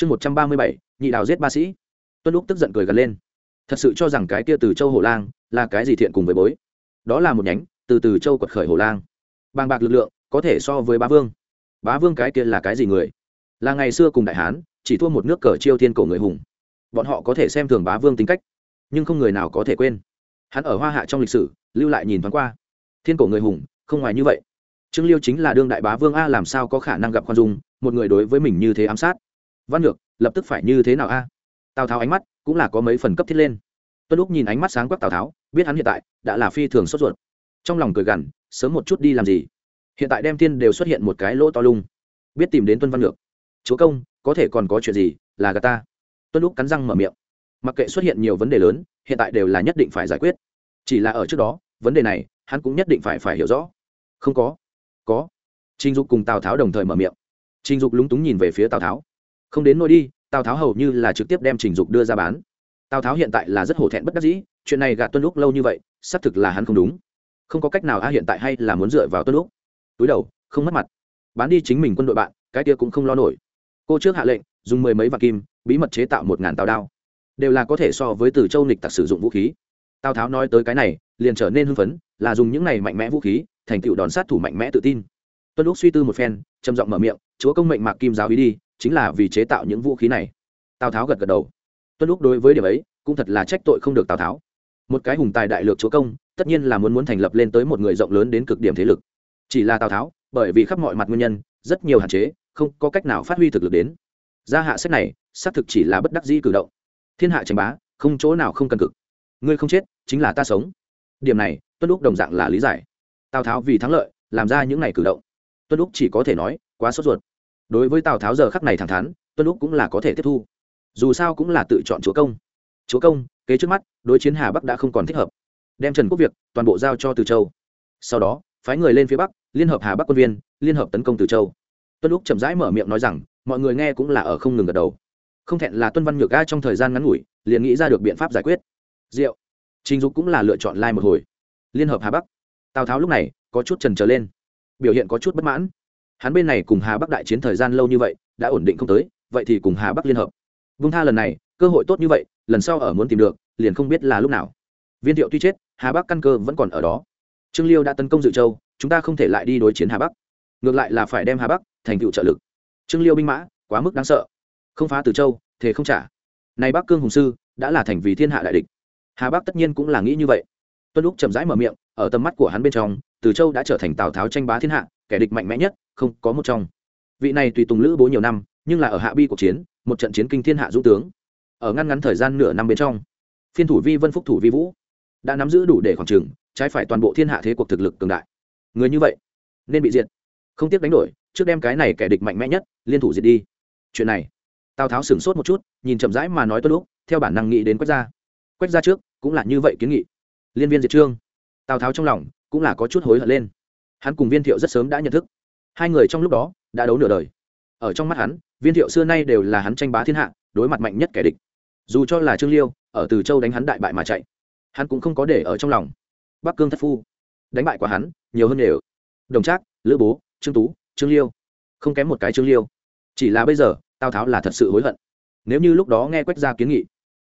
chương một trăm ba mươi bảy, nhị đào giết ba sĩ. Tuân lúc tức giận cười gần lên. Thật sự cho rằng cái kia từ châu hổ lang là cái gì thiện cùng với bối. Đó là một nhánh, từ từ châu quật khởi hổ lang. Bàng bạc lực lượng, có thể so với bá vương. Bá vương cái kia là cái gì người? Là ngày xưa cùng đại hán, chỉ thua một nước cờ chiêu thiên cổ người hùng. Bọn họ có thể xem thường bá vương tính cách, nhưng không người nào có thể quên. Hắn ở hoa hạ trong lịch sử, lưu lại nhìn thoáng qua. Thiên cổ người hùng, không ngoài như vậy. Trương liêu chính là đương đại bá vương a, làm sao có khả năng gặp khoan dung, một người đối với mình như thế ám sát? Văn lược lập tức phải như thế nào a? Tào tháo ánh mắt cũng là có mấy phần cấp thiết lên. Tuân lúc nhìn ánh mắt sáng quắc tào tháo, biết hắn hiện tại đã là phi thường sốt ruột. Trong lòng cười gằn, sớm một chút đi làm gì? Hiện tại đem thiên đều xuất hiện một cái lỗ to lung. Biết tìm đến tuân văn lược chúa công, có thể còn có chuyện gì? Là gà ta. Tuân lúc cắn răng mở miệng. Mặc kệ xuất hiện nhiều vấn đề lớn, hiện tại đều là nhất định phải giải quyết. Chỉ là ở trước đó, vấn đề này, hắn cũng nhất định phải phải hiểu rõ. Không có. Có. Trình dục cùng tào tháo đồng thời mở miệng. Trình dục lúng túng nhìn về phía tào tháo không đến nôi đi, tào tháo hầu như là trực tiếp đem trình dục đưa ra bán. Tào tháo hiện tại là rất hổ thẹn bất đắc dĩ, chuyện này gạt tuân lúc lâu như vậy, xác thực là hắn không đúng. Không có cách nào, a, hiện tại hay là muốn dựa vào tuân lúc túi đầu, không mất mặt. Bán đi chính mình quân đội bạn, cái kia cũng không lo nổi. Cô trước hạ lệnh, dùng mười mấy vạn kim, bí mật chế tạo một ngàn tàu đao. Đều là có thể so với từ châu nịch tặc sử dụng vũ khí. Tào tháo nói tới cái này, liền trở nên hưng phấn, là dùng những này mạnh mẽ vũ khí, thành tựu đòn sát thủ mạnh mẽ tự tin. Tuân lúc suy tư một phen, trầm giọng mở miệng, chúa công mệnh mạc kim giáo ý đi chính là vì chế tạo những vũ khí này. Tào tháo gật gật đầu. Tuân lúc đối với điểm ấy, cũng thật là trách tội không được tào tháo. Một cái hùng tài đại lược chúa công, tất nhiên là muốn muốn thành lập lên tới một người rộng lớn đến cực điểm thế lực. Chỉ là tào tháo, bởi vì khắp mọi mặt nguyên nhân, rất nhiều hạn chế, không có cách nào phát huy thực lực đến. Gia hạ sách này, xác thực chỉ là bất đắc dĩ cử động. Thiên hạ tranh bá, không chỗ nào không cần cực. Ngươi không chết, chính là ta sống. Điểm này, tuân lúc đồng dạng là lý giải. Tào tháo vì thắng lợi, làm ra những ngày cử động. Tuân lúc chỉ có thể nói, quá sốt ruột đối với tào tháo giờ khắc này thẳng thắn, tuân lúc cũng là có thể tiếp thu. Dù sao cũng là tự chọn chúa công. Chúa công, kế trước mắt, đối chiến hà bắc đã không còn thích hợp. Đem trần quốc việc toàn bộ giao cho từ châu. Sau đó, phái người lên phía bắc, liên hợp hà bắc quân viên, liên hợp tấn công từ châu. Tuân lúc chậm rãi mở miệng nói rằng, mọi người nghe cũng là ở không ngừng gật đầu. Không thẹn là tuân văn nhược ga trong thời gian ngắn ngủi, liền nghĩ ra được biện pháp giải quyết. Diệu. Trình dục cũng là lựa chọn lai một hồi. Liên hợp hà bắc. Tào tháo lúc này có chút trần trở lên. Biểu hiện có chút bất mãn hắn bên này cùng hà bắc đại chiến thời gian lâu như vậy, đã ổn định không tới, vậy thì cùng hà bắc liên hợp. Vung tha lần này, cơ hội tốt như vậy, lần sau ở muốn tìm được, liền không biết là lúc nào. Viên thiệu tuy chết, hà bắc căn cơ vẫn còn ở đó. Trương liêu đã tấn công dự châu, chúng ta không thể lại đi đối chiến hà bắc. Ngược lại là phải đem hà bắc thành tựu trợ lực. Trương liêu binh mã, quá mức đáng sợ. Không phá từ châu thế không trả. Này bắc cương hùng sư, đã là thành vì thiên hạ đại địch. Hà bắc tất nhiên cũng là nghĩ như vậy. Tuân lúc chậm rãi mở miệng, ở tầm mắt của hắn bên trong, từ châu đã trở thành tào tháo tranh bá thiên hạ, kẻ địch mạnh mẽ nhất không có một trong. Vị này tùy tùng lữ bố nhiều năm, nhưng là ở hạ bi cuộc chiến, một trận chiến kinh thiên hạ dũng tướng. Ở ngăn ngắn thời gian nửa năm bên trong, phiên thủ vi vân phúc thủ vi vũ đã nắm giữ đủ để khoảng trừng trái phải toàn bộ thiên hạ thế cuộc thực lực cường đại. Người như vậy, nên bị diệt. Không tiếc đánh đổi, trước đem cái này kẻ địch mạnh mẽ nhất, liên thủ diệt đi. Chuyện này, tào tháo sửng sốt một chút, nhìn chậm rãi mà nói tôi lúc, theo bản năng nghĩ đến quách gia. Quách gia trước, cũng là như vậy kiến nghị. Liên viên diệt trương. Tào tháo trong lòng cũng là có chút hối hận lên. Hắn cùng viên thiệu rất sớm đã nhận thức hai người trong lúc đó đã đấu nửa đời. Ở trong mắt hắn, viên thiệu xưa nay đều là hắn tranh bá thiên hạ, đối mặt mạnh nhất kẻ địch. Dù cho là trương liêu, ở từ châu đánh hắn đại bại mà chạy, hắn cũng không có để ở trong lòng. Bắc cương thất phu, đánh bại của hắn, nhiều hơn đều. Đồng trác, lữ bố, trương tú, trương liêu. Không kém một cái trương liêu. Chỉ là bây giờ, tào tháo là thật sự hối hận. Nếu như lúc đó nghe quách gia kiến nghị,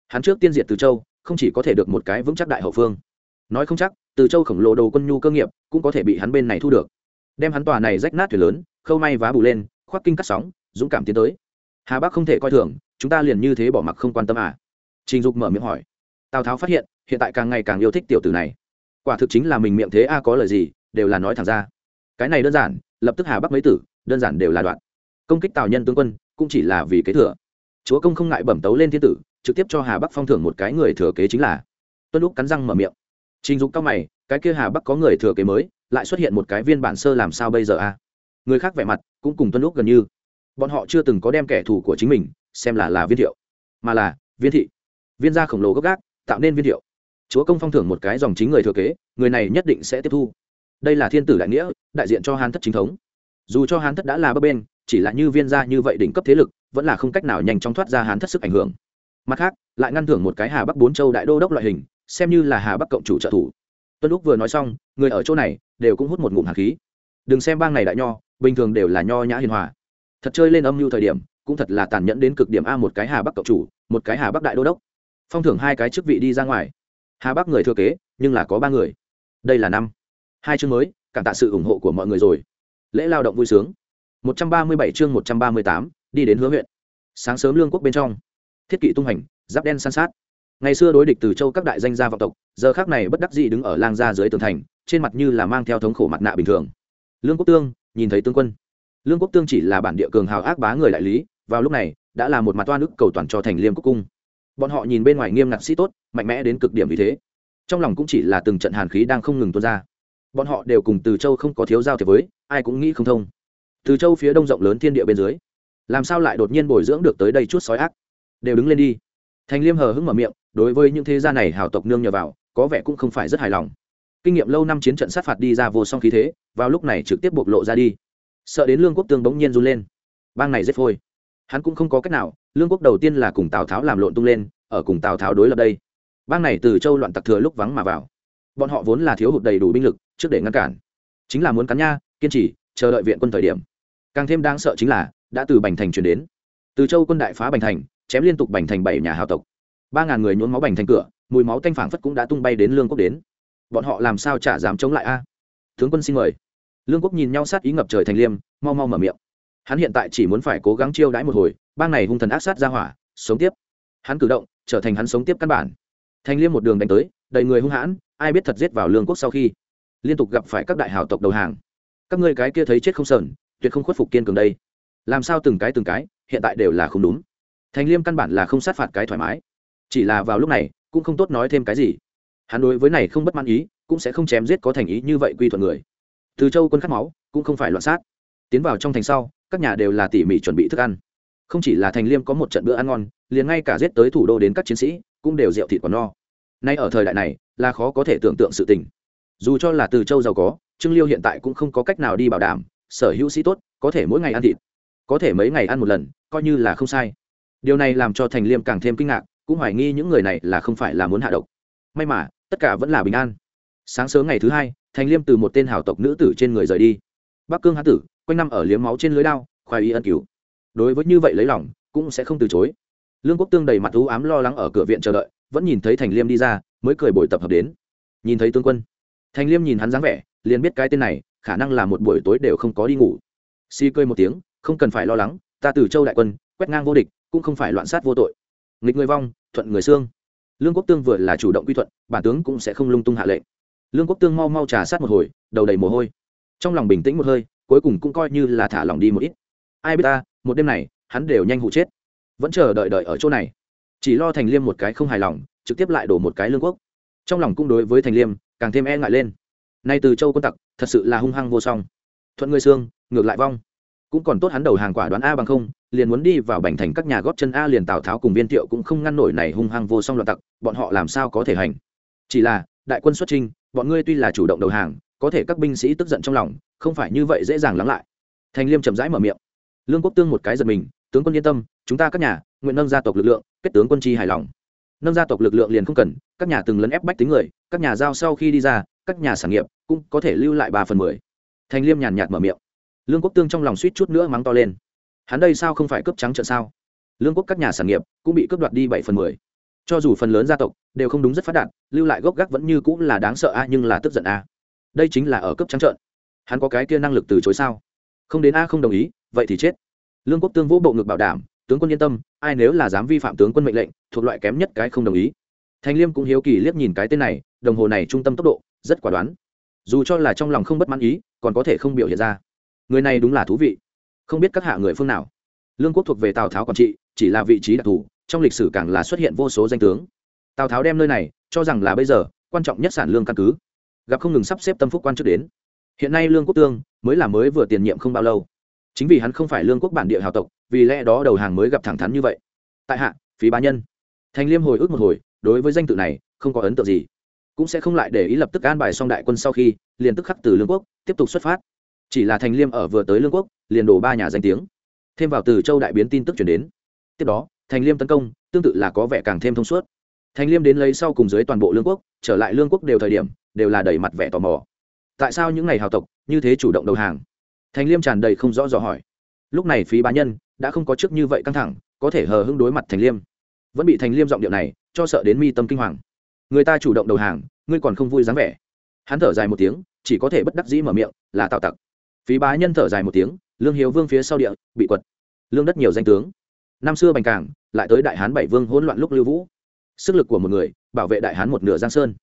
hắn trước tiên diệt từ châu, không chỉ có thể được một cái vững chắc đại hậu phương. Nói không chắc, từ châu khổng lồ đồ quân nhu cơ nghiệp cũng có thể bị hắn bên này thu được đem hắn tòa này rách nát thuyền lớn, khâu may vá bù lên, khoác kinh cắt sóng, dũng cảm tiến tới. Hà bắc không thể coi thường, chúng ta liền như thế bỏ mặc không quan tâm à? Trình dục mở miệng hỏi. Tào tháo phát hiện hiện tại càng ngày càng yêu thích tiểu tử này. Quả thực chính là mình miệng thế a có lời gì, đều là nói thẳng ra. Cái này đơn giản, lập tức hà bắc mấy tử, đơn giản đều là đoạn. Công kích tào nhân tướng quân, cũng chỉ là vì kế thừa. Chúa công không ngại bẩm tấu lên thiên tử, trực tiếp cho hà bắc phong thưởng một cái người thừa kế chính là. Tuân lúc cắn răng mở miệng. Trình dục cao mày, cái kia hà bắc có người thừa kế mới lại xuất hiện một cái viên bản sơ làm sao bây giờ a? Người khác vẻ mặt cũng cùng tuân lúc gần như. Bọn họ chưa từng có đem kẻ thù của chính mình xem là là viên thiệu, mà là viên thị. Viên gia khổng lồ gốc gác, tạo nên viên thiệu. Chúa công phong thưởng một cái dòng chính người thừa kế, người này nhất định sẽ tiếp thu. Đây là thiên tử đại nghĩa, đại diện cho hán thất chính thống. Dù cho hán thất đã là bấp bên chỉ là như viên gia như vậy đỉnh cấp thế lực, vẫn là không cách nào nhanh chóng thoát ra hán thất sức ảnh hưởng. Mặt khác, lại ngăn thưởng một cái hà bắc bốn châu đại đô đốc loại hình, xem như là hà bắc cộng chủ trợ thủ. Tuân lúc vừa nói xong, người ở chỗ này đều cũng hút một ngụm hạt khí. Đừng xem bang này đại nho, bình thường đều là nho nhã hiền hòa. Thật chơi lên âm mưu thời điểm, cũng thật là tàn nhẫn đến cực điểm a một cái hà bắc cộng chủ, một cái hà bắc đại đô đốc. Phong thưởng hai cái chức vị đi ra ngoài. Hà bắc người thừa kế, nhưng là có ba người. Đây là năm. Hai chương mới, cảm tạ sự ủng hộ của mọi người rồi. Lễ lao động vui sướng. Một trăm ba mươi bảy chương một trăm ba mươi tám, đi đến hứa huyện. Sáng sớm lương quốc bên trong. Thiết kỵ tung hành, giáp đen san sát. Ngày xưa đối địch từ châu các đại danh gia vọng tộc, giờ khác này bất đắc dĩ đứng ở lang gia dưới tường thành trên mặt như là mang theo thống khổ mặt nạ bình thường. Lương quốc tương, nhìn thấy tướng quân. Lương quốc tương chỉ là bản địa cường hào ác bá người đại lý, vào lúc này, đã là một mặt toan ức cầu toàn cho thành liêm quốc cung. Bọn họ nhìn bên ngoài nghiêm ngặt sĩ tốt, mạnh mẽ đến cực điểm vì thế. Trong lòng cũng chỉ là từng trận hàn khí đang không ngừng tuôn ra. Bọn họ đều cùng từ châu không có thiếu giao thiệp với, ai cũng nghĩ không thông. Từ châu phía đông rộng lớn thiên địa bên dưới, làm sao lại đột nhiên bồi dưỡng được tới đây chút sói ác? Đều đứng lên đi. Thành liêm hờ hững mở miệng, đối với những thế gia này hào tộc nương nhờ vào, có vẻ cũng không phải rất hài lòng kinh nghiệm lâu năm chiến trận sát phạt đi ra vô song khí thế, vào lúc này trực tiếp bộc lộ ra đi. Sợ đến lương quốc tương bỗng nhiên run lên. Bang này rất phôi. Hắn cũng không có cách nào, lương quốc đầu tiên là cùng tào tháo làm lộn tung lên, ở cùng tào tháo đối lập đây. Bang này từ châu loạn tặc thừa lúc vắng mà vào. Bọn họ vốn là thiếu hụt đầy đủ binh lực, trước để ngăn cản. Chính là muốn cắn nha, kiên trì, chờ đợi viện quân thời điểm. Càng thêm đáng sợ chính là, đã từ bành thành chuyển đến. Từ châu quân đại phá bành thành, chém liên tục bành thành bảy nhà hào tộc. Ba ngàn người nhuốm máu bành thành cửa, mùi máu tanh phảng phất cũng đã tung bay đến lương quốc đến bọn họ làm sao chả dám chống lại a? Tướng quân xin mời. Lương quốc nhìn nhau sát ý ngập trời thành liêm, mau mau mở miệng. Hắn hiện tại chỉ muốn phải cố gắng chiêu đãi một hồi, bang này hung thần ác sát ra hỏa, sống tiếp. Hắn cử động, trở thành hắn sống tiếp căn bản. Thành liêm một đường đánh tới, đầy người hung hãn, ai biết thật giết vào lương quốc sau khi, liên tục gặp phải các đại hào tộc đầu hàng. Các ngươi cái kia thấy chết không sờn, tuyệt không khuất phục kiên cường đây. Làm sao từng cái từng cái, hiện tại đều là không đúng. Thành liêm căn bản là không sát phạt cái thoải mái. Chỉ là vào lúc này, cũng không tốt nói thêm cái gì hắn đối với này không bất mãn ý, cũng sẽ không chém giết có thành ý như vậy quy thuận người. Từ châu quân khát máu, cũng không phải loạn sát. Tiến vào trong thành sau, các nhà đều là tỉ mỉ chuẩn bị thức ăn. Không chỉ là thành liêm có một trận bữa ăn ngon, liền ngay cả giết tới thủ đô đến các chiến sĩ, cũng đều rượu thịt còn no. Nay ở thời đại này, là khó có thể tưởng tượng sự tình. Dù cho là từ châu giàu có, trương liêu hiện tại cũng không có cách nào đi bảo đảm, sở hữu sĩ tốt có thể mỗi ngày ăn thịt, có thể mấy ngày ăn một lần, coi như là không sai. Điều này làm cho thành liêm càng thêm kinh ngạc, cũng hoài nghi những người này là không phải là muốn hạ độc. May mà tất cả vẫn là bình an. Sáng sớm ngày thứ hai, thành liêm từ một tên hảo tộc nữ tử trên người rời đi. Bắc cương hán tử, quanh năm ở liếm máu trên lưới đao khoai y ân cứu. Đối với như vậy lấy lòng, cũng sẽ không từ chối. Lương quốc tương đầy mặt u ám lo lắng ở cửa viện chờ đợi, vẫn nhìn thấy thành liêm đi ra, mới cười buổi tập hợp đến. Nhìn thấy tướng quân, thành liêm nhìn hắn dáng vẻ, liền biết cái tên này, khả năng là một buổi tối đều không có đi ngủ. Si cười một tiếng, không cần phải lo lắng, ta từ châu đại quân, quét ngang vô địch, cũng không phải loạn sát vô tội. Nghịch người vong, thuận người xương lương quốc tương vừa là chủ động quy thuận, bản tướng cũng sẽ không lung tung hạ lệnh. Lương quốc tương mau mau trà sát một hồi, đầu đầy mồ hôi. Trong lòng bình tĩnh một hơi, cuối cùng cũng coi như là thả lòng đi một ít. Ai biết ta, một đêm này, hắn đều nhanh hụ chết. Vẫn chờ đợi đợi ở chỗ này. Chỉ lo thành liêm một cái không hài lòng, trực tiếp lại đổ một cái lương quốc. Trong lòng cũng đối với thành liêm, càng thêm e ngại lên. Nay từ châu quân tặc, thật sự là hung hăng vô song. Thuận người xương, ngược lại vong. Cũng còn tốt hắn đầu hàng quả đoán a bằng không liền muốn đi vào bành thành các nhà góp chân a liền tào tháo cùng viên thiệu cũng không ngăn nổi này hung hăng vô song loạn tặc, bọn họ làm sao có thể hành? Chỉ là, đại quân xuất trinh bọn ngươi tuy là chủ động đầu hàng, có thể các binh sĩ tức giận trong lòng, không phải như vậy dễ dàng lắng lại. Thành liêm chậm rãi mở miệng. Lương quốc tương một cái giật mình, tướng quân yên tâm, chúng ta các nhà, nguyện nâng gia tộc lực lượng, kết tướng quân chi hài lòng. Nâng gia tộc lực lượng liền không cần, các nhà từng lấn ép bách tính người, các nhà giao sau khi đi ra, các nhà sản nghiệp cũng có thể lưu lại ba phần mười. Thành liêm nhàn nhạt mở miệng. Lương quốc tương trong lòng suýt chút nữa mắng to lên hắn đây sao không phải cướp trắng trợn sao? Lương quốc các nhà sản nghiệp cũng bị cướp đoạt đi bảy phần mười. Cho dù phần lớn gia tộc đều không đúng rất phát đạt, lưu lại gốc gác vẫn như cũng là đáng sợ a, nhưng là tức giận a. Đây chính là ở cấp trắng trợn. Hắn có cái kia năng lực từ chối sao? Không đến a, không đồng ý, vậy thì chết. Lương quốc tương vũ bộ ngực bảo đảm, tướng quân yên tâm, ai nếu là dám vi phạm tướng quân mệnh lệnh, thuộc loại kém nhất cái không đồng ý. Thành liêm cũng hiếu kỳ liếc nhìn cái tên này, đồng hồ này trung tâm tốc độ, rất quả đoán. Dù cho là trong lòng không bất mãn ý, còn có thể không biểu hiện ra. Người này đúng là thú vị không biết các hạ người phương nào. Lương quốc thuộc về tào tháo quản trị, chỉ là vị trí đặc thù, trong lịch sử càng là xuất hiện vô số danh tướng. Tào tháo đem nơi này, cho rằng là bây giờ, quan trọng nhất sản lương căn cứ. Gặp không ngừng sắp xếp tâm phúc quan chức đến. Hiện nay lương quốc tương, mới là mới vừa tiền nhiệm không bao lâu. Chính vì hắn không phải lương quốc bản địa hào tộc, vì lẽ đó đầu hàng mới gặp thẳng thắn như vậy. Tại hạ, phí bá nhân. Thành liêm hồi ức một hồi, đối với danh tự này, không có ấn tượng gì. Cũng sẽ không lại để ý lập tức an bài xong đại quân sau khi, liền tức khắc từ lương quốc, tiếp tục xuất phát chỉ là thành liêm ở vừa tới lương quốc, liền đổ ba nhà danh tiếng. Thêm vào từ châu đại biến tin tức chuyển đến. Tiếp đó, thành liêm tấn công, tương tự là có vẻ càng thêm thông suốt. Thành liêm đến lấy sau cùng dưới toàn bộ lương quốc, trở lại lương quốc đều thời điểm, đều là đầy mặt vẻ tò mò. Tại sao những ngày hào tộc, như thế chủ động đầu hàng? Thành liêm tràn đầy không rõ dò hỏi. Lúc này phí bá nhân, đã không có trước như vậy căng thẳng, có thể hờ hững đối mặt thành liêm. Vẫn bị thành liêm giọng điệu này, cho sợ đến mi tâm kinh hoàng. Người ta chủ động đầu hàng, ngươi còn không vui dáng vẻ. Hắn thở dài một tiếng, chỉ có thể bất đắc dĩ mở miệng, là tạo tặc phí bá nhân thở dài một tiếng, lương hiếu vương phía sau địa, bị quật. Lương đất nhiều danh tướng. Năm xưa bành cảng, lại tới đại hán bảy vương hỗn loạn lúc lưu vũ. Sức lực của một người, bảo vệ đại hán một nửa giang sơn.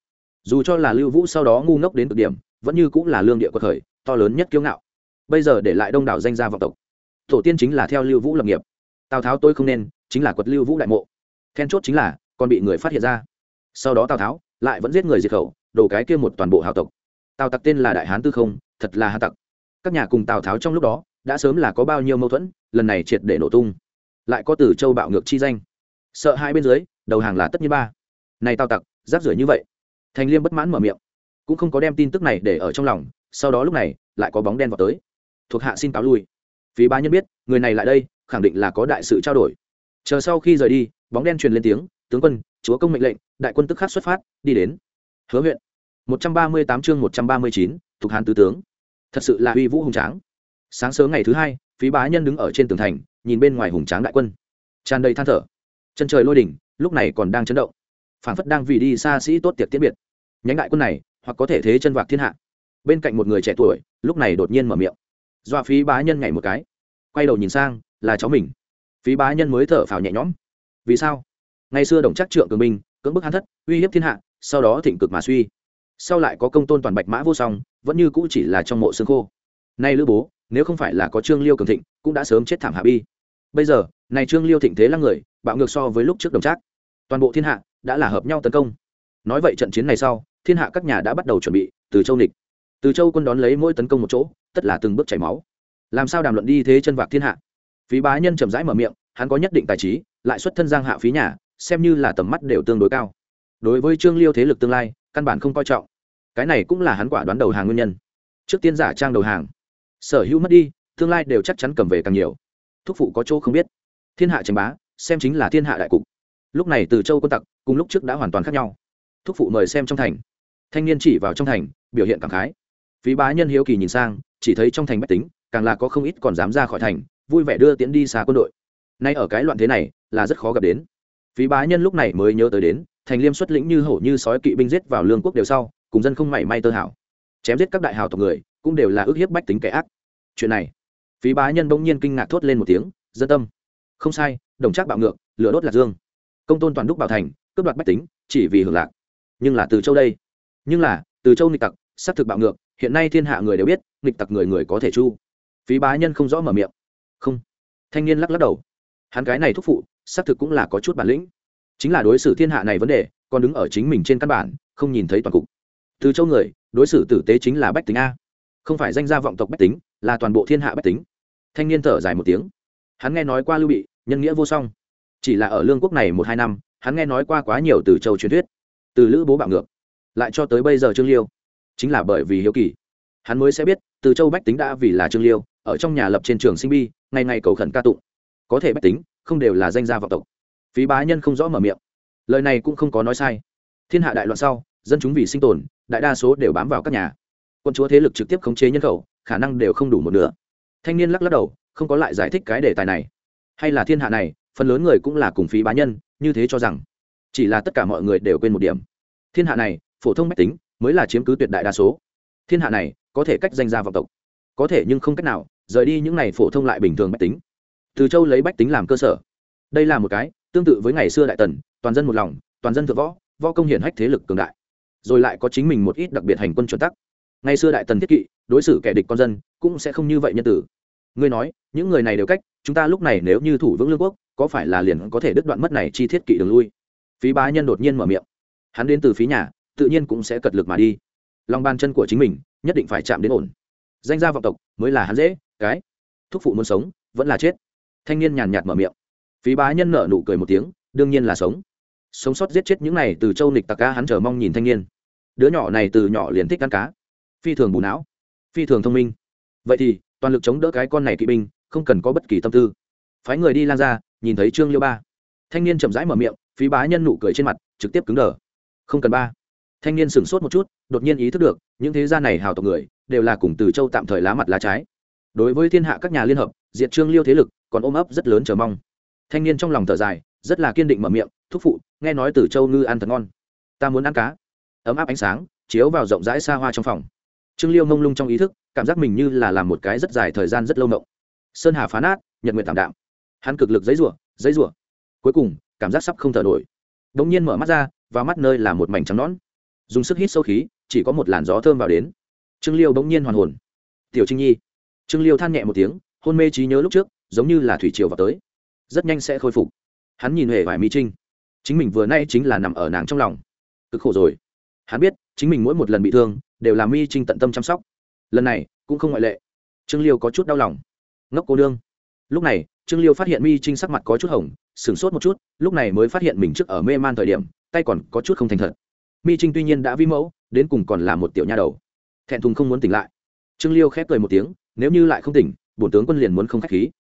Dù cho là lưu vũ sau đó ngu ngốc đến cực điểm, vẫn như cũng là lương địa quật khởi, to lớn nhất kiêu ngạo. Bây giờ để lại đông đảo danh gia vọng tộc. Tổ tiên chính là theo lưu vũ lập nghiệp. Tào tháo tôi không nên, chính là quật lưu vũ đại mộ. Then chốt chính là, còn bị người phát hiện ra. Sau đó tào tháo lại vẫn giết người diệt khẩu, đổ cái kia một toàn bộ hào tộc. Tào tặc tên là đại hán tư không, thật là hà tặc các nhà cùng tào tháo trong lúc đó đã sớm là có bao nhiêu mâu thuẫn, lần này triệt để nổ tung. Lại có từ châu bạo ngược chi danh. Sợ hai bên dưới, đầu hàng là tất nhiên ba. Này tào tặc rác rưởi như vậy. Thành liêm bất mãn mở miệng. Cũng không có đem tin tức này để ở trong lòng, sau đó lúc này, lại có bóng đen vào tới. Thuộc hạ xin cáo lui. Phí ba nhân biết, người này lại đây, khẳng định là có đại sự trao đổi. Chờ sau khi rời đi, bóng đen truyền lên tiếng, tướng quân, chúa công mệnh lệnh, đại quân tức khắc xuất phát, đi đến. Hứa huyện. Một trăm ba mươi tám chương một trăm ba mươi chín thuộc hán tứ tướng thật sự là uy vũ hùng tráng. Sáng sớm ngày thứ hai, phí bá nhân đứng ở trên tường thành, nhìn bên ngoài hùng tráng đại quân. Tràn đầy than thở. Chân trời lôi đỉnh, lúc này còn đang chấn động. Phảng phất đang vì đi xa sĩ tốt tiệc tiễn biệt. Nhánh đại quân này, hoặc có thể thế chân vạc thiên hạ. Bên cạnh một người trẻ tuổi, lúc này đột nhiên mở miệng. Doa phí bá nhân nhảy một cái. Quay đầu nhìn sang, là cháu mình. Phí bá nhân mới thở phào nhẹ nhõm. Vì sao? Ngày xưa đồng chắc trượng cường binh, cưỡng bức hắn thất, uy hiếp thiên hạ, sau đó thịnh cực mà suy sau lại có công tôn toàn bạch mã vô song, vẫn như cũ chỉ là trong mộ xương khô. Nay lữ bố, nếu không phải là có trương liêu cường thịnh, cũng đã sớm chết thảm hạ bi. Bây giờ, này trương liêu thịnh thế là người, bạo ngược so với lúc trước đồng trác. Toàn bộ thiên hạ đã là hợp nhau tấn công. Nói vậy trận chiến này sau, thiên hạ các nhà đã bắt đầu chuẩn bị từ châu nịch từ châu quân đón lấy mỗi tấn công một chỗ, tất là từng bước chảy máu. Làm sao đàm luận đi thế chân vạc thiên hạ? Phí bá nhân chậm rãi mở miệng, hắn có nhất định tài trí, lại xuất thân giang hạ phí nhà, xem như là tầm mắt đều tương đối cao. Đối với trương liêu thế lực tương lai căn bản không coi trọng. Cái này cũng là hắn quả đoán đầu hàng nguyên nhân. Trước tiên giả trang đầu hàng. Sở hữu mất đi, tương lai đều chắc chắn cầm về càng nhiều. Thúc phụ có chỗ không biết. Thiên hạ tranh bá, xem chính là thiên hạ đại cục. Lúc này từ châu quân tặc, cùng lúc trước đã hoàn toàn khác nhau. Thúc phụ mời xem trong thành. Thanh niên chỉ vào trong thành, biểu hiện cảm khái. Phí bá nhân hiếu kỳ nhìn sang, chỉ thấy trong thành bách tính, càng là có không ít còn dám ra khỏi thành, vui vẻ đưa tiễn đi xa quân đội. Nay ở cái loạn thế này, là rất khó gặp đến. Phí bá nhân lúc này mới nhớ tới đến thành liêm xuất lĩnh như hổ như sói kỵ binh giết vào lương quốc đều sau, cùng dân không mảy may tơ hảo chém giết các đại hào tộc người, cũng đều là ước hiếp bách tính kẻ ác. Chuyện này, phí bá nhân bỗng nhiên kinh ngạc thốt lên một tiếng, dân tâm. Không sai, đồng trác bạo ngược, lửa đốt lạc dương. Công tôn toàn đúc bảo thành, cướp đoạt bách tính, chỉ vì hưởng lạc. Nhưng là từ châu đây. Nhưng là, từ châu nghịch tặc, xác thực bạo ngược, hiện nay thiên hạ người đều biết, nghịch tặc người người có thể chu. Phí bá nhân không rõ mở miệng. Không. Thanh niên lắc lắc đầu. Hắn cái này thúc phụ, xác thực cũng là có chút bản lĩnh chính là đối xử thiên hạ này vấn đề, còn đứng ở chính mình trên căn bản, không nhìn thấy toàn cục. Từ châu người, đối xử tử tế chính là bách tính a. Không phải danh gia vọng tộc bách tính, là toàn bộ thiên hạ bách tính. Thanh niên thở dài một tiếng. Hắn nghe nói qua lưu bị, nhân nghĩa vô song. Chỉ là ở lương quốc này một hai năm, hắn nghe nói qua quá nhiều từ châu truyền thuyết. Từ lữ bố bạo ngược. Lại cho tới bây giờ trương liêu. Chính là bởi vì hiếu kỳ. Hắn mới sẽ biết, từ châu bách tính đã vì là trương liêu, ở trong nhà lập trên trường sinh bi, ngày ngày cầu khẩn ca tụng. Có thể bách tính, không đều là danh gia vọng tộc phí bá nhân không rõ mở miệng. Lời này cũng không có nói sai. Thiên hạ đại loạn sau, dân chúng vì sinh tồn, đại đa số đều bám vào các nhà. Quân chúa thế lực trực tiếp khống chế nhân khẩu, khả năng đều không đủ một nửa. Thanh niên lắc lắc đầu, không có lại giải thích cái đề tài này. Hay là thiên hạ này, phần lớn người cũng là cùng phí bá nhân, như thế cho rằng. Chỉ là tất cả mọi người đều quên một điểm. Thiên hạ này, phổ thông mách tính, mới là chiếm cứ tuyệt đại đa số. Thiên hạ này, có thể cách danh gia vọng tộc. Có thể nhưng không cách nào, rời đi những này phổ thông lại bình thường bách tính. Từ châu lấy bách tính làm cơ sở. Đây là một cái tương tự với ngày xưa đại tần, toàn dân một lòng, toàn dân thượng võ võ công hiển hách thế lực cường đại. Rồi lại có chính mình một ít đặc biệt hành quân chuẩn tắc. Ngày xưa đại tần thiết kỵ, đối xử kẻ địch con dân, cũng sẽ không như vậy nhân tử. Ngươi nói, những người này đều cách, chúng ta lúc này nếu như thủ vững lương quốc, có phải là liền có thể đứt đoạn mất này chi thiết kỵ đường lui? Phí bá nhân đột nhiên mở miệng. Hắn đến từ phí nhà, tự nhiên cũng sẽ cật lực mà đi. Lòng bàn chân của chính mình, nhất định phải chạm đến ổn. Danh gia vọng tộc, mới là hắn dễ, cái. Thúc phụ muốn sống, vẫn là chết. Thanh niên nhàn nhạt mở miệng phí bá nhân nở nụ cười một tiếng, đương nhiên là sống. Sống sót giết chết những này từ châu nịch tặc ca hắn chờ mong nhìn thanh niên. Đứa nhỏ này từ nhỏ liền thích ăn cá. Phi thường bù não. Phi thường thông minh. Vậy thì, toàn lực chống đỡ cái con này kỵ binh, không cần có bất kỳ tâm tư. Phái người đi lan ra, nhìn thấy trương liêu ba. Thanh niên chậm rãi mở miệng, phí bá nhân nụ cười trên mặt, trực tiếp cứng đờ. Không cần ba. Thanh niên sửng sốt một chút, đột nhiên ý thức được, những thế gia này hào tộc người, đều là cùng từ châu tạm thời lá mặt lá trái. Đối với thiên hạ các nhà liên hợp, diệt trương liêu thế lực, còn ôm ấp rất lớn chờ mong thanh niên trong lòng thở dài, rất là kiên định mở miệng, thúc phụ, nghe nói từ châu ngư ăn thật ngon. Ta muốn ăn cá. Ấm áp ánh sáng chiếu vào rộng rãi xa hoa trong phòng. Trương liêu mông lung trong ý thức, cảm giác mình như là làm một cái rất dài thời gian rất lâu mộng. Sơn hà phá nát, nhật nguyện tạm đạm. Hắn cực lực giấy rủa giấy rủa cuối cùng, cảm giác sắp không thở nổi. Đ ỗ n g nhiên mở mắt ra và mắt nơi là một mảnh trắng nón dùng sức hít sâu khí, chỉ có một làn gió thơm vào đến. Trương liêu bỗng nhiên hoàn hồn. Tiểu trinh nhi. Trương liêu than nhẹ một tiếng, hôn mê trí nhớ lúc trước, giống như là thủy triều vào tới rất nhanh sẽ khôi phục. Hắn nhìn huệ vải mi trinh. Chính mình vừa nay chính là nằm ở nàng trong lòng. Cực khổ rồi. Hắn biết, chính mình mỗi một lần bị thương, đều là mi trinh tận tâm chăm sóc. Lần này, cũng không ngoại lệ. Trương liêu có chút đau lòng. Ngốc cô nương. Lúc này, trương liêu phát hiện mi trinh sắc mặt có chút hồng, sửng sốt một chút, lúc này mới phát hiện mình trước ở mê man thời điểm, tay còn có chút không thành thật. Mi trinh tuy nhiên đã vi mẫu, đến cùng còn là một tiểu nha đầu. Thẹn thùng không muốn tỉnh lại. Trương liêu khép cười một tiếng, nếu như lại không tỉnh, bổn tướng quân liền muốn không k h á c h khí.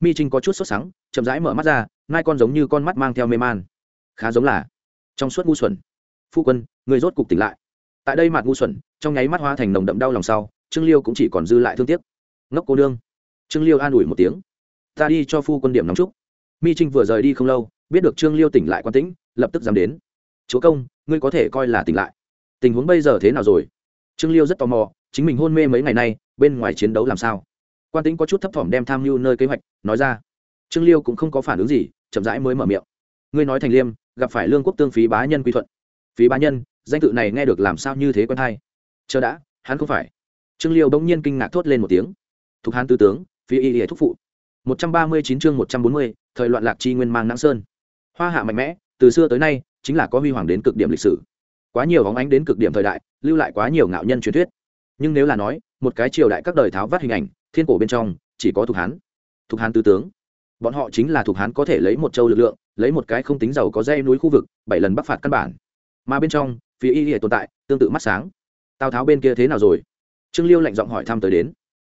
Mi trinh có chút sốt sắng chậm rãi mở mắt ra, nai con giống như con mắt mang theo mê man. Khá giống là trong suốt ngu xuẩn. Phu quân, người rốt cục tỉnh lại. Tại đây mặt ngu xuẩn, trong nháy mắt hoa thành nồng đậm đau lòng sau, trương liêu cũng chỉ còn dư lại thương tiếc. Ngốc cô nương. Trương liêu an ủi một tiếng. Ta đi cho phu quân điểm nóng trúc mi trinh vừa rời đi không lâu, biết được trương liêu tỉnh lại quan tĩnh, lập tức dám đến. Chúa công, ngươi có thể coi là tỉnh lại. Tình huống bây giờ thế nào rồi? Trương liêu rất tò mò, chính mình hôn mê mấy ngày nay, bên ngoài chiến đấu làm sao? Quan tĩnh có chút thấp thỏm đem tham mưu nơi kế hoạch, nói ra trương liêu cũng không có phản ứng gì, chậm rãi mới mở miệng. Ngươi nói thành liêm, gặp phải lương quốc tương phí bá nhân quy thuận. Phí bá nhân, danh tự này nghe được làm sao như thế quen hay? Chờ đã, hắn không phải. Trương liêu bỗng nhiên kinh ngạc thốt lên một tiếng. Thuộc hán tư tướng phi y hệ thúc phụ. Một trăm ba mươi chín chương một trăm bốn mươi, thời loạn lạc chi nguyên mang nãng sơn. Hoa hạ mạnh mẽ, từ xưa tới nay, chính là có huy hoàng đến cực điểm lịch sử. Quá nhiều bóng ánh đến cực điểm thời đại, lưu lại quá nhiều ngạo nhân truyền thuyết. Nhưng nếu là nói, một cái triều đại các đời tháo vát hình ảnh, thiên cổ bên trong, chỉ có thuộc hán. Thuộc hán tư tướng bọn họ chính là thuộc hán có thể lấy một châu lực lượng, lấy một cái không tính giàu có dây núi khu vực, bảy lần bắc phạt căn bản. Mà bên trong, phía y hệ tồn tại, tương tự mắt sáng. Tào tháo bên kia thế nào rồi? Trương liêu lạnh giọng hỏi thăm tới đến.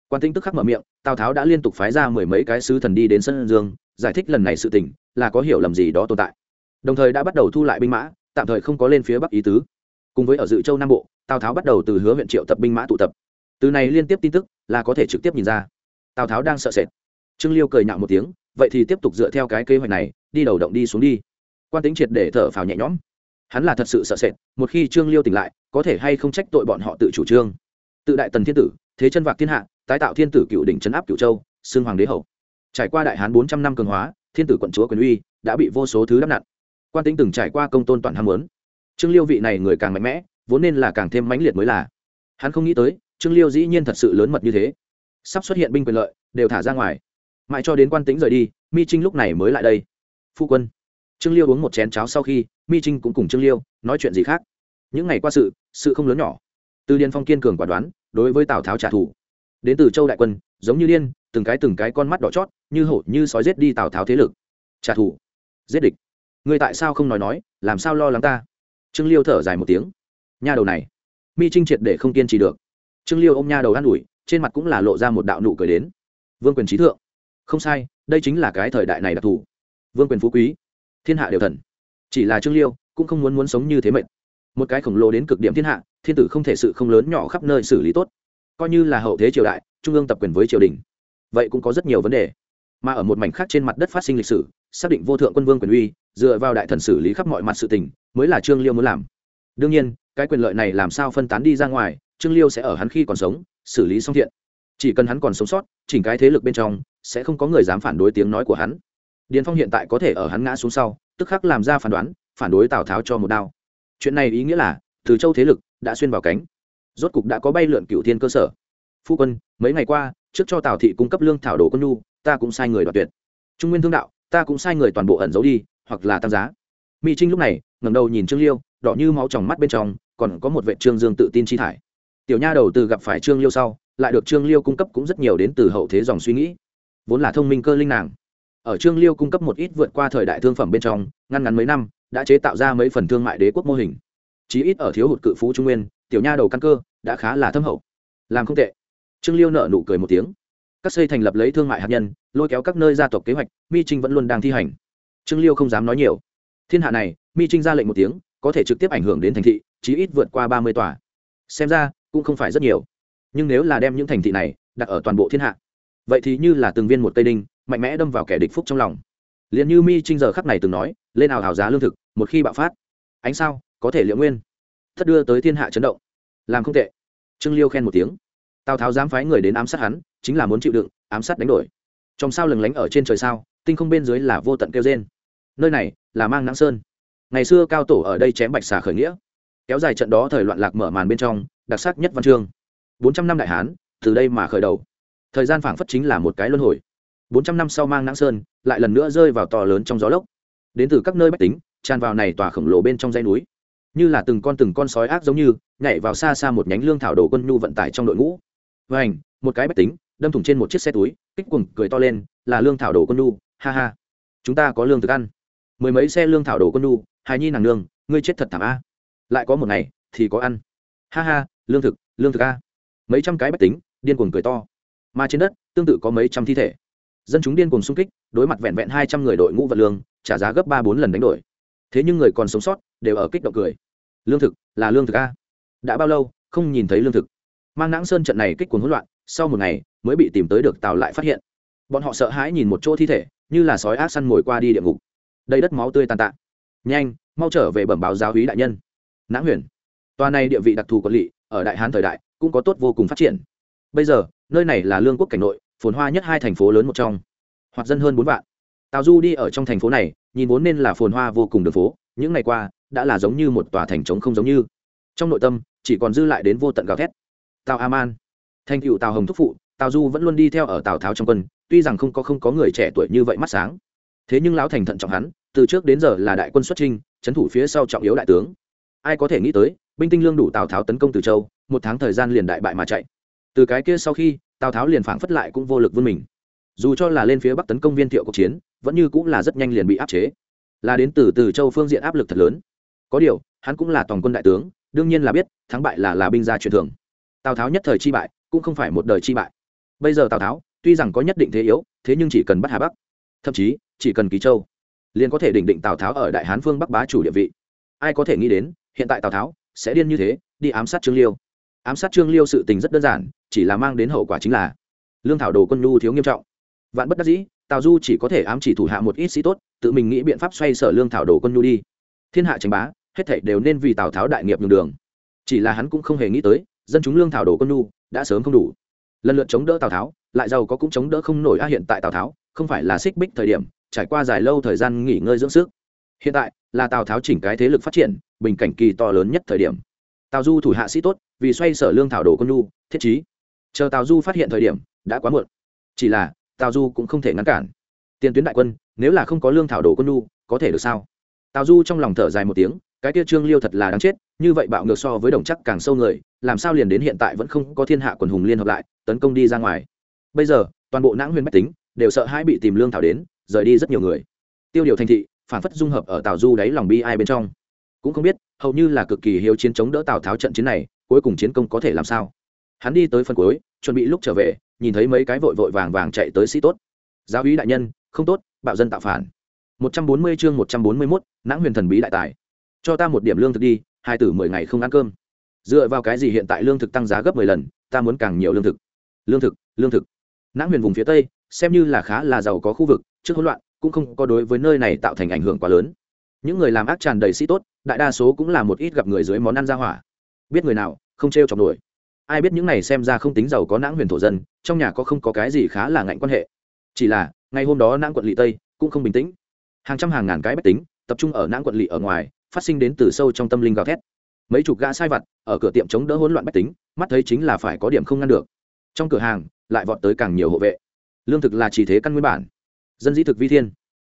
Quan tinh tức khắc mở miệng, tào tháo đã liên tục phái ra mười mấy cái sứ thần đi đến sân dương, giải thích lần này sự tình, là có hiểu lầm gì đó tồn tại. Đồng thời đã bắt đầu thu lại binh mã, tạm thời không có lên phía bắc ý tứ. Cùng với ở dự châu nam bộ, tào tháo bắt đầu từ hứa huyện triệu tập binh mã tụ tập. Từ này liên tiếp tin tức là có thể trực tiếp nhìn ra. Tào tháo đang sợ sệt. Trương liêu cười nhạo một tiếng vậy thì tiếp tục dựa theo cái kế hoạch này, đi đầu động đi xuống đi. Quan tính triệt để thở phào nhẹ nhõm. Hắn là thật sự sợ sệt, một khi trương liêu tỉnh lại, có thể hay không trách tội bọn họ tự chủ trương. Tự đại tần thiên tử, thế chân vạc thiên hạ, tái tạo thiên tử cựu đỉnh trấn áp cựu châu xương hoàng đế hậu. Trải qua đại hán bốn trăm năm cường hóa, thiên tử quận chúa quyền uy đã bị vô số thứ đắp nặn. Quan tính từng trải qua công tôn toàn ham muốn. Trương liêu vị này người càng mạnh mẽ, vốn nên là càng thêm mãnh liệt mới là. Hắn không nghĩ tới, trương liêu dĩ nhiên thật sự lớn mật như thế. Sắp xuất hiện binh quyền lợi, đều thả ra ngoài mãi cho đến quan tính rời đi, mi trinh lúc này mới lại đây. Phu quân, trương liêu uống một chén cháo sau khi, mi trinh cũng cùng trương liêu nói chuyện gì khác. Những ngày qua sự sự không lớn nhỏ. Từ điền phong kiên cường quả đoán, đối với tào tháo trả thù. Đến từ châu đại quân, giống như điên, từng cái từng cái con mắt đỏ chót, như hổ, như sói giết đi tào tháo thế lực. Trả thù. Giết địch. Người tại sao không nói nói, làm sao lo lắng ta? Trương liêu thở dài một tiếng. Nha đầu này. Mi trinh triệt để không kiên trì được. Trương liêu ôm nha đầu an ủi, trên mặt cũng là lộ ra một đạo nụ cười đến. Vương quyền trí thượng không sai, đây chính là cái thời đại này đặc thù. Vương quyền phú quý, thiên hạ đều thần. Chỉ là trương liêu cũng không muốn muốn sống như thế mệnh một cái khổng lồ đến cực điểm thiên hạ, thiên tử không thể sự không lớn nhỏ khắp nơi xử lý tốt. Coi như là hậu thế triều đại, trung ương tập quyền với triều đình, vậy cũng có rất nhiều vấn đề. Mà ở một mảnh khác trên mặt đất phát sinh lịch sử, xác định vô thượng quân vương quyền uy, dựa vào đại thần xử lý khắp mọi mặt sự tình, mới là trương liêu muốn làm. Đương nhiên, cái quyền lợi này làm sao phân tán đi ra ngoài, trương liêu sẽ ở hắn khi còn sống, xử lý xong thiện chỉ cần hắn còn sống sót, chỉnh cái thế lực bên trong, sẽ không có người dám phản đối tiếng nói của hắn. Điền phong hiện tại có thể ở hắn ngã xuống sau, tức khắc làm ra phán đoán, phản đối tào tháo cho một đao. Chuyện này ý nghĩa là, từ châu thế lực đã xuyên vào cánh. Rốt cục đã có bay lượn cựu thiên cơ sở. Phu quân, mấy ngày qua, trước cho tào thị cung cấp lương thảo đồ quân nhu, ta cũng sai người đoạt tuyệt. Trung nguyên thương đạo, ta cũng sai người toàn bộ ẩn giấu đi, hoặc là tăng giá. Mỹ trinh lúc này, ngẩng đầu nhìn trương liêu, đỏ như máu tròng mắt bên trong, còn có một vệ trương dương tự tin chi thải. Tiểu nha đầu từ gặp phải trương liêu sau lại được trương liêu cung cấp cũng rất nhiều đến từ hậu thế dòng suy nghĩ. Vốn là thông minh cơ linh nàng. Ở trương liêu cung cấp một ít vượt qua thời đại thương phẩm bên trong, ngăn ngắn mấy năm, đã chế tạo ra mấy phần thương mại đế quốc mô hình. Chí ít ở thiếu hụt cự phú trung nguyên, tiểu nha đầu căn cơ đã khá là thâm hậu. Làm không tệ. Trương liêu nợ nụ cười một tiếng. Các xây thành lập lấy thương mại hạt nhân, lôi kéo các nơi gia tộc kế hoạch, mi trinh vẫn luôn đang thi hành. Trương liêu không dám nói nhiều. Thiên hạ này, mi trinh ra lệnh một tiếng, có thể trực tiếp ảnh hưởng đến thành thị, chí ít vượt qua ba mươi tòa. Xem ra, cũng không phải rất nhiều nhưng nếu là đem những thành thị này đặt ở toàn bộ thiên hạ, vậy thì như là từng viên một cây đinh, mạnh mẽ đâm vào kẻ địch phúc trong lòng. Liền như mi trinh giờ khắc này từng nói, lên ảo hào giá lương thực, một khi bạo phát, ánh sao có thể liệu nguyên, thất đưa tới thiên hạ chấn động. Làm không tệ. Trương liêu khen một tiếng. Tào tháo dám phái người đến ám sát hắn, chính là muốn chịu đựng, ám sát đánh đổi. Trong sao lừng lánh ở trên trời sao, tinh không bên dưới là vô tận kêu trên nơi này là mang nắng sơn. Ngày xưa cao tổ ở đây chém bạch xà khởi nghĩa. Kéo dài trận đó thời loạn lạc mở màn bên trong, đặc sắc nhất văn chương bốn trăm năm đại hán, từ đây mà khởi đầu. Thời gian phảng phất chính là một cái luân hồi. bốn trăm năm sau mang nắng sơn, lại lần nữa rơi vào to lớn trong gió lốc. Đến từ các nơi bách tính, tràn vào này tòa khổng lồ bên trong dãy núi. Như là từng con từng con sói ác giống như, nhảy vào xa xa một nhánh lương thảo đồ quân nhu vận tải trong đội ngũ. Và ảnh một cái bách tính, đâm thủng trên một chiếc xe túi, kích cuồng cười to lên, là lương thảo đồ quân nhu, ha ha. Chúng ta có lương thực ăn. Mười mấy xe lương thảo đồ quân nhu, hài nhi nàng nương, ngươi chết thật thảm a. Lại có một ngày thì có ăn. Ha ha, lương thực lương thực a mấy trăm cái bách tính, điên cuồng cười to. Mà trên đất, tương tự có mấy trăm thi thể. Dân chúng điên cuồng xung kích, đối mặt vẹn vẹn hai trăm người đội ngũ vật lương, trả giá gấp ba bốn lần đánh đổi. Thế nhưng người còn sống sót đều ở kích động cười. Lương thực, là lương thực a. Đã bao lâu, không nhìn thấy lương thực. Mang nãng sơn trận này kích cuồng hỗn loạn, sau một ngày, mới bị tìm tới được tào lại phát hiện. Bọn họ sợ hãi nhìn một chỗ thi thể, như là sói ác săn mồi qua đi địa ngục. Đầy đất máu tươi tàn tạ. Nhanh, mau trở về bẩm báo giáo hí đại nhân. Nãng huyền. Tòa này địa vị đặc thù quản lý ở đại hán thời đại cũng có tốt vô cùng phát triển. Bây giờ, nơi này là lương quốc cảnh nội, phồn hoa nhất hai thành phố lớn một trong. Hoạt dân hơn bốn vạn. Tào du đi ở trong thành phố này, nhìn vốn nên là phồn hoa vô cùng đường phố, những ngày qua, đã là giống như một tòa thành trống không giống như. Trong nội tâm, chỉ còn dư lại đến vô tận gào thét. Tào a man, thành cựu tào hồng thúc phụ, tào du vẫn luôn đi theo ở tào tháo trong quân, tuy rằng không có không có người trẻ tuổi như vậy mắt sáng. Thế nhưng lão thành thận trọng hắn, từ trước đến giờ là đại quân xuất trinh trấn thủ phía sau trọng yếu đại tướng. Ai có thể nghĩ tới, binh tinh lương đủ tào tháo tấn công từ châu một tháng thời gian liền đại bại mà chạy. Từ cái kia sau khi, tào tháo liền phảng phất lại cũng vô lực vươn mình. Dù cho là lên phía bắc tấn công viên thiệu cuộc chiến, vẫn như cũng là rất nhanh liền bị áp chế. Là đến từ từ châu phương diện áp lực thật lớn. Có điều, hắn cũng là toàn quân đại tướng, đương nhiên là biết, thắng bại là là binh gia truyền thường. Tào tháo nhất thời chi bại, cũng không phải một đời chi bại. Bây giờ tào tháo, tuy rằng có nhất định thế yếu, thế nhưng chỉ cần bắt hà bắc, thậm chí, chỉ cần ký châu, liền có thể đỉnh định tào tháo ở đại hán phương bắc bá chủ địa vị. Ai có thể nghĩ đến, hiện tại tào tháo sẽ điên như thế, đi ám sát trương liêu ám sát trương liêu sự tình rất đơn giản, chỉ là mang đến hậu quả chính là lương thảo đồ quân nhu thiếu nghiêm trọng. Vạn bất đắc dĩ, tào du chỉ có thể ám chỉ thủ hạ một ít sĩ tốt, tự mình nghĩ biện pháp xoay sở lương thảo đồ quân nhu đi. Thiên hạ tranh bá, hết thảy đều nên vì tào tháo đại nghiệp nhường đường. Chỉ là hắn cũng không hề nghĩ tới, dân chúng lương thảo đồ quân nhu đã sớm không đủ. Lần lượt chống đỡ tào tháo, lại giàu có cũng chống đỡ không nổi a hiện tại tào tháo, không phải là xích bích thời điểm, trải qua dài lâu thời gian nghỉ ngơi dưỡng sức. Hiện tại là tào tháo chỉnh cái thế lực phát triển, bình cảnh kỳ to lớn nhất thời điểm. Tào du thủ hạ sĩ tốt vì xoay sở lương thảo đồ con nhu, thiết chí chờ tào du phát hiện thời điểm, đã quá muộn. Chỉ là, tào du cũng không thể ngăn cản. Tiền tuyến đại quân, nếu là không có lương thảo đồ con nhu, có thể được sao? Tào du trong lòng thở dài một tiếng, cái kia trương liêu thật là đáng chết, như vậy bạo ngược so với đồng chắc càng sâu người, làm sao liền đến hiện tại vẫn không có thiên hạ quần hùng liên hợp lại, tấn công đi ra ngoài. Bây giờ, toàn bộ nãng huyền bách tính, đều sợ hãi bị tìm lương thảo đến, rời đi rất nhiều người. Tiêu điều thành thị, phản phất dung hợp ở tào du đáy lòng bi ai bên trong. Cũng không biết, hầu như là cực kỳ hiếu chiến chống đỡ tào tháo trận chiến này cuối cùng chiến công có thể làm sao? Hắn đi tới phần cuối chuẩn bị lúc trở về nhìn thấy mấy cái vội vội vàng vàng chạy tới sĩ tốt. Giáo úy đại nhân không tốt bạo dân tạo phản. 140 chương 141, nãng huyền thần bí đại tài. Cho ta một điểm lương thực đi hai tử mười ngày không ăn cơm. Dựa vào cái gì hiện tại lương thực tăng giá gấp mười lần ta muốn càng nhiều lương thực. Lương thực lương thực. Nãng huyền vùng phía tây xem như là khá là giàu có khu vực trước hỗn loạn cũng không có đối với nơi này tạo thành ảnh hưởng quá lớn. Những người làm ác tràn đầy sĩ tốt đại đa số cũng là một ít gặp người dưới món ăn ra hỏa. Biết người nào không t r e o chọc nổi. Ai biết những này xem ra không tính giàu có nãng huyền thổ dân, trong nhà có không có cái gì khá là ngạnh quan hệ. Chỉ là ngày hôm đó nãng quận lỵ tây cũng không bình tĩnh. Hàng trăm hàng ngàn cái bách tính tập trung ở nãng quận lỵ ở ngoài, phát sinh đến từ sâu trong tâm linh gào thét. Mấy chục gã sai vặt ở cửa tiệm chống đỡ hỗn loạn bách tính, mắt thấy chính là phải có điểm không ngăn được. Trong cửa hàng, lại vọt tới càng nhiều hộ vệ. Lương thực là chỉ thế căn nguyên bản. Dân dĩ thực vi thiên.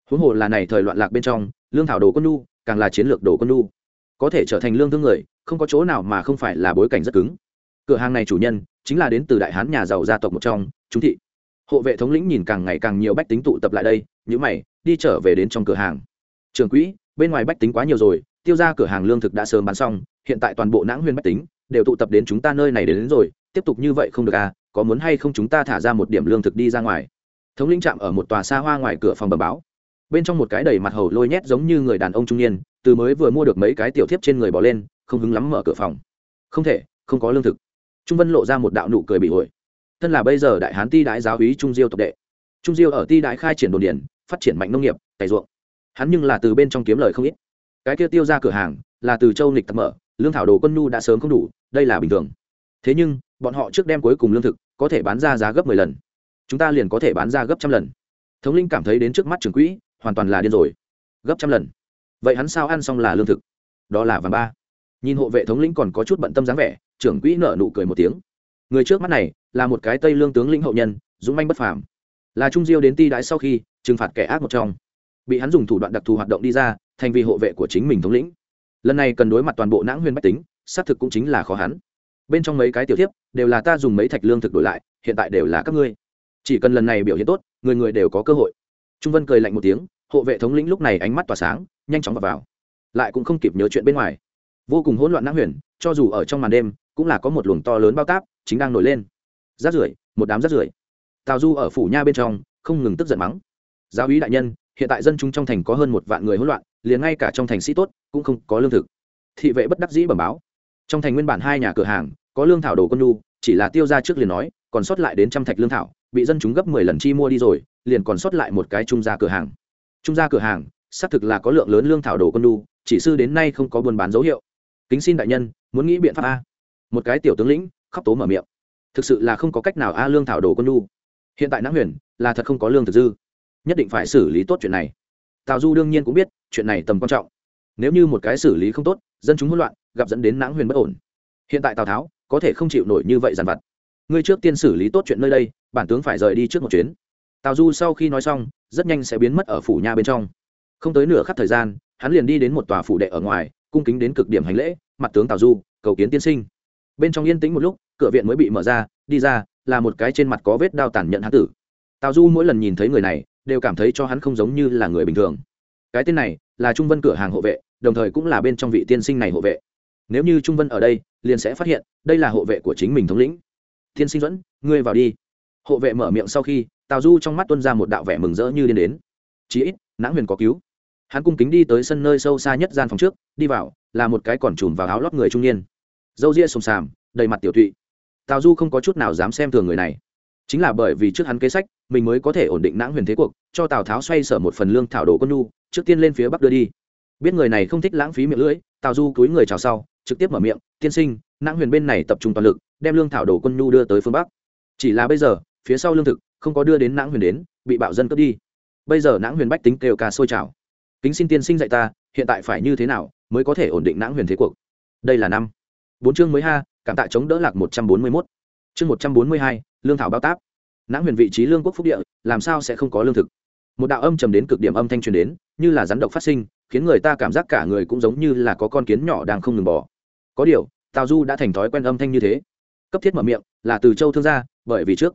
Huống hồ là này thời loạn lạc bên trong, lương thảo đồ quân nu càng là chiến lược đồ quân nu có thể trở thành lương thương người không có chỗ nào mà không phải là bối cảnh rất cứng. Cửa hàng này chủ nhân chính là đến từ đại hán nhà giàu gia tộc một trong chúng thị. Hộ vệ thống lĩnh nhìn càng ngày càng nhiều bách tính tụ tập lại đây nhữ mày đi trở về đến trong cửa hàng. Trường quỹ bên ngoài bách tính quá nhiều rồi tiêu ra cửa hàng lương thực đã sớm bán xong hiện tại toàn bộ nãng huyên bách tính đều tụ tập đến chúng ta nơi này đến, đến rồi tiếp tục như vậy không được à có muốn hay không chúng ta thả ra một điểm lương thực đi ra ngoài? Thống lĩnh chạm ở một tòa xa hoa ngoài cửa phòng bờ báo. Bên trong một cái đầy mặt hầu lôi nhét giống như người đàn ông trung niên từ mới vừa mua được mấy cái tiểu thiếp trên người bỏ lên không hứng lắm mở cửa phòng. Không thể, không có lương thực. Trung vân lộ ra một đạo nụ cười bị ổi thân là bây giờ đại hán ti đại giáo úy trung diêu tộc đệ. Trung diêu ở ti đại khai triển đồn điển phát triển mạnh nông nghiệp, cày ruộng. Hắn nhưng là từ bên trong kiếm lời không ít. Cái kia tiêu ra cửa hàng, là từ châu nịch tập mở, lương thảo đồ quân nhu đã sớm không đủ, đây là bình thường. Thế nhưng, bọn họ trước đem cuối cùng lương thực, có thể bán ra giá gấp mười lần. Chúng ta liền có thể bán ra gấp trăm lần. Thống linh cảm thấy đến trước mắt trường quỹ, hoàn toàn là điên rồi. Gấp trăm lần. Vậy hắn sao ăn xong là lương thực? Đó là vàng ba nhìn hộ vệ thống lĩnh còn có chút bận tâm dáng vẻ trưởng quỹ nở nụ cười một tiếng. Người trước mắt này là một cái tây lương tướng lĩnh hậu nhân dũng manh bất phàm. Là trung diêu đến ti đái sau khi trừng phạt kẻ ác một trong. Bị hắn dùng thủ đoạn đặc thù hoạt động đi ra thành vì hộ vệ của chính mình thống lĩnh. Lần này cần đối mặt toàn bộ nãng huyền bách tính xác thực cũng chính là khó hắn. Bên trong mấy cái tiểu tiếp đều là ta dùng mấy thạch lương thực đổi lại hiện tại đều là các ngươi. Chỉ cần lần này biểu hiện tốt người người đều có cơ hội. Trung vân cười lạnh một tiếng hộ vệ thống lĩnh lúc này ánh mắt tỏa sáng nhanh chóng vào, vào. lại cũng không kịp nhớ chuyện bên ngoài vô cùng hỗn loạn nãng huyền cho dù ở trong màn đêm cũng là có một luồng to lớn bao táp chính đang nổi lên. Rát rưởi một đám rát rưởi. Tào du ở phủ nha bên trong không ngừng tức giận mắng. Giáo úy đại nhân hiện tại dân chúng trong thành có hơn một vạn người hỗn loạn liền ngay cả trong thành sĩ tốt cũng không có lương thực. Thị vệ bất đắc dĩ bẩm báo. Trong thành nguyên bản hai nhà cửa hàng có lương thảo đồ con nu, chỉ là tiêu ra trước liền nói còn sót lại đến trăm thạch lương thảo bị dân chúng gấp mười lần chi mua đi rồi liền còn sót lại một cái trung gia cửa hàng. Trung gia cửa hàng xác thực là có lượng lớn lương thảo đồ con nu, chỉ sư đến nay không có buôn bán dấu hiệu kính xin đại nhân, muốn nghĩ biện pháp a. Một cái tiểu tướng lĩnh, khóc tố mở miệng. Thực sự là không có cách nào a lương thảo đồ quân nhu. Hiện tại nãng huyền là thật không có lương thực dư. Nhất định phải xử lý tốt chuyện này. Tào du đương nhiên cũng biết, chuyện này tầm quan trọng. Nếu như một cái xử lý không tốt, dân chúng hỗn loạn, gặp dẫn đến nãng huyền bất ổn. Hiện tại tào tháo có thể không chịu nổi như vậy dàn vặt. Ngươi trước tiên xử lý tốt chuyện nơi đây, bản tướng phải rời đi trước một chuyến. Tào du sau khi nói xong, rất nhanh sẽ biến mất ở phủ nhà bên trong. Không tới nửa khắc thời gian, hắn liền đi đến một tòa phủ đệ ở ngoài cung kính đến cực điểm hành lễ, mặt tướng tào du, cầu kiến tiên sinh. Bên trong yên tĩnh một lúc, cửa viện mới bị mở ra, đi ra, là một cái trên mặt có vết đao tàn nhận hán tử. Tào du mỗi lần nhìn thấy người này, đều cảm thấy cho hắn không giống như là người bình thường. Cái tên này, là trung vân cửa hàng hộ vệ, đồng thời cũng là bên trong vị tiên sinh này hộ vệ. Nếu như trung vân ở đây, liền sẽ phát hiện, đây là hộ vệ của chính mình thống lĩnh. Tiên sinh dẫn ngươi vào đi. Hộ vệ mở miệng sau khi, tào du trong mắt tuân ra một đạo vẻ mừng rỡ như điên đến. Chí ít nãng huyền có cứu hắn cung kính đi tới sân nơi sâu xa nhất gian phòng trước, đi vào, là một cái còn chùm vào áo lót người trung niên. Dâu ria sùng sàm, đầy mặt tiểu thụy tào du không có chút nào dám xem thường người này. Chính là bởi vì trước hắn kế sách, mình mới có thể ổn định nãng huyền thế cuộc, cho tào tháo xoay sở một phần lương thảo đồ quân nhu, trước tiên lên phía bắc đưa đi. Biết người này không thích lãng phí miệng lưỡi, tào du cúi người chào sau, trực tiếp mở miệng, tiên sinh, nãng huyền bên này tập trung toàn lực, đem lương thảo đồ quân nhu đưa tới phương bắc. Chỉ là bây giờ, phía sau lương thực, không có đưa đến nãng huyền đến, bị bạo dân cướp đi. Bây giờ nãng huyền bách tính kêu ca sôi trào kính xin tiên sinh dạy ta, hiện tại phải như thế nào mới có thể ổn định nãng huyền thế cuộc? Đây là năm. Bốn chương mới ha cảm tạ chống đỡ lạc một trăm bốn mươi mốt. Chương một trăm bốn mươi hai, lương thảo bao táp. Nãng huyền vị trí lương quốc phúc địa, làm sao sẽ không có lương thực? Một đạo âm trầm đến cực điểm âm thanh truyền đến, như là rắn độc phát sinh, khiến người ta cảm giác cả người cũng giống như là có con kiến nhỏ đang không ngừng bỏ có điều, tào du đã thành thói quen âm thanh như thế. Cấp thiết mở miệng là từ châu thương gia, bởi vì trước,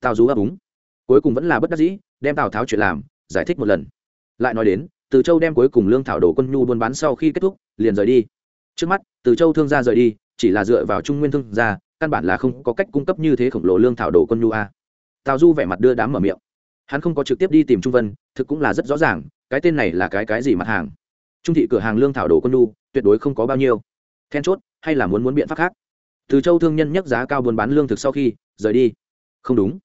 tào du ấp úng, cuối cùng vẫn là bất đắc dĩ, đem tào tháo chuyện làm, giải thích một lần. Lại nói đến từ châu đem cuối cùng lương thảo đổ quân nhu buôn bán sau khi kết thúc, liền rời đi. Trước mắt, từ châu thương gia rời đi, chỉ là dựa vào trung nguyên thương gia, căn bản là không có cách cung cấp như thế khổng lồ lương thảo đổ quân nhu a. Tào du vẻ mặt đưa đám mở miệng. Hắn không có trực tiếp đi tìm trung vân, thực cũng là rất rõ ràng, cái tên này là cái cái gì mặt hàng. Trung thị cửa hàng lương thảo đồ quân nhu, tuyệt đối không có bao nhiêu. Then chốt, hay là muốn muốn biện pháp khác? Từ châu thương nhân nhắc giá cao buôn bán lương thực sau khi, rời đi. Không đúng.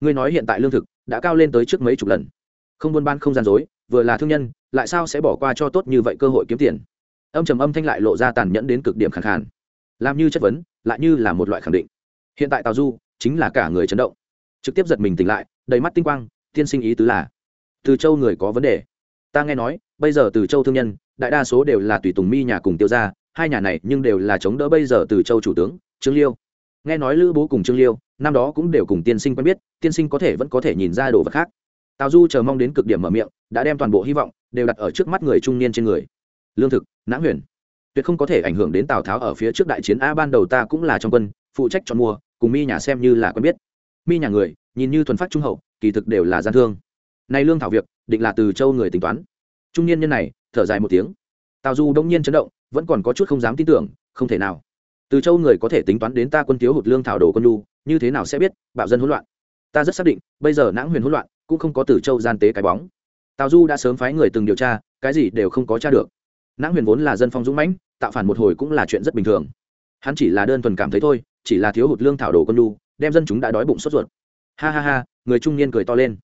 Ngươi nói hiện tại lương thực đã cao lên tới trước mấy chục lần. Không buôn bán không gian dối, vừa là thương nhân lại sao sẽ bỏ qua cho tốt như vậy cơ hội kiếm tiền? Âm trầm âm thanh lại lộ ra tàn nhẫn đến cực điểm khẳng khàn. Làm như chất vấn, lại như là một loại khẳng định. Hiện tại tào du chính là cả người chấn động. Trực tiếp giật mình tỉnh lại, đầy mắt tinh quang, tiên sinh ý tứ là, từ châu người có vấn đề. Ta nghe nói, bây giờ từ châu thương nhân, đại đa số đều là tùy tùng mi nhà cùng tiêu gia, hai nhà này nhưng đều là chống đỡ bây giờ từ châu chủ tướng, trương liêu. Nghe nói lữ bố cùng trương liêu, năm đó cũng đều cùng tiên sinh quen biết, tiên sinh có thể vẫn có thể nhìn ra đồ vật khác tào du chờ mong đến cực điểm mở miệng, đã đem toàn bộ hy vọng đều đặt ở trước mắt người trung niên trên người. Lương thực, nã huyền. Tuyệt không có thể ảnh hưởng đến tào tháo ở phía trước đại chiến a ban đầu ta cũng là trong quân, phụ trách chọn mua, cùng mi nhà xem như là quen biết. Mi nhà người, nhìn như thuần phát trung hậu, kỳ thực đều là gian thương. Nay lương thảo việc, định là từ châu người tính toán. Trung niên nhân này, thở dài một tiếng. Tào du đông nhiên chấn động, vẫn còn có chút không dám tin tưởng, không thể nào. Từ châu người có thể tính toán đến ta quân thiếu hụt lương thảo đồ quân lu như thế nào sẽ biết, bạo dân hỗn loạn. Ta rất xác định, bây giờ nãng huyền hỗn loạn cũng không có từ châu gian tế cái bóng. Tào du đã sớm phái người từng điều tra, cái gì đều không có tra được. Nãng huyền vốn là dân phong dũng mãnh, tạo phản một hồi cũng là chuyện rất bình thường. Hắn chỉ là đơn thuần cảm thấy thôi, chỉ là thiếu hụt lương thảo đồ quân lu đem dân chúng đã đói bụng sốt ruột. Ha ha ha, người trung niên cười to lên.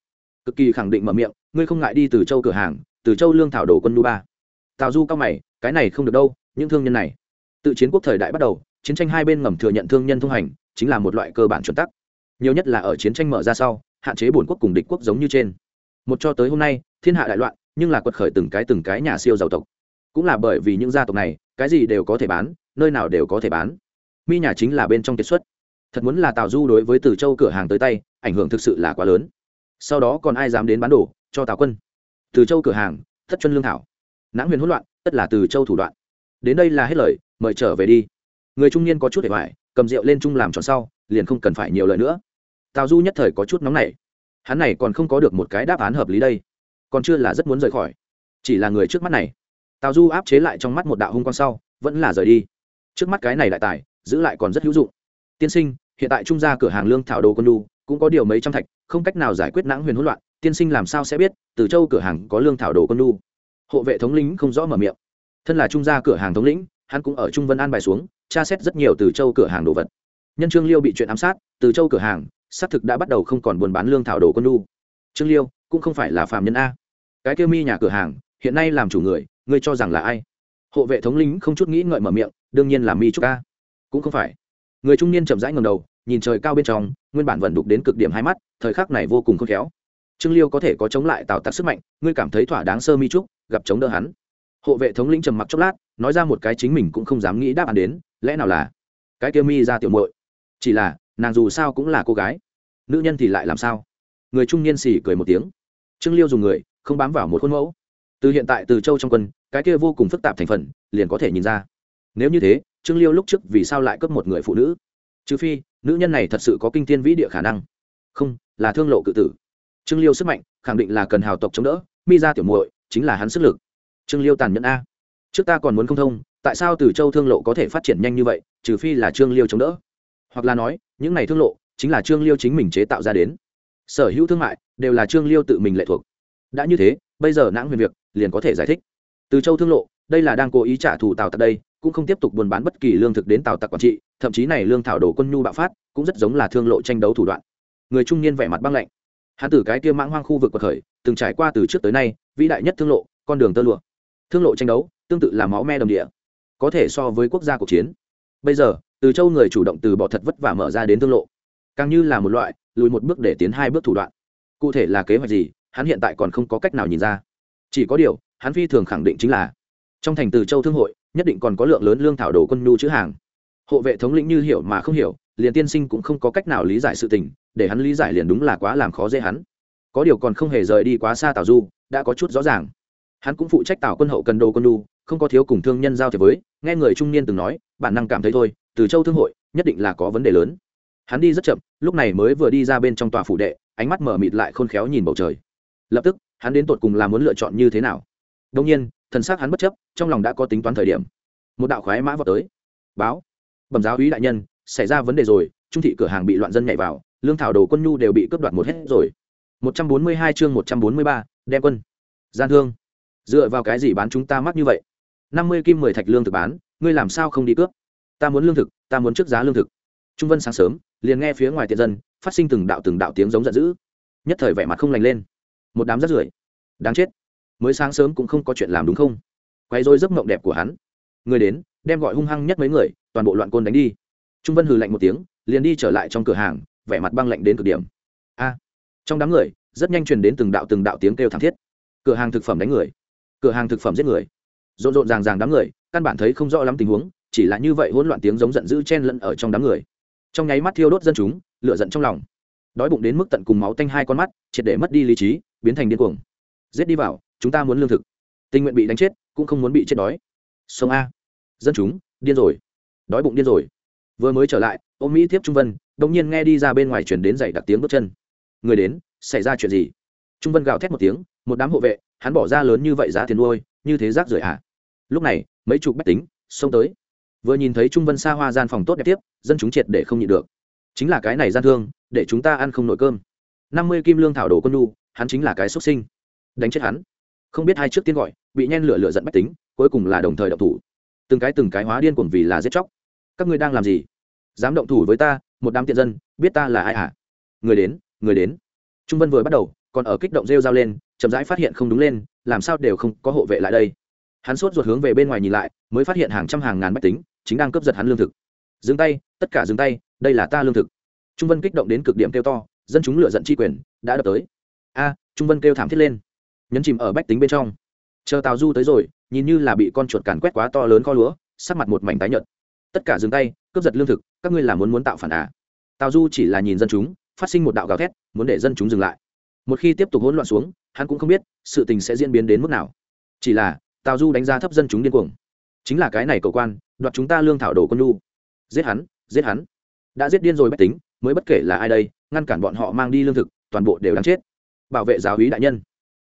Cực kỳ khẳng định mở miệng, ngươi không ngại đi từ châu cửa hàng, từ châu lương thảo đồ quân nu ba. Tào du cao mày, cái này không được đâu, những thương nhân này. Tự chiến quốc thời đại bắt đầu, chiến tranh hai bên ngầm thừa nhận thương nhân thông hành, chính là một loại cơ bản chuẩn tắc. Nhiều nhất là ở chiến tranh mở ra sau hạn chế bổn quốc cùng địch quốc giống như trên. Một cho tới hôm nay, thiên hạ đại loạn, nhưng là quật khởi từng cái từng cái nhà siêu giàu tộc. Cũng là bởi vì những gia tộc này, cái gì đều có thể bán, nơi nào đều có thể bán. Mi nhà chính là bên trong kiệt xuất. Thật muốn là tào du đối với từ châu cửa hàng tới tay, ảnh hưởng thực sự là quá lớn. Sau đó còn ai dám đến bán đồ cho tào quân? Từ châu cửa hàng, thất chân lương thảo. Nãng huyền hỗn loạn, tất là từ châu thủ đoạn. Đến đây là hết lời, mời trở về đi. Người trung niên có chút để hoài cầm rượu lên chung làm tròn sau, liền không cần phải nhiều lời nữa tào du nhất thời có chút nóng nảy. Hắn này còn không có được một cái đáp án hợp lý đây. Còn chưa là rất muốn rời khỏi. Chỉ là người trước mắt này. Tào du áp chế lại trong mắt một đạo hung quang sau, vẫn là rời đi. Trước mắt cái này đại tài, giữ lại còn rất hữu dụng. Tiên sinh, hiện tại trung gia cửa hàng lương thảo đồ quân đu cũng có điều mấy trăm thạch, không cách nào giải quyết nãng huyền hỗn loạn, tiên sinh làm sao sẽ biết, từ châu cửa hàng có lương thảo đồ quân đu hộ vệ thống lĩnh không rõ mở miệng. Thân là trung gia cửa hàng thống lĩnh, hắn cũng ở trung vân an bài xuống, tra xét rất nhiều từ châu cửa hàng đồ vật. Nhân trương liêu bị chuyện ám sát, từ châu cửa hàng xác thực đã bắt đầu không còn buôn bán lương thảo đồ quân đu trương liêu, cũng không phải là phàm nhân a. Cái kêu mi nhà cửa hàng, hiện nay làm chủ người, ngươi cho rằng là ai? Hộ vệ thống lĩnh không chút nghĩ ngợi mở miệng, đương nhiên là mi trúc a. Cũng không phải. Người trung niên chậm rãi ngầm đầu, nhìn trời cao bên trong, nguyên bản vận đục đến cực điểm hai mắt, thời khắc này vô cùng khôn khéo. Trương liêu có thể có chống lại tạo tặc sức mạnh, ngươi cảm thấy thỏa đáng sơ mi trúc, gặp chống đỡ hắn. Hộ vệ thống lĩnh trầm mặc chốc lát, nói ra một cái chính mình cũng không dám nghĩ đáp án đến, lẽ nào là cái kia mi ra tiểu muội? Chỉ là nàng dù sao cũng là cô gái. Nữ nhân thì lại làm sao? Người trung niên xì cười một tiếng. Trương liêu dùng người, không bám vào một khuôn mẫu. Từ hiện tại, từ châu trong quân, cái kia vô cùng phức tạp thành phần, liền có thể nhìn ra. Nếu như thế, trương liêu lúc trước vì sao lại cấp một người phụ nữ? Trừ phi, nữ nhân này thật sự có kinh thiên vĩ địa khả năng. Không, là thương lộ cự tử. Trương liêu sức mạnh, khẳng định là cần hào tộc chống đỡ, mi ra tiểu muội, chính là hắn sức lực. Trương liêu tàn nhẫn a. Trước ta còn muốn không thông, tại sao từ châu thương lộ có thể phát triển nhanh như vậy, trừ phi là trương liêu chống đỡ? Hoặc là nói, những này thương lộ chính là trương liêu chính mình chế tạo ra đến. Sở hữu thương mại đều là trương liêu tự mình lệ thuộc. Đã như thế, bây giờ nãng huyền việc liền có thể giải thích. Từ châu thương lộ, đây là đang cố ý trả thù tào tặc đây, cũng không tiếp tục buôn bán bất kỳ lương thực đến tào tặc quản trị, thậm chí này lương thảo đồ quân nhu bạo phát, cũng rất giống là thương lộ tranh đấu thủ đoạn. Người trung niên vẻ mặt băng lạnh. Hắn từ cái kia mãng hoang khu vực của khởi, từng trải qua từ trước tới nay, vĩ đại nhất thương lộ, con đường tơ lụa. Thương lộ tranh đấu, tương tự là máu me đồng địa, có thể so với quốc gia cuộc chiến. Bây giờ từ châu người chủ động từ bỏ thật vất vả mở ra đến thương lộ. Càng như là một loại, lùi một bước để tiến hai bước thủ đoạn. Cụ thể là kế hoạch gì, hắn hiện tại còn không có cách nào nhìn ra. Chỉ có điều, hắn phi thường khẳng định chính là, trong thành từ châu thương hội, nhất định còn có lượng lớn lương thảo đồ quân nhu chữ hàng. Hộ vệ thống lĩnh như hiểu mà không hiểu, liền tiên sinh cũng không có cách nào lý giải sự tình, để hắn lý giải liền đúng là quá làm khó dễ hắn. Có điều còn không hề rời đi quá xa tào du, đã có chút rõ ràng. Hắn cũng phụ trách tào quân hậu cần đồ quân nhu không có thiếu cùng thương nhân giao thiệp với, nghe người trung niên từng nói, bản năng cảm thấy thôi, từ châu thương hội, nhất định là có vấn đề lớn. Hắn đi rất chậm, lúc này mới vừa đi ra bên trong tòa phủ đệ, ánh mắt mở mịt lại khôn khéo nhìn bầu trời. Lập tức, hắn đến tột cùng là muốn lựa chọn như thế nào? Đông nhiên, thần s ắ c hắn bất chấp, trong lòng đã có tính toán thời điểm. Một đạo khoái mã vào tới. Báo. Bẩm giáo úy đại nhân, xảy ra vấn đề rồi, trung thị cửa hàng bị loạn dân nhảy vào, lương thảo đồ quân nhu đều bị cướp đoạt một hết rồi. Một trăm bốn mươi hai chương một trăm bốn mươi ba, đem quân. Gian thương. Dựa vào cái gì bán chúng ta mắc như vậy? Năm mươi kim mười thạch lương thực bán, ngươi làm sao không đi cướp? Ta muốn lương thực, ta muốn trước giá lương thực. Trung vân sáng sớm, liền nghe phía ngoài tiện dân, phát sinh từng đạo từng đạo tiếng giống giận dữ. Nhất thời vẻ mặt không lành lên. Một đám rắt rưởi. Đáng chết. Mới sáng sớm cũng không có chuyện làm đúng không? Quay rồi giấc mộng đẹp của hắn. Người đến, đem gọi hung hăng nhất mấy người, toàn bộ loạn côn đánh đi. Trung vân hừ lạnh một tiếng, liền đi trở lại trong cửa hàng, vẻ mặt băng lạnh đến cực điểm. A. À, trong đám người, rất nhanh truyền đến từng đạo từng đạo tiếng kêu thảm thiết. Cửa hàng thực phẩm đánh người. Cửa hàng thực phẩm giết người rộn rộn ràng ràng đám người, căn bản thấy không rõ lắm tình huống, chỉ là như vậy hỗn loạn tiếng giống giận dữ chen lẫn ở trong đám người. Trong nháy mắt thiêu đốt dân chúng lựa giận trong lòng. Đói bụng đến mức tận cùng máu tanh hai con mắt, triệt để mất đi lý trí, biến thành điên cuồng. Giết đi vào, chúng ta muốn lương thực. Tình nguyện bị đánh chết, cũng không muốn bị chết đói. Sông a. Dân chúng, điên rồi. Đói bụng điên rồi. Vừa mới trở lại ô mỹ tiếp trung vân đông nhiên nghe đi ra bên ngoài chuyển đến dậy đặc tiếng bước chân. Người đến, xảy ra chuyện gì? Trung vân gào thét một tiếng, một đám hộ vệ, hắn bỏ ra lớn như vậy giá tiền nuôi, như thế rác rưởi à? Lúc này, mấy chục bách tính xông tới. Vừa nhìn thấy trung vân xa hoa gian phòng tốt đẹp tiếp, dân chúng triệt để không nhịn được. Chính là cái này gian thương, để chúng ta ăn không nổi cơm. Năm mươi kim lương thảo đồ quân nu hắn chính là cái xuất sinh. Đánh chết hắn. Không biết hai trước tiên gọi, bị nhen lửa lửa giận bách tính, cuối cùng là đồng thời động thủ. Từng cái từng cái hóa điên cuồng vì là giết chóc. Các ngươi đang làm gì? Dám động thủ với ta, một đám tiện dân, biết ta là ai à người đến người đến. Trung vân vừa bắt đầu, còn ở kích động rêu dao lên, chậm rãi phát hiện không đúng lên, làm sao đều không có hộ vệ lại đây? Hắn sốt ruột hướng về bên ngoài nhìn lại, mới phát hiện hàng trăm hàng ngàn bách tính chính đang cướp giật hắn lương thực. Dừng tay, tất cả dừng tay, đây là ta lương thực. Trung vân kích động đến cực điểm kêu to, dân chúng lựa giận tri quyền, đã đập tới. A, trung vân kêu thảm thiết lên. Nhấn chìm ở bách tính bên trong. Chờ tào du tới rồi, nhìn như là bị con chuột càn quét quá to lớn kho lúa, sắc mặt một mảnh tái nhợt. Tất cả dừng tay, cướp giật lương thực, các ngươi là muốn muốn tạo phản à? Tào du chỉ là nhìn dân chúng, phát sinh một đạo gào thét, muốn để dân chúng dừng lại. Một khi tiếp tục hỗn loạn xuống, hắn cũng không biết sự tình sẽ diễn biến đến mức nào. Chỉ là tào du đánh giá thấp dân chúng điên cuồng. Chính là cái này cầu quan, đoạt chúng ta lương thảo đồ quân lu giết hắn giết hắn. Đã giết điên rồi bách tính, mới bất kể là ai đây, ngăn cản bọn họ mang đi lương thực, toàn bộ đều đáng chết. Bảo vệ giáo hí đại nhân.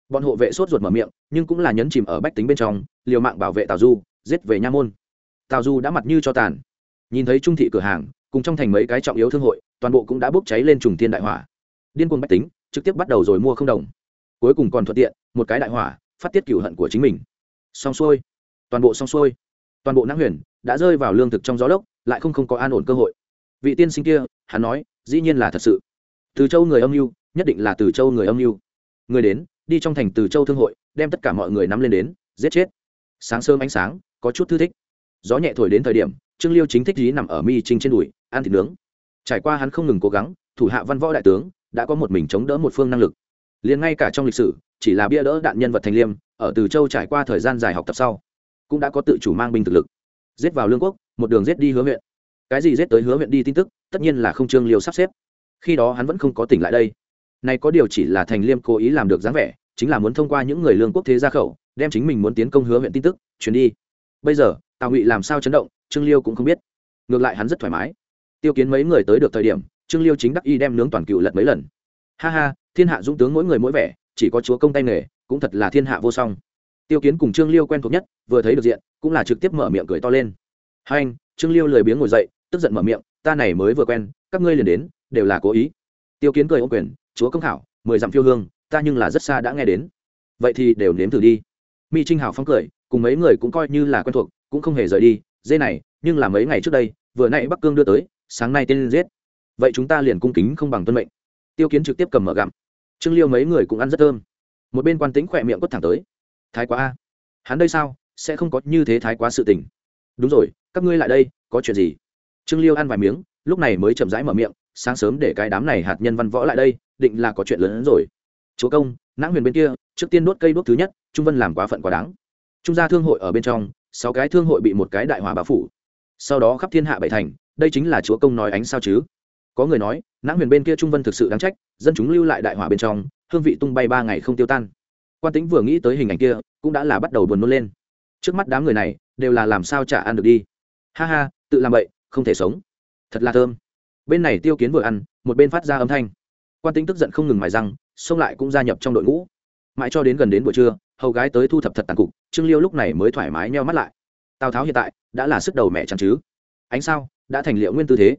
Bọn hộ vệ sốt ruột mở miệng, nhưng cũng là nhấn chìm ở bách tính bên trong, liều mạng bảo vệ tào du, giết về nha môn. Tào du đã mặt như cho tàn. Nhìn thấy trung thị cửa hàng, cùng trong thành mấy cái trọng yếu thương hội, toàn bộ cũng đã bốc cháy lên trùng thiên đại hỏa. Điên cuồng bách tính, trực tiếp bắt đầu rồi mua không đồng. Cuối cùng còn thuận tiện, một cái đại hỏa, phát tiết cửu hận của chính mình xong xuôi. Toàn bộ xong xuôi. Toàn bộ nắng huyền đã rơi vào lương thực trong gió lốc, lại không không có an ổn cơ hội. Vị tiên sinh kia, hắn nói, dĩ nhiên là thật sự. Từ châu người âm mưu, nhất định là từ châu người âm mưu. Người đến, đi trong thành từ châu thương hội, đem tất cả mọi người nắm lên đến, giết chết. Sáng sớm ánh sáng, có chút thư thích. Gió nhẹ thổi đến thời điểm, trương liêu chính thích dí nằm ở mi trinh trên đùi, ăn thịt nướng. Trải qua hắn không ngừng cố gắng, thủ hạ văn võ đại tướng, đã có một mình chống đỡ một phương năng lực. Liền ngay cả trong lịch sử, chỉ là bia đỡ đạn nhân vật thành liêm ở từ châu trải qua thời gian dài học tập sau, cũng đã có tự chủ mang binh thực lực. Giết vào lương quốc, một đường giết đi hứa huyện. Cái gì giết tới hứa huyện đi tin tức, tất nhiên là không trương liêu sắp xếp. Khi đó hắn vẫn không có tỉnh lại đây. Này có điều chỉ là thành liêm cố ý làm được dáng vẻ, chính là muốn thông qua những người lương quốc thế gia khẩu, đem chính mình muốn tiến công hứa huyện tin tức chuyển đi. Bây giờ, tào ngụy làm sao chấn động, trương liêu cũng không biết. Ngược lại hắn rất thoải mái. Tiêu kiến mấy người tới được thời điểm, trương liêu chính đắc y đem nướng toàn cựu lật mấy lần. Ha ha, thiên hạ dũng tướng mỗi người mỗi vẻ, chỉ có chúa công tay nghề cũng thật là thiên hạ vô song. Tiêu kiến cùng trương liêu quen thuộc nhất vừa thấy được diện cũng là trực tiếp mở miệng cười to lên. Hai anh trương liêu lười biếng ngồi dậy tức giận mở miệng ta này mới vừa quen các ngươi liền đến đều là cố ý. Tiêu kiến cười ô quyền chúa công hảo, mười dặm phiêu hương ta nhưng là rất xa đã nghe đến. Vậy thì đều nếm thử đi. Mi trinh hảo phóng cười cùng mấy người cũng coi như là quen thuộc cũng không hề rời đi dê này nhưng là mấy ngày trước đây vừa nãy bắc cương đưa tới sáng nay tên giết. Vậy chúng ta liền cung kính không bằng tuân mệnh. Tiêu kiến trực tiếp cầm mở gặm. Trương liêu mấy người cũng ăn rất thơm một bên quan tính khỏe miệng quất thẳng tới. Thái quá a. Hắn đây sao? Sẽ không có như thế thái quá sự tình. Đúng rồi, các ngươi lại đây, có chuyện gì? Trương liêu ăn vài miếng, lúc này mới chậm rãi mở miệng, sáng sớm để cái đám này hạt nhân văn võ lại đây, định là có chuyện lớn hơn rồi. Chúa công nãng huyền bên kia, trước tiên đốt cây đốt thứ nhất, trung vân làm quá phận quá đáng. Trung gia thương hội ở bên trong, sáu cái thương hội bị một cái đại hỏa báo phủ. Sau đó khắp thiên hạ bảy thành, đây chính là chúa công nói ánh sao chứ? Có người nói nãng huyền bên kia trung vân thực sự đáng trách, dân chúng lưu lại đại hỏa bên trong hương vị tung bay ba ngày không tiêu tan. Quan tính vừa nghĩ tới hình ảnh kia, cũng đã là bắt đầu buồn nôn lên. Trước mắt đám người này, đều là làm sao trả ăn được đi. Ha ha, tự làm vậy, không thể sống. Thật là thơm. Bên này tiêu kiến vừa ăn, một bên phát ra âm thanh. Quan tính tức giận không ngừng mài răng, xông lại cũng gia nhập trong đội ngũ. Mãi cho đến gần đến buổi trưa, hầu gái tới thu thập thật tàn cục, trương liêu lúc này mới thoải mái nheo mắt lại. Tào tháo hiện tại, đã là sức đầu mẹ chẳng chứ. Ánh sao, đã thành liệu nguyên tư thế.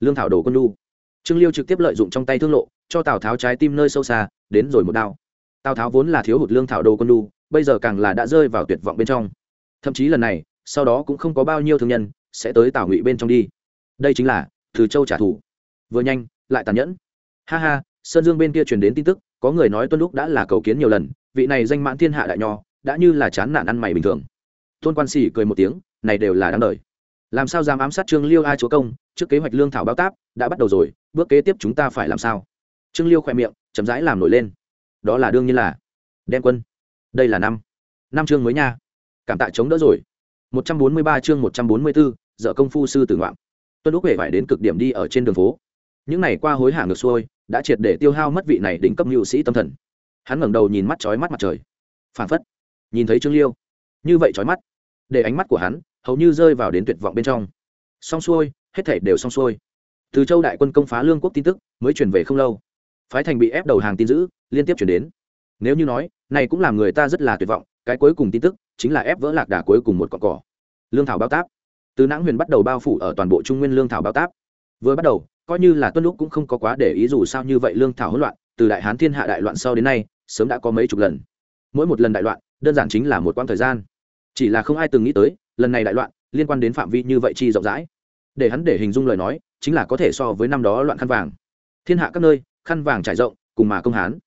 Lương thảo đồ quân lu. Trương liêu trực tiếp lợi dụng trong tay thương lộ, cho tào tháo trái tim nơi sâu xa đến rồi một đao. Tào tháo vốn là thiếu hụt lương thảo đồ quân lu bây giờ càng là đã rơi vào tuyệt vọng bên trong. Thậm chí lần này, sau đó cũng không có bao nhiêu thương nhân sẽ tới tào ngụy bên trong đi. Đây chính là từ châu trả thù. Vừa nhanh, lại tàn nhẫn. Ha ha, sơn dương bên kia truyền đến tin tức, có người nói tuân lúc đã là cầu kiến nhiều lần, vị này danh mãn thiên hạ đại nho, đã như là chán nản ăn mày bình thường. Tôn quan sĩ cười một tiếng, này đều là đáng đời. Làm sao dám ám sát trương liêu ai chúa công, trước kế hoạch lương thảo báo táp, đã bắt đầu rồi, bước kế tiếp chúng ta phải làm sao? Trương liêu khỏe miệng chậm rãi làm nổi lên. Đó là đương nhiên là. Đem quân. Đây là năm. Năm chương mới nha. Cảm tạ chống đỡ rồi. Một trăm bốn mươi ba chương một trăm bốn mươi bốn dợ công phu sư tử ngoạm. Tuân lúc huệ phải đến cực điểm đi ở trên đường phố. Những ngày qua hối hả ngược xuôi, đã triệt để tiêu hao mất vị này đỉnh cấp nhu sĩ tâm thần. Hắn ngẩng đầu nhìn mắt chói mắt mặt trời. Phản phất. Nhìn thấy trương liêu. Như vậy chói mắt. Để ánh mắt của hắn hầu như rơi vào đến tuyệt vọng bên trong. Xong xuôi, hết thể đều xong xuôi. Từ châu đại quân công phá lương quốc tin tức mới chuyển về không lâu phái thành bị ép đầu hàng tin giữ liên tiếp chuyển đến. Nếu như nói, này cũng làm người ta rất là tuyệt vọng, cái cuối cùng tin tức chính là ép vỡ lạc đà cuối cùng một cọn cỏ. Lương thảo bao táp. Từ nãng huyền bắt đầu bao phủ ở toàn bộ trung nguyên lương thảo bao táp. Vừa bắt đầu, coi như là tuân lúc cũng không có quá để ý dù sao như vậy lương thảo hỗn loạn, từ đại hán thiên hạ đại loạn sau đến nay, sớm đã có mấy chục lần. Mỗi một lần đại loạn, đơn giản chính là một quãng thời gian. Chỉ là không ai từng nghĩ tới, lần này đại loạn, liên quan đến phạm vi như vậy chi rộng rãi. Để hắn để hình dung lời nói, chính là có thể so với năm đó loạn khăn vàng. Thiên hạ các nơi khăn vàng trải rộng, cùng mà công hán.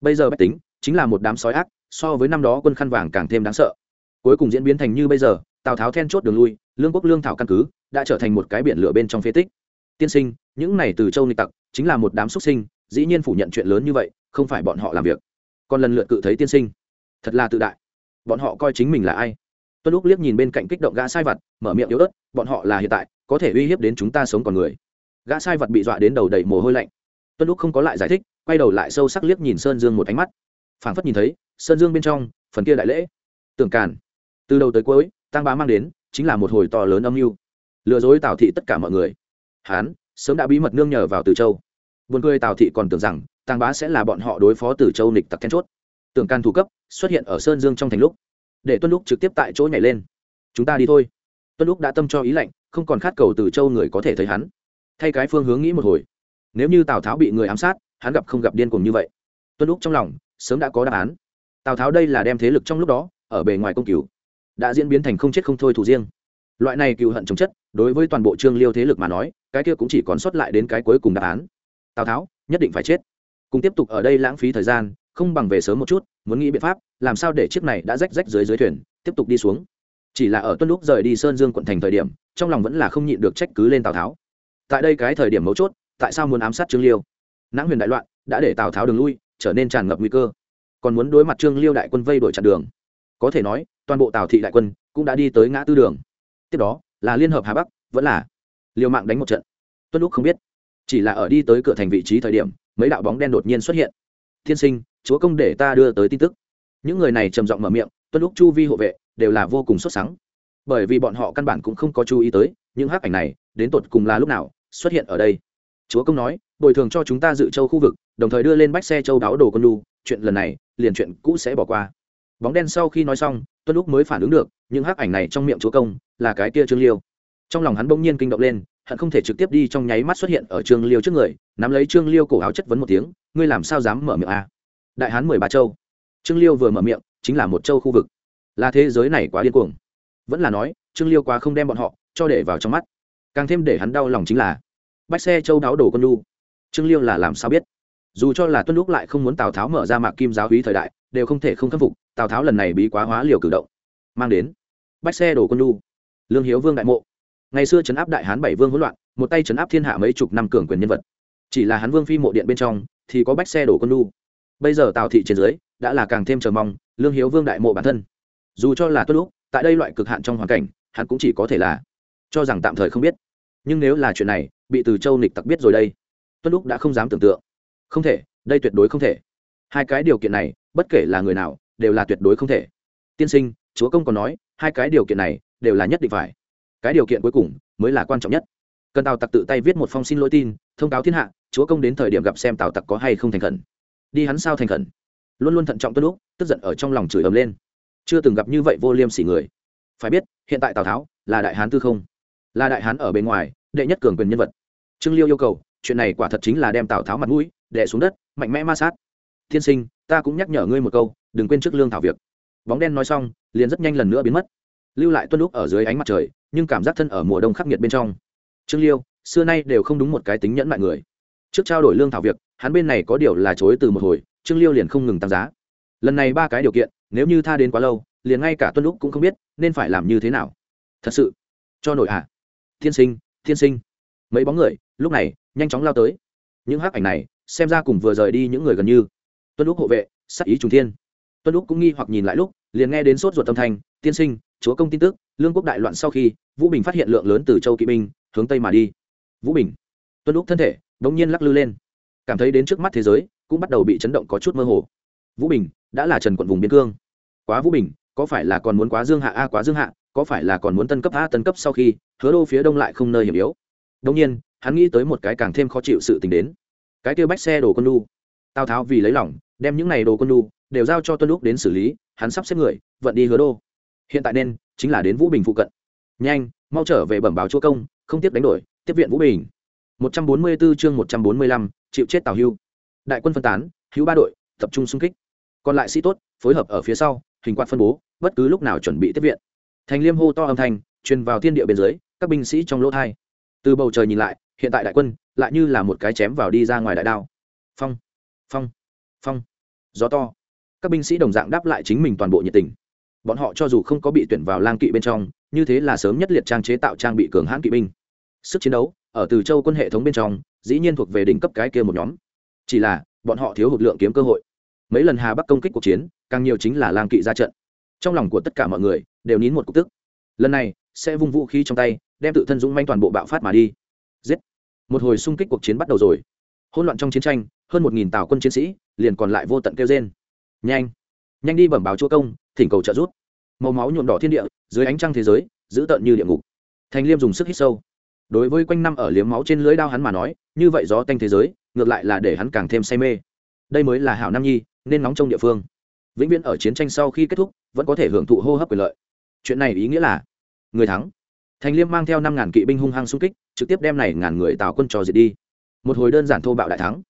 Bây giờ bách tính chính là một đám sói ác, so với năm đó quân khăn vàng càng thêm đáng sợ. Cuối cùng diễn biến thành như bây giờ, tào tháo then chốt đường lui, lương quốc lương thảo căn cứ đã trở thành một cái biển lửa bên trong phế tích. Tiên sinh, những này từ châu nịch tặc chính là một đám xuất sinh, dĩ nhiên phủ nhận chuyện lớn như vậy, không phải bọn họ làm việc. Còn lần lượt cự thấy tiên sinh. Thật là tự đại. Bọn họ coi chính mình là ai? Tuân lúc liếc nhìn bên cạnh kích động gã sai vật, mở miệng yếu ớt, bọn họ là hiện tại, có thể uy hiếp đến chúng ta sống còn người. Gã sai vật bị dọa đến đầu đầy mồ hôi lạnh tuân lúc không có lại giải thích, quay đầu lại sâu sắc liếc nhìn sơn dương một ánh mắt. Phảng phất nhìn thấy, sơn dương bên trong, phần kia đại lễ. Tưởng càn. Từ đầu tới cuối tăng bá mang đến, chính là một hồi to lớn âm mưu. Lừa dối tào thị tất cả mọi người. Hán, sớm đã bí mật nương nhờ vào từ châu. Buồn cười tào thị còn tưởng rằng tăng bá sẽ là bọn họ đối phó từ châu nịch tặc then chốt. Tưởng can thủ cấp, xuất hiện ở sơn dương trong thành lúc. Để tuân Lục trực tiếp tại chỗ nhảy lên. Chúng ta đi thôi. Tuân Lục đã tâm cho ý lệnh không còn khát cầu từ châu người có thể thấy hắn. Thay cái phương hướng nghĩ một hồi nếu như tào tháo bị người ám sát, hắn gặp không gặp điên cuồng như vậy. Tuân lúc trong lòng, sớm đã có đáp án. Tào tháo đây là đem thế lực trong lúc đó, ở bề ngoài công cứu đã diễn biến thành không chết không thôi thủ riêng. Loại này cựu hận chống chất, đối với toàn bộ trương liêu thế lực mà nói, cái kia cũng chỉ còn sót lại đến cái cuối cùng đáp án. Tào tháo, nhất định phải chết. Cùng tiếp tục ở đây lãng phí thời gian, không bằng về sớm một chút, muốn nghĩ biện pháp, làm sao để chiếc này đã rách rách dưới dưới thuyền, tiếp tục đi xuống. Chỉ là ở tuân lúc rời đi sơn dương quận thành thời điểm, trong lòng vẫn là không nhịn được trách cứ lên tào tháo. Tại đây cái thời điểm mấu chốt tại sao muốn ám sát trương liêu? Nãng huyền đại loạn, đã để tào tháo đường lui, trở nên tràn ngập nguy cơ. Còn muốn đối mặt trương liêu đại quân vây đổi chặn đường. Có thể nói, toàn bộ tào thị đại quân cũng đã đi tới ngã tư đường. Tiếp đó, là liên hợp hà bắc, vẫn là liều mạng đánh một trận. Tuân lúc không biết. Chỉ là ở đi tới cửa thành vị trí thời điểm, mấy đạo bóng đen đột nhiên xuất hiện. Thiên sinh, chúa công để ta đưa tới tin tức. Những người này trầm giọng mở miệng, tuân lúc chu vi hộ vệ đều là vô cùng xuất sắc bởi vì bọn họ căn bản cũng không có chú ý tới những hắc ảnh này, đến tột cùng là lúc nào xuất hiện ở đây chúa công nói, bồi thường cho chúng ta dự châu khu vực, đồng thời đưa lên bách xe châu đáo đồ con lu chuyện lần này, liền chuyện cũ sẽ bỏ qua. Bóng đen sau khi nói xong, tuân lúc mới phản ứng được, những hắc ảnh này trong miệng chúa công, là cái kia trương liêu. Trong lòng hắn bỗng nhiên kinh động lên, hắn không thể trực tiếp đi trong nháy mắt xuất hiện ở trương liêu trước người, nắm lấy trương liêu cổ áo chất vấn một tiếng, ngươi làm sao dám mở miệng a? À? đại hán mười ba châu. Trương liêu vừa mở miệng, chính là một châu khu vực. Là thế giới này quá điên cuồng. Vẫn là nói, trương liêu quá không đem bọn họ cho để vào trong mắt. Càng thêm để hắn đau lòng chính là bách xe châu đáo đổ con lu trương liêu là làm sao biết? Dù cho là tuân lúc lại không muốn tào tháo mở ra mạc kim giáo hí thời đại, đều không thể không khắc phục, tào tháo lần này bí quá hóa liều cử động. Mang đến, bách xe đổ con lu lương hiếu vương đại mộ. Ngày xưa trấn áp đại hán bảy vương hỗn loạn, một tay trấn áp thiên hạ mấy chục năm cường quyền nhân vật. Chỉ là Hán vương phi mộ điện bên trong, thì có bách xe đổ con lu bây giờ tào thị trên dưới, đã là càng thêm chờ mong, lương hiếu vương đại mộ bản thân. Dù cho là tuân lúc tại đây loại cực hạn trong hoàn cảnh, hắn cũng chỉ có thể là cho rằng tạm thời không biết. Nhưng nếu là chuyện này bị từ châu nịch tặc biết rồi đây. Tuân lúc đã không dám tưởng tượng. Không thể, đây tuyệt đối không thể. Hai cái điều kiện này, bất kể là người nào, đều là tuyệt đối không thể. Tiên sinh, chúa công còn nói, hai cái điều kiện này, đều là nhất định phải. Cái điều kiện cuối cùng, mới là quan trọng nhất. Cần tào tặc tự tay viết một phong xin lỗi tin, thông cáo thiên hạ, chúa công đến thời điểm gặp xem tào tặc có hay không thành khẩn. Đi hắn sao thành khẩn? Luôn luôn thận trọng tuân lúc tức giận ở trong lòng chửi ầm lên. Chưa từng gặp như vậy vô liêm sỉ người. Phải biết, hiện tại tào tháo, là đại hán tư không. Là đại hán ở bên ngoài đệ nhất cường quyền nhân vật. Trương liêu yêu cầu, chuyện này quả thật chính là đem tào tháo mặt mũi đệ xuống đất, mạnh mẽ ma sát. Thiên sinh, ta cũng nhắc nhở ngươi một câu, đừng quên trước lương thảo việc. Bóng đen nói xong, liền rất nhanh lần nữa biến mất. Lưu lại tuân lúc ở dưới ánh mặt trời, nhưng cảm giác thân ở mùa đông khắc nghiệt bên trong. Trương liêu, xưa nay đều không đúng một cái tính nhẫn mọi người. Trước trao đổi lương thảo việc, hắn bên này có điều là chối từ một hồi, trương liêu liền không ngừng tăng giá. Lần này ba cái điều kiện, nếu như tha đến quá lâu, liền ngay cả tuân lúc cũng không biết nên phải làm như thế nào. Thật sự, cho nổi ạ. À. thiên sinh thiên sinh. Mấy bóng người, lúc này, nhanh chóng lao tới. Những hắc ảnh này, xem ra cùng vừa rời đi những người gần như. Tuân lúc hộ vệ, sắc ý trùng thiên. Tuân lúc cũng nghi hoặc nhìn lại lúc, liền nghe đến sốt ruột tâm thanh, tiên sinh, chúa công tin tức, lương quốc đại loạn sau khi, vũ bình phát hiện lượng lớn từ châu kỵ binh, hướng tây mà đi. Vũ bình? Tuân lúc thân thể đ ỗ n g nhiên lắc lư lên. Cảm thấy đến trước mắt thế giới, cũng bắt đầu bị chấn động có chút mơ hồ. Vũ bình, đã là trần quận vùng biên cương. Quá vũ bình, có phải là còn muốn quá dương hạ a, quá dương hạ? Có phải là còn muốn tân cấp a tân cấp sau khi hứa đô phía đông lại không nơi hiểm yếu. Đông nhiên hắn nghĩ tới một cái càng thêm khó chịu sự tình đến. Cái kêu bách xe đồ con lu tào tháo vì lấy lòng đem những này đồ con lu đều giao cho tuân lúc đến xử lý hắn sắp xếp người vận đi hứa đô. Hiện tại nên chính là đến vũ bình phụ cận. Nhanh mau trở về bẩm báo chúa công không tiếp đánh đổi tiếp viện vũ bình. 144 chương 145, chịu chết tào hưu. Đại quân phân tán hữu ba đội tập trung xung kích. Còn lại sĩ tốt phối hợp ở phía sau hình quạt phân bố bất cứ lúc nào chuẩn bị tiếp viện thành liêm hô to âm thanh, truyền vào thiên địa bên dưới, các binh sĩ trong lỗ thai. Từ bầu trời nhìn lại, hiện tại đại quân, lại như là một cái chém vào đi ra ngoài đại đao. Phong phong phong. Gió to. Các binh sĩ đồng dạng đáp lại chính mình toàn bộ nhiệt tình. Bọn họ cho dù không có bị tuyển vào lang kỵ bên trong, như thế là sớm nhất liệt trang chế tạo trang bị cường hãn kỵ binh. Sức chiến đấu, ở từ châu quân hệ thống bên trong, dĩ nhiên thuộc về đỉnh cấp cái kia một nhóm. Chỉ là, bọn họ thiếu hụt lượng kiếm cơ hội. Mấy lần hà bắc công kích cuộc chiến, càng nhiều chính là lang kỵ ra trận. Trong lòng của tất cả mọi người đều nín một cục tức. Lần này, sẽ vung vũ khí trong tay, đem tự thân dũng manh toàn bộ bạo phát mà đi. Giết! Một hồi xung kích cuộc chiến bắt đầu rồi. Hỗn loạn trong chiến tranh, hơn một nghìn tàu quân chiến sĩ liền còn lại vô tận kêu trên nhanh! Nhanh đi bẩm báo chúa công, thỉnh cầu trợ giúp. Màu máu nhuộm đỏ thiên địa, dưới ánh trăng thế giới dữ tợn như địa ngục. Thành liêm dùng sức hít sâu. Đối với quanh năm ở liếm máu trên lưới đao hắn mà nói, như vậy gió tanh thế giới, ngược lại là để hắn càng thêm say mê. Đây mới là hảo nam nhi, nên nóng trong địa phương. Vĩnh viễn ở chiến tranh sau khi kết thúc, vẫn có thể hưởng thụ hô hấp quyền lợi chuyện này ý nghĩa là, người thắng. Thành liêm mang theo năm ngàn kỵ binh hung hăng xung kích, trực tiếp đem này ngàn người tào quân trò diệt đi. Một hồi đơn giản thô bạo đại thắng.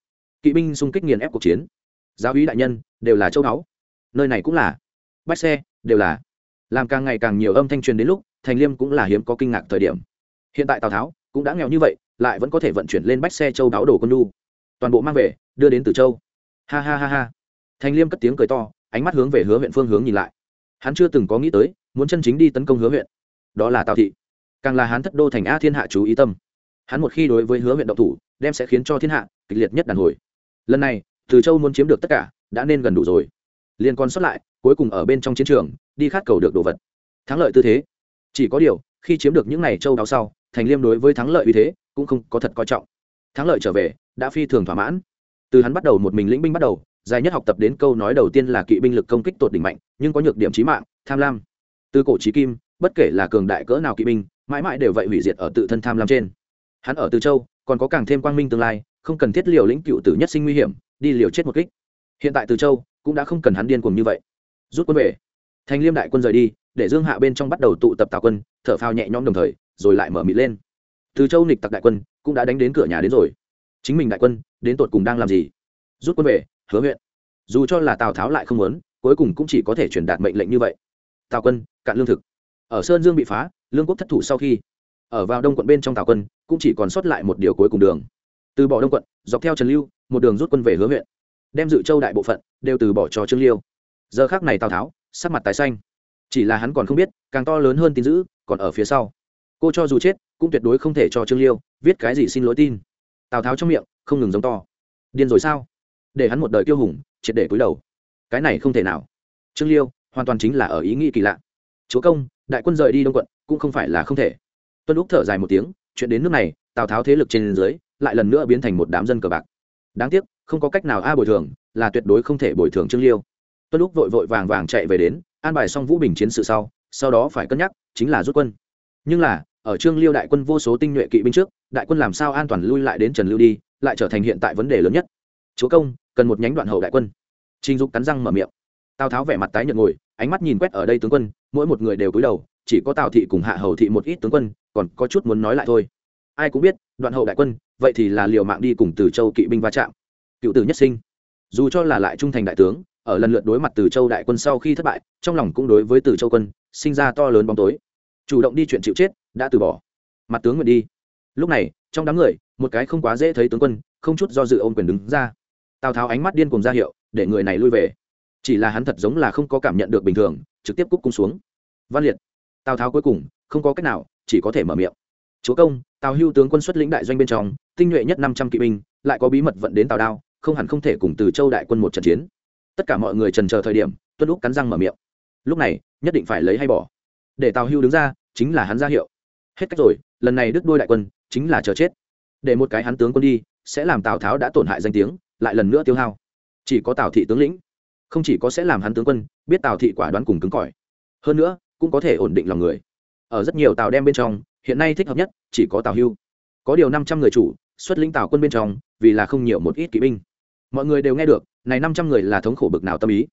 Kỵ binh xung kích nghiền ép cuộc chiến. Giáo úy đại nhân, đều là châu báu. Nơi này cũng là, bách xe, đều là. Làm càng ngày càng nhiều âm thanh truyền đến lúc, thành liêm cũng là hiếm có kinh ngạc thời điểm. Hiện tại tào tháo cũng đã nghèo như vậy, lại vẫn có thể vận chuyển lên bách xe châu đáo đồ quân nu toàn bộ mang về, đưa đến từ châu. Ha ha ha ha. Thành liêm cất tiếng cười to, ánh mắt hướng về hứa huyện phương hướng nhìn lại. Hắn chưa từng có nghĩ tới muốn chân chính đi tấn công hứa huyện. Đó là tào thị. Càng là hắn thất đô thành a thiên hạ chú ý tâm. Hắn một khi đối với hứa huyện động thủ, đem sẽ khiến cho thiên hạ kịch liệt nhất đàn hồi. Lần này, từ châu muốn chiếm được tất cả, đã nên gần đủ rồi. Liên còn sót lại, cuối cùng ở bên trong chiến trường, đi khát cầu được đồ vật. Thắng lợi tư thế. Chỉ có điều, khi chiếm được những ngày châu đáo sau, thành liêm đối với thắng lợi uy thế cũng không có thật coi trọng. Thắng lợi trở về, đã phi thường thỏa mãn. Từ hắn bắt đầu một mình lĩnh binh bắt đầu, dài nhất học tập đến câu nói đầu tiên là kỵ binh lực công kích tột đỉnh mạnh, nhưng có nhược điểm trí mạng, tham lam từ cổ trí kim, bất kể là cường đại cỡ nào kỵ binh, mãi mãi đều vậy hủy diệt ở tự thân tham lam trên. Hắn ở từ châu, còn có càng thêm quang minh tương lai, không cần thiết liều lĩnh cựu tử nhất sinh nguy hiểm, đi liều chết một kích. Hiện tại từ châu cũng đã không cần hắn điên cuồng như vậy. Rút quân về. Thành liêm đại quân rời đi, để dương hạ bên trong bắt đầu tụ tập tào quân, thở phao nhẹ nhõm đồng thời, rồi lại mở mịt lên. Từ châu nịch tặc đại quân cũng đã đánh đến cửa nhà đến rồi. Chính mình đại quân, đến tột cùng đang làm gì? Rút quân về, hứa huyện. Dù cho là tào tháo lại không muốn, cuối cùng cũng chỉ có thể truyền đạt mệnh lệnh như vậy. Tào quân cạn lương thực. Ở sơn dương bị phá, lương quốc thất thủ sau khi, ở vào đông quận bên trong tào quân, cũng chỉ còn sót lại một điều cuối cùng đường. Từ bỏ đông quận, dọc theo trần lưu, một đường rút quân về hứa huyện. Đem dự châu đại bộ phận đều từ bỏ cho trương liêu. Giờ khác này tào tháo, sắc mặt tái xanh. Chỉ là hắn còn không biết, càng to lớn hơn tin dữ còn ở phía sau. Cô cho dù chết, cũng tuyệt đối không thể cho trương liêu viết cái gì xin lỗi tin. Tào tháo trong miệng, không ngừng giống to. Điên rồi sao? Để hắn một đời tiêu hùng, triệt để cúi đầu. Cái này không thể nào. Trương liêu, hoàn toàn chính là ở ý nghĩ kỳ lạ chúa công, đại quân rời đi đông quận cũng không phải là không thể. Tuân lúc thở dài một tiếng, chuyện đến nước này, tào tháo thế lực trên dưới lại lần nữa biến thành một đám dân cờ bạc. Đáng tiếc, không có cách nào a bồi thường, là tuyệt đối không thể bồi thường trương liêu. Tuân lúc vội vội vàng vàng chạy về đến, an bài xong vũ bình chiến sự sau sau đó phải cân nhắc, chính là rút quân. Nhưng là, ở trương liêu đại quân vô số tinh nhuệ kỵ binh trước, đại quân làm sao an toàn lui lại đến trần lưu đi, lại trở thành hiện tại vấn đề lớn nhất. Chúa công, cần một nhánh đoạn hậu đại quân. Trinh dục cắn răng mở miệng. Tào tháo vẻ mặt tái nhợt ngồi, ánh mắt nhìn quét ở đây tướng quân mỗi một người đều cúi đầu, chỉ có tào thị cùng hạ hầu thị một ít tướng quân, còn có chút muốn nói lại thôi. Ai cũng biết, đoạn hậu đại quân, vậy thì là liều mạng đi cùng từ châu kỵ binh va chạm. Cựu tử nhất sinh. Dù cho là lại trung thành đại tướng, ở lần lượt đối mặt từ châu đại quân sau khi thất bại, trong lòng cũng đối với từ châu quân, sinh ra to lớn bóng tối. Chủ động đi chuyện chịu chết, đã từ bỏ. Mặt tướng nguyện đi. Lúc này, trong đám người, một cái không quá dễ thấy tướng quân, không chút do dự ôm quyền đứng ra. Tào tháo ánh mắt điên cùng ra hiệu, để người này lui về. Chỉ là hắn thật giống là không có cảm nhận được bình thường trực tiếp cúc cung xuống. Văn liệt, tào tháo cuối cùng, không có cách nào, chỉ có thể mở miệng. Chúa công, tào hưu tướng quân xuất lĩnh đại doanh bên trong, tinh nhuệ nhất năm trăm kỵ binh, lại có bí mật vận đến tào đao, không hẳn không thể cùng từ châu đại quân một trận chiến. Tất cả mọi người trần chờ thời điểm, tuân lúc cắn răng mở miệng. Lúc này, nhất định phải lấy hay bỏ. Để tào hưu đứng ra, chính là hắn ra hiệu. Hết cách rồi, lần này đứt đôi đại quân, chính là chờ chết. Để một cái hắn tướng quân đi, sẽ làm tào tháo đã tổn hại danh tiếng, lại lần nữa tiêu hao. Chỉ có tào thị tướng lĩnh không chỉ có sẽ làm hắn tướng quân, biết tào thị quả đoán cùng cứng cỏi, hơn nữa, cũng có thể ổn định lòng người. Ở rất nhiều tào đem bên trong, hiện nay thích hợp nhất chỉ có tào hưu. Có điều năm trăm người chủ, xuất lĩnh tào quân bên trong, vì là không nhiều một ít kỵ binh. Mọi người đều nghe được, này năm trăm người là thống khổ bực nào tâm ý.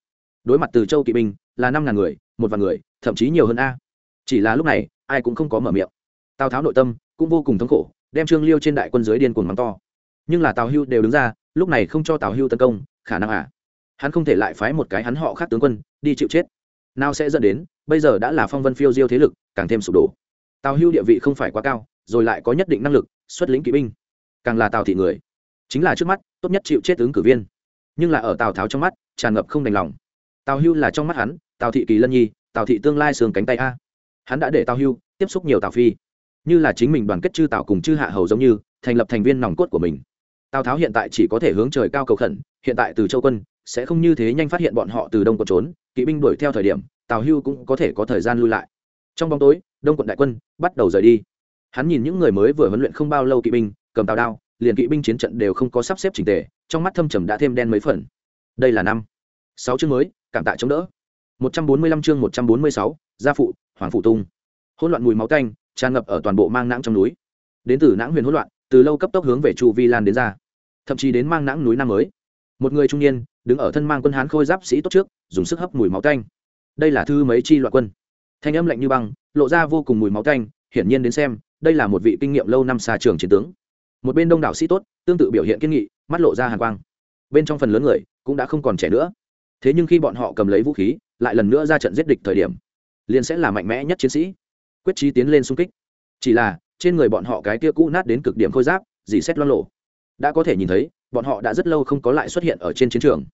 Đối mặt từ châu kỵ binh, là năm ngàn người, một vạn người, thậm chí nhiều hơn a. Chỉ là lúc này, ai cũng không có mở miệng. Tào tháo nội tâm cũng vô cùng thống khổ, đem trương liêu trên đại quân dưới điên cuồng mắng to. Nhưng là tào hưu đều đứng ra, lúc này không cho tào hưu tấn công, khả năng à? Hắn không thể lại phái một cái hắn họ khác tướng quân, đi chịu chết. Nào sẽ dẫn đến, bây giờ đã là phong vân phiêu diêu thế lực, càng thêm sụp đổ. Tào hưu địa vị không phải quá cao, rồi lại có nhất định năng lực, xuất lĩnh kỵ binh. Càng là tào thị người. Chính là trước mắt, tốt nhất chịu chết ứng cử viên. Nhưng là ở tào tháo trong mắt, tràn ngập không đành lòng. Tào hưu là trong mắt hắn, tào thị kỳ lân nhi, tào thị tương lai sườn cánh tay a. Hắn đã để tào hưu tiếp xúc nhiều tào phi. Như là chính mình đoàn kết chư tào cùng chư hạ hầu giống như, thành lập thành viên nòng cốt của mình. Tào tháo hiện tại chỉ có thể hướng trời cao cầu khẩn, hiện tại từ châu quân sẽ không như thế nhanh phát hiện bọn họ từ đông quận trốn, kỵ binh đuổi theo thời điểm, tào hưu cũng có thể có thời gian lui lại. Trong bóng tối, đông quận đại quân bắt đầu rời đi. Hắn nhìn những người mới vừa huấn luyện không bao lâu kỵ binh, cầm tào đao, liền kỵ binh chiến trận đều không có sắp xếp trình tề, trong mắt thâm trầm đã thêm đen mấy phần. Đây là năm. Sáu chương mới, cảm tạ chống đỡ. Một trăm bốn mươi lăm chương một trăm bốn mươi sáu, gia phụ, hoàng phụ tung. Hỗn loạn mùi máu canh, tràn ngập ở toàn bộ mang nãng trong núi. Đến từ nãng huyền hỗn loạn, từ lâu cấp tốc hướng về chu vi lan đến ra. Thậm chí đến mang nãng núi năm mới. Một người trung niên đứng ở thân mang quân hán khôi giáp sĩ tốt trước, dùng sức hấp mùi máu canh đây là thư mấy chi loại quân. Thanh âm lạnh như băng, lộ ra vô cùng mùi máu canh hiển nhiên đến xem, đây là một vị kinh nghiệm lâu năm xa trường chiến tướng. Một bên đông đảo sĩ tốt, tương tự biểu hiện kiên nghị, mắt lộ ra hàn quang. Bên trong phần lớn người cũng đã không còn trẻ nữa. Thế nhưng khi bọn họ cầm lấy vũ khí, lại lần nữa ra trận giết địch thời điểm, liền sẽ là mạnh mẽ nhất chiến sĩ. Quyết trí tiến lên xung kích. Chỉ là, trên người bọn họ cái kia cũ nát đến cực điểm khôi giáp, dì xét lo lộ. Đã có thể nhìn thấy, bọn họ đã rất lâu không có lại xuất hiện ở trên chiến trường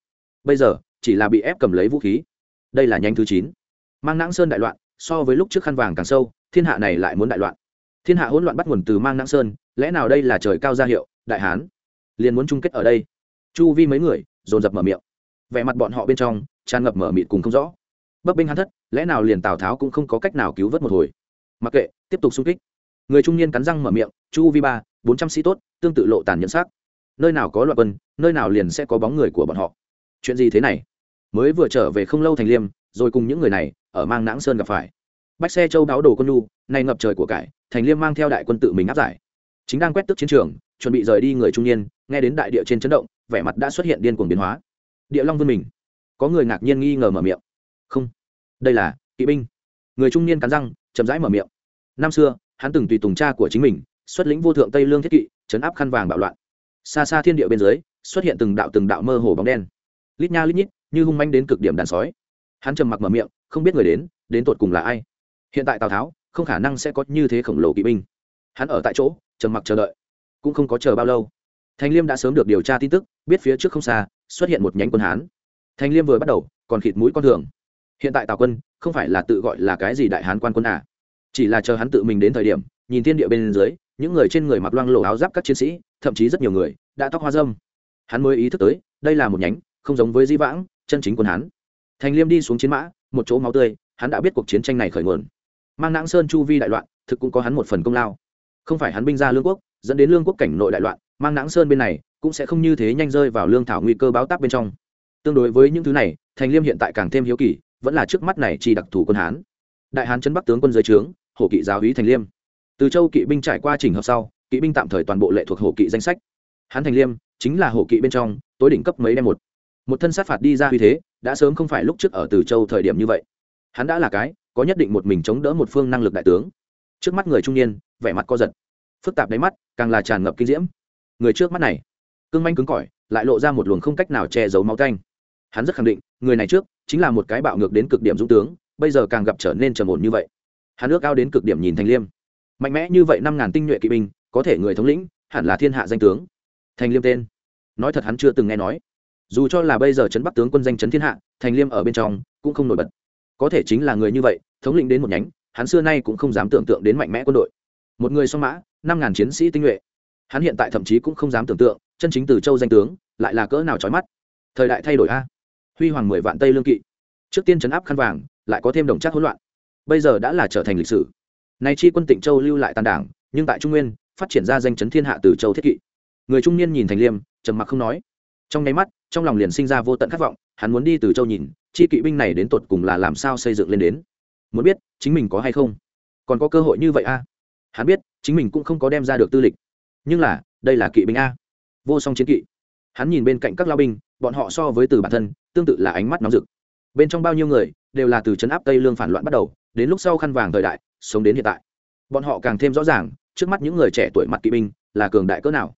bây giờ, chỉ là bị ép cầm lấy vũ khí. Đây là nhanh thứ chín. Mang nãng sơn đại loạn, so với lúc trước khăn vàng càng sâu, thiên hạ này lại muốn đại loạn. Thiên hạ hỗn loạn bắt nguồn từ mang nãng sơn, lẽ nào đây là trời cao gia hiệu, đại hán? Liền muốn chung kết ở đây. Chu vi mấy người, dồn dập mở miệng. Vẻ mặt bọn họ bên trong, tràn ngập mở mịt cùng không rõ. Bấp binh hắn thất, lẽ nào liền tào tháo cũng không có cách nào cứu vớt một hồi? Mặc kệ, tiếp tục xung kích. Người trung niên cắn răng mở miệng, chu vi ba, bốn trăm sĩ tốt, tương tự lộ tàn nhẫn xác. Nơi nào có loạn quân, nơi nào liền sẽ có bóng người của bọn họ chuyện gì thế này? Mới vừa trở về không lâu thành liêm, rồi cùng những người này ở mang nãng sơn gặp phải. Bách xe châu đáo đồ quân lu nay ngập trời của cải, thành liêm mang theo đại quân tự mình áp giải. Chính đang quét tức chiến trường, chuẩn bị rời đi người trung niên, nghe đến đại địa trên chấn động, vẻ mặt đã xuất hiện điên cuồng biến hóa. Địa long vươn mình. Có người ngạc nhiên nghi ngờ mở miệng. Không. Đây là kỵ binh. Người trung niên cắn răng, chậm rãi mở miệng. Năm xưa, hắn từng tùy tùng cha của chính mình, xuất lĩnh vô thượng tây lương thiết kỵ chấn áp khăn vàng bạo loạn. Xa xa thiên địa bên dưới, xuất hiện từng đạo từng đạo mơ hồ bóng đen lít nha lít nhít, như hung manh đến cực điểm đàn sói. Hắn trầm mặc mở miệng, không biết người đến đến tột cùng là ai. Hiện tại tào tháo, không khả năng sẽ có như thế khổng lồ kỵ binh. Hắn ở tại chỗ, trầm mặc chờ đợi. Cũng không có chờ bao lâu. Thành liêm đã sớm được điều tra tin tức, biết phía trước không xa, xuất hiện một nhánh quân hán. Thành liêm vừa bắt đầu, còn khịt mũi con thường. Hiện tại tào quân, không phải là tự gọi là cái gì đại hán quan quân à? Chỉ là chờ hắn tự mình đến thời điểm, nhìn thiên địa bên dưới, những người trên người mặc loang lổ áo giáp các chiến sĩ, thậm chí rất nhiều người, đã tóc hoa dâm hắn mới ý thức tới, đây là một nhánh không giống với di vãng, chân chính quân hán. Thành liêm đi xuống chiến mã, một chỗ máu tươi, hắn đã biết cuộc chiến tranh này khởi nguồn. Mang nãng sơn chu vi đại loạn, thực cũng có hắn một phần công lao. Không phải hắn binh ra lương quốc, dẫn đến lương quốc cảnh nội đại loạn, mang nãng sơn bên này cũng sẽ không như thế nhanh rơi vào lương thảo nguy cơ báo táp bên trong. Tương đối với những thứ này, thành liêm hiện tại càng thêm hiếu kỳ, vẫn là trước mắt này chỉ đặc thù quân hán. Đại hán chân bắc tướng quân giới trướng hổ kỵ giáo úy thành liêm. Từ châu kỵ binh trải qua trình hợp sau, kỵ binh tạm thời toàn bộ lệ thuộc hổ kỵ danh sách. Hán thành liêm chính là hổ kỵ bên trong, tối đỉnh cấp mấy đem một một thân sát phạt đi ra uy thế, đã sớm không phải lúc trước ở từ châu thời điểm như vậy. Hắn đã là cái, có nhất định một mình chống đỡ một phương năng lực đại tướng. Trước mắt người trung niên, vẻ mặt co giật. Phức tạp đáy mắt, càng là tràn ngập kinh diễm. Người trước mắt này, cương manh cứng cỏi, lại lộ ra một luồng không cách nào che giấu máu canh hắn rất khẳng định, người này trước, chính là một cái bạo ngược đến cực điểm dũng tướng, bây giờ càng gặp trở nên trầm ổn như vậy. Hắn ước ao đến cực điểm nhìn thành liêm. Mạnh mẽ như vậy năm ngàn tinh nhuệ kỵ binh, có thể người thống lĩnh, hẳn là thiên hạ danh tướng. Thành liêm tên. Nói thật hắn chưa từng nghe nói dù cho là bây giờ trấn bắc tướng quân danh trấn thiên hạ, thành liêm ở bên trong, cũng không nổi bật. Có thể chính là người như vậy, thống lĩnh đến một nhánh, hắn xưa nay cũng không dám tưởng tượng đến mạnh mẽ quân đội. Một người song mã, năm ngàn chiến sĩ tinh nhuệ. Hắn hiện tại thậm chí cũng không dám tưởng tượng, chân chính từ châu danh tướng, lại là cỡ nào trói mắt. Thời đại thay đổi a. Huy hoàng mười vạn tây lương kỵ. Trước tiên chấn áp khăn vàng, lại có thêm đồng chắc hỗn loạn. Bây giờ đã là trở thành lịch sử. Nay chi quân tịnh châu lưu lại tàn đảng, nhưng tại trung nguyên, phát triển ra danh chấn thiên hạ từ châu thiết kỵ. Người trung niên nhìn thành liêm, trầm mặc không nói. Trong nháy mắt trong lòng liền sinh ra vô tận khát vọng, hắn muốn đi từ châu nhìn, chi kỵ binh này đến tột cùng là làm sao xây dựng lên đến. Muốn biết, chính mình có hay không? Còn có cơ hội như vậy a hắn biết, chính mình cũng không có đem ra được tư lịch. Nhưng là, đây là kỵ binh a. Vô song chiến kỵ. Hắn nhìn bên cạnh các lao binh, bọn họ so với từ bản thân, tương tự là ánh mắt nóng rực. Bên trong bao nhiêu người, đều là từ trấn áp tây lương phản loạn bắt đầu, đến lúc sau khăn vàng thời đại, sống đến hiện tại. Bọn họ càng thêm rõ ràng, trước mắt những người trẻ tuổi mặt kỵ binh, là cường đại cỡ nào.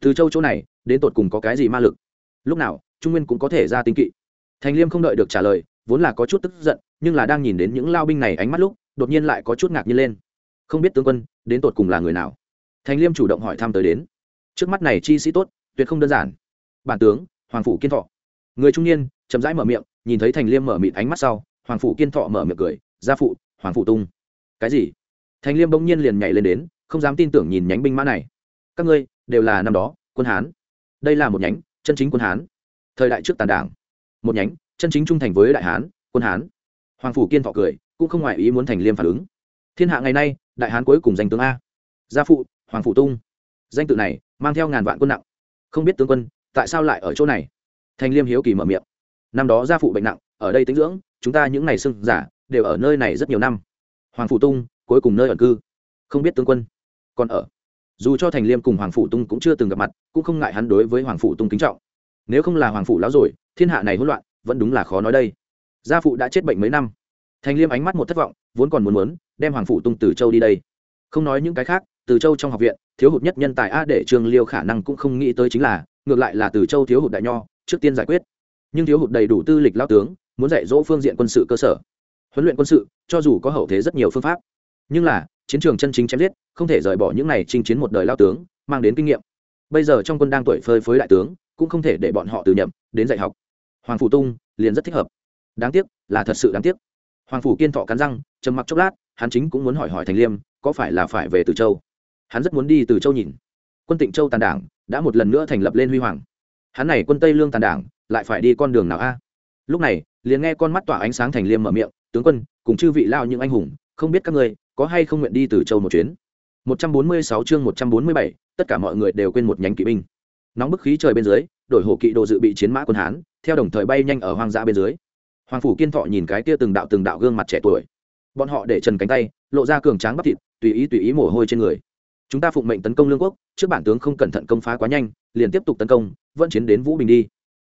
Từ châu chỗ này, đến tột cùng có cái gì ma lực? Lúc nào, trung nguyên cũng có thể ra tinh kỵ. Thành liêm không đợi được trả lời, vốn là có chút tức giận, nhưng là đang nhìn đến những lao binh này ánh mắt lúc, đột nhiên lại có chút ngạc nhiên lên. Không biết tướng quân, đến tột cùng là người nào? Thành liêm chủ động hỏi thăm tới đến. Trước mắt này chi sĩ tốt, tuyệt không đơn giản. Bản tướng, hoàng phủ kiên thọ. Người trung niên, chậm rãi mở miệng, nhìn thấy thành liêm mở mịt ánh mắt sau, hoàng phủ kiên thọ mở miệng cười, gia phụ, hoàng phủ tung. Cái gì? Thành liêm bỗng nhiên liền nhảy lên đến, không dám tin tưởng nhìn nhánh binh mã này. Các ngươi, đều là năm đó, quân hán. Đây là một nhánh chân chính quân hán. Thời đại trước tàn đảng. Một nhánh, chân chính trung thành với đại hán, quân hán. Hoàng phủ kiên thọ cười, cũng không ngoại ý muốn thành liêm phản ứng. Thiên hạ ngày nay, đại hán cuối cùng danh tướng a. Gia phụ, hoàng phủ tung. Danh tự này, mang theo ngàn vạn quân nặng. Không biết tướng quân, tại sao lại ở chỗ này? Thành liêm hiếu kỳ mở miệng. Năm đó gia phụ bệnh nặng, ở đây tính dưỡng, chúng ta những ngày sưng giả, đều ở nơi này rất nhiều năm. Hoàng phủ tung, cuối cùng nơi ẩn cư. Không biết tướng quân còn ở dù cho thành liêm cùng hoàng phủ tung cũng chưa từng gặp mặt, cũng không ngại hắn đối với hoàng phủ tung kính trọng. Nếu không là hoàng phủ lão rồi, thiên hạ này hỗn loạn, vẫn đúng là khó nói đây. Gia phụ đã chết bệnh mấy năm. Thành liêm ánh mắt một thất vọng, vốn còn muốn muốn, đem hoàng phủ tung từ châu đi đây. Không nói những cái khác, từ châu trong học viện, thiếu hụt nhất nhân tài a để trương liêu khả năng cũng không nghĩ tới chính là, ngược lại là từ châu thiếu hụt đại nho, trước tiên giải quyết. Nhưng thiếu hụt đầy đủ tư lịch lao tướng, muốn dạy dỗ phương diện quân sự cơ sở. Huấn luyện quân sự, cho dù có hậu thế rất nhiều phương pháp. Nhưng là chiến trường chân chính chém giết, không thể rời bỏ những này chinh chiến một đời lao tướng, mang đến kinh nghiệm. Bây giờ trong quân đang tuổi phơi phới đại tướng, cũng không thể để bọn họ từ nhậm, đến dạy học. Hoàng phủ tung liền rất thích hợp. Đáng tiếc, là thật sự đáng tiếc. Hoàng phủ kiên thọ cắn răng, trầm mặc chốc lát, hắn chính cũng muốn hỏi hỏi thành liêm, có phải là phải về từ châu? Hắn rất muốn đi từ châu nhìn. Quân tịnh châu tàn đảng, đã một lần nữa thành lập lên huy hoàng. Hắn này quân tây lương tàn đảng, lại phải đi con đường nào a? Lúc này, liền nghe con mắt tỏa ánh sáng thành liêm mở miệng, tướng quân, cùng chư vị lao những anh hùng, không biết các ngươi có hay không nguyện đi từ châu một chuyến? 146 chương 147, tất cả mọi người đều quên một nhánh kỵ binh. Nóng bức khí trời bên dưới đổi hổ kỵ đồ dự bị chiến mã quân hán theo đồng thời bay nhanh ở hoang dã bên dưới. Hoàng phủ kiên thọ nhìn cái kia từng đạo từng đạo gương mặt trẻ tuổi. Bọn họ để trần cánh tay lộ ra cường tráng bắp thịt tùy ý tùy ý mồ hôi trên người. Chúng ta phụng mệnh tấn công lương quốc trước bản tướng không cẩn thận công phá quá nhanh liền tiếp tục tấn công vẫn chiến đến vũ bình đi.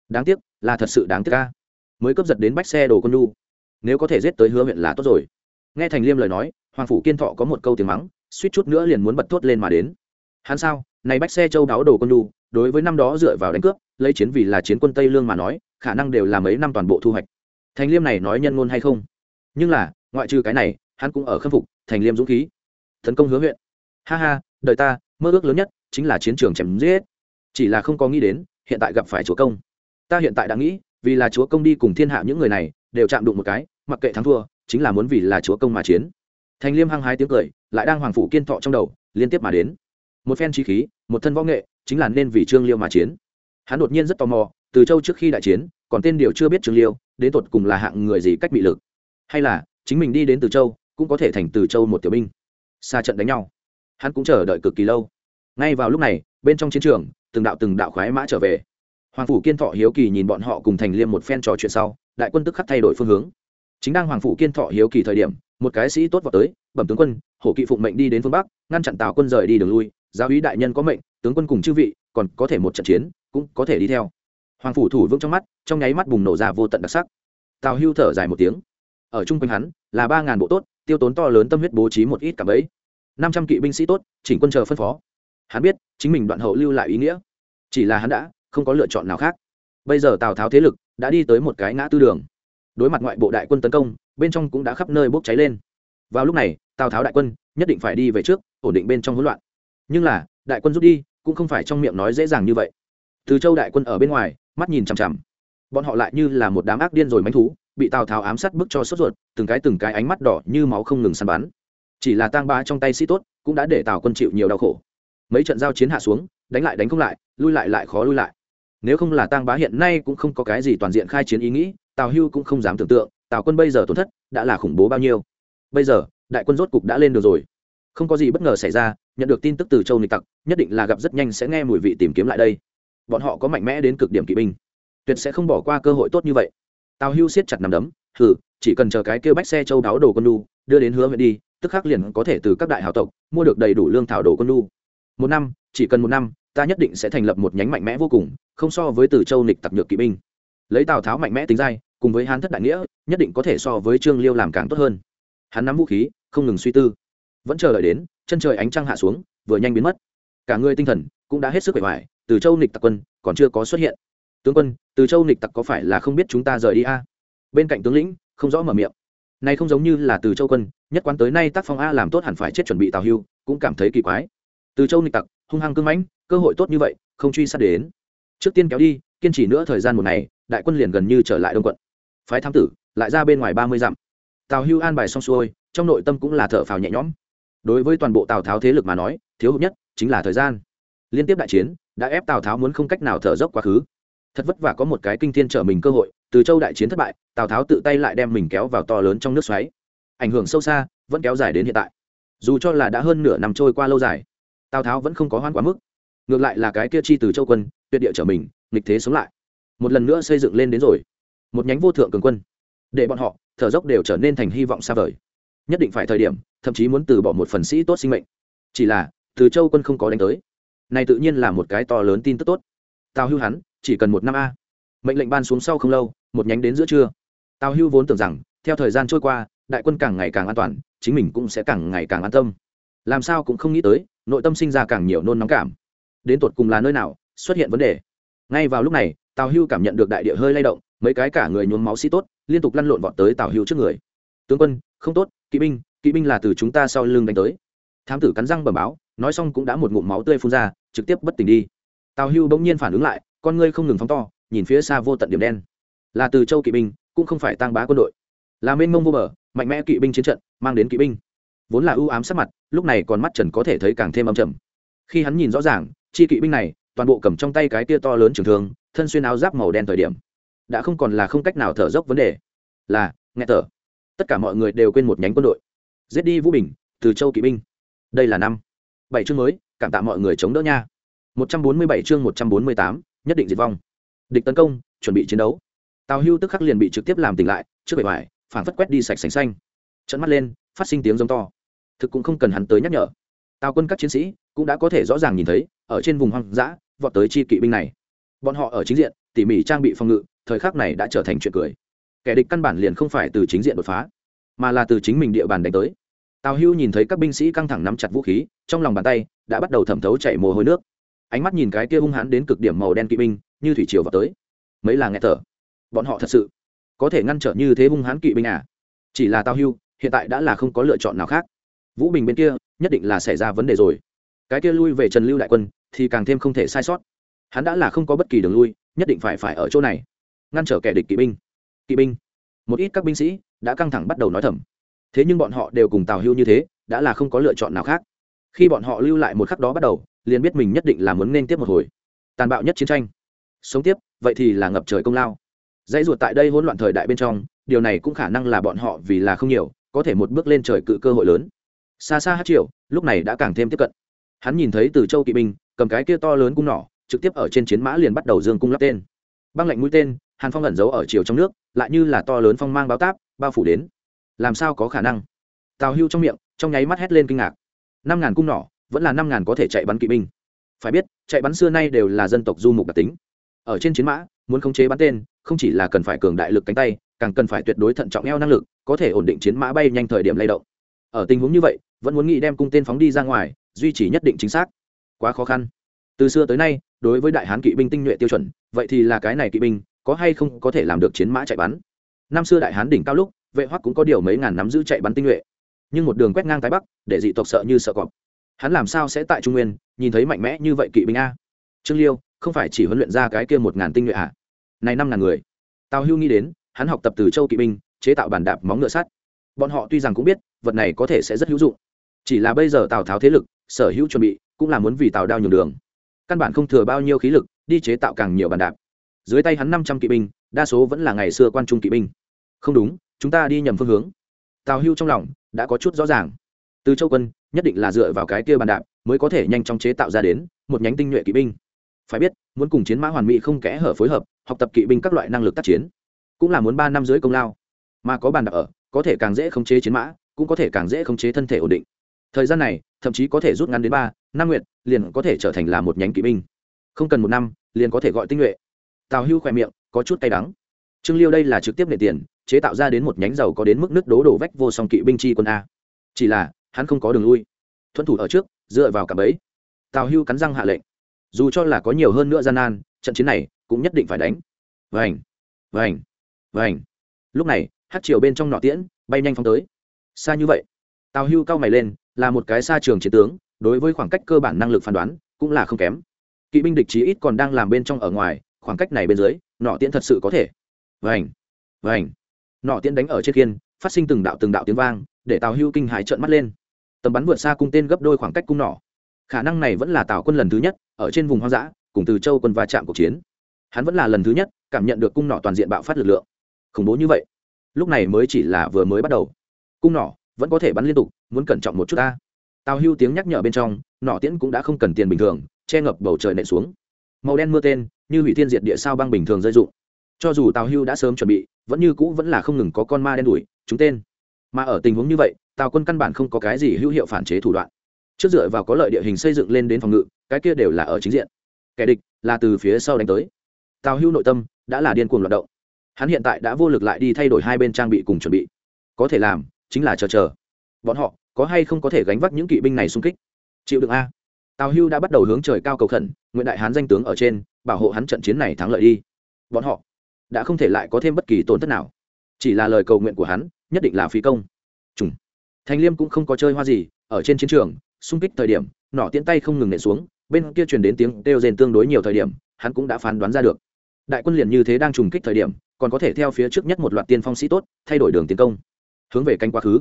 Đáng tiếc là thật sự đáng tiếc ca mới cướp giật đến bách xe đồ con nu nếu có thể giết tới hứa huyện là tốt rồi. Nghe thành liêm lời nói hoàng phủ kiên thọ có một câu tiếng mắng, suýt chút nữa liền muốn bật thốt lên mà đến. Hắn sao? Này bách xe châu đáo đồ con đu. đối với năm đó dựa vào đánh cướp, lấy chiến vì là chiến quân tây lương mà nói, khả năng đều là mấy năm toàn bộ thu hoạch. Thành liêm này nói nhân ngôn hay không? Nhưng là, ngoại trừ cái này, hắn cũng ở khâm phục thành liêm dũng khí. Tấn công hứa huyện. Ha ha, đời ta, mơ ước lớn nhất chính là chiến trường chém giết. Chỉ là không có nghĩ đến, hiện tại gặp phải chúa công. Ta hiện tại đã nghĩ, vì là chúa công đi cùng thiên hạ những người này, đều chạm đụng một cái, mặc kệ thắng thua, chính là muốn vì là chúa công mà chiến thành liêm hăng hái tiếng cười, lại đang hoàng phủ kiên thọ trong đầu, liên tiếp mà đến. Một phen trí khí, một thân võ nghệ, chính là nên vì trương liêu mà chiến. Hắn đột nhiên rất tò mò, từ châu trước khi đại chiến, còn tên điều chưa biết trương liêu, đến tột cùng là hạng người gì cách bị lực. Hay là, chính mình đi đến từ châu, cũng có thể thành từ châu một tiểu binh. Xa trận đánh nhau. Hắn cũng chờ đợi cực kỳ lâu. Ngay vào lúc này, bên trong chiến trường, từng đạo từng đạo khoái mã trở về. Hoàng phủ kiên thọ hiếu kỳ nhìn bọn họ cùng thành liêm một phen trò chuyện sau, đại quân tức khắc thay đổi phương hướng. Chính đang hoàng phủ kiên thọ hiếu kỳ thời điểm một cái sĩ tốt vào tới, bẩm tướng quân, hổ kỵ phụng mệnh đi đến phương bắc, ngăn chặn tào quân rời đi đường lui, giáo úy đại nhân có mệnh, tướng quân cùng chư vị, còn có thể một trận chiến, cũng có thể đi theo. Hoàng phủ thủ vững trong mắt, trong nháy mắt bùng nổ ra vô tận đặc sắc. Tào hưu thở dài một tiếng. Ở chung quanh hắn, là ba ngàn bộ tốt, tiêu tốn to lớn tâm huyết bố trí một ít cả bấy năm trăm kỵ binh sĩ tốt, chỉnh quân chờ phân phó. Hắn biết, chính mình đoạn hậu lưu lại ý nghĩa. Chỉ là hắn đã, không có lựa chọn nào khác. Bây giờ tào tháo thế lực, đã đi tới một cái ngã tư đường đối mặt ngoại bộ đại quân tấn công, bên trong cũng đã khắp nơi bốc cháy lên. Vào lúc này, tào tháo đại quân nhất định phải đi về trước, ổn định bên trong hỗn loạn. Nhưng là, đại quân rút đi, cũng không phải trong miệng nói dễ dàng như vậy. Từ châu đại quân ở bên ngoài, mắt nhìn chằm chằm. Bọn họ lại như là một đám ác điên rồi mánh thú, bị tào tháo ám sát bức cho sốt ruột, từng cái từng cái ánh mắt đỏ như máu không ngừng săn bắn. Chỉ là tang ba trong tay sĩ tốt, cũng đã để tào quân chịu nhiều đau khổ. Mấy trận giao chiến hạ xuống, đánh lại đánh không lại, lui lại lại khó lui lại. Nếu không là tang bá hiện nay cũng không có cái gì toàn diện khai chiến ý nghĩ tào hưu cũng không dám tưởng tượng, tào quân bây giờ tổn thất đã là khủng bố bao nhiêu. Bây giờ, đại quân rốt cục đã lên được rồi. Không có gì bất ngờ xảy ra, nhận được tin tức từ châu nịch tặc, nhất định là gặp rất nhanh sẽ nghe mùi vị tìm kiếm lại đây. Bọn họ có mạnh mẽ đến cực điểm kỵ binh. Tuyệt sẽ không bỏ qua cơ hội tốt như vậy. Tào hưu siết chặt nằm đấm thử chỉ cần chờ cái kêu bách xe châu đáo đồ con đu đưa đến hứa huyện đi, tức khắc liền có thể từ các đại hào tộc mua được đầy đủ lương thảo đồ con đu một năm, chỉ cần một năm, ta nhất định sẽ thành lập một nhánh mạnh mẽ vô cùng, không so với từ châu nịch tặc nhược kỵ binh. Lấy tào tháo mạnh mẽ tính dai cùng với hán thất đại nghĩa, nhất định có thể so với trương liêu làm càng tốt hơn. Hắn nắm vũ khí, không ngừng suy tư. Vẫn chờ đợi đến, chân trời ánh trăng hạ xuống, vừa nhanh biến mất. Cả người tinh thần cũng đã hết sức bề ngoài từ châu nịch tặc quân còn chưa có xuất hiện. Tướng quân, từ châu nịch tặc có phải là không biết chúng ta rời đi a? Bên cạnh tướng lĩnh, không rõ mở miệng. Này không giống như là từ châu quân, nhất quán tới nay tác phong a làm tốt hẳn phải chết chuẩn bị tào hưu, cũng cảm thấy kỳ quái. Từ châu nịch tặc, hung hăng cưng mãnh, cơ hội tốt như vậy, không truy sát đến. Trước tiên kéo đi, kiên trì nữa thời gian một ngày, đại quân liền gần như trở lại đông quận phái thám tử, lại ra bên ngoài ba mươi dặm. Tào hưu an bài xong xuôi, trong nội tâm cũng là thở phào nhẹ nhõm. Đối với toàn bộ tào tháo thế lực mà nói, thiếu hụt nhất chính là thời gian. Liên tiếp đại chiến, đã ép tào tháo muốn không cách nào thở dốc quá khứ. Thật vất vả có một cái kinh thiên trở mình cơ hội, từ châu đại chiến thất bại, tào tháo tự tay lại đem mình kéo vào to lớn trong nước xoáy. Ảnh hưởng sâu xa, vẫn kéo dài đến hiện tại. Dù cho là đã hơn nửa năm trôi qua lâu dài, tào tháo vẫn không có hoan quá mức. Ngược lại là cái kia chi từ châu quân, tuyệt địa trở mình, nghịch thế sống lại. Một lần nữa xây dựng lên đến rồi một nhánh vô thượng cường quân. Để bọn họ, thở dốc đều trở nên thành hy vọng xa vời. Nhất định phải thời điểm, thậm chí muốn từ bỏ một phần sĩ tốt sinh mệnh. Chỉ là, từ châu quân không có đánh tới. Này tự nhiên là một cái to lớn tin tức tốt. Tào hưu hắn, chỉ cần một năm a. Mệnh lệnh ban xuống sau không lâu, một nhánh đến giữa trưa. Tào hưu vốn tưởng rằng, theo thời gian trôi qua, đại quân càng ngày càng an toàn, chính mình cũng sẽ càng ngày càng an tâm. Làm sao cũng không nghĩ tới, nội tâm sinh ra càng nhiều nôn nóng cảm. Đến tột cùng là nơi nào, xuất hiện vấn đề. Ngay vào lúc này, tào hưu cảm nhận được đại địa hơi lay động mấy cái cả người nhuốm máu sĩ tốt, liên tục lăn lộn vọt tới tào hưu trước người. Tướng quân, không tốt, kỵ binh kỵ binh là từ chúng ta sau lưng đánh tới. Thám tử cắn răng bẩm báo, nói xong cũng đã một ngụm máu tươi phun ra, trực tiếp bất tỉnh đi. Tào hưu bỗng nhiên phản ứng lại, con ngươi không ngừng phóng to, nhìn phía xa vô tận điểm đen. Là từ châu kỵ binh, cũng không phải tăng bá quân đội. Là mênh mông vô bờ, mạnh mẽ kỵ binh chiến trận, mang đến kỵ binh. Vốn là ưu ám sắc mặt, lúc này còn mắt trần có thể thấy càng thêm âm trầm. Khi hắn nhìn rõ ràng, chi kỵ binh này, toàn bộ cầm trong tay cái tia to lớn trường thương, thân xuyên áo giáp màu đen thời điểm đã không còn là không cách nào thở dốc vấn đề. Là nghe thở. Tất cả mọi người đều quên một nhánh quân đội. Giết đi vũ bình, từ châu kỵ binh. Đây là năm. Bảy chương mới, cảm tạ mọi người chống đỡ nha. Một trăm bốn mươi bảy chương một trăm bốn mươi tám, nhất định diệt vong. Địch tấn công, chuẩn bị chiến đấu. Tào hưu tức khắc liền bị trực tiếp làm tỉnh lại, trước bề ngoài phản phất quét đi sạch sành xanh. Trận mắt lên, phát sinh tiếng giống to. Thực cũng không cần hắn tới nhắc nhở. Tào quân các chiến sĩ cũng đã có thể rõ ràng nhìn thấy, ở trên vùng hoang dã, vọt tới chi kỵ binh này. Bọn họ ở chính diện, tỉ mỉ trang bị phòng ngự thời khắc này đã trở thành chuyện cười. Kẻ địch căn bản liền không phải từ chính diện đột phá, mà là từ chính mình địa bàn đánh tới. Tào hưu nhìn thấy các binh sĩ căng thẳng nắm chặt vũ khí, trong lòng bàn tay đã bắt đầu thẩm thấu chảy mồ hôi nước. Ánh mắt nhìn cái kia hung hãn đến cực điểm màu đen kỵ binh, như thủy triều vào tới. Mấy là nghe thở. Bọn họ thật sự có thể ngăn trở như thế hung hãn kỵ binh à? Chỉ là tào hưu, hiện tại đã là không có lựa chọn nào khác. Vũ bình bên kia, nhất định là xảy ra vấn đề rồi. Cái kia lui về trần lưu đại quân thì càng thêm không thể sai sót. Hắn đã là không có bất kỳ đường lui, nhất định phải phải ở chỗ này ngăn trở kẻ địch kỵ binh. Kỵ binh. Một ít các binh sĩ đã căng thẳng bắt đầu nói thầm. Thế nhưng bọn họ đều cùng tào hưu như thế, đã là không có lựa chọn nào khác. Khi bọn họ lưu lại một khắc đó bắt đầu, liền biết mình nhất định là muốn nên tiếp một hồi. Tàn bạo nhất chiến tranh. Sống tiếp, vậy thì là ngập trời công lao. Dãy ruột tại đây hỗn loạn thời đại bên trong, điều này cũng khả năng là bọn họ vì là không nhiều, có thể một bước lên trời cự cơ hội lớn. Xa xa hát triệu lúc này đã càng thêm tiếp cận. Hắn nhìn thấy từ châu kỵ binh, cầm cái kia to lớn cung nỏ, trực tiếp ở trên chiến mã liền bắt đầu dương cung lắp tên. Băng lạnh mũi tên hàn phong ẩn giấu ở chiều trong nước, lại như là to lớn phong mang báo táp, bao phủ đến. Làm sao có khả năng? Tào hưu trong miệng, trong nháy mắt hét lên kinh ngạc. Năm ngàn cung nỏ, vẫn là năm ngàn có thể chạy bắn kỵ binh. Phải biết, chạy bắn xưa nay đều là dân tộc du mục đặc tính. Ở trên chiến mã, muốn khống chế bắn tên, không chỉ là cần phải cường đại lực cánh tay, càng cần phải tuyệt đối thận trọng eo năng lực, có thể ổn định chiến mã bay nhanh thời điểm lay động. Ở tình huống như vậy, vẫn muốn nghĩ đem cung tên phóng đi ra ngoài, duy trì nhất định chính xác. Quá khó khăn. Từ xưa tới nay, đối với đại hán kỵ binh tinh nhuệ tiêu chuẩn, vậy thì là cái này kỵ binh có hay không có thể làm được chiến mã chạy bắn. Năm xưa đại hán đỉnh cao lúc, vệ hoắc cũng có điều mấy ngàn nắm giữ chạy bắn tinh nhuệ. Nhưng một đường quét ngang tái bắc, để dị tộc sợ như sợ cọp. Hắn làm sao sẽ tại trung nguyên, nhìn thấy mạnh mẽ như vậy kỵ binh a? Trương liêu, không phải chỉ huấn luyện ra cái kia một ngàn tinh nhuệ à? Này năm ngàn người. Tào hưu nghĩ đến, hắn học tập từ châu kỵ binh, chế tạo bàn đạp móng ngựa sắt. Bọn họ tuy rằng cũng biết, vật này có thể sẽ rất hữu dụng. Chỉ là bây giờ tào tháo thế lực, sở hữu chuẩn bị, cũng là muốn vì tào đao nhường đường. Căn bản không thừa bao nhiêu khí lực, đi chế tạo càng nhiều bàn đạp dưới tay hắn năm trăm kỵ binh, đa số vẫn là ngày xưa quan trung kỵ binh. Không đúng, chúng ta đi nhầm phương hướng. Tào hưu trong lòng đã có chút rõ ràng. Từ châu quân, nhất định là dựa vào cái kia bàn đạp mới có thể nhanh chóng chế tạo ra đến một nhánh tinh nhuệ kỵ binh. Phải biết, muốn cùng chiến mã hoàn mỹ không kẽ hở phối hợp, học tập kỵ binh các loại năng lực tác chiến, cũng là muốn ba năm dưới công lao. Mà có bàn đạp ở, có thể càng dễ khống chế chiến mã, cũng có thể càng dễ khống chế thân thể ổn định. Thời gian này, thậm chí có thể rút ngắn đến ba, năm nguyện liền có thể trở thành là một nhánh kỵ binh. Không cần một năm, liền có thể gọi tinh nhuệ tào hưu khỏe miệng, có chút cay đắng. Trương liêu đây là trực tiếp nệ tiền, chế tạo ra đến một nhánh giàu có đến mức nước đố đổ vách vô song kỵ binh chi quân a. Chỉ là, hắn không có đường lui. Thuận thủ ở trước, dựa vào cả bẫy. Tào hưu cắn răng hạ lệnh. Dù cho là có nhiều hơn nữa gian nan, trận chiến này cũng nhất định phải đánh. Vành vành vành. Lúc này, hát chiều bên trong nọ tiễn, bay nhanh phóng tới. Xa như vậy, tào hưu cao mày lên, là một cái xa trường chiến tướng, đối với khoảng cách cơ bản năng lực phán đoán, cũng là không kém. Kỵ binh địch chí ít còn đang làm bên trong ở ngoài khoảng cách này bên dưới, nọ tiễn thật sự có thể. Vành vành. Nọ tiễn đánh ở trên kiên phát sinh từng đạo từng đạo tiếng vang, để tào hưu kinh hãi trợn mắt lên. Tầm bắn vượt xa cung tên gấp đôi khoảng cách cung nỏ khả năng này vẫn là tào quân lần thứ nhất, ở trên vùng hoang dã, cùng từ châu quân va chạm cuộc chiến. Hắn vẫn là lần thứ nhất, cảm nhận được cung nỏ toàn diện bạo phát lực lượng. Khủng bố như vậy, lúc này mới chỉ là vừa mới bắt đầu. Cung nỏ vẫn có thể bắn liên tục, muốn cẩn trọng một chút ta. Tào hưu tiếng nhắc nhở bên trong nỏ tiễn cũng đã không cần tiền bình thường, che ngập bầu trời nện xuống màu đen mưa tên, như hủy thiên diệt địa sao băng bình thường rơi dụng cho dù tào hưu đã sớm chuẩn bị, vẫn như cũ vẫn là không ngừng có con ma đen đuổi chúng tên. Mà ở tình huống như vậy, tào quân căn bản không có cái gì hữu hiệu phản chế thủ đoạn. Trước dựa vào có lợi địa hình xây dựng lên đến phòng ngự, cái kia đều là ở chính diện. Kẻ địch là từ phía sau đánh tới. Tào hưu nội tâm đã là điên cuồng loạt động. Hắn hiện tại đã vô lực lại đi thay đổi hai bên trang bị cùng chuẩn bị. Có thể làm chính là chờ chờ. Bọn họ có hay không có thể gánh vác những kỵ binh này xung kích? Chịu đựng a tào hưu đã bắt đầu hướng trời cao cầu khẩn, nguyện đại hán danh tướng ở trên, bảo hộ hắn trận chiến này thắng lợi đi. Bọn họ đã không thể lại có thêm bất kỳ tổn thất nào. Chỉ là lời cầu nguyện của hắn, nhất định là phí công. Trùng. Thành liêm cũng không có chơi hoa gì, ở trên chiến trường, xung kích thời điểm, nỏ tiễn tay không ngừng nện xuống, bên kia truyền đến tiếng kêu rền tương đối nhiều thời điểm, hắn cũng đã phán đoán ra được. Đại quân liền như thế đang trùng kích thời điểm, còn có thể theo phía trước nhất một loạt tiên phong sĩ tốt, thay đổi đường tiến công. Hướng về canh quá khứ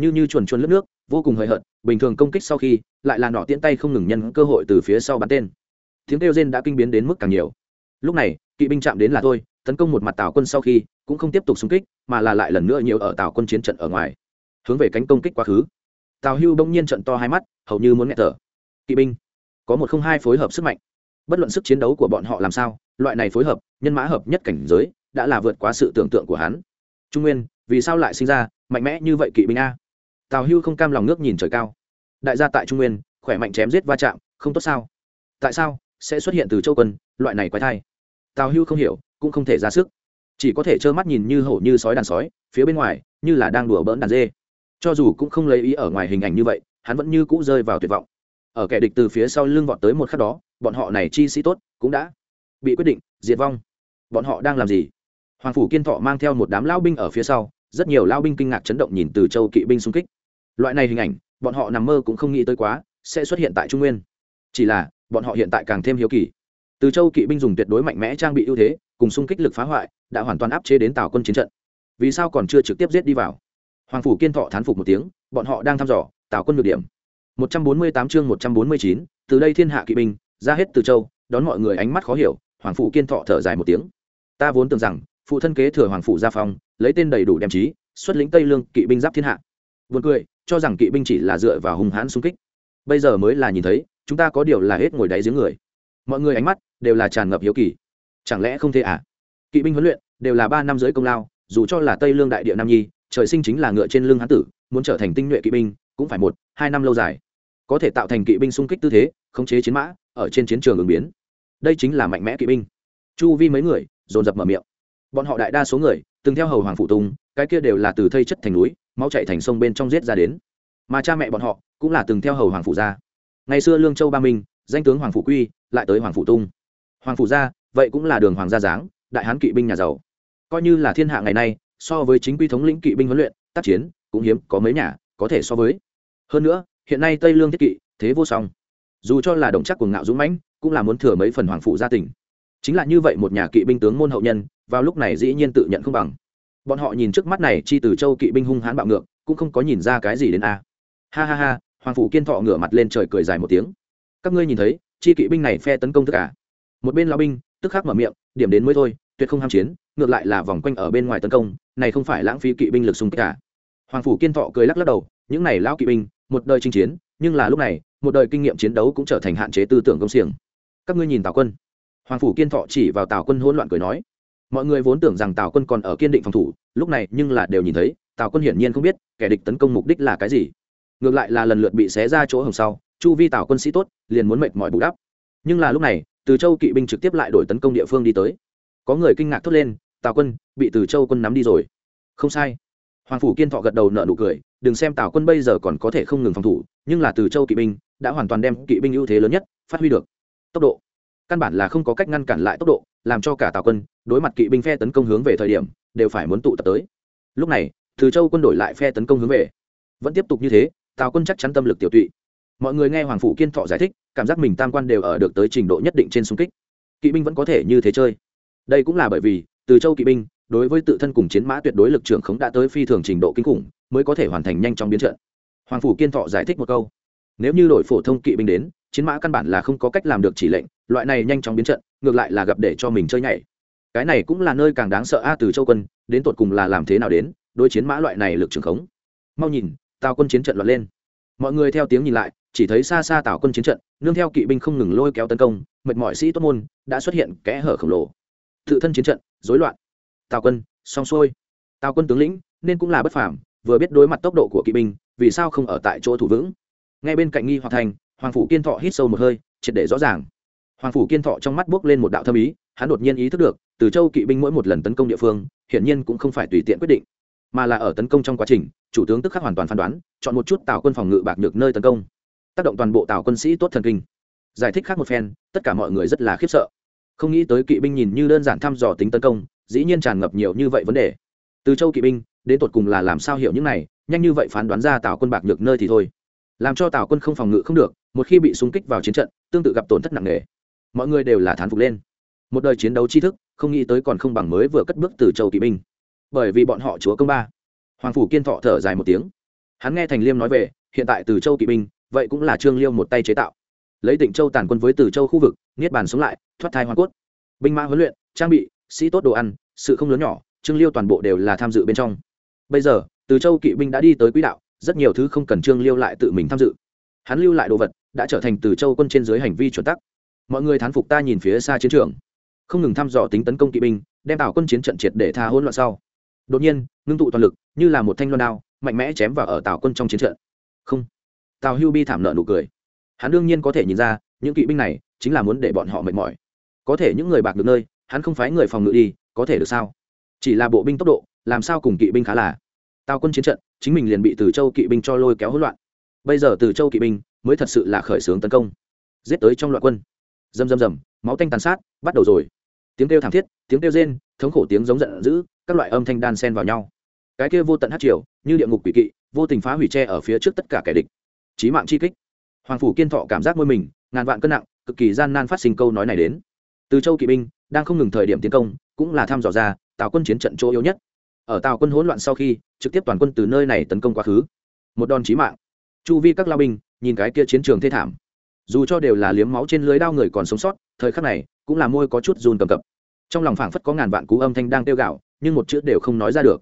như như chuồn chuồn lướt nước, vô cùng hời hợt, bình thường công kích sau khi, lại là nọ tiễn tay không ngừng nhân cơ hội từ phía sau bắn tên. Tiếng kêu rên đã kinh biến đến mức càng nhiều. Lúc này, kỵ binh chạm đến là thôi tấn công một mặt tào quân sau khi, cũng không tiếp tục xung kích, mà là lại lần nữa nhiều ở tào quân chiến trận ở ngoài. Hướng về cánh công kích quá khứ. Tào hưu bỗng nhiên trận to hai mắt, hầu như muốn nghe thở. Kỵ binh, có một không hai phối hợp sức mạnh. Bất luận sức chiến đấu của bọn họ làm sao, loại này phối hợp, nhân mã hợp nhất cảnh giới, đã là vượt quá sự tưởng tượng của hắn. Trung nguyên, vì sao lại sinh ra mạnh mẽ như vậy kỵ binh a? Tào hưu không cam lòng nước nhìn trời cao. Đại gia tại trung nguyên, khỏe mạnh chém giết va chạm, không tốt sao? Tại sao sẽ xuất hiện từ châu quân, loại này quái thai? Tào hưu không hiểu, cũng không thể ra sức. Chỉ có thể trơ mắt nhìn như hổ như sói đàn sói, phía bên ngoài, như là đang đùa bỡn đàn dê. Cho dù cũng không lấy ý ở ngoài hình ảnh như vậy, hắn vẫn như cũ rơi vào tuyệt vọng. Ở kẻ địch từ phía sau lưng vọt tới một khắc đó, bọn họ này chi sĩ tốt, cũng đã bị quyết định, diệt vong. Bọn họ đang làm gì? Hoàng phủ kiên thọ mang theo một đám lao binh ở phía sau, rất nhiều lao binh kinh ngạc chấn động nhìn từ châu kỵ binh xung kích loại này hình ảnh bọn họ nằm mơ cũng không nghĩ tới quá sẽ xuất hiện tại trung nguyên. Chỉ là bọn họ hiện tại càng thêm hiếu kỳ. Từ châu kỵ binh dùng tuyệt đối mạnh mẽ trang bị ưu thế cùng xung kích lực phá hoại đã hoàn toàn áp chế đến tào quân chiến trận. Vì sao còn chưa trực tiếp giết đi vào? Hoàng phủ kiên thọ thán phục một tiếng bọn họ đang thăm dò tào quân được điểm. 148 chương 149, từ đây thiên hạ kỵ binh ra hết từ châu đón mọi người ánh mắt khó hiểu hoàng phủ kiên thọ thở dài một tiếng. Ta vốn tưởng rằng phụ thân kế thừa hoàng phủ gia phong lấy tên đầy đủ đem trí xuất lĩnh tây lương kỵ binh giáp thiên hạ. Buồn cười cho rằng kỵ binh chỉ là dựa vào hung hãn xung kích. Bây giờ mới là nhìn thấy, chúng ta có điều là hết ngồi đáy giếng người. Mọi người ánh mắt đều là tràn ngập hiếu kỳ. Chẳng lẽ không thế à? Kỵ binh huấn luyện đều là ba năm dưới công lao, dù cho là tây lương đại địa nam nhi, trời sinh chính là ngựa trên lưng hán tử, muốn trở thành tinh nhuệ kỵ binh cũng phải một, hai năm lâu dài. Có thể tạo thành kỵ binh xung kích tư thế, khống chế chiến mã, ở trên chiến trường ứng biến. Đây chính là mạnh mẽ kỵ binh. Chu vi mấy người dồn dập mở miệng. Bọn họ đại đa số người, từng theo hầu hoàng phụ tùng, cái kia đều là từ thây chất thành núi máu chạy thành sông bên trong giết ra đến. Mà cha mẹ bọn họ cũng là từng theo hầu hoàng phủ gia ngày xưa lương châu ba minh, danh tướng hoàng phủ quy, lại tới hoàng phủ tung. Hoàng phủ gia vậy cũng là đường hoàng gia giáng đại hán kỵ binh nhà giàu. Coi như là thiên hạ ngày nay, so với chính quy thống lĩnh kỵ binh huấn luyện, tác chiến, cũng hiếm có mấy nhà, có thể so với. Hơn nữa, hiện nay tây lương thiết kỵ, thế vô song. Dù cho là đồng chắc cuồng ngạo dũng mãnh, cũng là muốn thừa mấy phần hoàng phụ gia tỉnh chính là như vậy một nhà kỵ binh tướng môn hậu nhân, vào lúc này dĩ nhiên tự nhận không bằng bọn họ nhìn trước mắt này, chi từ châu kỵ binh hung hãn bạo ngược, cũng không có nhìn ra cái gì đến a. Ha ha ha, hoàng phủ kiên thọ ngửa mặt lên trời cười dài một tiếng. Các ngươi nhìn thấy, chi kỵ binh này phe tấn công tất cả à? một bên lao binh, tức khắc mở miệng, điểm đến mới thôi, tuyệt không ham chiến, ngược lại là vòng quanh ở bên ngoài tấn công, này không phải lãng phí kỵ binh lực xung kích cả hoàng phủ kiên thọ cười lắc lắc đầu, những này lão kỵ binh, một đời chinh chiến, nhưng là lúc này, một đời kinh nghiệm chiến đấu cũng trở thành hạn chế tư tưởng công xiềng. Các ngươi nhìn tào quân. Hoàng phủ kiên thọ chỉ vào tào quân hỗn loạn cười nói mọi người vốn tưởng rằng tào quân còn ở kiên định phòng thủ, lúc này nhưng là đều nhìn thấy, tào quân hiển nhiên không biết, kẻ địch tấn công mục đích là cái gì. Ngược lại là lần lượt bị xé ra chỗ hồng sau, chu vi tào quân sĩ tốt, liền muốn mệt mỏi bù đắp. Nhưng là lúc này, từ châu kỵ binh trực tiếp lại đổi tấn công địa phương đi tới. Có người kinh ngạc thốt lên, tào quân, bị từ châu quân nắm đi rồi. Không sai. Hoàng phủ kiên thọ gật đầu nợ nụ cười, đừng xem tào quân bây giờ còn có thể không ngừng phòng thủ, nhưng là từ châu kỵ binh đã hoàn toàn đem kỵ binh ưu thế lớn nhất phát huy được. Tốc độ. Căn bản là không có cách ngăn cản lại tốc độ làm cho cả tào quân đối mặt kỵ binh phe tấn công hướng về thời điểm đều phải muốn tụ tập tới. Lúc này, từ châu quân đổi lại phe tấn công hướng về. Vẫn tiếp tục như thế, tào quân chắc chắn tâm lực tiểu tụy. Mọi người nghe hoàng phủ kiên thọ giải thích, cảm giác mình tam quan đều ở được tới trình độ nhất định trên xung kích. Kỵ binh vẫn có thể như thế chơi. Đây cũng là bởi vì, từ châu kỵ binh đối với tự thân cùng chiến mã tuyệt đối lực trưởng khống đã tới phi thường trình độ kinh khủng, mới có thể hoàn thành nhanh chóng biến trận. Hoàng phủ kiên thọ giải thích một câu. Nếu như đổi phổ thông kỵ binh đến, chiến mã căn bản là không có cách làm được chỉ lệnh loại này nhanh chóng biến trận, ngược lại là gặp để cho mình chơi nhảy. Cái này cũng là nơi càng đáng sợ a từ châu quân, đến tột cùng là làm thế nào đến, đối chiến mã loại này lực trường khống. Mau nhìn, tào quân chiến trận loạn lên. Mọi người theo tiếng nhìn lại, chỉ thấy xa xa tào quân chiến trận, nương theo kỵ binh không ngừng lôi kéo tấn công, mệt mỏi sĩ tốt môn, đã xuất hiện kẽ hở khổng lồ. Tự thân chiến trận, rối loạn. Tào quân, xong xuôi. Tào quân tướng lĩnh, nên cũng là bất phàm, vừa biết đối mặt tốc độ của kỵ binh, vì sao không ở tại chỗ thủ vững. Ngay bên cạnh nghi hoặc thành, hoàng phủ kiên thọ hít sâu một hơi, triệt để rõ ràng hoàng phủ kiên thọ trong mắt bước lên một đạo thâm ý, hắn đột nhiên ý thức được, từ châu kỵ binh mỗi một lần tấn công địa phương, hiển nhiên cũng không phải tùy tiện quyết định, mà là ở tấn công trong quá trình, chủ tướng tức khắc hoàn toàn phán đoán, chọn một chút tào quân phòng ngự bạc nhược nơi tấn công. Tác động toàn bộ tào quân sĩ tốt thần kinh. Giải thích khác một phen, tất cả mọi người rất là khiếp sợ. Không nghĩ tới kỵ binh nhìn như đơn giản thăm dò tính tấn công, dĩ nhiên tràn ngập nhiều như vậy vấn đề. Từ châu kỵ binh, đến tột cùng là làm sao hiểu những này, nhanh như vậy phán đoán ra tào quân bạc nhược nơi thì thôi. Làm cho tào quân không phòng ngự không được, một khi bị xung kích vào chiến trận, tương tự gặp tổn thất nặng nề mọi người đều là thán phục lên. Một đời chiến đấu tri thức, không nghĩ tới còn không bằng mới vừa cất bước từ châu kỵ binh. Bởi vì bọn họ chúa công ba. Hoàng phủ kiên thọ thở dài một tiếng. Hắn nghe thành liêm nói về, hiện tại từ châu kỵ binh, vậy cũng là trương liêu một tay chế tạo. Lấy tỉnh châu tàn quân với từ châu khu vực, niết bàn sống lại, thoát thai hoa cốt. Binh mã huấn luyện, trang bị, sĩ tốt đồ ăn, sự không lớn nhỏ, trương liêu toàn bộ đều là tham dự bên trong. Bây giờ, từ châu kỵ binh đã đi tới quỹ đạo, rất nhiều thứ không cần trương liêu lại tự mình tham dự. Hắn lưu lại đồ vật, đã trở thành từ châu quân trên dưới hành vi chuẩn tắc mọi người thán phục ta nhìn phía xa chiến trường. Không ngừng thăm dò tính tấn công kỵ binh, đem tạo quân chiến trận triệt để tha hỗn loạn sau. Đột nhiên, ngưng tụ toàn lực, như là một thanh loan đao, mạnh mẽ chém vào ở tào quân trong chiến trận. Không. Tào hưu bi thảm nợ nụ cười. Hắn đương nhiên có thể nhìn ra, những kỵ binh này chính là muốn để bọn họ mệt mỏi. Có thể những người bạc được nơi, hắn không phái người phòng ngự đi, có thể được sao? Chỉ là bộ binh tốc độ, làm sao cùng kỵ binh khá là? Tào quân chiến trận, chính mình liền bị từ châu kỵ binh cho lôi kéo hỗn loạn. Bây giờ từ châu kỵ binh mới thật sự là khởi xướng tấn công. Giết tới trong loạn quân dầm dầm dầm máu tanh tàn sát, bắt đầu rồi. Tiếng kêu thảm thiết, tiếng kêu rên, thống khổ tiếng giống giận dữ, các loại âm thanh đan sen vào nhau. Cái kia vô tận hát triều, như địa ngục quỷ kỵ, vô tình phá hủy tre ở phía trước tất cả kẻ địch. Trí mạng chi kích. Hoàng phủ kiên thọ cảm giác môi mình, ngàn vạn cân nặng, cực kỳ gian nan phát sinh câu nói này đến. Từ châu kỵ binh, đang không ngừng thời điểm tiến công, cũng là thăm dò ra, tào quân chiến trận chỗ yếu nhất. Ở tào quân hỗn loạn sau khi, trực tiếp toàn quân từ nơi này tấn công quá khứ. Một đòn chí mạng. Chu vi các lao binh, nhìn cái kia chiến trường thê thảm dù cho đều là liếm máu trên lưới đao người còn sống sót thời khắc này cũng là môi có chút run cầm cập. Trong lòng phảng phất có ngàn vạn cú âm thanh đang tiêu gạo nhưng một chữ đều không nói ra được.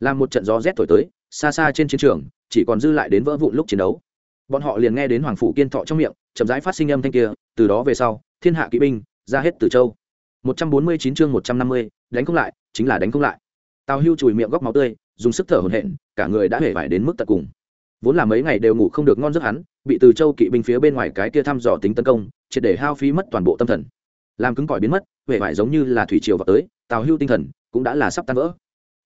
Làm một trận gió rét thổi tới xa xa trên chiến trường chỉ còn dư lại đến vỡ vụn lúc chiến đấu. Bọn họ liền nghe đến hoàng phủ kiên thọ trong miệng chậm rãi phát sinh âm thanh kia từ đó về sau thiên hạ kỵ binh ra hết từ châu. 149 chương 150, đánh không lại chính là đánh không lại. Tào hưu chùi miệng góc máu tươi dùng sức thở hổn hển cả người đã hể vải đến mức tận cùng. Vốn là mấy ngày đều ngủ không được ngon giấc hắn bị từ châu kỵ binh phía bên ngoài cái kia thăm dò tính tấn công, triệt để hao phí mất toàn bộ tâm thần. Làm cứng cỏi biến mất huệ vải giống như là thủy triều vào tới, tào hưu tinh thần cũng đã là sắp tan vỡ.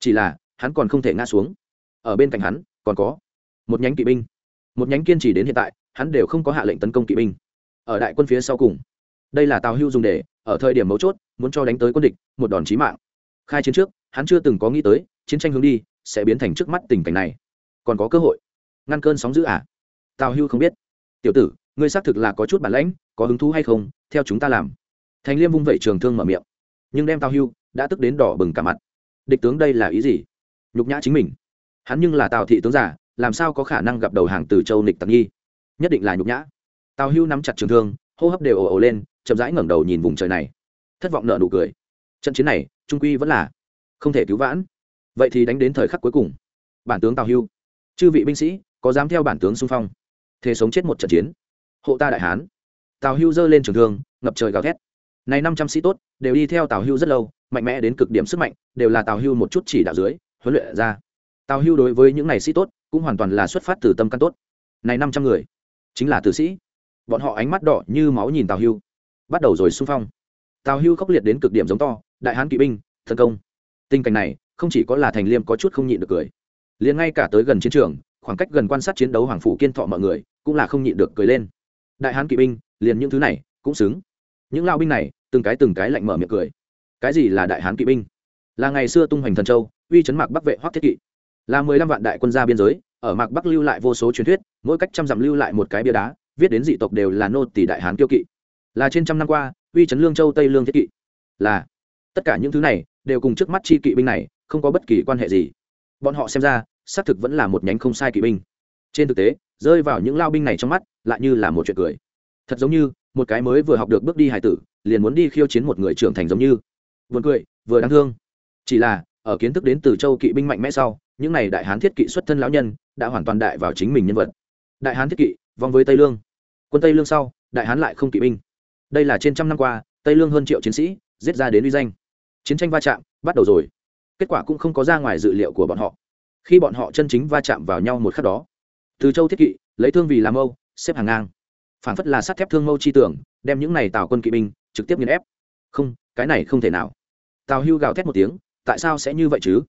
Chỉ là, hắn còn không thể ngã xuống. Ở bên cạnh hắn, còn có một nhánh kỵ binh. Một nhánh kiên trì đến hiện tại, hắn đều không có hạ lệnh tấn công kỵ binh. Ở đại quân phía sau cùng, đây là tào hưu dùng để, ở thời điểm mấu chốt, muốn cho đánh tới quân địch, một đòn chí mạng. Khai chiến trước, hắn chưa từng có nghĩ tới, chiến tranh hướng đi, sẽ biến thành trước mắt tình cảnh này. Còn có cơ hội. Ngăn cơn sóng giữ à? Tào hưu không biết. Tiểu tử, ngươi xác thực là có chút bản lãnh, có hứng thú hay không? Theo chúng ta làm. Thành liêm vung vẩy trường thương mở miệng. Nhưng đem tào hưu đã tức đến đỏ bừng cả mặt. Địch tướng đây là ý gì? Nhục nhã chính mình. Hắn nhưng là tào thị tướng giả làm sao có khả năng gặp đầu hàng từ châu nịch tặc nhi nhất định là nhục nhã. Tào hưu nắm chặt trường thương, hô hấp đều ồ ồ lên, chậm rãi ngẩng đầu nhìn vùng trời này. Thất vọng nợ nụ cười. Trận chiến này, trung quy vẫn là không thể cứu vãn. Vậy thì đánh đến thời khắc cuối cùng. Bản tướng tào hưu. Chư vị binh sĩ, có dám theo bản tướng xung phong? Thế sống chết một trận chiến. Hộ ta đại hán. Tào hưu giơ lên trường thương, ngập trời gào thét. Này năm trăm sĩ tốt, đều đi theo tào hưu rất lâu, mạnh mẽ đến cực điểm sức mạnh, đều là tào hưu một chút chỉ đạo dưới, huấn luyện ra. Tào hưu đối với những này sĩ tốt, cũng hoàn toàn là xuất phát từ tâm căn tốt. Này năm trăm người, chính là tử sĩ. Bọn họ ánh mắt đỏ như máu nhìn tào hưu. Bắt đầu rồi xung phong. Tào hưu khốc liệt đến cực điểm giống to, đại hán kỵ binh, tấn công. Tình cảnh này, không chỉ có là thành liêm có chút không nhịn được cười. Liền ngay cả tới gần chiến trường, khoảng cách gần quan sát chiến đấu hoàng phủ kiên thọ mọi người cũng là không nhịn được cười lên. Đại hán kỵ binh, liền những thứ này cũng xứng. Những lao binh này, từng cái từng cái lạnh mở miệng cười. Cái gì là đại hán kỵ binh? Là ngày xưa tung hoành thần châu, uy chấn mạc bắc vệ hoắc thiết kỵ. Là mười lăm vạn đại quân ra biên giới, ở mạc bắc lưu lại vô số truyền thuyết, mỗi cách trăm dặm lưu lại một cái bia đá, viết đến dị tộc đều là nô tỷ đại hán kiêu kỵ. Là trên trăm năm qua, uy chấn lương châu, tây lương thiết kỵ. Là, tất cả những thứ này đều cùng trước mắt chi kỵ binh này không có bất kỳ quan hệ gì. Bọn họ xem ra, xác thực vẫn là một nhánh không sai kỵ binh trên thực tế, rơi vào những lao binh này trong mắt, lại như là một chuyện cười. Thật giống như, một cái mới vừa học được bước đi hải tử, liền muốn đi khiêu chiến một người trưởng thành giống như. Vừa cười, vừa đáng thương. Chỉ là, ở kiến thức đến từ châu kỵ binh mạnh mẽ sau, những n à y đại hán thiết kỵ xuất thân lão nhân, đã hoàn toàn đại vào chính mình nhân vật. Đại hán thiết kỵ, vong với tây lương. Quân tây lương sau, đại hán lại không kỵ binh. Đây là trên trăm năm qua, tây lương hơn triệu chiến sĩ, giết ra đến uy danh. Chiến tranh va chạm, bắt đầu rồi. Kết quả cũng không có ra ngoài dự liệu của bọn họ. Khi bọn họ chân chính va chạm vào nhau một khắc đó từ châu thiết kỵ, lấy thương vì làm mâu xếp hàng ngang. Phản phất là sắt thép thương mâu chi tưởng, đem những này tào quân kỵ binh trực tiếp nghiền ép. Không, cái này không thể nào. Tào hưu gào thét một tiếng, tại sao sẽ như vậy chứ?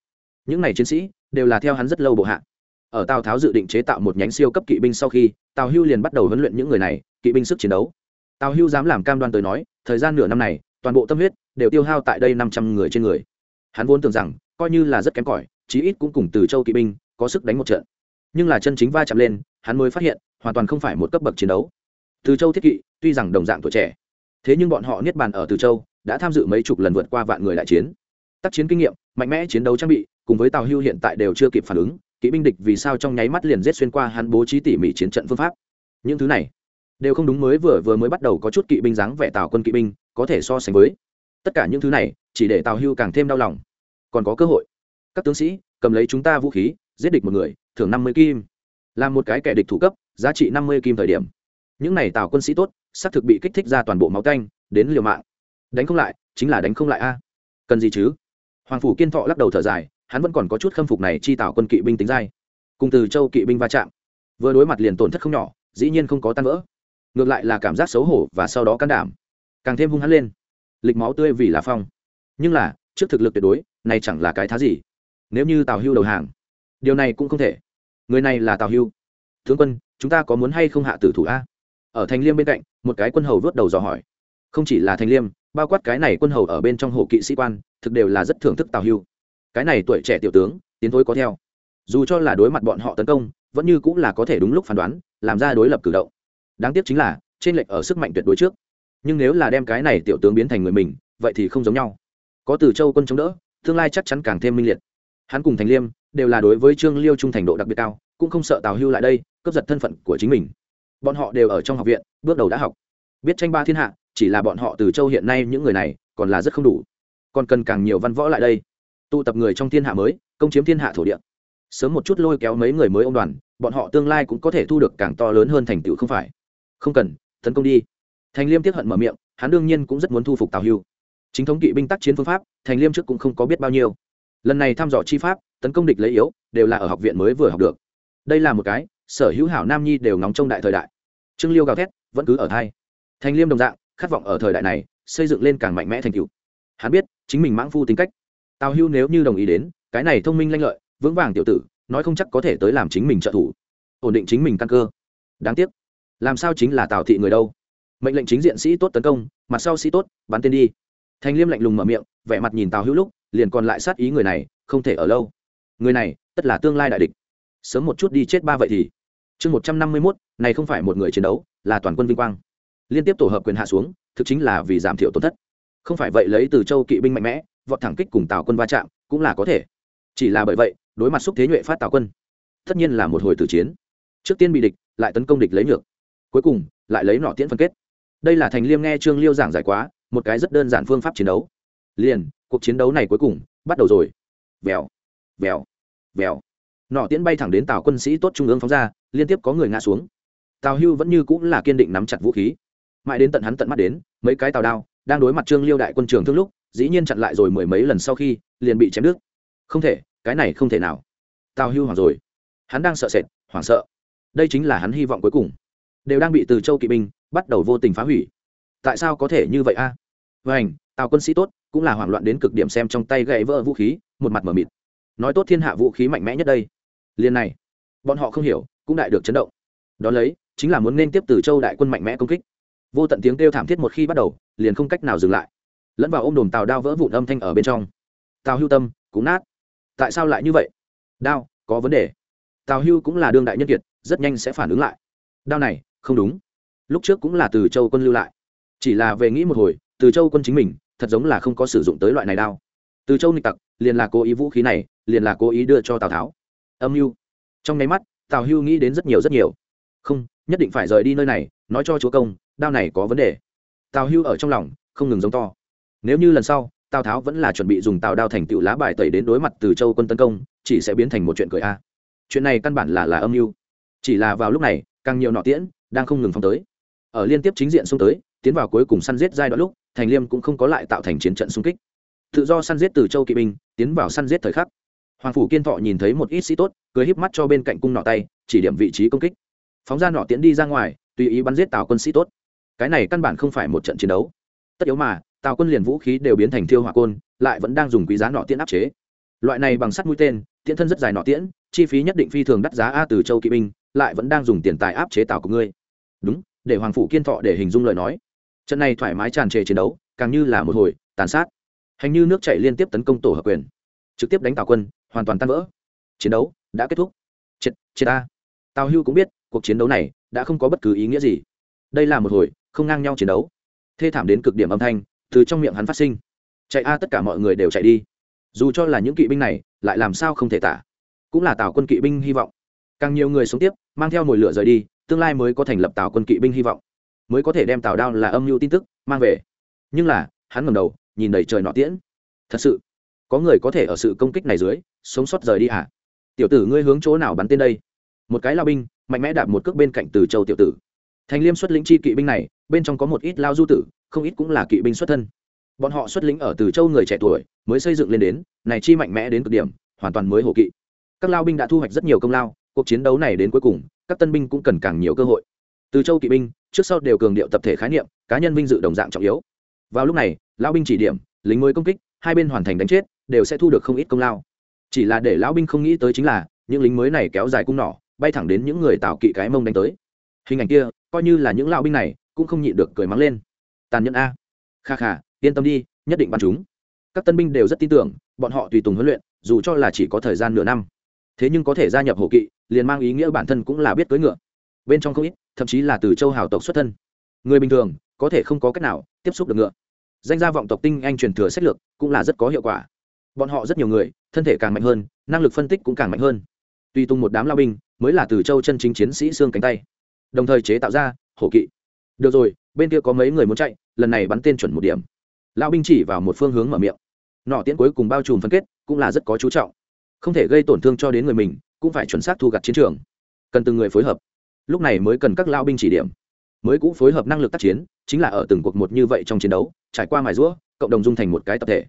Những này chiến sĩ đều là theo hắn rất lâu bộ hạ. Ở tào tháo dự định chế tạo một nhánh siêu cấp kỵ binh sau khi, tào hưu liền bắt đầu huấn luyện những người này, kỵ binh sức chiến đấu. Tào hưu dám làm cam đoan tới nói, thời gian nửa năm này, toàn bộ tâm huyết đều tiêu hao tại đây năm trăm người trên người. Hắn vốn tưởng rằng, coi như là rất kém cỏi, chí ít cũng cùng từ châu kỵ binh có sức đánh một trận nhưng là chân chính va chạm lên, hắn mới phát hiện, hoàn toàn không phải một cấp bậc chiến đấu. Từ châu thiết kỵ, tuy rằng đồng dạng tuổi trẻ, thế nhưng bọn họ niết bàn ở từ châu, đã tham dự mấy chục lần vượt qua vạn người đại chiến. Tác chiến kinh nghiệm, mạnh mẽ chiến đấu trang bị, cùng với tào hưu hiện tại đều chưa kịp phản ứng, kỵ binh địch vì sao trong nháy mắt liền rết xuyên qua hắn bố trí tỉ mỉ chiến trận phương pháp. Những thứ này, đều không đúng mới vừa vừa mới bắt đầu có chút kỵ binh dáng vẻ tào quân kỵ binh, có thể so sánh với. Tất cả những thứ này, chỉ để tào hưu càng thêm đau lòng. Còn có cơ hội. Các tướng sĩ, cầm lấy chúng ta vũ khí, giết địch một người thưởng năm mươi kim. Làm một cái kẻ địch thủ cấp, giá trị năm mươi kim thời điểm. Những này tào quân sĩ tốt, xác thực bị kích thích ra toàn bộ máu canh đến liều mạng. Đánh không lại, chính là đánh không lại a. Cần gì chứ? Hoàng phủ kiên thọ lắc đầu thở dài, hắn vẫn còn có chút khâm phục này chi tạo quân kỵ binh tính dai. Cùng từ châu kỵ binh va chạm, vừa đối mặt liền tổn thất không nhỏ, dĩ nhiên không có tan vỡ. Ngược lại là cảm giác xấu hổ và sau đó can đảm. Càng thêm hung hắn lên. Lịch máu tươi vì là phong. Nhưng là, trước thực lực tuyệt đối, này chẳng là cái thá gì. Nếu như tào hưu đầu hàng, điều này cũng không thể người này là tào hưu tướng quân chúng ta có muốn hay không hạ tử thủ a ở thành liêm bên cạnh một cái quân hầu vớt đầu dò hỏi không chỉ là thành liêm bao quát cái này quân hầu ở bên trong hộ kỵ sĩ quan thực đều là rất thưởng thức tào hưu cái này tuổi trẻ tiểu tướng tiến thối có theo dù cho là đối mặt bọn họ tấn công vẫn như cũng là có thể đúng lúc phán đoán làm ra đối lập cử động đáng tiếc chính là trên lệch ở sức mạnh tuyệt đối trước nhưng nếu là đem cái này tiểu tướng biến thành người mình vậy thì không giống nhau có từ châu quân chống đỡ tương lai chắc chắn càng thêm minh liệt hắn cùng thành liêm đều là đối với trương liêu trung thành độ đặc biệt cao, cũng không sợ tào hưu lại đây, cướp giật thân phận của chính mình. Bọn họ đều ở trong học viện, bước đầu đã học. Biết tranh ba thiên hạ, chỉ là bọn họ từ châu hiện nay những người này, còn là rất không đủ. Còn cần càng nhiều văn võ lại đây. Tụ tập người trong thiên hạ mới, công chiếm thiên hạ thổ địa. Sớm một chút lôi kéo mấy người mới ông đoàn, bọn họ tương lai cũng có thể thu được càng to lớn hơn thành tựu không phải? Không cần, tấn công đi. Thành liêm tiếp hận mở miệng, hắn đương nhiên cũng rất muốn thu phục tào hưu. Chính thống kỵ binh tác chiến phương pháp, thành liêm trước cũng không có biết bao nhiêu lần này thăm dò chi pháp, tấn công địch lấy yếu, đều là ở học viện mới vừa học được. Đây là một cái, sở hữu hảo nam nhi đều ngóng trong đại thời đại. Trương liêu gào thét, vẫn cứ ở thay thành liêm đồng dạng, khát vọng ở thời đại này, xây dựng lên càng mạnh mẽ thành cựu hắn biết, chính mình mãng phu tính cách. Tào hưu nếu như đồng ý đến, cái này thông minh lanh lợi, vững vàng tiểu tử, nói không chắc có thể tới làm chính mình trợ thủ. Ổn định chính mình căn cơ. Đáng tiếc. Làm sao chính là tào thị người đâu? Mệnh lệnh chính diện sĩ tốt tấn công, mặt sau sĩ tốt, bắn tên đi. Thành liêm lạnh lùng mở miệng, vẻ mặt nhìn tào hữu lúc liền còn lại sát ý người này, không thể ở lâu. Người này, tất là tương lai đại địch. Sớm một chút đi chết ba vậy thì. Chương một trăm năm mươi mốt, này không phải một người chiến đấu, là toàn quân vinh quang. Liên tiếp tổ hợp quyền hạ xuống, thực chính là vì giảm thiểu tổn thất. Không phải vậy lấy từ châu kỵ binh mạnh mẽ, vọt thẳng kích cùng tào quân va chạm, cũng là có thể. Chỉ là bởi vậy, đối mặt xúc thế nhuệ phát tào quân, tất nhiên là một hồi tử chiến. Trước tiên bị địch, lại tấn công địch lấy nhược. Cuối cùng, lại lấy nọ tiễn phân kết. Đây là thành liêm nghe trương liêu giảng giải quá, một cái rất đơn giản phương pháp chiến đấu liền, cuộc chiến đấu này cuối cùng, bắt đầu rồi. Vèo vèo vèo. Nọ tiễn bay thẳng đến tàu quân sĩ tốt trung ương phóng ra, liên tiếp có người ngã xuống. Tào hưu vẫn như cũng là kiên định nắm chặt vũ khí. Mãi đến tận hắn tận mắt đến, mấy cái tàu đao đang đối mặt trương liêu đại quân trường thương lúc, dĩ nhiên chặn lại rồi mười mấy lần sau khi, liền bị chém đứt. Không thể, cái này không thể nào. Tào hưu hoảng rồi. Hắn đang sợ sệt, hoảng sợ. Đây chính là hắn hy vọng cuối cùng. Đều đang bị từ châu kỵ binh bắt đầu vô tình phá hủy. Tại sao có thể như vậy a? À? vảnh tào quân sĩ tốt, cũng là hoảng loạn đến cực điểm xem trong tay gậy vỡ vũ khí, một mặt mờ mịt. Nói tốt thiên hạ vũ khí mạnh mẽ nhất đây. Liền này, bọn họ không hiểu, cũng đại được chấn động. Đó lấy, chính là muốn nên tiếp từ châu đại quân mạnh mẽ công kích. Vô tận tiếng kêu thảm thiết một khi bắt đầu, liền không cách nào dừng lại. Lẫn vào ôm đồm tào đao vỡ vụn âm thanh ở bên trong. Tào hưu tâm, cũng nát. Tại sao lại như vậy? Đao, có vấn đề. Tào hưu cũng là đương đại nhân kiệt, rất nhanh sẽ phản ứng lại. Đao này, không đúng. Lúc trước cũng là từ châu quân lưu lại. Chỉ là về nghĩ một hồi, từ châu quân chính mình thật giống là không có sử dụng tới loại này đao. Từ châu nịch tặc, liền là cố ý vũ khí này, liền là cố ý đưa cho tào tháo. Âm mưu. Trong nháy mắt, tào hưu nghĩ đến rất nhiều rất nhiều. Không, nhất định phải rời đi nơi này, nói cho chúa công, đao này có vấn đề. Tào hưu ở trong lòng, không ngừng giống to. Nếu như lần sau, tào tháo vẫn là chuẩn bị dùng tào đao thành tựu lá bài tẩy đến đối mặt từ châu quân tấn công, chỉ sẽ biến thành một chuyện cười a. Chuyện này căn bản là là âm mưu. Chỉ là vào lúc này, càng nhiều nọ tiễn đang không ngừng phóng tới. Ở liên tiếp chính diện xung tới, tiến vào cuối cùng săn giết giai đoạn lúc thành liêm cũng không có lại tạo thành chiến trận xung kích. Tự do săn giết từ châu kỵ binh, tiến vào săn giết thời khắc. Hoàng phủ kiên thọ nhìn thấy một ít sĩ tốt, cười híp mắt cho bên cạnh cung nọ tay, chỉ điểm vị trí công kích. Phóng ra nọ tiễn đi ra ngoài, tùy ý bắn giết tào quân sĩ tốt. Cái này căn bản không phải một trận chiến đấu. Tất yếu mà, tào quân liền vũ khí đều biến thành thiêu hỏa côn, lại vẫn đang dùng quý giá nọ tiễn áp chế. Loại này bằng sắt mũi tên, tiễn thân rất dài nọ tiễn, chi phí nhất định phi thường đắt giá a từ châu kỵ binh, lại vẫn đang dùng tiền tài áp chế tào của ngươi. Đúng, để hoàng phủ kiên thọ để hình dung lời nói trận này thoải mái tràn trề chiến đấu, càng như là một hồi tàn sát. Hành như nước chảy liên tiếp tấn công tổ hợp quyền. Trực tiếp đánh tào quân, hoàn toàn tan vỡ. Chiến đấu đã kết thúc. Triệt triệt a. Tào hưu cũng biết, cuộc chiến đấu này đã không có bất cứ ý nghĩa gì. Đây là một hồi không ngang nhau chiến đấu. Thê thảm đến cực điểm âm thanh từ trong miệng hắn phát sinh. Chạy a, tất cả mọi người đều chạy đi. Dù cho là những kỵ binh này, lại làm sao không thể tả. Cũng là tào quân kỵ binh hy vọng. Càng nhiều người sống tiếp, mang theo mồi lửa rời đi, tương lai mới có thành lập tào quân kỵ binh hy vọng mới có thể đem tào đao là âm mưu tin tức mang về nhưng là hắn ngầm đầu nhìn đầy trời nọ tiễn thật sự có người có thể ở sự công kích này dưới sống sót rời đi hả? tiểu tử ngươi hướng chỗ nào bắn tên đây? một cái lao binh, mạnh mẽ đạp một cước bên cạnh từ châu tiểu tử. Thành liêm xuất lĩnh chi kỵ binh này, bên trong có một ít lao du tử, không ít cũng là kỵ binh xuất thân. Bọn họ xuất lĩnh ở từ châu người trẻ tuổi, mới xây dựng lên đến, này chi mạnh mẽ đến cực điểm, hoàn toàn mới hổ kỵ. Các lao binh đã thu hoạch rất nhiều công lao, cuộc chiến đấu này đến cuối cùng, các tân binh cũng cần càng nhiều cơ hội. Từ châu kỵ binh trước sau đều cường điệu tập thể khái niệm, cá nhân vinh dự đồng dạng trọng yếu. Vào lúc này, lão binh chỉ điểm, lính mới công kích, hai bên hoàn thành đánh chết, đều sẽ thu được không ít công lao. Chỉ là để lão binh không nghĩ tới chính là, những lính mới này kéo dài cung nỏ, bay thẳng đến những người tạo kỵ cái mông đánh tới. Hình ảnh kia, coi như là những lão binh này, cũng không nhịn được cười mắng lên. Tàn nhẫn a. Kha kha, yên tâm đi, nhất định bắn chúng. Các tân binh đều rất tin tưởng, bọn họ tùy tùng huấn luyện, dù cho là chỉ có thời gian nửa năm. Thế nhưng có thể gia nhập hộ kỵ, liền mang ý nghĩa bản thân cũng là biết cưỡi ngựa. Bên trong không ít thậm chí là từ châu hào tộc xuất thân. Người bình thường, có thể không có cách nào tiếp xúc được ngựa. Danh gia vọng tộc tinh anh truyền thừa sách lược cũng là rất có hiệu quả. Bọn họ rất nhiều người, thân thể càng mạnh hơn, năng lực phân tích cũng càng mạnh hơn. Tùy tung một đám lao binh mới là từ châu chân chính chiến sĩ xương cánh tay, đồng thời chế tạo ra hổ kỵ. Được rồi, bên kia có mấy người muốn chạy, lần này bắn tên chuẩn một điểm. Lao binh chỉ vào một phương hướng mở miệng. Nọ tiễn cuối cùng bao trùm phân kết, cũng là rất có chú trọng. Không thể gây tổn thương cho đến người mình, cũng phải chuẩn xác thu gặt chiến trường. Cần từng người phối hợp lúc này mới cần các lao binh chỉ điểm. Mới cũng phối hợp năng lực tác chiến, chính là ở từng cuộc một như vậy trong chiến đấu, trải qua mài rũa, cộng đồng dung thành một cái tập thể.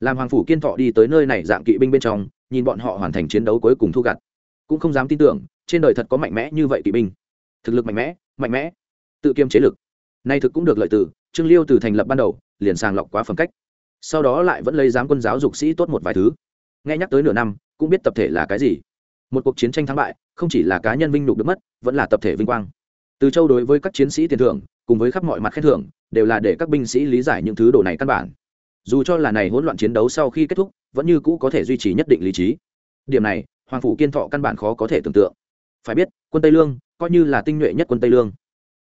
Làm hoàng phủ kiên thọ đi tới nơi này dạng kỵ binh bên trong, nhìn bọn họ hoàn thành chiến đấu cuối cùng thu gặt. Cũng không dám tin tưởng, trên đời thật có mạnh mẽ như vậy kỵ binh. Thực lực mạnh mẽ mạnh mẽ. Tự kiêm chế lực. Nay thực cũng được lợi từ, trương liêu từ thành lập ban đầu, liền sàng lọc quá phẩm cách. Sau đó lại vẫn lấy giám quân giáo dục sĩ tốt một vài thứ. Nghe nhắc tới nửa năm, cũng biết tập thể là cái gì một cuộc chiến tranh thắng bại, không chỉ là cá nhân vinh nhục được mất, vẫn là tập thể vinh quang. Từ châu đối với các chiến sĩ tiền thưởng, cùng với khắp mọi mặt khen thưởng, đều là để các binh sĩ lý giải những thứ đồ này căn bản. Dù cho là này hỗn loạn chiến đấu sau khi kết thúc, vẫn như cũ có thể duy trì nhất định lý trí. Điểm này, hoàng phủ kiên thọ căn bản khó có thể tưởng tượng. Phải biết, quân tây lương coi như là tinh nhuệ nhất quân tây lương,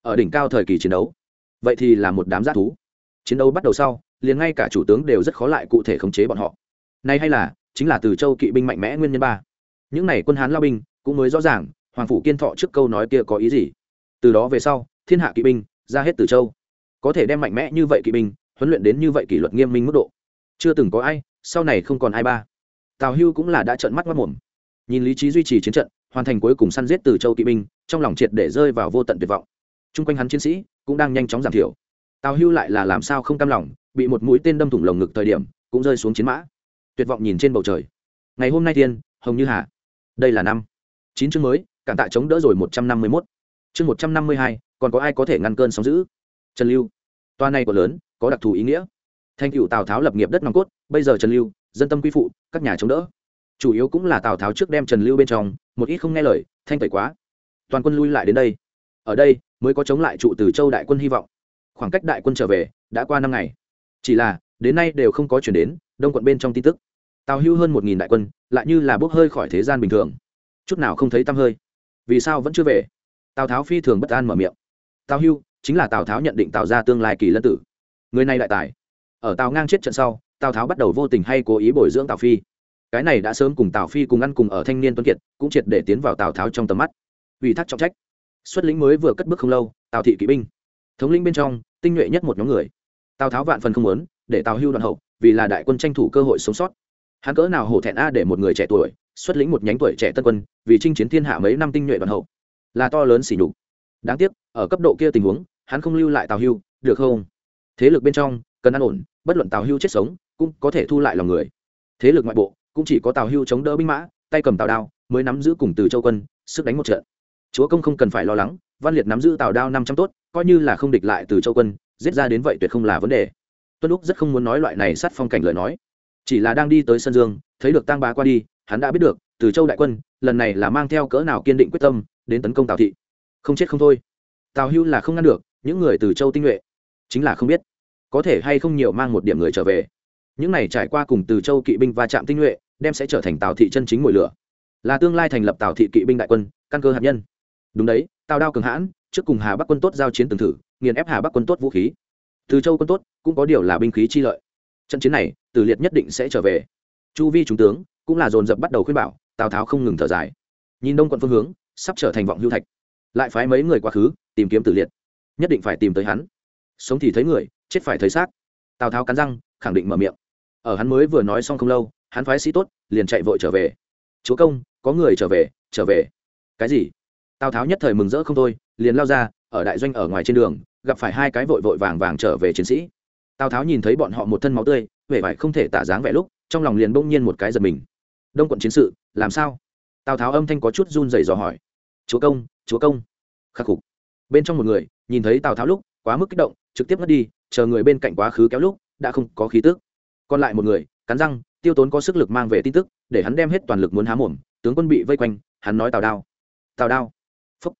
ở đỉnh cao thời kỳ chiến đấu, vậy thì là một đám g thú. Chiến đấu bắt đầu sau, liền ngay cả chủ tướng đều rất khó lại cụ thể khống chế bọn họ. Nay hay là, chính là từ châu kỵ binh mạnh mẽ nguyên nhân ba những n à y quân hán lao binh cũng mới rõ ràng, hoàng phủ kiên thọ trước câu nói kia có ý gì. Từ đó về sau, thiên hạ kỵ binh ra hết từ châu. Có thể đem mạnh mẽ như vậy kỵ binh huấn luyện đến như vậy kỷ luật nghiêm minh mức độ. Chưa từng có ai, sau này không còn ai ba. Tào hưu cũng là đã trợn mắt mất mồm nhìn lý trí duy trì chiến trận, hoàn thành cuối cùng săn giết từ châu kỵ binh, trong lòng triệt để rơi vào vô tận tuyệt vọng. T r u n g quanh hắn chiến sĩ cũng đang nhanh chóng giảm thiểu. Tào hưu lại là làm sao không cam lòng, bị một mũi tên đâm thủng lồng ngực thời điểm, cũng rơi xuống chiến mã. Tuyệt vọng nhìn trên bầu trời. Ngày hôm nay thiên hồng như hà đây là năm. Chín chương mới cản tạ chống đỡ rồi một trăm năm mươi mốt. Chương một trăm năm mươi hai, còn có ai có thể ngăn cơn sóng giữ trần lưu. Toa này của lớn, có đặc thù ý nghĩa. Thanh cựu tào tháo lập nghiệp đất nòng cốt, bây giờ trần lưu, dân tâm quy phụ, các nhà chống đỡ. Chủ yếu cũng là tào tháo trước đem trần lưu bên trong, một ít không nghe lời, thanh tẩy quá. Toàn quân lui lại đến đây. Ở đây, mới có chống lại trụ từ châu đại quân hy vọng. Khoảng cách đại quân trở về, đã qua năm ngày. Chỉ là, đến nay đều không có chuyển đến, đông quận bên trong tin tức tào hưu hơn một nghìn đại quân, lại như là bốc hơi khỏi thế gian bình thường. Chút nào không thấy tăm hơi. Vì sao vẫn chưa về? Tào tháo phi thường bất an mở miệng. Tào hưu, chính là tào tháo nhận định tạo ra tương lai kỳ lân tử. Người này đại tài. Ở tào ngang chết trận sau, tào tháo bắt đầu vô tình hay cố ý bồi dưỡng tào phi. Cái này đã sớm cùng tào phi cùng ăn cùng ở thanh niên tuấn kiệt, cũng triệt để tiến vào tào tháo trong tầm mắt. Ủy thác trọng trách. Xuất lĩnh mới vừa cất bước không lâu, tào thị kỵ binh. Thống lĩnh bên trong, tinh nhuệ nhất một nhóm người. Tào tháo vạn phần không muốn, để tào hưu đoạn hậu, vì là đại quân tranh thủ cơ hội sống sót hắn cỡ nào hổ thẹn a để một người trẻ tuổi, xuất lĩnh một nhánh tuổi trẻ tân quân, vì chinh chiến thiên hạ mấy năm tinh nhuệ đoàn hậu, là to lớn xỉ nhục. Đáng tiếc, ở cấp độ kia tình huống, hắn không lưu lại tào hưu, được không? Thế lực bên trong, cần an ổn, bất luận tào hưu chết sống, cũng có thể thu lại lòng người. Thế lực ngoại bộ, cũng chỉ có tào hưu chống đỡ binh mã, tay cầm tào đao, mới nắm giữ cùng từ châu quân, sức đánh một trận. Chúa công không cần phải lo lắng, văn liệt nắm giữ tào đao năm trăm tốt, coi như là không địch lại từ châu quân, giết ra đến vậy tuyệt không là vấn đề. Tuân lúc rất không muốn nói loại này sát phong cảnh lời nói chỉ là đang đi tới sân dương, thấy được tang bá qua đi, hắn đã biết được, từ châu đại quân, lần này là mang theo cỡ nào kiên định quyết tâm, đến tấn công tào thị. Không chết không thôi. Tào hưu là không ngăn được, những người từ châu tinh nhuệ, chính là không biết, có thể hay không nhiều mang một điểm người trở về. Những này trải qua cùng từ châu kỵ binh va chạm tinh nhuệ, đem sẽ trở thành tào thị chân chính mồi lửa. Là tương lai thành lập tào thị kỵ binh đại quân, căn cơ hạt nhân. Đúng đấy, tào đao cường hãn, trước cùng hà bắc quân tốt giao chiến từng thử, nghiền ép hà bắc quân tốt vũ khí. Từ châu quân tốt, cũng có điều là binh khí chi lợi trận chiến này Tử liệt nhất định sẽ trở về. Chu vi trung tướng cũng là dồn dập bắt đầu khuyên bảo, tào tháo không ngừng thở dài. Nhìn đông quận phương hướng, sắp trở thành vọng hưu thạch. Lại phái mấy người quá khứ, tìm kiếm tử liệt. Nhất định phải tìm tới hắn. Sống thì thấy người, chết phải thấy xác. Tào tháo cắn răng, khẳng định mở miệng. Ở hắn mới vừa nói xong không lâu, hắn phái sĩ tốt, liền chạy vội trở về. Chúa công, có người trở về trở về. Cái gì? Tào tháo nhất thời mừng rỡ không thôi, liền lao ra, ở đại doanh ở ngoài trên đường, gặp phải hai cái vội vội vàng vàng trở về chiến sĩ tào tháo nhìn thấy bọn họ một thân máu tươi, vẻ vải không thể tả dáng vẻ lúc, trong lòng liền bỗng nhiên một cái giật mình. Đông quận chiến sự, làm sao? Tào tháo âm thanh có chút run rẩy dò hỏi. Chúa công chúa công. Khắc phục bên trong một người, nhìn thấy tào tháo lúc, quá mức kích động, trực tiếp mất đi, chờ người bên cạnh quá khứ kéo lúc, đã không có khí tức. Còn lại một người, cắn răng, tiêu tốn có sức lực mang về tin tức, để hắn đem hết toàn lực muốn há mồm, tướng quân bị vây quanh, hắn nói tào đao. Tào đao. Phúc.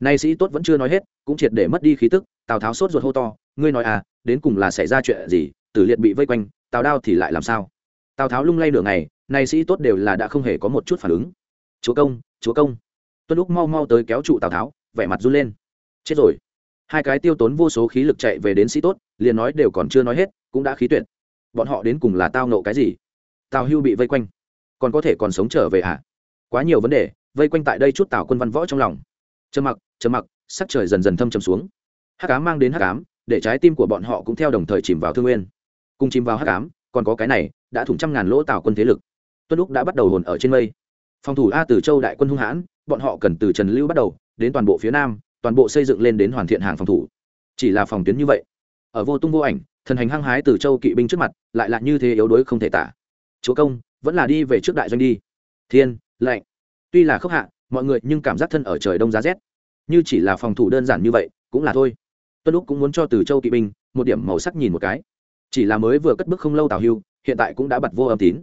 Nay sĩ tốt vẫn chưa nói hết, cũng triệt để mất đi khí tức tào tháo sốt ruột hô to, ngươi nói à đến cùng là xảy ra chuyện gì? Tử liệt bị vây quanh, tào đao thì lại làm sao? Tào tháo lung lay nửa ngày nay sĩ tốt đều là đã không hề có một chút phản ứng. Chúa công chúa công. Tuân lúc mau mau tới kéo trụ tào tháo, vẻ mặt run lên. Chết rồi. Hai cái tiêu tốn vô số khí lực chạy về đến sĩ tốt, liền nói đều còn chưa nói hết, cũng đã khí tuyệt. Bọn họ đến cùng là tao nộ cái gì? Tào hưu bị vây quanh, còn có thể còn sống trở về à quá nhiều vấn đề, vây quanh tại đây chút tào quân văn võ trong lòng. Trầm mặc trầm mặc, sắc trời dần dần thâm trầm xuống hắc ám mang đến hắc ám, để trái tim của bọn họ cũng theo đồng thời chìm vào thương nguyên. Cùng chìm vào hắc ám, còn có cái này, đã thủng trăm ngàn lỗ tạo quân thế lực. Tuân lúc đã bắt đầu hồn ở trên mây. Phòng thủ a từ châu đại quân hung hãn, bọn họ cần từ trần lưu bắt đầu, đến toàn bộ phía nam, toàn bộ xây dựng lên đến hoàn thiện hàng phòng thủ. Chỉ là phòng tuyến như vậy, ở vô tung vô ảnh, thần hành hăng hái từ châu kỵ binh trước mặt, lại là như thế yếu đuối không thể tả. Chúa công, vẫn là đi về trước đại doanh đi. Thiên lạnh tuy là khốc hạ, mọi người nhưng cảm giác thân ở trời đông giá rét. Như chỉ là phòng thủ đơn giản như vậy, cũng là thôi tuân lúc cũng muốn cho từ châu kỵ binh một điểm màu sắc nhìn một cái. Chỉ là mới vừa cất bước không lâu tào hưu hiện tại cũng đã bật vô âm tín.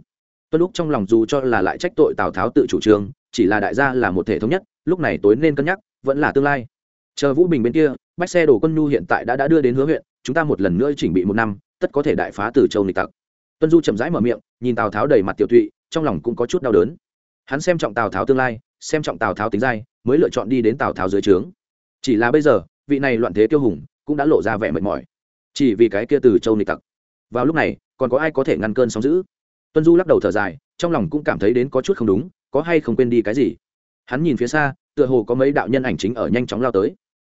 Tuân lúc trong lòng dù cho là lại trách tội tào tháo tự chủ trương chỉ là đại gia là một thể thống nhất lúc này tối nên cân nhắc vẫn là tương lai. Chờ vũ bình bên kia bách xe đổ quân nhu hiện tại đã đã đưa đến hứa huyện chúng ta một lần nữa chỉnh bị một năm tất có thể đại phá từ châu nịch tặc. Tuân du chậm rãi mở miệng nhìn tào tháo đầy mặt tiểu thụy trong lòng cũng có chút đau đớn. Hắn xem trọng tào tháo tương lai xem trọng tào tháo tính dai, mới lựa chọn đi đến tào tháo dưới trướng. Chỉ là bây giờ vị này loạn thế tiêu hùng cũng đã lộ ra vẻ mệt mỏi. Chỉ vì cái kia từ châu nịch tặc. Vào lúc này, còn có ai có thể ngăn cơn sóng giữ tuân du lắc đầu thở dài, trong lòng cũng cảm thấy đến có chút không đúng, có hay không quên đi cái gì? Hắn nhìn phía xa, tựa hồ có mấy đạo nhân ảnh chính ở nhanh chóng lao tới.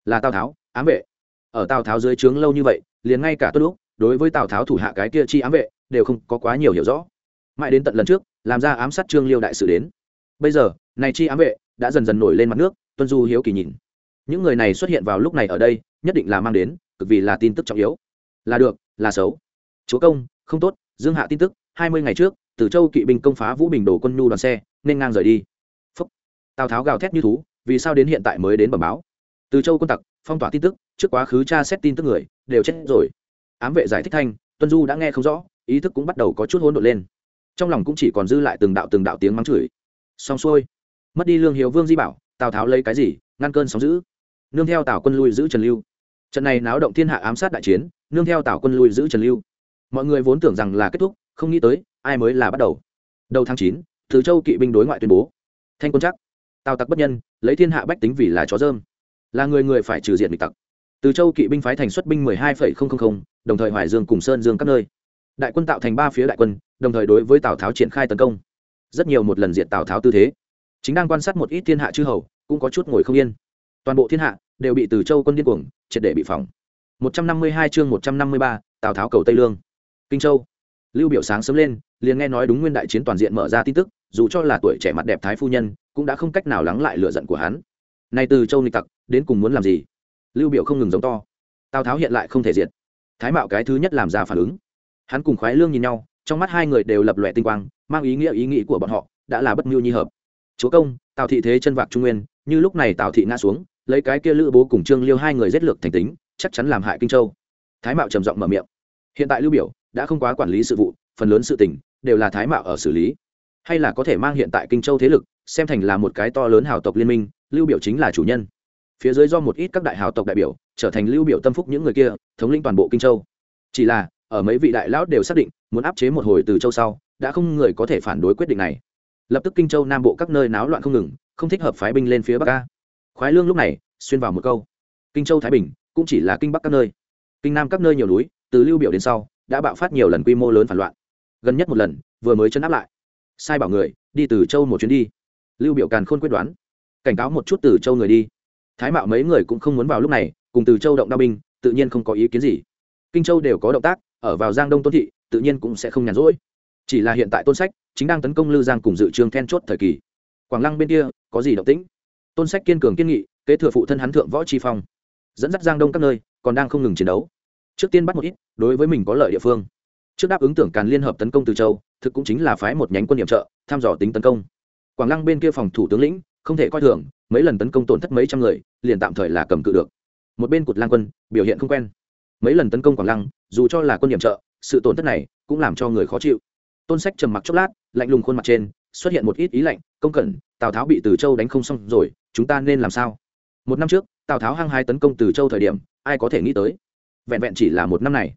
Là tào tháo, ám vệ. Ở tào tháo dưới trướng lâu như vậy, liền ngay cả tuân lúc đối với tào tháo thủ hạ cái kia chi ám vệ, đều không có quá nhiều hiểu rõ. Mãi đến tận lần trước, làm ra ám sát trương liêu đại sử đến. Bây giờ, này chi ám vệ đã dần dần nổi lên mặt nước, tuân du hiếu kỳ nhìn những người này xuất hiện vào lúc này ở đây, nhất định là mang đến, cực vì là tin tức trọng yếu. Là được, là xấu. Chúa công, không tốt, dương hạ tin tức, hai mươi ngày trước, từ châu kỵ binh công phá vũ bình đổ quân nhu đoàn xe, nên ngang rời đi. Phúc. tào tháo gào thét như thú, vì sao đến hiện tại mới đến bẩm báo? Từ châu quân tặc, phong tỏa tin tức, trước quá khứ tra xét tin tức người, đều chết rồi. Ám vệ giải thích thanh, tuân du đã nghe không rõ, ý thức cũng bắt đầu có chút hỗn độn lên. Trong lòng cũng chỉ còn dư lại từng đạo từng đạo tiếng mắng chửi. Xong xuôi. Mất đi lương hiếu vương di bảo, tào tháo lấy cái gì, ngăn cơn sóng giữ nương theo tào quân lui giữ trần lưu. Trận này náo động thiên hạ ám sát đại chiến, nương theo tào quân lui giữ trần lưu. Mọi người vốn tưởng rằng là kết thúc, không nghĩ tới, ai mới là bắt đầu. Đầu tháng chín, từ châu kỵ binh đối ngoại tuyên bố. Thanh quân chắc. Tào tặc bất nhân, lấy thiên hạ bách tính vì là chó dơm. Là người người phải trừ diện địch tặc. Từ châu kỵ binh phái thành xuất binh mười hai phẩy không không không, đồng thời hoài dương cùng sơn dương các nơi. Đại quân tạo thành ba phía đại quân, đồng thời đối với tào tháo triển khai tấn công. Rất nhiều một lần diện tào tháo tư thế. Chính đang quan sát một ít thiên hạ chư hầu, cũng có chút ngồi không yên toàn bộ thiên hạ đều bị từ châu quân điên cuồng triệt để bị phỏng. 152 chương 153, tào tháo cầu tây lương. Kinh châu. Lưu biểu sáng sớm lên liền nghe nói đúng nguyên đại chiến toàn diện mở ra tin tức dù cho là tuổi trẻ mặt đẹp thái phu nhân cũng đã không cách nào lắng lại lửa giận của hắn. Nay từ châu nghịch tặc đến cùng muốn làm gì? Lưu biểu không ngừng giống to. Tào tháo hiện lại không thể diệt. Thái mạo cái thứ nhất làm ra phản ứng. Hắn cùng khoái lương nhìn nhau trong mắt hai người đều lập lòe tinh quang mang ý nghĩa ý nghĩ của bọn họ đã là bất mưu nhi hợp. Chúa công tào thị thế chân vạc trung nguyên như lúc này tào thị ngã xuống lấy cái kia lữ bố cùng trương liêu hai người giết lược thành tính, chắc chắn làm hại kinh châu. Thái mạo trầm giọng mở miệng. Hiện tại lưu biểu đã không quá quản lý sự vụ, phần lớn sự tình đều là thái mạo ở xử lý. Hay là có thể mang hiện tại kinh châu thế lực, xem thành là một cái to lớn hào tộc liên minh, lưu biểu chính là chủ nhân. Phía dưới do một ít các đại hào tộc đại biểu, trở thành lưu biểu tâm phúc những người kia, thống lĩnh toàn bộ kinh châu. Chỉ là, ở mấy vị đại lão đều xác định, muốn áp chế một hồi từ châu sau, đã không người có thể phản đối quyết định này. Lập tức kinh châu nam bộ các nơi náo loạn không ngừng, không thích hợp phái binh lên phía bắc ca khoái lương lúc này, xuyên vào một câu. Kinh châu thái bình, cũng chỉ là kinh bắc các nơi. Kinh nam các nơi nhiều núi, từ lưu biểu đến sau, đã bạo phát nhiều lần quy mô lớn phản loạn. Gần nhất một lần, vừa mới chấn áp lại. Sai bảo người, đi từ châu một chuyến đi. Lưu biểu càn khôn quyết đoán. Cảnh cáo một chút từ châu người đi. Thái mạo mấy người cũng không muốn vào lúc này, cùng từ châu động đao binh, tự nhiên không có ý kiến gì. Kinh châu đều có động tác, ở vào giang đông tôn thị, tự nhiên cũng sẽ không nhàn rỗi. Chỉ là hiện tại tôn sách, chính đang tấn công lư giang cùng dự trương then chốt thời kỳ. Quảng lăng bên kia, có gì động tĩnh? Tôn sách kiên cường kiên nghị, kế thừa phụ thân hắn thượng võ tri phong. Dẫn dắt giang đông các nơi, còn đang không ngừng chiến đấu. Trước tiên bắt một ít, đối với mình có lợi địa phương. Trước đáp ứng tưởng càn liên hợp tấn công từ châu, thực cũng chính là phái một nhánh quân điểm trợ tham dò tính tấn công. Quảng lăng bên kia phòng thủ tướng lĩnh, không thể coi thường, mấy lần tấn công tổn thất mấy trăm người, liền tạm thời là cầm cự được. Một bên cụt lang quân, biểu hiện không quen. Mấy lần tấn công quảng lăng, dù cho là quân điểm trợ, sự tổn thất này cũng làm cho người khó chịu. Tôn sách trầm mặc chốc lát, lạnh lùng khuôn mặt trên, xuất hiện một ít ý lạnh công cẩn, tào tháo bị từ châu đánh không xong rồi, chúng ta nên làm sao? Một năm trước, tào tháo hăng hai tấn công từ châu thời điểm, ai có thể nghĩ tới? Vẹn vẹn chỉ là một năm này.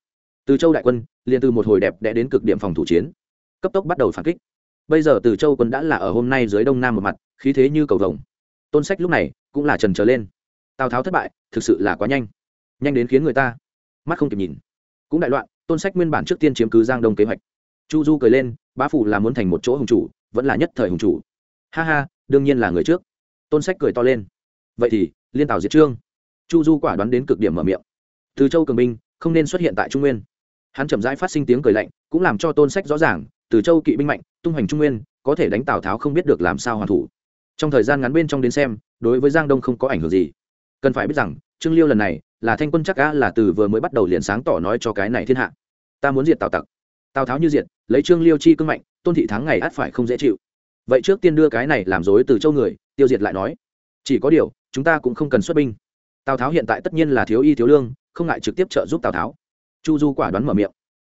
Từ châu đại quân, liền từ một hồi đẹp đẽ đến cực điểm phòng thủ chiến. Cấp tốc bắt đầu phản kích. Bây giờ từ châu quân đã là ở hôm nay dưới đông nam một mặt, khí thế như cầu vồng. Tôn sách lúc này cũng là trần trở lên. Tào tháo thất bại, thực sự là quá nhanh. Nhanh đến khiến người ta mắt không kịp nhìn. Cũng đại loạn, tôn sách nguyên bản trước tiên chiếm cứ giang đông kế hoạch. Chu du cười lên, bá phủ là muốn thành một chỗ hùng chủ, vẫn là nhất thời hùng chủ ha ha, đương nhiên là người trước. Tôn sách cười to lên. Vậy thì, liên tào diệt trương. Chu du quả đoán đến cực điểm mở miệng. Từ châu cường binh, không nên xuất hiện tại trung nguyên. Hắn chậm rãi phát sinh tiếng cười lạnh, cũng làm cho tôn sách rõ ràng, từ châu kỵ binh mạnh, tung hoành trung nguyên, có thể đánh tào tháo không biết được làm sao hoàn thủ. Trong thời gian ngắn bên trong đến xem, đối với giang đông không có ảnh hưởng gì. Cần phải biết rằng, trương liêu lần này là thanh quân chắc ga là từ vừa mới bắt đầu liền sáng tỏ nói cho cái này thiên hạ. Ta muốn diệt tào tặc. Tào tháo như diệt, lấy trương liêu chi cưng mạnh, tôn thị thắng ngày ắt phải không dễ chịu vậy trước tiên đưa cái này làm dối từ châu người, tiêu diệt lại nói. Chỉ có điều, chúng ta cũng không cần xuất binh. Tào tháo hiện tại tất nhiên là thiếu y thiếu lương, không ngại trực tiếp trợ giúp tào tháo. Chu du quả đoán mở miệng.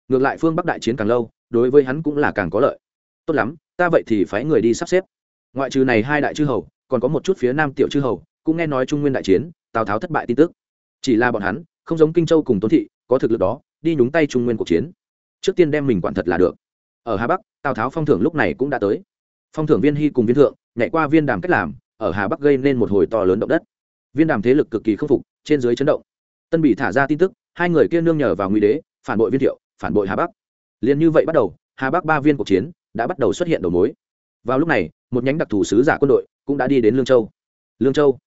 Ngược lại phương bắc đại chiến càng lâu, đối với hắn cũng là càng có lợi. Tốt lắm, ta vậy thì phái người đi sắp xếp. Ngoại trừ này hai đại chư hầu, còn có một chút phía nam tiểu chư hầu, cũng nghe nói trung nguyên đại chiến, tào tháo thất bại tin tức. Chỉ là bọn hắn, không giống kinh châu cùng tôn thị, có thực lực đó, đi nhúng tay trung nguyên cuộc chiến. Trước tiên đem mình quản thật là được. Ở hà bắc, tào tháo phong thưởng lúc này cũng đã tới phong thưởng viên hy cùng viên thượng, nhảy qua viên đàm cách làm, ở hà bắc gây nên một hồi to lớn động đất. Viên đàm thế lực cực kỳ khâm phục, trên dưới chấn động. Tân bị thả ra tin tức, hai người kia nương nhờ vào nguy đế, phản bội viên thiệu, phản bội hà bắc. Liền như vậy bắt đầu, hà bắc ba viên cuộc chiến đã bắt đầu xuất hiện đầu mối. Vào lúc này, một nhánh đặc thù sứ giả quân đội cũng đã đi đến lương châu. Lương châu,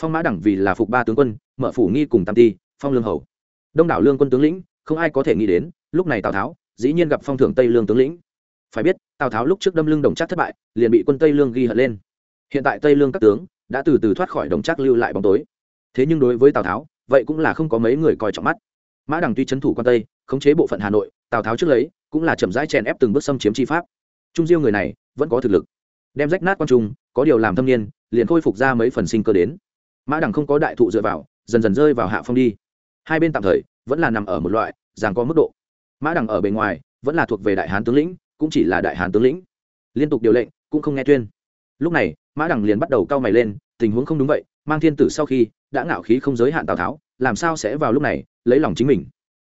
phong mã đẳng vì là phục ba tướng quân, mở phủ nghi cùng tam ti, phong lương hầu. Đông đảo lương quân tướng lĩnh, không ai có thể nghĩ đến, lúc này tào tháo, dĩ nhiên gặp phong thưởng tây lương tướng lĩnh phải biết, tào tháo lúc trước đâm lưng đồng trác thất bại, liền bị quân tây lương ghi hận lên. Hiện tại tây lương các tướng đã từ từ thoát khỏi đồng trác lưu lại bóng tối. Thế nhưng đối với tào tháo, vậy cũng là không có mấy người coi trọng mắt. Mã đằng tuy c thủ quan tây, khống chế bộ phận hà nội, tào tháo trước lấy, cũng là chậm rãi chèn ép từng bước xâm chiếm chi pháp. Trung diêu người này, vẫn có thực lực. Đem rách nát quan trung, có điều làm thâm niên, liền khôi phục ra mấy phần sinh cơ đến. Mã đằng không có đại thụ dựa vào, dần dần rơi vào hạ phong đi. Hai bên tạm thời, vẫn là nằm ở một loại ràng có mức độ. Mã đằng ở bề ngoài, vẫn là thuộc về đại hán tướng lĩnh cũng chỉ là đại hán tướng lĩnh. Liên tục điều lệnh, cũng không nghe tuyên lúc này, mã đằng liền bắt đầu cau mày lên, tình huống không đúng vậy, mang thiên tử sau khi đã ngạo khí không giới hạn tào tháo, làm sao sẽ vào lúc này, lấy lòng chính mình?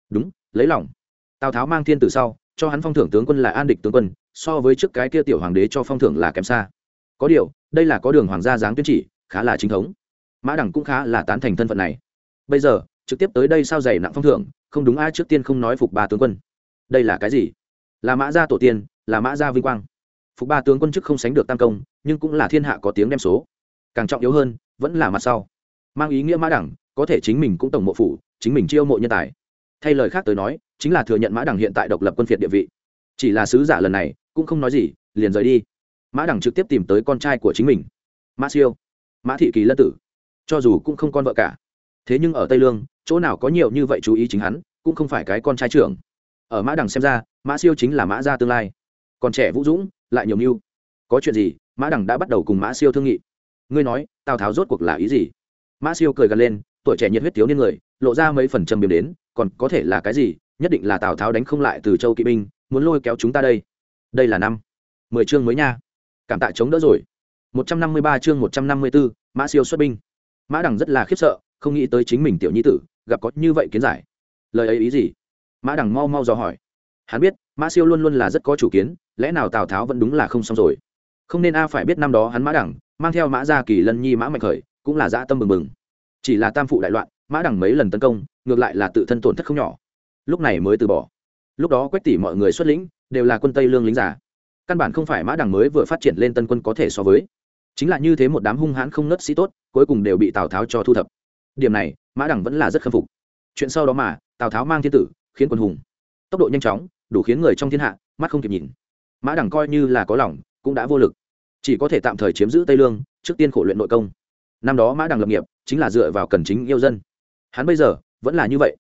Đúng, lấy lòng. Tào tháo mang thiên tử sau, cho hắn phong thưởng tướng quân là an địch tướng quân, so với trước cái kia tiểu hoàng đế cho phong thưởng là kém xa. Có điều, đây là có đường hoàng gia giáng tuyên chỉ, khá là chính thống. Mã đẳng cũng khá là tán thành thân phận này. Bây giờ, trực tiếp tới đây sao dày nặng phong thưởng, không đúng ai trước tiên không nói phục ba tướng quân. Đây là cái gì? Là mã gia tổ tiên, là mã gia vinh quang. Phục ba tướng quân chức không sánh được tam công, nhưng cũng là thiên hạ có tiếng đem số. Càng trọng yếu hơn, vẫn là mặt sau. Mang ý nghĩa mã đẳng, có thể chính mình cũng tổng mộ phủ, chính mình chiêu mộ nhân tài. Thay lời khác tới nói, chính là thừa nhận mã đẳng hiện tại độc lập quân phiệt địa vị. Chỉ là sứ giả lần này, cũng không nói gì, liền rời đi. Mã đẳng trực tiếp tìm tới con trai của chính mình. Mã siêu, mã thị kỳ lân tử. Cho dù cũng không con vợ cả. Thế nhưng ở tây lương, chỗ nào có nhiều như vậy chú ý chính hắn, cũng không phải cái con trai trưởng ở mã đằng xem ra, mã siêu chính là mã gia tương lai. Còn trẻ vũ dũng, lại nhiều mưu. Có chuyện gì, mã đằng đã bắt đầu cùng mã siêu thương nghị. Ngươi nói, tào tháo rốt cuộc là ý gì? Mã siêu cười gần lên, tuổi trẻ nhiệt huyết thiếu niên người, lộ ra mấy phần trầm biếm đến, còn có thể là cái gì, nhất định là tào tháo đánh không lại từ châu kỵ binh, muốn lôi kéo chúng ta đây. Đây là năm. Mười chương mới nha. Cảm tạ chống đỡ rồi. Một trăm năm mươi ba chương một trăm năm mươi bốn mã siêu xuất binh. Mã đằng rất là khiếp sợ, không nghĩ tới chính mình tiểu nhi tử, gặp có như vậy kiến giải. Lời ấy ý gì? Mã đằng mau mau dò hỏi. Hắn biết, mã siêu luôn luôn là rất có chủ kiến, lẽ nào tào tháo vẫn đúng là không xong rồi? Không nên a phải biết năm đó hắn mã đẳng mang theo mã gia kỳ lân nhi mã mạnh khởi, cũng là dã tâm mừng mừng chỉ là tam phụ đại loạn, mã đẳng mấy lần tấn công, ngược lại là tự thân tổn thất không nhỏ. Lúc này mới từ bỏ. Lúc đó quách tỷ mọi người xuất lĩnh, đều là quân tây lương lính giả căn bản không phải mã đẳng mới vừa phát triển lên tân quân có thể so với. Chính là như thế một đám hung hãn không nớt sĩ tốt, cuối cùng đều bị tào tháo cho thu thập. Điểm này, mã đẳng vẫn là rất khâm phục. Chuyện sau đó mà, tào tháo mang thiên tử khiến quân hùng. Tốc độ nhanh chóng, đủ khiến người trong thiên hạ mắt không kịp nhìn. Mã đẳng coi như là có lòng, cũng đã vô lực. Chỉ có thể tạm thời chiếm giữ tây lương, trước tiên khổ luyện nội công. Năm đó mã đằng lập nghiệp, chính là dựa vào cần chính yêu dân. Hắn bây giờ, vẫn là như vậy.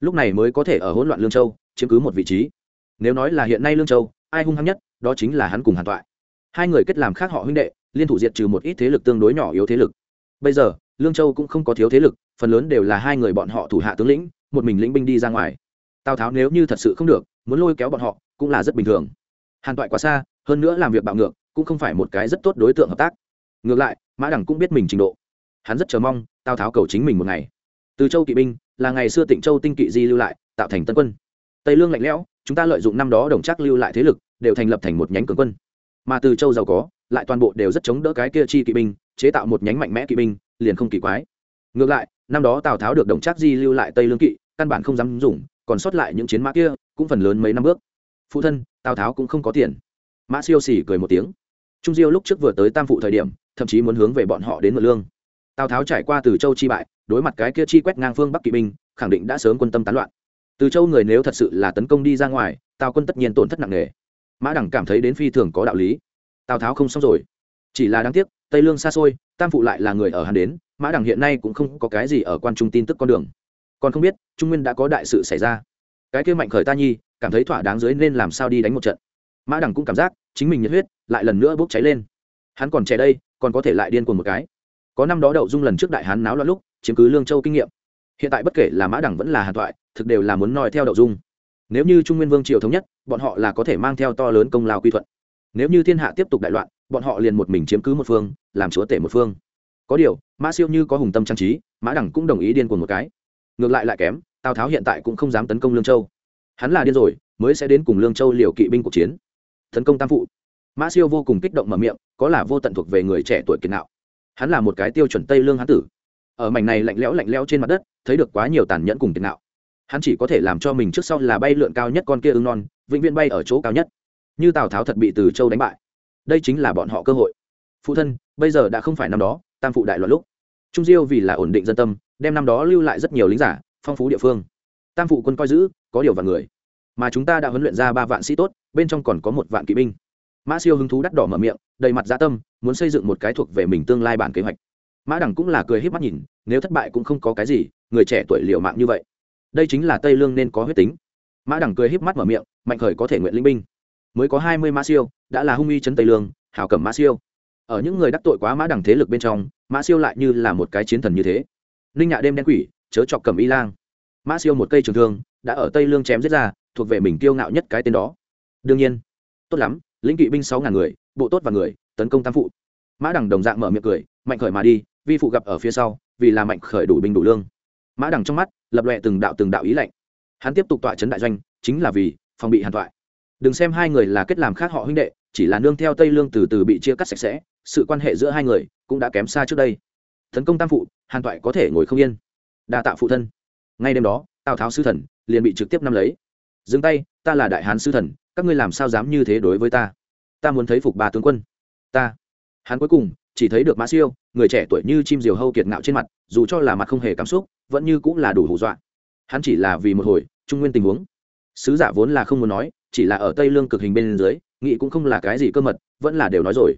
Lúc này mới có thể ở hỗn loạn lương châu, chiếm cứ một vị trí. Nếu nói là hiện nay lương châu, ai hung hăng nhất, đó chính là hắn cùng hàn toại. Hai người kết làm khác họ huynh đệ, liên thủ diệt trừ một ít thế lực tương đối nhỏ yếu thế lực. Bây giờ, lương châu cũng không có thiếu thế lực, phần lớn đều là hai người bọn họ thủ hạ tướng lĩnh, một mình lĩnh binh đi ra ngoài tào tháo nếu như thật sự không được, muốn lôi kéo bọn họ, cũng là rất bình thường. Hàn toại quá xa, hơn nữa làm việc bạo ngược, cũng không phải một cái rất tốt đối tượng hợp tác. Ngược lại, mã đẳng cũng biết mình trình độ. Hắn rất chờ mong, tào tháo cầu chính mình một ngày. Từ châu kỵ binh, là ngày xưa tịnh châu tinh kỵ di lưu lại, tạo thành tân quân. Tây lương lạnh lẽo, chúng ta lợi dụng năm đó đồng chắc lưu lại thế lực, đều thành lập thành một nhánh cường quân. Mà từ châu giàu có, lại toàn bộ đều rất chống đỡ cái kia chi kỵ binh, chế tạo một nhánh mạnh mẽ kỵ binh, liền không kỳ quái. Ngược lại, năm đó tào tháo được đồng trác di lưu lại tây lương kỵ, căn bản không dám dùng còn sót lại những chiến mã kia, cũng phần lớn mấy năm bước. Phụ thân, tào tháo cũng không có tiền. Mã siêu xỉ cười một tiếng. Trung diêu lúc trước vừa tới tam phụ thời điểm, thậm chí muốn hướng về bọn họ đến mượn lương. Tào tháo trải qua từ châu chi bại, đối mặt cái kia chi quét ngang phương bắc kỵ binh, khẳng định đã sớm quân tâm tán loạn. Từ châu người nếu thật sự là tấn công đi ra ngoài, tào quân tất nhiên tổn thất nặng nề. Mã đẳng cảm thấy đến phi thường có đạo lý. Tào tháo không xong rồi. Chỉ là đáng tiếc, tây lương xa xôi, tam phụ lại là người ở hàn đến, mã đẳng hiện nay cũng không có cái gì ở quan trung tin tức con đường còn không biết trung nguyên đã có đại sự xảy ra. Cái kia mạnh khởi ta nhi, cảm thấy thỏa đáng dưới nên làm sao đi đánh một trận. Mã đằng cũng cảm giác chính mình nhiệt huyết lại lần nữa bốc cháy lên. Hắn còn trẻ đây, còn có thể lại điên cuồng một cái. Có năm đó đậu dung lần trước đại hán náo loạn lúc, chiếm cứ lương châu kinh nghiệm. Hiện tại bất kể là mã đằng vẫn là hàn thoại, thực đều là muốn noi theo đậu dung. Nếu như trung nguyên vương triều thống nhất, bọn họ là có thể mang theo to lớn công lao quy thuận. Nếu như thiên hạ tiếp tục đại loạn, bọn họ liền một mình chiếm cứ một phương, làm chúa tể một phương. Có điều, mã siêu như có hùng tâm trang trí, mã đẳng cũng đồng ý điên cuồng một cái ngược lại lại kém, tào tháo hiện tại cũng không dám tấn công lương châu. Hắn là điên rồi, mới sẽ đến cùng lương châu liều kỵ binh cuộc chiến. Tấn công tam phụ. Mã siêu vô cùng kích động mở miệng, có là vô tận thuộc về người trẻ tuổi kiệt nạo. Hắn là một cái tiêu chuẩn tây lương hán tử. Ở mảnh này lạnh lẽo lạnh lẽo trên mặt đất, thấy được quá nhiều tàn nhẫn cùng kiệt nạo. Hắn chỉ có thể làm cho mình trước sau là bay lượn cao nhất con kia ưng non, vĩnh viễn bay ở chỗ cao nhất. Như tào tháo thật bị từ châu đánh bại. Đây chính là bọn họ cơ hội. Phụ thân, bây giờ đã không phải năm đó, tam phụ đại loạn lúc. Trung diêu vì là ổn định dân tâm đem năm đó lưu lại rất nhiều lính giả, phong phú địa phương. Tam phụ quân coi giữ, có điều vạn người. Mà chúng ta đã huấn luyện ra ba vạn sĩ tốt, bên trong còn có một vạn kỵ binh. Mã siêu hứng thú đắt đỏ mở miệng, đầy mặt gia tâm, muốn xây dựng một cái thuộc về mình tương lai bản kế hoạch. Mã đẳng cũng là cười h í p mắt nhìn, nếu thất bại cũng không có cái gì, người trẻ tuổi liệu mạng như vậy. Đây chính là tây lương nên có huyết tính. Mã đẳng cười h í p mắt mở miệng, mạnh khởi có thể nguyện linh binh. Mới có hai mươi mã siêu, đã là hung uy chấn tây lương hảo cẩm mã siêu. Ở những người đắc tội quá mã đẳng thế lực bên trong, mã siêu lại như là một cái chiến thần như thế ninh nhạ đêm đen quỷ, chớ chọc cầm y lang. Mã siêu một cây trường thương, đã ở tây lương chém giết ra, thuộc về mình kiêu ngạo nhất cái tên đó. Đương nhiên, tốt lắm, lĩnh kỵ binh sáu ngàn người, bộ tốt và người, tấn công tam phụ. Mã đằng đồng dạng mở miệng cười, mạnh khởi mà đi, vi phụ gặp ở phía sau, vì là mạnh khởi đủ binh đủ lương. Mã đằng trong mắt, lập lệ từng đạo từng đạo ý lệnh hắn tiếp tục tọa chấn đại doanh, chính là vì phòng bị hàn thoại. Đừng xem hai người là kết làm khác họ huynh đệ, chỉ là nương theo tây lương từ từ bị chia cắt sạch sẽ, sự quan hệ giữa hai người cũng đã kém xa trước đây. Tấn công tam phụ hàn toại có thể ngồi không yên. Đa tạ phụ thân. Ngay đêm đó, tào tháo sư thần liền bị trực tiếp nắm lấy. Dừng tay, ta là đại hán sư thần, các ngươi làm sao dám như thế đối với ta? Ta muốn thấy phục ba tướng quân. Ta. Hắn cuối cùng chỉ thấy được mã siêu, người trẻ tuổi như chim diều hâu kiệt ngạo trên mặt, dù cho là mặt không hề cảm xúc, vẫn như cũng là đủ hù dọa. Hắn chỉ là vì một hồi, trung nguyên tình huống. Sứ giả vốn là không muốn nói, chỉ là ở tây lương cực hình bên dưới nghị cũng không là cái gì cơ mật, vẫn là đều nói rồi.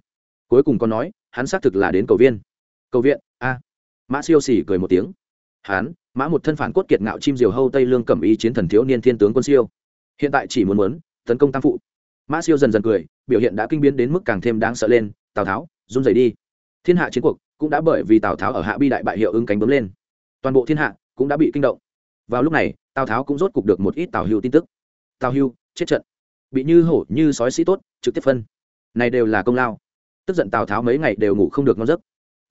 Cuối cùng còn nói, hắn xác thực là đến cầu viên. Cầu viện? A mã siêu xỉ cười một tiếng. Hán, mã một thân phản cốt kiệt ngạo chim diều hâu tây lương cẩm ý chiến thần thiếu niên thiên tướng quân siêu. Hiện tại chỉ muốn muốn tấn công tam phụ. Mã siêu dần dần cười biểu hiện đã kinh biến đến mức càng thêm đáng sợ lên tào tháo run rẩy đi. Thiên hạ chiến cuộc cũng đã bởi vì tào tháo ở hạ bi đại bại hiệu ứng cánh bấm lên. Toàn bộ thiên hạ cũng đã bị kinh động. Vào lúc này tào tháo cũng rốt cục được một ít tào hưu tin tức. Tào hưu chết trận. Bị như hổ như sói sĩ tốt trực tiếp phân. Này đều là công lao. Tức giận tào tháo mấy ngày đều ngủ không được ngon giấc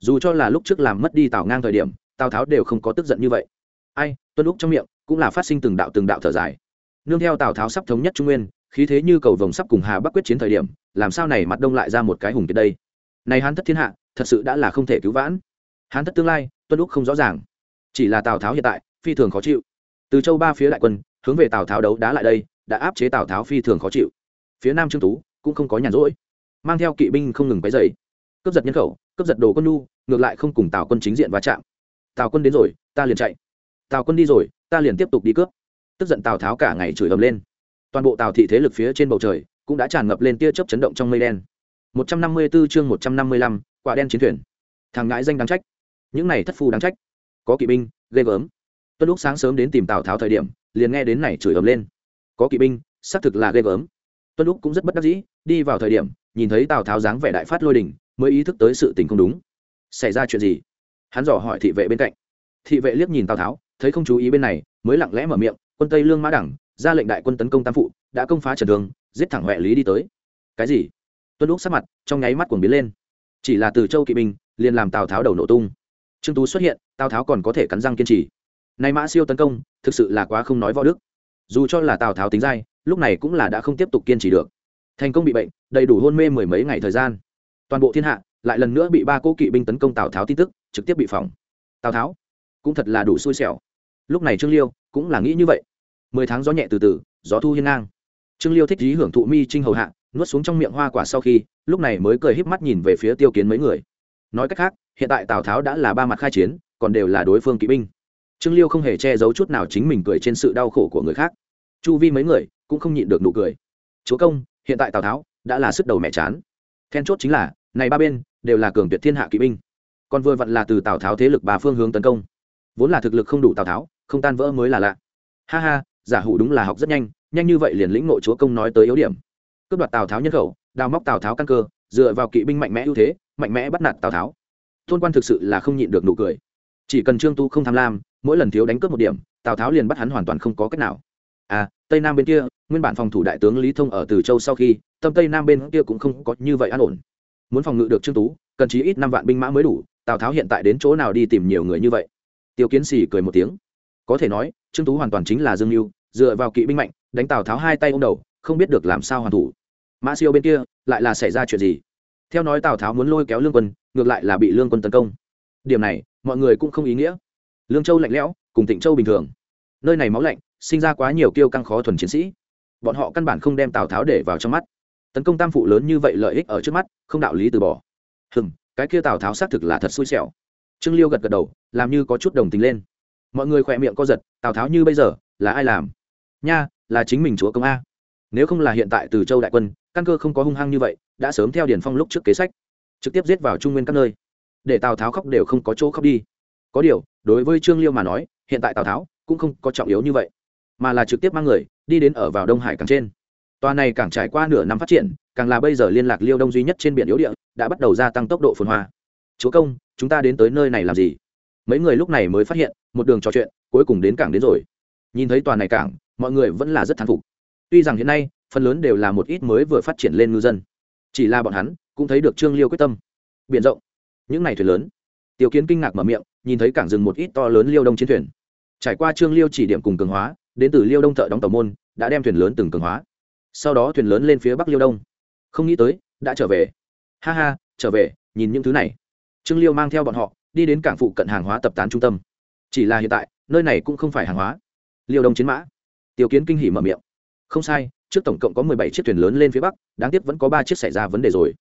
dù cho là lúc trước làm mất đi tào ngang thời điểm, tào tháo đều không có tức giận như vậy. Ai, tuân lúc trong miệng, cũng là phát sinh từng đạo từng đạo thở dài. Nương theo tào tháo sắp thống nhất trung nguyên, khí thế như cầu vồng sắp cùng hà bắc quyết chiến thời điểm, làm sao này mặt đông lại ra một cái hùng kiệt đây? Này hán thất thiên hạ, thật sự đã là không thể cứu vãn. Hán thất tương lai, tuân lúc không rõ ràng. Chỉ là tào tháo hiện tại, phi thường khó chịu. Từ châu ba phía đại quân, hướng về tào tháo đấu đá lại đây, đã áp chế tào tháo phi thường khó chịu. Phía nam trương tú, cũng không có nhàn rỗi. Mang theo kỵ binh không ngừng quấy dày cướp giật nhân khẩu, cướp giật đồ quân nu ngược lại không cùng tào quân chính diện va chạm tào quân đến rồi ta liền chạy tào quân đi rồi ta liền tiếp tục đi cướp tức giận tào tháo cả ngày chửi ầm lên toàn bộ tào thị thế lực phía trên bầu trời cũng đã tràn ngập lên tia chớp chấn động trong mây đen 154 chương 155, quả đen chiến thuyền thằng ngãi danh đáng trách những này thất phu đáng trách có kỵ binh ghê gớm tuân lúc sáng sớm đến tìm tào tháo thời điểm liền nghe đến này chửi ầm lên có kỵ binh xác thực là ghê gớm tuân lúc cũng rất bất đắc dĩ đi vào thời điểm nhìn thấy tào tháo dáng vẻ đại phát lôi đình mới ý thức tới sự tình không đúng xảy ra chuyện gì? Hắn dò hỏi thị vệ bên cạnh. Thị vệ liếc nhìn tào tháo, thấy không chú ý bên này, mới lặng lẽ mở miệng, quân tây lương mã đẳng, ra lệnh đại quân tấn công tam phụ, đã công phá trần đường, giết thẳng huệ lý đi tới. Cái gì? Tuân lúc sắc mặt, trong nháy mắt cuồng biến lên. Chỉ là từ châu kỵ binh, liền làm tào tháo đầu nổ tung. Trương tú xuất hiện, tào tháo còn có thể cắn răng kiên trì. Nay mã siêu tấn công, thực sự là quá không nói võ đức. Dù cho là tào tháo tính dai, lúc này cũng là đã không tiếp tục kiên trì được. Thành công bị bệnh, đầy đủ hôn mê mười mấy ngày thời gian. Toàn bộ thiên hạ lại lần nữa bị ba cố kỵ binh tấn công tào tháo tin tức, trực tiếp bị phỏng. Tào tháo, cũng thật là đủ xui xẻo. Lúc này trương liêu cũng là nghĩ như vậy. Mười tháng gió nhẹ từ từ, gió thu hiên ngang. Trương liêu thích lý hưởng thụ mi trinh hầu hạ, nuốt xuống trong miệng hoa quả sau khi, lúc này mới cười híp mắt nhìn về phía tiêu kiến mấy người. Nói cách khác, hiện tại tào tháo đã là ba mặt khai chiến, còn đều là đối phương kỵ binh. Trương liêu không hề che giấu chút nào chính mình cười trên sự đau khổ của người khác. Chu vi mấy người cũng không nhịn được nụ cười. Chúa công, hiện tại tào tháo đã là sức đầu mẹ chán. Then chốt chính là, này ba bên đều là cường tuyệt thiên hạ kỵ binh. Còn vừa vặn là từ tào tháo thế lực ba phương hướng tấn công. Vốn là thực lực không đủ tào tháo, không tan vỡ mới là lạ. Ha ha, giả hủ đúng là học rất nhanh nhanh như vậy liền lĩnh nội chúa công nói tới yếu điểm. Cướp đoạt tào tháo nhân khẩu, đào móc tào tháo căn cơ, dựa vào kỵ binh mạnh mẽ ưu thế, mạnh mẽ bắt nạt tào tháo. Tôn quan thực sự là không nhịn được nụ cười. Chỉ cần trương tu không tham lam, mỗi lần thiếu đánh cướp một điểm, tào tháo liền bắt hắn hoàn toàn không có cách nào. À tây nam bên kia, nguyên bản phòng thủ đại tướng lý thông ở từ châu sau khi, tâm tây nam bên kia cũng không có như vậy an ổn muốn phòng ngự được trương tú, cần chí ít năm vạn binh mã mới đủ, tào tháo hiện tại đến chỗ nào đi tìm nhiều người như vậy? Tiêu kiến xì cười một tiếng. Có thể nói, trương tú hoàn toàn chính là dương mưu, dựa vào kỵ binh mạnh, đánh tào tháo hai tay ô m đầu, không biết được làm sao hoàn thủ. Mã siêu bên kia, lại là xảy ra chuyện gì? Theo nói tào tháo muốn lôi kéo lương quân, ngược lại là bị lương quân tấn công. Điểm này, mọi người cũng không ý nghĩa. Lương châu lạnh lẽo, cùng tịnh châu bình thường. Nơi này máu lạnh, sinh ra quá nhiều kiêu căng khó thuần chiến sĩ. Bọn họ căn bản không đem tào tháo để vào trong mắt tấn công tam phụ lớn như vậy lợi ích ở trước mắt, không đạo lý từ bỏ. Hừng cái kia tào tháo xác thực là thật xui xẻo. Trương liêu gật gật đầu, làm như có chút đồng tình lên. Mọi người khỏe miệng co giật, tào tháo như bây giờ, là ai làm? Nha, là chính mình chúa công a. Nếu không là hiện tại từ châu đại quân, căn cơ không có hung hăng như vậy, đã sớm theo điển phong lúc trước kế sách. Trực tiếp giết vào trung nguyên các nơi. Để tào tháo khóc đều không có chỗ khóc đi. Có điều, đối với trương liêu mà nói, hiện tại tào tháo cũng không có trọng yếu như vậy, mà là trực tiếp mang người đi đến ở vào đông hải càng trên tòa này càng trải qua nửa năm phát triển, càng là bây giờ liên lạc liêu đông duy nhất trên biển yếu địa, đã bắt đầu gia tăng tốc độ phồn hoa. Chúa công, chúng ta đến tới nơi này làm gì? Mấy người lúc này mới phát hiện, một đường trò chuyện, cuối cùng đến cảng đến rồi. Nhìn thấy tòa này cảng, mọi người vẫn là rất thán phục. Tuy rằng hiện nay, phần lớn đều là một ít mới vừa phát triển lên ngư dân. Chỉ là bọn hắn, cũng thấy được trương liêu quyết tâm. Biển rộng. Những này thuyền lớn. Tiểu kiến kinh ngạc mở miệng, nhìn thấy cảng rừng một ít to lớn liêu đông chiến thuyền. Trải qua trương liêu chỉ điểm cùng cường hóa, đến từ liêu đông thợ đóng tàu môn, đã đem thuyền lớn từng cường hóa sau đó thuyền lớn lên phía bắc liêu đông. Không nghĩ tới, đã trở về. Ha ha, trở về, nhìn những thứ này. Trương liêu mang theo bọn họ, đi đến cảng phụ cận hàng hóa tập tán trung tâm. Chỉ là hiện tại, nơi này cũng không phải hàng hóa. Liêu đông chiến mã. Tiêu kiến kinh hỉ mở miệng. Không sai, trước tổng cộng có mười bảy chiếc thuyền lớn lên phía bắc, đáng tiếc vẫn có ba chiếc xảy ra vấn đề rồi.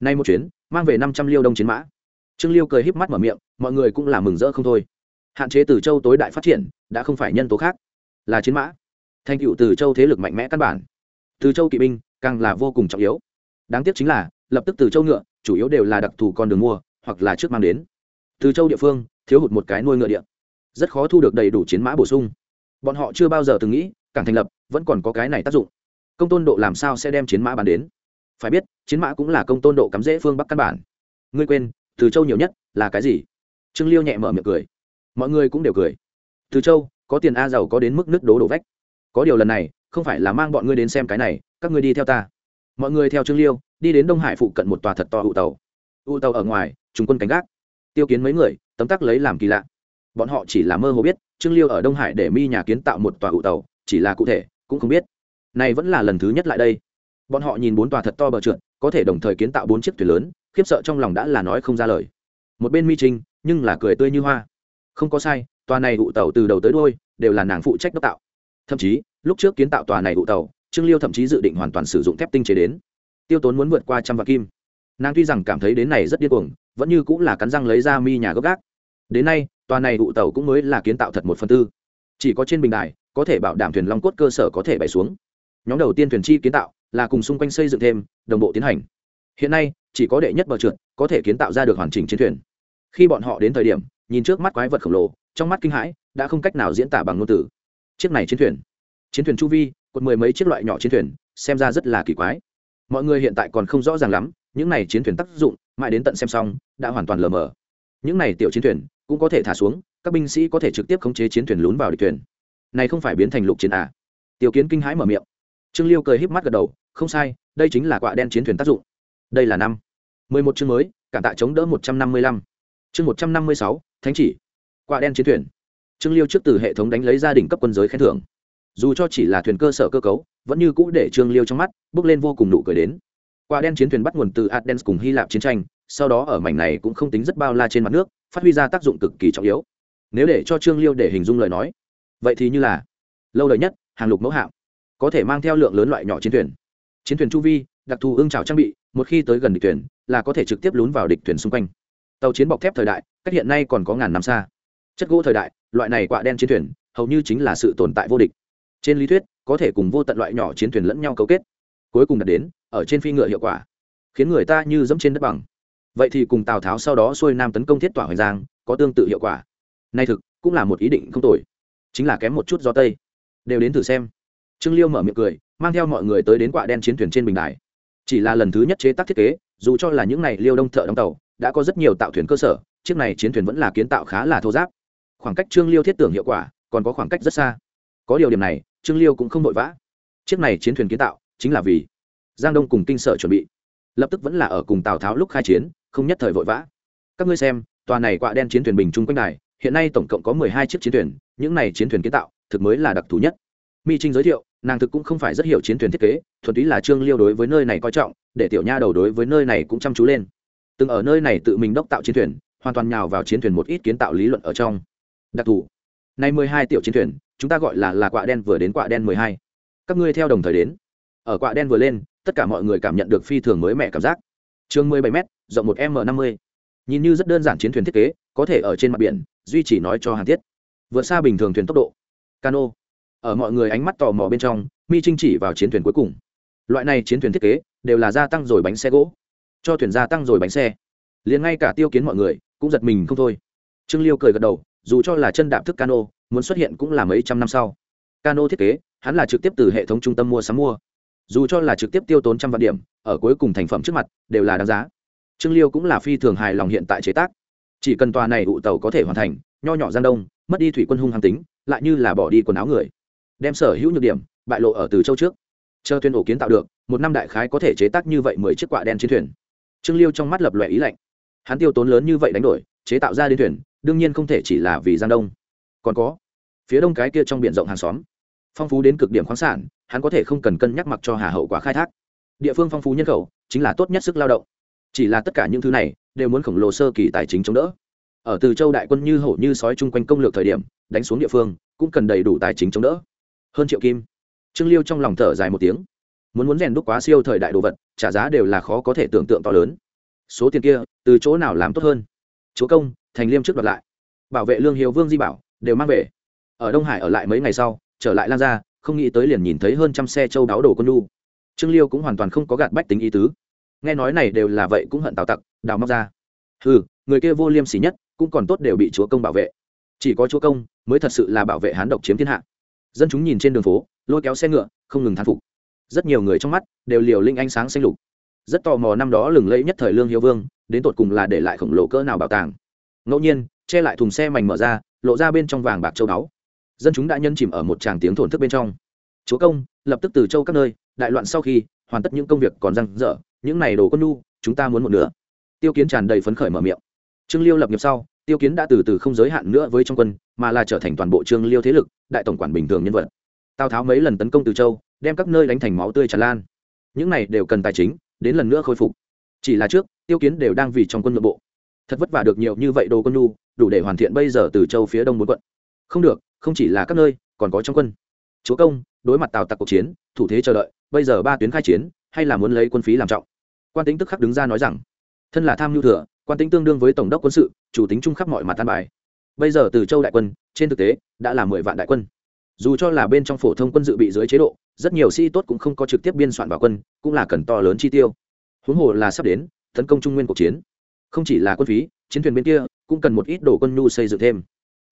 Nay một chuyến, mang về năm trăm liêu đông chiến mã. Trương liêu cười híp mắt mở miệng, mọi người cũng là mừng rỡ không thôi. Hạn chế từ châu tối đại phát triển, đã không phải nhân tố khác, là chiến mã. Thành cựu từ châu thế lực mạnh mẽ căn bản từ châu kỵ binh càng là vô cùng trọng yếu. Đáng tiếc chính là, lập tức từ châu ngựa, chủ yếu đều là đặc thù con đường mua, hoặc là trước mang đến. Từ châu địa phương, thiếu hụt một cái nuôi ngựa địa. Rất khó thu được đầy đủ chiến mã bổ sung. Bọn họ chưa bao giờ từng nghĩ càng thành lập, vẫn còn có cái này tác dụng. Công tôn độ làm sao sẽ đem chiến mã bán đến? Phải biết, chiến mã cũng là công tôn độ cắm rễ phương bắc căn bản. Ngươi quên, từ châu nhiều nhất là cái gì? Trương liêu nhẹ mở miệng cười. Mọi người cũng đều cười. Từ châu, có tiền a giàu có đến mức nước đố đổ vách. Có điều lần này không phải là mang bọn ngươi đến xem cái này, các ngươi đi theo ta. Mọi người theo trương liêu, đi đến đông hải phụ cận một tòa thật to ụ tàu. Ụ tàu ở ngoài, chúng quân cánh gác. Tiêu kiến mấy người, tấm tắc lấy làm kỳ lạ. Bọn họ chỉ là mơ hồ biết, trương liêu ở đông hải để mi nhà kiến tạo một tòa ụ tàu, chỉ là cụ thể, cũng không biết. Này vẫn là lần thứ nhất lại đây. Bọn họ nhìn bốn tòa thật to bờ trượt, có thể đồng thời kiến tạo bốn chiếc thuyền lớn, khiếp sợ trong lòng đã là nói không ra lời. Một bên mi trinh nhưng là cười tươi như hoa. Không có sai, tòa này ụ tàu từ đầu tới đôi đều là nàng phụ trách đốc tạo. Thậm chí lúc trước kiến tạo tòa này vụ tàu, trương liêu thậm chí dự định hoàn toàn sử dụng thép tinh chế đến. Tiêu tốn muốn vượt qua trăm vạn kim. Nàng tuy rằng cảm thấy đến này rất điên cuồng, vẫn như cũng là cắn răng lấy ra mi nhà gốc gác. Đến nay, tòa này vụ tàu cũng mới là kiến tạo thật một phần tư. Chỉ có trên bình đài, có thể bảo đảm thuyền long cốt cơ sở có thể bày xuống. Nhóm đầu tiên thuyền chi kiến tạo là cùng xung quanh xây dựng thêm, đồng bộ tiến hành. Hiện nay, chỉ có đệ nhất bờ trượt có thể kiến tạo ra được hoàn chỉnh chiến thuyền. Khi bọn họ đến thời điểm, nhìn trước mắt quái vật khổng lồ, trong mắt kinh hãi, đã không cách nào diễn tả bằng ngôn từ. Chiếc này chiến thuyền chiến thuyền chu vi còn mười mấy chiếc loại nhỏ chiến thuyền, xem ra rất là kỳ quái. Mọi người hiện tại còn không rõ ràng lắm, những này chiến thuyền tác dụng, mãi đến tận xem xong, đã hoàn toàn lờ mờ. Những này tiểu chiến thuyền cũng có thể thả xuống, các binh sĩ có thể trực tiếp khống chế chiến thuyền lún vào địch thuyền. Này không phải biến thành lục chiến à. tiểu kiến kinh hãi mở miệng. Trương liêu cười híp mắt gật đầu, không sai, đây chính là quạ đen chiến thuyền tác dụng. Đây là năm. Mười một chương mới, cảm tạ chống đỡ một trăm năm mươi lăm. Chương một trăm năm mươi sáu, thánh chỉ. Quạ đen chiến thuyền. Trương liêu trước từ hệ thống đánh lấy gia đình cấp quân giới khen thưởng dù cho chỉ là thuyền cơ sở cơ cấu, vẫn như cũ để trương liêu trong mắt bước lên vô cùng nụ cười đến. Quả đen chiến thuyền bắt nguồn từ Aden cùng hy lạp chiến tranh, sau đó ở mảnh này cũng không tính rất bao la trên mặt nước, phát huy ra tác dụng cực kỳ trọng yếu. Nếu để cho trương liêu để hình dung lời nói, vậy thì như là, lâu đời nhất, hàng lục mẫu hạm, có thể mang theo lượng lớn loại nhỏ chiến thuyền. Chiến thuyền chu vi, đặc thù ưng trào trang bị, một khi tới gần địch thuyền, là có thể trực tiếp lún vào địch thuyền xung quanh. Tàu chiến bọc thép thời đại, cách hiện nay còn có ngàn năm xa. Chất gỗ thời đại, loại này quạ đen chiến thuyền, hầu như chính là sự tồn tại vô địch trên lý thuyết, có thể cùng vô tận loại nhỏ chiến thuyền lẫn nhau cấu kết, cuối cùng đạt đến, ở trên phi ngựa hiệu quả, khiến người ta như dẫm trên đất bằng. Vậy thì cùng tào tháo sau đó xuôi nam tấn công thiết tỏa hoành giang, có tương tự hiệu quả. Nay thực, cũng là một ý định không tồi, chính là kém một chút do tây. Đều đến thử xem. Trương liêu mở miệng cười, mang theo mọi người tới đến quạ đen chiến thuyền trên bình đài. Chỉ là lần thứ nhất chế tác thiết kế, dù cho là những này liêu đông thợ đóng tàu, đã có rất nhiều tạo thuyền cơ sở, chiếc này chiến thuyền vẫn là kiến tạo khá là thô giáp. Khoảng cách trương liêu thiết tưởng hiệu quả, còn có khoảng cách rất xa có điều điểm này, trương liêu cũng không vội vã. Chiếc này chiến thuyền kiến tạo chính là vì giang đông cùng kinh sở chuẩn bị. Lập tức vẫn là ở cùng tào tháo lúc khai chiến, không nhất thời vội vã. Các ngươi xem, tòa này quạ đen chiến thuyền bình trung quanh đài, hiện nay tổng cộng có mười hai chiếc chiến thuyền, những này chiến thuyền kiến tạo thực mới là đặc thù nhất. Mi trinh giới thiệu, nàng thực cũng không phải rất hiểu chiến thuyền thiết kế, thuần túy là trương liêu đối với nơi này coi trọng, để tiểu nha đầu đối với nơi này cũng chăm chú lên. Từng ở nơi này tự mình đốc tạo chiến thuyền, hoàn toàn nhào vào chiến thuyền một ít kiến tạo lý luận ở trong. Đặc thù. Nay mười hai tiểu chiến thuyền chúng ta gọi là là quạ đen vừa đến quạ đen mười hai. Các ngươi theo đồng thời đến. Ở quạ đen vừa lên, tất cả mọi người cảm nhận được phi thường mới mẻ cảm giác. Chương mười bảy m rộng một m năm mươi. Nhìn như rất đơn giản chiến thuyền thiết kế, có thể ở trên mặt biển, duy chỉ nói cho hàng thiết. Vượt xa bình thường thuyền tốc độ. Cano. Ở mọi người ánh mắt tò mò bên trong, mi trinh chỉ vào chiến thuyền cuối cùng. Loại này chiến thuyền thiết kế, đều là gia tăng rồi bánh xe gỗ. Cho thuyền gia tăng rồi bánh xe. Liền ngay cả tiêu kiến mọi người, cũng giật mình không thôi. Trương liêu cười gật đầu, dù cho là chân đạp thức cano muốn xuất hiện cũng là mấy trăm năm sau. Cano thiết kế, hắn là trực tiếp từ hệ thống trung tâm mua sắm mua. Dù cho là trực tiếp tiêu tốn trăm vạn điểm, ở cuối cùng thành phẩm trước mặt, đều là đáng giá. Trương liêu cũng là phi thường hài lòng hiện tại chế tác. Chỉ cần tòa này ụ tàu có thể hoàn thành, nho nhỏ giang đông, mất đi thủy quân hung hăng tính, lại như là bỏ đi quần áo người. Đem sở hữu nhược điểm, bại lộ ở từ châu trước. Chờ thuyền ổ kiến tạo được, một năm đại khái có thể chế tác như vậy mười chiếc quạ đen trên thuyền. Trương liêu trong mắt lập lòe ý lạnh. Hắn tiêu tốn lớn như vậy đánh đổi, chế tạo ra đến thuyền, đương nhiên không thể chỉ là vì giang đông còn có, phía đông cái kia trong biển rộng hàng xóm, phong phú đến cực điểm khoáng sản, hắn có thể không cần cân nhắc mặc cho hà hậu quá khai thác. Địa phương phong phú nhân khẩu, chính là tốt nhất sức lao động. Chỉ là tất cả những thứ này, đều muốn khổng lồ sơ kỳ tài chính chống đỡ. Ở từ châu đại quân như hổ như sói chung quanh công lược thời điểm, đánh xuống địa phương, cũng cần đầy đủ tài chính chống đỡ. Hơn triệu kim. Trương liêu trong lòng thở dài một tiếng. Muốn muốn rèn đúc quá siêu thời đại đồ vật, trả giá đều là khó có thể tưởng tượng to lớn. Số tiền kia, từ chỗ nào làm tốt hơn? Chúa công, thành liêm trước đoạt lại. Bảo vệ lương hiếu vương di bảo đều mang về. Ở đông hải ở lại mấy ngày sau, trở lại lan ra không nghĩ tới liền nhìn thấy hơn trăm xe châu đáo đồ con nu trương liêu cũng hoàn toàn không có gạt bách tính ý tứ. Nghe nói này đều là vậy cũng hận tào tặc, đào móc ra ừ người kia vô liêm sỉ nhất, cũng còn tốt đều bị chúa công bảo vệ. Chỉ có chúa công mới thật sự là bảo vệ hán độc chiếm thiên hạ. Dân chúng nhìn trên đường phố, lôi kéo xe ngựa, không ngừng thán phục. Rất nhiều người trong mắt đều liều linh ánh sáng xanh lục. Rất tò mò năm đó lừng lẫy nhất thời lương hiếu vương, đến tột cùng là để lại khổng lồ cỡ nào bảo tàng. Ngẫu nhiên, che lại thùng xe mảnh mở ra lộ ra bên trong vàng bạc châu báu. Dân chúng đã nhân chìm ở một tràng tiếng thổn thức bên trong. Chúa công, lập tức từ châu các nơi, đại loạn sau khi, hoàn tất những công việc còn răng dở những này đồ con nu chúng ta muốn một nửa. Tiêu kiến tràn đầy phấn khởi mở miệng. Trương liêu lập nghiệp sau, tiêu kiến đã từ từ không giới hạn nữa với trong quân, mà là trở thành toàn bộ trương liêu thế lực, đại tổng quản bình thường nhân vật. Tào tháo mấy lần tấn công từ châu, đem các nơi đánh thành máu tươi tràn lan. Những này đều cần tài chính, đến lần nữa khôi phục. Chỉ là trước, tiêu kiến đều đang vì trong quân nội bộ. Thật vất vả được nhiều như vậy đồ quân nu đủ để hoàn thiện bây giờ từ châu phía đông bốn quận. Không được, không chỉ là các nơi, còn có trong quân. Chúa công, đối mặt tào tặc cuộc chiến, thủ thế chờ đợi, bây giờ ba tuyến khai chiến, hay là muốn lấy quân phí làm trọng? Quan tính tức khắc đứng ra nói rằng, thân là tham nhu thừa, quan tính tương đương với tổng đốc quân sự, chủ tính trung khắp mọi mặt tan bài. Bây giờ từ châu đại quân, trên thực tế, đã là mười vạn đại quân. Dù cho là bên trong phổ thông quân dự bị dưới chế độ, rất nhiều sĩ tốt cũng không có trực tiếp biên soạn vào quân, cũng là cần to lớn chi tiêu. Huống hồ là sắp đến, tấn công trung nguyên cuộc chiến. Không chỉ là quân phí chiến thuyền bên kia cũng cần một ít đồ quân nhu xây dựng thêm.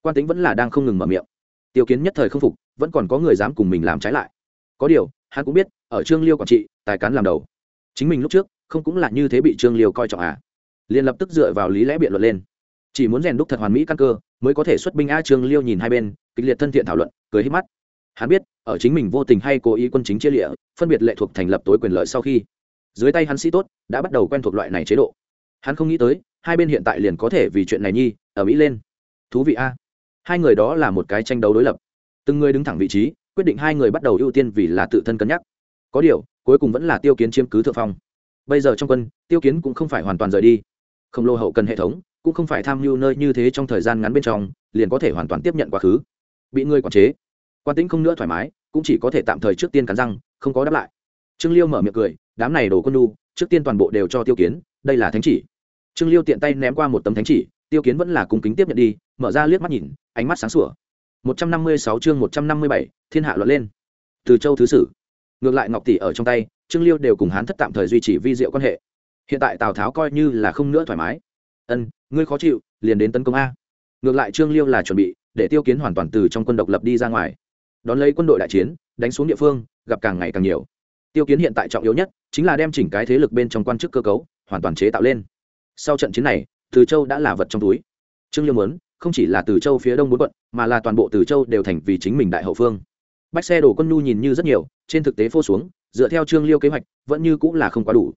Quan tính vẫn là đang không ngừng mở miệng. Tiêu kiến nhất thời không phục, vẫn còn có người dám cùng mình làm trái lại. Có điều, hắn cũng biết, ở trương liêu quản trị, tài cán làm đầu. Chính mình lúc trước, không cũng là như thế bị trương liêu coi trọng à? Liền lập tức dựa vào lý lẽ biện luận lên. Chỉ muốn rèn đúc thật hoàn mỹ căn cơ, mới có thể xuất binh a trương liêu nhìn hai bên, kịch liệt thân thiện thảo luận, cười hít mắt. Hắn biết, ở chính mình vô tình hay cố ý quân chính chia lịa, phân biệt lệ thuộc thành lập tối quyền lợi sau khi. Dưới tay hắn sĩ tốt, đã bắt đầu quen thuộc loại này chế độ. Hắn không nghĩ tới hai bên hiện tại liền có thể vì chuyện này nhi, ở mỹ lên. Thú vị a. Hai người đó là một cái tranh đấu đối lập. Từng người đứng thẳng vị trí, quyết định hai người bắt đầu ưu tiên vì là tự thân cân nhắc. Có điều, cuối cùng vẫn là tiêu kiến chiếm cứ thượng phong. Bây giờ trong quân, tiêu kiến cũng không phải hoàn toàn rời đi. Không lồ hậu cần hệ thống, cũng không phải tham mưu nơi như thế trong thời gian ngắn bên trong, liền có thể hoàn toàn tiếp nhận quá khứ. Bị người quản chế, quan tĩnh không nữa thoải mái, cũng chỉ có thể tạm thời trước tiên cắn răng, không có đáp lại. Trương liêu mở miệng cười, đám này đổ quân đu trước tiên toàn bộ đều cho tiêu kiến, đây là thánh chỉ trương liêu tiện tay ném qua một tấm thánh chỉ, tiêu kiến vẫn là cùng kính tiếp nhận đi, mở ra liếc mắt nhìn, ánh mắt sáng sủa. một trăm năm mươi sáu chương một trăm năm mươi bảy, thiên hạ luận lên. Từ châu thứ sử. Ngược lại ngọc tỷ ở trong tay, trương liêu đều cùng hán thất tạm thời duy trì vi diệu quan hệ. Hiện tại tào tháo coi như là không nữa thoải mái. Ân, ngươi khó chịu, liền đến tấn công a. Ngược lại trương liêu là chuẩn bị, để tiêu kiến hoàn toàn từ trong quân độc lập đi ra ngoài. Đón lấy quân đội đại chiến, đánh xuống địa phương, gặp càng ngày càng nhiều. Tiêu kiến hiện tại trọng yếu nhất, chính là đem chỉnh cái thế lực bên trong quan chức cơ cấu, hoàn toàn chế tạo lên sau trận chiến này, từ châu đã là vật trong túi. Trương liêu muốn, không chỉ là từ châu phía đông bốn quận, mà là toàn bộ từ châu đều thành vì chính mình đại hậu phương. Bách xe đổ quân nhu nhìn như rất nhiều, trên thực tế phô xuống, dựa theo trương liêu kế hoạch, vẫn như cũng là không quá đủ.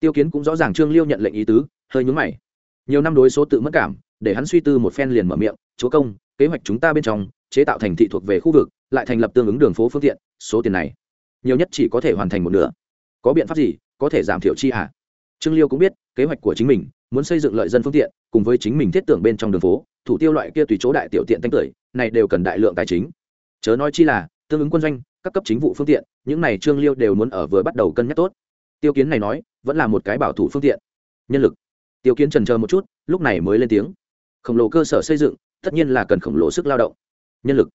Tiêu kiến cũng rõ ràng trương liêu nhận lệnh ý tứ, hơi nhúng mày. Nhiều năm đối số tự mất cảm, để hắn suy tư một phen liền mở miệng, chúa công, kế hoạch chúng ta bên trong, chế tạo thành thị thuộc về khu vực, lại thành lập tương ứng đường phố phương tiện, số tiền này, nhiều nhất chỉ có thể hoàn thành một nửa. Có biện pháp gì có thể giảm thiểu chi à trương liêu cũng biết, kế hoạch của chính mình muốn xây dựng lợi dân phương tiện, cùng với chính mình thiết tưởng bên trong đường phố, thủ tiêu loại kia tùy chỗ đại tiểu tiện tanh tưởi này đều cần đại lượng tài chính. Chớ nói chi là, tương ứng quân doanh, các cấp chính vụ phương tiện, những này trương liêu đều muốn ở vừa bắt đầu cân nhắc tốt. Tiêu kiến này nói, vẫn là một cái bảo thủ phương tiện. Nhân lực. Tiêu kiến trần chờ một chút, lúc này mới lên tiếng. Khổng lồ cơ sở xây dựng, tất nhiên là cần khổng lồ sức lao động. Nhân lực.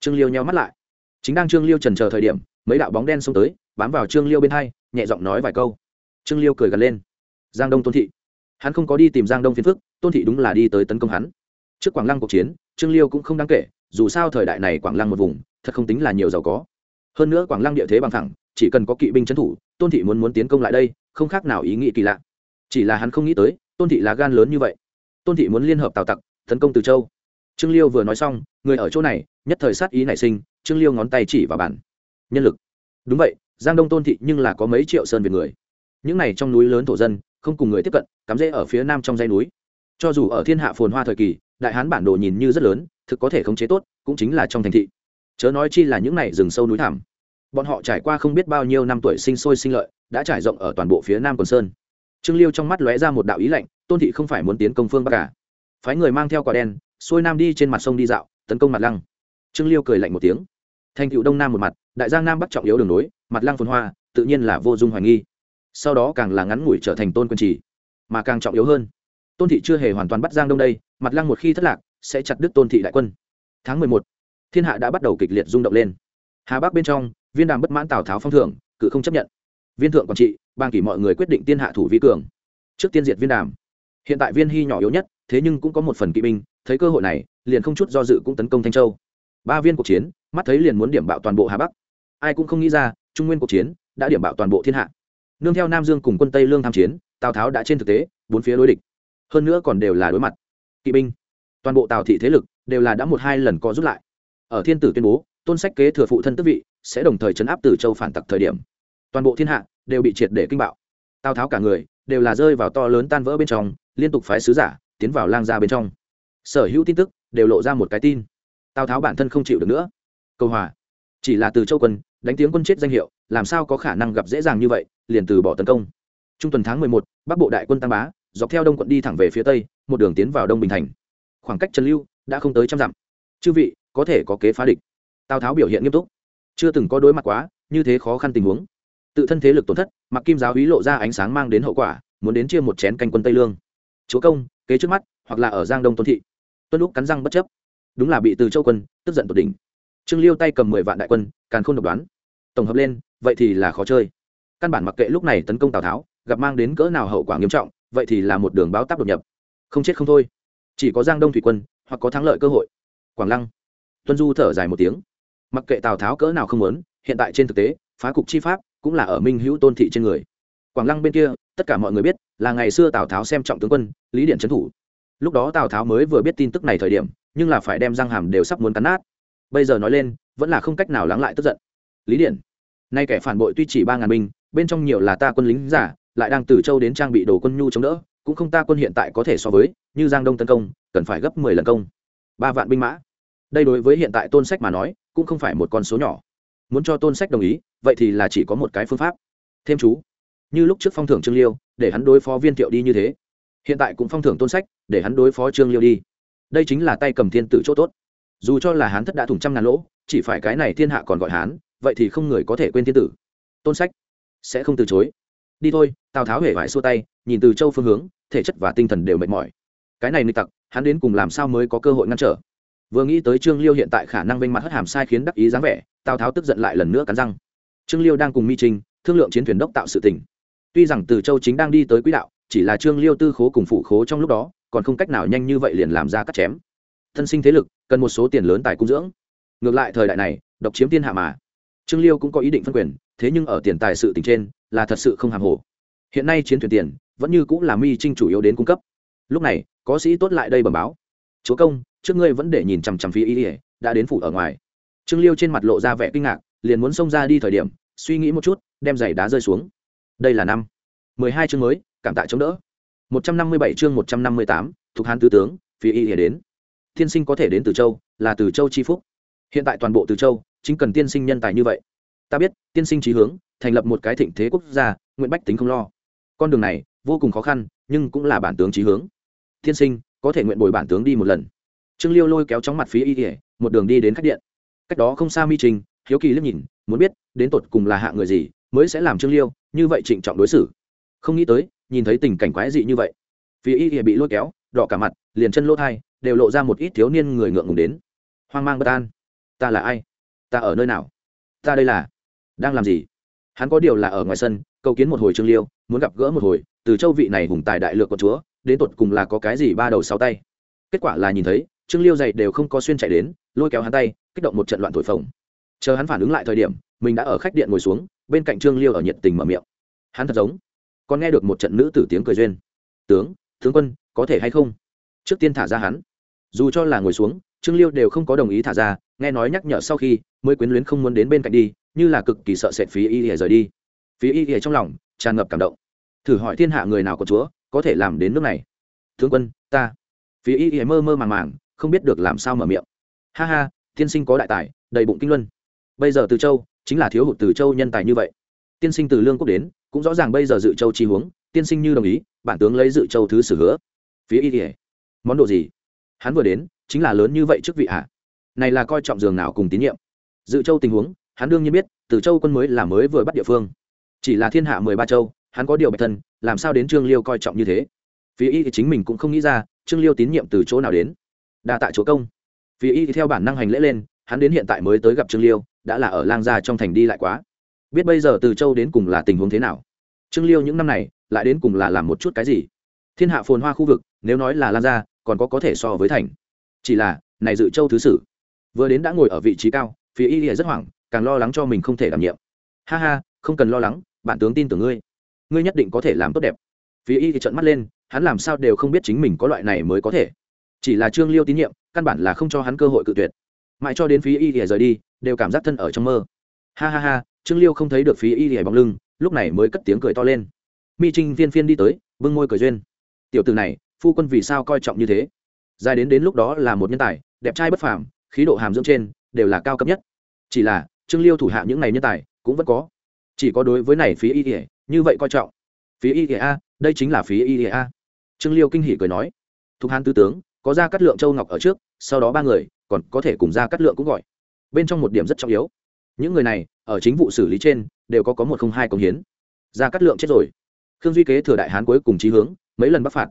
Trương liêu nhau mắt lại. Chính đang trương liêu trần chờ thời điểm, mấy đạo bóng đen xông tới, bám vào trương liêu bên hai, nhẹ giọng nói vài câu. Trương liêu cười gần lên. Giang đông tôn thị hắn không có đi tìm giang đông phiên phức, tôn thị đúng là đi tới tấn công hắn. Trước quảng lăng cuộc chiến, trương liêu cũng không đáng kể, dù sao thời đại này quảng lăng một vùng, thật không tính là nhiều giàu có. Hơn nữa quảng lăng địa thế bằng thẳng chỉ cần có kỵ binh trấn thủ, tôn thị muốn muốn tiến công lại đây, không khác nào ý nghĩ kỳ lạ. Chỉ là hắn không nghĩ tới, tôn thị là gan lớn như vậy. Tôn thị muốn liên hợp tào tặc, tấn công từ châu. Trương liêu vừa nói xong, người ở chỗ này, nhất thời sát ý nảy sinh, trương liêu ngón tay chỉ vào bản. Nhân lực. Đúng vậy, giang đông tôn thị nhưng là có mấy triệu sơn về người. Những này trong núi lớn thổ dân không cùng người tiếp cận, cắm rễ ở phía nam trong dãy núi. Cho dù ở thiên hạ phồn hoa thời kỳ, đại hán bản đồ nhìn như rất lớn, thực có thể khống chế tốt, cũng chính là trong thành thị. Chớ nói chi là những này rừng sâu núi thảm bọn họ trải qua không biết bao nhiêu năm tuổi sinh sôi sinh lợi, đã trải rộng ở toàn bộ phía nam quần sơn. Trương liêu trong mắt lóe ra một đạo ý lạnh, tôn thị không phải muốn tiến công phương bắc cả phái người mang theo quả đen, xuôi nam đi trên mặt sông đi dạo, tấn công mặt lăng. Trương liêu cười lạnh một tiếng. Thành cựu đông nam một mặt, đại giang nam bắc trọng yếu đường nối mặt lăng phồn hoa, tự nhiên là vô dung hoài nghi sau đó càng là ngắn ngủi trở thành tôn quân trì, mà càng trọng yếu hơn, tôn thị chưa hề hoàn toàn bắt giang đông đây, mặt lăng một khi thất lạc, sẽ chặt đứt tôn thị đại quân. Tháng mười một, thiên hạ đã bắt đầu kịch liệt rung động lên. Hà bắc bên trong, viên đàm bất mãn tào tháo phong thưởng, cự không chấp nhận. Viên thượng quản trị, bang kỷ mọi người quyết định tiên hạ thủ vi cường. Trước tiên diệt viên đàm. Hiện tại viên hy nhỏ yếu nhất, thế nhưng cũng có một phần kỵ binh, thấy cơ hội này, liền không chút do dự cũng tấn công thanh châu. Ba viên cuộc chiến, mắt thấy liền muốn điểm bạo toàn bộ hà bắc. Ai cũng không nghĩ ra, trung nguyên cuộc chiến đã điểm bạo toàn bộ thiên hạ nương theo nam dương cùng quân tây lương tham chiến, tào tháo đã trên thực tế, bốn phía đối địch. Hơn nữa còn đều là đối mặt. Kỵ binh, toàn bộ tào thị thế lực đều là đã một hai lần có rút lại. Ở thiên tử tuyên bố, tôn sách kế thừa phụ thân tước vị, sẽ đồng thời chấn áp từ châu phản tặc thời điểm. Toàn bộ thiên hạ đều bị triệt để kinh bạo. Tào tháo cả người đều là rơi vào to lớn tan vỡ bên trong, liên tục phái sứ giả tiến vào lang gia bên trong. Sở hữu tin tức đều lộ ra một cái tin. Tào tháo bản thân không chịu được nữa. Câu hòa, chỉ là từ châu quân, đánh tiếng quân chết danh hiệu làm sao có khả năng gặp dễ dàng như vậy, liền từ bỏ tấn công. Trung tuần tháng mười một, bắc bộ đại quân tăng bá, dọc theo đông quận đi thẳng về phía tây, một đường tiến vào đông bình thành. Khoảng cách trần lưu đã không tới trăm dặm. Chư vị, có thể có kế phá địch. Tào tháo biểu hiện nghiêm túc. Chưa từng có đối mặt quá, như thế khó khăn tình huống. Tự thân thế lực tổn thất, mặc kim giáo hí lộ ra ánh sáng mang đến hậu quả, muốn đến chia một chén canh quân tây lương. Chúa công, kế trước mắt, hoặc là ở giang đông tôn thị. Tuân lúc cắn răng bất chấp. Đúng là bị từ châu quân tức giận tột đỉnh. Trương liêu tay cầm mười vạn đại quân, càn khôn độc đoán. Tổng hợp lên vậy thì là khó chơi. Căn bản mặc kệ lúc này tấn công tào tháo, gặp mang đến cỡ nào hậu quả nghiêm trọng, vậy thì là một đường báo táp đột nhập. Không chết không thôi. Chỉ có giang đông thủy quân, hoặc có thắng lợi cơ hội. Quảng lăng. Tuân du thở dài một tiếng. Mặc kệ tào tháo cỡ nào không muốn, hiện tại trên thực tế, phá cục chi pháp cũng là ở minh hữu tôn thị trên người. Quảng lăng bên kia, tất cả mọi người biết, là ngày xưa tào tháo xem trọng tướng quân, lý điện trấn thủ. Lúc đó tào tháo mới vừa biết tin tức này thời điểm, nhưng là phải đem răng hàm đều sắp muốn cắn nát. Bây giờ nói lên, vẫn là không cách nào lắng lại tức giận. Lý điện nay kẻ phản bội tuy chỉ ba ngàn binh, bên trong nhiều là ta quân lính giả, lại đang từ châu đến trang bị đồ quân nhu chống đỡ, cũng không ta quân hiện tại có thể so với, như giang đông tấn công, cần phải gấp mười lần công. Ba vạn binh mã. Đây đối với hiện tại tôn sách mà nói, cũng không phải một con số nhỏ. Muốn cho tôn sách đồng ý, vậy thì là chỉ có một cái phương pháp. Thêm chú. Như lúc trước phong thưởng trương liêu, để hắn đối phó viên thiệu đi như thế. Hiện tại cũng phong thưởng tôn sách, để hắn đối phó trương liêu đi. Đây chính là tay cầm thiên tử chỗ tốt. Dù cho là hán thất đã thủng trăm ngàn lỗ, chỉ phải cái này thiên hạ còn gọi hán vậy thì không người có thể quên thiên tử. Tôn sách, sẽ không từ chối. Đi thôi, tào tháo hể vải xua tay, nhìn từ châu phương hướng, thể chất và tinh thần đều mệt mỏi. Cái này nịch tặc, hắn đến cùng làm sao mới có cơ hội ngăn trở? Vừa nghĩ tới trương liêu hiện tại khả năng vênh mặt hất hàm sai khiến đắc ý dáng vẻ, tào tháo tức giận lại lần nữa cắn răng. Trương liêu đang cùng mi trinh, thương lượng chiến thuyền đốc tạo sự tỉnh tuy rằng từ châu chính đang đi tới quỹ đạo, chỉ là trương liêu tư khố cùng phụ khố trong lúc đó, còn không cách nào nhanh như vậy liền làm ra cắt chém. Thân sinh thế lực, cần một số tiền lớn tài cung dưỡng. Ngược lại thời đại này, độc chiếm thiên hạ mà trương liêu cũng có ý định phân quyền, thế nhưng ở tiền tài sự tình trên, là thật sự không hàm hồ. Hiện nay chiến thuyền tiền, vẫn như cũng là mi trinh chủ yếu đến cung cấp. Lúc này, có sĩ tốt lại đây bẩm báo. Chúa công, trước ngươi vẫn để nhìn chằm chằm phía y ỉa đã đến phủ ở ngoài. Trương liêu trên mặt lộ ra vẻ kinh ngạc, liền muốn xông ra đi thời điểm, suy nghĩ một chút, đem giày đá rơi xuống. Đây là năm. Mười hai chương mới, cảm tạ chống đỡ. Một trăm năm mươi bảy chương một trăm năm mươi tám, thuộc hán tứ tướng, phía y ỉa đến. Thiên sinh có thể đến từ châu, là từ châu chi phúc. Hiện tại toàn bộ từ châu chính cần tiên sinh nhân tài như vậy. Ta biết, tiên sinh trí hướng, thành lập một cái thịnh thế quốc gia nguyện bách tính không lo. Con đường này, vô cùng khó khăn, nhưng cũng là bản tướng trí hướng. Tiên sinh, có thể nguyện bồi bản tướng đi một lần. Trương liêu lôi kéo chóng mặt phía y ỉa một đường đi đến khách điện. Cách đó không xa mi trình, hiếu kỳ liếc nhìn, muốn biết, đến tột cùng là hạ người gì, mới sẽ làm trương liêu, như vậy trịnh trọng đối xử. Không nghĩ tới, nhìn thấy tình cảnh quái dị như vậy. Phía y ỉa bị lôi kéo, đỏ cả mặt, liền chân lỗ thai, đều lộ ra một ít thiếu niên người ngượng ngùng đến. Hoang mang bất an. Ta là ai? Ta ở nơi nào? Ta đây là, đang làm gì? Hắn có điều là ở ngoài sân, cầu kiến một hồi trương liêu, muốn gặp gỡ một hồi, từ châu vị này hùng tài đại lược của chúa, đến tột cùng là có cái gì ba đầu sáu tay. Kết quả là nhìn thấy, trương liêu dày đều không có xuyên chạy đến, lôi kéo hắn tay, kích động một trận loạn thổi phồng. Chờ hắn phản ứng lại thời điểm, mình đã ở khách điện ngồi xuống, bên cạnh trương liêu ở nhiệt tình mở miệng. Hắn thật giống, còn nghe được một trận nữ tử tiếng cười duyên. Tướng tướng quân, có thể hay không? Trước tiên thả ra hắn. Dù cho là ngồi xuống, trương liêu đều không có đồng ý thả ra nghe nói nhắc nhở sau khi mới quyến luyến không muốn đến bên cạnh đi, như là cực kỳ sợ sệt phí y ỉa rời đi. Phí y ỉa trong lòng tràn ngập cảm động. Thử hỏi thiên hạ người nào của chúa có thể làm đến nước này? Thương quân, ta. Phí y ỉa mơ mơ màng màng, không biết được làm sao mở miệng. Ha ha, tiên sinh có đại tài, đầy bụng kinh luân. Bây giờ từ châu, chính là thiếu hụt từ châu nhân tài như vậy. Tiên sinh từ lương quốc đến, cũng rõ ràng bây giờ dự châu chi huống, tiên sinh như đồng ý, bản tướng lấy dự châu thứ sử hứa. Phía y ỉa món đồ gì? Hắn vừa đến, chính là lớn như vậy trước vị hạ này là coi trọng giường nào cùng tín nhiệm. Dự châu tình huống, hắn đương nhiên biết, từ châu quân mới là mới vừa bắt địa phương. Chỉ là thiên hạ mười ba châu, hắn có điều bạch thân, làm sao đến trương liêu coi trọng như thế? Phía y thì chính mình cũng không nghĩ ra, trương liêu tín nhiệm từ chỗ nào đến. Đa tại chúa công. Phía y thì theo bản năng hành lễ lên, hắn đến hiện tại mới tới gặp trương liêu, đã là ở lang gia trong thành đi lại quá. Biết bây giờ từ châu đến cùng là tình huống thế nào? Trương liêu những năm này, lại đến cùng là làm một chút cái gì? Thiên hạ phồn hoa khu vực, nếu nói là lan gia, còn có có thể so với thành. Chỉ là, này dự châu thứ sử vừa đến đã ngồi ở vị trí cao, phía y rất hoảng, càng lo lắng cho mình không thể đảm nhiệm. Ha ha, không cần lo lắng bản tướng tin tưởng ngươi. Ngươi nhất định có thể làm tốt đẹp. Phía y thì trận mắt lên, hắn làm sao đều không biết chính mình có loại này mới có thể. Chỉ là trương liêu tín nhiệm, căn bản là không cho hắn cơ hội cự tuyệt. Mãi cho đến phía y thì rời đi, đều cảm giác thân ở trong mơ. Ha ha ha, trương liêu không thấy được phía y thì bóng lưng, lúc này mới cất tiếng cười to lên. Mi trinh phiên phiên đi tới vương môi cười duyên. Tiểu từ này, phu quân vì sao coi trọng như thế? Dài đến đến lúc đó là một nhân tài, đẹp trai bất phàm khí độ hàm dưỡng trên đều là cao cấp nhất. Chỉ là, trương liêu thủ hạ những này nhân tài cũng vẫn có. Chỉ có đối với này phí y ỉa như vậy coi trọng. Phí y ỉa a, đây chính là phí y ỉa a. Trương liêu kinh hỉ cười nói. Thục hán tư tướng, có ra cắt lượng châu ngọc ở trước, sau đó ba người, còn có thể cùng ra cắt lượng cũng gọi. Bên trong một điểm rất trọng yếu. Những người này, ở chính vụ xử lý trên, đều có có một không hai công hiến. Ra cắt lượng chết rồi. Khương duy kế thừa đại hán cuối cùng trí hướng, mấy lần bắc phạt.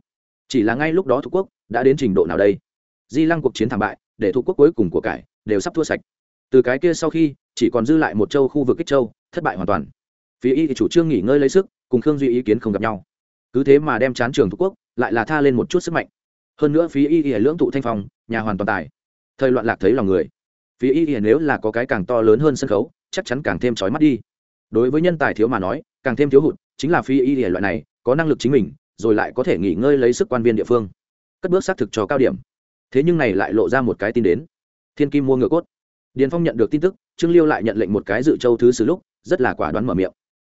Chỉ là ngay lúc đó thuộc quốc đã đến trình độ nào đây? Di lăng cuộc chiến thảm bại để thuộc quốc cuối cùng của cải đều sắp thua sạch. Từ cái kia sau khi, chỉ còn dư lại một châu khu vực kích châu, thất bại hoàn toàn. Phía y thì chủ trương nghỉ ngơi lấy sức, cùng khương duy ý kiến không gặp nhau. Cứ thế mà đem chán trường thuộc quốc, lại là tha lên một chút sức mạnh. Hơn nữa phía y y lưỡng tụ thanh phong, nhà hoàn toàn tài. Thời loạn lạc thấy lòng người. Phía y y nếu là có cái càng to lớn hơn sân khấu, chắc chắn càng thêm trói mắt đi. Đối với nhân tài thiếu mà nói, càng thêm thiếu hụt, chính là phía y y loại này, có năng lực chính mình, rồi lại có thể nghỉ ngơi lấy sức quan viên địa phương. Cất bước xác thực cho cao điểm thế nhưng này lại lộ ra một cái tin đến. Thiên kim mua ngựa cốt. Điền phong nhận được tin tức, trương liêu lại nhận lệnh một cái dự châu thứ sử lúc, rất là quả đoán mở miệng.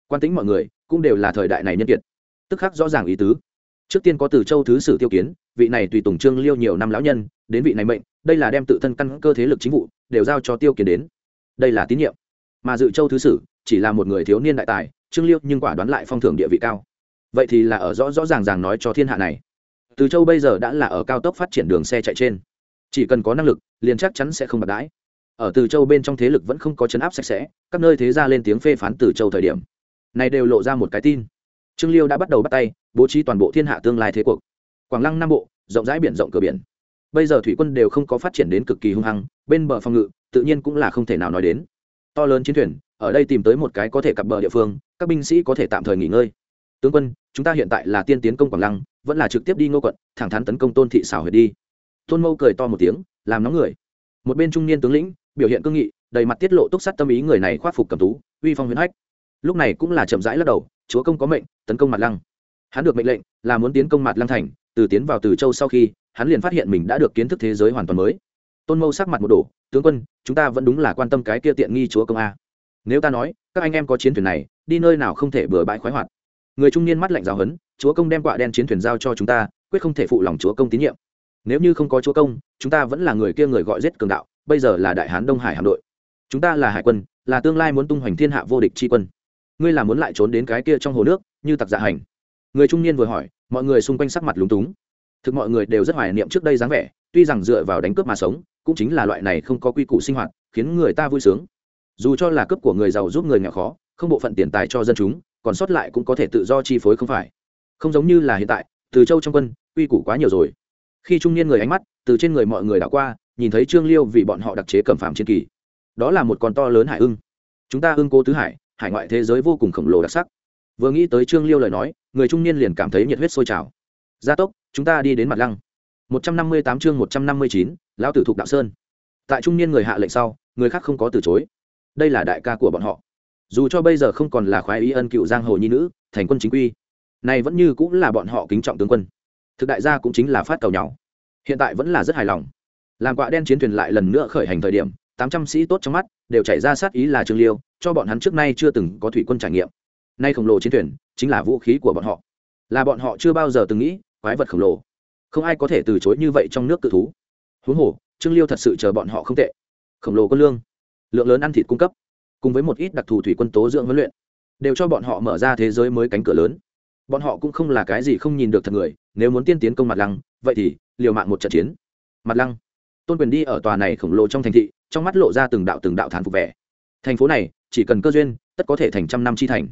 Quan tính mọi người, cũng đều là thời đại này nhân kiệt. Tức khắc rõ ràng ý tứ. Trước tiên có từ châu thứ sử tiêu kiến, vị này tùy tùng trương liêu nhiều năm lão nhân, đến vị này mệnh, đây là đem tự thân căn cơ thế lực chính vụ, đều giao cho tiêu kiến đến. Đây là tín nhiệm. Mà dự châu thứ sử, chỉ là một người thiếu niên đại tài, trương liêu nhưng quả đoán lại phong thưởng địa vị cao. Vậy thì là ở rõ rõ ràng ràng nói cho thiên hạ này từ châu bây giờ đã là ở cao tốc phát triển đường xe chạy trên. Chỉ cần có năng lực, liền chắc chắn sẽ không bạc đãi. Ở từ châu bên trong thế lực vẫn không có chấn áp sạch sẽ, các nơi thế ra lên tiếng phê phán từ châu thời điểm. Này đều lộ ra một cái tin. Trương liêu đã bắt đầu bắt tay, bố trí toàn bộ thiên hạ tương lai thế cuộc. Quảng lăng nam bộ, rộng rãi biển rộng cửa biển. Bây giờ thủy quân đều không có phát triển đến cực kỳ hung hăng, bên bờ phòng ngự, tự nhiên cũng là không thể nào nói đến. To lớn chiến thuyền, ở đây tìm tới một cái có thể cặp bờ địa phương, các binh sĩ có thể tạm thời nghỉ ngơi tướng quân, chúng ta hiện tại là tiên tiến công quảng lăng, vẫn là trực tiếp đi ngô quận, thẳng thắn tấn công tôn thị xảo huyệt đi. Tôn mâu cười to một tiếng, làm nóng người. Một bên trung niên tướng lĩnh, biểu hiện cương nghị, đầy mặt tiết lộ túc sắt tâm ý người này khoác phục cầm tú, uy phong huyễn hách. Lúc này cũng là chậm rãi lắc đầu, chúa công có mệnh, tấn công mặt lăng. Hắn được mệnh lệnh, là muốn tiến công mặt lăng thành, từ tiến vào từ châu sau khi, hắn liền phát hiện mình đã được kiến thức thế giới hoàn toàn mới. Tôn mâu sắc mặt một đổ, tướng quân, chúng ta vẫn đúng là quan tâm cái kia tiện nghi chúa công a. Nếu ta nói, các anh em có chiến thuyền này, đi nơi nào không thể bừa bãi khoái hoạt? Người trung niên mắt lạnh giáo hấn, chúa công đem quạ đen chiến thuyền giao cho chúng ta, quyết không thể phụ lòng chúa công tín nhiệm. Nếu như không có chúa công, chúng ta vẫn là người kia người gọi giết cường đạo, bây giờ là đại hán đông hải hạm đội. Chúng ta là hải quân, là tương lai muốn tung hoành thiên hạ vô địch tri quân. Ngươi là muốn lại trốn đến cái kia trong hồ nước, như tặc dạ hành. Người trung niên vừa hỏi, mọi người xung quanh sắc mặt lúng túng. Thực mọi người đều rất hoài niệm trước đây dáng vẻ, tuy rằng dựa vào đánh cướp mà sống, cũng chính là loại này không có quy củ sinh hoạt, khiến người ta vui sướng. Dù cho là cướp của người giàu giúp người nghèo khó, không bộ phận tiền tài cho dân chúng còn sót lại cũng có thể tự do chi phối không phải. Không giống như là hiện tại, từ châu trong quân, quy củ quá nhiều rồi. Khi trung niên người ánh mắt từ trên người mọi người đã qua, nhìn thấy trương liêu vì bọn họ đặc chế cẩm phạm trên kỳ. Đó là một con to lớn hải ưng. Chúng ta ưng cố tứ hải hải ngoại thế giới vô cùng khổng lồ đặc sắc. Vừa nghĩ tới trương liêu lời nói, người trung niên liền cảm thấy nhiệt huyết sôi trào. Gia tốc, chúng ta đi đến mặt lăng. Một trăm năm mươi tám chương một trăm năm mươi chín, lão tử thục đạo sơn. Tại trung niên người hạ lệnh sau, người khác không có từ chối. Đây là đại ca của bọn họ dù cho bây giờ không còn là khoái ý ân cựu giang hồ nhi nữ, thành quân chính quy, này vẫn như cũng là bọn họ kính trọng tướng quân. Thực đại gia cũng chính là phát cầu nhau. Hiện tại vẫn là rất hài lòng. Làm quạ đen chiến thuyền lại lần nữa khởi hành thời điểm, tám trăm sĩ tốt trong mắt đều chảy ra sát ý là trương liêu, cho bọn hắn trước nay chưa từng có thủy quân trải nghiệm. Nay khổng lồ chiến thuyền chính là vũ khí của bọn họ. Là bọn họ chưa bao giờ từng nghĩ, quái vật khổng lồ. Không ai có thể từ chối như vậy trong nước cự thú. Huống hồ, trương liêu thật sự chờ bọn họ không tệ. Khổng lồ quân lương, lượng lớn ăn thịt cung cấp cùng với một ít đặc thù thủy quân tố dưỡng huấn luyện, đều cho bọn họ mở ra thế giới mới cánh cửa lớn. Bọn họ cũng không là cái gì không nhìn được thật người, nếu muốn tiên tiến công mặt lăng, vậy thì liều mạng một trận chiến. Mặt lăng, tôn quyền đi ở tòa này khổng lồ trong thành thị, trong mắt lộ ra từng đạo từng đạo thán phục vẻ. Thành phố này, chỉ cần cơ duyên, tất có thể thành trăm năm chi thành.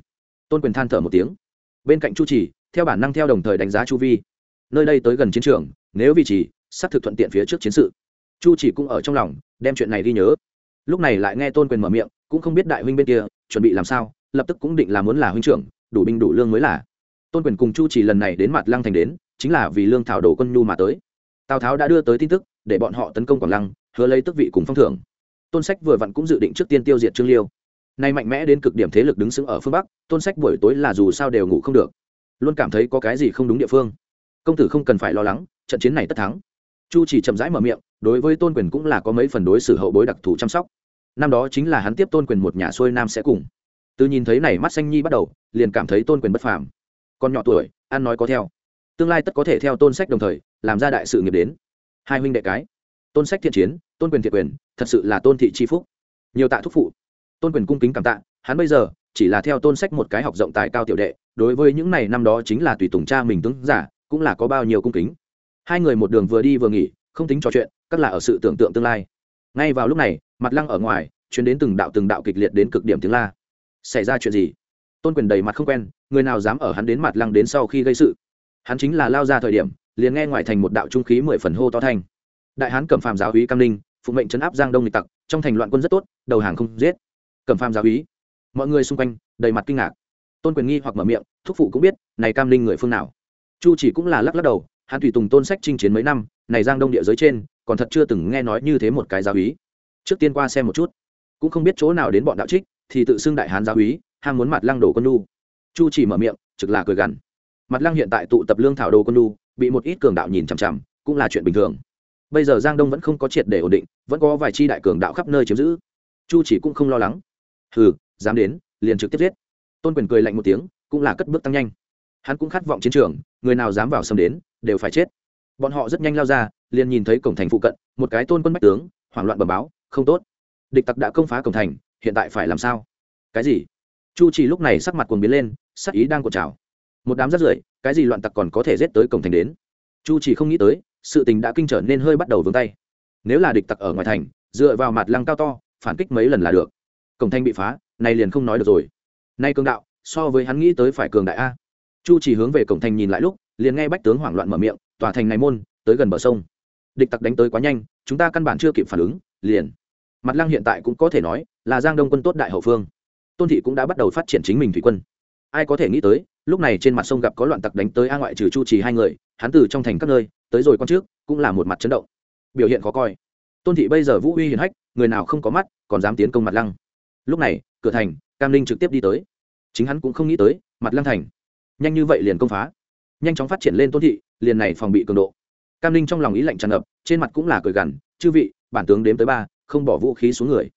Tôn quyền than thở một tiếng. Bên cạnh chu trì, theo bản năng theo đồng thời đánh giá chu vi. Nơi đây tới gần chiến trường, nếu vị trí sắp thực thuận tiện phía trước chiến sự. Chu chỉ cũng ở trong lòng, đem chuyện này ghi nhớ lúc này lại nghe tôn quyền mở miệng, cũng không biết đại huynh bên kia, chuẩn bị làm sao, lập tức cũng định là muốn là huynh trưởng, đủ binh đủ lương mới là. Tôn quyền cùng chu chỉ lần này đến mặt lăng thành đến, chính là vì lương thảo đổ quân nhu mà tới. Tào tháo đã đưa tới tin tức, để bọn họ tấn công quảng lăng, hứa lấy tước vị cùng phong thưởng. Tôn sách vừa vặn cũng dự định trước tiên tiêu diệt trương liêu. Nay mạnh mẽ đến cực điểm thế lực đứng sững ở phương bắc, tôn sách buổi tối là dù sao đều ngủ không được. Luôn cảm thấy có cái gì không đúng địa phương. Công tử không cần phải lo lắng, trận chiến này tất thắng. Chu chỉ chậm rãi mở miệng, đối với tôn quyền cũng là có mấy phần đối xử hậu bối đặc thù chăm sóc năm đó chính là hắn tiếp tôn quyền một nhà xuôi nam sẽ cùng. Từ nhìn thấy này mắt xanh nhi bắt đầu, liền cảm thấy tôn quyền bất phàm. Còn nhỏ tuổi, ăn nói có theo. Tương lai tất có thể theo tôn sách đồng thời, làm ra đại sự nghiệp đến. Hai huynh đệ cái. Tôn sách thiện chiến, tôn quyền thiện quyền, thật sự là tôn thị c phúc. Nhiều tạ thúc phụ. Tôn quyền cung kính cảm tạ, hắn bây giờ, chỉ là theo tôn sách một cái học rộng tài cao tiểu đệ, đối với những này năm đó chính là tùy tùng cha mình tướng giả, cũng là có bao nhiêu cung kính. Hai người một đường vừa đi vừa nghỉ, không tính trò chuyện, các là ở sự tưởng tượng tương lai. Ngay vào lúc này mặt lăng ở ngoài chuyến đến từng đạo từng đạo kịch liệt đến cực điểm tiếng la. Xảy ra chuyện gì? Tôn quyền đầy mặt không quen, người nào dám ở hắn đến mặt lăng đến sau khi gây sự? Hắn chính là lao ra thời điểm, liền nghe ngoài thành một đạo trung khí mười phần hô to thanh. Đại hán cẩm phàm giáo hí cam ninh, phụ mệnh chấn áp giang đông nghịch tặc, trong thành loạn quân rất tốt, đầu hàng không giết. Cẩm phàm giáo hí mọi người xung quanh, đầy mặt kinh ngạc. Tôn quyền nghi hoặc mở miệng, thúc phụ cũng biết, này cam ninh người phương nào. Chu chỉ cũng là lắc lắc đầu, hắn tùy tùng tôn sách chinh chiến mấy năm, này giang đông địa giới trên, còn thật chưa từng nghe nói như thế một cái giáo hí trước tiên qua xem một chút. Cũng không biết chỗ nào đến bọn đạo trích, thì tự xưng đại hán giáo úy, ham muốn mặt lăng đổ con nu chu chỉ mở miệng, trực là cười gằn. Mặt lăng hiện tại tụ tập lương thảo đồ con nu bị một ít cường đạo nhìn chằm chằm, cũng là chuyện bình thường. Bây giờ giang đông vẫn không có triệt để ổn định, vẫn có vài chi đại cường đạo khắp nơi chiếm giữ. Chu chỉ cũng không lo lắng. Hừ, dám đến, liền trực tiếp giết. Tôn quyền cười lạnh một tiếng, cũng là cất bước tăng nhanh. Hắn cũng khát vọng chiến trường, người nào dám vào xâm đến, đều phải chết. Bọn họ rất nhanh lao ra, liền nhìn thấy cổng thành phụ cận, một cái tôn quân bách tướng, hoảng loạn bờ báo không tốt. Địch tặc đã công phá cổng thành, hiện tại phải làm sao? Cái gì? Chu chỉ lúc này sắc mặt cuồng biến lên, sắc ý đang cột trào. Một đám rất rưởi, cái gì loạn tặc còn có thể giết tới cổng thành đến? Chu chỉ không nghĩ tới, sự tình đã kinh trở nên hơi bắt đầu vướng tay. Nếu là địch tặc ở ngoài thành, dựa vào mặt lăng cao to, phản kích mấy lần là được. Cổng thành bị phá, này liền không nói được rồi. Nay cường đạo, so với hắn nghĩ tới phải cường đại a. Chu chỉ hướng về cổng thành nhìn lại lúc, liền nghe bách tướng hoảng loạn mở miệng, tòa thành này môn, tới gần bờ sông. Địch tặc đánh tới quá nhanh, chúng ta căn bản chưa kịp phản ứng, liền mặt lăng hiện tại cũng có thể nói là giang đông quân tốt đại hậu phương. Tôn thị cũng đã bắt đầu phát triển chính mình thủy quân. Ai có thể nghĩ tới, lúc này trên mặt sông gặp có loạn tặc đánh tới a ngoại trừ chu trì hai người, hắn từ trong thành các nơi, tới rồi con trước, cũng là một mặt chấn động. Biểu hiện khó coi. Tôn thị bây giờ vũ uy hiền hách, người nào không có mắt, còn dám tiến công mặt lăng. Lúc này, cửa thành, cam linh trực tiếp đi tới. Chính hắn cũng không nghĩ tới, mặt lăng thành. Nhanh như vậy liền công phá. Nhanh chóng phát triển lên tôn thị, liền này phòng bị cường độ. Cam linh trong lòng ý lạnh tràn ngập, trên mặt cũng là cười gằn, chư vị, bản tướng đếm tới ba không bỏ vũ khí xuống người.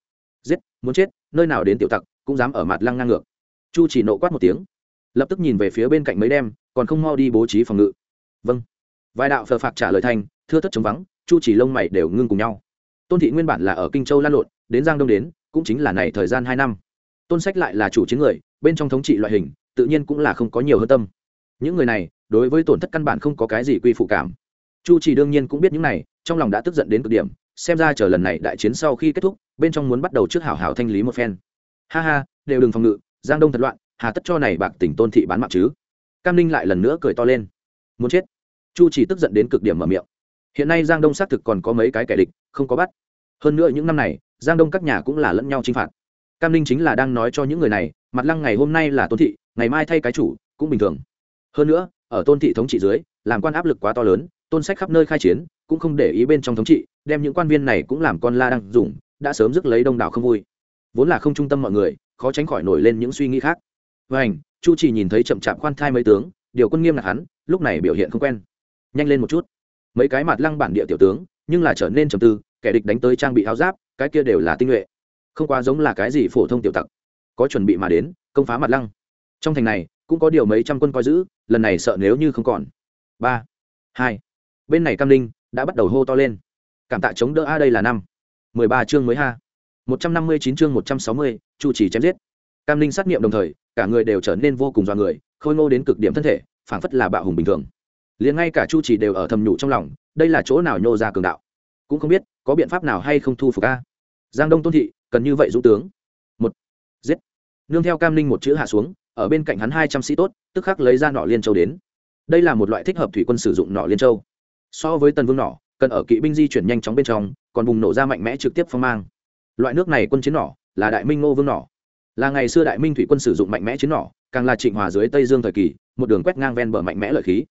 Giết, muốn chết, nơi nào đến tiểu tặc, cũng dám ở mặt lăng ngang ngược. Chu chỉ nộ quát một tiếng, lập tức nhìn về phía bên cạnh mấy đem, còn không mau đi bố trí phòng ngự. Vâng. Vài đạo phờ phạc trả lời thành, thưa thất chống vắng, chu chỉ lông mày đều ngưng cùng nhau. Tôn thị nguyên bản là ở kinh châu lan lộn, đến giang đông đến, cũng chính là này thời gian hai năm. Tôn sách lại là chủ chiến người, bên trong thống trị loại hình, tự nhiên cũng là không có nhiều hơn tâm. Những người này, đối với tổn thất căn bản không có cái gì quy phụ cảm. Chu chỉ đương nhiên cũng biết những này, trong lòng đã tức giận đến cực điểm xem ra chờ lần này đại chiến sau khi kết thúc, bên trong muốn bắt đầu trước hảo hảo thanh lý một phen. Ha ha, đều đừng phòng ngự, giang đông thật loạn, hà tất cho này bạc tỉnh tôn thị bán mạng chứ? Cam ninh lại lần nữa cười to lên. Muốn chết. Chu chỉ tức giận đến cực điểm mở miệng. Hiện nay giang đông xác thực còn có mấy cái kẻ địch, không có bắt. Hơn nữa những năm này, giang đông các nhà cũng là lẫn nhau chinh phạt. Cam ninh chính là đang nói cho những người này, mặt lăng ngày hôm nay là tôn thị, ngày mai thay cái chủ, cũng bình thường. Hơn nữa, ở tôn thị thống trị dưới, làm quan áp lực quá to lớn, tôn sách khắp nơi khai chiến cũng không để ý bên trong thống trị, đem những quan viên này cũng làm con la đang dùng, đã sớm dứt lấy đông đảo không vui. Vốn là không trung tâm mọi người, khó tránh khỏi nổi lên những suy nghĩ khác. Và ảnh chu chỉ nhìn thấy chậm chạp khoan thai mấy tướng, điều quân nghiêm là hắn, lúc này biểu hiện không quen. Nhanh lên một chút. Mấy cái mặt lăng bản địa tiểu tướng, nhưng là trở nên trầm tư, kẻ địch đánh tới trang bị áo giáp, cái kia đều là tinh nhuệ. Không quá giống là cái gì phổ thông tiểu tặc. Có chuẩn bị mà đến, công phá mặt lăng. Trong thành này, cũng có điều mấy trăm quân coi giữ, lần này sợ nếu như không còn. Ba, hai. Bên này cam linh đã bắt đầu hô to lên. Cảm tạ chống đỡ a đây là năm. mười ba chương mới ha một trăm năm mươi chín chương một trăm sáu mươi chu chỉ chém giết. Cam linh sát nghiệm đồng thời, cả người đều trở nên vô cùng do người, khôi ngô đến cực điểm thân thể, phảng phất là bạo hùng bình thường. Liền ngay cả chu chỉ đều ở thầm nhủ trong lòng, đây là chỗ nào nhô ra cường đạo. Cũng không biết, có biện pháp nào hay không thu phục a. Giang đông tôn thị, cần như vậy dũng tướng. Một. Giết. Nương theo cam linh một chữ hạ xuống, ở bên cạnh hắn hai trăm sĩ tốt, tức khắc lấy ra nọ liên châu đến. Đây là một loại thích hợp thủy quân sử dụng nọ liên châu so với tần vương nỏ, cần ở kỵ binh di chuyển nhanh chóng bên trong, còn bùng nổ ra mạnh mẽ trực tiếp phong mang. Loại nước này quân chiến nỏ là đại minh ngô vương nỏ. Là ngày xưa đại minh thủy quân sử dụng mạnh mẽ chiến nỏ, càng là trịnh hòa dưới tây dương thời kỳ, một đường quét ngang ven bờ mạnh mẽ lợi khí.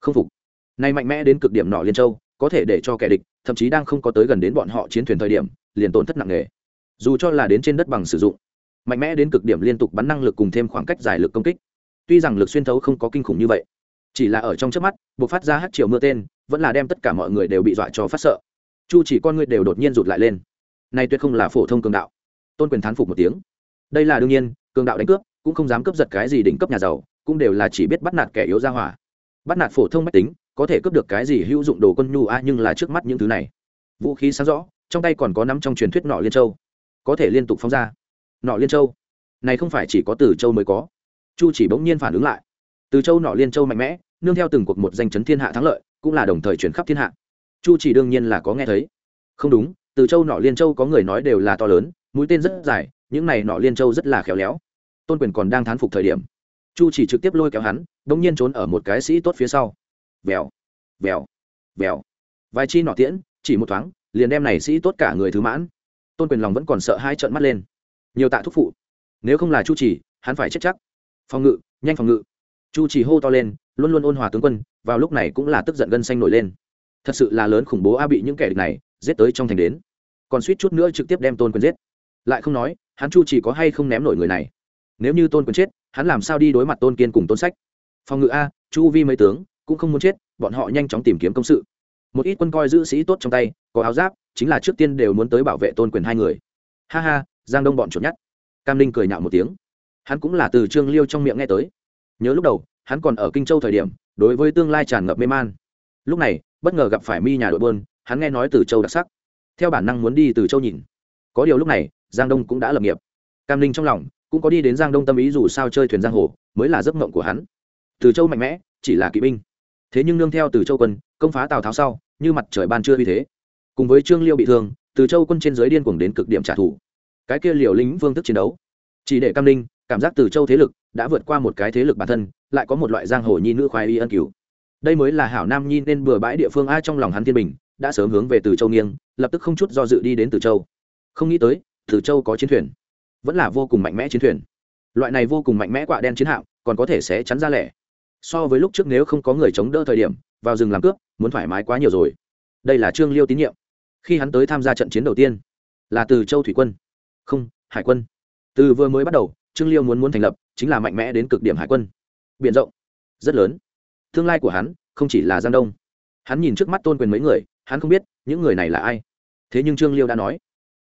Không phục. Nay mạnh mẽ đến cực điểm nỏ liên châu, có thể để cho kẻ địch, thậm chí đang không có tới gần đến bọn họ chiến thuyền thời điểm, liền tổn thất nặng nề. Dù cho là đến trên đất bằng sử dụng, mạnh mẽ đến cực điểm liên tục bắn năng lực cùng thêm khoảng cách dài lực công kích. Tuy rằng lực xuyên thấu không có kinh khủng như vậy, chỉ là ở trong trước mắt buộc phát ra hát chiều mưa tên vẫn là đem tất cả mọi người đều bị dọa cho phát sợ. Chu chỉ con người đều đột nhiên rụt lại lên. Này tuyệt không là phổ thông cường đạo. Tôn quyền thán phục một tiếng. Đây là đương nhiên, cường đạo đánh cướp, cũng không dám cướp giật cái gì đỉnh cấp nhà giàu, cũng đều là chỉ biết bắt nạt kẻ yếu ra hỏa. Bắt nạt phổ thông mách tính, có thể cướp được cái gì hữu dụng đồ quân nhu a, nhưng là trước mắt những thứ này. Vũ khí sáng rõ, trong tay còn có nắm trong truyền thuyết nọ liên châu. Có thể liên tục phóng ra. Nọ liên châu? Này không phải chỉ có từ châu mới có. Chu chỉ bỗng nhiên phản ứng lại. Từ châu nọ liên châu mạnh mẽ, nương theo từng cuộc một danh chấn thiên hạ thắng lợi cũng là đồng thời chuyển khắp thiên hạ. Chu chỉ đương nhiên là có nghe thấy. Không đúng, từ châu nọ liên châu có người nói đều là to lớn, mũi tên rất dài, những này nọ liên châu rất là khéo léo. Tôn quyền còn đang thán phục thời điểm. Chu chỉ trực tiếp lôi kéo hắn đ ỗ n g nhiên trốn ở một cái sĩ tốt phía sau. Vèo vèo vèo. Vài chi nọ tiễn, chỉ một thoáng, liền đem này sĩ tốt cả người thứ mãn. Tôn quyền lòng vẫn còn sợ hai trận mắt lên. Nhiều tạ thúc phụ. Nếu không là chu chỉ, hắn phải chết chắc. Phòng ngự, nhanh phòng ngự. Chu chỉ hô to lên, luôn luôn ôn hòa tướng quân vào lúc này cũng là tức giận gân xanh nổi lên. Thật sự là lớn khủng bố a bị những kẻ địch này giết tới trong thành đến. Còn suýt chút nữa trực tiếp đem tôn quyền giết. Lại không nói, hắn chu chỉ có hay không ném nổi người này. Nếu như tôn quyền chết, hắn làm sao đi đối mặt tôn kiên cùng tôn sách? Phòng ngự a, chu vi mấy tướng cũng không muốn chết, bọn họ nhanh chóng tìm kiếm công sự. Một ít quân coi giữ sĩ tốt trong tay, có áo giáp, chính là trước tiên đều muốn tới bảo vệ tôn quyền hai người. Ha ha, giang đông bọn chuột nhát cam linh cười nhạo một tiếng. Hắn cũng là từ trương liêu trong miệng nghe tới. Nhớ lúc đầu, hắn còn ở kinh châu thời điểm đối với tương lai tràn ngập mê man. Lúc này, bất ngờ gặp phải mi nhà đội bơn hắn nghe nói từ châu đặc sắc. Theo bản năng muốn đi từ châu nhìn. Có điều lúc này, giang đông cũng đã lập nghiệp. Cam linh trong lòng cũng có đi đến giang đông tâm ý dù sao chơi thuyền giang hồ, mới là giấc mộng của hắn. Từ châu mạnh mẽ, chỉ là kỵ binh. Thế nhưng nương theo từ châu quân, công phá tào tháo sau, như mặt trời ban chưa uy thế. Cùng với trương liêu bị thương, từ châu quân trên giới điên cuồng đến cực điểm trả thù. Cái kia liều lính vương thức chiến đấu. Chỉ để cam linh cảm giác từ châu thế lực đã vượt qua một cái thế lực bản thân, lại có một loại giang hồ nhi nữ khoái y ân cứu đây mới là hảo nam nhi nên bừa bãi địa phương ai trong lòng hắn thiên bình, đã sớm hướng về từ châu nghiêng, lập tức không chút do dự đi đến từ châu. Không nghĩ tới, từ châu có chiến thuyền. Vẫn là vô cùng mạnh mẽ chiến thuyền. Loại này vô cùng mạnh mẽ quạ đen chiến hạm, còn có thể sẽ chắn ra lẻ. So với lúc trước nếu không có người chống đỡ thời điểm, vào rừng làm cướp, muốn thoải mái quá nhiều rồi. Đây là trương liêu tín nhiệm. Khi hắn tới tham gia trận chiến đầu tiên, là từ châu thủy quân. Không, hải quân. Từ vừa mới bắt đầu trương liêu muốn muốn thành lập chính là mạnh mẽ đến cực điểm hải quân. B i ể n rộng rất lớn. Tương lai của hắn không chỉ là giang đông. Hắn nhìn trước mắt tôn quyền mấy người hắn không biết những người này là ai. Thế nhưng trương liêu đã nói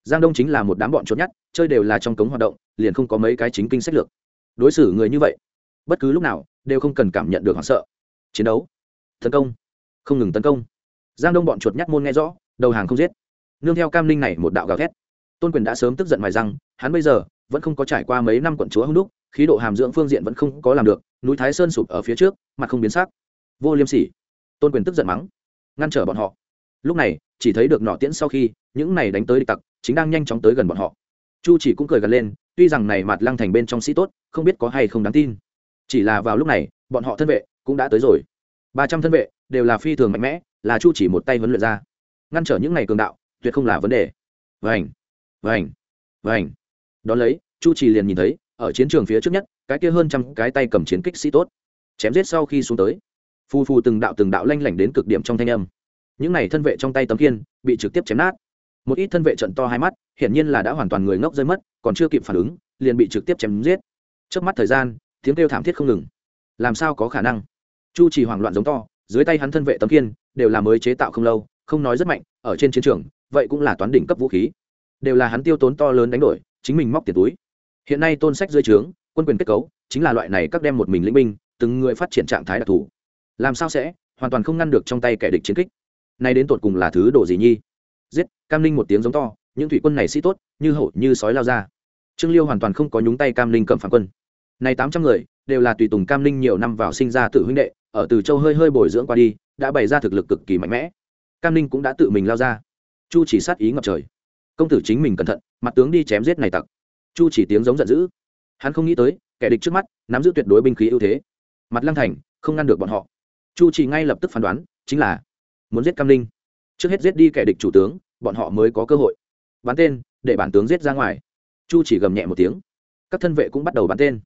giang đông chính là một đám bọn trốn nhất chơi đều là trong cống hoạt động liền không có mấy cái chính kinh sách lược. Đối xử người như vậy bất cứ lúc nào đều không cần cảm nhận được hoảng sợ. Chiến đấu tấn công không ngừng tấn công. Giang đông bọn chuột nhắt môn nghe rõ đầu hàng không giết. Nương theo cam ninh này một đạo gào thét. Tôn quyền đã sớm tức giận ngoài rằng, hắn bây giờ vẫn không có trải qua mấy năm quận chúa hưng đúc, khí độ hàm dưỡng phương diện vẫn không có làm được, núi thái sơn sụp ở phía trước, mặt không biến sắc. Vô liêm sỉ. Tôn quyền tức giận mắng. Ngăn trở bọn họ. Lúc này, chỉ thấy được nọ tiễn sau khi, những này đánh tới địch tặc, chính đang nhanh chóng tới gần bọn họ. Chu chỉ cũng cười gần lên, tuy rằng này mặt lăng thành bên trong sĩ tốt, không biết có hay không đáng tin. Chỉ là vào lúc này, bọn họ thân vệ cũng đã tới rồi. Ba trăm thân vệ đều là phi thường mạnh mẽ, là chu chỉ một tay huấn luyện ra. Ngăn trở những ngày cường đạo, tuyệt không là vấn đề. Vành vành vành đón lấy, chu trì liền nhìn thấy, ở chiến trường phía trước nhất, cái kia hơn trăm cái tay cầm chiến kích sĩ tốt, chém giết sau khi xuống tới. Phù phù từng đạo từng đạo lanh lảnh đến cực điểm trong thanh âm. Những này thân vệ trong tay tấm kiên bị trực tiếp chém nát. Một ít thân vệ trận to hai mắt, hiển nhiên là đã hoàn toàn người ngốc rơi mất, còn chưa kịp phản ứng, liền bị trực tiếp chém giết. Trước mắt thời gian, tiếng kêu thảm thiết không ngừng. Làm sao có khả năng? Chu chỉ hoảng loạn giống to, dưới tay hắn thân vệ tấm kiên đều là mới chế tạo không lâu, không nói rất mạnh, ở trên chiến trường, vậy cũng là toán đỉnh cấp vũ khí. Đều là hắn tiêu tốn to lớn đánh đổi chính mình móc tiền túi. Hiện nay tôn sách dưới trướng, quân quyền kết cấu, chính là loại này các đem một mình lĩnh binh, từng người phát triển trạng thái đặc thù. Làm sao sẽ, hoàn toàn không ngăn được trong tay kẻ địch chiến kích. Nay đến tột cùng là thứ đồ gì nhi? Giết, cam linh một tiếng giống to, những thủy quân này sĩ tốt, như hổ, như sói lao ra. Trương liêu hoàn toàn không có nhúng tay cam linh cầm phản quân. Này tám trăm người, đều là tùy tùng cam linh nhiều năm vào sinh ra tự huynh đệ, ở từ châu hơi hơi bồi dưỡng qua đi, đã bày ra thực lực cực kỳ mạnh mẽ. Cam linh cũng đã tự mình lao ra. Chu chỉ sát ý ngập trời công tử chính mình cẩn thận, mặt tướng đi chém giết này tặc. Chu chỉ tiếng giống giận dữ. Hắn không nghĩ tới, kẻ địch trước mắt, nắm giữ tuyệt đối binh khí ưu thế. Mặt lăng thành, không ngăn được bọn họ. Chu chỉ ngay lập tức phán đoán, chính là muốn giết cam linh trước hết giết đi kẻ địch chủ tướng, bọn họ mới có cơ hội. Bắn tên, để bản tướng giết ra ngoài. Chu chỉ gầm nhẹ một tiếng. Các thân vệ cũng bắt đầu bắn tên.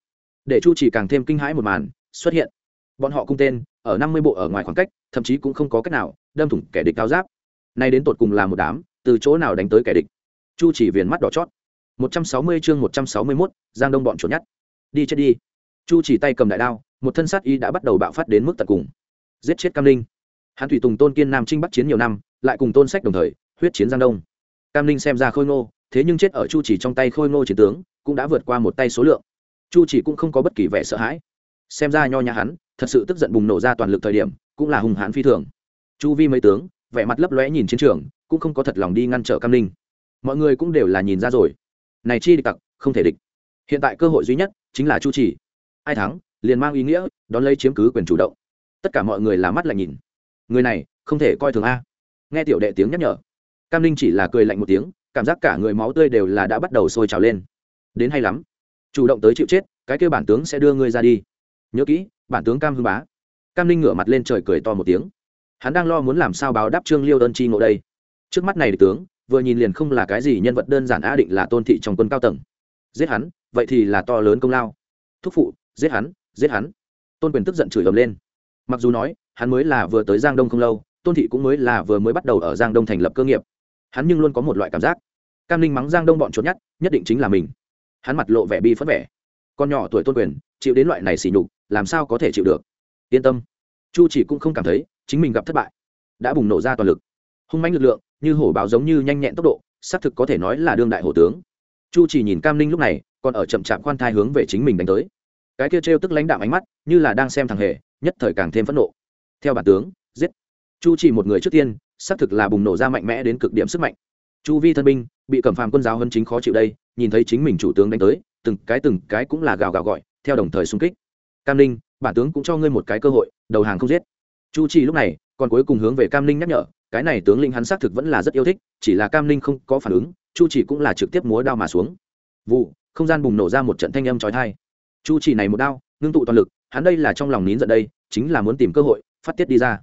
Để chu chỉ càng thêm kinh hãi một màn xuất hiện. Bọn họ cung tên, ở năm mươi bộ ở ngoài khoảng cách, thậm chí cũng không có cách nào đâm thủng kẻ địch cao giáp. Nay đến tột cùng là một đám, từ chỗ nào đánh tới kẻ địch? Chu chỉ viền mắt đỏ chót. một trăm sáu mươi chương một trăm sáu mươi mốt, giang đông bọn trốn nhát đi chết đi. Chu chỉ tay cầm đại đao, một thân sát y đã bắt đầu bạo phát đến mức tận cùng. Giết chết cam linh hắn thủy tùng tôn kiên nam trinh bắc chiến nhiều năm, lại cùng tôn sách đồng thời, huyết chiến giang đông. Cam linh xem ra khôi ngô, thế nhưng chết ở chu chỉ trong tay khôi ngô chiến tướng, cũng đã vượt qua một tay số lượng. Chu chỉ cũng không có bất kỳ vẻ sợ hãi. Xem ra nho nhà hắn, thật sự tức giận bùng nổ ra toàn lực thời điểm, cũng là hùng hãn phi thường. Chu vi mấy tướng, vẻ mặt lấp lóe nhìn chiến trường, cũng không có thật lòng đi ngăn trở cam linh mọi người cũng đều là nhìn ra rồi. Này chi địch tặc, không thể địch. Hiện tại cơ hội duy nhất chính là chu chỉ ai thắng, liền mang ý nghĩa, đón lấy chiếm cứ quyền chủ động. Tất cả mọi người là mắt lại nhìn. Người này, không thể coi thường a. Nghe tiểu đệ tiếng nhắc nhở, cam linh chỉ là cười lạnh một tiếng, cảm giác cả người máu tươi đều là đã bắt đầu sôi trào lên. Đến hay lắm. Chủ động tới chịu chết, cái kêu bản tướng sẽ đưa ngươi ra đi. Nhớ kỹ, bản tướng cam hưng bá. Cam linh ngửa mặt lên trời cười to một tiếng. Hắn đang lo muốn làm sao báo đáp trương liêu đơn chi ngộ đây. Trước mắt này tướng vừa nhìn liền không là cái gì nhân vật đơn giản a định là tôn thị trong quân cao tầng. Giết hắn, vậy thì là to lớn công lao. Thúc phụ, giết hắn giết hắn. Tôn quyền tức giận chửi ầm lên. Mặc dù nói, hắn mới là vừa tới giang đông không lâu, tôn thị cũng mới là vừa mới bắt đầu ở giang đông thành lập cơ nghiệp. Hắn nhưng luôn có một loại cảm giác. Cam linh mắng giang đông bọn trốn nhất nhất định chính là mình. Hắn mặt lộ vẻ bi phất vẻ. Con nhỏ tuổi tôn quyền, chịu đến loại này xỉ nhục, làm sao có thể chịu được? Yên tâm. Chu chỉ cũng không cảm thấy chính mình gặp thất bại. Đã bùng nổ ra toàn lực. Hung mãnh lực lượng như hổ báo giống như nhanh nhẹn tốc độ, xác thực có thể nói là đương đại hổ tướng. Chu chỉ nhìn cam linh lúc này, còn ở chậm chạp khoan thai hướng về chính mình đánh tới. Cái kia trêu tức lãnh đạm ánh mắt, như là đang xem thằng hề, nhất thời càng thêm phẫn nộ. Theo bản tướng, giết. Chu chỉ một người trước tiên, xác thực là bùng nổ ra mạnh mẽ đến cực điểm sức mạnh. Chu vi thân binh, bị cẩm phàm quân giáo hơn chính khó chịu đây, nhìn thấy chính mình chủ tướng đánh tới, từng cái từng cái cũng là gào gào gọi, theo đồng thời xung kích. Cam linh bản tướng cũng cho ngươi một cái cơ hội, đầu hàng không giết. Chu chỉ lúc này, còn cuối cùng hướng về cam linh nhắc nhở cái này tướng linh hắn xác thực vẫn là rất yêu thích, chỉ là cam linh không có phản ứng, chu chỉ cũng là trực tiếp múa đao mà xuống. Vụ, không gian bùng nổ ra một trận thanh âm chói tai. Chu chỉ này một đao, ngưng tụ toàn lực, hắn đây là trong lòng nín giận đây, chính là muốn tìm cơ hội, phát tiết đi ra.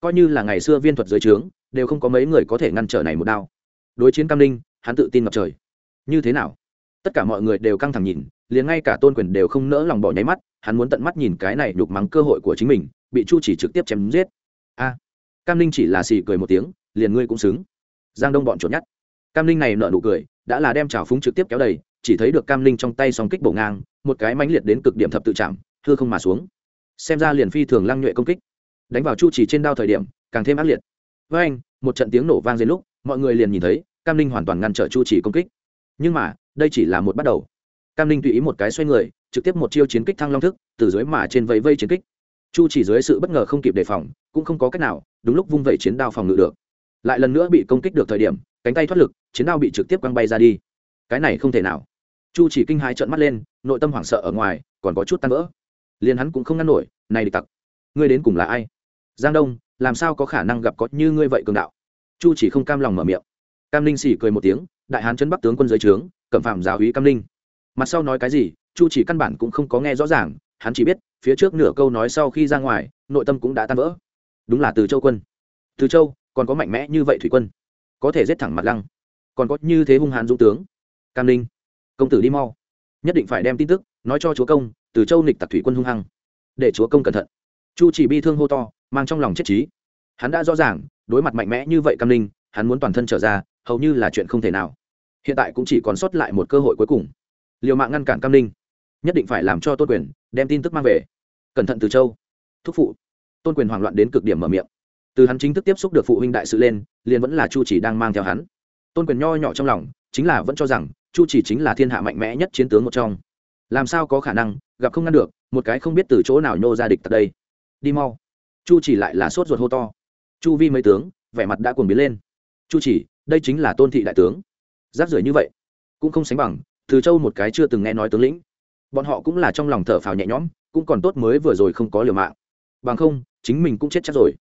Coi như là ngày xưa viên thuật dưới trướng, đều không có mấy người có thể ngăn trở này một đao. Đối chiến cam linh hắn tự tin ngập trời. Như thế nào? Tất cả mọi người đều căng thẳng nhìn, liền ngay cả tôn quyền đều không nỡ lòng bỏ nháy mắt, hắn muốn tận mắt nhìn cái này nhục mắng cơ hội của chính mình, bị chu chỉ trực tiếp chém giết. A cam linh chỉ là xì cười một tiếng liền ngươi cũng xứng. Giang đông bọn trốn nhát, cam linh này nợ nụ cười đã là đem trào phúng trực tiếp kéo đầy chỉ thấy được cam linh trong tay song kích bổ ngang một cái mãnh liệt đến cực điểm thập tự chạm thưa không mà xuống. Xem ra liền phi thường lăng nhuệ công kích. Đánh vào chu chỉ trên đao thời điểm càng thêm ác liệt. Với anh một trận tiếng nổ vang dưới lúc mọi người liền nhìn thấy cam linh hoàn toàn ngăn trở chu chỉ công kích. Nhưng mà đây chỉ là một bắt đầu. Cam linh tùy ý một cái xoay người trực tiếp một chiêu chiến kích thăng long thức từ dưới mà trên vây vây chiến kích. Chu chỉ dưới sự bất ngờ không kịp đề phòng cũng không có cách nào đúng lúc vung vẩy chiến đao phòng ngự được. Lại lần nữa bị công kích được thời điểm, cánh tay thoát lực, chiến đao bị trực tiếp quăng bay ra đi. Cái này không thể nào. Chu chỉ kinh hãi trợn mắt lên, nội tâm hoảng sợ ở ngoài, còn có chút tan vỡ. Liền hắn cũng không ngăn nổi, này địch tặc, ngươi đến cùng là ai? Giang đông, làm sao có khả năng gặp có như ngươi vậy cường đạo? Chu chỉ không cam lòng mở miệng. Cam linh xỉ cười một tiếng, đại hán chân bắc tướng quân giới trướng, cẩm phạm giáo úy cam linh mặt sau nói cái gì, chu chỉ căn bản cũng không có nghe rõ ràng, hắn chỉ biết, phía trước nửa câu nói sau khi ra ngoài, nội tâm cũng đã tan vỡ đúng là từ châu quân. Từ châu, còn có mạnh mẽ như vậy thủy quân, có thể giết thẳng mặt lăng, còn có như thế hung hãn dũng tướng. Cam linh công tử đi mau, nhất định phải đem tin tức nói cho chúa công, từ châu nịch tặc thủy quân hung hăng, để chúa công cẩn thận. Chu chỉ bi thương hô to, mang trong lòng chết trí. Hắn đã rõ ràng, đối mặt mạnh mẽ như vậy cam linh hắn muốn toàn thân trở ra, hầu như là chuyện không thể nào. Hiện tại cũng chỉ còn sót lại một cơ hội cuối cùng. Liều mạng ngăn cản cam linh nhất định phải làm cho tôn quyền đem tin tức mang về. Cẩn thận từ châu. Thúc phụ tôn quyền hoảng loạn đến cực điểm mở miệng. Từ hắn chính thức tiếp xúc được phụ huynh đại sự lên, liền vẫn là chu chỉ đang mang theo hắn. Tôn quyền nho nhỏ trong lòng, chính là vẫn cho rằng, chu chỉ chính là thiên hạ mạnh mẽ nhất chiến tướng một trong. Làm sao có khả năng, gặp không ngăn được, một cái không biết từ chỗ nào nhô ra địch tại đây. Đi mau. Chu chỉ lại là sốt ruột hô to. Chu vi mấy tướng, vẻ mặt đã cuồng biến lên. Chu chỉ, đây chính là tôn thị đại tướng. Giáp rưởi như vậy, cũng không sánh bằng, từ châu một cái chưa từng nghe nói tướng lĩnh. Bọn họ cũng là trong lòng thở phào nhẹ nhõm, cũng còn tốt mới vừa rồi không có liều mạng. Bằng không chính mình cũng chết chắc rồi.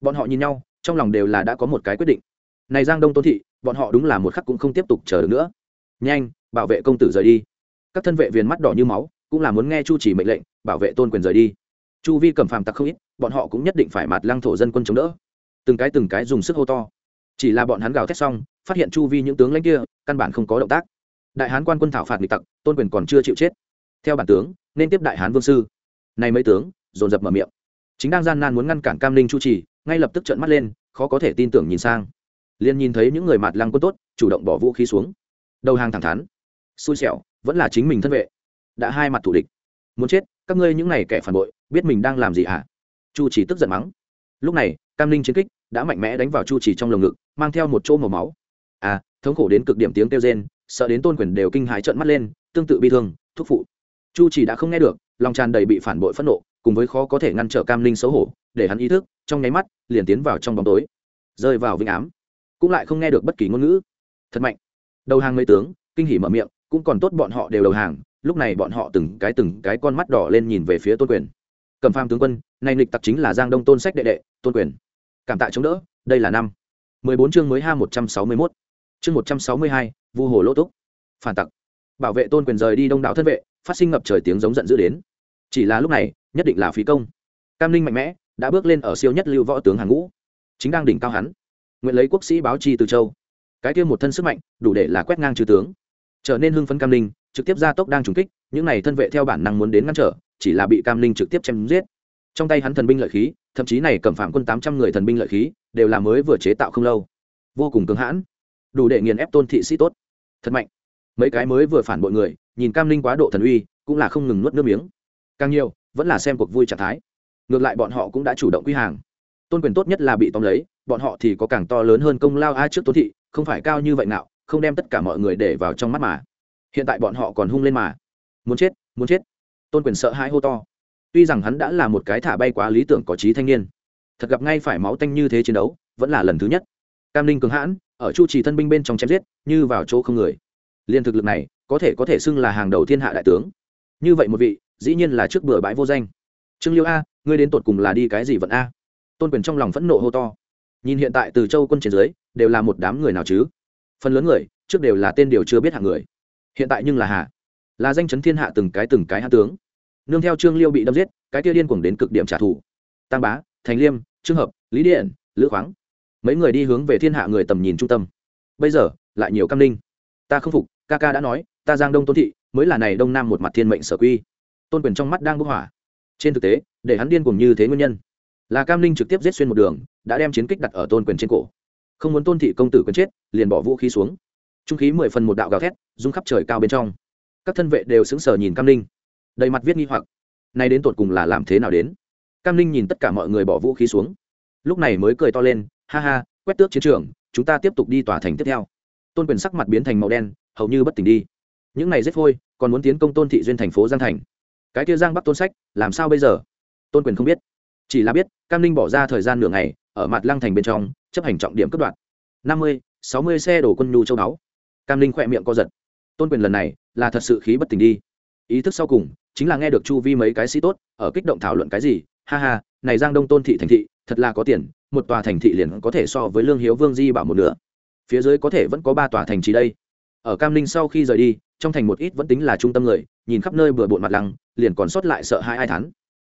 Bọn họ nhìn nhau, trong lòng đều là đã có một cái quyết định. Này giang đông tôn thị, bọn họ đúng là một khắc cũng không tiếp tục chờ được nữa. Nhanh, bảo vệ công tử rời đi. Các thân vệ viên mắt đỏ như máu, cũng là muốn nghe chu chỉ mệnh lệnh, bảo vệ tôn quyền rời đi. Chu vi cầm phàm tặc không ít, bọn họ cũng nhất định phải mặt lăng thổ dân quân chống đỡ. Từng cái từng cái dùng sức hô to. Chỉ là bọn hắn gào thét xong, phát hiện chu vi những tướng lãnh kia, căn bản không có động tác. Đại hán quan quân thảo phạt nghịch tặc, tôn quyền còn chưa chịu chết. Theo bản tướng, nên tiếp đại hán vương sư. Này mấy tướng, dồn dập mở miệng chính đang gian nan muốn ngăn cản cam linh chu trì, ngay lập tức trợn mắt lên, khó có thể tin tưởng nhìn sang. Liền nhìn thấy những người mặt lăng quân tốt, chủ động bỏ vũ khí xuống. Đầu hàng thẳng thắn. Xui xẻo, vẫn là chính mình thân vệ. Đã hai mặt thủ địch. Muốn chết, các ngươi những này kẻ phản bội, biết mình đang làm gì hả? Chu chỉ tức giận mắng. Lúc này, cam linh chiến kích đã mạnh mẽ đánh vào chu chỉ trong lồng ngực, mang theo một chỗ màu máu. À thống khổ đến cực điểm tiếng kêu rên, sợ đến tôn quyền đều kinh hãi trợn mắt lên, tương tự bi thương, thúc phụ. Chu chỉ đã không nghe được, lòng tràn đầy bị phản bội phẫn nộ cùng với khó có thể ngăn trở cam linh xấu hổ, để hắn ý thức, trong nháy mắt, liền tiến vào trong bóng tối, rơi vào vinh ám. Cũng lại không nghe được bất kỳ ngôn ngữ. Thật mạnh. Đầu hàng mấy tướng, kinh hỉ mở miệng, cũng còn tốt bọn họ đều đầu hàng, lúc này bọn họ từng cái từng cái con mắt đỏ lên nhìn về phía tôn quyền. Cầm pham tướng quân, nay lịch tặc chính là giang đông tôn sách đệ đệ, tôn quyền. Cảm tạ chống đỡ, đây là năm. Mười bốn chương mới ha một trăm sáu mươi mốt. Chương một trăm sáu mươi hai, vu hồ lỗ túc. Phản tặc. Bảo vệ tôn quyền rời đi đông đảo thân vệ, phát sinh ngập trời tiếng giống giận dữ đến. Chỉ là lúc này nhất định là phí công. Cam ninh mạnh mẽ, đã bước lên ở siêu nhất lưu võ tướng hàng ngũ, chính đang đỉnh cao hắn. Nguyện lấy quốc sĩ báo chi từ châu. Cái kia một thân sức mạnh, đủ để là quét ngang trừ tướng. Trở nên hưng phấn cam ninh, trực tiếp ra tốc đang trùng kích, những này thân vệ theo bản năng muốn đến ngăn trở, chỉ là bị cam ninh trực tiếp chém giết. Trong tay hắn thần binh lợi khí, thậm chí này cầm phạm quân tám trăm người thần binh lợi khí, đều là mới vừa chế tạo không lâu. Vô cùng cứng hãn, đủ để nghiền ép tôn thị sĩ tốt. Thật mạnh. Mấy cái mới vừa phản bội người, nhìn cam ninh quá độ thần uy, cũng là không ngừng nuốt nước miếng. Càng nhiều vẫn là xem cuộc vui trạng thái. Ngược lại bọn họ cũng đã chủ động quy hàng. Tôn quyền tốt nhất là bị tóm lấy, bọn họ thì có càng to lớn hơn công lao ai trước tôn thị, không phải cao như vậy nào không đem tất cả mọi người để vào trong mắt mà. Hiện tại bọn họ còn hung lên mà. Muốn chết muốn chết. Tôn quyền sợ hãi hô to. Tuy rằng hắn đã là một cái thả bay quá lý tưởng có trí thanh niên, thật gặp ngay phải máu tanh như thế chiến đấu, vẫn là lần thứ nhất. Cam ninh cường hãn, ở chu trì thân binh bên trong chém giết, như vào chỗ không người. Liên thực lực này, có thể có thể xưng là hàng đầu thiên hạ đại tướng. Như vậy một vị dĩ nhiên là trước bừa bãi vô danh. Trương liêu a, ngươi đến tột cùng là đi cái gì vận a? Tôn quyền trong lòng phẫn nộ hô to. Nhìn hiện tại từ châu quân trên dưới, đều là một đám người nào chứ? Phần lớn người, trước đều là tên điều chưa biết hạng người. Hiện tại nhưng là hạ là danh chấn thiên hạ từng cái từng cái hạ tướng. Nương theo trương liêu bị đâm giết, cái kia điên cuồng đến cực điểm trả thù. Tăng bá, thành liêm, trương hợp, lý điện, lữ khoáng. Mấy người đi hướng về thiên hạ người tầm nhìn trung tâm. Bây giờ, lại nhiều cam ninh. Ta không phục, ca ca đã nói, ta giang đông tôn thị mới là này đông nam một mặt thiên mệnh sở quy tôn quyền trong mắt đang bốc hỏa. Trên thực tế, để hắn điên cùng như thế nguyên nhân, là cam ninh trực tiếp giết xuyên một đường, đã đem chiến kích đặt ở tôn quyền trên cổ. Không muốn tôn thị công tử quyền chết, liền bỏ vũ khí xuống. Trung khí mười phần một đạo gào thét, rung khắp trời cao bên trong. Các thân vệ đều sững sờ nhìn cam ninh, đầy mặt viết nghi hoặc. Nay đến tột cùng là làm thế nào đến? Cam ninh nhìn tất cả mọi người bỏ vũ khí xuống. Lúc này mới cười to lên, ha ha, quét tước chiến trường, chúng ta tiếp tục đi tòa thành tiếp theo. Tôn quyền sắc mặt biến thành màu đen, hầu như bất tỉnh đi. Những này giết phôi, còn muốn tiến công tôn thị duyên thành phố giang thành cái kia giang bắc tôn sách, làm sao bây giờ? Tôn quyền không biết. Chỉ là biết, cam ninh bỏ ra thời gian nửa ngày, ở mặt lăng thành bên trong, chấp hành trọng điểm cấp đoạn năm mươi, sáu mươi xe đổ quân nhu châu báu. Cam ninh khỏe miệng co giật. Tôn quyền lần này, là thật sự khí bất tỉnh đi. Ý thức sau cùng, chính là nghe được chu vi mấy cái sĩ tốt, ở kích động thảo luận cái gì, ha ha, này giang đông tôn thị thành thị, thật là có tiền, một tòa thành thị liền có thể so với lương hiếu vương di bảo một nửa. Phía dưới có thể vẫn có ba tòa thành trì đây ở cam ninh sau khi rời đi, trong thành một ít vẫn tính là trung tâm người, nhìn khắp nơi bừa bộn mặt lăng, liền còn sót lại sợ hai ai thắn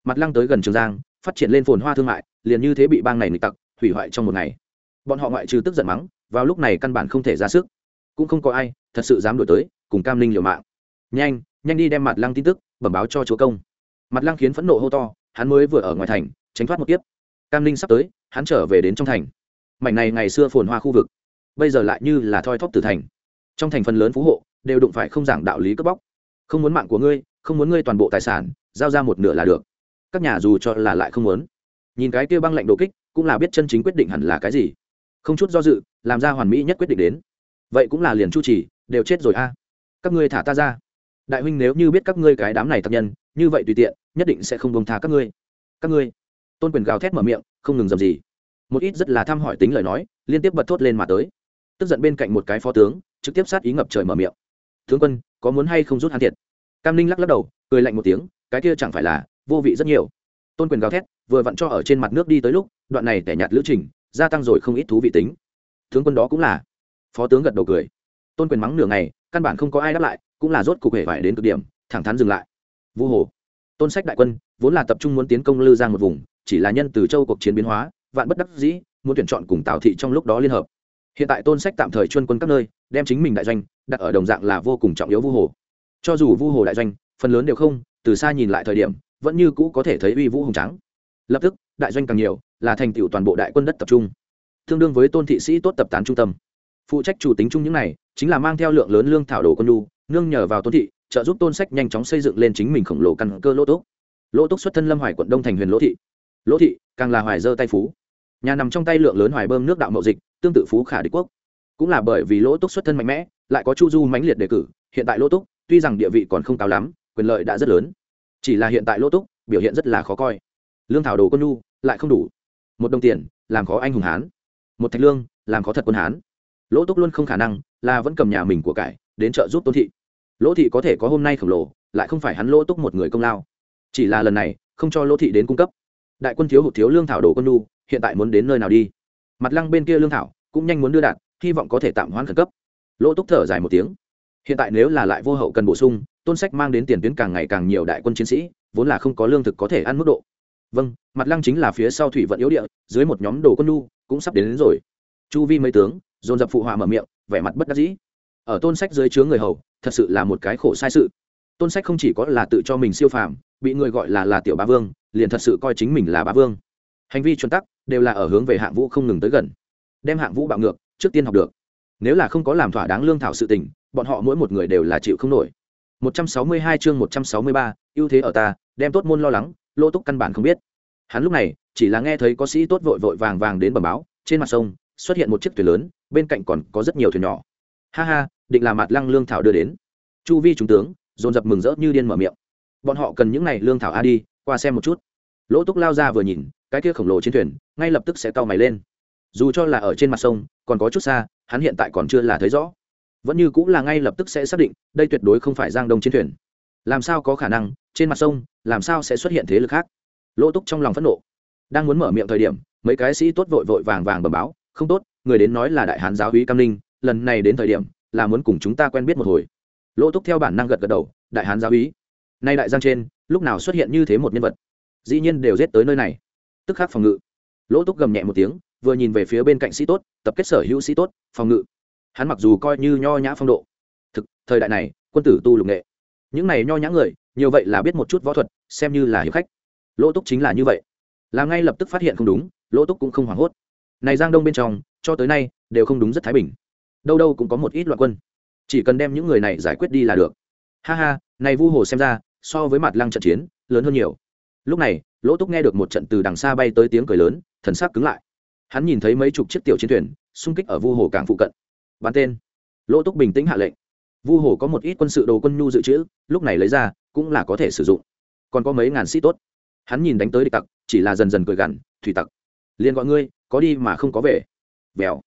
mặt lăng tới gần trường giang, phát triển lên phồn hoa thương mại, liền như thế bị bang này nịch tặc, hủy hoại trong một ngày. Bọn họ ngoại trừ tức giận mắng, vào lúc này căn bản không thể ra sức. Cũng không có ai thật sự dám đổi tới, cùng cam ninh liều mạng. Nhanh nhanh đi đem mặt lăng tin tức bẩm báo cho chúa công. Mặt lăng khiến phẫn nộ hô to, hắn mới vừa ở ngoài thành, tránh thoát một tiếp cam ninh sắp tới, hắn trở về đến trong thành. Mảnh này ngày xưa phồn hoa khu vực, bây giờ lại như là thoi thóp từ thành trong thành phần lớn phú hộ đều đụng phải không giảng đạo lý cướp bóc. Không muốn mạng của ngươi, không muốn ngươi toàn bộ tài sản, giao ra một nửa là được. Các nhà dù cho là lại không muốn. Nhìn cái kia băng lạnh đột kích, cũng là biết chân chính quyết định hẳn là cái gì. Không chút do dự, làm ra hoàn mỹ nhất quyết định đến. Vậy cũng là liền chu trì, đều chết rồi a. Các ngươi thả ta ra. Đại huynh nếu như biết các ngươi cái đám này tập nhân, như vậy tùy tiện, nhất định sẽ không bông tha các ngươi. Các ngươi. Tôn quyền gào thét mở miệng, không ngừng dầm gì một ít rất là thăm hỏi tính lời nói, liên tiếp bật thốt lên mà tới. Tức giận bên cạnh một cái phó tướng trực tiếp sát ý ngập trời mở miệng. Tướng quân, có muốn hay không rút hắn thiệt? Cam ninh lắc lắc đầu, cười lạnh một tiếng, cái kia chẳng phải là vô vị rất nhiều. Tôn quyền gào thét, vừa vặn cho ở trên mặt nước đi tới lúc, đoạn này tẻ nhạt lữ trình, gia tăng rồi không ít thú vị tính. Tướng quân đó cũng là. Phó tướng gật đầu cười. Tôn quyền mắng nửa ngày, căn bản không có ai đáp lại, cũng là rốt cục hề vải đến cực điểm, thẳng thắn dừng lại. Vu hồ. Tôn sách đại quân, vốn là tập trung muốn tiến công lư giang một vùng, chỉ là nhân từ châu cuộc chiến biến hóa, vạn bất đắc dĩ, muốn tuyển chọn cùng tào thị trong lúc đó liên hợp. Hiện tại tôn sách tạm thời chuyên quân các nơi đem chính mình đại doanh đặt ở đồng dạng là vô cùng trọng yếu vu hồ. Cho dù vu hồ đại doanh, phần lớn đều không, từ xa nhìn lại thời điểm, vẫn như cũ có thể thấy uy vũ hùng trắng lập tức, đại doanh càng nhiều, là thành tựu toàn bộ đại quân đất tập trung. Tương đương với tôn thị sĩ tốt tập tán trung tâm. Phụ trách chủ tính chung những này, chính là mang theo lượng lớn lương thảo đồ quân nhu, nương nhờ vào tôn thị, trợ giúp tôn sách nhanh chóng xây dựng lên chính mình khổng lồ căn cơ lỗ túc lỗ túc xuất thân lâm hoài quận đông thành huyền lỗ thị. Lỗ thị càng là hoài dơ tay phú. Nhà nằm trong tay lượng lớn hoài bơm nước đạo mậu dịch, tương tự phú khả đế quốc cũng là bởi vì lỗ túc xuất thân mạnh mẽ, lại có chu du mãnh liệt đề cử, hiện tại lỗ túc, tuy rằng địa vị còn không cao lắm, quyền lợi đã rất lớn. Chỉ là hiện tại lỗ túc, biểu hiện rất là khó coi. Lương thảo đồ quân nhu, lại không đủ. Một đồng tiền, làm khó anh hùng hán. Một thạch lương, làm khó thật quân hán. Lỗ túc luôn không khả năng, là vẫn cầm nhà mình của cải, đến trợ giúp tôn thị. Lỗ thị có thể có hôm nay khổng lồ, lại không phải hắn lỗ túc một người công lao. Chỉ là lần này, không cho lỗ thị đến cung cấp. Đại quân thiếu hụt thiếu lương thảo đồ quân nhu, hiện tại muốn đến nơi nào đi? Mặt lăng bên kia lương thảo, cũng nhanh muốn đưa đạt hy vọng có thể tạm hoãn khẩn cấp. Lỗ túc thở dài một tiếng. Hiện tại nếu là lại vô hậu cần bổ sung tôn sách mang đến tiền tuyến càng ngày càng nhiều đại quân chiến sĩ vốn là không có lương thực có thể ăn mức độ. Vâng mặt lăng chính là phía sau thủy vận yếu địa dưới một nhóm đồ quân nhu cũng sắp đến, đến rồi. Chu vi mấy tướng dồn dập phụ họa mở miệng vẻ mặt bất đắc dĩ. Ở tôn sách dưới chướng người hầu thật sự là một cái khổ sai sự. Tôn sách không chỉ có là tự cho mình siêu phàm bị người gọi là là tiểu bá vương liền thật sự coi chính mình là bá vương. Hành vi chuẩn tắc đều là ở hướng về hạng vũ không ngừng tới gần. Đem hạng vũ bạo ngược trước tiên học được. Nếu là không có làm thỏa đáng lương thảo sự tình bọn họ mỗi một người đều là chịu không nổi. 162 chương 163, ưu thế ở ta đem tốt môn lo lắng lô túc căn bản không biết. Hắn lúc này chỉ là nghe thấy có sĩ tốt vội vội vàng vàng đến bẩm báo trên mặt sông xuất hiện một chiếc thuyền lớn bên cạnh còn có rất nhiều thuyền nhỏ. Ha ha định là mặt lăng lương thảo đưa đến. Chu vi trung tướng dồn dập mừng rỡ như điên mở miệng. Bọn họ cần những này lương thảo a đi qua xem một chút. Lỗ túc lao ra vừa nhìn cái kia khổng lồ trên thuyền ngay lập tức sẽ cau mày lên dù cho là ở trên mặt sông, còn có chút xa, hắn hiện tại còn chưa là thấy rõ. Vẫn như cũng là ngay lập tức sẽ xác định, đây tuyệt đối không phải giang đông chiến thuyền. Làm sao có khả năng, trên mặt sông, làm sao sẽ xuất hiện thế lực khác? Lỗ túc trong lòng phẫn nộ. Đang muốn mở miệng thời điểm, mấy cái sĩ tốt vội vội vàng vàng bẩm báo, không tốt, người đến nói là đại hán giáo hí cam ninh, lần này đến thời điểm, là muốn cùng chúng ta quen biết một hồi. Lỗ túc theo bản năng gật gật đầu, đại hán giáo hí nay đại giang trên, lúc nào xuất hiện như thế một nhân vật? Dĩ nhiên đều giết tới nơi này. Tức khắc phòng ngự. Lỗ túc gầm nhẹ một tiếng vừa nhìn về phía bên cạnh sĩ tốt, tập kết sở hữu sĩ tốt, phòng ngự. Hắn mặc dù coi như nho nhã phong độ, thực, thời đại này, quân tử tu lục nghệ. Những này nho nhã người, nhiều vậy là biết một chút võ thuật, xem như là hiệp khách. Lỗ túc chính là như vậy. Là ngay lập tức phát hiện không đúng, lỗ túc cũng không hoảng hốt. Này giang đông bên trong, cho tới nay, đều không đúng rất thái bình. Đâu đâu cũng có một ít loạn quân. Chỉ cần đem những người này giải quyết đi là được. Ha ha, này vu hồ xem ra, so với mặt lăng trận chiến, lớn hơn nhiều. Lúc này, lỗ túc nghe được một trận từ đằng xa bay tới tiếng cười lớn, thần sắc cứng lại hắn nhìn thấy mấy chục chiếc tiểu chiến thuyền, xung kích ở vu hồ cảng phụ cận. Bán tên. Lỗ túc bình tĩnh hạ lệnh. Vu hồ có một ít quân sự đồ quân nhu dự trữ, lúc này lấy ra, cũng là có thể sử dụng. Còn có mấy ngàn sĩ tốt. Hắn nhìn đánh tới địch tặc, chỉ là dần dần cười gằn, thủy tặc, liền gọi ngươi, có đi mà không có về. Vèo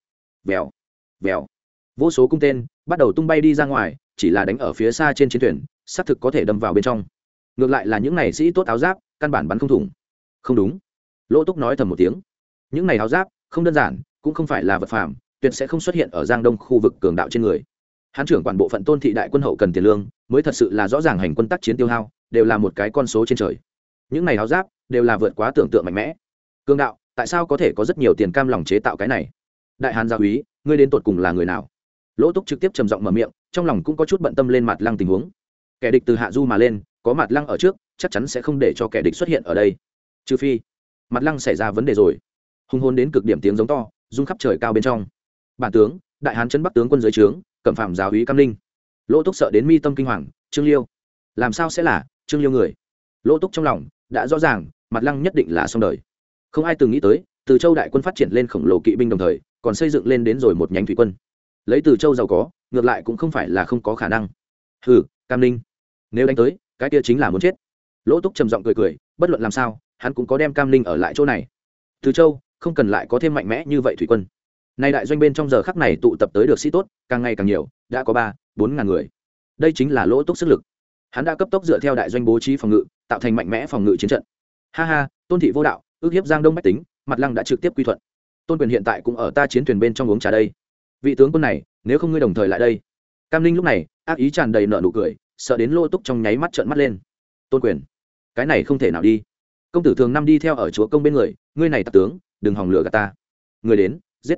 vèo vèo. Vô số cung tên bắt đầu tung bay đi ra ngoài, chỉ là đánh ở phía xa trên chiến thuyền, xác thực có thể đâm vào bên trong. Ngược lại là những này sĩ tốt áo giáp, căn bản bắn không thủng. Không đúng. Lỗ túc nói thầm một tiếng những này áo giáp, không đơn giản, cũng không phải là vật phẩm tuyệt sẽ không xuất hiện ở giang đông khu vực cường đạo trên người. Hán trưởng quản bộ phận tôn thị đại quân hậu cần tiền lương, mới thật sự là rõ ràng hành quân tác chiến tiêu hao, đều là một cái con số trên trời. Những này áo giáp, đều là vượt quá tưởng tượng mạnh mẽ. Cường đạo, tại sao có thể có rất nhiều tiền cam lòng chế tạo cái này? Đại hàn gia úy, ngươi đến tột cùng là người nào? Lỗ túc trực tiếp trầm giọng mở miệng, trong lòng cũng có chút bận tâm lên mặt lăng tình huống. Kẻ địch từ hạ du mà lên, có mặt lăng ở trước, chắc chắn sẽ không để cho kẻ địch xuất hiện ở đây. Trừ phi, mặt lăng xảy ra vấn đề rồi hùng hôn đến cực điểm tiếng giống to, rung khắp trời cao bên trong. Bản tướng, đại hán chân bắc tướng quân dưới trướng cẩm phạm giáo úy cam linh. Lỗ túc sợ đến mi tâm kinh hoàng, trương liêu, làm sao sẽ là trương liêu người? Lỗ túc trong lòng đã rõ ràng, mặt lăng nhất định là xong đời. Không ai từng nghĩ tới, từ châu đại quân phát triển lên khổng lồ kỵ binh đồng thời, còn xây dựng lên đến rồi một nhánh thủy quân. Lấy từ châu giàu có, ngược lại cũng không phải là không có khả năng. Hừ, cam ninh nếu đánh tới, cái kia chính là muốn chết. Lỗ túc trầm giọng cười cười, bất luận làm sao, hắn cũng có đem cam ninh ở lại chỗ này. Từ châu không cần lại có thêm mạnh mẽ như vậy thủy quân. Nay đại doanh bên trong giờ khắc này tụ tập tới được sĩ tốt, càng ngày càng nhiều, đã có ba, bốn ngàn người. Đây chính là lỗ túc sức lực. Hắn đã cấp tốc dựa theo đại doanh bố trí phòng ngự, tạo thành mạnh mẽ phòng ngự chiến trận. Ha ha, tôn thị vô đạo, ước hiếp giang đông bách tính, mặt lăng đã trực tiếp quy thuận. Tôn quyền hiện tại cũng ở ta chiến thuyền bên trong uống trà đây. Vị tướng quân này, nếu không ngươi đồng thời lại đây. Cam linh lúc này, ác ý tràn đầy nợ nụ cười, sợ đến lỗ túc trong nháy mắt trợn mắt lên. Tôn quyền, cái này không thể nào đi. Công tử thường năm đi theo ở chúa công bên người, ngươi này tặc tướng đừng hòng lửa gạt ta. Người đến, giết.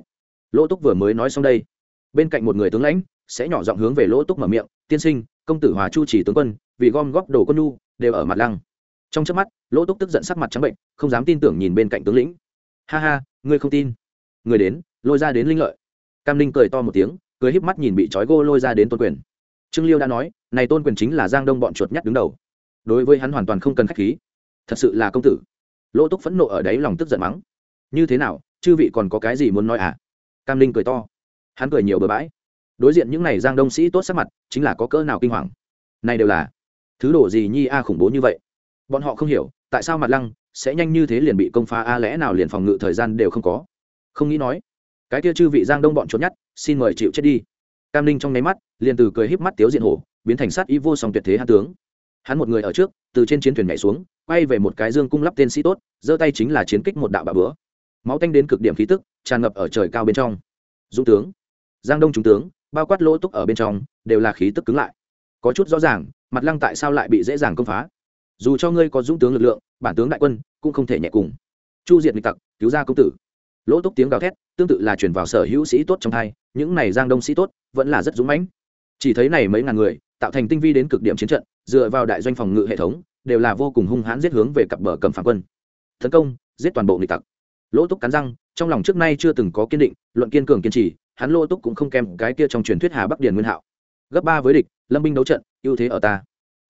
Lỗ túc vừa mới nói xong đây, bên cạnh một người tướng lãnh, sẽ nhỏ giọng hướng về lỗ túc mở miệng, tiên sinh, công tử hòa chu chỉ tướng quân, vì gom góp đồ quân nu đều ở mặt lăng. Trong trước mắt, lỗ túc tức giận sắc mặt trắng bệnh, không dám tin tưởng nhìn bên cạnh tướng lĩnh. Ha ha, ngươi không tin. Người đến, lôi ra đến linh lợi. Cam linh cười to một tiếng, cười híp mắt nhìn bị trói gô lôi ra đến tôn quyền. Trương liêu đã nói, này tôn quyền chính là giang đông bọn chuột nhắt đứng đầu. Đối với hắn hoàn toàn không cần khách khí. Thật sự là công tử. Lỗ túc phẫn nộ ở đấy lòng tức giận mắng như thế nào, chư vị còn có cái gì muốn nói à? Cam linh cười to. Hắn cười nhiều bừa bãi. Đối diện những n à y giang đông sĩ tốt sắc mặt, chính là có cỡ nào kinh hoàng. Này đều là thứ đồ gì nhi a khủng bố như vậy? Bọn họ không hiểu, tại sao mặt lăng sẽ nhanh như thế liền bị công phá, a lẽ nào liền phòng ngự thời gian đều không có? Không nghĩ nói, cái kia chư vị giang đông bọn trốn nhất, xin mời chịu chết đi. Cam ninh trong nháy mắt, liền từ cười híp mắt tiếu diện hổ, biến thành sát ý vô song tuyệt thế hạ tướng. Hắn một người ở trước, từ trên chiến thuyền nhảy xuống, quay về một cái dương cung lắp tên sĩ tốt, giơ tay chính là chiến kích một đạo bạ bữa máu tanh đến cực điểm khí tức, tràn ngập ở trời cao bên trong. Dũng tướng, giang đông trung tướng, bao quát lỗ túc ở bên trong, đều là khí tức cứng lại. Có chút rõ ràng, mặt lăng tại sao lại bị dễ dàng công phá. Dù cho ngươi có dũng tướng lực lượng, bản tướng đại quân cũng không thể nhẹ cùng. Chu diệt nghịch tặc, cứu ra công tử. Lỗ túc tiếng gào thét, tương tự là chuyển vào sở hữu sĩ tốt trong thai, những này giang đông sĩ tốt vẫn là rất dũng mãnh. Chỉ thấy này mấy ngàn người, tạo thành tinh vi đến cực điểm chiến trận, dựa vào đại doanh phòng ngự hệ thống, đều là vô cùng hung hãn giết hướng về cặp bờ cầm phản quân. Tấn công, giết toàn bộ nghịch tặc lỗ túc cắn răng, trong lòng trước nay chưa từng có kiên định, luận kiên cường kiên trì, hắn lỗ túc cũng không kèm cái kia trong truyền thuyết hà bắc điền nguyên hạo. Gấp ba với địch, lâm binh đấu trận, ưu thế ở ta.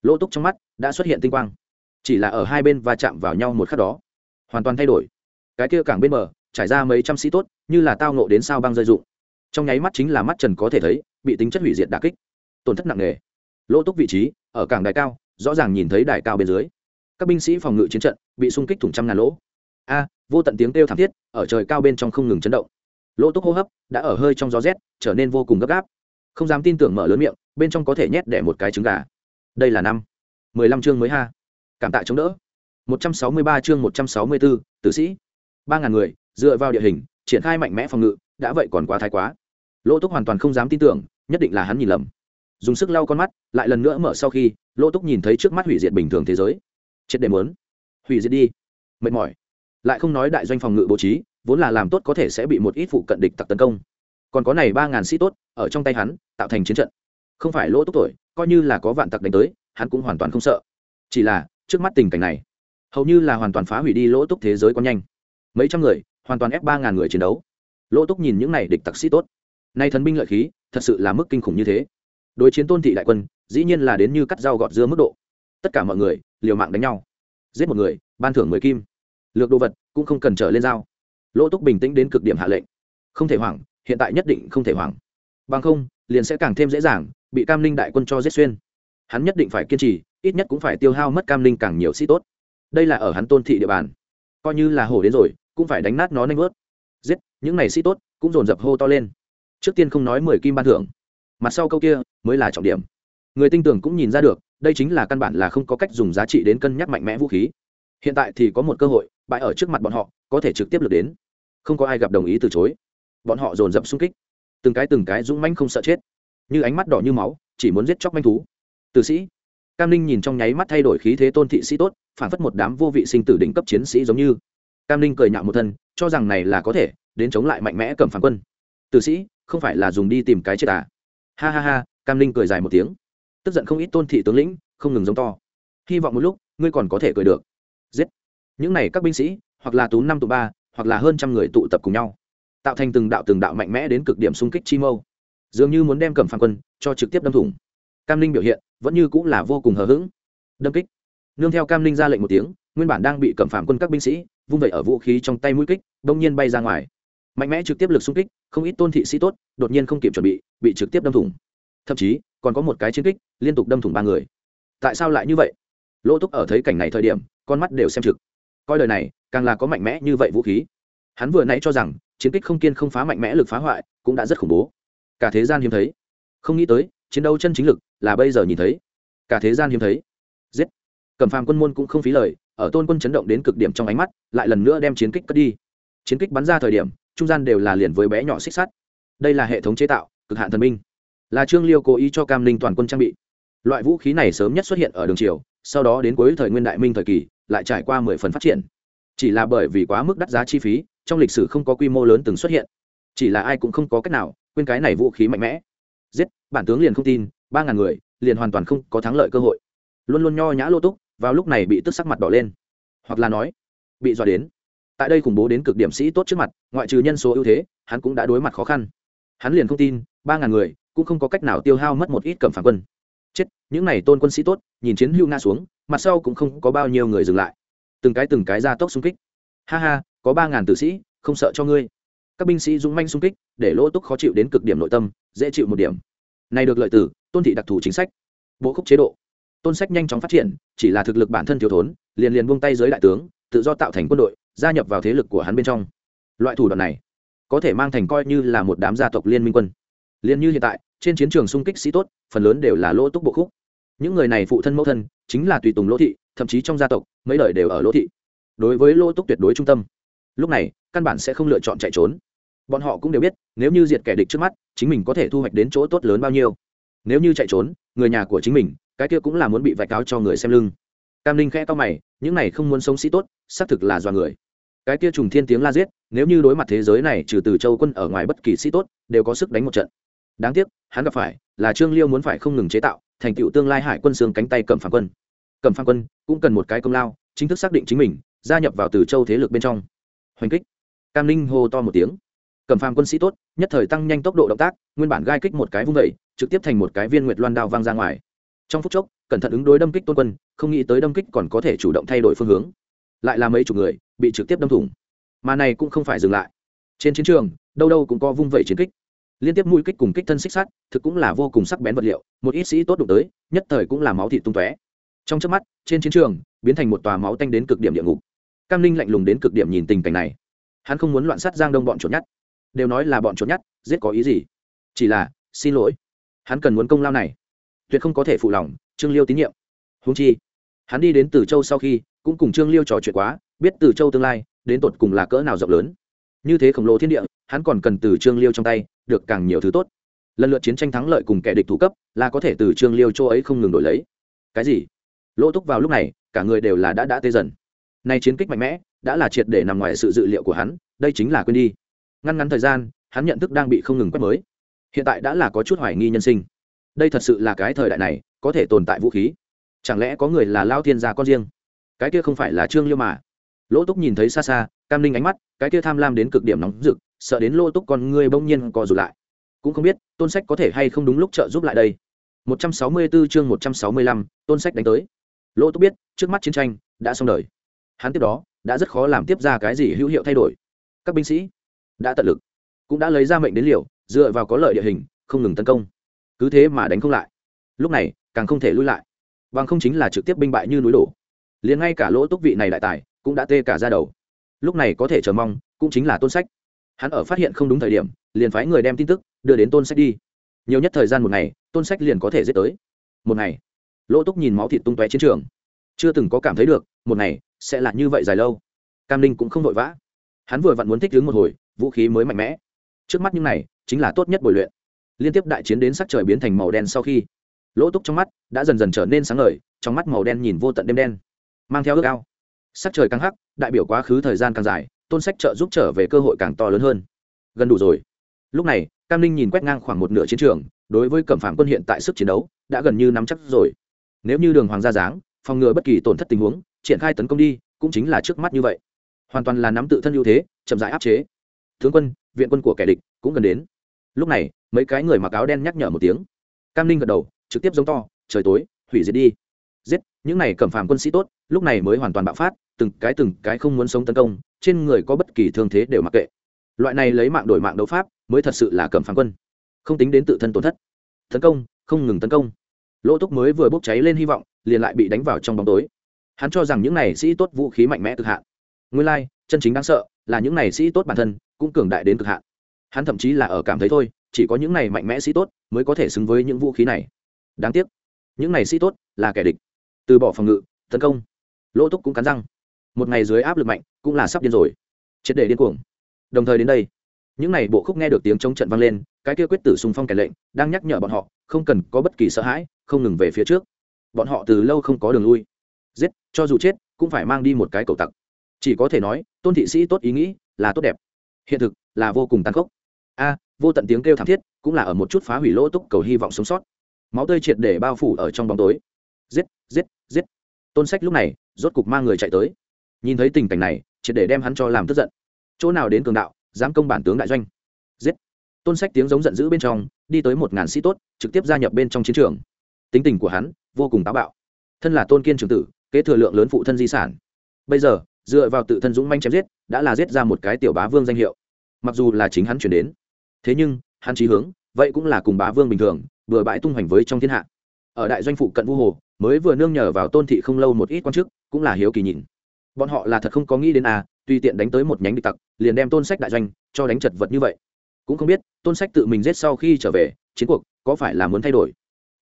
Lỗ túc trong mắt đã xuất hiện tinh quang, chỉ là ở hai bên va chạm vào nhau một khắc đó, hoàn toàn thay đổi. Cái kia cảng bên bờ, trải ra mấy trăm sĩ tốt, như là tao nộ đến sao băng rơi rụng. Trong nháy mắt chính là mắt trần có thể thấy, bị tính chất hủy diệt đà kích, tổn thất nặng nề. Lỗ túc vị trí, ở cảng đài cao, rõ ràng nhìn thấy đài cao bên dưới. Các binh sĩ phòng ngự chiến trận, bị xung kích thủng trăm ngàn lỗ. A vô tận tiếng kêu thảm thiết ở trời cao bên trong không ngừng chấn động. Lỗ túc hô hấp đã ở hơi trong gió rét, trở nên vô cùng gấp gáp. Không dám tin tưởng mở lớn miệng, bên trong có thể nhét đẻ một cái trứng gà. Đây là năm. mười lăm chương mới ha. Cảm tạ chống đỡ. một trăm sáu mươi ba chương một trăm sáu mươi bốn tử sĩ. Ba ngàn người, dựa vào địa hình, triển khai mạnh mẽ phòng ngự, đã vậy còn quá thái quá. Lỗ túc hoàn toàn không dám tin tưởng, nhất định là hắn nhìn lầm. Dùng sức lau con mắt, lại lần nữa mở sau khi, lỗ túc nhìn thấy trước mắt hủy diệt bình thường thế giới. Triệt để mớn hủy diệt đi. Mệt mỏi lại không nói đại doanh phòng ngự bố trí, vốn là làm tốt có thể sẽ bị một ít phụ cận địch tặc tấn công. Còn có này ba ngàn sĩ tốt, ở trong tay hắn, tạo thành chiến trận. Không phải lỗ túc tuổi, coi như là có vạn tặc đánh tới, hắn cũng hoàn toàn không sợ. Chỉ là, trước mắt tình cảnh này, hầu như là hoàn toàn phá hủy đi lỗ túc thế giới quá nhanh. Mấy trăm người, hoàn toàn ép ba ngàn người chiến đấu. Lỗ túc nhìn những này địch tặc sĩ tốt. Nay thần binh lợi khí, thật sự là mức kinh khủng như thế. Đối chiến tôn thị đại quân, dĩ nhiên là đến như cắt dao gọt dưa mức độ. Tất cả mọi người, liều mạng đánh nhau. Giết một người, ban thưởng mười kim lược đồ vật cũng không cần trở lên dao lỗ túc bình tĩnh đến cực điểm hạ lệnh. Không thể hoảng, hiện tại nhất định không thể hoảng. Bằng không, liền sẽ càng thêm dễ dàng, bị cam linh đại quân cho giết xuyên. Hắn nhất định phải kiên trì, ít nhất cũng phải tiêu hao mất cam linh càng nhiều sĩ tốt. Đây là ở hắn tôn thị địa bàn. Coi như là hổ đến rồi, cũng phải đánh nát nó nanh vớt. Giết, những này sĩ tốt cũng dồn dập hô to lên. Trước tiên không nói mười kim ban thưởng. Mặt sau câu kia mới là trọng điểm. Người tinh tưởng cũng nhìn ra được, đây chính là căn bản là không có cách dùng giá trị đến cân nhắc mạnh mẽ vũ khí. Hiện tại thì có một cơ hội bại ở trước mặt bọn họ, có thể trực tiếp lượt đến. Không có ai gặp đồng ý từ chối. Bọn họ dồn dập xung kích. Từng cái từng cái dũng manh không sợ chết. Như ánh mắt đỏ như máu, chỉ muốn giết chóc manh thú. Tử sĩ, cam ninh nhìn trong nháy mắt thay đổi khí thế tôn thị sĩ tốt, phản phất một đám vô vị sinh tử đỉnh cấp chiến sĩ giống như. Cam ninh cười nhạo một thân, cho rằng này là có thể, đến chống lại mạnh mẽ cầm phản quân. Tử sĩ, không phải là dùng đi tìm cái chết à? Ha ha ha, cam ninh cười dài một tiếng. Tức giận không ít tôn thị tướng lĩnh, không ngừng giống to. Hy vọng một lúc, ngươi còn có thể cười được. Giết những này các binh sĩ, hoặc là tú năm tụ ba, hoặc là hơn trăm người tụ tập cùng nhau, tạo thành từng đạo từng đạo mạnh mẽ đến cực điểm xung kích chi mâu. Dường như muốn đem cầm phản quân cho trực tiếp đâm thủng. Cam Linh biểu hiện vẫn như cũng là vô cùng hờ hững. Đâm kích. Nương theo cam Linh ra lệnh một tiếng, nguyên bản đang bị cầm phản quân các binh sĩ vung vẩy ở vũ khí trong tay mũi kích đông nhiên bay ra ngoài. Mạnh mẽ trực tiếp lực xung kích, không ít tôn thị sĩ tốt, đột nhiên không kịp chuẩn bị bị trực tiếp đâm thủng. Thậm chí, còn có một cái chiến kích, liên tục đâm thủng ba người. Tại sao lại như vậy? Lỗ túc ở thấy cảnh này thời điểm, con mắt đều xem trực coi đời này, càng là có mạnh mẽ như vậy vũ khí. Hắn vừa nãy cho rằng, chiến kích không kiên không phá mạnh mẽ lực phá hoại, cũng đã rất khủng bố. Cả thế gian hiếm thấy. Không nghĩ tới, chiến đấu chân chính lực là bây giờ nhìn thấy. Cả thế gian hiếm thấy. Giết. Cầm phàm quân môn cũng không phí lời, ở tôn quân chấn động đến cực điểm trong ánh mắt, lại lần nữa đem chiến kích cất đi. Chiến kích bắn ra thời điểm, trung gian đều là liền với bé nhỏ xích sắt. Đây là hệ thống chế tạo, cực hạn thần minh. Là trương liêu cố ý cho cam ninh toàn quân trang bị. Loại vũ khí này sớm nhất xuất hiện ở đường triều, sau đó đến cuối thời nguyên đại minh thời kỳ lại trải qua mười phần phát triển. Chỉ là bởi vì quá mức đắt giá chi phí, trong lịch sử không có quy mô lớn từng xuất hiện. Chỉ là ai cũng không có cách nào quên cái này vũ khí mạnh mẽ. Giết, bản tướng liền không tin, ba ngàn người liền hoàn toàn không có thắng lợi cơ hội. Luôn luôn nho nhã lô túc, vào lúc này bị tức sắc mặt đỏ lên. Hoặc là nói, bị dọa đến. Tại đây khủng bố đến cực điểm sĩ tốt trước mặt, ngoại trừ nhân số ưu thế, hắn cũng đã đối mặt khó khăn. Hắn liền không tin, ba ngàn người cũng không có cách nào tiêu hao mất một ít cầm phản quân chết, những n à y tôn quân sĩ tốt, nhìn chiến hưu nga xuống, mặt sau cũng không có bao nhiêu người dừng lại. Từng cái từng cái ra tốc xung kích. Ha ha, có ba ngàn tử sĩ, không sợ cho ngươi. Các binh sĩ dũng manh xung kích, để lỗ túc khó chịu đến cực điểm nội tâm, dễ chịu một điểm. Này được lợi từ tôn thị đặc thù chính sách. Bộ khúc chế độ. Tôn sách nhanh chóng phát triển, chỉ là thực lực bản thân thiếu thốn, liền liền buông tay dưới đại tướng, tự do tạo thành quân đội, gia nhập vào thế lực của hắn bên trong. Loại thủ đoạn này, có thể mang thành coi như là một đám gia tộc liên minh quân. Liên như hiện tại trên chiến trường xung kích sĩ tốt, phần lớn đều là lỗ túc bộ khúc. Những người này phụ thân mẫu thân, chính là tùy tùng lỗ thị, thậm chí trong gia tộc, mấy đời đều ở lỗ thị. Đối với lỗ túc tuyệt đối trung tâm. Lúc này, căn bản sẽ không lựa chọn chạy trốn. Bọn họ cũng đều biết, nếu như diệt kẻ địch trước mắt, chính mình có thể thu hoạch đến chỗ tốt lớn bao nhiêu. Nếu như chạy trốn, người nhà của chính mình, cái kia cũng là muốn bị vạch cáo cho người xem lưng. Cam linh khẽ to mày, những này không muốn sống sĩ tốt, xác thực là do người. Cái kia trùng thiên tiếng la giết, nếu như đối mặt thế giới này, trừ từ châu quân ở ngoài bất kỳ sĩ tốt, đều có sức đánh một trận đáng tiếc, hắn gặp phải là trương liêu muốn phải không ngừng chế tạo, thành tựu tương lai hải quân xương cánh tay cầm phản quân. Cầm phản quân cũng cần một cái công lao, chính thức xác định chính mình gia nhập vào từ châu thế lực bên trong. Hoành kích. Cam ninh hô to một tiếng. Cầm phàm quân sĩ tốt, nhất thời tăng nhanh tốc độ động tác, nguyên bản gai kích một cái vung vẩy trực tiếp thành một cái viên nguyệt loan đao vang ra ngoài. Trong phút chốc, cẩn thận ứng đối đâm kích tôn quân, không nghĩ tới đâm kích còn có thể chủ động thay đổi phương hướng. Lại là mấy chục người bị trực tiếp đâm thủng. Mà này cũng không phải dừng lại. Trên chiến trường, đâu đâu cũng có vung vẩy chiến kích liên tiếp mũi kích cùng kích thân xích sắt, thực cũng là vô cùng sắc bén vật liệu, một ít sĩ tốt đụng tới, nhất thời cũng là máu thịt tung tóe. Trong trước mắt, trên chiến trường, biến thành một tòa máu tanh đến cực điểm địa ngục. Cam ninh lạnh lùng đến cực điểm nhìn tình cảnh này. Hắn không muốn loạn sát giang đông bọn trốn nhát đều nói là bọn trốn nhát giết có ý gì? Chỉ là, xin lỗi. Hắn cần muốn công lao này. Tuyệt không có thể phụ lòng, trương liêu tín nhiệm. Húng chi, hắn đi đến từ châu sau khi, cũng cùng trương liêu trò chuyện quá, biết từ châu tương lai, đến tột cùng là cỡ nào rộng lớn như thế khổng lồ thiên địa, hắn còn cần từ trương liêu trong tay, được càng nhiều thứ tốt. Lần lượt chiến tranh thắng lợi cùng kẻ địch thủ cấp, là có thể từ trương liêu châu ấy không ngừng đổi lấy. Cái gì? Lỗ túc vào lúc này, cả người đều là đã đã tê dần. Nay chiến kích mạnh mẽ, đã là triệt để nằm ngoài sự dự liệu của hắn, đây chính là quên đi. Ngăn ngắn thời gian, hắn nhận thức đang bị không ngừng quét mới. Hiện tại đã là có chút hoài nghi nhân sinh. Đây thật sự là cái thời đại này, có thể tồn tại vũ khí. Chẳng lẽ có người là lao thiên gia con riêng? Cái kia không phải là trương liêu mà. Lỗ túc nhìn thấy xa xa, cam ninh ánh mắt cái kia tham lam đến cực điểm nóng rực sợ đến lỗ túc con ngươi bỗng nhiên co rụt lại. Cũng không biết tôn sách có thể hay không đúng lúc trợ giúp lại đây. 164 chương 165, tôn sách đánh tới. Lỗ túc biết trước mắt chiến tranh đã xong đời. Hắn tiếp đó đã rất khó làm tiếp ra cái gì hữu hiệu thay đổi. Các binh sĩ đã tận lực cũng đã lấy ra mệnh đến liều dựa vào có lợi địa hình không ngừng tấn công. Cứ thế mà đánh không lại. Lúc này càng không thể lui lại. Bằng không chính là trực tiếp binh bại như núi đổ. Liền ngay cả lỗ túc vị này đại tài cũng đã tê cả ra đầu lúc này có thể chờ mong, cũng chính là tôn sách. Hắn ở phát hiện không đúng thời điểm, liền phái người đem tin tức đưa đến tôn sách đi. Nhiều nhất thời gian một ngày, tôn sách liền có thể giết tới. Một ngày. Lỗ túc nhìn máu thịt tung tóe chiến trường. Chưa từng có cảm thấy được, một ngày sẽ là như vậy dài lâu. Cam ninh cũng không vội vã. Hắn vừa vặn muốn thích đứng một hồi, vũ khí mới mạnh mẽ. Trước mắt những này, chính là tốt nhất bồi luyện. Liên tiếp đại chiến đến sắc trời biến thành màu đen sau khi, lỗ túc trong mắt đã dần dần trở nên sáng ngời, trong mắt màu đen nhìn vô tận đêm đen, mang theo ước ao sắc trời càng hắc, đại biểu quá khứ thời gian càng dài, tôn sách trợ giúp trở về cơ hội càng to lớn hơn. Gần đủ rồi. Lúc này, cam ninh nhìn quét ngang khoảng một nửa chiến trường, đối với cẩm phạm quân hiện tại sức chiến đấu đã gần như nắm chắc rồi. Nếu như đường hoàng gia giáng phòng ngừa bất kỳ tổn thất tình huống, triển khai tấn công đi, cũng chính là trước mắt như vậy. Hoàn toàn là nắm tự thân ưu thế, chậm rãi áp chế. Tướng quân, viện quân của kẻ địch cũng gần đến. Lúc này, mấy cái người mặc áo đen nhắc nhở một tiếng. Cam ninh gật đầu, trực tiếp giống to, trời tối, hủy diệt đi những này cẩm phàm quân sĩ tốt, lúc này mới hoàn toàn bạo phát, từng cái từng cái không muốn sống tấn công, trên người có bất kỳ thương thế đều mặc kệ. Loại này lấy mạng đổi mạng đấu pháp, mới thật sự là cẩm phàm quân. Không tính đến tự thân tổn thất. Tấn công, không ngừng tấn công. Lỗ túc mới vừa bốc cháy lên hy vọng, liền lại bị đánh vào trong bóng tối. Hắn cho rằng những này sĩ tốt vũ khí mạnh mẽ cực hạn. Nguyên lai, chân chính đáng sợ là những này sĩ tốt bản thân, cũng cường đại đến cực hạn. Hắn thậm chí là ở cảm thấy thôi, chỉ có những này mạnh mẽ sĩ tốt mới có thể xứng với những vũ khí này. Đáng tiếc, những này sĩ tốt là kẻ địch từ bỏ phòng ngự, tấn công. Lỗ túc cũng cắn răng. Một ngày dưới áp lực mạnh, cũng là sắp điên rồi. Triệt để điên cuồng. Đồng thời đến đây, những này bộ khúc nghe được tiếng chống trận vang lên, cái kia quyết tử xung phong kẻ lệnh, đang nhắc nhở bọn họ, không cần có bất kỳ sợ hãi, không ngừng về phía trước. Bọn họ từ lâu không có đường lui. Giết, cho dù chết, cũng phải mang đi một cái cầu tặc. Chỉ có thể nói, tôn thị sĩ tốt ý nghĩ, là tốt đẹp. Hiện thực, là vô cùng tàn khốc. A, vô tận tiếng kêu thảm thiết, cũng là ở một chút phá hủy lỗ túc cầu hy vọng sống sót. Máu tươi triệt để bao phủ ở trong bóng tối giết giết. Tôn sách lúc này, rốt cục mang người chạy tới. Nhìn thấy tình cảnh này, triệt để đem hắn cho làm tức giận. Chỗ nào đến cường đạo, dám công bản tướng đại doanh. Giết. Tôn sách tiếng giống giận dữ bên trong, đi tới một ngàn sĩ tốt, trực tiếp gia nhập bên trong chiến trường. Tính tình của hắn, vô cùng táo bạo. Thân là tôn kiên trường tử, kế thừa lượng lớn phụ thân di sản. Bây giờ, dựa vào tự thân dũng manh chém giết, đã là giết ra một cái tiểu bá vương danh hiệu. Mặc dù là chính hắn chuyển đến, thế nhưng, hắn trí hướng, vậy cũng là cùng bá vương bình thường vừa bãi tung hoành với trong thiên hạ ở đại doanh phụ cận vu hồ, mới vừa nương nhờ vào tôn thị không lâu một ít quan chức, cũng là hiếu kỳ nhìn. Bọn họ là thật không có nghĩ đến à tùy tiện đánh tới một nhánh địch tặc, liền đem tôn sách đại doanh cho đánh chật vật như vậy. Cũng không biết, tôn sách tự mình giết sau khi trở về, chiến cuộc có phải là muốn thay đổi?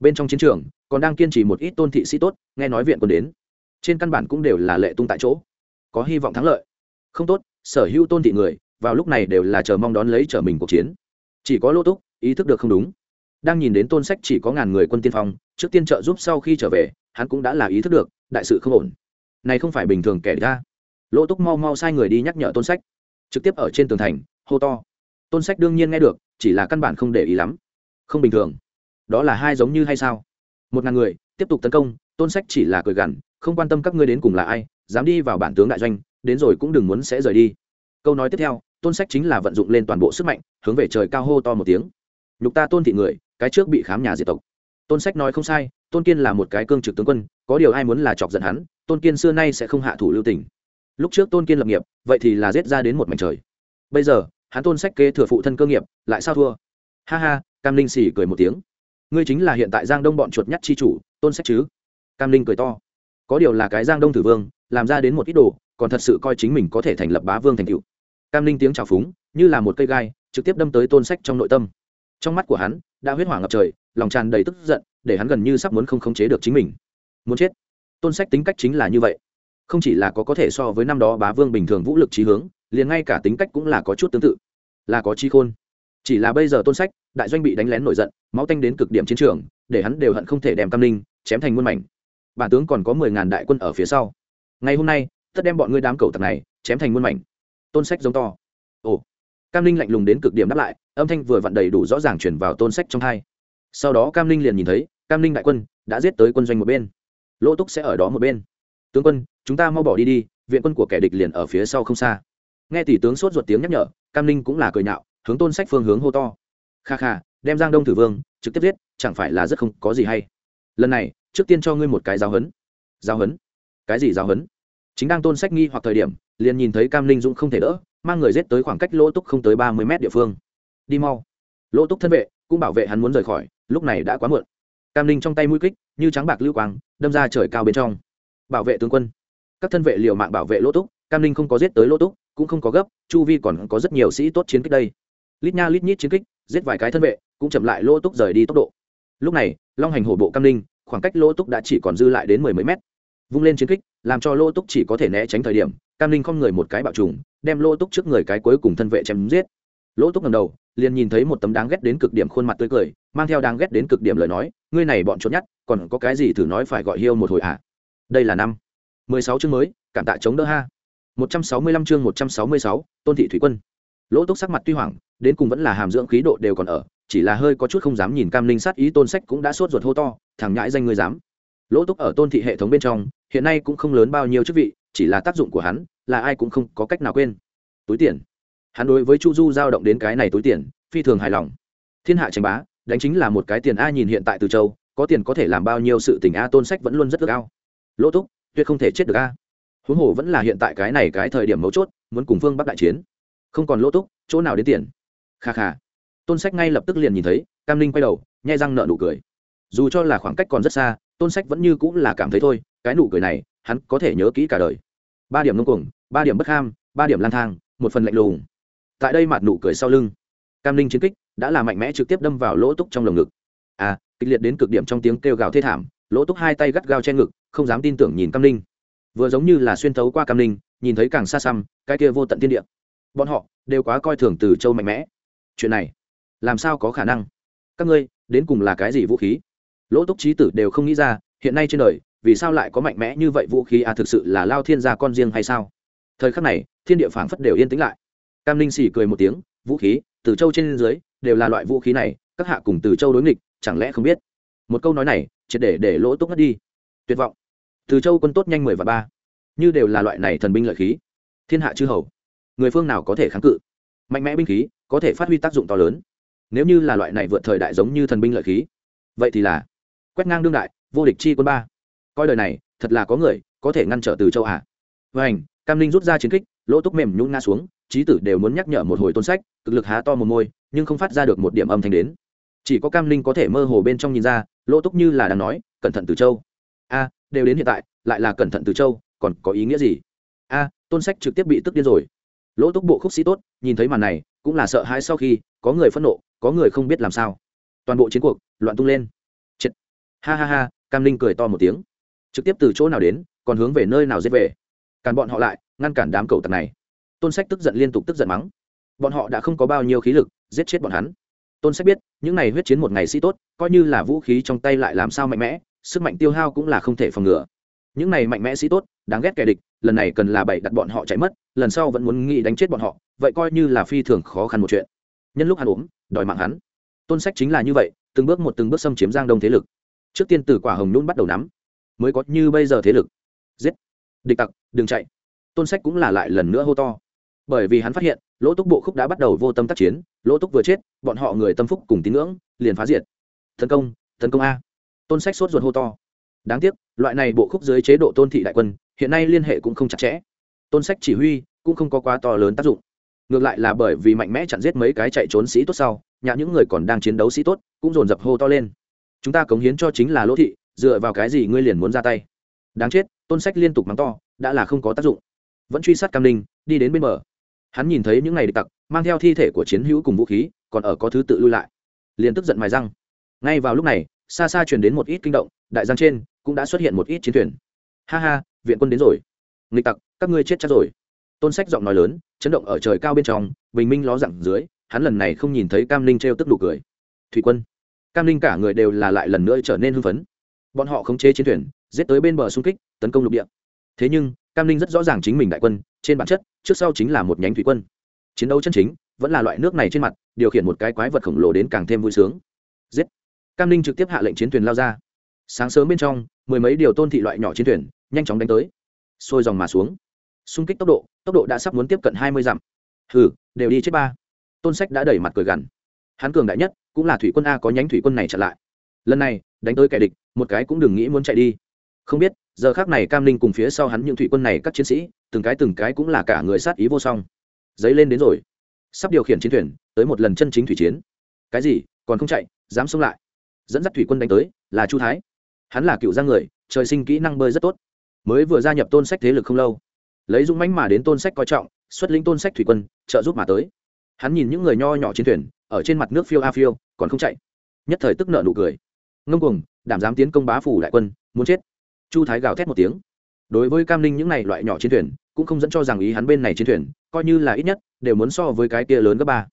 Bên trong chiến trường, còn đang kiên trì một ít tôn thị sĩ tốt, nghe nói viện còn đến. Trên căn bản cũng đều là lệ tung tại chỗ. Có hy vọng thắng lợi. Không tốt, sở hữu tôn thị người, vào lúc này đều là chờ mong đón lấy trở mình cuộc chiến. Chỉ có lô túc, ý thức được không đúng đang nhìn đến tôn sách chỉ có ngàn người quân tiên phong, trước tiên trợ giúp sau khi trở về, hắn cũng đã là ý thức được, đại sự không ổn. Này không phải bình thường kẻ ra lỗ túc mau mau sai người đi nhắc nhở tôn sách. Trực tiếp ở trên tường thành, hô to. Tôn sách đương nhiên nghe được, chỉ là căn bản không để ý lắm. Không bình thường. Đó là hai giống như hay sao? Một ngàn người, tiếp tục tấn công, tôn sách chỉ là cười gằn, không quan tâm các ngươi đến cùng là ai, dám đi vào bản tướng đại doanh, đến rồi cũng đừng muốn sẽ rời đi. Câu nói tiếp theo, tôn sách chính là vận dụng lên toàn bộ sức mạnh, hướng về trời cao hô to một tiếng. Nhục ta tôn thị người cái trước bị khám nhà diệt tộc. Tôn sách nói không sai, tôn kiên là một cái cương trực tướng quân, có điều ai muốn là chọc giận hắn, tôn kiên xưa nay sẽ không hạ thủ lưu tình. Lúc trước tôn kiên lập nghiệp, vậy thì là giết ra đến một mảnh trời. Bây giờ, hắn tôn sách kế thừa phụ thân cơ nghiệp, lại sao thua? Ha ha, cam linh xỉ cười một tiếng. Ngươi chính là hiện tại giang đông bọn chuột nhắt chi chủ, tôn sách chứ? Cam linh cười to. Có điều là cái giang đông thử vương, làm ra đến một ít đồ, còn thật sự coi chính mình có thể thành lập bá vương thành cựu cam linh tiếng trào phúng, như là một cây gai, trực tiếp đâm tới tôn sách trong nội tâm. Trong mắt của hắn đã huyết hỏa ngập trời, lòng tràn đầy tức giận, để hắn gần như sắp muốn không khống chế được chính mình. Muốn chết? Tôn sách tính cách chính là như vậy. Không chỉ là có có thể so với năm đó bá vương bình thường vũ lực trí hướng, liền ngay cả tính cách cũng là có chút tương tự. Là có trí khôn. Chỉ là bây giờ tôn sách, đại doanh bị đánh lén nổi giận, máu tanh đến cực điểm chiến trường, để hắn đều hận không thể đem cam linh chém thành muôn mảnh. Bản tướng còn có mười ngàn đại quân ở phía sau. Ngày hôm nay, tất đem bọn ngươi đám cầu tặc này chém thành muôn mảnh. Tôn sách giống to. Ồ. Cam linh lạnh lùng đến cực điểm đáp lại âm thanh vừa vặn đầy đủ rõ ràng chuyển vào tôn sách trong hai. Sau đó cam linh liền nhìn thấy, cam linh đại quân đã giết tới quân doanh một bên. Lỗ túc sẽ ở đó một bên. Tướng quân, chúng ta mau bỏ đi đi, viện quân của kẻ địch liền ở phía sau không xa. Nghe tỷ tướng sốt ruột tiếng nhắc nhở, cam linh cũng là cười nhạo, hướng tôn sách phương hướng hô to. Kha kha, đem giang đông thử vương, trực tiếp giết, chẳng phải là rất không có gì hay. Lần này, trước tiên cho ngươi một cái giáo hấn giáo hấn cái gì giáo hấn chính đang tôn sách nghi hoặc thời điểm, liền nhìn thấy cam linh dũng không thể đỡ, mang người giết tới khoảng cách lỗ túc không tới ba mươi mét địa phương đi mau. Lỗ túc thân vệ cũng bảo vệ hắn muốn rời khỏi, lúc này đã quá muộn. Cam linh trong tay mũi kích, như trắng bạc lưu quang, đâm ra trời cao bên trong. Bảo vệ tướng quân. Các thân vệ liều mạng bảo vệ lỗ túc, cam linh không có giết tới lỗ túc, cũng không có gấp, chu vi còn có rất nhiều sĩ tốt chiến kích đây. Lít nha lít nhít chiến kích, giết vài cái thân vệ, cũng chậm lại lỗ túc rời đi tốc độ. Lúc này, long hành hổ bộ cam linh khoảng cách lỗ túc đã chỉ còn dư lại đến mười mấy mét. Vung lên chiến kích, làm cho lỗ túc chỉ có thể né tránh thời điểm, cam linh không người một cái bạo trùng, đem lỗ túc trước người cái cuối cùng thân vệ chém giết lỗ túc ngầm đầu, liền nhìn thấy một tấm đáng ghét đến cực điểm khuôn mặt tươi cười, mang theo đáng ghét đến cực điểm lời nói, ngươi này bọn trốn nhát, còn có cái gì thử nói phải gọi hiêu một hồi ạ à? đây là năm. Mười sáu chương mới, cảm tạ chống đỡ ha. Một trăm sáu mươi lăm chương một trăm sáu mươi sáu, tôn thị thủy quân. Lỗ túc sắc mặt tuy hoảng, đến cùng vẫn là hàm dưỡng khí độ đều còn ở, chỉ là hơi có chút không dám nhìn cam linh sát ý tôn sách cũng đã sốt ruột hô to, thằng nhãi danh ngươi dám. Lỗ túc ở tôn thị hệ thống bên trong, hiện nay cũng không lớn bao nhiêu chức vị, chỉ là tác dụng của hắn, là ai cũng không có cách nào quên. Túi tiền hắn đối với chu du giao động đến cái này túi tiền, phi thường hài lòng. Thiên hạ tranh bá, đánh chính là một cái tiền a nhìn hiện tại từ châu, có tiền có thể làm bao nhiêu sự tình a tôn sách vẫn luôn rất ước ao. Lỗ túc, tuyệt không thể chết được a. Huống hồ vẫn là hiện tại cái này cái thời điểm mấu chốt, muốn cùng phương bắc đại chiến. Không còn lỗ túc, chỗ nào đến tiền? Kha kha. Tôn sách ngay lập tức liền nhìn thấy, cam linh quay đầu, nhai răng nợ nụ cười. Dù cho là khoảng cách còn rất xa, tôn sách vẫn như cũng là cảm thấy thôi, cái nụ cười này, hắn có thể nhớ kỹ cả đời. Ba điểm ngông cuồng, ba điểm bất ham, ba điểm lang thang, một phần lạnh lùng tại đây mặt nụ cười sau lưng, cam linh chiến kích đã là mạnh mẽ trực tiếp đâm vào lỗ túc trong lồng ngực. À kịch liệt đến cực điểm trong tiếng kêu gào thê thảm, lỗ túc hai tay gắt gao che ngực, không dám tin tưởng nhìn cam linh. Vừa giống như là xuyên thấu qua cam linh, nhìn thấy càng xa xăm, cái kia vô tận tiên địa. Bọn họ đều quá coi thường từ châu mạnh mẽ. Chuyện này, làm sao có khả năng? Các ngươi, đến cùng là cái gì vũ khí? Lỗ túc trí tử đều không nghĩ ra, hiện nay trên đời, vì sao lại có mạnh mẽ như vậy vũ khí? À thực sự là lao thiên gia con riêng hay sao? Thời khắc này, thiên địa phảng phất đều yên tĩnh lại cam linh xỉ cười một tiếng, vũ khí, từ châu trên dưới đều là loại vũ khí này, các hạ cùng từ châu đối nghịch, chẳng lẽ không biết? Một câu nói này, triệt để để lỗ túc ngất đi. Tuyệt vọng. Từ châu quân tốt nhanh mười và ba. Như đều là loại này thần binh lợi khí. Thiên hạ chư hầu. Người phương nào có thể kháng cự? Mạnh mẽ binh khí có thể phát huy tác dụng to lớn. Nếu như là loại này vượt thời đại giống như thần binh lợi khí, vậy thì là quét ngang đương đại, vô địch chi quân ba. Coi đời này, thật là có người có thể ngăn trở từ châu à? hạ vảnh cam linh rút ra chiến kích, lỗ túc mềm nhún ngã xuống trí tử đều muốn nhắc nhở một hồi tôn sách, cực lực há to một môi, nhưng không phát ra được một điểm âm thanh đến. Chỉ có cam linh có thể mơ hồ bên trong nhìn ra, lỗ túc như là đang nói, cẩn thận từ châu. A, đều đến hiện tại, lại là cẩn thận từ châu, còn có ý nghĩa gì? A, tôn sách trực tiếp bị tức điên rồi. Lỗ túc bộ khúc sĩ tốt, nhìn thấy màn này, cũng là sợ hãi sau khi, có người phẫn nộ, có người không biết làm sao. Toàn bộ chiến cuộc, loạn tung lên. Chết. ha ha ha, cam linh cười to một tiếng. Trực tiếp từ chỗ nào đến, còn hướng về nơi nào giết về? Càn bọn họ lại, ngăn cản đám cầu tặc này tôn sách tức giận liên tục tức giận mắng. Bọn họ đã không có bao nhiêu khí lực, giết chết bọn hắn. Tôn sách biết, những này huyết chiến một ngày sĩ tốt, coi như là vũ khí trong tay lại làm sao mạnh mẽ, sức mạnh tiêu hao cũng là không thể phòng ngừa. Những này mạnh mẽ sĩ tốt, đáng ghét kẻ địch, lần này cần là bày đặt bọn họ chạy mất, lần sau vẫn muốn nghĩ đánh chết bọn họ, vậy coi như là phi thường khó khăn một chuyện. Nhân lúc hắn ốm, đòi mạng hắn. Tôn sách chính là như vậy, từng bước một từng bước xâm chiếm giang đông thế lực. Trước tiên từ quả hồng nhún bắt đầu nắm, mới có như bây giờ thế lực. Giết! Địch tặc, đừng chạy! Tôn sách cũng là lại lần nữa hô to bởi vì hắn phát hiện, lỗ túc bộ khúc đã bắt đầu vô tâm tác chiến, lỗ túc vừa chết, bọn họ người tâm phúc cùng tín ngưỡng liền phá diệt. Tấn công tấn công a. Tôn sách sốt ruột hô to. Đáng tiếc, loại này bộ khúc dưới chế độ tôn thị đại quân, hiện nay liên hệ cũng không chặt chẽ. Tôn sách chỉ huy cũng không có quá to lớn tác dụng. Ngược lại là bởi vì mạnh mẽ chặn giết mấy cái chạy trốn sĩ tốt sau nhà những người còn đang chiến đấu sĩ tốt cũng dồn dập hô to lên. Chúng ta cống hiến cho chính là lỗ thị, dựa vào cái gì ngươi liền muốn ra tay? Đáng chết, tôn sách liên tục mắng to, đã là không có tác dụng. Vẫn truy sát cam ninh, đi đến bên bờ hắn nhìn thấy những ngày địch tặc, mang theo thi thể của chiến hữu cùng vũ khí, còn ở có thứ tự lui lại. Liền tức giận mài răng. Ngay vào lúc này, xa xa truyền đến một ít kinh động, đại giang trên cũng đã xuất hiện một ít chiến thuyền. Ha ha, viện quân đến rồi. Nghịch tặc, các ngươi chết chắc rồi. Tôn sách giọng nói lớn, chấn động ở trời cao bên trong, bình minh ló dặn dưới, hắn lần này không nhìn thấy cam linh t r e o tức đủ cười. Thủy quân. Cam linh cả người đều là lại lần nữa trở nên hưng phấn. Bọn họ khống chế chiến thuyền, giết tới bên bờ xung kích, tấn công lục địa. Thế nhưng, cam linh rất rõ ràng chính mình đại quân trên bản chất, trước sau chính là một nhánh thủy quân. Chiến đấu chân chính, vẫn là loại nước này trên mặt, điều khiển một cái quái vật khổng lồ đến càng thêm vui sướng. Giết! Cam ninh trực tiếp hạ lệnh chiến thuyền lao ra. Sáng sớm bên trong, mười mấy điều tôn thị loại nhỏ chiến thuyền, nhanh chóng đánh tới. Sôi dòng mà xuống. Xung kích tốc độ tốc độ đã sắp muốn tiếp cận hai mươi dặm. Hừ, đều đi chết ba. Tôn sách đã đẩy mặt cười gằn. Hắn cường đại nhất, cũng là thủy quân a có nhánh thủy quân này chặn lại. Lần này, đánh tới kẻ địch, một cái cũng đừng nghĩ muốn chạy đi. Không biết, giờ khác này cam ninh cùng phía sau hắn những thủy quân này các chiến sĩ từng cái từng cái cũng là cả người sát ý vô song. Giấy lên đến rồi. Sắp điều khiển chiến thuyền, tới một lần chân chính thủy chiến. Cái gì? Còn không chạy, dám xông lại. Dẫn dắt thủy quân đánh tới, là chu thái. Hắn là cựu giang người, trời sinh kỹ năng bơi rất tốt. Mới vừa gia nhập tôn sách thế lực không lâu. Lấy dũng mãnh mà đến tôn sách coi trọng, xuất lĩnh tôn sách thủy quân, trợ giúp mà tới. Hắn nhìn những người nho nhỏ trên thuyền, ở trên mặt nước phiêu a phiêu, còn không chạy. Nhất thời tức nợ nụ cười. Ngông cuồng, đảm dám tiến công bá phủ đại quân, muốn chết. Chu thái gào thét một tiếng. Đối với cam ninh những này loại nhỏ chiến thuyền cũng không dẫn cho rằng ý hắn bên này trên thuyền, coi như là ít nhất, đều muốn so với cái kia lớn gấp ba.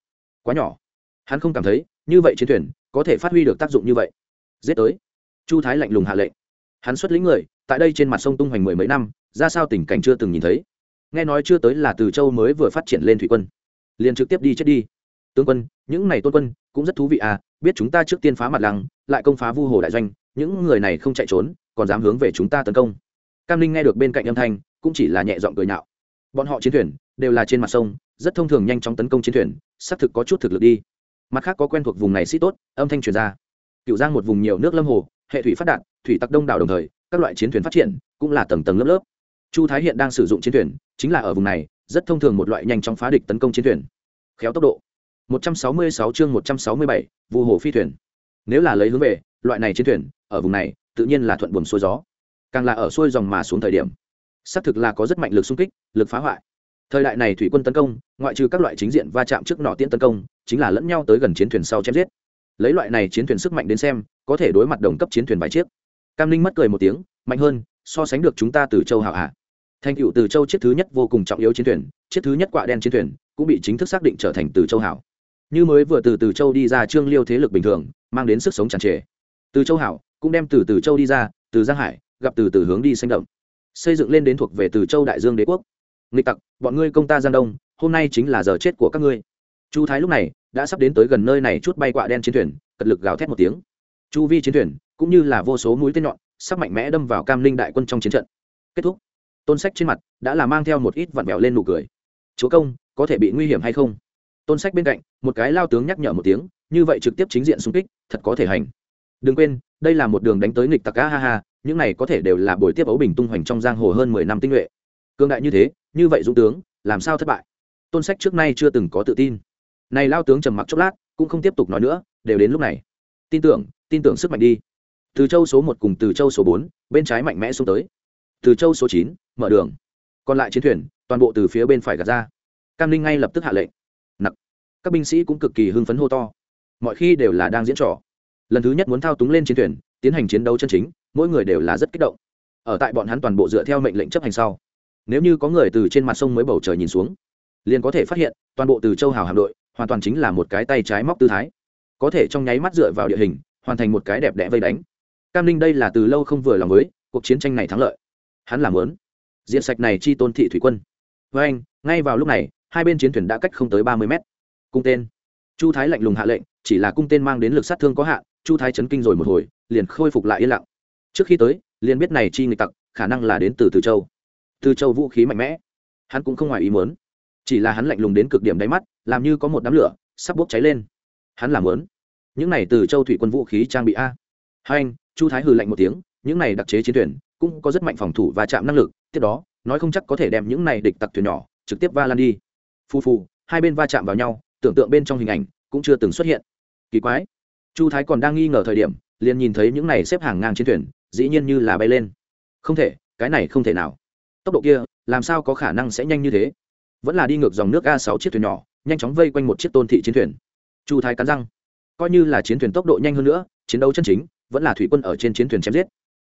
Quá nhỏ. Hắn không cảm thấy, như vậy chiến thuyền, có thể phát huy được tác dụng như vậy. Giết tới. Chu thái lạnh lùng hạ lệnh. Hắn xuất lĩnh người, tại đây trên mặt sông tung hoành mười mấy năm, ra sao tình cảnh chưa từng nhìn thấy. Nghe nói chưa tới là từ châu mới vừa phát triển lên thủy quân. Liền trực tiếp đi chết đi. Tướng quân, những này tôn quân, cũng rất thú vị à biết chúng ta trước tiên phá mặt lăng, lại công phá vu hồ đại doanh, những người này không chạy trốn, còn dám hướng về chúng ta tấn công. Cam linh nghe được bên cạnh âm thanh cũng chỉ là nhẹ giọng cười nhạo. Bọn họ chiến thuyền đều là trên mặt sông rất thông thường nhanh chóng tấn công chiến thuyền xác thực có chút thực lực đi. Mặt khác có quen thuộc vùng này sĩ tốt âm thanh truyền ra. Cựu giang một vùng nhiều nước lâm hồ hệ thủy phát đạt thủy tặc đông đảo đồng thời các loại chiến thuyền phát triển cũng là tầng tầng lớp lớp. Chu thái hiện đang sử dụng chiến thuyền chính là ở vùng này rất thông thường một loại nhanh chóng phá địch tấn công chiến thuyền. Khéo tốc độ. 166 chương 167, vu hồ phi thuyền. Nếu là lấy hướng về loại này chiến thuyền ở vùng này tự nhiên là thuận buồm xuôi gió. Càng là ở xuôi dòng mà xuống thời điểm xác thực là có rất mạnh lực xung kích, lực phá hoại. Thời đại này thủy quân tấn công, ngoại trừ các loại chính diện va chạm trước nọ tiễn tấn công, chính là lẫn nhau tới gần chiến thuyền sau chém giết. Lấy loại này chiến thuyền sức mạnh đến xem, có thể đối mặt đồng cấp chiến thuyền vài chiếc. Cam ninh mất cười một tiếng, mạnh hơn, so sánh được chúng ta từ châu hảo hạ thành cựu từ châu chiếc thứ nhất vô cùng trọng yếu chiến thuyền, chiếc thứ nhất quạ đen chiến thuyền cũng bị chính thức xác định trở thành từ châu hảo. Như mới vừa từ từ châu đi ra trương liêu thế lực bình thường, mang đến sức sống tràn trề. Từ châu hảo cũng đem từ từ châu đi ra, từ giang hải, gặp từ từ hướng đi xanh động xây dựng lên đến thuộc về từ châu đại dương đế quốc. Nghịch tặc, bọn ngươi công ta giang đông, hôm nay chính là giờ chết của các ngươi. Chu thái lúc này đã sắp đến tới gần nơi này chút bay quạ đen chiến thuyền, cật lực gào thét một tiếng. Chu vi chiến thuyền, cũng như là vô số mũi tên nhọn, sắp mạnh mẽ đâm vào cam linh đại quân trong chiến trận. Kết thúc. Tôn sách trên mặt đã là mang theo một ít vặn vẹo lên nụ cười. Chúa công, có thể bị nguy hiểm hay không? Tôn sách bên cạnh, một cái lao tướng nhắc nhở một tiếng, như vậy trực tiếp chính diện xung kích, thật có thể hành. Đừng quên, đây là một đường đánh tới nghịch tặc cá ha ha những này có thể đều là buổi tiếp ấu bình tung hoành trong giang hồ hơn mười năm tinh nhuệ. Cương đại như thế, như vậy dũng tướng, làm sao thất bại? Tôn sách trước nay chưa từng có tự tin. Này lao tướng trầm mặc chốc lát, cũng không tiếp tục nói nữa, đều đến lúc này. Tin tưởng tin tưởng sức mạnh đi. Từ châu số một cùng từ châu số bốn, bên trái mạnh mẽ xuống tới. Từ châu số chín, mở đường. Còn lại chiến thuyền, toàn bộ từ phía bên phải gạt ra. Cam linh ngay lập tức hạ lệnh. Nặc. Các binh sĩ cũng cực kỳ hưng phấn hô to. Mọi khi đều là đang diễn trò. Lần thứ nhất muốn thao túng lên chiến thuyền tiến hành chiến đấu chân chính, mỗi người đều là rất kích động. Ở tại bọn hắn toàn bộ dựa theo mệnh lệnh chấp hành sau, nếu như có người từ trên mặt sông mới bầu trời nhìn xuống, liền có thể phát hiện, toàn bộ từ châu hào hạm đội, hoàn toàn chính là một cái tay trái móc tư thái. Có thể trong nháy mắt dựa vào địa hình, hoàn thành một cái đẹp đẽ vây đánh. Cam ninh đây là từ lâu không vừa lòng với, cuộc chiến tranh này thắng lợi. Hắn làm lớn diện sạch này chi tôn thị thủy quân. Với anh, ngay vào lúc này, hai bên chiến thuyền đã cách không tới ba mươi mét. Cung tên. Chu thái lạnh lùng hạ lệnh, chỉ là cung tên mang đến lực sát thương có hạn, chu thái chấn kinh rồi một hồi liền khôi phục lại yên lặng. Trước khi tới, liền biết này chi nghịch tặc khả năng là đến từ từ châu. Từ châu vũ khí mạnh mẽ. Hắn cũng không ngoài ý muốn. Chỉ là hắn lạnh lùng đến cực điểm đáy mắt, làm như có một đám lửa sắp bốc cháy lên. Hắn làm lớn những này từ châu thủy quân vũ khí trang bị a. Hai anh, chu thái hừ lạnh một tiếng, những này đặc chế chiến thuyền cũng có rất mạnh phòng thủ và chạm năng lực, tiếp đó, nói không chắc có thể đem những này địch tặc thuyền nhỏ trực tiếp va lan đi. Phù phù hai bên va chạm vào nhau, tưởng tượng bên trong hình ảnh cũng chưa từng xuất hiện. Kỳ quái. Chu thái còn đang nghi ngờ thời điểm liền nhìn thấy những này xếp hàng ngang chiến thuyền, dĩ nhiên như là bay lên. Không thể, cái này không thể nào. Tốc độ kia, làm sao có khả năng sẽ nhanh như thế? Vẫn là đi ngược dòng nước a sáu chiếc thuyền nhỏ, nhanh chóng vây quanh một chiếc tôn thị chiến thuyền. Chu thái cắn răng. Coi như là chiến thuyền tốc độ nhanh hơn nữa, chiến đấu chân chính, vẫn là thủy quân ở trên chiến thuyền chém giết.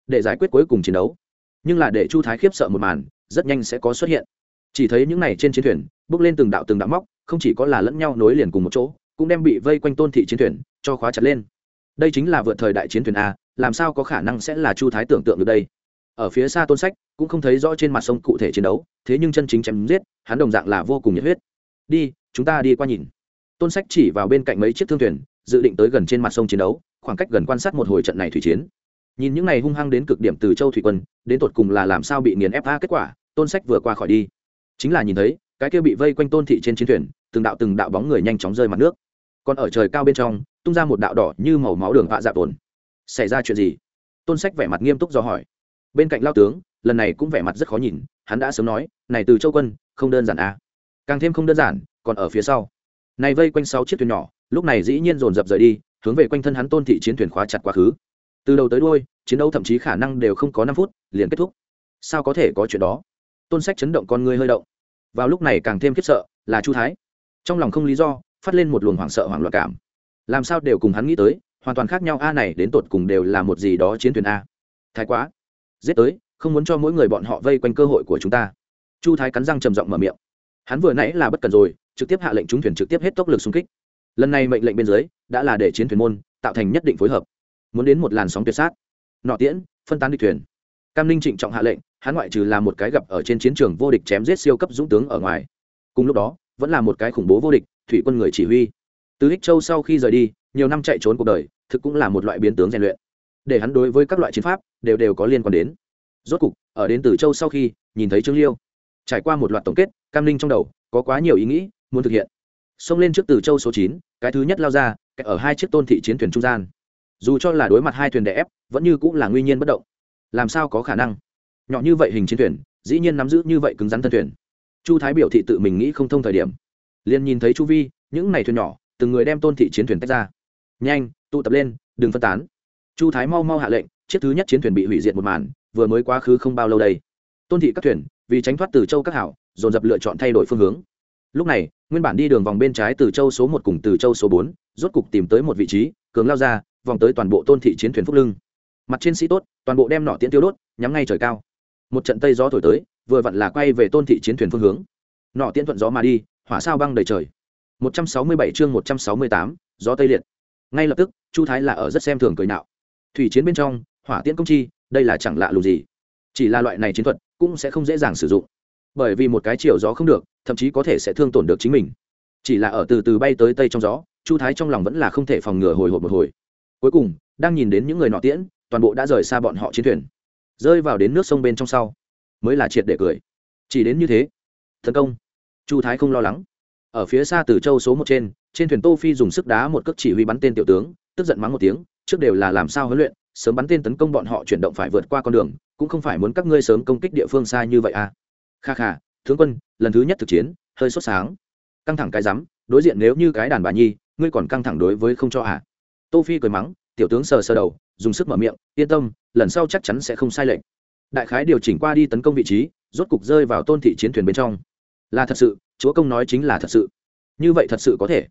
Để giải quyết cuối cùng chiến đấu. Nhưng là để chu thái khiếp sợ một màn, rất nhanh sẽ có xuất hiện. Chỉ thấy những này trên chiến thuyền, bước lên từng đạo từng đạo móc, không chỉ có là lẫn nhau nối liền cùng một chỗ, cũng đem bị vây quanh tôn thị chiến thuyền, cho khóa chặt lên đây chính là vượt thời đại chiến thuyền a, làm sao có khả năng sẽ là chu thái tưởng tượng được đây? Ở phía xa tôn sách, cũng không thấy rõ trên mặt sông cụ thể chiến đấu, thế nhưng chân chính chém giết, hắn đồng dạng là vô cùng nhiệt huyết. Đi, chúng ta đi qua nhìn. Tôn sách chỉ vào bên cạnh mấy chiếc thương thuyền, dự định tới gần trên mặt sông chiến đấu, khoảng cách gần quan sát một hồi trận này thủy chiến. Nhìn những này hung hăng đến cực điểm từ châu thủy quân, đến tột cùng là làm sao bị nghiền ép a, kết quả, tôn sách vừa qua khỏi đi. Chính là nhìn thấy, cái kia bị vây quanh tôn thị trên chiến thuyền, từng đạo từng đạo bóng người nhanh chóng rơi mặt nước. Còn ở trời cao bên trong tung ra một đạo đỏ như màu máu đường vạ dạ tồn. Xảy ra chuyện gì? Tôn sách vẻ mặt nghiêm túc do hỏi. Bên cạnh lao tướng, lần này cũng vẻ mặt rất khó nhìn, hắn đã sớm nói, này từ châu quân, không đơn giản à. Càng thêm không đơn giản, còn ở phía sau. Này vây quanh sáu chiếc thuyền nhỏ, lúc này dĩ nhiên dồn dập rời đi, hướng về quanh thân hắn tôn thị chiến thuyền khóa chặt quá khứ. Từ đầu tới đuôi, chiến đấu thậm chí khả năng đều không có năm phút, liền kết thúc. Sao có thể có chuyện đó? Tôn sách chấn động con người hơi động. Vào lúc này càng thêm khiếp sợ, là chu thái. Trong lòng không lý do, phát lên một luồng hoảng sợ hoảng loạn cảm làm sao đều cùng hắn nghĩ tới, hoàn toàn khác nhau, a này đến tột cùng đều là một gì đó chiến thuyền a. Thái quá. Giết tới, không muốn cho mỗi người bọn họ vây quanh cơ hội của chúng ta. Chu thái cắn răng trầm giọng mở miệng. Hắn vừa nãy là bất cần rồi, trực tiếp hạ lệnh chúng thuyền trực tiếp hết tốc lực xung kích. Lần này mệnh lệnh bên dưới, đã là để chiến thuyền môn tạo thành nhất định phối hợp. Muốn đến một làn sóng tuyệt sát. Nọ tiễn, phân tán địch thuyền. Cam ninh trịnh trọng hạ lệnh, hắn ngoại trừ là một cái gặp ở trên chiến trường vô địch chém giết siêu cấp dũng tướng ở ngoài. Cùng lúc đó, vẫn là một cái khủng bố vô địch, thủy quân người chỉ huy từ ích châu sau khi rời đi, nhiều năm chạy trốn cuộc đời, thực cũng là một loại biến tướng rèn luyện. Để hắn đối với các loại chiến pháp, đều đều có liên quan đến. Rốt cục, ở đến từ châu sau khi, nhìn thấy trương liêu. Trải qua một loạt tổng kết, cam ninh trong đầu, có quá nhiều ý nghĩ muốn thực hiện. Xông lên trước từ châu số chín, cái thứ nhất lao ra ở hai chiếc tôn thị chiến thuyền trung gian. Dù cho là đối mặt hai thuyền đè ép, vẫn như cũng là nguy nhiên bất động. Làm sao có khả năng? Nhỏ như vậy hình chiến thuyền, dĩ nhiên nắm giữ như vậy cứng rắn thân thuyền. Chu thái biểu thị tự mình nghĩ không thông thời điểm. Liền nhìn thấy chu vi, những này thuyền nhỏ từng người đem tôn thị chiến thuyền tách ra. Nhanh, tụ tập lên, đừng phân tán. Chu thái mau mau hạ lệnh, chiếc thứ nhất chiến thuyền bị hủy diệt một màn, vừa mới quá khứ không bao lâu đây. Tôn thị các thuyền, vì tránh thoát từ châu các hảo, dồn dập lựa chọn thay đổi phương hướng. Lúc này, nguyên bản đi đường vòng bên trái từ châu số một cùng từ châu số bốn, rốt cục tìm tới một vị trí, cường lao ra, vòng tới toàn bộ tôn thị chiến thuyền phúc lưng. Mặt trên sĩ tốt, toàn bộ đem nỏ tiễn tiêu đốt, nhắm ngay trời cao. Một trận tây gió thổi tới, vừa vặn là quay về tôn thị chiến thuyền phương hướng. Nỏ tiễn thuận gió mà đi, hỏa sao băng đầy trời. 167 chương 168, gió tây liệt. Ngay lập tức chu thái là ở rất xem thường cười nạo. Thủy chiến bên trong hỏa tiễn công chi đây là chẳng lạ lùng gì. Chỉ là loại này chiến thuật cũng sẽ không dễ dàng sử dụng. Bởi vì một cái chiều gió không được thậm chí có thể sẽ thương tổn được chính mình. Chỉ là ở từ từ bay tới tây trong gió chu thái trong lòng vẫn là không thể phòng ngừa hồi hộp một hồi. Cuối cùng đang nhìn đến những người nọ tiễn toàn bộ đã rời xa bọn họ chiến thuyền. Rơi vào đến nước sông bên trong sau mới là triệt để cười. Chỉ đến như thế tấn công. Chu thái không lo lắng ở phía xa từ châu số một trên trên thuyền tô phi dùng sức đá một cước chỉ huy bắn tên tiểu tướng, tức giận mắng một tiếng, trước đều là làm sao huấn luyện, sớm bắn tên tấn công bọn họ chuyển động phải vượt qua con đường, cũng không phải muốn các ngươi sớm công kích địa phương xa như vậy à. Kha kha, tướng quân, lần thứ nhất thực chiến, hơi sốt sáng. Căng thẳng cái rắm, đối diện nếu như cái đàn bà nhi, ngươi còn căng thẳng đối với không cho à. Tô phi cười mắng, tiểu tướng sờ sờ đầu, dùng sức mở miệng, yên tâm, lần sau chắc chắn sẽ không sai lệch. Đại khái điều chỉnh qua đi tấn công vị trí, rốt cục rơi vào tôn thị chiến thuyền bên trong là thật sự, chúa công nói chính là thật sự. Như vậy thật sự có thể.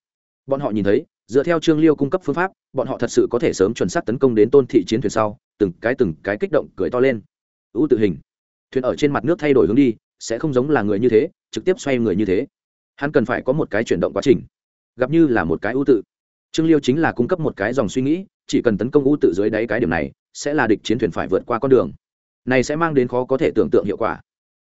Bọn họ nhìn thấy, dựa theo trương liêu cung cấp phương pháp, bọn họ thật sự có thể sớm chuẩn xác tấn công đến tôn thị chiến thuyền sau, từng cái từng cái kích động cười to lên. Ưu tự hình. Thuyền ở trên mặt nước thay đổi hướng đi, sẽ không giống là người như thế, trực tiếp xoay người như thế. Hắn cần phải có một cái chuyển động quá trình. Gặp như là một cái ưu tự. Trương liêu chính là cung cấp một cái dòng suy nghĩ, chỉ cần tấn công ưu tự dưới đáy cái điểm này, sẽ là địch chiến thuyền phải vượt qua con đường. Này sẽ mang đến khó có thể tưởng tượng hiệu quả.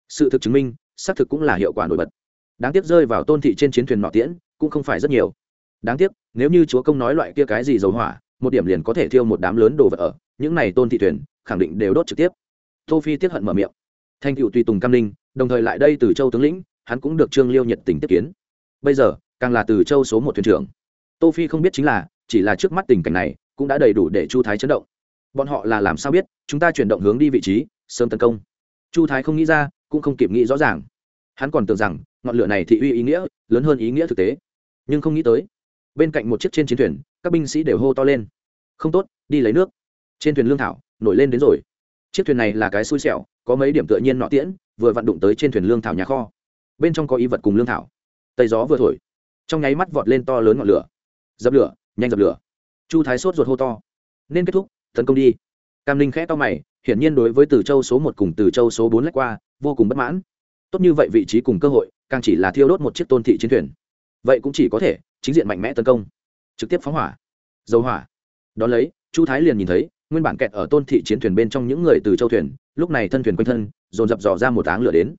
Sự thực chứng minh xác thực cũng là hiệu quả nổi bật. Đáng tiếc rơi vào tôn thị trên chiến thuyền nọ tiễn, cũng không phải rất nhiều. Đáng tiếc, nếu như chúa công nói loại kia cái gì dầu hỏa, một điểm liền có thể thiêu một đám lớn đồ vật ở, những này tôn thị thuyền, khẳng định đều đốt trực tiếp. Tô phi tiếc hận mở miệng. Thanh cựu tùy tùng cam ninh đồng thời lại đây từ châu tướng lĩnh, hắn cũng được trương liêu nhiệt tình tiếp kiến. Bây giờ, càng là từ châu số một thuyền trưởng. Tô phi không biết chính là, chỉ là trước mắt tình cảnh này, cũng đã đầy đủ để chu thái chấn động. Bọn họ là làm sao biết, chúng ta chuyển động hướng đi vị trí, sớm tấn công. Chu thái không nghĩ ra cũng không kịp nghĩ rõ ràng. Hắn còn tưởng rằng ngọn lửa này thị uy ý nghĩa, lớn hơn ý nghĩa thực tế. Nhưng không nghĩ tới, bên cạnh một chiếc trên chiến thuyền, các binh sĩ đều hô to lên. Không tốt, đi lấy nước. Trên thuyền lương thảo nổi lên đến rồi. Chiếc thuyền này là cái xui xẻo, có mấy điểm tự nhiên nọ tiễn, vừa vặn đụng tới trên thuyền lương thảo nhà kho. Bên trong có y vật cùng lương thảo. Tây gió vừa thổi, trong nháy mắt vọt lên to lớn ngọn lửa. Dập lửa, nhanh dập lửa. Chu thái sốt ruột hô to. Nên kết thúc, tấn công đi. Cam linh khẽ to mày, hiển nhiên đối với từ châu số một cùng từ châu số bốn lách qua vô cùng bất mãn. Tốt như vậy vị trí cùng cơ hội, càng chỉ là thiêu đốt một chiếc tôn thị chiến thuyền. Vậy cũng chỉ có thể, chính diện mạnh mẽ tấn công. Trực tiếp phóng hỏa. Dầu hỏa. Đón lấy, chu thái liền nhìn thấy, nguyên bản kẹt ở tôn thị chiến thuyền bên trong những người từ châu thuyền, lúc này thân thuyền quanh thân, dồn dập dò ra một áng lửa đến.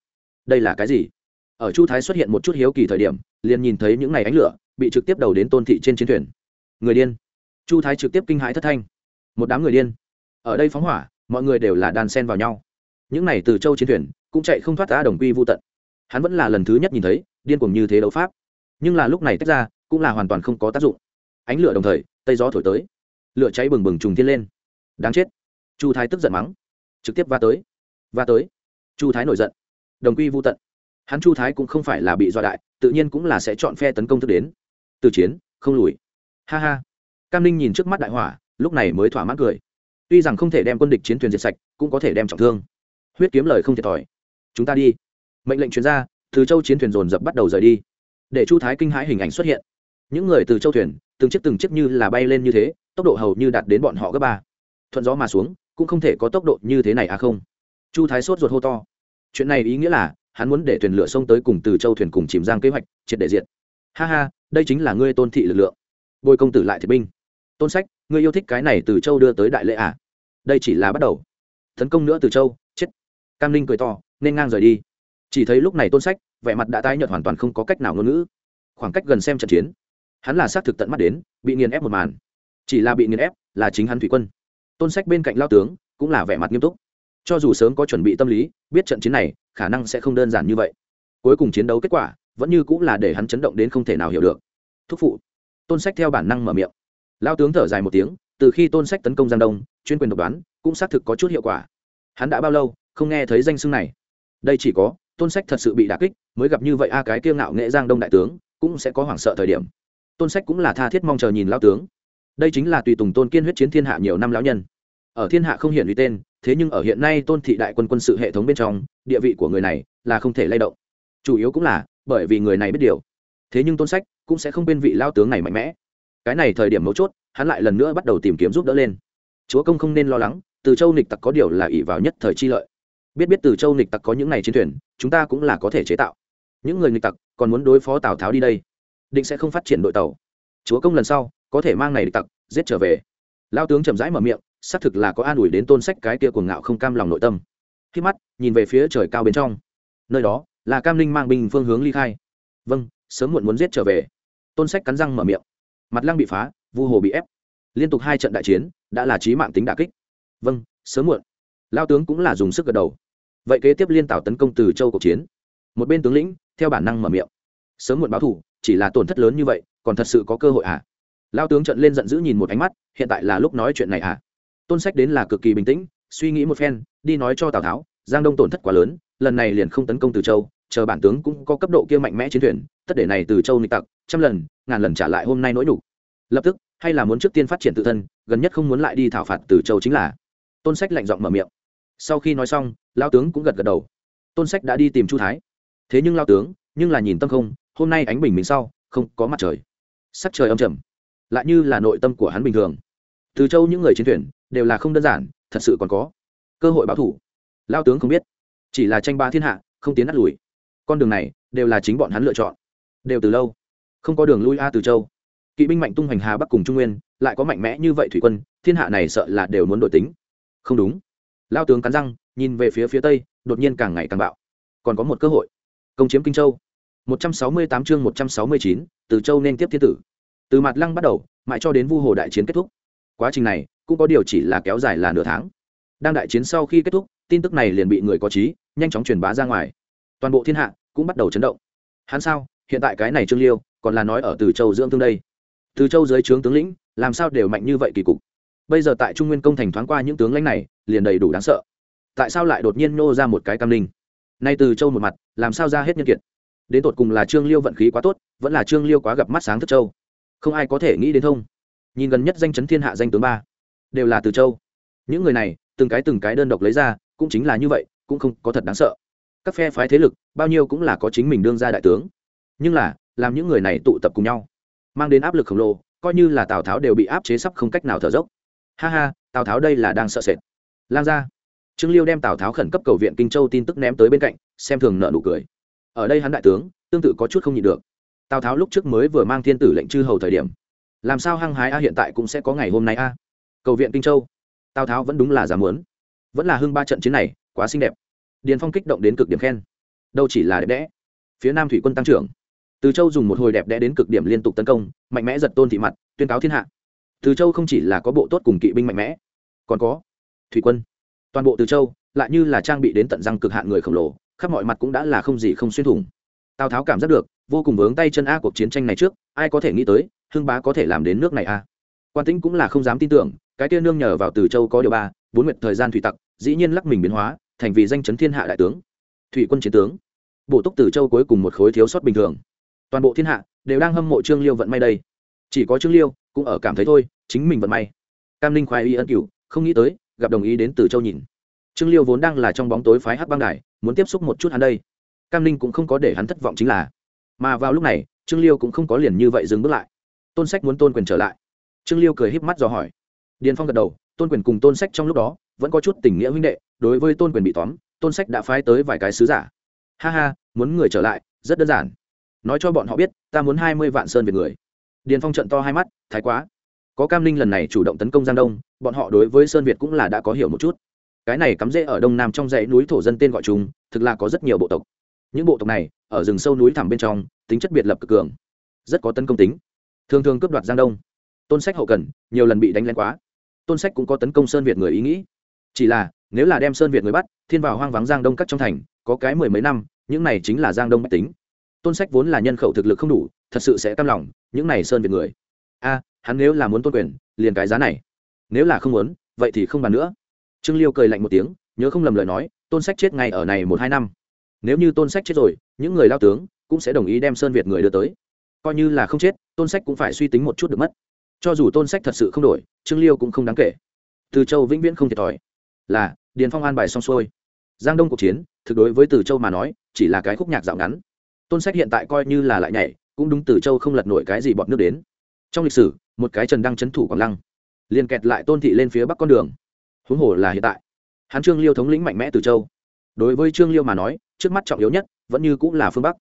Đây là cái gì? Ở chu thái xuất hiện một chút hiếu kỳ thời điểm, liền nhìn thấy những ngày ánh lửa, bị trực tiếp đầu đến tôn thị trên chiến thuyền. Người điên. Chu thái trực tiếp kinh hãi thất thanh. Một đám người điên. Ở đây phóng hỏa, mọi người đều là đàn sen vào nhau. Những này từ châu chiến thuyền cũng chạy không thoát ra đồng quy vô tận. Hắn vẫn là lần thứ nhất nhìn thấy, điên cuồng như thế đấu pháp. Nhưng là lúc này tách ra, cũng là hoàn toàn không có tác dụng. Ánh lửa đồng thời, tây gió thổi tới. Lửa cháy bừng bừng trùng thiên lên. Đáng chết. Chu thái tức giận mắng. Trực tiếp va tới. Va tới. Chu thái nổi giận. Đồng quy vô tận. Hắn chu thái cũng không phải là bị dọa đại, tự nhiên cũng là sẽ chọn phe tấn công thức đến. Từ chiến, không lùi. Ha ha. Cam ninh nhìn trước mắt đại hỏa, lúc này mới thỏa mãn cười. Tuy rằng không thể đem quân địch chiến thuyền diệt sạch, cũng có thể đem trọng thương. Huyết kiếm lời không thiệt thòi chúng ta đi. Mệnh lệnh chuyên gia, từ châu chiến thuyền dồn dập bắt đầu rời đi. Để chu thái kinh hãi hình ảnh xuất hiện. Những người từ châu thuyền, từng chiếc từng chiếc như là bay lên như thế, tốc độ hầu như đạt đến bọn họ gấp ba. Thuận gió mà xuống, cũng không thể có tốc độ như thế này à không. Chu thái sốt ruột hô to. Chuyện này ý nghĩa là, hắn muốn để thuyền lửa sông tới cùng từ châu thuyền cùng chìm giang kế hoạch, triệt để diện ha ha, đây chính là ngươi tôn thị lực lượng. Bồi công tử lại thiệt binh. Tôn sách, ngươi yêu thích cái này từ châu đưa tới đại lễ à? Đây chỉ là bắt đầu. Tấn công nữa từ châu, chết. Cam ninh cười to nên ngang rời đi. Chỉ thấy lúc này tôn sách, vẻ mặt đã tái nhợt hoàn toàn không có cách nào ngôn ngữ. Khoảng cách gần xem trận chiến, hắn là xác thực tận mắt đến, bị nghiền ép một màn. Chỉ là bị nghiền ép là chính hắn thủy quân. Tôn sách bên cạnh lao tướng cũng là vẻ mặt nghiêm túc. Cho dù sớm có chuẩn bị tâm lý, biết trận chiến này khả năng sẽ không đơn giản như vậy. Cuối cùng chiến đấu kết quả vẫn như cũng là để hắn chấn động đến không thể nào hiểu được. Thúc phụ. Tôn sách theo bản năng mở miệng. Lao tướng thở dài một tiếng, từ khi tôn sách tấn công giang đông, chuyên quyền độc đoán cũng xác thực có chút hiệu quả. Hắn đã bao lâu không nghe thấy danh xưng này? Đây chỉ có, tôn sách thật sự bị đà kích, mới gặp như vậy a, cái kiêu ngạo nghệ giang đông đại tướng, cũng sẽ có hoảng sợ thời điểm. Tôn sách cũng là tha thiết mong chờ nhìn lao tướng. Đây chính là tùy tùng tôn kiên huyết chiến thiên hạ nhiều năm lão nhân. Ở thiên hạ không hiển uy tên, thế nhưng ở hiện nay tôn thị đại quân quân sự hệ thống bên trong, địa vị của người này là không thể lay động. Chủ yếu cũng là, bởi vì người này biết điều. Thế nhưng tôn sách cũng sẽ không bên vị lao tướng này mạnh mẽ. Cái này thời điểm mấu chốt, hắn lại lần nữa bắt đầu tìm kiếm giúp đỡ lên. Chúa công không nên lo lắng, từ châu nịch tặc có điều là ỷ vào nhất thời chi lợi biết biết từ châu nịch tặc có những này chiến thuyền, chúng ta cũng là có thể chế tạo. Những người nịch tặc còn muốn đối phó tào tháo đi đây. Định sẽ không phát triển đội tàu. Chúa công lần sau, có thể mang này địch tặc, giết trở về. Lao tướng chậm rãi mở miệng, xác thực là có an ủi đến tôn sách cái kia cuồng ngạo không cam lòng nội tâm. Khi mắt, nhìn về phía trời cao bên trong. Nơi đó, là cam linh mang binh phương hướng ly khai. Vâng sớm muộn muốn giết trở về. Tôn sách cắn răng mở miệng. Mặt lăng bị phá, vu hồ bị ép. Liên tục hai trận đại chiến, đã là trí mạng tính đà kích. Vâng sớm muộn. Lao tướng cũng là dùng sức gật đầu vậy kế tiếp liên tảo tấn công từ châu cuộc chiến. Một bên tướng lĩnh, theo bản năng mở miệng. Sớm muộn báo thủ, chỉ là tổn thất lớn như vậy, còn thật sự có cơ hội à? Lao tướng trận lên giận dữ nhìn một ánh mắt, hiện tại là lúc nói chuyện này à? Tôn sách đến là cực kỳ bình tĩnh, suy nghĩ một phen, đi nói cho tào tháo, giang đông tổn thất quá lớn, lần này liền không tấn công từ châu, chờ bản tướng cũng có cấp độ kia mạnh mẽ chiến thuyền tất để này từ châu nịch tặc, trăm lần, ngàn lần trả lại hôm nay nỗi đủ lập tức, hay là muốn trước tiên phát triển tự thân, gần nhất không muốn lại đi thảo phạt từ châu chính là. Tôn sách lạnh giọng mở miệng. Sau khi nói xong lao tướng cũng gật gật đầu. Tôn sách đã đi tìm chu thái. Thế nhưng lao tướng, nhưng là nhìn tâm không, hôm nay ánh bình mình sau, không có mặt trời. Sắc trời âm trầm, lại như là nội tâm của hắn bình thường. Từ châu những người chiến thuyền đều là không đơn giản, thật sự còn có cơ hội báo thủ. Lao tướng không biết, chỉ là tranh ba thiên hạ, không tiến nát lùi. Con đường này đều là chính bọn hắn lựa chọn. Đều từ lâu, không có đường lui a từ châu. Kỵ binh mạnh tung hoành hà bắc cùng trung nguyên, lại có mạnh mẽ như vậy thủy quân, thiên hạ này sợ là đều muốn đội tính. Không đúng. Lao tướng cắn răng nhìn về phía phía tây đột nhiên càng ngày càng bạo. Còn có một cơ hội. Công chiếm kinh châu. 168 chương 169, từ châu nên tiếp thiên tử. Từ mặt lăng bắt đầu mãi cho đến vu hồ đại chiến kết thúc. Quá trình này cũng có điều chỉ là kéo dài là nửa tháng. Đang đại chiến sau khi kết thúc tin tức này liền bị người có trí nhanh chóng truyền bá ra ngoài. Toàn bộ thiên hạ cũng bắt đầu chấn động. Hắn sao? Hiện tại cái này trương liêu còn là nói ở từ châu dưỡng thương đây. Từ châu dưới trướng tướng lĩnh làm sao đều mạnh như vậy kỳ cục. Bây giờ tại trung nguyên công thành thoáng qua những tướng lãnh này liền đầy đủ đáng sợ tại sao lại đột nhiên nô ra một cái cam linh? Nay từ châu một mặt, làm sao ra hết nhân kiệt? Đến tột cùng là trương liêu vận khí quá tốt, vẫn là trương liêu quá gặp mắt sáng thất châu? Không ai có thể nghĩ đến thông. Nhìn gần nhất danh chấn thiên hạ danh tướng ba, đều là từ châu. Những người này, từng cái từng cái đơn độc lấy ra, cũng chính là như vậy, cũng không có thật đáng sợ. Các phe phái thế lực, bao nhiêu cũng là có chính mình đương ra đại tướng. Nhưng là, làm những người này tụ tập cùng nhau, mang đến áp lực khổng lồ, coi như là tào tháo đều bị áp chế sắp không cách nào thở dốc. Ha ha, tào tháo đây là đang sợ sệt. Lan ra trương liêu đem tào tháo khẩn cấp cầu viện kinh châu tin tức ném tới bên cạnh, xem thường nợ nụ cười. Ở đây hắn đại tướng, tương tự có chút không nhịn được. Tào tháo lúc trước mới vừa mang thiên tử lệnh chư hầu thời điểm. Làm sao hăng hái a, hiện tại cũng sẽ có ngày hôm nay a. Cầu viện kinh châu. Tào tháo vẫn đúng là dám muốn vẫn là hưng ba trận chiến này, quá xinh đẹp. Điền phong kích động đến cực điểm khen. Đâu chỉ là đẹp đẽ. Phía nam thủy quân tăng trưởng. Từ châu dùng một hồi đẹp đẽ đến cực điểm liên tục tấn công, mạnh mẽ giật tôn thị mặt, tuyên cáo thiên hạ. Từ châu không chỉ là có bộ tốt cùng kỵ binh mạnh mẽ, còn có thủy quân toàn bộ từ châu, lại như là trang bị đến tận răng cực hạn người khổng lồ, khắp mọi mặt cũng đã là không gì không xuyên thủng. Tào tháo cảm giác được, vô cùng vướng tay chân a cuộc chiến tranh này trước, ai có thể nghĩ tới, hưng bá có thể làm đến nước này a. Quan tĩnh cũng là không dám tin tưởng, cái kia nương nhờ vào từ châu có điều ba, bốn nguyện thời gian thủy tặc, dĩ nhiên lắc mình biến hóa, thành vì danh chấn thiên hạ đại tướng, thủy quân chiến tướng. Bộ túc từ châu cuối cùng một khối thiếu sót bình thường. Toàn bộ thiên hạ đều đang hâm mộ trương liêu vận may đây. Chỉ có trương liêu cũng ở cảm thấy thôi, chính mình vận may. Cam ninh khoái y ân cửu, không nghĩ tới gặp đồng ý đến từ châu nhìn. Trương liêu vốn đang là trong bóng tối phái hắc băng đài, muốn tiếp xúc một chút hắn đây. Cam ninh cũng không có để hắn thất vọng chính là, mà vào lúc này, trương liêu cũng không có liền như vậy dừng bước lại. Tôn sách muốn tôn quyền trở lại. Trương liêu cười híp mắt dò hỏi. Điền phong gật đầu, tôn quyền cùng tôn sách trong lúc đó, vẫn có chút tình nghĩa huynh đệ, đối với tôn quyền bị tóm, tôn sách đã phái tới vài cái sứ giả. Ha ha, muốn người trở lại, rất đơn giản. Nói cho bọn họ biết, ta muốn hai mươi vạn sơn về người. Điền phong trận to hai mắt, thái quá có cam ninh lần này chủ động tấn công giang đông bọn họ đối với sơn việt cũng là đã có hiểu một chút cái này cắm rễ ở đông nam trong dãy núi thổ dân tên gọi chúng thực là có rất nhiều bộ tộc những bộ tộc này ở rừng sâu núi thẳm bên trong tính chất biệt lập cực cường rất có tấn công tính thường thường cướp đoạt giang đông tôn sách hậu cần nhiều lần bị đánh lén quá tôn sách cũng có tấn công sơn việt người ý nghĩ chỉ là nếu là đem sơn việt người bắt thiên vào hoang vắng giang đông cắt trong thành có cái mười mấy năm những này chính là giang đông mách tính tôn sách vốn là nhân khẩu thực lực không đủ thật sự sẽ cam lòng những này sơn việt người a hắn nếu là muốn tôn quyền, liền cái giá này. Nếu là không muốn, vậy thì không bàn nữa. Trương liêu cười lạnh một tiếng, nhớ không lầm lời nói, tôn sách chết ngay ở này một hai năm. Nếu như tôn sách chết rồi, những người lao tướng cũng sẽ đồng ý đem sơn việt người đưa tới. Coi như là không chết, tôn sách cũng phải suy tính một chút được mất. Cho dù tôn sách thật sự không đổi, trương liêu cũng không đáng kể. Từ châu vĩnh viễn không thiệt thòi. Là, điền phong an bài xong xuôi. Giang đông cuộc chiến, thực đối với từ châu mà nói, chỉ là cái khúc nhạc dạo ngắn. Tôn sách hiện tại coi như là lại nhảy, cũng đúng từ châu không lật nổi cái gì bọn nước đến. Trong lịch sử một cái trần đăng c thủ quảng lăng, liền kẹt lại tôn thị lên phía bắc con đường. Huống hồ là hiện tại, hắn trương liêu thống lĩnh mạnh mẽ từ châu. Đối với trương liêu mà nói, trước mắt trọng yếu nhất vẫn như cũng là phương bắc.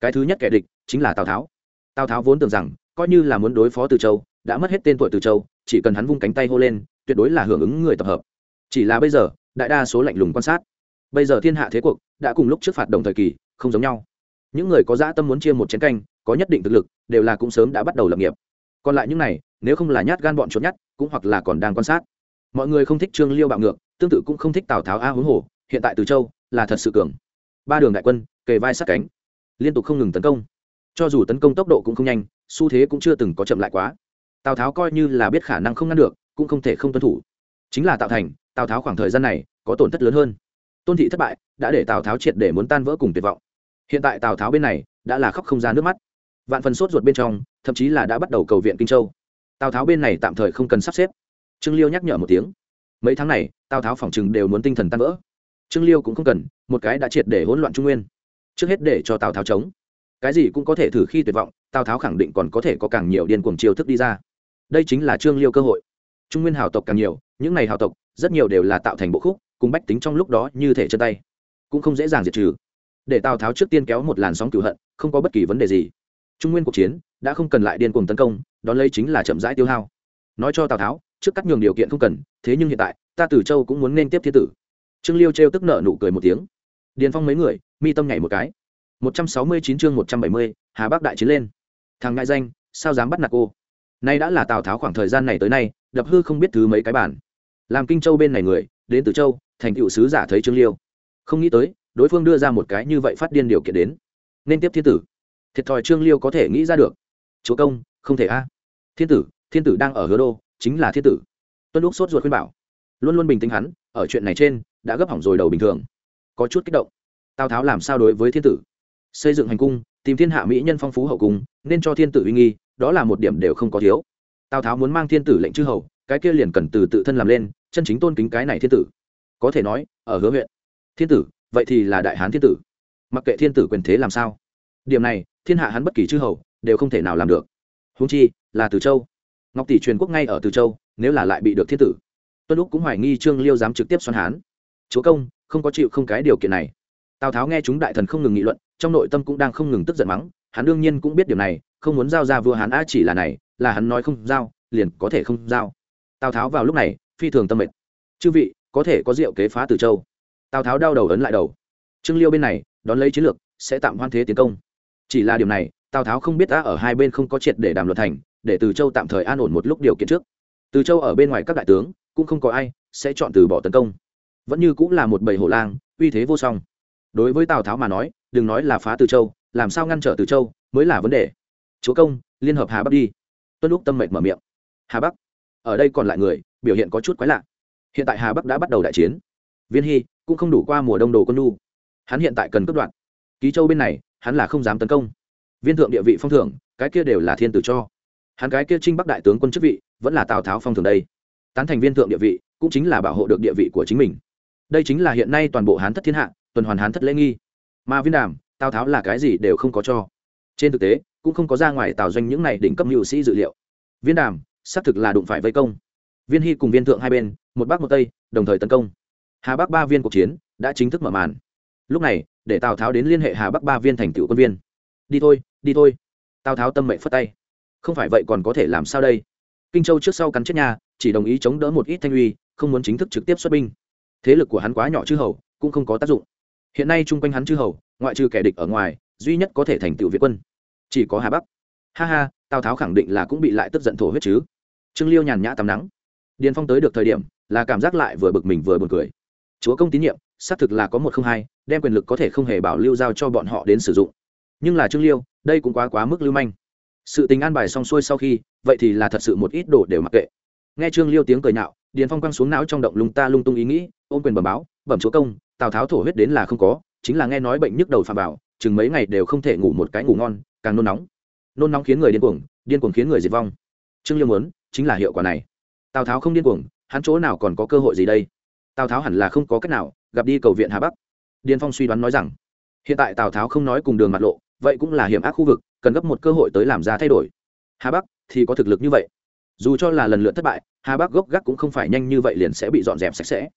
Cái thứ nhất kẻ địch chính là tào tháo. Tào tháo vốn tưởng rằng, coi như là muốn đối phó từ châu, đã mất hết tên tuổi từ châu, chỉ cần hắn vung cánh tay hô lên, tuyệt đối là hưởng ứng người tập hợp. Chỉ là bây giờ, đại đa số lạnh lùng quan sát. Bây giờ thiên hạ thế cuộc đã cùng lúc trước phạt đồng thời kỳ, không giống nhau. Những người có dã tâm muốn chia một chén canh, có nhất định thực lực, đều là cũng sớm đã bắt đầu lập nghiệp còn lại những này, nếu không là nhát gan bọn trốn nhát cũng hoặc là còn đang quan sát. Mọi người không thích trương liêu bạo ngược, tương tự cũng không thích tào tháo a huống hồ, hiện tại từ châu là thật sự cường. Ba đường đại quân, kề vai sát cánh, liên tục không ngừng tấn công. Cho dù tấn công tốc độ cũng không nhanh, xu thế cũng chưa từng có chậm lại quá. Tào tháo coi như là biết khả năng không ngăn được, cũng không thể không tuân thủ. Chính là tạo thành, tào tháo khoảng thời gian này có tổn thất lớn hơn. Tôn thị thất bại, đã để tào tháo triệt để muốn tan vỡ cùng tuyệt vọng. Hiện tại tào tháo bên này đã là khóc không ra nước mắt vạn phần sốt ruột bên trong, thậm chí là đã bắt đầu cầu viện kinh châu. Tào tháo bên này tạm thời không cần sắp xếp. Trương liêu nhắc nhở một tiếng. Mấy tháng này, tào tháo phỏng chừng đều muốn tinh thần tan vỡ. Trương liêu cũng không cần, một cái đã triệt để hỗn loạn trung nguyên. Trước hết để cho tào tháo chống. Cái gì cũng có thể thử khi tuyệt vọng, tào tháo khẳng định còn có thể có càng nhiều điên cuồng chiêu thức đi ra. Đây chính là trương liêu cơ hội. Trung nguyên hào tộc càng nhiều, những này hào tộc, rất nhiều đều là tạo thành bộ khúc, cùng bách tính trong lúc đó như thể chân tay. Cũng không dễ dàng diệt trừ. Để tào tháo trước tiên kéo một làn sóng cửu hận, không có bất kỳ vấn đề gì trung nguyên cuộc chiến đã không cần lại điên cuồng tấn công, đón lấy chính là chậm rãi tiêu hao. Nói cho tào tháo, trước cắt nhường điều kiện không cần, thế nhưng hiện tại, ta từ châu cũng muốn nên tiếp thiên tử. Trương liêu trêu tức nợ nụ cười một tiếng. Điền phong mấy người, mi tâm nhảy một cái. Một trăm sáu mươi chín chương một trăm bảy mươi, hà bắc đại chiến lên. Thằng ngại danh, sao dám bắt nạt cô? Nay đã là tào tháo khoảng thời gian này tới nay, đập hư không biết thứ mấy cái bản. Làm kinh châu bên này người, đến từ châu, thành cựu sứ giả thấy trương liêu. Không nghĩ tới, đối phương đưa ra một cái như vậy phát điên điều kiện đến. Nên tiếp thiên tử thiệt thòi trương liêu có thể nghĩ ra được. Chúa công, không thể a. Thiên tử thiên tử đang ở hứa đô, chính là thiên tử. Tuân lúc sốt ruột khuyên bảo. Luôn luôn bình tĩnh hắn, ở chuyện này trên, đã gấp hỏng rồi đầu bình thường. Có chút kích động. Tào tháo làm sao đối với thiên tử? Xây dựng hành cung, tìm thiên hạ mỹ nhân phong phú hậu cung, nên cho thiên tử uy nghi, đó là một điểm đều không có thiếu. Tào tháo muốn mang thiên tử lệnh chư hầu, cái kia liền cần từ tự thân làm lên, chân chính tôn kính cái này thiên tử. Có thể nói, ở hứa huyện, thiên tử, vậy thì là đại hán thiên tử. Mặc kệ thiên tử quyền thế làm sao điểm này, thiên hạ hắn bất kỳ chư hầu, đều không thể nào làm được. Húng chi, là từ châu. Ngọc tỷ truyền quốc ngay ở từ châu, nếu là lại bị được thiên tử. Tuân lúc cũng hoài nghi trương liêu dám trực tiếp xoan hán. Chúa công, không có chịu không cái điều kiện này. Tào tháo nghe chúng đại thần không ngừng nghị luận, trong nội tâm cũng đang không ngừng tức giận mắng, hắn đương nhiên cũng biết điều này, không muốn giao ra vua hán a chỉ là này, là hắn nói không giao, liền có thể không giao. Tào tháo vào lúc này, phi thường tâm mệt. Chư vị, có thể có rượu kế phá từ châu. Tào tháo đau đầu ấn lại đầu. Trương liêu bên này, đón lấy chiến lược, sẽ tạm hoan thế tiến công chỉ là điều này, tào tháo không biết đã ở hai bên không có triệt để đàm luật thành, để từ châu tạm thời an ổn một lúc điều kiện trước. Từ châu ở bên ngoài các đại tướng, cũng không có ai sẽ chọn từ bỏ tấn công. Vẫn như cũng là một bầy hổ lang, uy thế vô song. Đối với tào tháo mà nói, đừng nói là phá từ châu, làm sao ngăn trở từ châu mới là vấn đề. Chúa công, liên hợp hà bắc đi. Tuân lúc tâm mệnh mở miệng. Hà bắc. Ở đây còn lại người, biểu hiện có chút quái lạ. Hiện tại hà bắc đã bắt đầu đại chiến. Viên hy cũng không đủ qua mùa đông đồ quân lu hắn hiện tại cần cấp đoạn ký châu bên này hắn là không dám tấn công. Viên thượng địa vị phong thưởng, cái kia đều là thiên tử cho. Hắn cái kia trinh bắc đại tướng quân chức vị, vẫn là tào tháo phong thường đây. Tán thành viên thượng địa vị, cũng chính là bảo hộ được địa vị của chính mình. Đây chính là hiện nay toàn bộ hán thất thiên hạ, tuần hoàn hán thất lễ nghi. Mà viên đàm, tào tháo là cái gì đều không có cho. Trên thực tế, cũng không có ra ngoài tào doanh những này đỉnh cấp mưu sĩ dự liệu. Viên đàm, xác thực là đụng phải vây công. Viên hy cùng viên thượng hai bên, một bắc một tây, đồng thời tấn công. Hà bắc ba viên cuộc chiến, đã chính thức mở màn lúc này, để tào tháo đến liên hệ hà bắc ba viên thành tựu quân viên. Đi thôi đi thôi. Tào tháo tâm mệnh phất tay. Không phải vậy còn có thể làm sao đây? Kinh châu trước sau cắn chết nhà, chỉ đồng ý chống đỡ một ít thanh uy, không muốn chính thức trực tiếp xuất binh. Thế lực của hắn quá nhỏ chư hầu, cũng không có tác dụng. Hiện nay chung quanh hắn chư hầu, ngoại trừ kẻ địch ở ngoài, duy nhất có thể thành tựu việt quân, chỉ có hà bắc. Ha ha, tào tháo khẳng định là cũng bị lại tức giận thổ huyết chứ. Trương liêu nhàn nhã tắm nắng. Điền phong tới được thời điểm, là cảm giác lại vừa bực mình vừa buồn cười chúa công tín nhiệm xác thực là có một không hai đem quyền lực có thể không hề bảo lưu giao cho bọn họ đến sử dụng. Nhưng là trương liêu đây cũng quá quá mức lưu manh. Sự tình an bài xong xuôi sau khi vậy thì là thật sự một ít đồ đều mặc kệ. Nghe trương liêu tiếng cười nạo, điền phong quăng xuống não trong động lung ta lung tung ý nghĩ ôm quyền bẩm báo bẩm chúa công tào tháo thổ huyết đến là không có chính là nghe nói bệnh nhức đầu phà bảo chừng mấy ngày đều không thể ngủ một cái ngủ ngon càng nôn nóng. Nôn nóng khiến người điên cuồng điên cuồng khiến người diệt vong. Trương liêu muốn chính là hiệu quả này. Tào tháo không điên cuồng hắn chỗ nào còn có cơ hội gì đây? Tào tháo hẳn là không có cách nào, gặp đi cầu viện hà bắc. Điền phong suy đoán nói rằng, hiện tại tào tháo không nói cùng đường mặt lộ, vậy cũng là hiểm ác khu vực, cần gấp một cơ hội tới làm ra thay đổi. Hà bắc thì có thực lực như vậy. Dù cho là lần lượt thất bại, hà bắc gốc gác cũng không phải nhanh như vậy liền sẽ bị dọn dẹp sạch sẽ.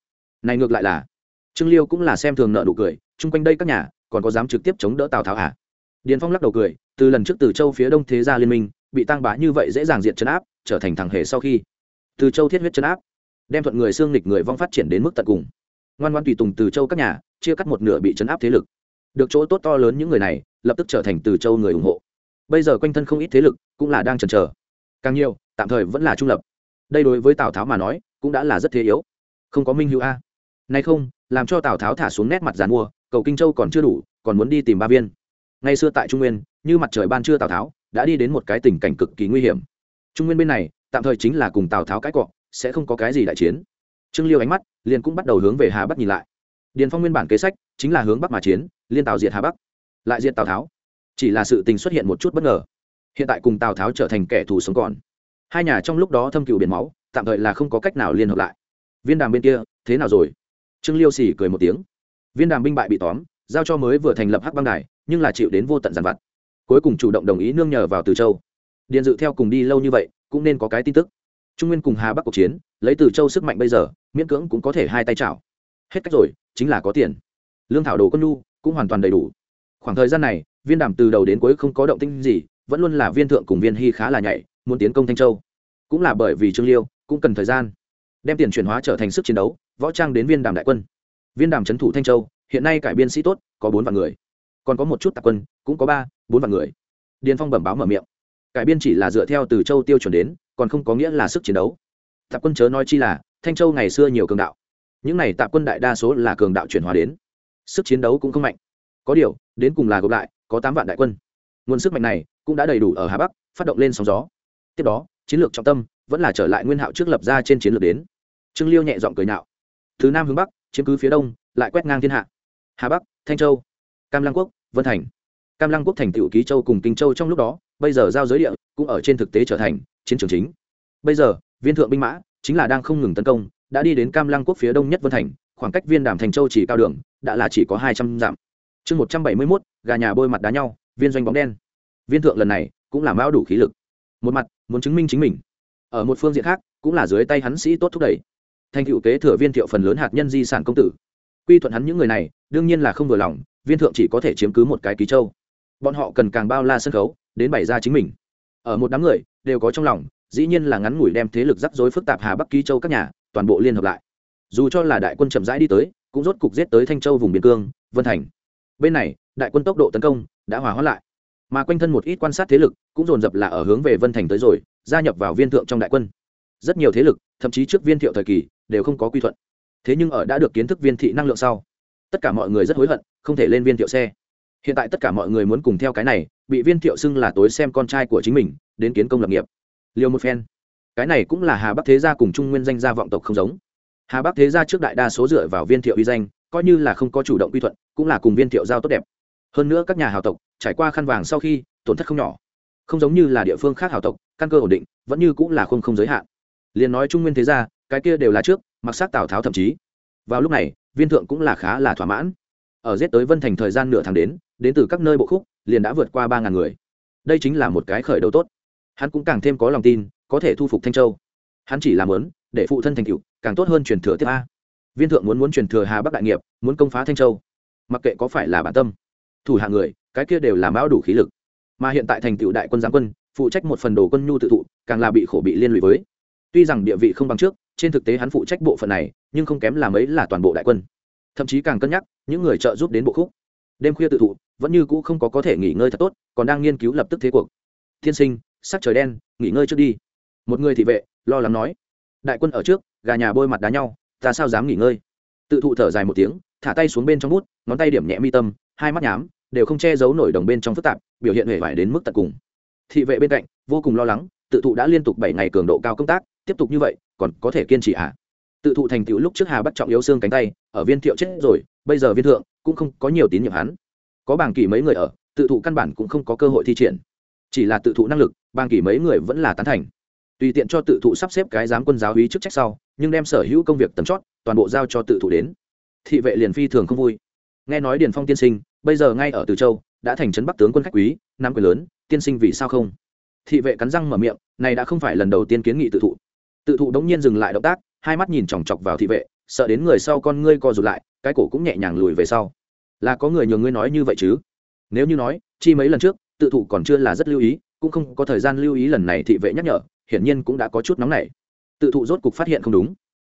Này ngược lại là, trương liêu cũng là xem thường nợ nụ cười, chung quanh đây các nhà, còn có dám trực tiếp chống đỡ tào tháo à? Điền phong lắc đầu cười, từ lần trước từ châu phía đông thế gia liên minh, bị tăng bá như vậy dễ dàng diện chấn áp, trở thành thằng hề sau khi. Từ châu thiết huyết chấn áp đem thuận người xương nghịch người vong phát triển đến mức tận cùng. Ngoan ngoan tùy tùng từ châu các nhà, chia cắt một nửa bị chấn áp thế lực. Được chỗ tốt to lớn những người này, lập tức trở thành từ châu người ủng hộ. Bây giờ quanh thân không ít thế lực cũng là đang chần chờ. Càng nhiều, tạm thời vẫn là trung lập. Đây đối với tào tháo mà nói, cũng đã là rất thế yếu. Không có minh hữu a. Nay không, làm cho tào tháo thả xuống nét mặt giàn mua, cầu kinh châu còn chưa đủ, còn muốn đi tìm ba viên. Ngày xưa tại trung nguyên, như mặt trời ban trưa tào tháo, đã đi đến một cái tình cảnh cực kỳ nguy hiểm. Trung nguyên bên này, tạm thời chính là cùng tào tháo cãi cọ sẽ không có cái gì đại chiến. Trương liêu ánh mắt liền cũng bắt đầu hướng về hà bắc nhìn lại. Điền phong nguyên bản kế sách chính là hướng bắc mà chiến, liên tào diệt hà bắc, lại diệt tào tháo. Chỉ là sự tình xuất hiện một chút bất ngờ. Hiện tại cùng tào tháo trở thành kẻ thù sống còn. Hai nhà trong lúc đó thâm cựu biển máu, tạm thời là không có cách nào liên hợp lại. Viên đàm bên kia, thế nào rồi? Trương liêu xỉ cười một tiếng. Viên đàm binh bại bị tóm, giao cho mới vừa thành lập hắc băng đài, nhưng là chịu đến vô tận giàn vặt. Cuối cùng chủ động đồng ý nương nhờ vào từ châu. Điền dự theo cùng đi lâu như vậy, cũng nên có cái tin tức trung nguyên cùng hà bắc cuộc chiến, lấy từ châu sức mạnh bây giờ, miễn cưỡng cũng có thể hai tay chảo. Hết cách rồi, chính là có tiền. Lương thảo đồ con nhu cũng hoàn toàn đầy đủ. Khoảng thời gian này, viên đàm từ đầu đến cuối không có động tinh gì, vẫn luôn là viên thượng cùng viên hy khá là nhạy, muốn tiến công thanh châu. Cũng là bởi vì trương liêu, cũng cần thời gian. Đem tiền chuyển hóa trở thành sức chiến đấu, võ trang đến viên đàm đại quân. Viên đàm trấn thủ thanh châu, hiện nay cải biên sĩ tốt, có bốn vạn người. Còn có một chút tạp quân, cũng có ba, bốn vạn người. Điền phong bẩm báo mở miệng. Cải biên chỉ là dựa theo từ châu tiêu chuẩn đến còn không có nghĩa là sức chiến đấu. Tạp quân chớ nói chi là, thanh châu ngày xưa nhiều cường đạo. Những này tạp quân đại đa số là cường đạo chuyển hóa đến. Sức chiến đấu cũng không mạnh. Có điều, đến cùng là gộp lại, có tám vạn đại quân. Nguồn sức mạnh này cũng đã đầy đủ ở hà bắc, phát động lên sóng gió. Tiếp đó, chiến lược trọng tâm vẫn là trở lại nguyên hạo trước lập ra trên chiến lược đến. Trương liêu nhẹ giọng cười nạo từ nam hướng bắc, chiếm cứ phía đông, lại quét ngang thiên hạ. Hà bắc, thanh châu, cam lăng quốc, vân thành. Cam lăng quốc thành tựu ký châu cùng kinh châu trong lúc đó, bây giờ giao giới địa cũng ở trên thực tế trở thành chiến trường chính. Bây giờ, viên thượng binh mã chính là đang không ngừng tấn công, đã đi đến cam lăng quốc phía đông nhất vân thành, khoảng cách viên đàm thành châu chỉ cao đường, đã là chỉ có hai trăm dặm. Chương một trăm bảy mươi mốt, gà nhà bôi mặt đá nhau, viên doanh bóng đen. Viên thượng lần này cũng làm bao đủ khí lực. Một mặt, muốn chứng minh chính mình. Ở một phương diện khác, cũng là dưới tay hắn sĩ tốt thúc đẩy. Thành cựu kế thừa viên thiệu phần lớn hạt nhân di sản công tử. Quy thuận hắn những người này, đương nhiên là không vừa lòng, viên thượng chỉ có thể chiếm cứ một cái ký châu. Bọn họ cần càng bao la sân khấu, đến bày ra chính mình ở một đám người, đều có trong lòng, dĩ nhiên là ngắn ngủi đem thế lực rắc rối phức tạp hà bắc ký châu các nhà, toàn bộ liên hợp lại. Dù cho là đại quân chậm rãi đi tới, cũng rốt cục giết tới thanh châu vùng biên cương, vân thành. Bên này, đại quân tốc độ tấn công đã hòa hoãn lại. Mà quanh thân một ít quan sát thế lực cũng dồn dập là ở hướng về vân thành tới rồi, gia nhập vào viên thượng trong đại quân. Rất nhiều thế lực, thậm chí trước viên thiệu thời kỳ, đều không có quy thuận. Thế nhưng ở đã được kiến thức viên thị năng lượng sau, tất cả mọi người rất hối hận, không thể lên viên thiệu xe hiện tại tất cả mọi người muốn cùng theo cái này, bị viên thiệu xưng là tối xem con trai của chính mình, đến kiến công lập nghiệp. Liều một phen. Cái này cũng là hà bắc thế gia cùng trung nguyên danh gia vọng tộc không giống. Hà bắc thế gia trước đại đa số dựa vào viên thiệu uy danh, coi như là không có chủ động quy thuận, cũng là cùng viên thiệu giao tốt đẹp. Hơn nữa các nhà hào tộc, trải qua khăn vàng sau khi, tổn thất không nhỏ. Không giống như là địa phương khác hào tộc, căn cơ ổn định, vẫn như cũng là không không giới hạn. Liền nói trung nguyên thế gia, cái kia đều là trước, mặc sát tào tháo thậm chí. Vào lúc này, viên thượng cũng là khá là thỏa mãn. Ở giết tới vân thành thời gian nửa tháng đến đến từ các nơi bộ khúc, liền đã vượt qua ba ngàn người. Đây chính là một cái khởi đầu tốt. Hắn cũng càng thêm có lòng tin, có thể thu phục thanh châu. Hắn chỉ làm lớn để phụ thân thành cựu càng tốt hơn truyền thừa tiếp a. Viên thượng muốn muốn truyền thừa hà bắc đại nghiệp, muốn công phá thanh châu. Mặc kệ có phải là bản tâm, thủ hạ người, cái kia đều làm bão đủ khí lực. Mà hiện tại thành tựu đại quân giáng quân, phụ trách một phần đồ quân nhu tự thụ, càng là bị khổ bị liên lụy với. Tuy rằng địa vị không bằng trước, trên thực tế hắn phụ trách bộ phận này, nhưng không kém làm ấy là toàn bộ đại quân. Thậm chí càng cân nhắc, những người trợ giúp đến bộ khúc đêm khuya tự thụ, vẫn như cũ không có có thể nghỉ ngơi thật tốt, còn đang nghiên cứu lập tức thế cuộc. Thiên sinh, sắc trời đen, nghỉ ngơi trước đi. Một người thị vệ, lo lắng nói. Đại quân ở trước, gà nhà bôi mặt đá nhau, ta sao dám nghỉ ngơi? Tự thụ thở dài một tiếng, thả tay xuống bên trong bút, ngón tay điểm nhẹ mi tâm, hai mắt nhám, đều không che giấu nổi đồng bên trong phức tạp, biểu hiện hề vải đến mức tận cùng. Thị vệ bên cạnh, vô cùng lo lắng, tự thụ đã liên tục bảy ngày cường độ cao công tác, tiếp tục như vậy, còn có thể kiên trì ạ à? tự thụ thành tựu lúc trước hà bắt trọng yếu xương cánh tay, ở viên thiệu chết rồi, bây giờ viên thượng cũng không có nhiều tín nhiệm hắn. Có bảng kỳ mấy người ở, tự thụ căn bản cũng không có cơ hội thi triển. Chỉ là tự thụ năng lực bảng kỳ mấy người vẫn là tán thành. Tùy tiện cho tự thụ sắp xếp cái giám quân giáo hí chức trách sau, nhưng đem sở hữu công việc tầm chót, toàn bộ giao cho tự thụ đến. Thị vệ liền phi thường không vui. Nghe nói điền phong tiên sinh, bây giờ ngay ở từ châu, đã thành trấn bắc tướng quân khách quý nam quyền lớn, tiên sinh vì sao không? Thị vệ cắn răng mở miệng, này đã không phải lần đầu tiên kiến nghị tự thụ. Tự thụ đống nhiên dừng lại động tác hai mắt nhìn chòng chọc vào thị vệ, sợ đến người sau con ngươi co rụt lại, cái cổ cũng nhẹ nhàng lùi về sau. Là có người nhường ngươi nói như vậy chứ? Nếu như nói, chi mấy lần trước, tự thụ còn chưa là rất lưu ý, cũng không có thời gian lưu ý lần này thị vệ nhắc nhở, hiển nhiên cũng đã có chút nóng nảy. Tự thụ rốt cục phát hiện không đúng.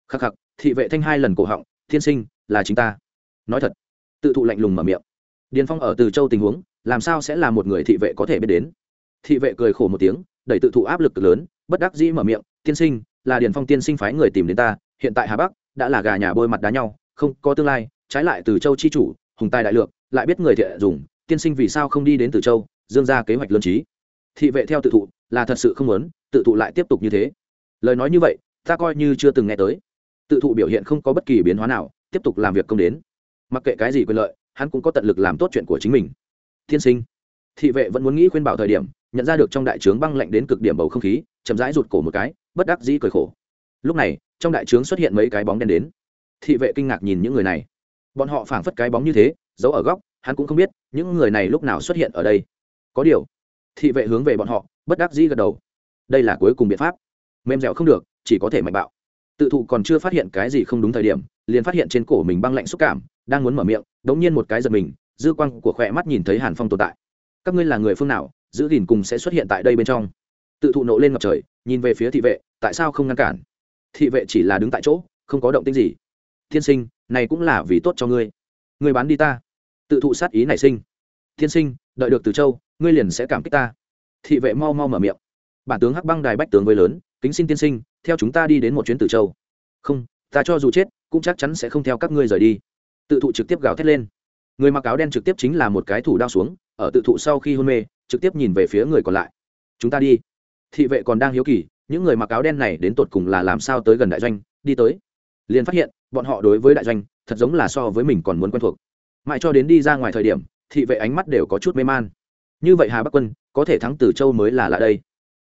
Khắc khắc, thị vệ thanh hai lần cổ họng, thiên sinh, là chính ta. Nói thật, tự thụ lạnh lùng mở miệng. Điền phong ở từ châu tình huống, làm sao sẽ là một người thị vệ có thể biết đến? Thị vệ cười khổ một tiếng, đẩy tự thụ áp lực lớn, bất đắc dĩ mở miệng, tiên sinh là điền phong tiên sinh phái người tìm đến ta, hiện tại hà bắc đã là gà nhà bôi mặt đá nhau, không, có tương lai, trái lại từ châu chi chủ, hùng tài đại lược, lại biết người thiện dùng, tiên sinh vì sao không đi đến từ châu, dương ra kế hoạch lớn trí. Thị vệ theo tự thụ, là thật sự không muốn, tự thụ lại tiếp tục như thế. Lời nói như vậy, ta coi như chưa từng nghe tới. Tự thụ biểu hiện không có bất kỳ biến hóa nào, tiếp tục làm việc công đến. Mặc kệ cái gì quyền lợi, hắn cũng có tận lực làm tốt chuyện của chính mình. Thiên sinh, thị vệ vẫn muốn nghĩ khuyên bảo thời điểm, nhận ra được trong đại trướng băng lạnh đến cực điểm bầu không khí, chậm rãi rụt cổ một cái bất đắc dĩ cười khổ. Lúc này, trong đại trướng xuất hiện mấy cái bóng đen đến. Thị vệ kinh ngạc nhìn những người này. Bọn họ phảng phất cái bóng như thế, giấu ở góc, hắn cũng không biết những người này lúc nào xuất hiện ở đây. Có điều, thị vệ hướng về bọn họ, bất đắc dĩ gật đầu. Đây là cuối cùng biện pháp. Mềm dẻo không được, chỉ có thể mạnh bạo. Tự thụ còn chưa phát hiện cái gì không đúng thời điểm, liền phát hiện trên cổ mình băng lạnh xúc cảm, đang muốn mở miệng, đống nhiên một cái giật mình, dư quang của khỏe mắt nhìn thấy hàn phong tồn tại. Các ngươi là người phương nào, giữ gìn cùng sẽ xuất hiện tại đây bên trong. Tự thụ nộ lên ngập trời, nhìn về phía thị vệ tại sao không ngăn cản? Thị vệ chỉ là đứng tại chỗ, không có động tĩnh gì. Thiên sinh, này cũng là vì tốt cho ngươi. Ngươi bán đi ta. Tự thụ sát ý nảy sinh. Thiên sinh, đợi được từ châu, ngươi liền sẽ cảm kích ta. Thị vệ mau mau mở miệng. Bản tướng hắc băng đài bách tướng với lớn, kính xin tiên sinh, theo chúng ta đi đến một chuyến từ châu. Không, ta cho dù chết, cũng chắc chắn sẽ không theo các ngươi rời đi. Tự thụ trực tiếp gào thét lên. Người mặc áo đen trực tiếp chính là một cái thủ đao xuống, ở tự thụ sau khi hôn mê, trực tiếp nhìn về phía người còn lại. Chúng ta đi. Thị vệ còn đang hiếu kỳ những người mặc áo đen này đến tột cùng là làm sao tới gần đại doanh, đi tới. Liền phát hiện, bọn họ đối với đại doanh, thật giống là so với mình còn muốn quen thuộc. Mãi cho đến đi ra ngoài thời điểm, thị vệ ánh mắt đều có chút mê man. Như vậy hà bắc quân, có thể thắng từ châu mới là lạ đây.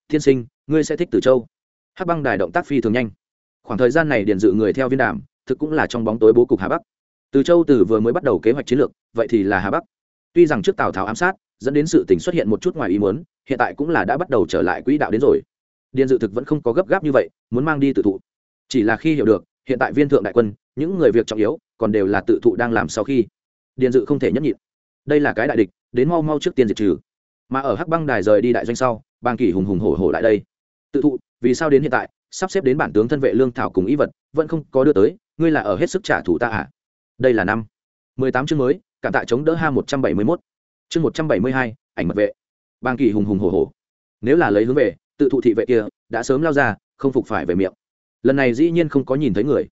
Tiên sinh, ngươi sẽ thích từ châu. Hắc băng đài động tác phi thường nhanh. Khoảng thời gian này điền dự người theo viên đàm, thực cũng là trong bóng tối bố cục hà bắc. Từ châu từ vừa mới bắt đầu kế hoạch chiến lược, vậy thì là hà bắc. Tuy rằng trước tào tháo ám sát, dẫn đến sự tình xuất hiện một chút ngoài ý muốn, hiện tại cũng là đã bắt đầu trở lại quỹ đạo đến rồi điền dự thực vẫn không có gấp gáp như vậy, muốn mang đi tự thụ. Chỉ là khi hiểu được, hiện tại viên thượng đại quân, những người việc trọng yếu, còn đều là tự thụ đang làm sau khi. Điền dự không thể nhấp nhịn. Đây là cái đại địch, đến mau mau trước tiên diệt trừ. Mà ở hắc băng đài rời đi đại doanh sau bang kỷ hùng hùng hổ hổ lại đây. Tự thụ, vì sao đến hiện tại, sắp xếp đến bản tướng thân vệ lương thảo cùng ý vật, vẫn không có đưa tới, ngươi là ở hết sức trả thù ta à? Đây là năm. Mười tám chương mới cả tạ chống đỡ ha một trăm bảy mươi mốt. Chương một trăm bảy mươi hai, ảnh mật vệ. Bang kỳ hùng hùng hổ hổ. Nếu là lấy hướng về tự thụ thị vệ kia đã sớm lao ra, không phục phải về miệng. Lần này dĩ nhiên không có nhìn thấy người.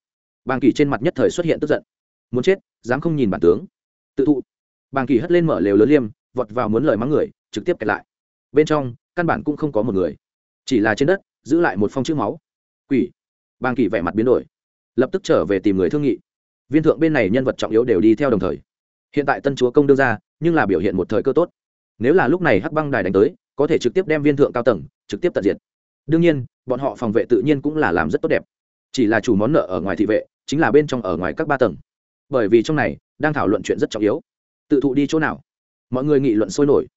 Bang kỳ trên mặt nhất thời xuất hiện tức giận. Muốn chết, dám không nhìn bản tướng. Tự thụ. Bang kỳ hất lên mở lều lớn liêm, vọt vào muốn lời mắng người, trực tiếp kẹt lại. Bên trong, căn bản cũng không có một người. Chỉ là trên đất, giữ lại một phong chữ máu. Quỷ. Bang kỳ vẻ mặt biến đổi. Lập tức trở về tìm người thương nghị. Viên thượng bên này nhân vật trọng yếu đều đi theo đồng thời. Hiện tại tân chúa công đưa ra, nhưng là biểu hiện một thời cơ tốt. Nếu là lúc này hắc băng đài đánh tới, có thể trực tiếp đem viên thượng cao tầng trực tiếp tận diệt. Đương nhiên, bọn họ phòng vệ tự nhiên cũng là làm rất tốt đẹp. Chỉ là chủ món nợ ở ngoài thị vệ, chính là bên trong ở ngoài các ba tầng. Bởi vì trong này, đang thảo luận chuyện rất trọng yếu. Tự thụ đi chỗ nào? Mọi người nghị luận sôi nổi.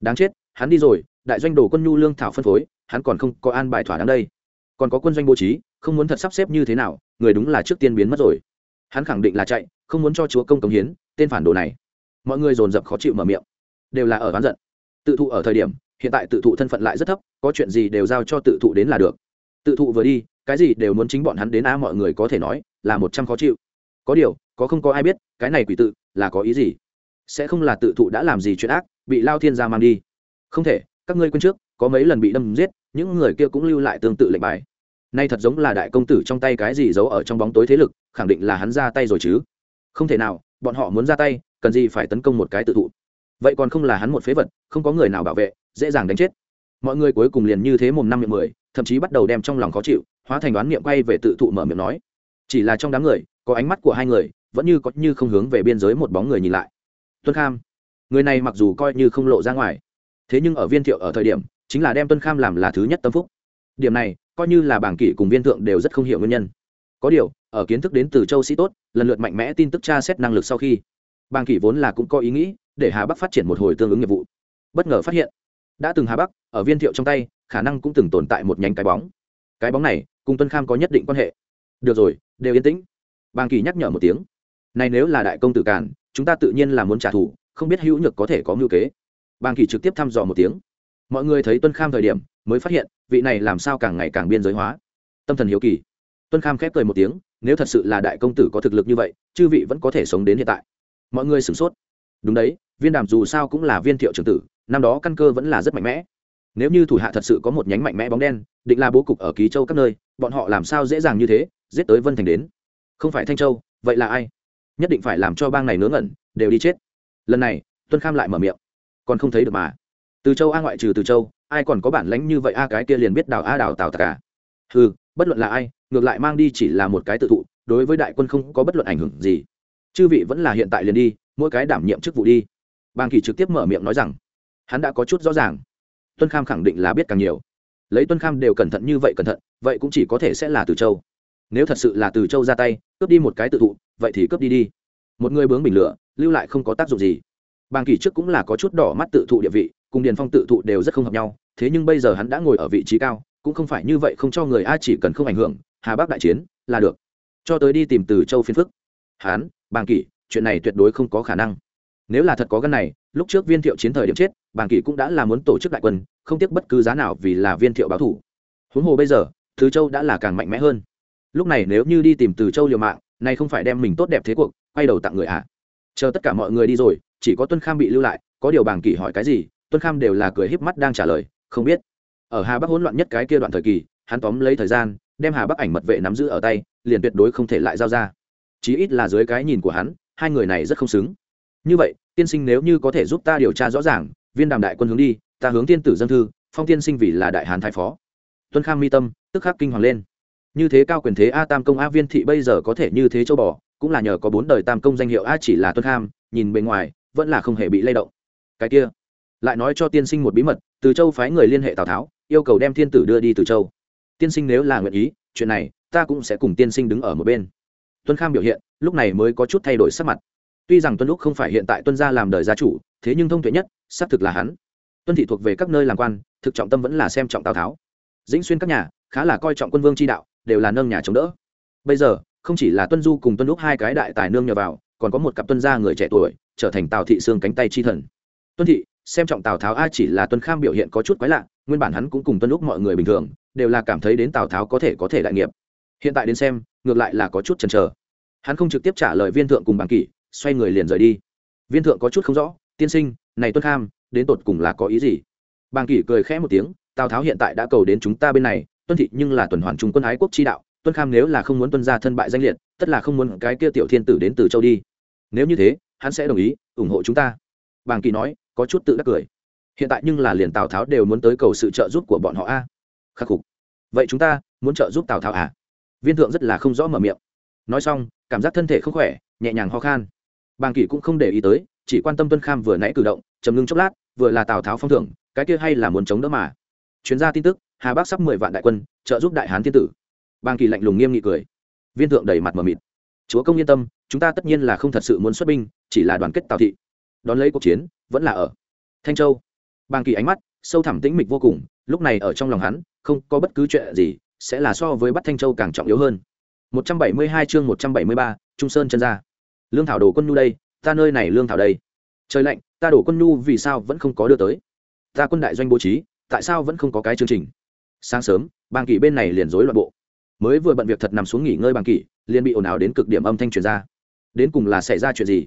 Đáng chết, hắn đi rồi, đại doanh đồ quân nhu lương thảo phân phối, hắn còn không có an bài thỏa đáng đây. Còn có quân doanh bố trí, không muốn thật sắp xếp như thế nào, người đúng là trước tiên biến mất rồi. Hắn khẳng định là chạy, không muốn cho chúa công cống hiến, tên phản đồ này. Mọi người dồn dập khó chịu mở miệng. Đều là ở oán giận. Tự thụ ở thời điểm hiện tại tự thụ thân phận lại rất thấp, có chuyện gì đều giao cho tự thụ đến là được. Tự thụ vừa đi, cái gì đều muốn chính bọn hắn đến á mọi người có thể nói là một trăm khó chịu. Có điều, có không có ai biết, cái này quỷ tự là có ý gì? Sẽ không là tự thụ đã làm gì chuyện ác, bị lao thiên gia mang đi. Không thể, các ngươi quên trước, có mấy lần bị đâm giết, những người kia cũng lưu lại tương tự lệnh bài. Nay thật giống là đại công tử trong tay cái gì giấu ở trong bóng tối thế lực, khẳng định là hắn ra tay rồi chứ. Không thể nào, bọn họ muốn ra tay, cần gì phải tấn công một cái tự thụ? Vậy còn không là hắn một phế vật, không có người nào bảo vệ, dễ dàng đánh chết. Mọi người cuối cùng liền như thế mồm năm miệng mười, thậm chí bắt đầu đem trong lòng khó chịu, hóa thành đoán niệm quay về tự thụ mở miệng nói. Chỉ là trong đám người, có ánh mắt của hai người, vẫn như có như không hướng về biên giới một bóng người nhìn lại. Tuân kham, người này mặc dù coi như không lộ ra ngoài, thế nhưng ở viên thiệu ở thời điểm, chính là đem tuân kham làm là thứ nhất tâm phúc. Điểm này, coi như là bảng kỷ cùng viên thượng đều rất không hiểu nguyên nhân. Có điều, ở kiến thức đến từ châu sĩ tốt, lần lượt mạnh mẽ tin tức tra xét năng lực sau khi, bảng kỷ vốn là cũng có ý nghĩ để hà bắc phát triển một hồi tương ứng nghiệp vụ. Bất ngờ phát hiện, đã từng hà bắc, ở viên thiệu trong tay, khả năng cũng từng tồn tại một nhánh cái bóng. Cái bóng này, cùng tuân kham có nhất định quan hệ. Được rồi, đều yên tĩnh. Bàng kỳ nhắc nhở một tiếng. Này nếu là đại công tử càn, chúng ta tự nhiên là muốn trả thù, không biết hữu nhược có thể có mưu kế. Bàng kỳ trực tiếp thăm dò một tiếng. Mọi người thấy tuân kham thời điểm, mới phát hiện, vị này làm sao càng ngày càng biên giới hóa. Tâm thần hiếu kỳ. Tuân kham khép cười một tiếng, nếu thật sự là đại công tử có thực lực như vậy, chư vị vẫn có thể sống đến hiện tại. Mọi người sửng sốt. Đúng đấy viên đàm dù sao cũng là viên thiệu trưởng tử, năm đó căn cơ vẫn là rất mạnh mẽ. Nếu như thủ hạ thật sự có một nhánh mạnh mẽ bóng đen, định là bố cục ở ký châu các nơi, bọn họ làm sao dễ dàng như thế, giết tới vân thành đến? Không phải thanh châu, vậy là ai? Nhất định phải làm cho bang này ngớ ngẩn, đều đi chết. Lần này, tuân kham lại mở miệng. Còn không thấy được mà. Từ châu a ngoại trừ từ châu, ai còn có bản lãnh như vậy a cái kia liền biết đào a đào tào tạc cả à? ừ bất luận là ai, ngược lại mang đi chỉ là một cái tự thụ, đối với đại quân không có bất luận ảnh hưởng gì. Chư vị vẫn là hiện tại liền đi, mỗi cái đảm nhiệm chức vụ đi bang kỳ trực tiếp mở miệng nói rằng, hắn đã có chút rõ ràng. Tuân kham khẳng định là biết càng nhiều. Lấy tuân kham đều cẩn thận như vậy cẩn thận, vậy cũng chỉ có thể sẽ là từ châu. Nếu thật sự là từ châu ra tay, cướp đi một cái tự thụ, vậy thì cướp đi đi. Một người bướng bình lửa, lưu lại không có tác dụng gì. Bàng kỳ trước cũng là có chút đỏ mắt tự thụ địa vị, cùng điền phong tự thụ đều rất không hợp nhau, thế nhưng bây giờ hắn đã ngồi ở vị trí cao, cũng không phải như vậy không cho người a chỉ cần không ảnh hưởng, hà bắc đại chiến, là được. Cho tới đi tìm từ châu phiên phức. Hán bàng kỳ, chuyện này tuyệt đối không có khả năng nếu là thật có gân này, lúc trước viên thiệu chiến thời điểm chết, bàng Kỵ cũng đã là muốn tổ chức đại quân, không tiếc bất cứ giá nào vì là viên thiệu báo thủ. Huống hồ bây giờ từ châu đã là càng mạnh mẽ hơn. Lúc này nếu như đi tìm từ châu liều mạng này không phải đem mình tốt đẹp thế cuộc, quay đầu tặng người ạ. À. chờ tất cả mọi người đi rồi, chỉ có tuân kham bị lưu lại, có điều bàng Kỵ hỏi cái gì, tuân kham đều là cười híp mắt đang trả lời, không biết. Ở hà bắc hỗn loạn nhất cái kia đoạn thời kỳ, hắn tóm lấy thời gian, đem hà bắc ảnh mật vệ nắm giữ ở tay, liền tuyệt đối không thể lại giao ra. Chí ít là dưới cái nhìn của hắn, hai người này rất không xứng như vậy, tiên sinh nếu như có thể giúp ta điều tra rõ ràng, viên đàm đại quân hướng đi, ta hướng tiên tử dân thư, phong tiên sinh vì là đại hán thái phó. Tuân Khang mi tâm, tức khắc kinh hoàng lên. Như thế cao quyền thế a tam công a viên thị bây giờ có thể như thế châu bò, cũng là nhờ có bốn đời tam công danh hiệu a chỉ là tuân kham, nhìn bề ngoài, vẫn là không hề bị lay động. Cái kia, lại nói cho tiên sinh một bí mật, từ châu phái người liên hệ tào tháo, yêu cầu đem thiên tử đưa đi từ châu. Tiên sinh nếu là nguyện ý, chuyện này, ta cũng sẽ cùng tiên sinh đứng ở một bên. Tuân kham biểu hiện, lúc này mới có chút thay đổi sắc mặt tuy rằng tuân lúc không phải hiện tại tuân gia làm đời gia chủ, thế nhưng thông tuệ nhất, xác thực là hắn. Tuân thị thuộc về các nơi làm quan, thực trọng tâm vẫn là xem trọng tào tháo. Dĩnh xuyên các nhà, khá là coi trọng quân vương tri đạo, đều là nâng nhà chống đỡ. Bây giờ, không chỉ là tuân du cùng tuân lúc hai cái đại tài nương nhờ vào, còn có một cặp tuân gia người trẻ tuổi, trở thành tào thị xương cánh tay chi thần. Tuân thị, xem trọng tào tháo a chỉ là tuân kham biểu hiện có chút quái lạ, nguyên bản hắn cũng cùng tuân lúc mọi người bình thường, đều là cảm thấy đến tào tháo có thể có thể đại nghiệp. Hiện tại đến xem, ngược lại là có chút chần chờ. Hắn không trực tiếp trả lời viên thượng cùng bằng kỷ xoay người liền rời đi. Viên thượng có chút không rõ, tiên sinh, này tuân kham, đến tột cùng là có ý gì? Bàng kỷ cười khẽ một tiếng, tào tháo hiện tại đã cầu đến chúng ta bên này, tuân thị nhưng là tuần hoàn trung quân ái quốc chi đạo, tuân kham nếu là không muốn tuân ra thân bại danh liệt, tất là không muốn cái kia tiểu thiên tử đến từ châu đi. Nếu như thế, hắn sẽ đồng ý ủng hộ chúng ta. Bàng kỳ nói, có chút tự đắc cười. Hiện tại nhưng là liền tào tháo đều muốn tới cầu sự trợ giúp của bọn họ a. Khắc phục. Vậy chúng ta muốn trợ giúp tào tháo à? Viên thượng rất là không rõ mở miệng. Nói xong, cảm giác thân thể không khỏe, nhẹ nhàng ho khan bàng Kỷ cũng không để ý tới chỉ quan tâm tuân kham vừa nãy cử động chầm ngưng chốc lát vừa là tào tháo phong thưởng cái kia hay là muốn chống đỡ mà. Chuyên gia tin tức hà bắc sắp mười vạn đại quân trợ giúp đại hán thiên tử. Bàng kỳ lạnh lùng nghiêm nghị cười. Viên thượng đầy mặt mờ mịt. Chúa công yên tâm chúng ta tất nhiên là không thật sự muốn xuất binh chỉ là đoàn kết tào thị. Đón lấy cuộc chiến vẫn là ở. Thanh châu. Bàng kỳ ánh mắt sâu thẳm tĩnh mịch vô cùng lúc này ở trong lòng hắn không có bất cứ chuyện gì sẽ là so với bắt thanh châu càng trọng yếu hơn. 172 chương 173, trung sơn chân ra lương thảo đồ quân nhu đây, ta nơi này lương thảo đây. Trời lạnh, ta đổ quân nhu vì sao vẫn không có đưa tới? Ta quân đại doanh bố trí, tại sao vẫn không có cái chương trình? Sáng sớm bàng kỷ bên này liền rối loạn bộ. Mới vừa bận việc thật nằm xuống nghỉ ngơi bàng kỷ liền bị ồn ào đến cực điểm âm thanh truyền ra. Đến cùng là xảy ra chuyện gì?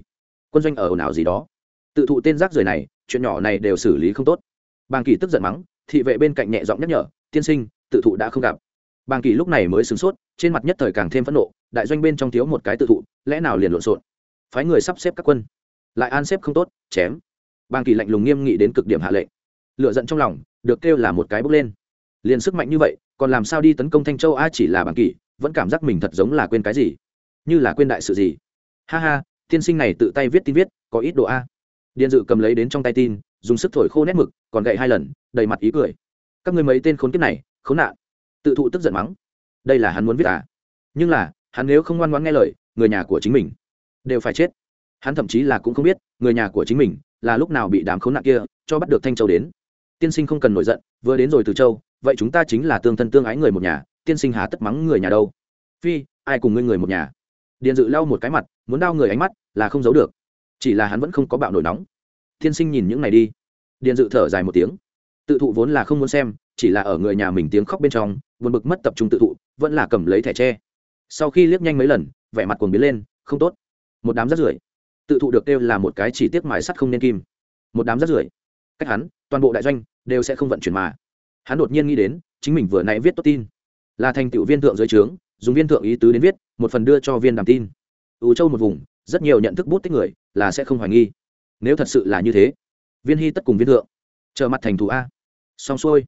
Quân doanh ở ồn ào gì đó? Tự thụ tên rác rưởi này, chuyện nhỏ này đều xử lý không tốt. Bàng kỷ tức giận mắng, thị vệ bên cạnh nhẹ giọng nhắc nhở, tiên sinh, tự thụ đã không gặp. Bàng kỷ lúc này mới sửng sốt, trên mặt nhất thời càng thêm phẫn nộ, đại doanh bên trong thiếu một cái tự thụ, lẽ nào liền lộn xộn? Phái người sắp xếp các quân. Lại an xếp không tốt, chém. Bàng kỳ lạnh lùng nghiêm nghị đến cực điểm hạ lệnh. Lựa giận trong lòng, được kêu là một cái bốc lên. Liền sức mạnh như vậy, còn làm sao đi tấn công thanh châu a chỉ là bàng kỳ, vẫn cảm giác mình thật giống là quên cái gì. Như là quên đại sự gì. Ha ha, tiên sinh này tự tay viết tin viết, có ít độ a. Điện dự cầm lấy đến trong tay tin, dùng sức thổi khô nét mực, còn gậy hai lần, đầy mặt ý cười. Các người mấy tên khốn kiếp này, khốn nạn. Tự thụ tức giận mắng. Đây là hắn muốn viết à? Nhưng là, hắn nếu không ngoan ngoãn nghe lời, người nhà của chính mình đều phải chết. Hắn thậm chí là cũng không biết, người nhà của chính mình là lúc nào bị đám khốn nạn kia cho bắt được thanh châu đến. Tiên sinh không cần nổi giận, vừa đến rồi từ châu, vậy chúng ta chính là tương thân tương ái người một nhà, tiên sinh hà tất mắng người nhà đâu? Phi, ai cùng ngươi người một nhà? Điện dự lau một cái mặt, muốn đau người ánh mắt là không giấu được. Chỉ là hắn vẫn không có bạo nổi nóng. Tiên sinh nhìn những này đi. Điện dự thở dài một tiếng. Tự thụ vốn là không muốn xem, chỉ là ở người nhà mình tiếng khóc bên trong, buồn bực mất tập trung tự thụ, vẫn là cầm lấy thẻ tre. Sau khi liếc nhanh mấy lần, vẻ mặt cuồng biến lên, không tốt một đám rác rưởi. Tự thụ được kêu là một cái chỉ tiết mài sắt không nên kim. Một đám rác rưởi. Cách hắn, toàn bộ đại doanh đều sẽ không vận chuyển mà. Hắn đột nhiên nghĩ đến, chính mình vừa nãy viết tốt tin. Là thành tựu viên thượng dưới trướng, dùng viên thượng ý tứ đến viết, một phần đưa cho viên đàm tin. Ưu châu một vùng, rất nhiều nhận thức bút tích người, là sẽ không hoài nghi. Nếu thật sự là như thế, viên hy tất cùng viên thượng. Trở mặt thành thù a. Xong xuôi.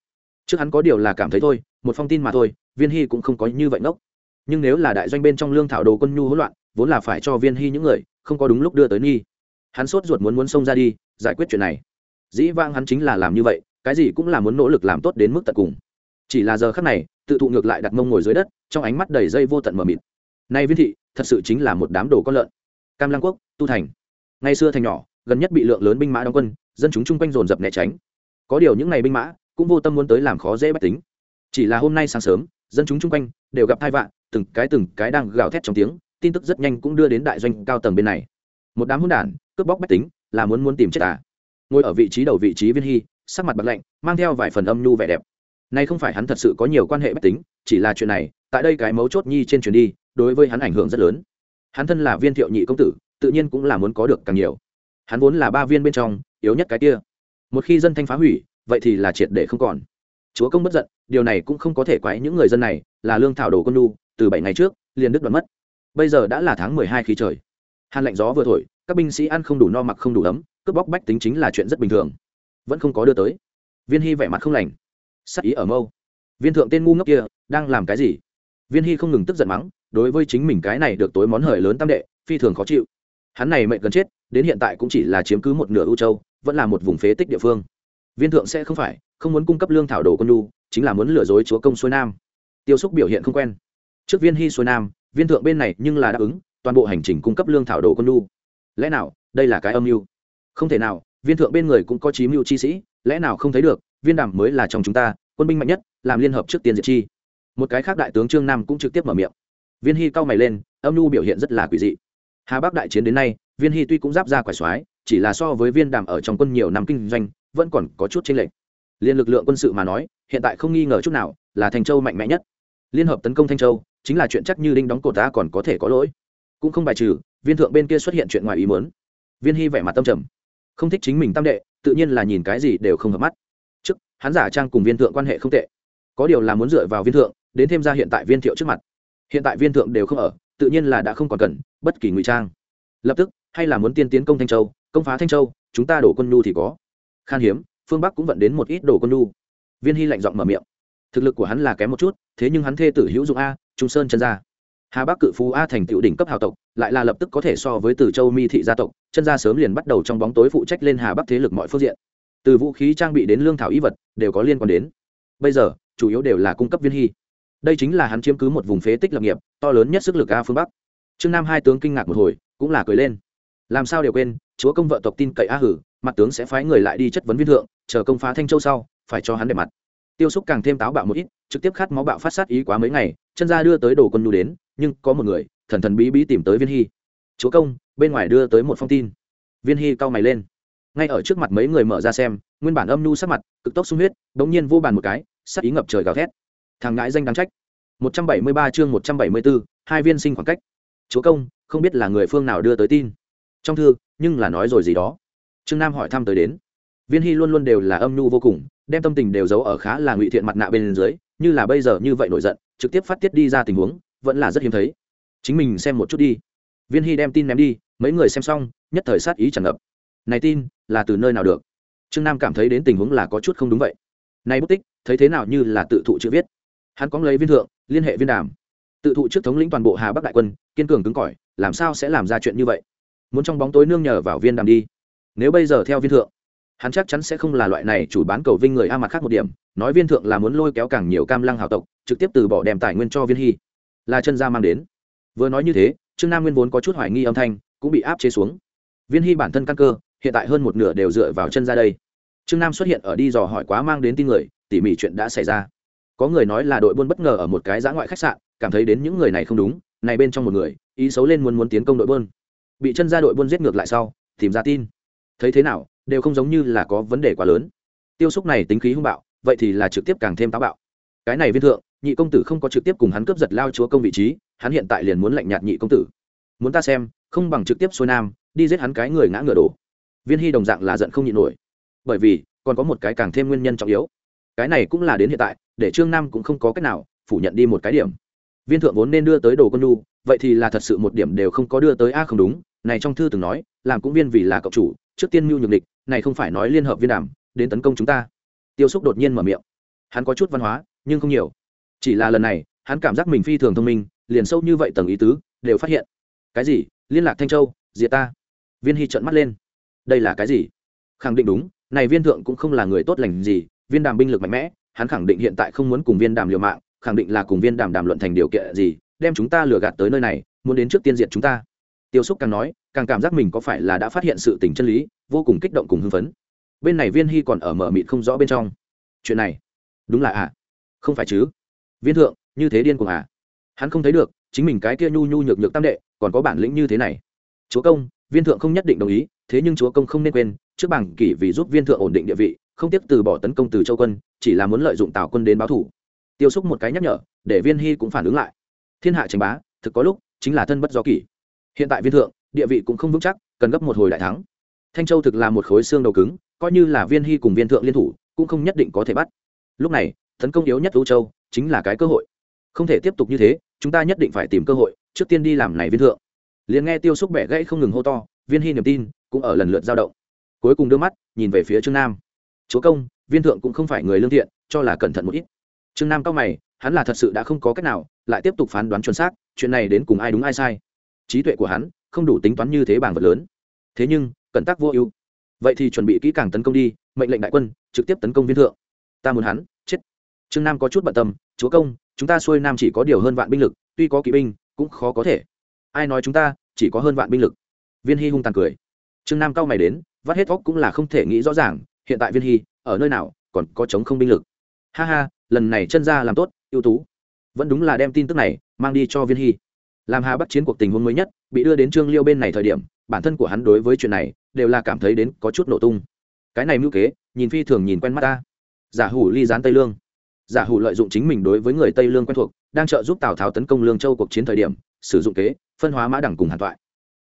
Trước hắn có điều là cảm thấy thôi, một phong tin mà thôi, viên hy cũng không có như vậy ngốc nhưng nếu là đại doanh bên trong lương thảo đồ quân nhu hỗn loạn, vốn là phải cho viên hy những người, không có đúng lúc đưa tới nghi. Hắn sốt ruột muốn muốn xông ra đi, giải quyết chuyện này. Dĩ vang hắn chính là làm như vậy, cái gì cũng là muốn nỗ lực làm tốt đến mức tận cùng. Chỉ là giờ khắc này, tự thụ ngược lại đặt mông ngồi dưới đất, trong ánh mắt đầy dây vô tận mờ mịt. Nay viên thị, thật sự chính là một đám đồ con lợn. Cam lăng quốc, tu thành. Ngày xưa thành nhỏ, gần nhất bị lượng lớn binh mã đóng quân, dân chúng chung quanh dồn dập né tránh. Có điều những ngày binh mã, cũng vô tâm muốn tới làm khó dễ bách tính. Chỉ là hôm nay sáng sớm, dân chúng chung quanh đều gặp hai vạn từng cái từng cái đang gào thét trong tiếng, tin tức rất nhanh cũng đưa đến đại doanh cao tầng bên này. Một đám hôn đản, cướp bóc bách tính, là muốn muốn tìm chết à? Ngồi ở vị trí đầu vị trí viên hy, sắc mặt bật lạnh, mang theo vài phần âm nhu vẻ đẹp. Nay không phải hắn thật sự có nhiều quan hệ bách tính, chỉ là chuyện này, tại đây cái mấu chốt nhi trên chuyến đi, đối với hắn ảnh hưởng rất lớn. Hắn thân là viên thiệu nhị công tử, tự nhiên cũng là muốn có được càng nhiều. Hắn vốn là ba viên bên trong, yếu nhất cái kia. Một khi dân thanh phá hủy, vậy thì là triệt để không còn. Chúa công bất giận, điều này cũng không có thể quái những người dân này, là lương thảo đồ con nu từ bảy ngày trước, liền đứt đoạn mất. Bây giờ đã là tháng mười hai khí trời. Hàn lạnh gió vừa thổi, các binh sĩ ăn không đủ no mặc không đủ ấm, cướp bóc bách tính chính là chuyện rất bình thường. Vẫn không có đưa tới. Viên hy vẻ mặt không lành. Sắc ý ở mâu. Viên thượng tên ngu ngốc kia, đang làm cái gì? Viên hy không ngừng tức giận mắng, đối với chính mình cái này được tối món hời lớn tam đệ, phi thường khó chịu. Hắn này mệnh gần chết, đến hiện tại cũng chỉ là chiếm cứ một nửa ưu châu, vẫn là một vùng phế tích địa phương. Viên thượng sẽ không phải, không muốn cung cấp lương thảo đồ quân nhu, chính là muốn lừa dối chúa công xuôi nam. Tiêu xúc biểu hiện không quen trước viên hy xuôi nam, viên thượng bên này nhưng là đáp ứng, toàn bộ hành trình cung cấp lương thảo đồ quân lu lẽ nào, đây là cái âm mưu? Không thể nào, viên thượng bên người cũng có chí mưu chi sĩ, lẽ nào không thấy được, viên đàm mới là trong chúng ta, quân binh mạnh nhất, làm liên hợp trước tiên diệt chi. Một cái khác đại tướng trương nam cũng trực tiếp mở miệng. Viên hy cao mày lên, âm mưu biểu hiện rất là quỷ dị. Hà bắc đại chiến đến nay, viên hy tuy cũng giáp ra quải soái, chỉ là so với viên đàm ở trong quân nhiều năm kinh doanh, vẫn còn có chút chênh lệch. Liên lực lượng quân sự mà nói, hiện tại không nghi ngờ chút nào là thành châu mạnh mẽ nhất. Liên hợp tấn công thanh châu chính là chuyện chắc như đinh đóng cột ta còn có thể có lỗi. Cũng không bài trừ, viên thượng bên kia xuất hiện chuyện ngoài ý muốn. Viên hy vẻ mặt tâm trầm. Không thích chính mình tam đệ, tự nhiên là nhìn cái gì đều không hợp mắt. Trước, hắn giả trang cùng viên thượng quan hệ không tệ. Có điều là muốn dựa vào viên thượng, đến thêm ra hiện tại viên thiệu trước mặt. Hiện tại viên thượng đều không ở, tự nhiên là đã không còn cần, bất kỳ ngụy trang. Lập tức, hay là muốn tiên tiến công thanh châu, công phá thanh châu, chúng ta đổ quân nhu thì có. Khan hiếm, phương bắc cũng vận đến một ít đồ quân nhu. Viên hy lạnh giọng mở miệng. Thực lực của hắn là kém một chút, thế nhưng hắn thê tử hữu dụng a trung sơn chân gia. Hà bắc cự phú a thành tựu đỉnh cấp hào tộc, lại là lập tức có thể so với từ châu mi thị gia tộc, chân gia sớm liền bắt đầu trong bóng tối phụ trách lên hà bắc thế lực mọi phương diện. Từ vũ khí trang bị đến lương thảo y vật, đều có liên quan đến. Bây giờ, chủ yếu đều là cung cấp viên hy. Đây chính là hắn chiếm cứ một vùng phế tích lập nghiệp, to lớn nhất sức lực a phương bắc. Trương nam hai tướng kinh ngạc một hồi, cũng là cười lên. Làm sao đều quên, chúa công vợ tộc tin cậy a hử, mặt tướng sẽ phái người lại đi chất vấn viên thượng, chờ công phá thanh châu sau, phải cho hắn đẹp mặt tiêu xúc càng thêm táo bạo một ít, trực tiếp khát máu bạo phát sát ý quá mấy ngày, chân ra đưa tới đồ quân nhu đến, nhưng có một người, thần thần bí bí tìm tới viên hy. Chúa công, bên ngoài đưa tới một phong tin. Viên hy cau mày lên. Ngay ở trước mặt mấy người mở ra xem, nguyên bản âm nhu sắc mặt, cực tốc sung huyết đ n g nhiên vô bàn một cái sắc ý ngập trời gào thét. Thằng ngãi danh đáng trách. Một trăm bảy mươi ba chương một trăm bảy mươi bốn hai viên sinh khoảng cách. Chúa công, không biết là người phương nào đưa tới tin. Trong thư, nhưng là nói rồi gì đó. Trương nam hỏi thăm tới đến. Viên hy luôn luôn đều là âm nhu vô cùng đem tâm tình đều giấu ở khá là ngụy thiện mặt nạ bên dưới, như là bây giờ như vậy nổi giận, trực tiếp phát tiết đi ra tình huống, vẫn là rất hiếm thấy. Chính mình xem một chút đi. Viên hy đem tin ném đi, mấy người xem xong, nhất thời sát ý tràn ngập. Này tin, là từ nơi nào được? Trương nam cảm thấy đến tình huống là có chút không đúng vậy. Này bút tích, thấy thế nào như là tự thụ chữ viết. Hắn có lấy viên thượng, liên hệ viên đàm. Tự thụ trước thống lĩnh toàn bộ hà bắc đại quân, kiên cường cứng cỏi, làm sao sẽ làm ra chuyện như vậy? Muốn trong bóng tối nương nhờ vào viên đàm đi. Nếu bây giờ theo viên thượng hắn chắc chắn sẽ không là loại này chủ bán cầu vinh người a mặt khác một điểm, nói viên thượng là muốn lôi kéo càng nhiều cam lăng hào tộc, trực tiếp từ bỏ đem tài nguyên cho viên hy. Là chân gia mang đến. Vừa nói như thế, trương nam nguyên vốn có chút hoài nghi âm thanh, cũng bị áp chế xuống. Viên hy bản thân căn cơ, hiện tại hơn một nửa đều dựa vào chân ra đây. Trương nam xuất hiện ở đi dò hỏi quá mang đến tin người, tỉ mỉ chuyện đã xảy ra. Có người nói là đội buôn bất ngờ ở một cái giã ngoại khách sạn, cảm thấy đến những người này không đúng, này bên trong một người, ý xấu lên muốn muốn tiến công đội buôn. Bị chân ra đội buôn giết ngược lại sau, tìm ra tin. Thấy thế nào đều không giống như là có vấn đề quá lớn. Tiêu xúc này tính khí hung bạo, vậy thì là trực tiếp càng thêm táo bạo. Cái này viên thượng, nhị công tử không có trực tiếp cùng hắn cướp giật lao chúa công vị trí, hắn hiện tại liền muốn lạnh nhạt nhị công tử. Muốn ta xem, không bằng trực tiếp xuôi nam, đi giết hắn cái người ngã ngựa đổ. Viên hy đồng dạng là giận không nhịn nổi. Bởi vì, còn có một cái càng thêm nguyên nhân trọng yếu. Cái này cũng là đến hiện tại, để trương nam cũng không có cách nào phủ nhận đi một cái điểm. Viên thượng vốn nên đưa tới đồ con nu vậy thì là thật sự một điểm đều không có đưa tới a không đúng, này trong thư từng nói, làm cũng viên vì là cậu chủ trước tiên mưu nhược địch, này không phải nói liên hợp viên đàm, đến tấn công chúng ta. Tiêu xúc đột nhiên mở miệng. Hắn có chút văn hóa, nhưng không nhiều. Chỉ là lần này, hắn cảm giác mình phi thường thông minh, liền sâu như vậy tầng ý tứ, đều phát hiện. Cái gì? Liên lạc thanh châu, diệt ta. Viên hy trợn mắt lên. Đây là cái gì? Khẳng định đúng, này viên thượng cũng không là người tốt lành gì, viên đàm binh lực mạnh mẽ, hắn khẳng định hiện tại không muốn cùng viên đàm liều mạng, khẳng định là cùng viên đàm đàm luận thành điều kiện gì, đem chúng ta lừa gạt tới nơi này, muốn đến trước tiên diệt chúng ta tiêu xúc càng nói, càng cảm giác mình có phải là đã phát hiện sự tình chân lý, vô cùng kích động cùng hưng phấn. Bên này viên hy còn ở mở mịt không rõ bên trong. Chuyện này, đúng là à? Không phải chứ? Viên thượng, như thế điên cuồng à? Hắn không thấy được, chính mình cái kia nhu nhu nhược nhược tam đệ, còn có bản lĩnh như thế này. Chúa công, viên thượng không nhất định đồng ý, thế nhưng chúa công không nên quên, trước bảng kỷ vì giúp viên thượng ổn định địa vị, không tiếp từ bỏ tấn công từ châu quân, chỉ là muốn lợi dụng tào quân đến báo thủ. Tiêu xúc một cái nhắc nhở, để viên hy cũng phản ứng lại. Thiên hạ tranh bá, thực có lúc chính là thân bất do kỷ hiện tại viên thượng, địa vị cũng không vững chắc, cần gấp một hồi đại thắng. Thanh châu thực là một khối xương đầu cứng, coi như là viên hy cùng viên thượng liên thủ, cũng không nhất định có thể bắt. Lúc này, tấn công yếu nhất u châu, chính là cái cơ hội. Không thể tiếp tục như thế, chúng ta nhất định phải tìm cơ hội, trước tiên đi làm này viên thượng. Liền nghe tiêu xúc bẻ gãy không ngừng hô to, viên hy niềm tin cũng ở lần lượt dao động. Cuối cùng đưa mắt, nhìn về phía trương nam. Chúa công, viên thượng cũng không phải người lương thiện, cho là cẩn thận một ít. Trương nam cao mày, hắn là thật sự đã không có cách nào, lại tiếp tục phán đoán chuẩn xác, chuyện này đến cùng ai đúng ai sai trí tuệ của hắn không đủ tính toán như thế bảng vật lớn. Thế nhưng, cẩn tắc vô ưu. Vậy thì chuẩn bị kỹ càng tấn công đi, mệnh lệnh đại quân, trực tiếp tấn công viên thượng. Ta muốn hắn, chết. Trương nam có chút bận tâm, chúa công, chúng ta xuôi nam chỉ có điều hơn vạn binh lực, tuy có kỵ binh, cũng khó có thể. Ai nói chúng ta, chỉ có hơn vạn binh lực. Viên hy hung tàn cười. Trương nam cao mày đến, vắt hết óc cũng là không thể nghĩ rõ ràng, hiện tại viên hy, ở nơi nào, còn có chống không binh lực. Ha ha, lần này chân ra làm tốt, ưu tú. Vẫn đúng là đem tin tức này, mang đi cho viên hy làm hà bắt chiến cuộc tình huống mới nhất, bị đưa đến trương liêu bên này thời điểm, bản thân của hắn đối với chuyện này, đều là cảm thấy đến có chút nổ tung. Cái này mưu kế, nhìn phi thường nhìn quen mắt ta. Giả hủ ly gián tây lương. Giả hủ lợi dụng chính mình đối với người tây lương quen thuộc, đang trợ giúp tào tháo tấn công lương châu cuộc chiến thời điểm, sử dụng kế, phân hóa mã đẳng cùng hàn toại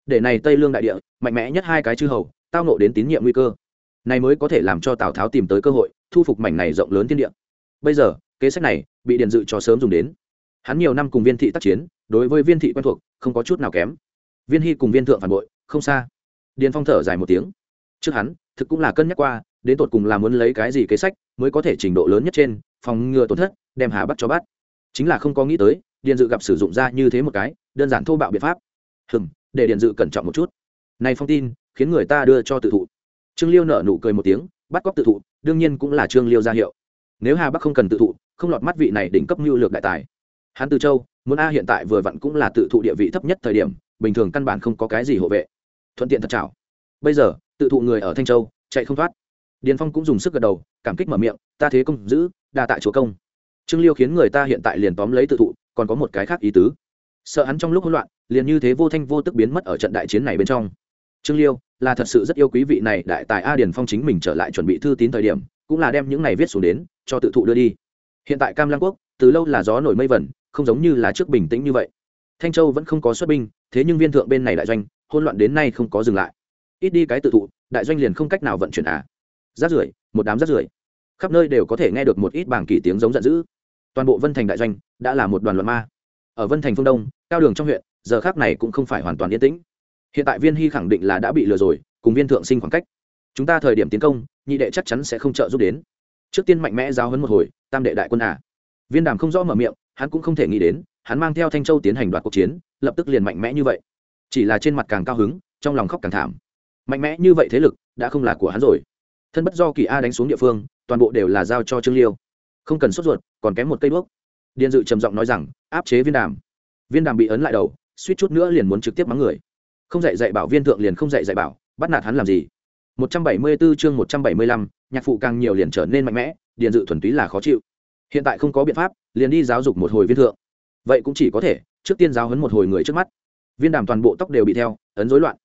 để này tây lương đại địa, mạnh mẽ nhất hai cái chư hầu, tao nộ đến tín nhiệm nguy cơ. Này mới có thể làm cho tào tháo tìm tới cơ hội, thu phục mảnh này rộng lớn thiên địa. Bây giờ, kế sách này, bị điện dự cho sớm dùng đến hắn nhiều năm cùng viên thị tác chiến, đối với viên thị quen thuộc, không có chút nào kém. Viên hy cùng viên thượng phản bội, không xa. Điền phong thở dài một tiếng. Trước hắn, thực cũng là cân nhắc qua, đến tột cùng là muốn lấy cái gì kế sách mới có thể trình độ lớn nhất trên, phòng ngừa tổn thất, đem hà bắt cho bắt. Chính là không có nghĩ tới điện dự gặp sử dụng ra như thế một cái, đơn giản thô bạo biện pháp. Hừm, để điện dự cẩn trọng một chút. Này phong tin, khiến người ta đưa cho tự thụ. Trương liêu nở nụ cười một tiếng, bắt cóc tự thụ, đương nhiên cũng là trương liêu ra hiệu. Nếu hà bắc không cần tự thụ, không lọt mắt vị này đỉnh cấp mưu lược đại tài hắn từ châu, muốn a hiện tại vừa vặn cũng là tự thụ địa vị thấp nhất thời điểm, bình thường căn bản không có cái gì hộ vệ. Thuận tiện thật chảo. Bây giờ, tự thụ người ở thanh châu, chạy không thoát. Điền phong cũng dùng sức gật đầu, cảm kích mở miệng, ta thế công giữ, đa tại chúa công. Trương liêu khiến người ta hiện tại liền tóm lấy tự thụ, còn có một cái khác ý tứ. Sợ hắn trong lúc hỗn loạn, liền như thế vô thanh vô tức biến mất ở trận đại chiến này bên trong. Trương liêu, là thật sự rất yêu quý vị này, đại tài a điền phong chính mình trở lại chuẩn bị thư tín thời điểm, cũng là đem những này viết xuống đến, cho tự thụ đưa đi. Hiện tại cam lăng quốc, từ lâu là gió nổi mây vẩn không giống như là trước bình tĩnh như vậy. Thanh châu vẫn không có xuất binh, thế nhưng viên thượng bên này đại doanh hôn loạn đến nay không có dừng lại. Ít đi cái tự thụ, đại doanh liền không cách nào vận chuyển à. Rác rưởi, một đám rác rưởi. Khắp nơi đều có thể nghe được một ít bảng kỳ tiếng giống giận dữ. Toàn bộ vân thành đại doanh đã là một đoàn loạn ma. Ở vân thành phương đông, cao đường trong huyện, giờ khác này cũng không phải hoàn toàn yên tĩnh. Hiện tại viên hy khẳng định là đã bị lừa rồi, cùng viên thượng sinh khoảng cách. Chúng ta thời điểm tiến công, nhị đệ chắc chắn sẽ không trợ giúp đến. Trước tiên mạnh mẽ giao hấn một hồi, tam đệ đại quân à. viên đàm không rõ mở miệng hắn cũng không thể nghĩ đến hắn mang theo thanh châu tiến hành đoạt cuộc chiến lập tức liền mạnh mẽ như vậy. Chỉ là trên mặt càng cao hứng trong lòng khóc càng thảm. Mạnh mẽ như vậy thế lực đã không là của hắn rồi. Thân bất do kỳ a đánh xuống địa phương toàn bộ đều là giao cho trương liêu. Không cần sốt ruột còn kém một cây đuốc. Điền dự trầm giọng nói rằng áp chế viên đàm. Viên đàm bị ấn lại đầu suýt chút nữa liền muốn trực tiếp mắng người. Không dạy dạy bảo viên thượng liền không dạy dạy bảo bắt nạt hắn làm gì? 174 chương 175, nhạc phụ càng nhiều liền trở nên mạnh mẽ điền dự thuần túy là khó chịu hiện tại không có biện pháp, liền đi giáo dục một hồi viên thượng. Vậy cũng chỉ có thể, trước tiên giáo hấn một hồi người trước mắt. Viên đàm toàn bộ tóc đều bị theo, ấn rối loạn.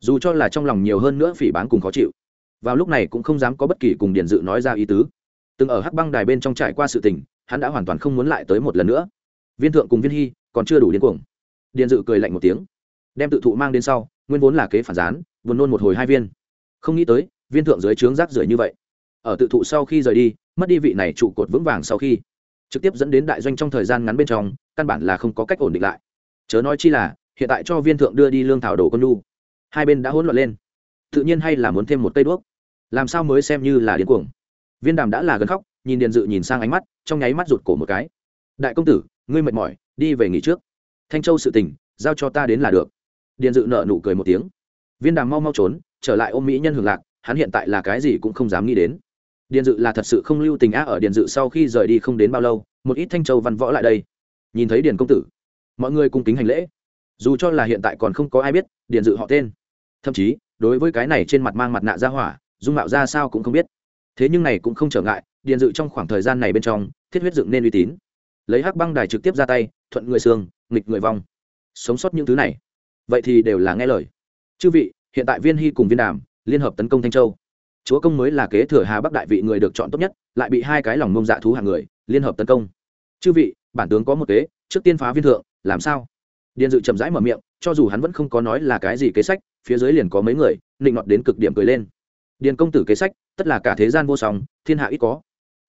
Dù cho là trong lòng nhiều hơn nữa phỉ bán cùng khó chịu. Vào lúc này cũng không dám có bất kỳ cùng điền dự nói ra ý tứ. Từng ở hắc băng đài bên trong trải qua sự tình, hắn đã hoàn toàn không muốn lại tới một lần nữa. Viên thượng cùng viên hy, còn chưa đủ điên cuồng. Điền dự cười lạnh một tiếng. Đem tự thụ mang đến sau, nguyên vốn là kế phản gián, buồn nôn một hồi hai viên. Không nghĩ tới, viên thượng dưới trướng rác rưởi như vậy. Ở tự thụ sau khi rời đi mất đi vị này trụ cột vững vàng sau khi trực tiếp dẫn đến đại doanh trong thời gian ngắn bên trong, căn bản là không có cách ổn định lại. Chớ nói chi là, hiện tại cho viên thượng đưa đi lương thảo đồ con nu. Hai bên đã hỗn loạn lên. Tự nhiên hay là muốn thêm một cây đuốc? Làm sao mới xem như là điên cuồng? Viên đàm đã là gần khóc, nhìn điền dự nhìn sang ánh mắt, trong nháy mắt rụt cổ một cái. Đại công tử, ngươi mệt mỏi, đi về nghỉ trước. Thanh châu sự tình, giao cho ta đến là được. Điền dự nợ nụ cười một tiếng. Viên đàm mau mau trốn, trở lại ôm mỹ nhân hưởng lạc, hắn hiện tại là cái gì cũng không dám nghĩ đến điền dự là thật sự không lưu tình á ở điền dự sau khi rời đi không đến bao lâu, một ít thanh châu văn võ lại đây. Nhìn thấy điền công tử, mọi người cung kính hành lễ. Dù cho là hiện tại còn không có ai biết điền dự họ tên, thậm chí, đối với cái này trên mặt mang mặt nạ ra hỏa, dung mạo ra sao cũng không biết. Thế nhưng này cũng không trở ngại, điền dự trong khoảng thời gian này bên trong, thiết huyết dựng nên uy tín. Lấy hắc băng đài trực tiếp ra tay, thuận người xương, nghịch người vong. Sống sót những thứ này, vậy thì đều là nghe lời. Chư vị, hiện tại viên hy cùng viên đàm liên hợp tấn công thanh châu chúa công mới là kế thừa hà bắc đại vị người được chọn tốt nhất, lại bị hai cái lòng mông dạ thú hàng người liên hợp tấn công. Chư vị, bản tướng có một kế, trước tiên phá viên thượng, làm sao? Điền dự chậm rãi mở miệng, cho dù hắn vẫn không có nói là cái gì kế sách, phía dưới liền có mấy người định nọt đến cực điểm cười lên. Điền công tử kế sách, tất là cả thế gian vô song, thiên hạ ít có.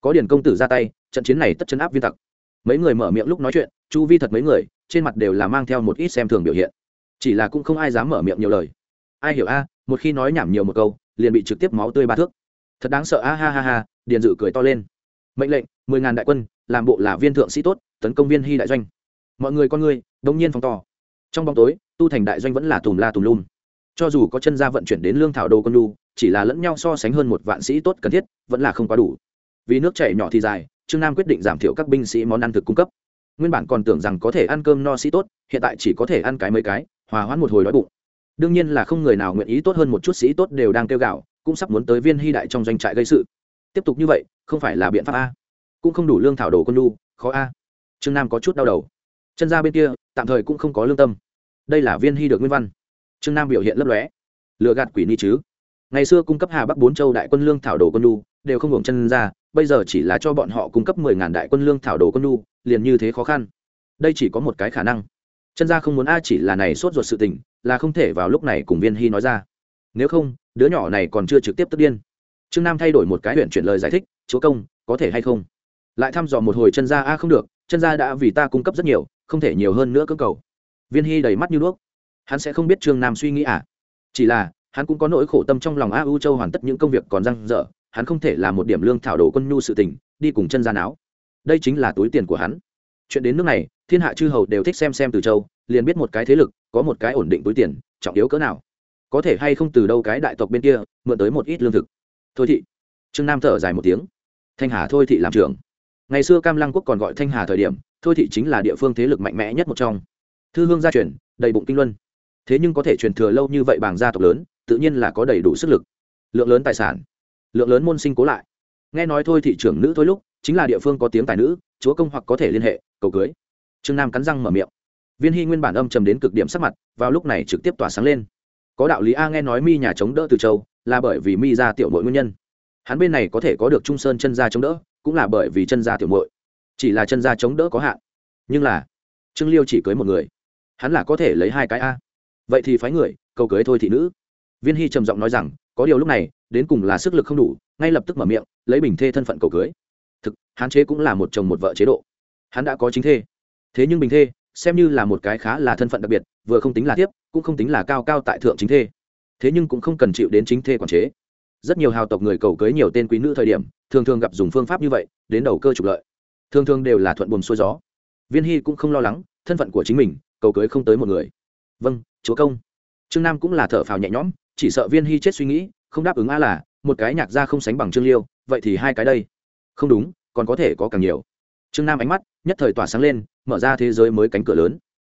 Có điền công tử ra tay, trận chiến này tất chấn áp viên tặc. Mấy người mở miệng lúc nói chuyện, chu vi thật mấy người, trên mặt đều là mang theo một ít xem thường biểu hiện. Chỉ là cũng không ai dám mở miệng nhiều lời. Ai hiểu a, một khi nói nhảm nhiều một câu liền bị trực tiếp máu tươi ba thước. Thật đáng sợ, a, ha ha ha, điền dự cười to lên. Mệnh lệnh, mười ngàn đại quân, làm bộ là viên thượng sĩ tốt, tấn công viên hy đại doanh. Mọi người con người đông nhiên phòng to. Trong bóng tối, tu thành đại doanh vẫn là tùm la tùm lum. Cho dù có chân gia vận chuyển đến lương thảo đồ con lu, chỉ là lẫn nhau so sánh hơn một vạn sĩ tốt cần thiết, vẫn là không quá đủ. Vì nước chảy nhỏ thì dài, trương nam quyết định giảm thiểu các binh sĩ món ăn thực cung cấp. Nguyên bản còn tưởng rằng có thể ăn cơm no sĩ tốt, hiện tại chỉ có thể ăn cái mấy cái, hòa hoãn một hồi đói bụng đương nhiên là không người nào nguyện ý tốt hơn một chút sĩ tốt đều đang kêu gạo, cũng sắp muốn tới viên hy đại trong doanh trại gây sự. Tiếp tục như vậy, không phải là biện pháp a. Cũng không đủ lương thảo đồ quân lu khó a. Trương nam có chút đau đầu. Chân ra bên kia, tạm thời cũng không có lương tâm. Đây là viên hy được nguyên văn. Trương nam biểu hiện lấp lóe. Lừa gạt quỷ ni chứ. Ngày xưa cung cấp hà bắc bốn châu đại quân lương thảo đồ quân lu đều không hưởng chân ra, bây giờ chỉ là cho bọn họ cung cấp mười ngàn đại quân lương thảo đồ quân lu liền như thế khó khăn. Đây chỉ có một cái khả năng. Chân gia không muốn a chỉ là này sốt ruột sự tình là không thể vào lúc này cùng viên hy nói ra. Nếu không, đứa nhỏ này còn chưa trực tiếp tức điên. Trương nam thay đổi một cái huyện chuyển lời giải thích, chúa công, có thể hay không? Lại thăm dò một hồi chân gia, a, không được, chân gia đã vì ta cung cấp rất nhiều, không thể nhiều hơn nữa cơ cầu. Viên hy đầy mắt như đuốc. Hắn sẽ không biết trương nam suy nghĩ à? Chỉ là, hắn cũng có nỗi khổ tâm trong lòng a u châu hoàn tất những công việc còn răng dở hắn không thể là một điểm lương thảo đồ quân nhu sự tình, đi cùng chân ra não. đây chính là túi tiền của hắn chuyện đến nước này, thiên hạ chư hầu đều thích xem xem từ châu, liền biết một cái thế lực, có một cái ổn định túi tiền, trọng yếu cỡ nào. Có thể hay không từ đâu cái đại tộc bên kia, mượn tới một ít lương thực. Thôi thị. Trương nam thở dài một tiếng. Thanh hà thôi thị làm trưởng. Ngày xưa cam lăng quốc còn gọi thanh hà thời điểm, thôi thị chính là địa phương thế lực mạnh mẽ nhất một trong. Thư hương gia truyền, đầy bụng kinh luân. Thế nhưng có thể truyền thừa lâu như vậy bằng gia tộc lớn, tự nhiên là có đầy đủ sức lực. Lượng lớn tài sản, lượng lớn môn sinh cố lại. Nghe nói thôi thị trưởng nữ thôi lúc, chính là địa phương có tiếng tài nữ chúa công hoặc có thể liên hệ, cầu cưới. Trương nam cắn răng mở miệng. Viên hy nguyên bản âm trầm đến cực điểm sắc mặt, vào lúc này trực tiếp tỏa sáng lên. Có đạo lý a nghe nói mi nhà chống đỡ từ châu, là bởi vì mi ra tiểu mội nguyên nhân. Hắn bên này có thể có được trung sơn chân gia chống đỡ, cũng là bởi vì chân gia tiểu mội chỉ là chân gia chống đỡ có hạn. Nhưng là, trương liêu chỉ cưới một người. Hắn là có thể lấy hai cái a. Vậy thì phái người, cầu cưới thôi thị nữ. Viên hy trầm giọng nói rằng, có điều lúc này, đến cùng là sức lực không đủ, ngay lập tức mở miệng, lấy bình thê thân phận cầu cưới hán chế cũng là một chồng một vợ chế độ. Hắn đã có chính thê. Thế nhưng bình thê, xem như là một cái khá là thân phận đặc biệt, vừa không tính là tiếp, cũng không tính là cao cao tại thượng chính thê. Thế nhưng cũng không cần chịu đến chính thê quản chế. Rất nhiều hào tộc người cầu cưới nhiều tên quý nữ thời điểm, thường thường gặp dùng phương pháp như vậy, đến đầu cơ trục lợi. Thường thường đều là thuận buồm xuôi gió. Viên hy cũng không lo lắng, thân phận của chính mình, cầu cưới không tới một người. Vâng chúa công. Trương nam cũng là thở phào nhẹ nhõm, chỉ sợ viên hy chết suy nghĩ, không đáp ứng a là, một cái nhạc gia không sánh bằng trương liêu, vậy thì hai cái đây. Không đúng còn có thể có càng nhiều. Trương nam ánh mắt nhất thời tỏa sáng lên mở ra thế giới mới cánh cửa lớn.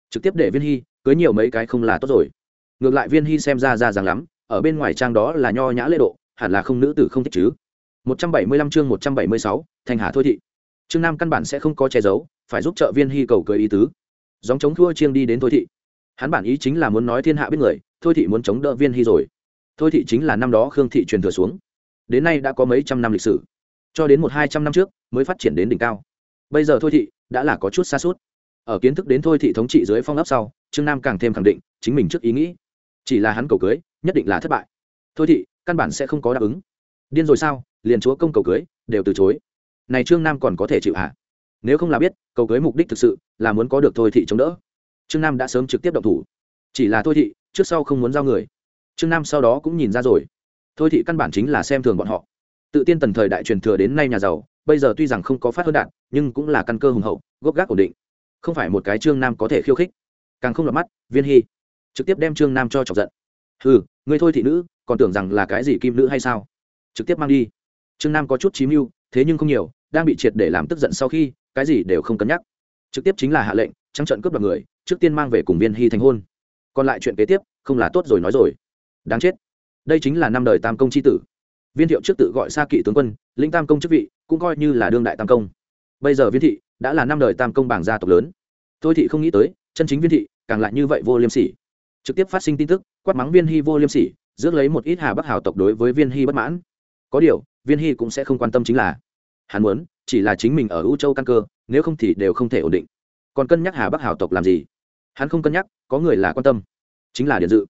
Trực tiếp để viên hy cưới nhiều mấy cái không là tốt rồi. Ngược lại viên hy xem ra ra rằng lắm ở bên ngoài trang đó là nho nhã lễ độ hẳn là không nữ tử không thích chứ. 175 chương 176, thành hà thôi thị. Trương nam căn bản sẽ không có che giấu phải giúp trợ viên hy cầu cưới ý tứ. Dòng chống thua chiêng đi đến thôi thị. Hắn bản ý chính là muốn nói thiên hạ biết người thôi thị muốn chống đỡ viên hy rồi. Thôi thị chính là năm đó khương thị truyền thừa xuống. Đến nay đã có mấy trăm năm lịch sử. Cho đến một hai trăm năm trước mới phát triển đến đỉnh cao. Bây giờ thôi thị đã là có chút xa suốt. Ở kiến thức đến thôi thị thống trị dưới phong ấp sau, trương nam càng thêm khẳng định chính mình trước ý nghĩ. Chỉ là hắn cầu cưới, nhất định là thất bại. Thôi thị, căn bản sẽ không có đáp ứng. Điên rồi sao? Liền chúa công cầu cưới, đều từ chối. Này trương nam còn có thể chịu hạ nếu không là biết, cầu cưới mục đích thực sự là muốn có được thôi thị chống đỡ. Trương nam đã sớm trực tiếp động thủ. Chỉ là thôi thị, trước sau không muốn giao người. Trương nam sau đó cũng nhìn ra rồi. Thôi thị căn bản chính là xem thường bọn họ. Tự tiên tần thời đại truyền thừa đến nay nhà giàu bây giờ tuy rằng không có phát hơn đạn, nhưng cũng là căn cơ hùng hậu, gốc gác ổn định. Không phải một cái trương nam có thể khiêu khích. Càng không lọt mắt, viên hy trực tiếp đem trương nam cho chọc giận. Ừ người thôi thị nữ, còn tưởng rằng là cái gì kim nữ hay sao? Trực tiếp mang đi. Trương nam có chút chí mưu, thế nhưng không nhiều, đang bị triệt để làm tức giận sau khi, cái gì đều không cân nhắc. Trực tiếp chính là hạ lệnh trắng trận cướp đoạt người, trước tiên mang về cùng viên hy thành hôn. Còn lại chuyện kế tiếp, không là tốt rồi nói rồi. Đáng chết. Đây chính là năm đời tam công c h i tử viên thiệu trước tự gọi xa kỵ tướng quân linh tam công chức vị, cũng coi như là đương đại tam công. Bây giờ viên thị đã là năm đời tam công bảng gia tộc lớn. Thôi thị không nghĩ tới, chân chính viên thị càng lại như vậy vô liêm sỉ. Trực tiếp phát sinh tin tức, quát mắng viên hy vô liêm sỉ, rước lấy một ít hà bắc hào tộc đối với viên hy bất mãn. Có điều, viên hy cũng sẽ không quan tâm chính là, hắn muốn, chỉ là chính mình ở ưu châu căn cơ, nếu không thì đều không thể ổn định. Còn cân nhắc hà bắc hào tộc làm gì? Hắn không cân nhắc, có người là quan tâm, chính là điện dự.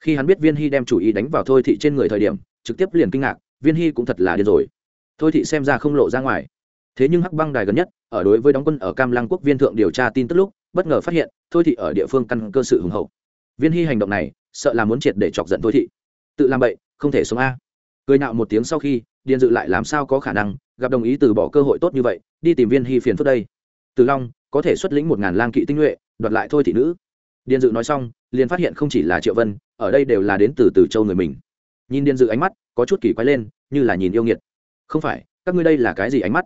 Khi hắn biết viên hy đem chủ ý đánh vào thôi thị trên người thời điểm, trực tiếp liền kinh ngạc viên hy cũng thật là điên rồi. Thôi thị xem ra không lộ ra ngoài. Thế nhưng hắc băng đài gần nhất, ở đối với đóng quân ở cam lăng quốc viên thượng điều tra tin tức lúc, bất ngờ phát hiện, thôi thị ở địa phương căn cơ sự hùng hậu. Viên hy hành động này, sợ là muốn triệt để chọc giận thôi thị. Tự làm bậy, không thể sống a. Cười nạo một tiếng sau khi, điền dự lại làm sao có khả năng, gặp đồng ý từ bỏ cơ hội tốt như vậy, đi tìm viên hy phiền phức đây. Từ long, có thể xuất lĩnh một ngàn lang kỵ tinh nhuệ, đoạt lại thôi thị nữ. Điền dự nói xong, liền phát hiện không chỉ là triệu vân, ở đây đều là đến từ từ châu người mình. Nhìn điền dự ánh mắt, có chút kỳ quái lên như là nhìn yêu nghiệt. Không phải, các ngươi đây là cái gì ánh mắt?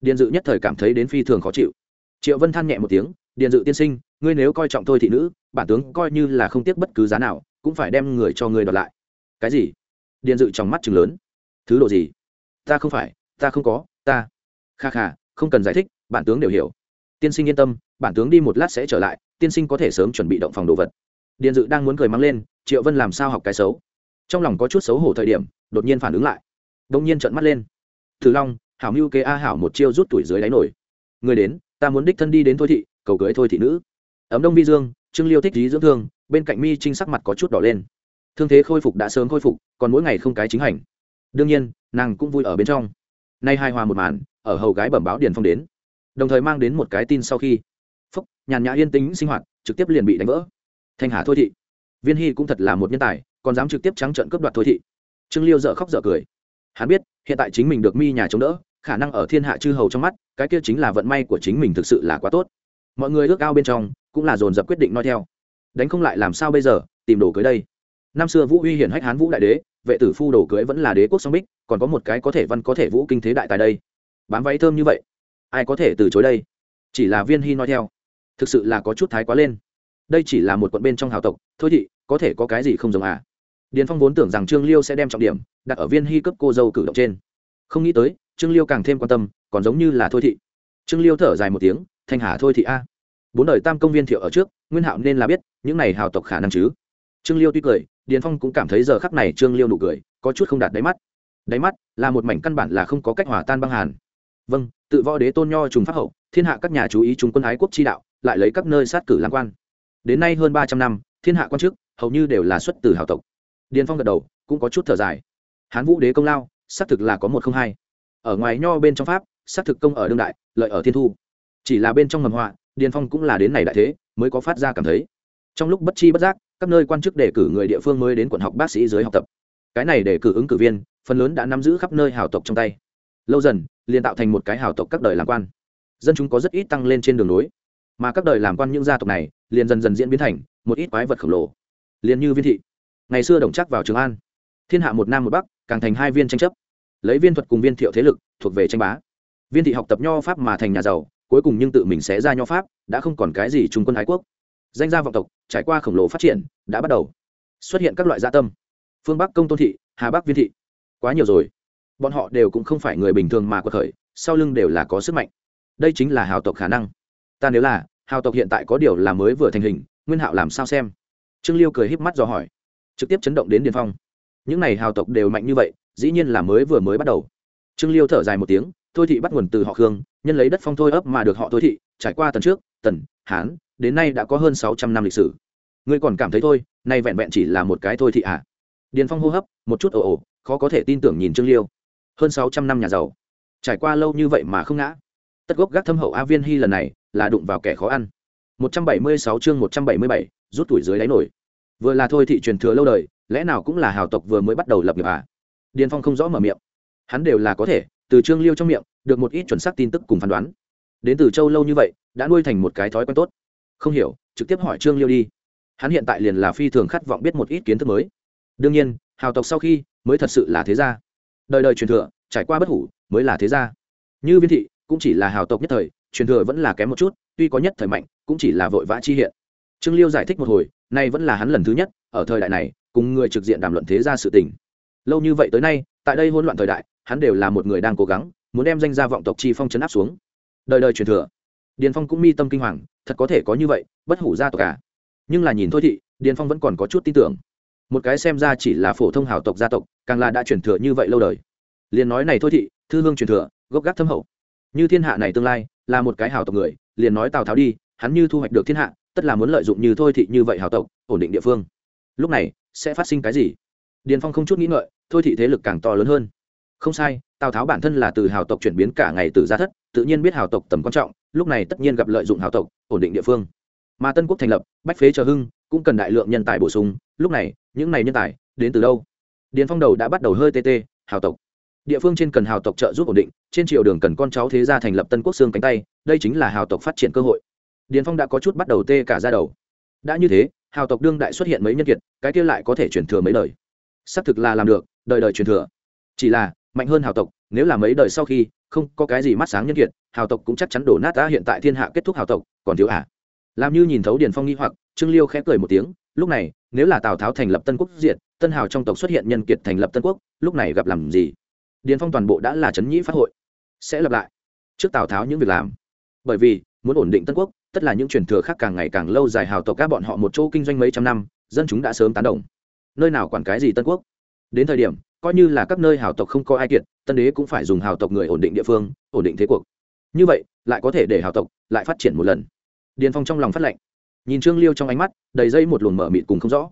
Điền dự nhất thời cảm thấy đến phi thường khó chịu. Triệu vân than nhẹ một tiếng, điền dự tiên sinh, ngươi nếu coi trọng tôi thị nữ, bản tướng coi như là không tiếc bất cứ giá nào, cũng phải đem người cho ngươi đoạt lại. Cái gì? Điền dự trong mắt chừng lớn. Thứ độ gì? Ta không phải, ta không có, ta. Kha kha, không cần giải thích, bản tướng đều hiểu. Tiên sinh yên tâm, bản tướng đi một lát sẽ trở lại, tiên sinh có thể sớm chuẩn bị động phòng đồ vật. Điền dự đang muốn cười mắng lên, triệu vân làm sao học cái xấu? Trong lòng có chút xấu hổ thời điểm, đột nhiên phản ứng lại đông nhiên trợn mắt lên. Thử long, hảo mưu kế a hảo một chiêu rút tuổi dưới đáy nổi. Người đến, ta muốn đích thân đi đến thôi thị, cầu cưới thôi thị nữ. Ấm đông vi dương, trương liêu thích lý dưỡng thương, bên cạnh mi trinh sắc mặt có chút đỏ lên. Thương thế khôi phục đã sớm khôi phục, còn mỗi ngày không cái chính hành. Đương nhiên, nàng cũng vui ở bên trong. Nay hai hòa một màn, ở hầu gái bẩm báo điền phong đến. Đồng thời mang đến một cái tin sau khi. Phúc, nhàn nhã yên tĩnh sinh hoạt, trực tiếp liền bị đánh vỡ. Thanh hà thôi thị. Viên hy cũng thật là một nhân tài, còn dám trực tiếp trắng trợn cướp đoạt thôi thị. Trương liêu dợ khóc dợ cười hắn biết, hiện tại chính mình được mi nhà chống đỡ, khả năng ở thiên hạ chư hầu trong mắt, cái kia chính là vận may của chính mình thực sự là quá tốt. Mọi người ước ao bên trong, cũng là dồn dập quyết định nói theo. Đánh không lại làm sao bây giờ, tìm đồ cưới đây. Năm xưa vũ uy hiển hách hán vũ đại đế, vệ tử phu đồ cưới vẫn là đế quốc song bích, còn có một cái có thể văn có thể vũ kinh thế đại tài đây. Bám váy thơm như vậy, ai có thể từ chối đây? Chỉ là viên hy nói theo. Thực sự là có chút thái quá lên. Đây chỉ là một quận bên trong hào tộc, thôi thị, có thể có cái gì không giống à? Điền phong vốn tưởng rằng trương liêu sẽ đem trọng điểm đặt ở viên hy cấp cô dâu cử động trên. Không nghĩ tới, trương liêu càng thêm quan tâm, còn giống như là thôi thị. Trương liêu thở dài một tiếng, thanh hà thôi thị a. Bốn đời tam công viên thiệu ở trước, nguyên hạo nên là biết, những này hào tộc khả năng chứ. Trương liêu tuy cười, điền phong cũng cảm thấy giờ khắc này trương liêu nụ cười, có chút không đạt đáy mắt. Đáy mắt là một mảnh căn bản là không có cách hòa tan băng hàn. Vâng tự võ đế tôn nho trùng pháp hậu, thiên hạ các nhà chú ý chúng quân ái quốc chi đạo, lại lấy các nơi sát cử làm quan. Đến nay hơn ba trăm năm, thiên hạ quan chức hầu như đều là xuất từ hào tộc điền phong gật đầu, cũng có chút thở dài. Hán vũ đế công lao, xác thực là có một không hai. Ở ngoài nho bên trong pháp, xác thực công ở đương đại, lợi ở thiên thu. Chỉ là bên trong mầm họa, điền phong cũng là đến này đại thế, mới có phát ra cảm thấy. Trong lúc bất chi bất giác, các nơi quan chức đề cử người địa phương mới đến quận học bác sĩ dưới học tập. Cái này để cử ứng cử viên, phần lớn đã nắm giữ khắp nơi hào tộc trong tay. Lâu dần, liền tạo thành một cái hào tộc các đời làm quan. Dân chúng có rất ít tăng lên trên đường lối. Mà các đời làm quan những gia tộc này, liền dần dần diễn biến thành một ít quái vật khổng lồ. Liền như viên thị ngày xưa đồng chắc vào trường an. Thiên hạ một nam một bắc, càng thành hai viên tranh chấp. Lấy viên thuật cùng viên thiệu thế lực, thuộc về tranh bá. Viên thị học tập nho pháp mà thành nhà giàu, cuối cùng nhưng tự mình sẽ ra nho pháp, đã không còn cái gì trung quân ái quốc. Danh gia vọng tộc, trải qua khổng lồ phát triển, đã bắt đầu xuất hiện các loại gia tâm. Phương bắc công tôn thị, hà bắc viên thị. Quá nhiều rồi. Bọn họ đều cũng không phải người bình thường mà quật khởi, sau lưng đều là có sức mạnh. Đây chính là hào tộc khả năng. Ta nếu là, hào tộc hiện tại có điều là mới vừa thành hình, nguyên hạo làm sao xem? Trương liêu cười híp mắt dò hỏi trực tiếp chấn động đến điền phong. Những này hào tộc đều mạnh như vậy dĩ nhiên là mới vừa mới bắt đầu. Trương liêu thở dài một tiếng thôi thị bắt nguồn từ họ khương nhân lấy đất phong thôi ấp mà được họ thôi thị trải qua tần trước tần hán đến nay đã có hơn sáu trăm năm lịch sử. Ngươi còn cảm thấy thôi nay vẹn vẹn chỉ là một cái thôi thị ạ à. điền phong hô hấp một chút ồ ồ khó có thể tin tưởng nhìn trương liêu. Hơn sáu trăm năm nhà giàu. Trải qua lâu như vậy mà không ngã. Tất gốc gác thâm hậu a viên hy lần này là đụng vào kẻ khó ăn. 176 chương 177, rút tuổi dưới đáy nổi vừa là thôi thị truyền thừa lâu đời, lẽ nào cũng là hào tộc vừa mới bắt đầu lập nghiệp à? Điền phong không rõ mở miệng. Hắn đều là có thể, từ trương liêu trong miệng, được một ít chuẩn xác tin tức cùng phán đoán. Đến từ châu lâu như vậy, đã nuôi thành một cái thói quen tốt. Không hiểu, trực tiếp hỏi trương liêu đi. Hắn hiện tại liền là phi thường khát vọng biết một ít kiến thức mới. Đương nhiên, hào tộc sau khi, mới thật sự là thế gia. Đời đời truyền thừa, trải qua bất hủ, mới là thế gia. Như viên thị, cũng chỉ là hào tộc nhất thời, truyền thừa vẫn là kém một chút, tuy có nhất thời mạnh, cũng chỉ là vội vã chi hiện. Trương liêu giải thích một hồi nay vẫn là hắn lần thứ nhất ở thời đại này cùng người trực diện đàm luận thế gia sự tình. Lâu như vậy tới nay, tại đây hỗn loạn thời đại, hắn đều là một người đang cố gắng, muốn đem danh gia vọng tộc chi phong chấn áp xuống. Đời đời truyền thừa. Điền phong cũng mi tâm kinh hoàng, thật có thể có như vậy, bất hủ gia tộc cả nhưng là nhìn thôi thị, điền phong vẫn còn có chút tin tưởng. Một cái xem ra chỉ là phổ thông hào tộc gia tộc, càng là đã truyền thừa như vậy lâu đời. Liền nói này thôi thị, thư hương truyền thừa, gốc gác thâm hậu. Như thiên hạ này tương lai, là một cái hào tộc người, liền nói tào tháo đi, hắn như thu hoạch được thiên hạ tất là muốn lợi dụng như thôi thị như vậy hào tộc, ổn định địa phương. Lúc này, sẽ phát sinh cái gì? Điền phong không chút nghĩ ngợi, thôi thị thế lực càng to lớn hơn. Không sai, tào tháo bản thân là từ hào tộc chuyển biến cả ngày từ gia thất, tự nhiên biết hào tộc tầm quan trọng, lúc này tất nhiên gặp lợi dụng hào tộc, ổn định địa phương. Mà tân quốc thành lập, bách phế chờ hưng, cũng cần đại lượng nhân tài bổ sung, lúc này, những này nhân tài, đến từ đâu? Điền phong đầu đã bắt đầu hơi tê tê, hào tộc. Địa phương trên cần hào tộc trợ giúp ổn định, trên triều đường cần con cháu thế gia thành lập tân quốc xương cánh tay, đây chính là hào tộc phát triển cơ hội điền phong đã có chút bắt đầu tê cả ra đầu. Đã như thế, hào tộc đương đại xuất hiện mấy nhân kiệt, cái kia lại có thể truyền thừa mấy đời. Xác thực là làm được, đời đời truyền thừa. Chỉ là, mạnh hơn hào tộc, nếu là mấy đời sau khi, không có cái gì mắt sáng nhân kiệt, hào tộc cũng chắc chắn đổ nát đã hiện tại thiên hạ kết thúc hào tộc, còn thiếu ả à. làm như nhìn thấu điền phong nghi hoặc, trương liêu khẽ cười một tiếng, lúc này, nếu là tào tháo thành lập tân quốc diện tân hào trong tộc xuất hiện nhân kiệt thành lập tân quốc, lúc này gặp làm gì? Điền phong toàn bộ đã là chấn nhĩ phát hội, sẽ lập lại. Trước tào tháo những việc làm. Bởi vì, muốn ổn định tân quốc tất là những truyền thừa khác càng ngày càng lâu dài hào tộc các bọn họ một chỗ kinh doanh mấy trăm năm, dân chúng đã sớm tán đồng. Nơi nào quản cái gì tân quốc? Đến thời điểm, coi như là các nơi hào tộc không có ai kiệt, tân đế cũng phải dùng hào tộc người ổn định địa phương, ổn định thế cuộc. Như vậy, lại có thể để hào tộc lại phát triển một lần. Điền phong trong lòng phát lệnh. Nhìn trương liêu trong ánh mắt, đầy dây một luồng mở mịt cùng không rõ.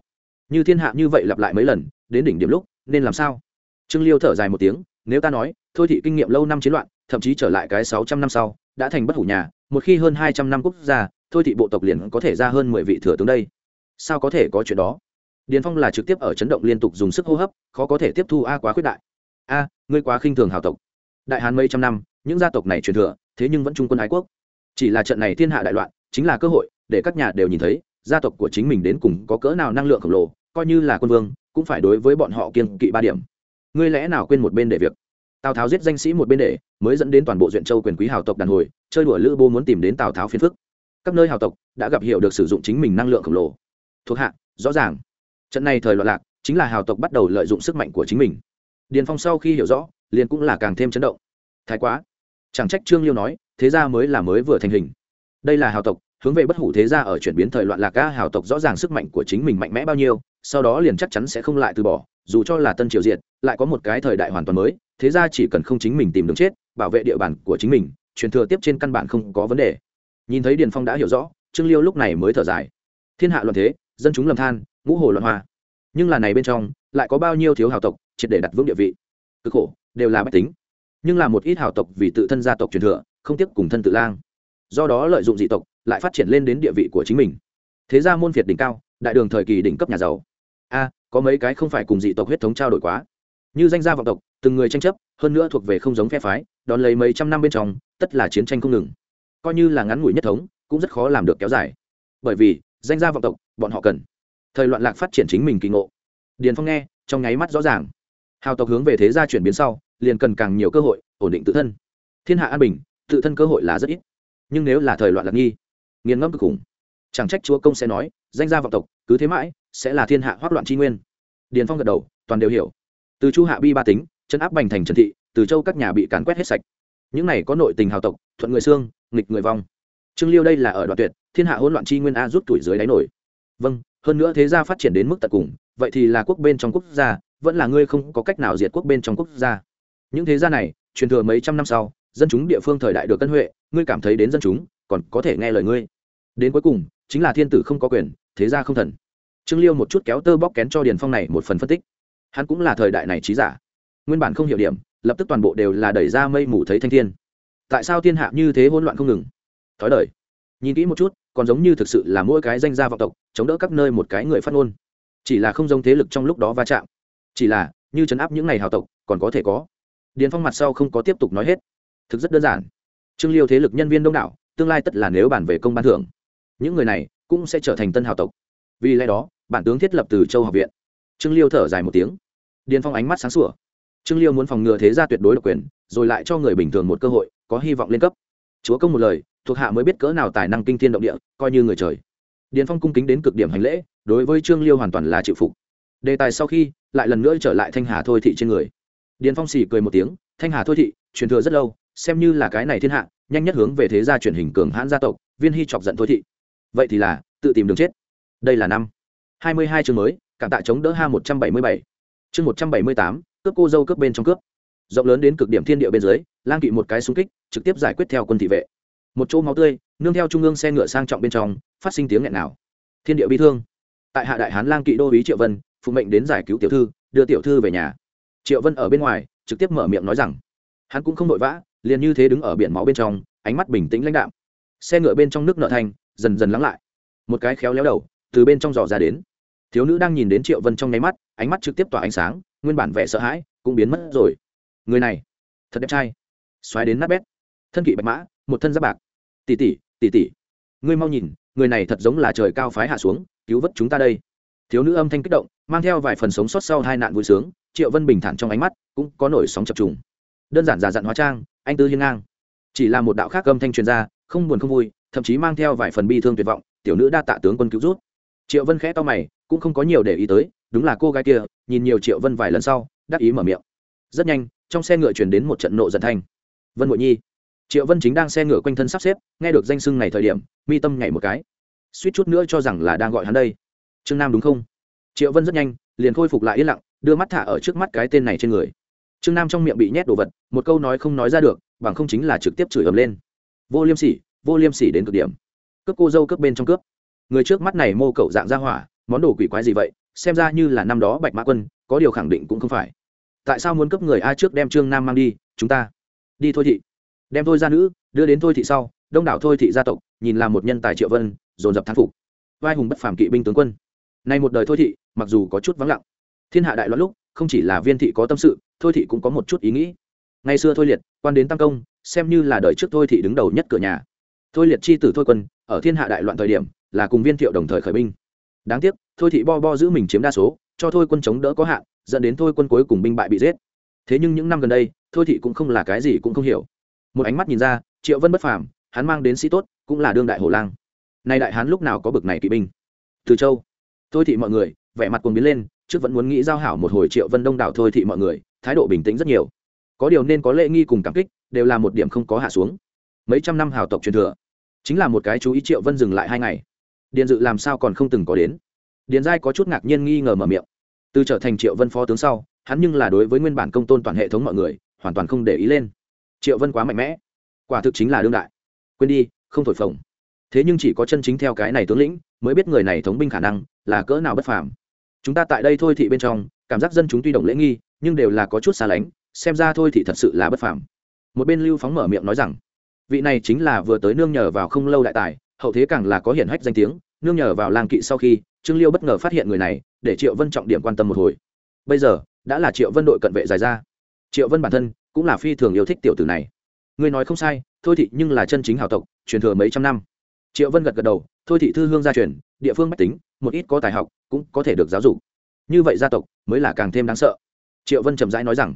Như thiên hạ như vậy lặp lại mấy lần, đến đỉnh điểm lúc, nên làm sao? Trương liêu thở dài một tiếng, nếu ta nói, thôi thị kinh nghiệm lâu năm chiến loạn, thậm chí trở lại cái sáu trăm năm sau, đã thành bất hủ nhà một khi hơn hai trăm năm quốc gia, thôi thị bộ tộc liền có thể ra hơn mười vị thừa tướng đây. Sao có thể có chuyện đó? Điền phong là trực tiếp ở chấn động liên tục dùng sức hô hấp, khó có thể tiếp thu a quá khuyết đại. A, ngươi quá khinh thường hào tộc. Đại hàn mấy trăm năm, những gia tộc này truyền thừa, thế nhưng vẫn trung quân ái quốc. Chỉ là trận này thiên hạ đại loạn, chính là cơ hội để các nhà đều nhìn thấy, gia tộc của chính mình đến cùng có cỡ nào năng lượng khổng lồ, coi như là quân vương, cũng phải đối với bọn họ kiên kỵ ba điểm. Ngươi lẽ nào quên một bên để việc? Tào tháo giết danh sĩ một bên để, mới dẫn đến toàn bộ duyện châu quyền quý hào tộc đàn hồi, chơi đùa lữ bô muốn tìm đến tào tháo phiền phức. Các nơi hào tộc đã gặp hiểu được sử dụng chính mình năng lượng khổng lồ. Thuộc hạ, rõ ràng. Trận này thời loạn lạc, chính là hào tộc bắt đầu lợi dụng sức mạnh của chính mình. Điền phong sau khi hiểu rõ, liền cũng là càng thêm chấn động. Thái quá. Chẳng trách trương liêu nói, thế gia mới là mới vừa thành hình. Đây là hào tộc, hướng về bất hủ thế gia ở chuyển biến thời loạn lạc ca hào tộc rõ ràng sức mạnh của chính mình mạnh mẽ bao nhiêu, sau đó liền chắc chắn sẽ không lại từ bỏ dù cho là tân triều diệt, lại có một cái thời đại hoàn toàn mới, thế ra chỉ cần không chính mình tìm đường chết, bảo vệ địa bàn của chính mình, truyền thừa tiếp trên căn bản không có vấn đề. Nhìn thấy điền phong đã hiểu rõ, trương liêu lúc này mới thở dài. Thiên hạ loạn thế, dân chúng lầm than, ngũ hồ loạn hoa nhưng là này bên trong, lại có bao nhiêu thiếu hào tộc, triệt để đặt vững địa vị. Cực khổ, đều là bách tính. Nhưng là một ít hào tộc vì tự thân gia tộc truyền thừa, không tiếp cùng thân tự lang. Do đó lợi dụng dị tộc, lại phát triển lên đến địa vị của chính mình. Thế ra môn phiệt đỉnh cao, đại đường thời kỳ đỉnh cấp nhà giàu. A có mấy cái không phải cùng dị tộc huyết thống trao đổi quá. Như danh gia vọng tộc, từng người tranh chấp, hơn nữa thuộc về không giống phe phái, đón lấy mấy trăm năm bên trong, tất là chiến tranh không ngừng. Coi như là ngắn ngủi nhất thống, cũng rất khó làm được kéo dài. Bởi vì, danh gia vọng tộc, bọn họ cần thời loạn lạc phát triển chính mình kỳ ngộ. Điền phong nghe, trong nháy mắt rõ ràng. Hào tộc hướng về thế gia chuyển biến sau, liền cần càng nhiều cơ hội, ổn định tự thân. Thiên hạ an bình, tự thân cơ hội là rất ít. Nhưng nếu là thời loạn lạc nghi, nghiền ngẫm cực khủng chẳng trách chúa công sẽ nói, danh gia vọng tộc, cứ thế mãi, sẽ là thiên hạ hoác loạn tri nguyên. Điền phong gật đầu, toàn đều hiểu. Từ chu hạ bi ba tính, chân áp bành thành trần thị, từ châu các nhà bị càn quét hết sạch. Những này có nội tình hào tộc, thuận người xương, nghịch người vong. Trương liêu đây là ở đoạn tuyệt, thiên hạ hỗn loạn chi nguyên a rút tuổi dưới đáy nổi. Vâng hơn nữa thế gia phát triển đến mức tận cùng, vậy thì là quốc bên trong quốc gia, vẫn là ngươi không có cách nào diệt quốc bên trong quốc gia. Những thế gia này, truyền thừa mấy trăm năm sau, dân chúng địa phương thời đại được cân huệ, ngươi cảm thấy đến dân chúng, còn có thể nghe lời ngươi. Đến cuối cùng chính là thiên tử không có quyền, thế gia không thần. Trương liêu một chút kéo tơ bóc kén cho điền phong này một phần phân tích. Hắn cũng là thời đại này trí giả. Nguyên bản không hiểu điểm, lập tức toàn bộ đều là đẩy ra mây mù thấy thanh thiên. Tại sao thiên hạ như thế hỗn loạn không ngừng? Thói đời. Nhìn kỹ một chút, còn giống như thực sự là mỗi cái danh gia vọng tộc, chống đỡ các nơi một cái người phát ngôn. Chỉ là không giống thế lực trong lúc đó va chạm. Chỉ là, như chấn áp những ngày hào tộc, còn có thể có. Điền phong mặt sau không có tiếp tục nói hết. Thực rất đơn giản. Trương liêu thế lực nhân viên đông đảo, tương lai tất là nếu bản về công ban thưởng những người này cũng sẽ trở thành tân hào tộc. Vì lẽ đó, bản tướng thiết lập từ châu học viện. Trương liêu thở dài một tiếng. Điền phong ánh mắt sáng sủa. Trương liêu muốn phòng ngừa thế gia tuyệt đối độc quyền, rồi lại cho người bình thường một cơ hội, có hy vọng lên cấp. Chúa công một lời, thuộc hạ mới biết cỡ nào tài năng kinh thiên động địa, coi như người trời. Điền phong cung kính đến cực điểm hành lễ, đối với trương liêu hoàn toàn là chịu phục. Đề tài sau khi, lại lần nữa trở lại thanh hà thôi thị trên người. Điền phong xỉ cười một tiếng, thanh hà thôi thị, truyền thừa rất lâu, xem như là cái này thiên hạ, nhanh nhất hướng về thế gia truyền hình cường hãn gia tộc, viên hy chọc giận thôi thị vậy thì là, tự tìm đường chết. Đây là năm. Hai mươi hai chương mới, cảm tạ chống đỡ ha một trăm bảy mươi bảy. Chương một trăm bảy mươi tám, cướp cô dâu cướp bên trong cướp. Rộng lớn đến cực điểm thiên địa bên dưới, lang kỵ một cái xung kích, trực tiếp giải quyết theo quân thị vệ. Một chỗ máu tươi, nương theo trung ương xe ngựa sang trọng bên trong, phát sinh tiếng nghẹn nào. Thiên địa bi thương. Tại hạ đại hán lang kỵ đô ý triệu vân, phụ mệnh đến giải cứu tiểu thư, đưa tiểu thư về nhà. Triệu vân ở bên ngoài, trực tiếp mở miệng nói rằng, hắn cũng không vội vã, liền như thế đứng ở biển máu bên trong, ánh mắt bình tĩnh lãnh đạm. Xe ngựa bên trong nước nợ thành dần dần lắng lại. Một cái khéo léo đầu, từ bên trong giò ra đến. Thiếu nữ đang nhìn đến triệu vân trong nháy mắt, ánh mắt trực tiếp tỏa ánh sáng, nguyên bản vẻ sợ hãi cũng biến mất rồi. Người này, thật đẹp trai. Xoáy đến nát bét. Thân kỵ bạch mã, một thân giáp bạc. Tỷ tỷ tỷ tỷ. Ngươi mau nhìn, người này thật giống là trời cao phái hạ xuống, cứu vớt chúng ta đây. Thiếu nữ âm thanh kích động, mang theo vài phần sống sót sau hai nạn vui sướng, triệu vân bình thản trong ánh mắt cũng có nổi sóng chập trùng. Đơn giản giả dặn hóa trang, anh tư hiên ngang. Chỉ là một đạo khác âm thanh truyền ra, không buồn không vui thậm chí mang theo vài phần bi thương tuyệt vọng, tiểu nữ đa tạ tướng quân cứu rút triệu vân khẽ to mày, cũng không có nhiều để ý tới, đúng là cô gái kia, nhìn nhiều triệu vân vài lần sau, đắc ý mở miệng. Rất nhanh, trong xe ngựa chuyển đến một trận nộ giận thanh. Vân bội nhi. Triệu vân chính đang xe ngựa quanh thân sắp xếp, nghe được danh sưng này thời điểm, mi tâm nhảy một cái. Suýt chút nữa cho rằng là đang gọi hắn đây. Trương nam đúng không? Triệu vân rất nhanh, liền khôi phục lại yên lặng, đưa mắt thả ở trước mắt cái tên này trên người. Trương nam trong miệng bị nhét đồ vật, một câu nói không nói ra được, bằng không chính là trực tiếp chửi ầm lên. Vô liêm sỉ vô liêm sỉ đến cực điểm. Cướp cô dâu cướp bên trong cướp. Người trước mắt này mô cậu dạng ra hỏa, món đồ quỷ quái gì vậy? Xem ra như là năm đó bạch mã quân, có điều khẳng định cũng không phải. Tại sao muốn cướp người a trước đem trương nam mang đi? Chúng ta đi thôi thị. Đem thôi ra nữ, đưa đến thôi thị sau, đông đảo thôi thị gia tộc, nhìn là một nhân tài triệu vân, dồn dập thán phục. Vai hùng bất phàm kỵ binh tướng quân. Nay một đời thôi thị, mặc dù có chút vắng lặng. Thiên hạ đại loạn lúc, không chỉ là viên thị có tâm sự, thôi thị cũng có một chút ý nghĩ. Ngày xưa thôi liệt, quan đến tăng công, xem như là đời trước thôi thị đứng đầu nhất cửa nhà thôi liệt chi tử thôi quân, ở thiên hạ đại loạn thời điểm, là cùng viên thiệu đồng thời khởi binh. Đáng tiếc, thôi thị bo bo giữ mình chiếm đa số, cho thôi quân chống đỡ có hạn, dẫn đến thôi quân cuối cùng binh bại bị giết. Thế nhưng những năm gần đây, thôi thị cũng không là cái gì cũng không hiểu. Một ánh mắt nhìn ra, triệu vân bất phàm, hắn mang đến sĩ tốt, cũng là đương đại hồ lang. Nay đại hán lúc nào có bực này kỵ binh? Từ châu. Thôi thị mọi người, vẻ mặt cùng biến lên, trước vẫn muốn nghĩ giao hảo một hồi triệu vân đông đảo thôi thị mọi người, thái độ bình tĩnh rất nhiều. Có điều nên có lễ nghi cùng cảm kích, đều là một điểm không có hạ xuống mấy trăm năm hào tộc truyền thừa. Chính là một cái chú ý triệu vân dừng lại hai ngày. Điện dự làm sao còn không từng có đến. Điền giai có chút ngạc nhiên nghi ngờ mở miệng. Từ trở thành triệu vân phó tướng sau, hắn nhưng là đối với nguyên bản công tôn toàn hệ thống mọi người, hoàn toàn không để ý lên. Triệu vân quá mạnh mẽ. Quả thực chính là đương đại. Quên đi, không thổi phồng. Thế nhưng chỉ có chân chính theo cái này tướng lĩnh, mới biết người này thống binh khả năng là cỡ nào bất phàm. Chúng ta tại đây thôi thị bên trong, cảm giác dân chúng tuy đồng lễ nghi, nhưng đều là có chút xa lánh, xem ra thôi thị thật sự là bất phàm. Một bên lưu phóng mở miệng nói rằng vị này chính là vừa tới nương nhờ vào không lâu đại tài, hậu thế càng là có hiển hách danh tiếng, nương nhờ vào lang kỵ sau khi, trương liêu bất ngờ phát hiện người này, để triệu vân trọng điểm quan tâm một hồi. Bây giờ, đã là triệu vân đội cận vệ dài ra. Triệu vân bản thân, cũng là phi thường yêu thích tiểu tử này. Ngươi nói không sai, thôi thị nhưng là chân chính hào tộc, truyền thừa mấy trăm năm. Triệu vân gật gật đầu, thôi thị thư hương gia truyền, địa phương mách tính, một ít có tài học, cũng có thể được giáo dục. Như vậy gia tộc, mới là càng thêm đáng sợ. Triệu vân trầm rãi nói rằng,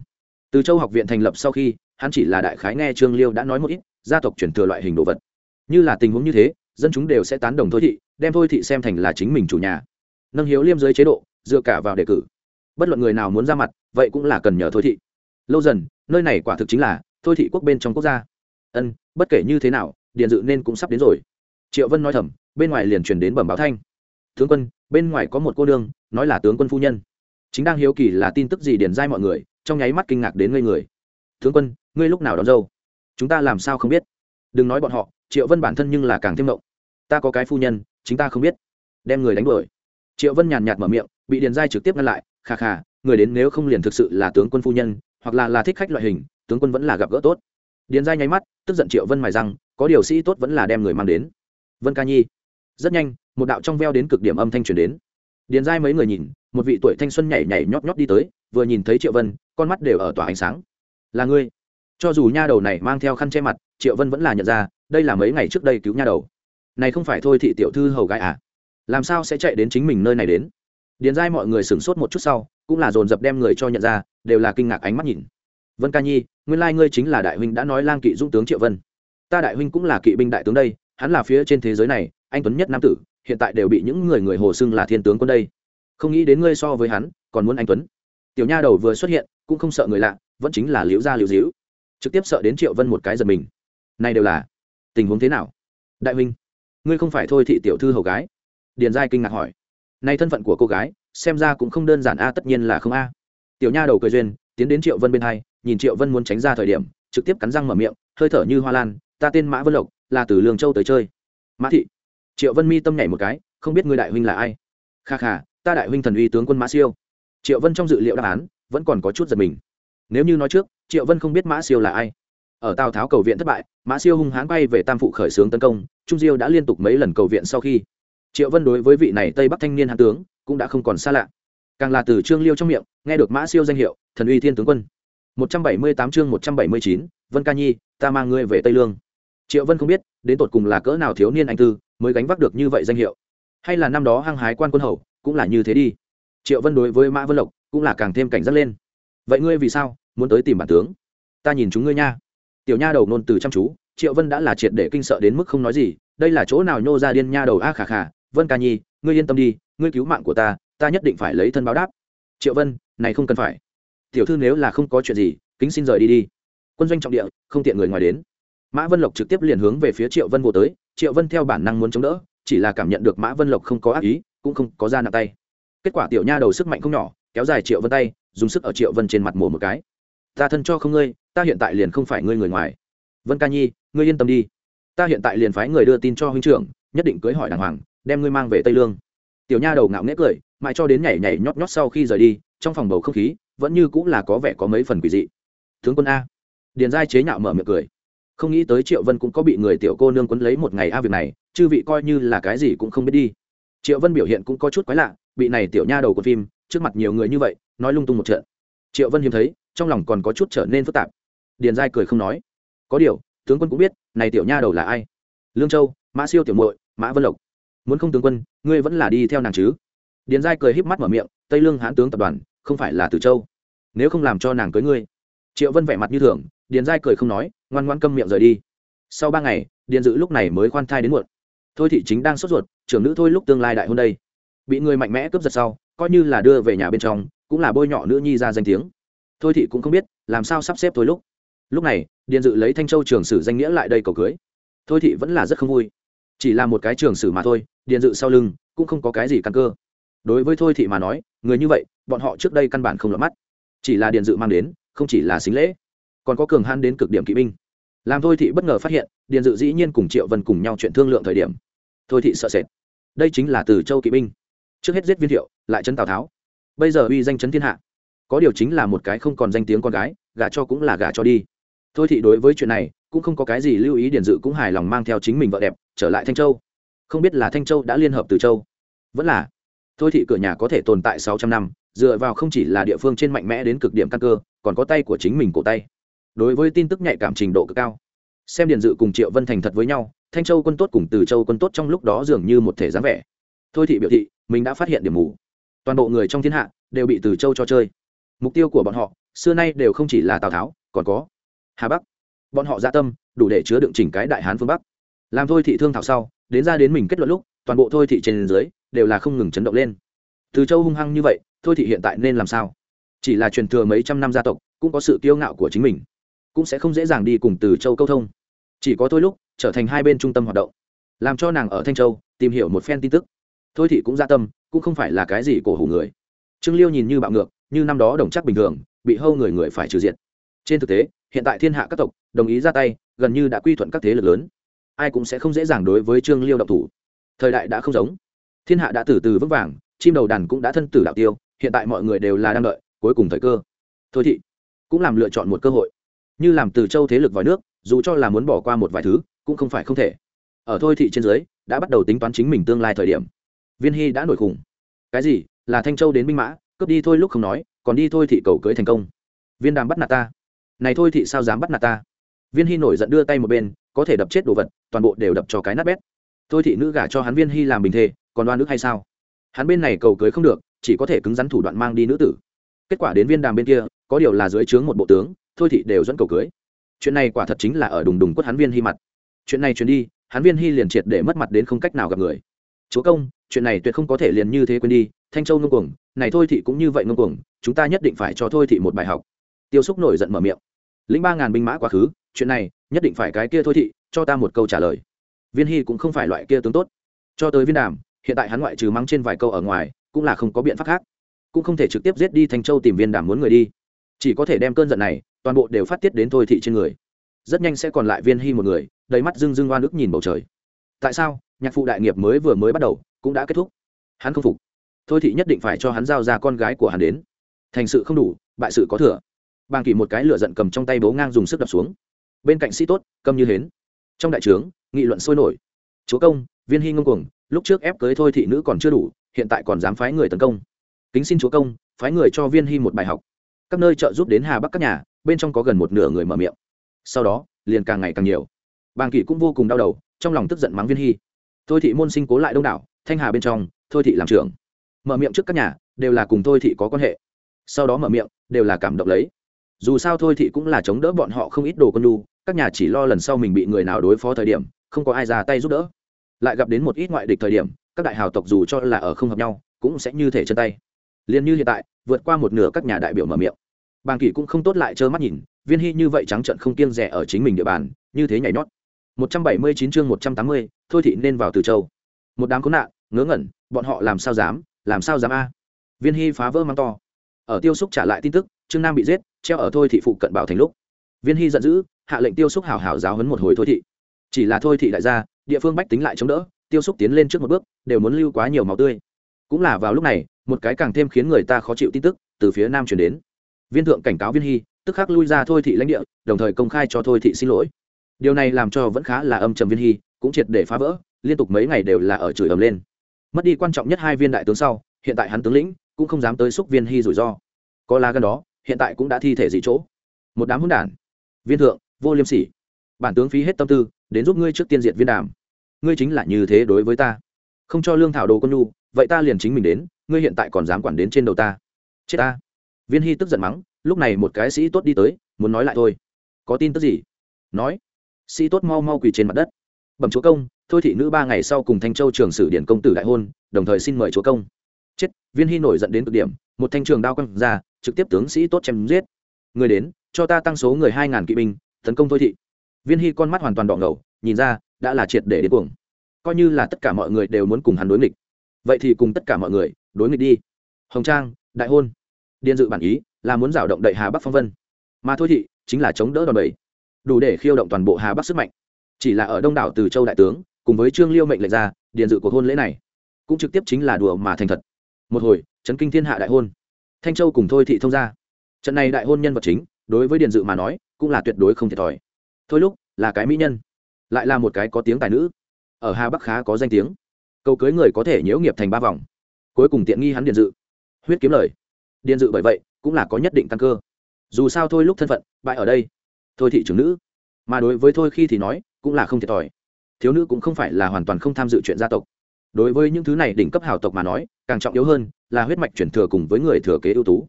từ châu học viện thành lập sau khi, hắn chỉ là đại khái nghe trương liêu đã nói một ít gia tộc chuyển thừa loại hình đồ vật. Như là tình huống như thế, dân chúng đều sẽ tán đồng thôi thị, đem thôi thị xem thành là chính mình chủ nhà. Nâng hiếu liêm dưới chế độ, dựa cả vào đề cử. Bất luận người nào muốn ra mặt, vậy cũng là cần nhờ thôi thị. Lâu dần, nơi này quả thực chính là thôi thị quốc bên trong quốc gia. Ân, bất kể như thế nào, điện dự nên cũng sắp đến rồi. Triệu vân nói thầm, bên ngoài liền truyền đến bẩm báo thanh. Tướng quân, bên ngoài có một cô đương nói là tướng quân phu nhân. Chính đang hiếu kỳ là tin tức gì điền dai mọi người, trong nháy mắt kinh ngạc đến ngây người. Tướng quân, ngươi lúc nào đón dâu? Chúng ta làm sao không biết? Đừng nói bọn họ, triệu vân bản thân nhưng là càng thêm mộng ta có cái phu nhân, chính ta không biết. Đem người đánh đuổi. Triệu vân nhàn nhạt mở miệng, bị điền giai trực tiếp ngăn lại khà khà người đến nếu không liền thực sự là tướng quân phu nhân, hoặc là là thích khách loại hình, tướng quân vẫn là gặp gỡ tốt. Điền giai nháy mắt, tức giận triệu vân mài rằng có điều sĩ tốt vẫn là đem người mang đến. Vân ca nhi. Rất nhanh, một đạo trong veo đến cực điểm âm thanh truyền đến. Điền giai mấy người nhìn, một vị tuổi thanh xuân nhảy nhảy nhót nhót đi tới, vừa nhìn thấy triệu vân, con mắt đều ở tỏa ánh sáng. Là ngươi cho dù nha đầu này mang theo khăn che mặt, triệu vân vẫn là nhận ra, đây là mấy ngày trước đây cứu nha đầu. Này không phải thôi thị tiểu thư hầu gái à? Làm sao sẽ chạy đến chính mình nơi này đến? Điền giai mọi người sửng sốt một chút sau, cũng là dồn dập đem người cho nhận ra, đều là kinh ngạc ánh mắt nhìn. Vân ca nhi, nguyên lai ngươi chính là đại huynh đã nói lang kỵ dũng tướng triệu vân. Ta đại huynh cũng là kỵ binh đại tướng đây, hắn là phía trên thế giới này, anh tuấn nhất nam tử, hiện tại đều bị những người người hồ xưng là thiên tướng quân đây. Không nghĩ đến ngươi so với hắn, còn muốn anh tuấn. Tiểu nha đầu vừa xuất hiện, cũng không sợ người lạ, vẫn chính là liễu gia liễu diễu trực tiếp sợ đến triệu vân một cái giật mình. Này đều là, tình huống thế nào? Đại huynh, ngươi không phải thôi thị tiểu thư hầu gái? Điền giai kinh ngạc hỏi. Nay thân phận của cô gái, xem ra cũng không đơn giản a, tất nhiên là không a. Tiểu nha đầu cười duyên, tiến đến triệu vân bên hai, nhìn triệu vân muốn tránh ra thời điểm, trực tiếp cắn răng mở miệng, hơi thở như hoa lan, ta tên mã vân lộc, là từ lương châu tới chơi. Mã thị. Triệu vân mi tâm nhảy một cái, không biết ngươi đại huynh là ai. Kha kha, ta đại huynh thần uy tướng quân mã siêu. Triệu vân trong dự liệu đáp án, vẫn còn có chút giật mình. Nếu như nói trước triệu vân không biết mã siêu là ai. Ở tào tháo cầu viện thất bại, mã siêu hung hãn bay về tam phụ khởi xướng tấn công, trung diêu đã liên tục mấy lần cầu viện sau khi. Triệu vân đối với vị này tây bắc thanh niên hạ tướng, cũng đã không còn xa lạ. Càng là từ trương liêu trong miệng, nghe được mã siêu danh hiệu, thần uy thiên tướng quân. Một trăm bảy mươi tám chương một trăm bảy mươi chín, vân ca nhi, ta mang ngươi về tây lương. Triệu vân không biết, đến tột cùng là cỡ nào thiếu niên anh tư, mới gánh vác được như vậy danh hiệu. Hay là năm đó hăng hái quan quân hầu cũng là như thế đi. Triệu vân đối với mã vân lộc, cũng là càng thêm cảnh giác lên. Vậy ngươi vì sao muốn tới tìm bản tướng. Ta nhìn chúng ngươi nha. Tiểu nha đầu nôn từ chăm chú, triệu vân đã là triệt để kinh sợ đến mức không nói gì, đây là chỗ nào nhô ra điên nha đầu a khả khả vân ca nhi, ngươi yên tâm đi, ngươi cứu mạng của ta ta nhất định phải lấy thân báo đáp. Triệu vân, này không cần phải. Tiểu thư nếu là không có chuyện gì, kính xin rời đi đi. Quân doanh trọng địa, không tiện người ngoài đến. Mã vân lộc trực tiếp liền hướng về phía triệu vân vô tới, triệu vân theo bản năng muốn chống đỡ, chỉ là cảm nhận được mã vân lộc không có ác ý, cũng không có ra nặng tay. Kết quả tiểu nha đầu sức mạnh không nhỏ, kéo dài triệu vân tay, dùng sức ở triệu vân trên mặt mổ một cái ta thân cho không ngươi, ta hiện tại liền không phải ngươi người ngoài. Vân ca nhi, ngươi yên tâm đi. Ta hiện tại liền phái người đưa tin cho huynh trưởng, nhất định cưới hỏi đàng hoàng, đem ngươi mang về tây lương. Tiểu nha đầu ngạo nghễ cười, mãi cho đến nhảy nhảy nhót nhót sau khi rời đi, trong phòng bầu không khí vẫn như cũng là có vẻ có mấy phần quỷ dị. Tướng quân a. Điền giai chế nhạo mở miệng cười. Không nghĩ tới triệu vân cũng có bị người tiểu cô nương quấn lấy một ngày a việc này, chư vị coi như là cái gì cũng không biết đi. Triệu vân biểu hiện cũng có chút quái lạ, bị này tiểu nha đầu của phim, trước mặt nhiều người như vậy, nói lung tung một trận. Triệu vân hiếm thấy trong lòng còn có chút trở nên phức tạp. Điền giai cười không nói. Có điều, tướng quân cũng biết, này tiểu nha đầu là ai? Lương châu, mã siêu tiểu muội, mã vân lộc. Muốn không tướng quân, ngươi vẫn là đi theo nàng chứ? Điền giai cười híp mắt mở miệng, tây lương hãn tướng tập đoàn, không phải là từ châu. Nếu không làm cho nàng cưới ngươi. Triệu vân vẻ mặt như thường, điền giai cười không nói, ngoan ngoan câm miệng rời đi. Sau ba ngày, điền dự lúc này mới khoan thai đến muộn. Thôi thị chính đang sốt ruột, trưởng nữ thôi lúc tương lai đại hôn đây. Bị người mạnh mẽ cướp giật sau, coi như là đưa về nhà bên trong, cũng là bôi nhọ nữ nhi ra danh tiếng thôi thị cũng không biết làm sao sắp xếp thôi lúc. Lúc này, điền dự lấy thanh châu trường sử danh nghĩa lại đây cầu cưới. Thôi thị vẫn là rất không vui. Chỉ là một cái trường sử mà thôi, điền dự sau lưng cũng không có cái gì căn cơ. Đối với thôi thị mà nói, người như vậy, bọn họ trước đây căn bản không lọt mắt. Chỉ là điền dự mang đến, không chỉ là xính lễ, còn có cường han đến cực điểm kỵ binh. Làm thôi thị bất ngờ phát hiện, điền dự dĩ nhiên cùng triệu vân cùng nhau chuyện thương lượng thời điểm. Thôi thị sợ sệt. Đây chính là từ châu kỵ binh. Trước hết giết viên thiệu, lại chấn tào tháo. Bây giờ uy danh chấn thiên hạ có điều chính là một cái không còn danh tiếng con gái, gả cho cũng là gả cho đi. Thôi thị đối với chuyện này, cũng không có cái gì lưu ý điển dự cũng hài lòng mang theo chính mình vợ đẹp, trở lại thanh châu. Không biết là thanh châu đã liên hợp từ châu. Vẫn là, thôi thị cửa nhà có thể tồn tại sáu trăm năm, dựa vào không chỉ là địa phương trên mạnh mẽ đến cực điểm căn cơ, còn có tay của chính mình cổ tay. Đối với tin tức nhạy cảm trình độ cực cao, xem điền dự cùng triệu vân thành thật với nhau, thanh châu quân tốt cùng từ châu quân tốt trong lúc đó dường như một thể dáng vẻ. Thôi thị biểu thị, mình đã phát hiện điểm mù. Toàn bộ người trong thiên hạ đều bị từ châu cho chơi mục tiêu của bọn họ, xưa nay đều không chỉ là tào tháo, còn có hà bắc. Bọn họ dạ tâm, đủ để chứa đựng chỉnh cái đại hán phương bắc. Làm thôi thị thương thảo sau, đến ra đến mình kết luận lúc, toàn bộ thôi thị trên dưới đều là không ngừng chấn động lên. Từ châu hung hăng như vậy, thôi thị hiện tại nên làm sao? Chỉ là truyền thừa mấy trăm năm gia tộc, cũng có sự kiêu ngạo của chính mình, cũng sẽ không dễ dàng đi cùng từ châu câu thông. Chỉ có thôi lúc, trở thành hai bên trung tâm hoạt động, làm cho nàng ở thanh châu tìm hiểu một phen tin tức. Thôi thị cũng gia tâm, cũng không phải là cái gì cổ hủ người. Trương liêu nhìn như bạo ngược như năm đó đồng chắc bình thường, bị hâu người người phải trừ diện trên thực tế, hiện tại thiên hạ các tộc, đồng ý ra tay, gần như đã quy thuận các thế lực lớn. Ai cũng sẽ không dễ dàng đối với trương liêu động thủ. Thời đại đã không giống. Thiên hạ đã từ từ vững vàng, chim đầu đàn cũng đã thân tử đạo tiêu, hiện tại mọi người đều là đang đợi, cuối cùng thời cơ. Thôi thị, cũng làm lựa chọn một cơ hội. Như làm từ châu thế lực vòi nước, dù cho là muốn bỏ qua một vài thứ, cũng không phải không thể. Ở thôi thị trên dưới, đã bắt đầu tính toán chính mình tương lai thời điểm. Viên hy đã nổi khủng. Cái gì? Là thanh châu đến binh mã cướp đi thôi lúc không nói, còn đi thôi thị cầu cưới thành công. Viên đàm bắt nạt ta. Này thôi thị sao dám bắt nạt ta? Viên hy nổi giận đưa tay một bên, có thể đập chết đồ vật, toàn bộ đều đập cho cái nát bét. Thôi thị nữ gả cho hắn viên hy làm bình thê còn đoan nước hay sao? Hắn bên này cầu cưới không được, chỉ có thể cứng rắn thủ đoạn mang đi nữ tử. Kết quả đến viên đàm bên kia, có điều là dưới trướng một bộ tướng, thôi thị đều dẫn cầu cưới. Chuyện này quả thật chính là ở đùng đùng quất hắn viên hy mặt. Chuyện này chuyển đi, hắn viên hy liền triệt để mất mặt đến không cách nào gặp người. Chúa công chuyện này tuyệt không có thể liền như thế quên đi, thanh châu ngông cuồng, này thôi thị cũng như vậy ngông cuồng, chúng ta nhất định phải cho thôi thị một bài học. Tiêu xúc nổi giận mở miệng. Lĩnh ba ngàn binh mã quá khứ, chuyện này, nhất định phải cái kia thôi thị, cho ta một câu trả lời. Viên hy cũng không phải loại kia tướng tốt. Cho tới viên đàm, hiện tại hắn ngoại trừ mắng trên vài câu ở ngoài, cũng là không có biện pháp khác. Cũng không thể trực tiếp giết đi thanh châu tìm viên đàm muốn người đi. Chỉ có thể đem cơn giận này, toàn bộ đều phát tiết đến thôi thị trên người. Rất nhanh sẽ còn lại viên hy một người, đầy mắt dưng dưng oan ức nhìn bầu trời. Tại sao? Nhạc phụ đại nghiệp mới vừa mới bắt đầu cũng đã kết thúc. Hắn không phục. Thôi thị nhất định phải cho hắn giao ra con gái của hắn đến. Thành sự không đủ, bại sự có thừa. Bàng kỷ một cái lửa giận cầm trong tay bố ngang dùng sức đập xuống. Bên cạnh sĩ tốt, cầm như hến. Trong đại trướng, nghị luận sôi nổi. Chúa công, viên hy ngông cuồng, lúc trước ép cưới thôi thị nữ còn chưa đủ, hiện tại còn dám phái người tấn công. Kính xin chúa công, phái người cho viên hy một bài học. Các nơi trợ giúp đến hà bắc các nhà, bên trong có gần một nửa người mở miệng. Sau đó, liền càng ngày càng nhiều. Bàng kỷ cũng vô cùng đau đầu, trong lòng tức giận mắng viên hy. Thôi thị môn sinh cố lại đông đảo thanh hà bên trong thôi thị làm trưởng. Mở miệng trước các nhà đều là cùng thôi thị có quan hệ. Sau đó mở miệng đều là cảm động lấy. Dù sao thôi thị cũng là chống đỡ bọn họ không ít đồ con đu. các nhà chỉ lo lần sau mình bị người nào đối phó thời điểm không có ai ra tay giúp đỡ. Lại gặp đến một ít ngoại địch thời điểm các đại hào tộc dù cho là ở không hợp nhau cũng sẽ như thể chân tay. Liền như hiện tại vượt qua một nửa các nhà đại biểu mở miệng. Bàng kỷ cũng không tốt lại trơ mắt nhìn viên hy như vậy trắng trận không kiêng rẻ ở chính mình địa bàn như thế nhảy nhót. 179 chương 180, thôi thị nên vào từ châu một đám khốn nạn, ngớ ngẩn, bọn họ làm sao dám, làm sao dám a? Viên hy phá vỡ mắng to. Ở tiêu xúc trả lại tin tức, trương nam bị giết, treo ở thôi thị phụ cận bảo thành lúc. Viên hy giận dữ, hạ lệnh tiêu xúc hào hào giáo hấn một hồi thôi thị. Chỉ là thôi thị đại gia, địa phương bách tính lại chống đỡ, tiêu xúc tiến lên trước một bước, đều muốn lưu quá nhiều máu tươi. Cũng là vào lúc này, một cái càng thêm khiến người ta khó chịu tin tức từ phía nam chuyển đến. Viên thượng cảnh cáo viên hy, tức khắc lui ra thôi thị lãnh địa, đồng thời công khai cho thôi thị xin lỗi. Điều này làm cho vẫn khá là âm trầm viên hy, cũng triệt để phá vỡ liên tục mấy ngày đều là ở chửi ầm lên. Mất đi quan trọng nhất hai viên đại tướng sau, hiện tại hắn tướng lĩnh cũng không dám tới xúc viên hy rủi ro. Có lá gần đó, hiện tại cũng đã thi thể dị chỗ. Một đám hỗn đản. Viên thượng, vô liêm sỉ. Bản tướng phí hết tâm tư, đến giúp ngươi trước tiên diệt viên đàm. Ngươi chính là như thế đối với ta. Không cho lương thảo đồ con nhu, vậy ta liền chính mình đến, ngươi hiện tại còn dám quản đến trên đầu ta. Chết ta. Viên hy tức giận mắng, lúc này một cái sĩ tốt đi tới, muốn nói lại thôi. Có tin tức gì? Nói. Sĩ tốt mau mau quỳ trên mặt đất bẩm chúa công, thôi thị nữ ba ngày sau cùng thanh châu trường sử điển công tử đại hôn, đồng thời xin mời chúa công. Chết, viên hy nổi dẫn đến cực điểm, một thanh trường đao quăng ra, trực tiếp tướng sĩ tốt chém giết. Người đến, cho ta tăng số người hai ngàn kỵ binh, tấn công thôi thị. Viên hy con mắt hoàn toàn đỏ ngầu, nhìn ra, đã là triệt để đến cuồng. Coi như là tất cả mọi người đều muốn cùng hắn đối nghịch. Vậy thì cùng tất cả mọi người đối nghịch đi. Hồng trang, đại hôn. Điền dự bản ý là muốn rào động đậy hà bắc phong vân. Mà thôi thị chính là chống đỡ đòn bẩy. Đủ để khiêu động toàn bộ hà bắc sức mạnh chỉ là ở đông đảo từ châu đại tướng, cùng với trương liêu mệnh lệnh ra, điền dự cuộc hôn lễ này, cũng trực tiếp chính là đùa mà thành thật. Một hồi trấn kinh thiên hạ đại hôn. Thanh châu cùng thôi thị thông ra trận này đại hôn nhân vật chính, đối với điền dự mà nói, cũng là tuyệt đối không thiệt thòi. Thôi lúc, là cái mỹ nhân, lại là một cái có tiếng tài nữ. Ở hà bắc khá có danh tiếng. Câu cưới người có thể nhiễu nghiệp thành ba vòng. Cuối cùng tiện nghi hắn điền dự. Huyết kiếm lời. Điền dự bởi vậy, cũng là có nhất định tăng cơ. Dù sao thôi lúc thân phận, bại ở đây. Thôi thị trưởng nữ. Mà đối với thôi khi thì nói cũng là không thiệt thòi. Thiếu nữ cũng không phải là hoàn toàn không tham dự chuyện gia tộc. Đối với những thứ này đỉnh cấp hào tộc mà nói, càng trọng yếu hơn là huyết mạch chuyển thừa cùng với người thừa kế ưu tú.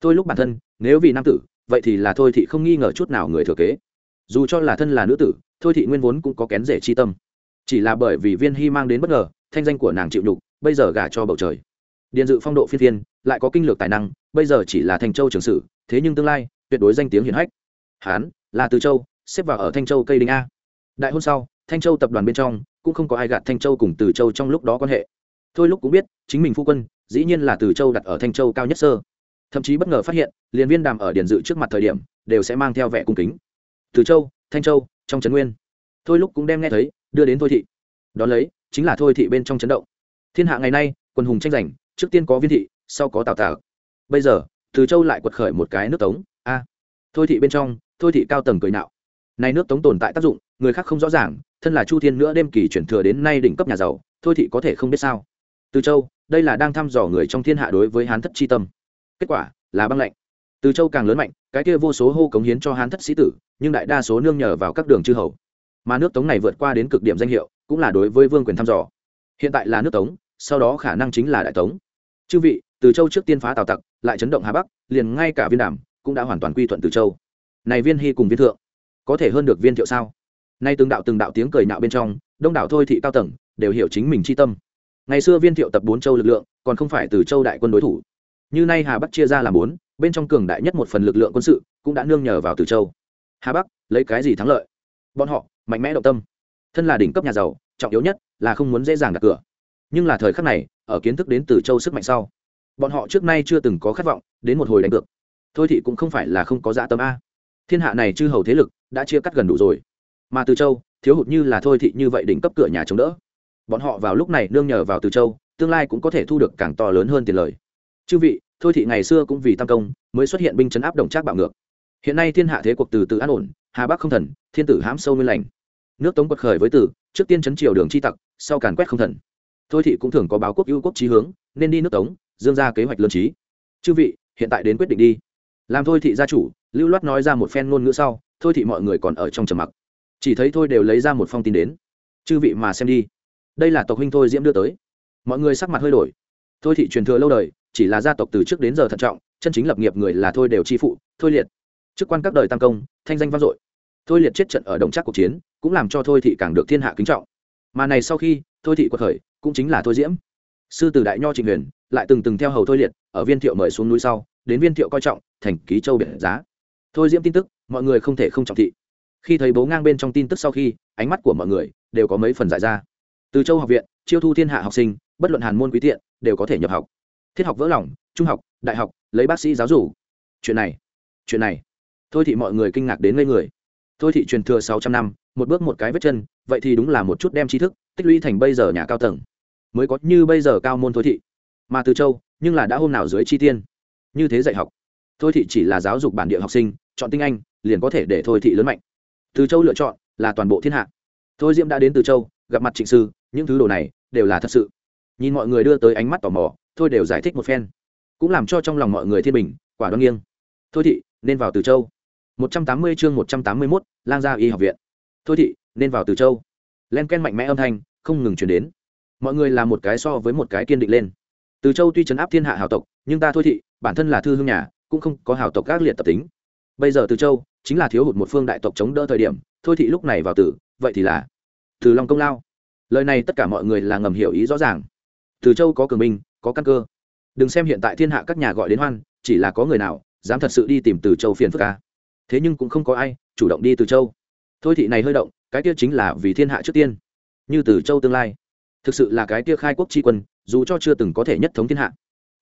Thôi lúc bản thân, nếu vì nam tử, vậy thì là thôi thị không nghi ngờ chút nào người thừa kế. Dù cho là thân là nữ tử, thôi thị nguyên vốn cũng có kén rể chi tâm. Chỉ là bởi vì viên hy mang đến bất ngờ, thanh danh của nàng chịu nhục, bây giờ gả cho bầu trời. Điện dự phong độ phiên thiên, lại có kinh lược tài năng, bây giờ chỉ là thanh châu trường sử, thế nhưng tương lai, tuyệt đối danh tiếng hiển hách. Hán, là từ châu, xếp vào ở thanh châu cây đinh a đại hôn sau, thanh châu tập đoàn bên trong cũng không có ai gạt thanh châu cùng từ châu trong lúc đó quan hệ. Thôi lúc cũng biết, chính mình phu quân dĩ nhiên là từ châu đặt ở thanh châu cao nhất sơ. Thậm chí bất ngờ phát hiện, liền viên đàm ở điền dự trước mặt thời điểm, đều sẽ mang theo vẻ cung kính. Từ châu, thanh châu, trong trấn nguyên. Thôi lúc cũng đem nghe thấy, đưa đến thôi thị. Đón lấy, chính là thôi thị bên trong chấn động. Thiên hạ ngày nay, quân hùng tranh giành, trước tiên có viên thị, sau có tào tào. Bây giờ, từ châu lại quật khởi một cái nước tống. A. Thôi thị bên trong, thôi thị cao tầng cười nạo nay nước tống tồn tại tác dụng, người khác không rõ ràng, thân là chu thiên nữa đêm kỳ chuyển thừa đến nay đỉnh cấp nhà giàu, thôi thị có thể không biết sao. Từ châu, đây là đang thăm dò người trong thiên hạ đối với hán thất chi tâm. Kết quả, là băng lệnh từ châu càng lớn mạnh, cái kia vô số hô cống hiến cho hán thất sĩ tử, nhưng đại đa số nương nhờ vào các đường chư hầu. Mà nước tống này vượt qua đến cực điểm danh hiệu, cũng là đối với vương quyền thăm dò. Hiện tại là nước tống, sau đó khả năng chính là đại tống. Chư vị, từ châu trước tiên phá tào tặc, lại chấn động hà bắc, liền ngay cả viên đàm cũng đã hoàn toàn quy thuận từ châu. Này viên hy cùng viên thượng có thể hơn được viên thiệu sao? Nay từng đạo từng đạo tiếng cười nạo bên trong, đông đảo thôi thị cao tầng đều hiểu chính mình chi tâm. Ngày xưa viên thiệu tập bốn châu lực lượng, còn không phải từ châu đại quân đối thủ. Như nay hà bắc chia ra làm bốn, bên trong cường đại nhất một phần lực lượng quân sự cũng đã nương nhờ vào từ châu. Hà bắc, lấy cái gì thắng lợi? Bọn họ, mạnh mẽ động tâm. Thân là đỉnh cấp nhà giàu, trọng yếu nhất là không muốn dễ dàng đặt cửa. Nhưng là thời khắc này, ở kiến thức đến từ châu sức mạnh sau, bọn họ trước nay chưa từng có khát vọng đến một hồi đánh cược. Thôi thì cũng không phải là không có dạ tâm a. Thiên hạ này chư hầu thế lực đã chia cắt gần đủ rồi. Mà từ châu, thiếu hụt như là thôi thị như vậy đỉnh cấp cửa nhà chống đỡ. Bọn họ vào lúc này nương nhờ vào từ châu, tương lai cũng có thể thu được càng to lớn hơn tiền lời. Chư vị, thôi thị ngày xưa cũng vì tam công, mới xuất hiện binh chấn áp đồng trác bạo ngược. Hiện nay thiên hạ thế cuộc từ từ an ổn, hà bắc không thần, thiên tử hãm sâu nguyên lành. Nước tống quật khởi với tử trước tiên chấn triều đường chi tặc, sau càn quét không thần. Thôi thị cũng thường có báo quốc ưu quốc trí hướng, nên đi nước tống, dương ra kế hoạch lương trí chư vị, hiện tại đến quyết định đi. Làm thôi thị gia chủ lưu loát nói ra một phen ngôn ngữ sau, thôi thị mọi người còn ở trong trầm mặc. Chỉ thấy thôi đều lấy ra một phong tin đến. Chư vị mà xem đi. Đây là tộc huynh thôi diễm đưa tới. Mọi người sắc mặt hơi đổi. Thôi thị truyền thừa lâu đời, chỉ là gia tộc từ trước đến giờ thận trọng, chân chính lập nghiệp người là thôi đều chi phụ, thôi liệt. Chức quan các đời tam công, thanh danh vang dội. Thôi liệt chết trận ở đồng chắc cuộc chiến, cũng làm cho thôi thị càng được thiên hạ kính trọng. Mà này sau khi, thôi thị quật khởi, cũng chính là thôi diễm. Sư tử đại nho trịnh huyền lại từng từng theo hầu thôi liệt, ở viên thiệu mời xuống núi sau, đến viên thiệu coi trọng, thành ký châu biển giá thôi diễm tin tức mọi người không thể không trọng thị. Khi thấy bố ngang bên trong tin tức sau khi ánh mắt của mọi người đều có mấy phần giải ra. Từ châu học viện chiêu thu thiên hạ học sinh bất luận hàn môn quý thiện đều có thể nhập học. Thiết học vỡ lỏng, trung học đại học lấy bác sĩ giáo dục. Chuyện này chuyện này. Thôi thì mọi người kinh ngạc đến ngây người. Thôi thì truyền thừa sáu trăm năm một bước một cái vết chân vậy thì đúng là một chút đem tri thức tích lũy thành bây giờ nhà cao tầng. Mới có như bây giờ cao môn thôi thị. Mà từ châu nhưng là đã hôm nào dưới chi tiên. Như thế dạy học thôi thị chỉ là giáo dục bản địa học sinh, chọn tinh anh, liền có thể để thôi thị lớn mạnh. Từ châu lựa chọn là toàn bộ thiên hạ. Thôi diễm đã đến từ châu, gặp mặt trịnh sư, những thứ đồ này đều là thật sự. Nhìn mọi người đưa tới ánh mắt tò mò, thôi đều giải thích một phen. Cũng làm cho trong lòng mọi người thiên bình, quả đoan nghiêng. Thôi thị, nên vào từ châu. Một trăm tám mươi chương một trăm tám mươi mốt, lang gia y học viện. Thôi thị, nên vào từ châu. Len ken mạnh mẽ âm thanh, không ngừng chuyển đến. Mọi người làm một cái so với một cái kiên định lên. Từ châu tuy chấn áp thiên hạ hào tộc, nhưng ta thôi thị, bản thân là thư hương nhà cũng không có hào tộc các liệt tập tính. Bây giờ từ châu chính là thiếu hụt một phương đại tộc chống đỡ thời điểm, thôi thị lúc này vào tử, vậy thì là từ long công lao. Lời này tất cả mọi người là ngầm hiểu ý rõ ràng. Từ châu có cường binh, có căn cơ. Đừng xem hiện tại thiên hạ các nhà gọi đến hoan, chỉ là có người nào dám thật sự đi tìm từ châu phiền phức ca thế nhưng cũng không có ai chủ động đi từ châu. Thôi thị này hơi động, cái kia chính là vì thiên hạ trước tiên. Như từ châu tương lai, thực sự là cái kia khai quốc tri quân, dù cho chưa từng có thể nhất thống thiên hạ,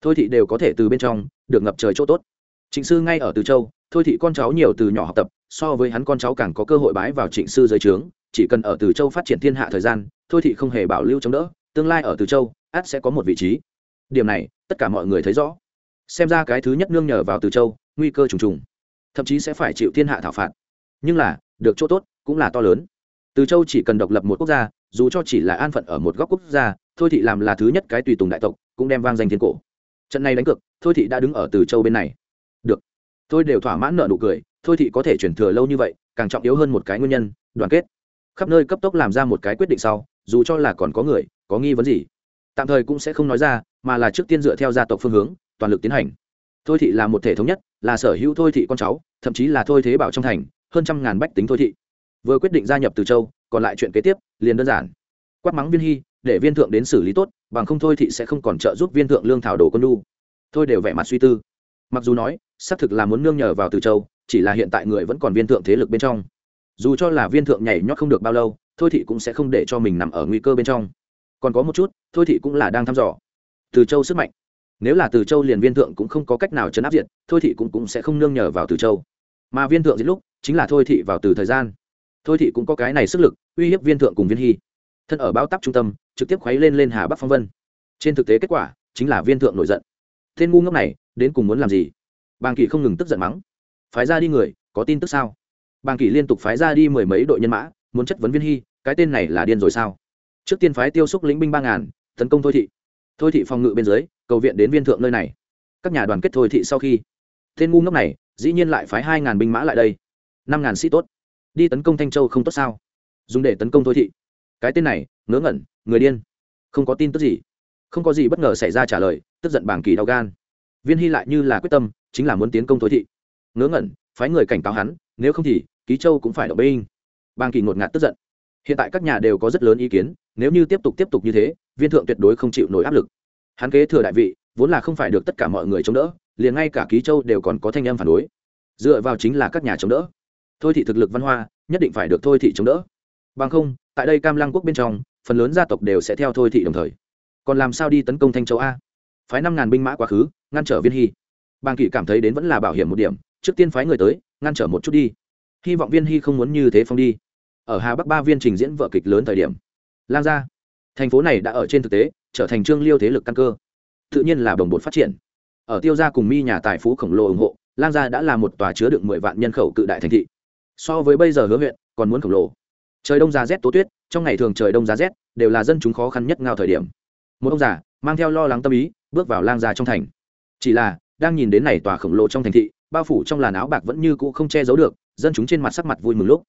thôi thị đều có thể từ bên trong được ngập trời chỗ tốt trịnh sư ngay ở từ châu, thôi thị con cháu nhiều từ nhỏ học tập, so với hắn con cháu càng có cơ hội bái vào trịnh sư dưới trướng, chỉ cần ở từ châu phát triển thiên hạ thời gian, thôi thị không hề bảo lưu chống đỡ, tương lai ở từ châu át sẽ có một vị trí. Điểm này, tất cả mọi người thấy rõ. Xem ra cái thứ nhất nương nhờ vào từ châu, nguy cơ trùng trùng, thậm chí sẽ phải chịu thiên hạ thảo phạt. Nhưng là, được chỗ tốt, cũng là to lớn. Từ châu chỉ cần độc lập một quốc gia, dù cho chỉ là an phận ở một góc quốc gia, thôi thị làm là thứ nhất cái tùy tùng đại tộc, cũng đem vang danh thiên cổ. Trận này đánh cược, thôi thị đã đứng ở từ châu bên này tôi đều thỏa mãn nợ nụ cười, thôi thị có thể chuyển thừa lâu như vậy, càng trọng yếu hơn một cái nguyên nhân, đoàn kết. Khắp nơi cấp tốc làm ra một cái quyết định sau, dù cho là còn có người, có nghi vấn gì, tạm thời cũng sẽ không nói ra, mà là trước tiên dựa theo gia tộc phương hướng, toàn lực tiến hành. Thôi thị là một thể thống nhất, là sở hữu thôi thị con cháu, thậm chí là thôi thế bảo trong thành, hơn trăm ngàn bách tính thôi thị. Vừa quyết định gia nhập từ châu, còn lại chuyện kế tiếp, liền đơn giản. Quát mắng viên hy, để viên thượng đến xử lý tốt, bằng không thôi thị sẽ không còn trợ giúp viên thượng lương thảo đồ con đu thôi đều vẻ mặt suy tư. Mặc dù nói xác thực là muốn nương nhờ vào từ châu chỉ là hiện tại người vẫn còn viên thượng thế lực bên trong. Dù cho là viên thượng nhảy nhót không được bao lâu thôi thị cũng sẽ không để cho mình nằm ở nguy cơ bên trong. Còn có một chút thôi thị cũng là đang thăm dò. Từ châu sức mạnh. Nếu là từ châu liền viên thượng cũng không có cách nào chấn áp diện, thôi thị cũng, cũng sẽ không nương nhờ vào từ châu. Mà viên thượng diễn lúc chính là thôi thị vào từ thời gian. Thôi thị cũng có cái này sức lực uy hiếp viên thượng cùng viên hy. Thân ở báo tắp trung tâm trực tiếp khuấy lên lên hà bắc phong vân. Trên thực tế kết quả chính là viên thượng nổi giận. Tên ngu ngốc này đến cùng muốn làm gì? Bàng kỳ không ngừng tức giận mắng. Phái ra đi người, có tin tức sao? Bàng kỳ liên tục phái ra đi mười mấy đội nhân mã, muốn chất vấn viên hy, cái tên này là điên rồi sao? Trước tiên phái tiêu xúc lĩnh binh ba ngàn, tấn công thôi thị. Thôi thị phòng ngự bên dưới, cầu viện đến viên thượng nơi này. Các nhà đoàn kết thôi thị sau khi. Tên ngu ngốc này, dĩ nhiên lại phái hai ngàn binh mã lại đây. Năm ngàn sĩ tốt. Đi tấn công thanh châu không tốt sao? Dùng để tấn công thôi thị. Cái tên này, ngớ ngẩn, người điên. Không có tin tức gì. Không có gì bất ngờ xảy ra trả lời, tức giận bảng kỳ đau gan. Viên hy lại như là quyết tâm chính là muốn tiến công thôi thị. Ngớ ngẩn, phái người cảnh cáo hắn, nếu không thì, ký châu cũng phải động binh. Bàng kỳ ngột ngạt tức giận. Hiện tại các nhà đều có rất lớn ý kiến, nếu như tiếp tục tiếp tục như thế, viên thượng tuyệt đối không chịu nổi áp lực. Hắn kế thừa đại vị, vốn là không phải được tất cả mọi người chống đỡ, liền ngay cả ký châu đều còn có thanh em phản đối. Dựa vào chính là các nhà chống đỡ. Thôi thị thực lực văn hoa, nhất định phải được thôi thị chống đỡ. Bằng không, tại đây cam lăng quốc bên trong, phần lớn gia tộc đều sẽ theo thôi thị đồng thời. Còn làm sao đi tấn công thanh châu a? Phái năm ngàn binh mã quá khứ, ngăn trở viên hy bàng kỵ cảm thấy đến vẫn là bảo hiểm một điểm, trước tiên phái người tới, ngăn trở một chút đi. Hy vọng viên hy không muốn như thế phong đi. Ở hà bắc ba viên trình diễn vợ kịch lớn thời điểm. Lang gia, thành phố này đã ở trên thực tế, trở thành trương liêu thế lực căn cơ. Tự nhiên là đồng bột phát triển. Ở tiêu gia cùng mi nhà tài phú khổng lồ ủng hộ, lang gia đã là một tòa chứa được mười vạn nhân khẩu cự đại thành thị. So với bây giờ hứa huyện, còn muốn khổng lồ. Trời đông giá rét tố tuyết, trong ngày thường trời đông giá rét đều là dân chúng khó khăn nhất ngao thời điểm. Một ông già, mang theo lo lắng tâm ý, bước vào lang gia trong thành. Chỉ là đang nhìn đến này tòa khổng lồ trong thành thị, bao phủ trong làn áo bạc vẫn như cũ không che giấu được, dân chúng trên mặt sắc mặt vui mừng lúc.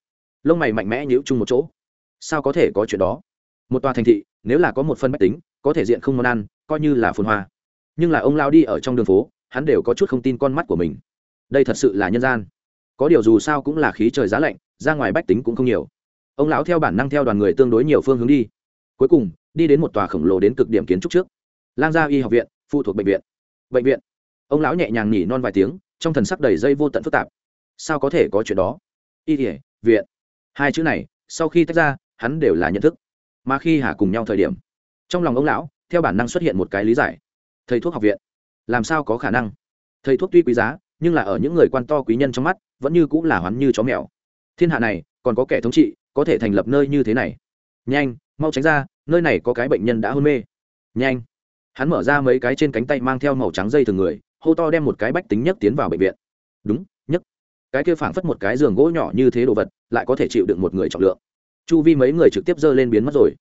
Lông mày mạnh mẽ nhíu chung một chỗ. Sao có thể có chuyện đó? Một tòa thành thị, nếu là có một phân bách tính, có thể diện không món ăn, coi như là phồn hoa. Nhưng là ông lao đi ở trong đường phố, hắn đều có chút không tin con mắt của mình. Đây thật sự là nhân gian. Có điều dù sao cũng là khí trời giá lạnh, ra ngoài bách tính cũng không nhiều. Ông lão theo bản năng theo đoàn người tương đối nhiều phương hướng đi. Cuối cùng, đi đến một tòa khổng lồ đến cực điểm kiến trúc trước. Lang gia y học viện, phụ thuộc bệnh viện. Bệnh viện ông lão nhẹ nhàng nhỉ non vài tiếng, trong thần sắc đầy dây vô tận phức tạp. Sao có thể có chuyện đó? Y thể viện. Hai chữ này, sau khi tách ra, hắn đều là nhận thức. Mà khi hà cùng nhau thời điểm, trong lòng ông lão, theo bản năng xuất hiện một cái lý giải. Thầy thuốc học viện. Làm sao có khả năng? Thầy thuốc tuy quý giá, nhưng là ở những người quan to quý nhân trong mắt, vẫn như cũng là hoán như chó mèo. Thiên hạ này, còn có kẻ thống trị, có thể thành lập nơi như thế này. Nhanh, mau tránh ra, nơi này có cái bệnh nhân đã hôn mê. Nhanh. Hắn mở ra mấy cái trên cánh tay mang theo màu trắng dây thường người hô to đem một cái bách tính nhất tiến vào bệnh viện. Đúng, nhất. Cái kia phảng phất một cái giường gỗ nhỏ như thế đồ vật, lại có thể chịu đựng một người trọng lượng. Chu vi mấy người trực tiếp dơ lên biến mất rồi.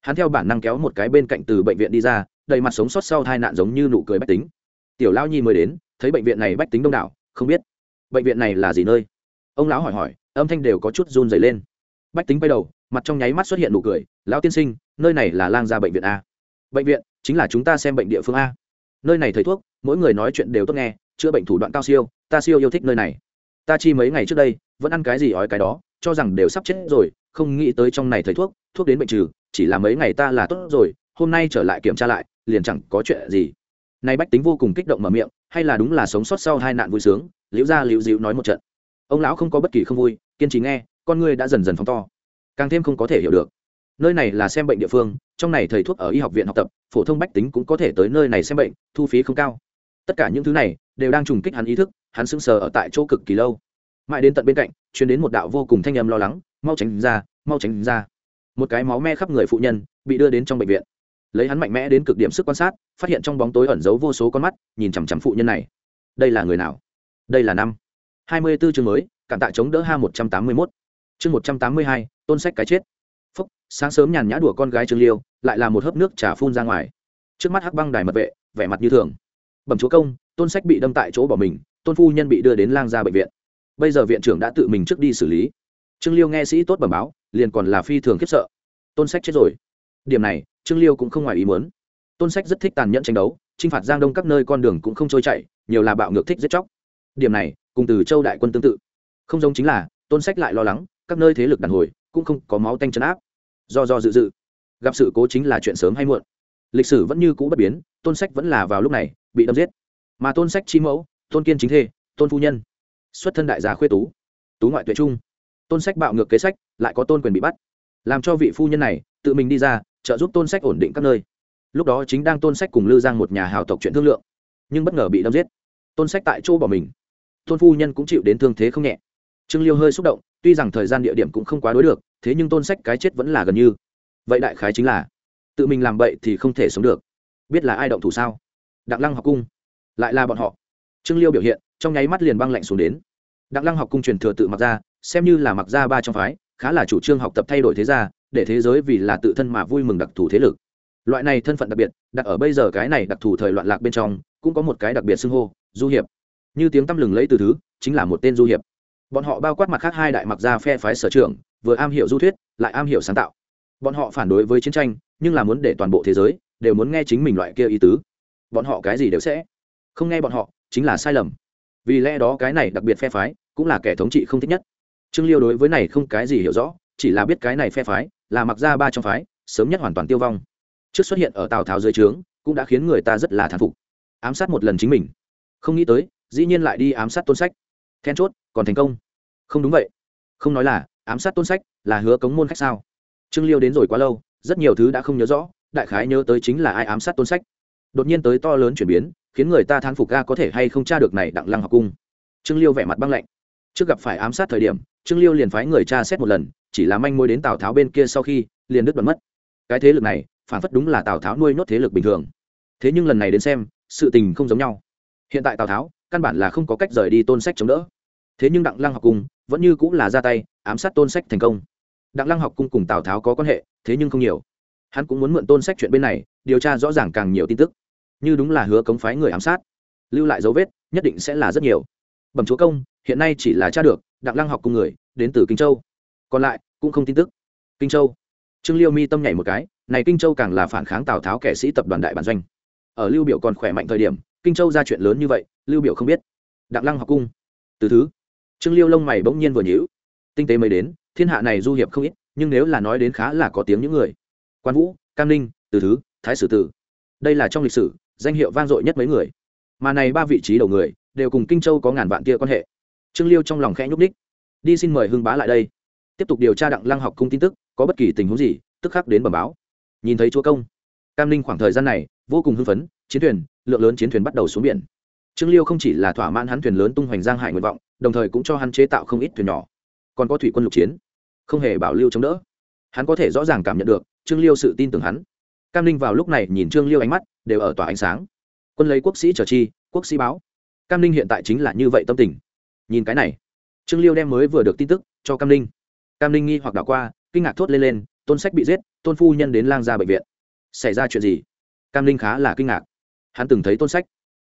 Hắn theo bản năng kéo một cái bên cạnh từ bệnh viện đi ra, đầy mặt sống sót sau tai nạn giống như nụ cười bách tính. Tiểu lao nhi mới đến, thấy bệnh viện này bách tính đông đảo, không biết bệnh viện này là gì nơi. Ông lão hỏi hỏi, âm thanh đều có chút run dày lên. Bách tính bay đầu, mặt trong nháy mắt xuất hiện nụ cười, lão tiên sinh, nơi này là lang gia bệnh viện a. Bệnh viện, chính là chúng ta xem bệnh địa phương a nơi này thầy thuốc, mỗi người nói chuyện đều tốt nghe, chữa bệnh thủ đoạn cao siêu, ta siêu yêu thích nơi này. Ta chi mấy ngày trước đây, vẫn ăn cái gì ói cái đó, cho rằng đều sắp chết rồi, không nghĩ tới trong này thầy thuốc thuốc đến bệnh trừ, chỉ là mấy ngày ta là tốt rồi, hôm nay trở lại kiểm tra lại, liền chẳng có chuyện gì. Nay bách tính vô cùng kích động mở miệng, hay là đúng là sống sót sau hai nạn vui sướng, liễu ra liễu dịu nói một trận. Ông lão không có bất kỳ không vui, kiên trì nghe, con ngươi đã dần dần phóng to. Càng thêm không có thể hiểu được nơi này là xem bệnh địa phương, trong này thầy thuốc ở y học viện học tập, phổ thông bách tính cũng có thể tới nơi này xem bệnh, thu phí không cao. Tất cả những thứ này đều đang trùng kích hắn ý thức, hắn sững sờ ở tại chỗ cực kỳ lâu. Mãi đến tận bên cạnh chuyến đến một đạo vô cùng thanh âm lo lắng, mau tránh ra, mau tránh ra. Một cái máu me khắp người phụ nhân bị đưa đến trong bệnh viện. Lấy hắn mạnh mẽ đến cực điểm sức quan sát, phát hiện trong bóng tối ẩn giấu vô số con mắt, nhìn chằm chằm phụ nhân này. Đây là người nào? Đây là năm. Hai mươi 24 chương mới cản tạ chống đỡ ha một trăm tám mươi 181. chương một trăm tám mươi hai, tôn sách cái chết phúc, sáng sớm nhàn nhã đùa con gái trương liêu, lại là một hớp nước trà phun ra ngoài. Trước mắt hắc băng đài mật vệ, vẻ mặt như thường. Bẩm chúa công, tôn sách bị đâm tại chỗ bỏ mình, tôn phu nhân bị đưa đến lang gia bệnh viện. Bây giờ viện trưởng đã tự mình trước đi xử lý. Trương liêu nghe sĩ tốt bẩm báo, liền còn là phi thường khiếp sợ. Tôn sách chết rồi. Điểm này, trương liêu cũng không ngoài ý muốn. Tôn sách rất thích tàn nhẫn tranh đấu t r i n h phạt giang đông các nơi con đường cũng không trôi chạy nhiều là bạo ngược thích giết chóc. Điểm này, cùng từ châu đại quân tương tự. Không giống chính là, tôn sách lại lo lắng, các nơi thế lực đàn hồi, cũng không có máu tanh chấn áp do do dự dự. Gặp sự cố chính là chuyện sớm hay muộn. Lịch sử vẫn như cũ bất biến, tôn sách vẫn là vào lúc này, bị đâm giết. Mà tôn sách chi mẫu, tôn kiên chính thê, tôn phu nhân, xuất thân đại gia khuê tú tú ngoại tuệ trung. Tôn sách bạo ngược kế sách, lại có tôn quyền bị bắt. Làm cho vị phu nhân này, tự mình đi ra, trợ giúp tôn sách ổn định các nơi. Lúc đó chính đang tôn sách cùng lư giang một nhà hào tộc chuyện thương lượng, nhưng bất ngờ bị đâm giết. Tôn sách tại chỗ bỏ mình. Tôn phu nhân cũng chịu đến thương thế không nhẹ. Trương liêu hơi xúc động, tuy rằng thời gian địa điểm cũng không quá đối được thế nhưng tôn sách cái chết vẫn là gần như. Vậy đại khái chính là, tự mình làm bậy thì không thể sống được. Biết là ai động thủ sao? Đặng lăng học cung. Lại là bọn họ. Trương liêu biểu hiện, trong nháy mắt liền băng lạnh xuống đến. Đặng lăng học cung truyền thừa tự mặc ra xem như là mặc ra ba trong phái, khá là chủ trương học tập thay đổi thế gia, để thế giới vì là tự thân mà vui mừng đặc thù thế lực. Loại này thân phận đặc biệt, đặt ở bây giờ cái này đặc thù thời loạn lạc bên trong, cũng có một cái đặc biệt xưng hô, du hiệp. Như tiếng tăm lừng lấy từ thứ, chính là một tên du hiệp. Bọn họ bao quát mặt khác hai đại mặc gia phe phái sở trường vừa am hiểu du thuyết, lại am hiểu sáng tạo. Bọn họ phản đối với chiến tranh, nhưng là muốn để toàn bộ thế giới đều muốn nghe chính mình loại kia ý tứ. Bọn họ cái gì đều sẽ không nghe bọn họ, chính là sai lầm. Vì lẽ đó cái này đặc biệt phe phái cũng là kẻ thống trị không thích nhất. Trương liêu đối với này không cái gì hiểu rõ, chỉ là biết cái này phe phái là mặc ra ba trong phái, sớm nhất hoàn toàn tiêu vong. Trước xuất hiện ở tào tháo dưới trướng, cũng đã khiến người ta rất là thán phục. Ám sát một lần chính mình. Không nghĩ tới, dĩ nhiên lại đi ám sát tôn sách. Then chốt, còn thành công. Không đúng vậy. Không nói là ám sát tôn sách là hứa cống môn khách sao? Trương liêu đến rồi quá lâu, rất nhiều thứ đã không nhớ rõ, đại khái nhớ tới chính là ai ám sát tôn sách. Đột nhiên tới to lớn chuyển biến, khiến người ta thán phục ga có thể hay không tra được này đặng lăng học cung. Trương liêu vẻ mặt băng lạnh. Trước gặp phải ám sát thời điểm, trương liêu liền phái người tra xét một lần, chỉ là manh mối đến tào tháo bên kia sau khi, liền đứt bật mất. Cái thế lực này, phản phất đúng là tào tháo nuôi nhốt thế lực bình thường. Thế nhưng lần này đến xem, sự tình không giống nhau. Hiện tại tào tháo, căn bản là không có cách rời đi tôn sách chống đỡ. Thế nhưng đặng lăng học cung vẫn như cũng là ra tay, ám sát tôn sách thành công. Đặng lăng học cung cùng tào tháo có quan hệ, thế nhưng không nhiều. Hắn cũng muốn mượn tôn sách chuyện bên này, điều tra rõ ràng càng nhiều tin tức. Như đúng là hứa cống phái người ám sát. Lưu lại dấu vết, nhất định sẽ là rất nhiều. Bẩm chúa công, hiện nay chỉ là cha được, đặng lăng học cùng người, đến từ kinh châu. Còn lại, cũng không tin tức. Kinh châu. Trương liêu mi tâm nhảy một cái, này kinh châu càng là phản kháng tào tháo kẻ sĩ tập đoàn đại bản doanh. Ở lưu biểu còn khỏe mạnh thời điểm, kinh châu ra chuyện lớn như vậy, lưu biểu không biết. Đặng lăng học cung. Từ thứ trương liêu lông mày bỗng nhiên vừa nhíu. Tinh tế mới đến, thiên hạ này du hiệp không ít, nhưng nếu là nói đến khá là có tiếng những người. Quan vũ, cam ninh, từ thứ, thái sử tử. Đây là trong lịch sử, danh hiệu vang dội nhất mấy người. Mà này ba vị trí đầu người, đều cùng kinh châu có ngàn vạn kia quan hệ. Trương liêu trong lòng khẽ nhúc ních đi xin mời hưng bá lại đây. Tiếp tục điều tra đặng lăng học cung tin tức, có bất kỳ tình huống gì, tức khắc đến bẩm báo. Nhìn thấy chúa công, cam ninh khoảng thời gian này, vô cùng hưng phấn, chiến thuyền, lượng lớn chiến thuyền bắt đầu xuống biển trương liêu không chỉ là thỏa mãn hắn thuyền lớn tung hoành giang hải nguyện vọng, đồng thời cũng cho hắn chế tạo không ít thuyền nhỏ. Còn có thủy quân lục chiến, không hề bảo lưu chống đỡ. Hắn có thể rõ ràng cảm nhận được, trương liêu sự tin tưởng hắn. Cam ninh vào lúc này nhìn trương liêu ánh mắt, đều ở tỏa ánh sáng. Quân lấy quốc sĩ trở chi, quốc sĩ báo. Cam ninh hiện tại chính là như vậy tâm tình. Nhìn cái này, trương liêu đem mới vừa được tin tức cho cam ninh. Cam ninh nghi hoặc đảo qua, kinh ngạc thốt lên lên, tôn sách bị giết, tôn phu nhân đến lang ra bệnh viện. Xảy ra chuyện gì? Cam ninh khá là kinh ngạc. Hắn từng thấy tôn sách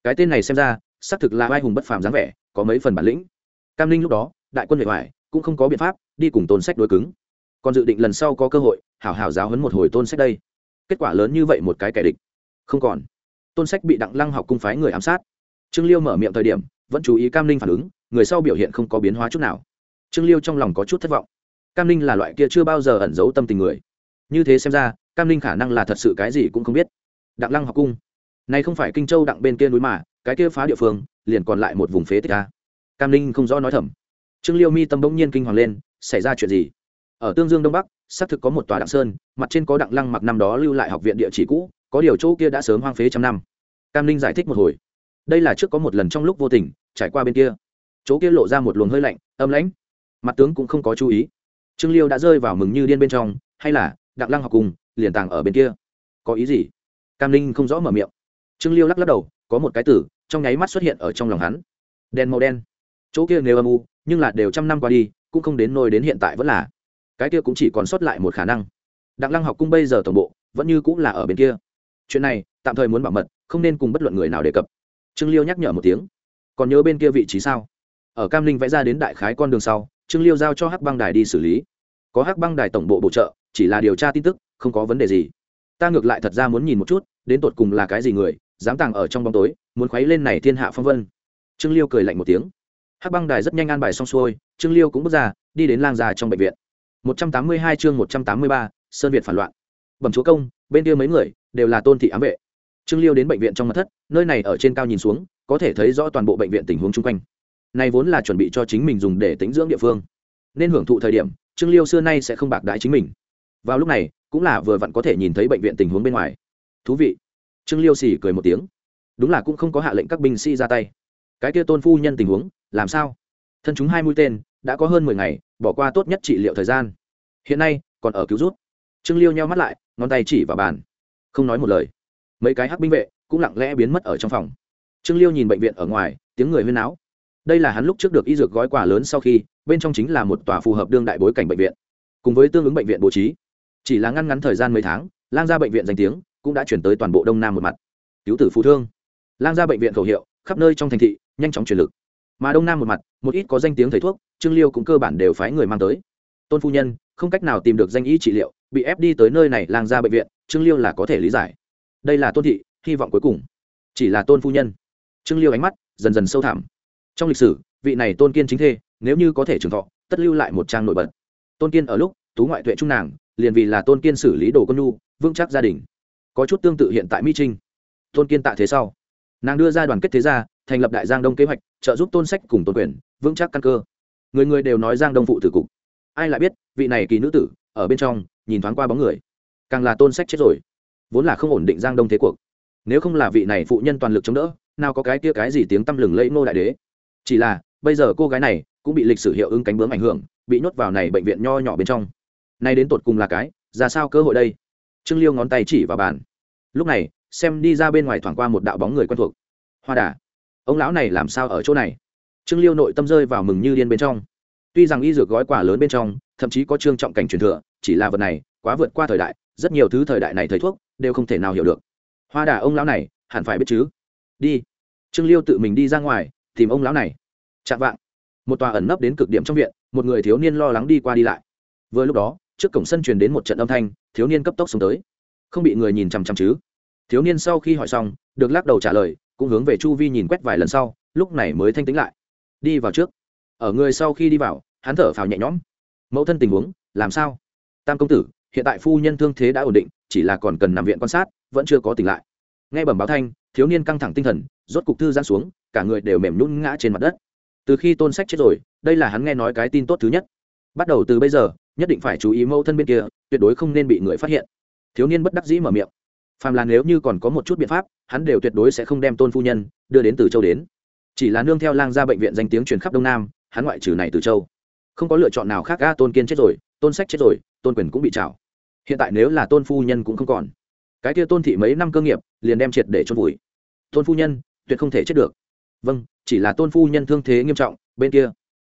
cái tên này xem ra, xác thực là vai hùng bất phàm dáng vẻ, có mấy phần bản lĩnh. Cam Linh lúc đó, đại quân vệ hoài, cũng không có biện pháp, đi cùng tôn sách đối cứng. Còn dự định lần sau có cơ hội, hảo hảo giáo hấn một hồi tôn sách đây. Kết quả lớn như vậy một cái kẻ địch. Không còn. Tôn sách bị đặng lăng học cung phái người ám sát. Trương liêu mở miệng thời điểm, vẫn chú ý cam Linh phản ứng, người sau biểu hiện không có biến hóa chút nào. Trương liêu trong lòng có chút thất vọng. Cam Linh là loại kia chưa bao giờ ẩn giấu tâm tình người. Như thế xem ra, cam Linh khả năng là thật sự cái gì cũng không biết. Đặng lăng học cung này không phải kinh châu đặng bên kia núi mà, cái kia phá địa phương, liền còn lại một vùng phế tích ca cam ninh không rõ nói thầm. Trương liêu mi tâm bỗng nhiên kinh hoàng lên, xảy ra chuyện gì? Ở tương dương đông bắc, xác thực có một tòa đặng sơn, mặt trên có đặng lăng mặc năm đó lưu lại học viện địa chỉ cũ, có điều chỗ kia đã sớm hoang phế trăm năm. Cam ninh giải thích một hồi. Đây là trước có một lần trong lúc vô tình, trải qua bên kia. Chỗ kia lộ ra một luồng hơi lạnh, âm lãnh. Mặt tướng cũng không có chú ý. Trương liêu đã rơi vào mừng như điên bên trong, hay là, đặng lăng học cùng, liền tàng ở bên kia. Có ý gì? Cam ninh không rõ mở miệng trương liêu lắc lắc đầu, có một cái tử, trong nháy mắt xuất hiện ở trong lòng hắn. Đen màu đen. Chỗ kia nếu âm u, nhưng là đều trăm năm qua đi, cũng không đến nôi đến hiện tại vẫn là. Cái kia cũng chỉ còn sót lại một khả năng. Đặng lăng học cung bây giờ tổng bộ, vẫn như cũng là ở bên kia. Chuyện này, tạm thời muốn bảo mật, không nên cùng bất luận người nào đề cập. Trương liêu nhắc nhở một tiếng. Còn nhớ bên kia vị trí sao? Ở cam Linh vẽ ra đến đại khái con đường sau, trương liêu giao cho hắc băng đài đi xử lý. Có hắc băng đài tổng bộ bổ trợ, chỉ là điều tra tin tức, không có vấn đề gì. Ta ngược lại thật ra muốn nhìn một chút, đến tột cùng là cái gì người dám tàng ở trong bóng tối muốn khuấy lên này thiên hạ phong vân. Trương liêu cười lạnh một tiếng. Hắc băng đài rất nhanh an bài xong xuôi trương liêu cũng bước ra đi đến lang già trong bệnh viện. 182 chương 183, sơn việt phản loạn. Bẩm chúa công bên kia mấy người đều là tôn thị ám vệ. Trương liêu đến bệnh viện trong mặt thất nơi này ở trên cao nhìn xuống có thể thấy rõ toàn bộ bệnh viện tình huống chung quanh. Này vốn là chuẩn bị cho chính mình dùng để tính dưỡng địa phương. Nên hưởng thụ thời điểm trương liêu xưa nay sẽ không bạc đái chính mình. Vào lúc này cũng là vừa vặn có thể nhìn thấy bệnh viện tình huống bên ngoài. Thú vị trương liêu xỉ cười một tiếng. Đúng là cũng không có hạ lệnh các binh sĩ ra tay. Cái kia tôn phu nhân tình huống, làm sao? Thân chúng hai mũi tên, đã có hơn mười ngày, bỏ qua tốt nhất trị liệu thời gian. Hiện nay, còn ở cứu rút trương liêu nheo mắt lại, ngón tay chỉ vào bàn. Không nói một lời. Mấy cái hắc binh vệ cũng lặng lẽ biến mất ở trong phòng. Trương liêu nhìn bệnh viện ở ngoài, tiếng người huyên náo. Đây là hắn lúc trước được y dược gói quà lớn sau khi, bên trong chính là một tòa phù hợp đương đại bối cảnh bệnh viện. Cùng với tương ứng bệnh viện bố trí, chỉ là ngăn ngắn thời gian mấy tháng, lang ra bệnh viện danh tiếng cũng đã chuyển tới toàn bộ đông nam một mặt. Cứu tử phù thương. Lang gia bệnh viện khẩu hiệu, khắp nơi trong thành thị, nhanh chóng truyền lực. Mà đông nam một mặt, một ít có danh tiếng thầy thuốc, trương liêu cũng cơ bản đều phái người mang tới. Tôn phu nhân, không cách nào tìm được danh y trị liệu, bị ép đi tới nơi này lang gia bệnh viện, trương liêu là có thể lý giải. Đây là tôn thị, hy vọng cuối cùng. Chỉ là tôn phu nhân. Trương liêu ánh mắt dần dần sâu thẳm. Trong lịch sử, vị này tôn kiên chính thê, nếu như có thể trường thọ, tất lưu lại một trang nổi bật. Tôn kiên ở lúc tú ngoại tuệ trung nàng, liền vì là tôn kiên xử lý đồ con nhu, vững chắc gia đình có chút tương tự hiện tại mỹ trinh. Tôn kiên tạ thế sau. Nàng đưa ra đoàn kết thế gia, thành lập đại giang đông kế hoạch, trợ giúp tôn sách cùng tôn quyền, vững chắc căn cơ. Người người đều nói giang đông phụ tử cục. Ai lại biết, vị này kỳ nữ tử, ở bên trong, nhìn thoáng qua bóng người. Càng là tôn sách chết rồi. Vốn là không ổn định giang đông thế cuộc. Nếu không là vị này phụ nhân toàn lực chống đỡ, nào có cái kia cái gì tiếng tăm lừng lẫy nô đại đế. Chỉ là, bây giờ cô gái này cũng bị lịch sử hiệu ứng cánh bướm ảnh hưởng, bị nhốt vào này bệnh viện nho nhỏ bên trong. Nay đến tột cùng là cái, ra sao cơ hội đây? Trương liêu ngón tay chỉ vào bàn. Lúc này, xem đi ra bên ngoài thoảng qua một đạo bóng người quen thuộc. Hoa đà, ông lão này làm sao ở chỗ này? Trương liêu nội tâm rơi vào mừng như điên bên trong. Tuy rằng y dược gói quà lớn bên trong, thậm chí có trương trọng cảnh truyền thừa, chỉ là vật này, quá vượt qua thời đại, rất nhiều thứ thời đại này thầy thuốc đều không thể nào hiểu được. Hoa đà, ông lão này, hẳn phải biết chứ? Đi. Trương liêu tự mình đi ra ngoài, tìm ông lão này. Chạm vạng. Một tòa ẩn nấp đến cực điểm trong viện, một người thiếu niên lo lắng đi qua đi lại. Vừa lúc đó trước cổng sân truyền đến một trận âm thanh, thiếu niên cấp tốc xuống tới. Không bị người nhìn chằm chằm chứ? Thiếu niên sau khi hỏi xong, được lắc đầu trả lời, cũng hướng về chu vi nhìn quét vài lần sau, lúc này mới thanh tĩnh lại. Đi vào trước. Ở người sau khi đi vào, hắn thở phào nhẹ nhõm. Mẫu thân tình huống, làm sao? Tam công tử, hiện tại phu nhân thương thế đã ổn định, chỉ là còn cần nằm viện quan sát, vẫn chưa có tỉnh lại. Nghe bẩm báo thanh, thiếu niên căng thẳng tinh thần, rốt cục thư giãn xuống, cả người đều mềm nhún ngã trên mặt đất. Từ khi tôn sách chết rồi, đây là hắn nghe nói cái tin tốt thứ nhất. Bắt đầu từ bây giờ nhất định phải chú ý mâu thân bên kia, tuyệt đối không nên bị người phát hiện. Thiếu niên bất đắc dĩ mở miệng. Phàm là nếu như còn có một chút biện pháp, hắn đều tuyệt đối sẽ không đem tôn phu nhân đưa đến từ châu đến. Chỉ là nương theo lang ra bệnh viện danh tiếng truyền khắp đông nam, hắn ngoại trừ này từ châu, không có lựa chọn nào khác ga tôn kiên chết rồi, tôn sách chết rồi, tôn quyền cũng bị trảo. Hiện tại nếu là tôn phu nhân cũng không còn, cái kia tôn thị mấy năm cơ nghiệp, liền đem triệt để chôn vùi. Tôn phu nhân, tuyệt không thể chết được. Vâng chỉ là tôn phu nhân thương thế nghiêm trọng, bên kia.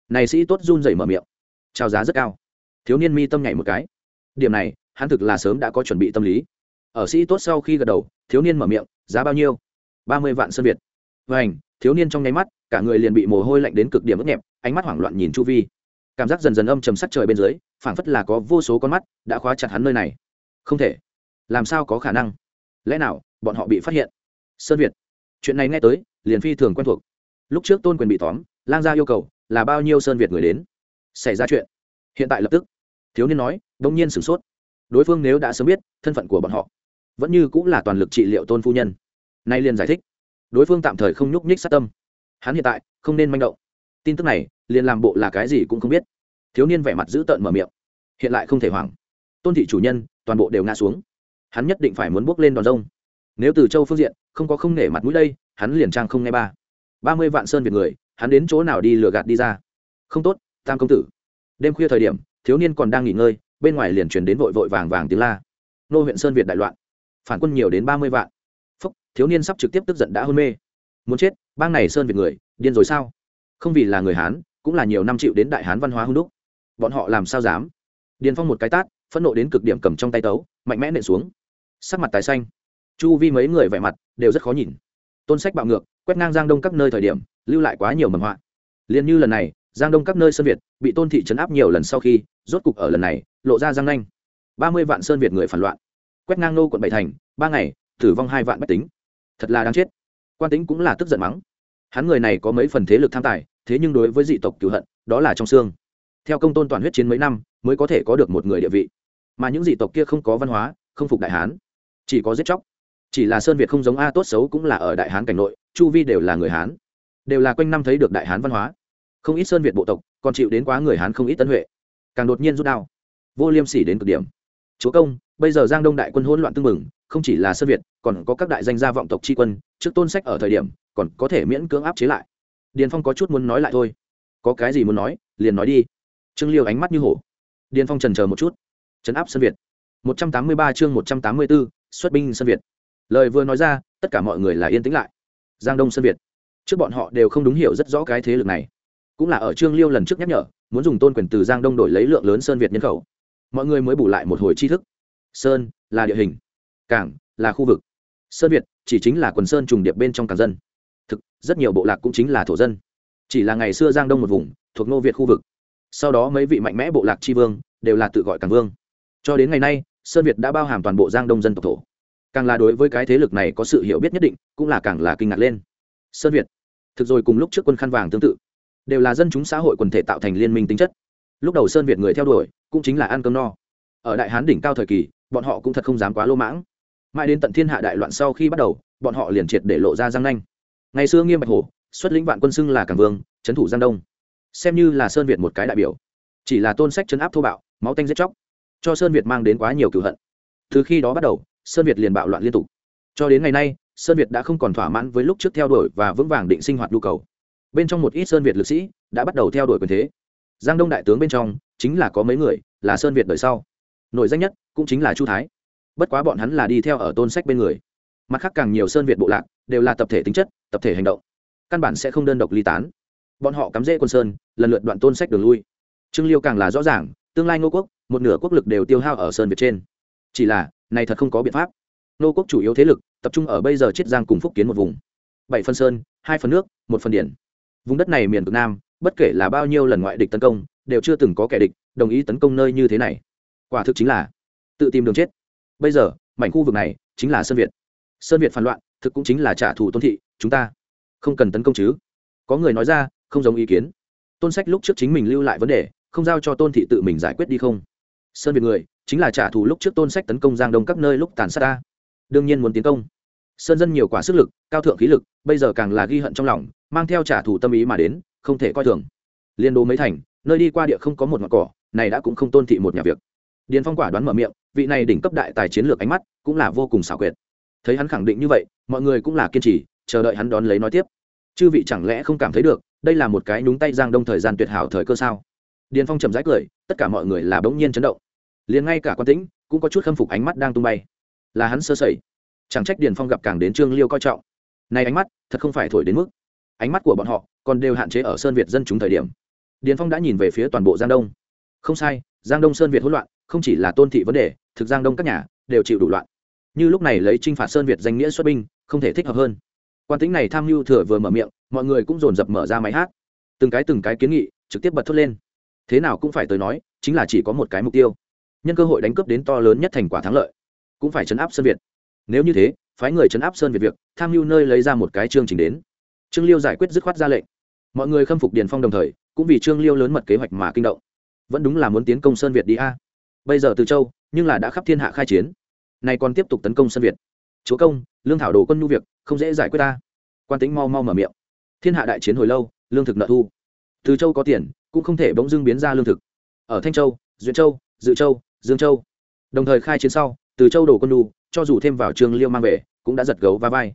Này sĩ tốt run rẩy mở miệng. Trào giá rất cao thiếu niên mi tâm nhảy một cái. Điểm này, hắn thực là sớm đã có chuẩn bị tâm lý. Ở sĩ tốt sau khi gật đầu, thiếu niên mở miệng, giá bao nhiêu? Ba mươi vạn sơn việt. Vảnh thiếu niên trong nháy mắt, cả người liền bị mồ hôi lạnh đến cực điểm ướt nhẹp, ánh mắt hoảng loạn nhìn chu vi. Cảm giác dần dần âm trầm sắc trời bên dưới, phảng phất là có vô số con mắt đã khóa chặt hắn nơi này. Không thể. Làm sao có khả năng? Lẽ nào bọn họ bị phát hiện? Sơn việt. Chuyện này nghe tới, liền phi thường quen thuộc. Lúc trước tôn quyền bị tóm, lang gia yêu cầu là bao nhiêu sơn việt người đến? Xảy ra chuyện. Hiện tại lập tức thiếu niên nói, đông nhiên sửng sốt. Đối phương nếu đã sớm biết thân phận của bọn họ, vẫn như cũng là toàn lực trị liệu tôn phu nhân. Nay liền giải thích. Đối phương tạm thời không nhúc nhích sát tâm. Hắn hiện tại không nên manh động. Tin tức này, liền làm bộ là cái gì cũng không biết. Thiếu niên vẻ mặt dữ tợn mở miệng. Hiện lại không thể hoảng. Tôn thị chủ nhân, toàn bộ đều ngã xuống. Hắn nhất định phải muốn bước lên đòn rông. Nếu từ châu phương diện, không có không nể mặt mũi đây, hắn liền trang không nghe ba. Ba mươi vạn sơn việt người, hắn đến chỗ nào đi lừa gạt đi ra? Không tốt, tam công tử. Đêm khuya thời điểm thiếu niên còn đang nghỉ ngơi, bên ngoài liền truyền đến vội vội vàng vàng tiếng la. Nô huyện sơn việt đại loạn, phản quân nhiều đến ba mươi vạn. Phúc, thiếu niên sắp trực tiếp tức giận đã hôn mê. Muốn chết, bang này sơn việt người, điên rồi sao? Không vì là người hán, cũng là nhiều năm chịu đến đại hán văn hóa hung đúc. Bọn họ làm sao dám? Điền phong một cái tát, phẫn nộ đến cực điểm cầm trong tay tấu, mạnh mẽ nện xuống. Sắc mặt tái xanh. Chu vi mấy người vẻ mặt đều rất khó nhìn. Tôn sách bạo ngược, quét ngang giang đông các nơi thời điểm, lưu lại quá nhiều mầm họa. Liền như lần này, giang đông các nơi sơn việt bị tôn thị trấn áp nhiều lần sau khi rốt cục ở lần này, lộ ra giang nanh. Ba mươi vạn sơn việt người phản loạn. Quét ngang nô quận bảy thành, ba ngày, tử vong hai vạn bách tính. Thật là đáng chết. Quan tính cũng là tức giận mắng. Hắn người này có mấy phần thế lực tham tài, thế nhưng đối với dị tộc cựu hận, đó là trong xương. Theo công tôn toàn huyết chiến mấy năm, mới có thể có được một người địa vị. Mà những dị tộc kia không có văn hóa, không phục đại hán. Chỉ có giết chóc. Chỉ là sơn việt không giống a tốt xấu cũng là ở đại hán cảnh nội, chu vi đều là người hán. Đều là quanh năm thấy được đại hán văn hóa. Không ít sơn việt bộ tộc còn chịu đến quá người hán không ít tân huệ càng đột nhiên rút đao. Vô liêm sỉ đến cực điểm. Chúa công, bây giờ giang đông đại quân hỗn loạn tưng mừng không chỉ là sơn việt, còn có các đại danh gia vọng tộc tri quân, trước tôn sách ở thời điểm, còn có thể miễn cưỡng áp chế lại. Điền phong có chút muốn nói lại thôi. Có cái gì muốn nói, liền nói đi. Trương liêu ánh mắt như hổ. Điền phong trần chờ một chút. Trấn áp Sơn việt. một trăm tám mươi ba chương một trăm tám mươi bốn xuất binh Sơn việt. Lời vừa nói ra, tất cả mọi người là yên tĩnh lại. Giang đông Sơn việt. Trước bọn họ đều không đúng hiểu rất rõ cái thế lực này. Cũng là ở trương liêu lần trước nhắc nhở muốn dùng tôn quyền từ giang đông đổi lấy lượng lớn sơn việt nhân khẩu. Mọi người mới bù lại một hồi tri thức. Sơn là địa hình, cảng là khu vực. Sơn việt chỉ chính là quần sơn trùng điệp bên trong cảng dân. Thực, rất nhiều bộ lạc cũng chính là thổ dân. Chỉ là ngày xưa giang đông một vùng, thuộc nô việt khu vực. Sau đó mấy vị mạnh mẽ bộ lạc tri vương đều là tự gọi càng vương. Cho đến ngày nay, sơn việt đã bao hàm toàn bộ giang đông dân tộc thổ. Càng là đối với cái thế lực này có sự hiểu biết nhất định, cũng là càng là kinh ngạc lên. Sơn việt, thực rồi cùng lúc trước quân khăn vàng tương tự đều là dân chúng xã hội quần thể tạo thành liên minh tính chất. Lúc đầu sơn việt người theo đuổi, cũng chính là ăn cơm no. Ở đại hán đỉnh cao thời kỳ, bọn họ cũng thật không dám quá lô mãng. Mãi đến tận thiên hạ đại loạn sau khi bắt đầu, bọn họ liền triệt để lộ ra giang nanh. Ngày xưa nghiêm bạch hổ, xuất lĩnh vạn quân xưng là cảng vương, trấn thủ giang đông. Xem như là sơn việt một cái đại biểu. Chỉ là tôn sách chấn áp thô bạo, máu tanh giết chóc, cho sơn việt mang đến quá nhiều cửu hận. Từ khi đó bắt đầu, sơn việt liền bạo loạn liên tục. Cho đến ngày nay, sơn việt đã không còn thỏa mãn với lúc trước theo đuổi và vững vàng định sinh hoạt nhu cầu bên trong một ít sơn việt lực sĩ đã bắt đầu theo đuổi quyền thế. Giang đông đại tướng bên trong chính là có mấy người là sơn việt đời sau. Nổi danh nhất cũng chính là chu thái. Bất quá bọn hắn là đi theo ở tôn sách bên người. Mặt khác càng nhiều sơn việt bộ lạc đều là tập thể tính chất, tập thể hành động. Căn bản sẽ không đơn độc ly tán. Bọn họ cắm rễ quân sơn, lần lượt đoạn tôn sách đường lui. Trương liêu càng là rõ ràng, tương lai ngô quốc, một nửa quốc lực đều tiêu hao ở sơn việt trên. Chỉ là, này thật không có biện pháp. Ngô quốc chủ yếu thế lực tập trung ở bây giờ chiết giang cùng phúc kiến một vùng. Bảy phần sơn, hai phần nước, một phần điện vùng đất này miền cực nam, bất kể là bao nhiêu lần ngoại địch tấn công, đều chưa từng có kẻ địch đồng ý tấn công nơi như thế này. Quả thực chính là tự tìm đường chết. Bây giờ, mảnh khu vực này chính là sơn việt. Sơn việt phản loạn, thực cũng chính là trả thù tôn thị, chúng ta không cần tấn công chứ. Có người nói ra, không giống ý kiến. Tôn sách lúc trước chính mình lưu lại vấn đề, không giao cho tôn thị tự mình giải quyết đi không? Sơn việt người, chính là trả thù lúc trước tôn sách tấn công giang đông các nơi lúc tàn sát ta. Đương nhiên muốn tiến công sơn dân nhiều quả sức lực, cao thượng khí lực, bây giờ càng là ghi hận trong lòng, mang theo trả thù tâm ý mà đến, không thể coi thường. Liên đô mấy thành, nơi đi qua địa không có một ngọn cỏ, này đã cũng không tôn thị một nhà việc. Điền phong quả đoán mở miệng, vị này đỉnh cấp đại tài chiến lược ánh mắt cũng là vô cùng xảo quyệt. Thấy hắn khẳng định như vậy, mọi người cũng là kiên trì, chờ đợi hắn đón lấy nói tiếp. Chư vị chẳng lẽ không cảm thấy được, đây là một cái nhúng tay giang đông thời gian tuyệt hảo thời cơ sao? Điền phong trầm rãi cười, tất cả mọi người là bỗng nhiên chấn động. Liền ngay cả quan tĩnh, cũng có chút khâm phục ánh mắt đang tung bay. Là hắn sơ sẩy chẳng trách điền phong gặp càng đến trương liêu coi trọng. Này ánh mắt, thật không phải thổi đến mức. Ánh mắt của bọn họ còn đều hạn chế ở sơn việt dân chúng thời điểm. Điền phong đã nhìn về phía toàn bộ giang đông. Không sai, giang đông sơn việt hỗn loạn, không chỉ là tôn thị vấn đề, thực giang đông các nhà đều chịu đủ loạn. Như lúc này lấy t r i n h phạt sơn việt danh nghĩa xuất binh, không thể thích hợp hơn. Quan tính này tham mưu thừa vừa mở miệng, mọi người cũng dồn dập mở ra máy hát. Từng cái từng cái kiến nghị, trực tiếp bật thốt lên. Thế nào cũng phải tới nói, chính là chỉ có một cái mục tiêu. Nhân cơ hội đánh cướp đến to lớn nhất thành quả thắng lợi, cũng phải chấn áp sơn việt nếu như thế, phái người chấn áp sơn việt việc, tham mưu nơi lấy ra một cái chương trình đến. Trương liêu giải quyết dứt khoát ra lệnh. Mọi người khâm phục điền phong đồng thời, cũng vì trương liêu lớn mật kế hoạch mà kinh động. Vẫn đúng là muốn tiến công sơn việt đi a. Bây giờ từ châu, nhưng là đã khắp thiên hạ khai chiến. Nay còn tiếp tục tấn công sơn việt. Chúa công, lương thảo đồ quân nhu việc, không dễ giải quyết ta. Quan tính mau mau mở miệng. Thiên hạ đại chiến hồi lâu, lương thực nợ thu. Từ châu có tiền, cũng không thể bỗng dưng biến ra lương thực. Ở thanh châu, duyện châu, dự châu, dương châu. Đồng thời khai chiến sau từ châu đồ quân nhu cho dù thêm vào trương liêu mang về, cũng đã giật gấu va vai.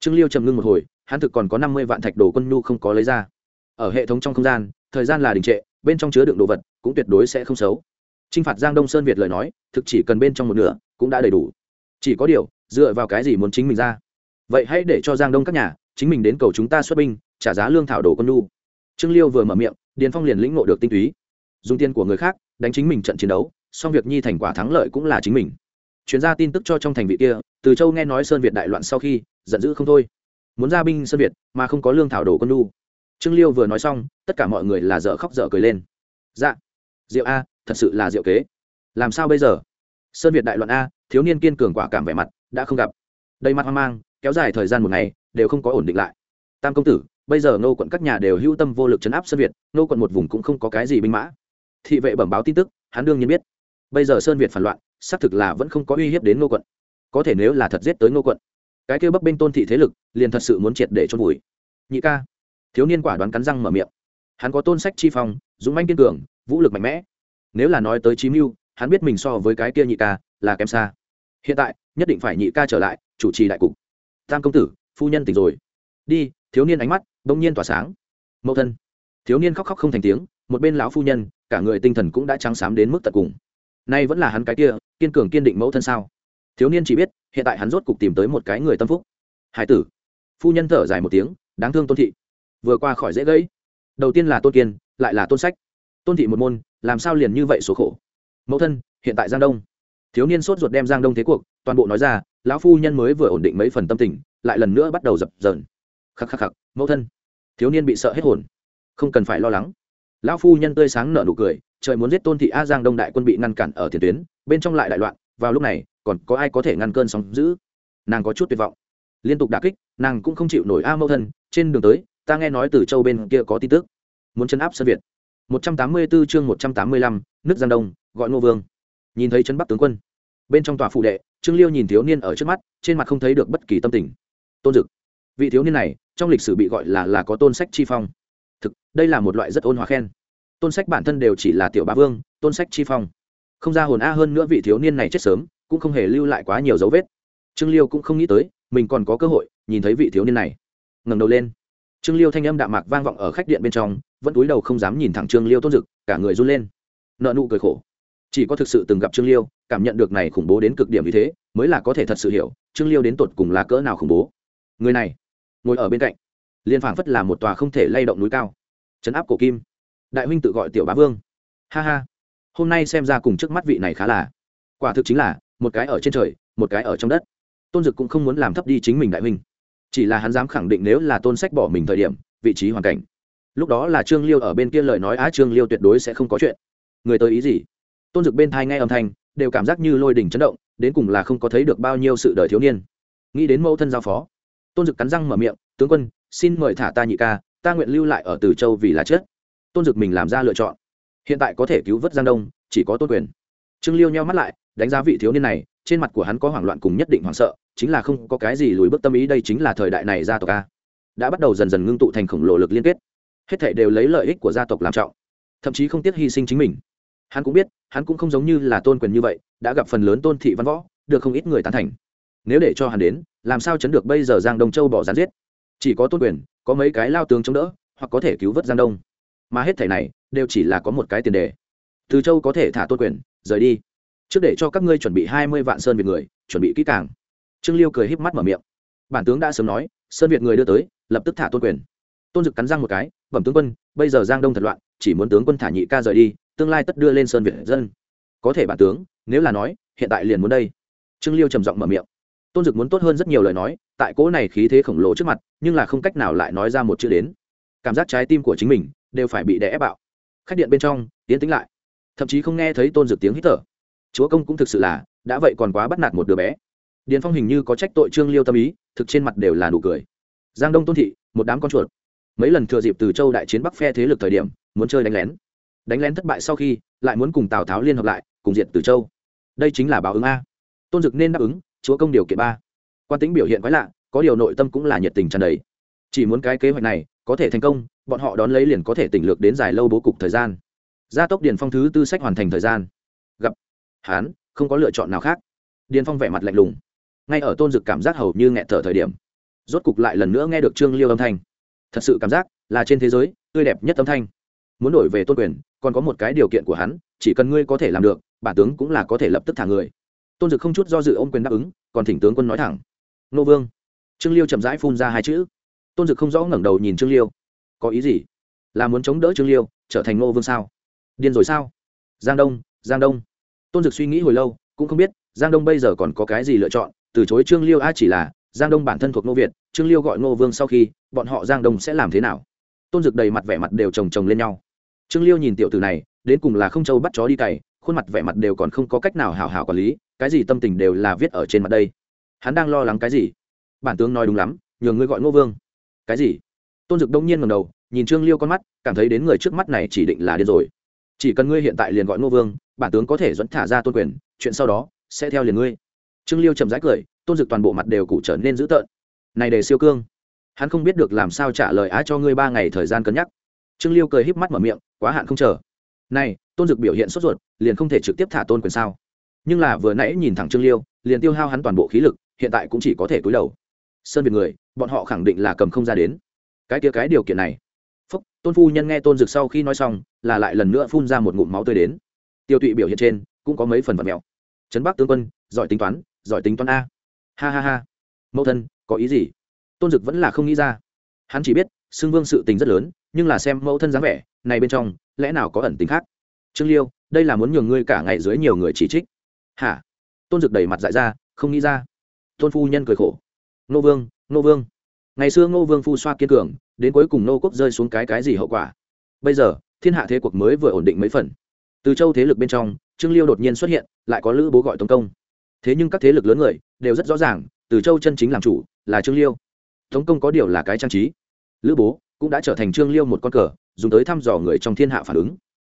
Trương liêu trầm ngưng một hồi, hắn thực còn có năm mươi vạn thạch đồ quân nhu không có lấy ra. Ở hệ thống trong không gian, thời gian là đình trệ, bên trong chứa đựng đồ vật cũng tuyệt đối sẽ không xấu. T r i n h phạt giang đông sơn việt lời nói, thực chỉ cần bên trong một nửa, cũng đã đầy đủ. Chỉ có điều, dựa vào cái gì muốn chính mình ra? Vậy hãy để cho giang đông các nhà, chính mình đến cầu chúng ta xuất binh, trả giá lương thảo đồ quân nhu. Trương liêu vừa mở miệng, điền phong liền lĩnh ngộ được tinh túy. Dùng tiền của người khác, đánh chính mình trận chiến đấu song việc nhi thành quả thắng lợi cũng là chính mình chuyển gia tin tức cho trong thành vị kia, từ châu nghe nói sơn việt đại loạn sau khi, giận dữ không thôi. Muốn ra binh sơn việt, mà không có lương thảo đồ quân lu trương liêu vừa nói xong, tất cả mọi người là dở khóc dở cười lên. Dạ. Diệu a, thật sự là diệu kế. Làm sao bây giờ? Sơn việt đại loạn a, thiếu niên kiên cường quả cảm vẻ mặt, đã không gặp. Đầy mặt hoang mang, kéo dài thời gian một ngày, đều không có ổn định lại. Tam công tử, bây giờ nô quận các nhà đều hưu tâm vô lực chấn áp sơn việt nô quận một vùng cũng không có cái gì binh mã. Thị vệ bẩm báo tin tức, hắn đương nhiên biết bây giờ sơn việt phản loạn, xác thực là vẫn không có uy hiếp đến ngô quận. Có thể nếu là thật giết tới ngô quận, cái kêu bấp bênh tôn thị thế lực liền thật sự muốn triệt để chôn vùi. Nhị ca, thiếu niên quả đoán cắn răng mở miệng. Hắn có tôn sách chi phong, dũng manh kiên cường, vũ lực mạnh mẽ. Nếu là nói tới chí mưu, hắn biết mình so với cái kia nhị ca là kém xa. Hiện tại, nhất định phải nhị ca trở lại, chủ trì đại cục. Tam công tử, phu nhân tỉnh rồi. Đi, thiếu niên ánh mắt bỗng nhiên tỏa sáng. Mẫu thân. Thiếu niên khóc khóc không thành tiếng, một bên lão phu nhân, cả người tinh thần cũng đã trắng xám đến mức tận cùng nay vẫn là hắn cái kia, kiên cường kiên định mẫu thân sao? Thiếu niên chỉ biết, hiện tại hắn rốt cục tìm tới một cái người tâm phúc. Hải tử. Phu nhân thở dài một tiếng, đáng thương tôn thị. Vừa qua khỏi dễ gãy đầu tiên là tôn kiên, lại là tôn sách. Tôn thị một môn, làm sao liền như vậy số khổ? Mẫu thân, hiện tại giang đông. Thiếu niên sốt ruột đem giang đông thế cuộc, toàn bộ nói ra, lão phu nhân mới vừa ổn định mấy phần tâm tình, lại lần nữa bắt đầu dập dờn. Khắc khắc khắc, mẫu thân. Thiếu niên bị sợ hết hồn. Không cần phải lo lắng lão phu nhân tươi sáng nở nụ cười trời muốn giết tôn thị a giang đông đại quân bị ngăn cản ở tiền tuyến bên trong lại đại loạn vào lúc này còn có ai có thể ngăn cơn sóng giữ nàng có chút tuyệt vọng. Liên tục đà kích nàng cũng không chịu nổi a mẫu thân trên đường tới ta nghe nói từ châu bên kia có tin tức. Muốn chấn áp sơn việt. 184 chương 185, nước giang đông gọi ngô vương. Nhìn thấy chân bắc tướng quân bên trong tòa phụ đệ trương liêu nhìn thiếu niên ở trước mắt trên mặt không thấy được bất kỳ tâm tình. Tôn dực vị thiếu niên này trong lịch sử bị gọi là là có tôn sách chi phong. Thực đây là một loại rất ôn hòa khen tôn sách bản thân đều chỉ là tiểu bá vương, tôn sách chi phong. Không ra hồn a hơn nữa vị thiếu niên này chết sớm, cũng không hề lưu lại quá nhiều dấu vết. Trương liêu cũng không nghĩ tới, mình còn có cơ hội, nhìn thấy vị thiếu niên này. Ngẩng đầu lên. Trương liêu thanh âm đạm mạc vang vọng ở khách điện bên trong, vẫn túi đầu không dám nhìn thẳng trương liêu tôn dực, cả người run lên. Nợ nụ cười khổ. Chỉ có thực sự từng gặp trương liêu, cảm nhận được này khủng bố đến cực điểm như thế, mới là có thể thật sự hiểu, trương liêu đến tột cùng là cỡ nào khủng bố. Người này, ngồi ở bên cạnh. Liên phảng phất là một tòa không thể lay động núi cao. Chấn áp cổ kim đại huynh tự gọi tiểu bá vương. Ha ha. Hôm nay xem ra cùng trước mắt vị này khá là. Quả thực chính là, một cái ở trên trời, một cái ở trong đất. Tôn dực cũng không muốn làm thấp đi chính mình đại huynh. Chỉ là hắn dám khẳng định nếu là tôn sách bỏ mình thời điểm, vị trí hoàn cảnh. Lúc đó là trương liêu ở bên kia lời nói á, trương liêu tuyệt đối sẽ không có chuyện. Người tới ý gì? Tôn dực bên thai nghe âm thanh, đều cảm giác như lôi đỉnh chấn động, đến cùng là không có thấy được bao nhiêu sự đời thiếu niên. Nghĩ đến mẫu thân giao phó, tôn dực cắn răng mở miệng, tướng quân, xin mời thả ta nhị ca, ta nguyện lưu lại ở từ châu vì là chết tôn dực mình làm ra lựa chọn. Hiện tại có thể cứu vớt giang đông, chỉ có tôn quyền. Trương liêu nheo mắt lại, đánh giá vị thiếu niên này, trên mặt của hắn có hoảng loạn cùng nhất định hoảng sợ, chính là không có cái gì lùi bước tâm ý, đây chính là thời đại này gia tộc a. Đã bắt đầu dần dần ngưng tụ thành khổng lồ lực liên kết. Hết thảy đều lấy lợi ích của gia tộc làm trọng, thậm chí không tiếc hy sinh chính mình. Hắn cũng biết, hắn cũng không giống như là tôn quyền như vậy, đã gặp phần lớn tôn thị văn võ, được không ít người tán thành. Nếu để cho hắn đến, làm sao chấn được bây giờ giang đông châu bỏ gián giết? Chỉ có tôn quyền, có mấy cái lao tướng chống đỡ, hoặc có thể cứu vớt giang đông mà hết thảy này đều chỉ là có một cái tiền đề. Từ châu có thể thả tôn quyền, rời đi. Trước để cho các ngươi chuẩn bị hai mươi vạn sơn việt người, chuẩn bị kỹ càng. Trương liêu cười híp mắt mở miệng. Bản tướng đã sớm nói, sơn việt người đưa tới, lập tức thả tôn quyền. Tôn dực cắn răng một cái, bẩm tướng quân, bây giờ giang đông thật loạn, chỉ muốn tướng quân thả nhị ca rời đi, tương lai tất đưa lên sơn việt dân. Có thể bản tướng, nếu là nói, hiện tại liền muốn đây. Trương liêu trầm giọng mở miệng. Tôn dực muốn tốt hơn rất nhiều lời nói, tại cỗ này khí thế khổng lồ trước mặt, nhưng là không cách nào lại nói ra một chữ đến. Cảm giác trái tim của chính mình đều phải bị đè ép bạo. Khách điện bên trong tiến tính lại. Thậm chí không nghe thấy tôn dực tiếng hít thở. Chúa công cũng thực sự là, đã vậy còn quá bắt nạt một đứa bé. Điền phong hình như có trách tội trương liêu tâm ý, thực trên mặt đều là nụ cười. Giang đông tôn thị, một đám con chuột. Mấy lần thừa dịp từ châu đại chiến bắc phe thế lực thời điểm, muốn chơi đánh lén. Đánh lén thất bại sau khi, lại muốn cùng tào tháo liên hợp lại, cùng diệt từ châu. Đây chính là báo ứng a. Tôn dực nên đáp ứng, chúa công điều kiện ba. Quan tính biểu hiện quái lạ, có điều nội tâm cũng là nhiệt tình tràn đầy. Chỉ muốn cái kế hoạch này, có thể thành công bọn họ đón lấy liền có thể tỉnh lược đến dài lâu bố cục thời gian. Gia tốc điền phong thứ tư sách hoàn thành thời gian. Gặp. Hán, không có lựa chọn nào khác. Điền phong vẻ mặt lạnh lùng. Ngay ở tôn dực cảm giác hầu như nghẹt thở thời điểm, rốt cục lại lần nữa nghe được trương liêu âm thanh. Thật sự cảm giác là trên thế giới, tươi đẹp nhất âm thanh. Muốn đổi về tôn quyền, còn có một cái điều kiện của hắn, chỉ cần ngươi có thể làm được, bản tướng cũng là có thể lập tức thả người. Tôn dực không chút do dự ôm quyền đáp ứng, còn thỉnh tướng quân nói thẳng. Nô vương. Trương liêu chậm rãi phun ra hai chữ. Tôn dực không rõ ngẩng đầu nhìn trương liêu có ý gì? Là muốn chống đỡ trương liêu, trở thành nô vương sao? Điên rồi sao? Giang đông giang đông. Tôn dực suy nghĩ hồi lâu, cũng không biết, giang đông bây giờ còn có cái gì lựa chọn? Từ chối trương liêu a chỉ là, giang đông bản thân thuộc nô việt, trương liêu gọi nô vương sau khi, bọn họ giang đông sẽ làm thế nào? Tôn dực đầy mặt vẻ mặt đều chồng chồng lên nhau. Trương liêu nhìn tiểu tử này, đến cùng là không châu bắt chó đi cày, khuôn mặt vẻ mặt đều còn không có cách nào hảo hảo quản lý, cái gì tâm tình đều là viết ở trên mặt đây. Hắn đang lo lắng cái gì? Bản tướng nói đúng lắm nhường ngươi gọi ngô vương. Cái gì? Tôn dực đông nhiên ngầm đầu, nhìn trương liêu con mắt, cảm thấy đến người trước mắt này chỉ định là điên rồi. Chỉ cần ngươi hiện tại liền gọi ngô vương, bản tướng có thể dẫn thả ra tôn quyền, chuyện sau đó, sẽ theo liền ngươi. Trương liêu chậm rãi cười, tôn dực toàn bộ mặt đều cụ trở nên dữ tợn. Này để siêu cương. Hắn không biết được làm sao trả lời á cho ngươi ba ngày thời gian cân nhắc. Trương liêu cười híp mắt mở miệng, quá hạn không chờ. Này, tôn dực biểu hiện sốt ruột, liền không thể trực tiếp thả tôn quyền sao? Nhưng là vừa nãy nhìn thẳng trương liêu, liền tiêu hao hắn toàn bộ khí lực, hiện tại cũng chỉ có thể cúi đầu. Sơn việt người, bọn họ khẳng định là cầm không ra đến cái kia cái điều kiện này. Phúc, tôn phu nhân nghe tôn dực sau khi nói xong, là lại lần nữa phun ra một ngụm máu tươi đến. Tiêu tụy biểu hiện trên, cũng có mấy phần vật mèo trấn bắc tướng quân, giỏi tính toán, giỏi tính toán a. Ha ha ha. Mẫu thân, có ý gì? Tôn dực vẫn là không nghĩ ra. Hắn chỉ biết, xưng vương sự tình rất lớn, nhưng là xem mẫu thân dáng vẻ, này bên trong, lẽ nào có ẩn tính khác? Trương liêu, đây là muốn nhường ngươi cả ngày dưới nhiều người chỉ trích. Hả? Tôn dực đẩy mặt dại ra, không nghĩ ra. Tôn phu nhân cười khổ. Nô vương nô vương ngày xưa ngô vương phu xoa kiên cường, đến cuối cùng nô quốc rơi xuống cái cái gì hậu quả? Bây giờ, thiên hạ thế cuộc mới vừa ổn định mấy phần. Từ châu thế lực bên trong, trương liêu đột nhiên xuất hiện, lại có lữ bố gọi tống công. Thế nhưng các thế lực lớn người đều rất rõ ràng, từ châu chân chính làm chủ là trương liêu. Tống công có điều là cái trang trí. Lữ bố cũng đã trở thành trương liêu một con cờ, dùng tới thăm dò người trong thiên hạ phản ứng.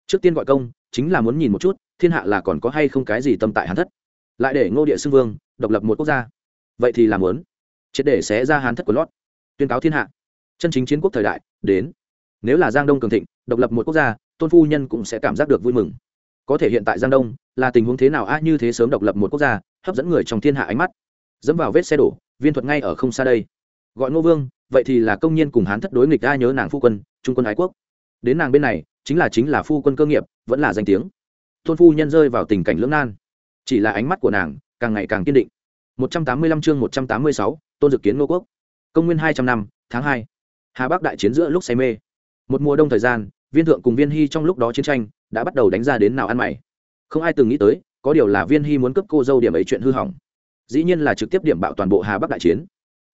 Trước tiên gọi công, chính là muốn nhìn một chút, thiên hạ là còn có hay không cái gì tâm tại hán thất. Lại để ngô địa xưng vương độc lập một quốc gia. Vậy thì làm muốn. Triệt để xé ra hán thất của lót tuyên cáo thiên hạ. Chân chính chiến quốc thời đại đến. Nếu là giang đông cường thịnh độc lập một quốc gia tôn phu nhân cũng sẽ cảm giác được vui mừng. Có thể hiện tại giang đông là tình huống thế nào a như thế sớm độc lập một quốc gia hấp dẫn người trong thiên hạ ánh mắt. Dẫm vào vết xe đổ viên thuật ngay ở không xa đây. Gọi ngô vương vậy thì là công nhân cùng hán thất đối nghịch a nhớ nàng phu quân trung quân ái quốc. Đến nàng bên này chính là chính là phu quân cơ nghiệp vẫn là danh tiếng. Tôn phu nhân rơi vào tình cảnh lưỡng nan. Chỉ là ánh mắt của nàng càng ngày càng kiên định. 185 chương 186, tôn dực kiến ngô quốc công nguyên 200 năm, tháng 2. hà bắc đại chiến giữa lúc say mê. Một mùa đông thời gian, viên thượng cùng viên hy trong lúc đó chiến tranh đã bắt đầu đánh ra đến nào ăn mày. Không ai từng nghĩ tới, có điều là viên hy muốn cướp cô dâu điểm ấy chuyện hư hỏng. Dĩ nhiên là trực tiếp điểm bạo toàn bộ hà bắc đại chiến.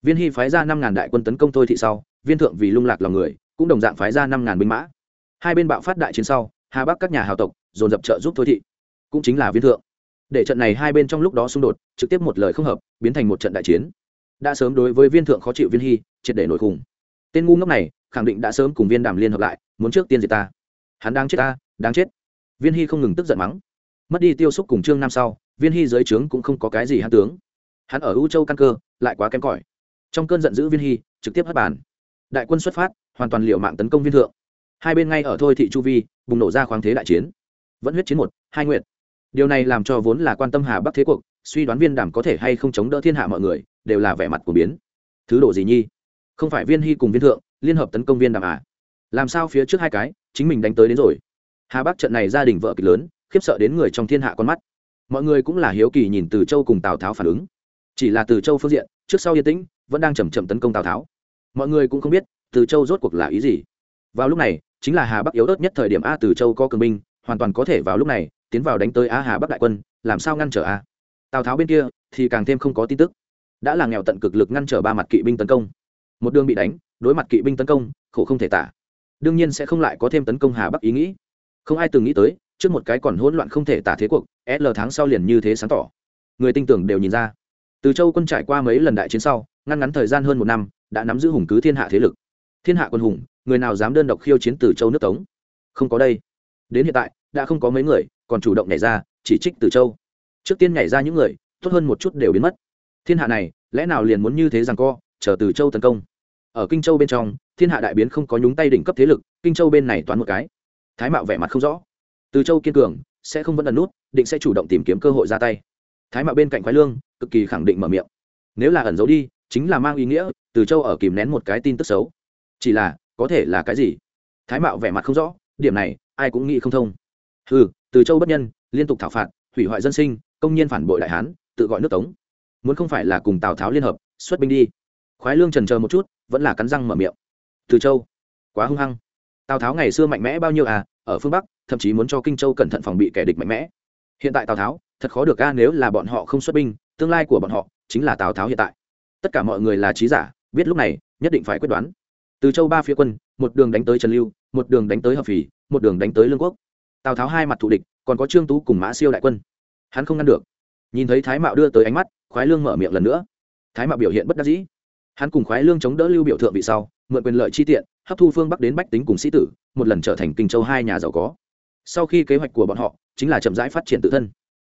Viên hy phái ra năm ngàn đại quân tấn công thôi thị sau, viên thượng vì lung lạc lòng người, cũng đồng dạng phái ra năm ngàn binh mã. Hai bên bạo phát đại chiến sau, hà bắc các nhà hào tộc dồn dập trợ giúp thôi thị. Cũng chính là viên thượng. Để trận này hai bên trong lúc đó xung đột, trực tiếp một lời không hợp, biến thành một trận đại chiến đã sớm đối với viên thượng khó chịu viên hy triệt để nổi khủng tên ngu ngốc này khẳng định đã sớm cùng viên đàm liên hợp lại, muốn trước tiên diệt ta. Hắn đang chết ta, đáng chết. Viên hy không ngừng tức giận mắng. Mất đi tiêu xúc cùng trương nam sau, viên hy dưới trướng cũng không có cái gì hắn tướng. Hắn ở u châu căn cơ, lại quá kém cỏi. Trong cơn giận dữ viên hy, trực tiếp hất bàn. Đại quân xuất phát, hoàn toàn liệu mạng tấn công viên thượng. Hai bên ngay ở thôi thị chu vi, bùng nổ ra khoáng thế đại chiến. Vẫn huyết chiến một, hai nguyện điều này làm cho vốn là quan tâm hà bắc thế cuộc, suy đoán viên đàm có thể hay không chống đỡ thiên hạ mọi người đều là vẻ mặt của biến. Thứ đồ gì nhi? Không phải viên hy cùng viên thượng, liên hợp tấn công viên đàm à? Làm sao phía trước hai cái, chính mình đánh tới đến rồi? Hà bắc trận này gia đình vợ kịch lớn, khiếp sợ đến người trong thiên hạ con mắt. Mọi người cũng là hiếu kỳ nhìn từ châu cùng tào tháo phản ứng. Chỉ là từ châu phương diện, trước sau yên tĩnh, vẫn đang chầm chậm tấn công tào tháo. Mọi người cũng không biết, từ châu rốt cuộc là ý gì. Vào lúc này, chính là hà bắc yếu ớt nhất thời điểm a từ châu có cường binh, hoàn toàn có thể vào lúc này, tiến vào đánh tới a hà bắc đại quân, làm sao ngăn trở a? Tào tháo bên kia, thì càng thêm không có tin tức đã là nghèo tận cực lực ngăn trở ba mặt kỵ binh tấn công. Một đường bị đánh, đối mặt kỵ binh tấn công, khổ không thể tả. Đương nhiên sẽ không lại có thêm tấn công hà bắc ý nghĩ. Không ai từng nghĩ tới, trước một cái còn hỗn loạn không thể tả thế cuộc l tháng sau liền như thế sáng tỏ. Người tin tưởng đều nhìn ra. Từ châu quân trải qua mấy lần đại chiến sau, ngăn ngắn thời gian hơn một năm, đã nắm giữ hùng cứ thiên hạ thế lực. Thiên hạ quân hùng, người nào dám đơn độc khiêu chiến từ châu nước tống? Không có đây. Đến hiện tại, đã không có mấy người, còn chủ động nhảy ra, chỉ trích từ châu. Trước tiên nhảy ra những người, tốt hơn một chút đều biến mất thiên hạ này, lẽ nào liền muốn như thế rằng co, chờ từ châu tấn công? Ở kinh châu bên trong, thiên hạ đại biến không có nhúng tay đỉnh cấp thế lực, kinh châu bên này toán một cái. Thái mạo vẻ mặt không rõ. Từ châu kiên cường, sẽ không vẫn ẩn nút, định sẽ chủ động tìm kiếm cơ hội ra tay. Thái mạo bên cạnh khoái lương, cực kỳ khẳng định mở miệng. Nếu là ẩn giấu đi, chính là mang ý nghĩa, từ châu ở kìm nén một cái tin tức xấu. Chỉ là, có thể là cái gì? Thái mạo vẻ mặt không rõ, điểm này, ai cũng nghĩ không thông. Ừ từ châu bất nhân, liên tục thảo phạt, hủy hoại dân sinh, công nhiên phản bội đại hán, tự gọi nước tống muốn không phải là cùng tào tháo liên hợp xuất binh đi khoái lương trần chờ một chút vẫn là cắn răng mở miệng từ châu quá hung hăng tào tháo ngày xưa mạnh mẽ bao nhiêu à ở phương bắc thậm chí muốn cho kinh châu cẩn thận phòng bị kẻ địch mạnh mẽ hiện tại tào tháo thật khó được ca nếu là bọn họ không xuất binh tương lai của bọn họ chính là tào tháo hiện tại tất cả mọi người là trí giả biết lúc này nhất định phải quyết đoán từ châu ba phía quân một đường đánh tới trần lưu một đường đánh tới hợp phì một đường đánh tới lương quốc tào tháo hai mặt thù địch còn có trương tú cùng mã siêu đại quân hắn không ngăn được nhìn thấy thái mạo đưa tới ánh mắt khoái lương mở miệng lần nữa. Thái mạo biểu hiện bất đắc dĩ. Hắn cùng khoái lương chống đỡ lưu biểu thượng vị sau, mượn quyền lợi chi tiện, hấp thu phương bắc đến bách tính cùng sĩ tử, một lần trở thành kinh châu hai nhà giàu có. Sau khi kế hoạch của bọn họ chính là chậm rãi phát triển tự thân.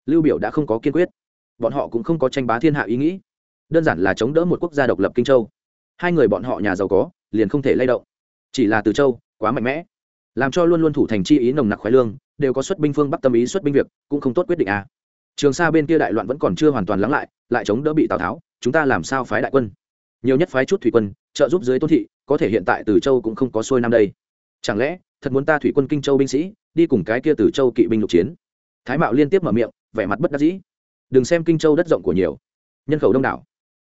Lưu biểu đã không có kiên quyết. Bọn họ cũng không có tranh bá thiên hạ ý nghĩ. Đơn giản là chống đỡ một quốc gia độc lập kinh châu. Hai người bọn họ nhà giàu có, liền không thể lay động. Chỉ là từ châu, quá mạnh mẽ. Làm cho luôn luôn thủ thành chi ý nồng nặc khoái lương, đều có xuất binh phương bắc tâm ý xuất binh việc, cũng không tốt quyết định à trường sa bên kia đại loạn vẫn còn chưa hoàn toàn lắng lại lại chống đỡ bị tào tháo, chúng ta làm sao phái đại quân? Nhiều nhất phái chút thủy quân, trợ giúp dưới tôn thị, có thể hiện tại từ châu cũng không có xuôi nam đây. Chẳng lẽ, thật muốn ta thủy quân kinh châu binh sĩ, đi cùng cái kia từ châu kỵ binh lục chiến? Thái mạo liên tiếp mở miệng, vẻ mặt bất đắc dĩ. Đừng xem kinh châu đất rộng của nhiều. Nhân khẩu đông đảo.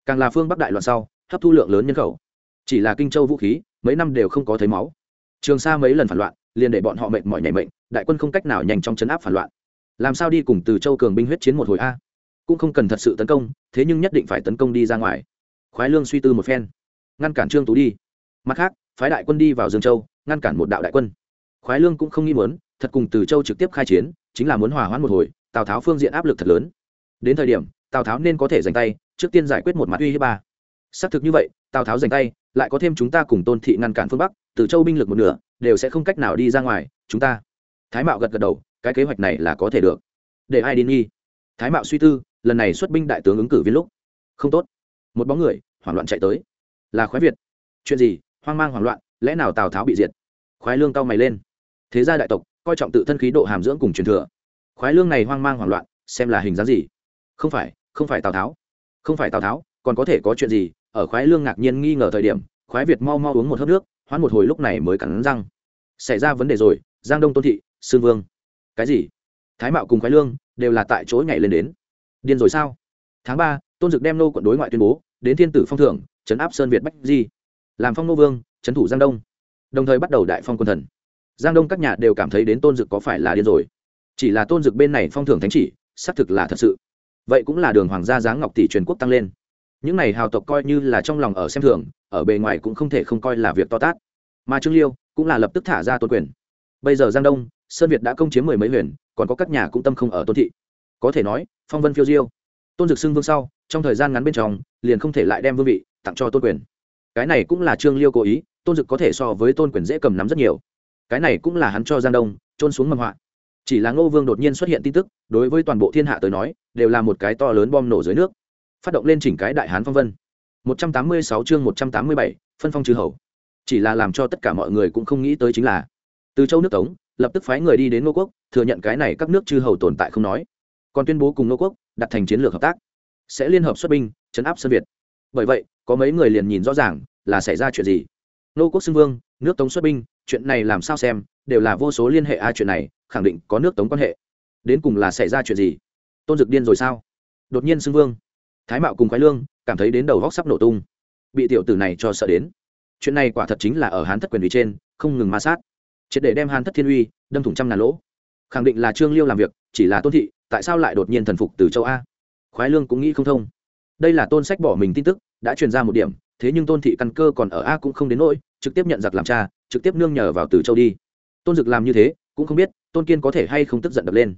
Càng là phương bắc đại loạn sau, hấp thu lượng lớn nhân khẩu. Chỉ là kinh châu vũ khí, mấy năm đều không có thấy máu. Trường sa mấy lần phản loạn, liền để bọn họ mệnh mỏi nhảy mệnh, đại quân không cách nào nhanh trong chấn áp phản loạn làm sao đi cùng từ châu cường binh huyết chiến một hồi a? Cũng không cần thật sự tấn công, thế nhưng nhất định phải tấn công đi ra ngoài. Khoái lương suy tư một phen. Ngăn cản trương tú đi. Mặt khác, phái đại quân đi vào dương châu, ngăn cản một đạo đại quân. Khoái lương cũng không nghĩ muốn, thật cùng từ châu trực tiếp khai chiến, chính là muốn hòa hoãn một hồi, tào tháo phương diện áp lực thật lớn. Đến thời điểm, tào tháo nên có thể giành tay, trước tiên giải quyết một mặt uy hiếp ba. Xác thực như vậy, tào tháo giành tay, lại có thêm chúng ta cùng tôn thị ngăn cản phương bắc, từ châu binh lực một nửa, đều sẽ không cách nào đi ra ngoài, chúng ta. Thái mạo gật gật đầu cái kế hoạch này là có thể được. Để ai đi nghi thái mạo suy tư, lần này xuất binh đại tướng ứng cử viên lúc. Không tốt. Một bóng người, hoảng loạn chạy tới. Là khoái việt. Chuyện gì? Hoang mang hoảng loạn, lẽ nào tào tháo bị diệt? Khoái lương cao mày lên. Thế gia đại tộc, coi trọng tự thân khí độ hàm dưỡng cùng truyền thừa. Khoái lương này hoang mang hoảng loạn, xem là hình dáng gì? Không phải không phải tào tháo. Không phải tào tháo, còn có thể có chuyện gì? Ở khoái lương ngạc nhiên nghi ngờ thời điểm, khoái việt mau mau uống một hớp nước hoãn một hồi lúc này mới cắn răng. Xảy ra vấn đề rồi, giang đông tôn thị, sương vương cái gì? Thái mạo cùng khoái lương đều là tại chỗ nhảy lên đến. Điên rồi sao? Tháng ba, tôn dực đem nô quận đối ngoại tuyên bố, đến thiên tử phong thưởng, trấn áp sơn việt bách di. Làm phong nô vương, trấn thủ giang đông. Đồng thời bắt đầu đại phong quân thần. Giang đông các nhà đều cảm thấy đến tôn dực có phải là điên rồi. Chỉ là tôn dực bên này phong thưởng thánh chỉ, xác thực là thật sự. Vậy cũng là đường hoàng gia giáng ngọc tỷ truyền quốc tăng lên. Những này hào tộc coi như là trong lòng ở xem thường, ở bề ngoài cũng không thể không coi là việc to tát. Mà trương liêu cũng là lập tức thả ra tôn quyền bây giờ giang đông sơn việt đã công chiếm mười mấy huyền còn có các nhà cũng tâm không ở tôn thị. Có thể nói phong vân phiêu diêu. Tôn dực xưng vương sau trong thời gian ngắn bên trong liền không thể lại đem vương vị tặng cho tôn quyền. Cái này cũng là trương liêu cố ý tôn dực có thể so với tôn quyền dễ cầm nắm rất nhiều. Cái này cũng là hắn cho giang đông trôn xuống mầm họa. Chỉ là ngô vương đột nhiên xuất hiện tin tức đối với toàn bộ thiên hạ tới nói đều là một cái to lớn bom nổ dưới nước. Phát động lên chỉnh cái đại hán phong vân. 186 chương 187, phân phong chư hầu. Chỉ là làm cho tất cả mọi người cũng không nghĩ tới chính là từ châu nước tống, lập tức phái người đi đến ngô quốc, thừa nhận cái này các nước chư hầu tồn tại không nói. Còn tuyên bố cùng ngô quốc, đặt thành chiến lược hợp tác. Sẽ liên hợp xuất binh, chấn áp sơn việt. Bởi vậy, có mấy người liền nhìn rõ ràng là xảy ra chuyện gì. Ngô quốc xưng vương, nước tống xuất binh, chuyện này làm sao xem, đều là vô số liên hệ a chuyện này, khẳng định có nước tống quan hệ. Đến cùng là xảy ra chuyện gì? Tôn dực điên rồi sao? Đột nhiên xưng vương. Thái mạo cùng khoái lương, cảm thấy đến đầu góc sắp nổ tung. Bị tiểu tử này cho sợ đến. Chuyện này quả thật chính là ở hán thất quyền vì trên, không ngừng ma sát triệt để đem hàn thất thiên uy đâm thủng trăm ngàn lỗ. Khẳng định là trương liêu làm việc, chỉ là tôn thị, tại sao lại đột nhiên thần phục từ châu a? Khoái lương cũng nghĩ không thông. Đây là tôn sách bỏ mình tin tức, đã truyền ra một điểm, thế nhưng tôn thị căn cơ còn ở a cũng không đến nỗi, trực tiếp nhận giặc làm cha, trực tiếp nương nhờ vào từ châu đi. Tôn dực làm như thế, cũng không biết tôn kiên có thể hay không tức giận đập lên.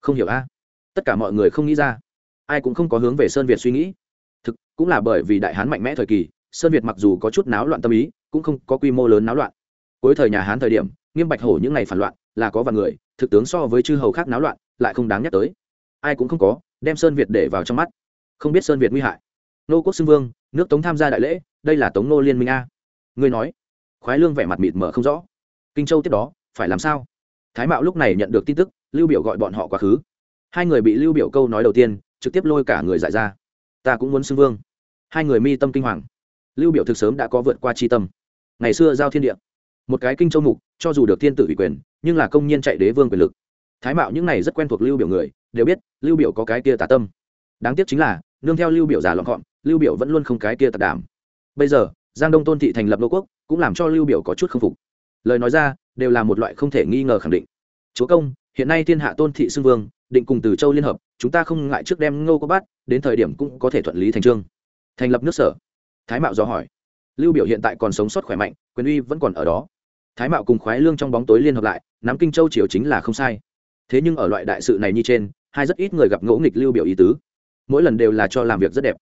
Không hiểu a. Tất cả mọi người không nghĩ ra. Ai cũng không có hướng về sơn việt suy nghĩ. Thực, cũng là bởi vì đại hán mạnh mẽ thời kỳ, sơn việt mặc dù có chút náo loạn tâm ý, cũng không có quy mô lớn náo loạn. Cuối thời nhà hán thời điểm nghiêm bạch hổ những ngày phản loạn, là có và người, thực tướng so với chư hầu khác náo loạn, lại không đáng nhắc tới. Ai cũng không có, đem sơn việt để vào trong mắt. Không biết sơn việt nguy hại. Nô quốc xưng vương, nước tống tham gia đại lễ, đây là tống nô liên minh a. Ngươi nói, khoái lương vẻ mặt mịt mờ không rõ. Kinh châu tiếp đó, phải làm sao? Thái mạo lúc này nhận được tin tức, lưu biểu gọi bọn họ quá khứ. Hai người bị lưu biểu câu nói đầu tiên, trực tiếp lôi cả người giải ra. Ta cũng muốn xưng vương. Hai người mi tâm kinh hoàng. Lưu biểu thực sớm đã có vượt qua chi tâm. Ngày xưa giao thiên địa một cái kinh châu mục, cho dù được thiên tử ủy quyền, nhưng là công nhân chạy đế vương quyền lực. Thái mạo những này rất quen thuộc lưu biểu người, đều biết, lưu biểu có cái kia tà tâm. Đáng tiếc chính là, nương theo lưu biểu giả lọn gọn, lưu biểu vẫn luôn không cái kia tà đảm. Bây giờ, giang đông tôn thị thành lập đô quốc, cũng làm cho lưu biểu có chút không phục. Lời nói ra, đều là một loại không thể nghi ngờ khẳng định. Chúa công, hiện nay thiên hạ tôn thị xưng vương, định cùng từ châu liên hợp, chúng ta không ngại trước đem ngô quốc bát đến thời điểm cũng có thể thuận lý thành trương. Thành lập nước sở. Thái mạo do hỏi. Lưu biểu hiện tại còn sống sót khỏe mạnh, quyền uy vẫn còn ở đó thái mạo cùng khoái lương trong bóng tối liên hợp lại nắm kinh châu triều chính là không sai. Thế nhưng ở loại đại sự này như trên, hai rất ít người gặp ngỗ nghịch lưu biểu ý tứ. Mỗi lần đều là cho làm việc rất đẹp.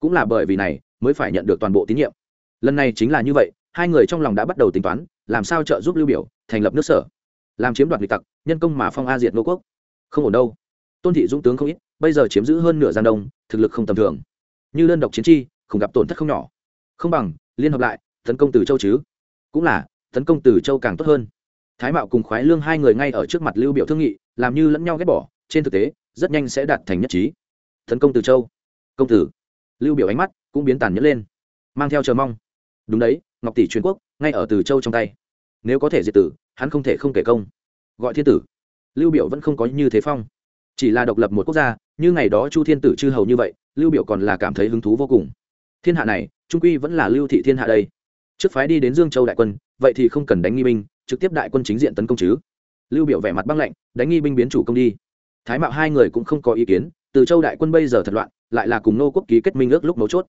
Cũng là bởi vì này, mới phải nhận được toàn bộ tín nhiệm. Lần này chính là như vậy, hai người trong lòng đã bắt đầu tính toán, làm sao trợ giúp lưu biểu thành lập nước sở. Làm chiếm đoạt lịch tặc, nhân công mà phong a diệt nô quốc. Không ổn đâu. Tôn thị dũng tướng không ít, bây giờ chiếm giữ hơn nửa giang đông, thực lực không tầm thường. Như đơn độc chiến chi, không gặp tổn thất không nhỏ. Không bằng, liên hợp lại, tấn công từ châu chứ. Cũng là tấn công từ châu càng tốt hơn. Thái mạo cùng khoái lương hai người ngay ở trước mặt lưu biểu thương nghị, làm như lẫn nhau ghét bỏ, trên thực tế, rất nhanh sẽ đạt thành nhất trí. Tấn công từ châu. Công tử. Lưu biểu ánh mắt cũng biến tàn nhẫn lên. Mang theo chờ mong. Đúng đấy, ngọc tỷ truyền quốc, ngay ở từ châu trong tay. Nếu có thể diệt tử, hắn không thể không kể công. Gọi thiên tử. Lưu biểu vẫn không có như thế phong. Chỉ là độc lập một quốc gia, như ngày đó chu thiên tử chư hầu như vậy, lưu biểu còn là cảm thấy hứng thú vô cùng. Thiên hạ này, trung quy vẫn là lưu thị thiên hạ đây. Trước phái đi đến dương châu đại quân vậy thì không cần đánh nghi binh, trực tiếp đại quân chính diện tấn công chứ? Lưu biểu vẻ mặt băng lạnh, đánh nghi binh biến chủ công đi. Thái mạo hai người cũng không có ý kiến, từ châu đại quân bây giờ thật loạn, lại là cùng nô quốc ký kết minh ước lúc mấu chốt.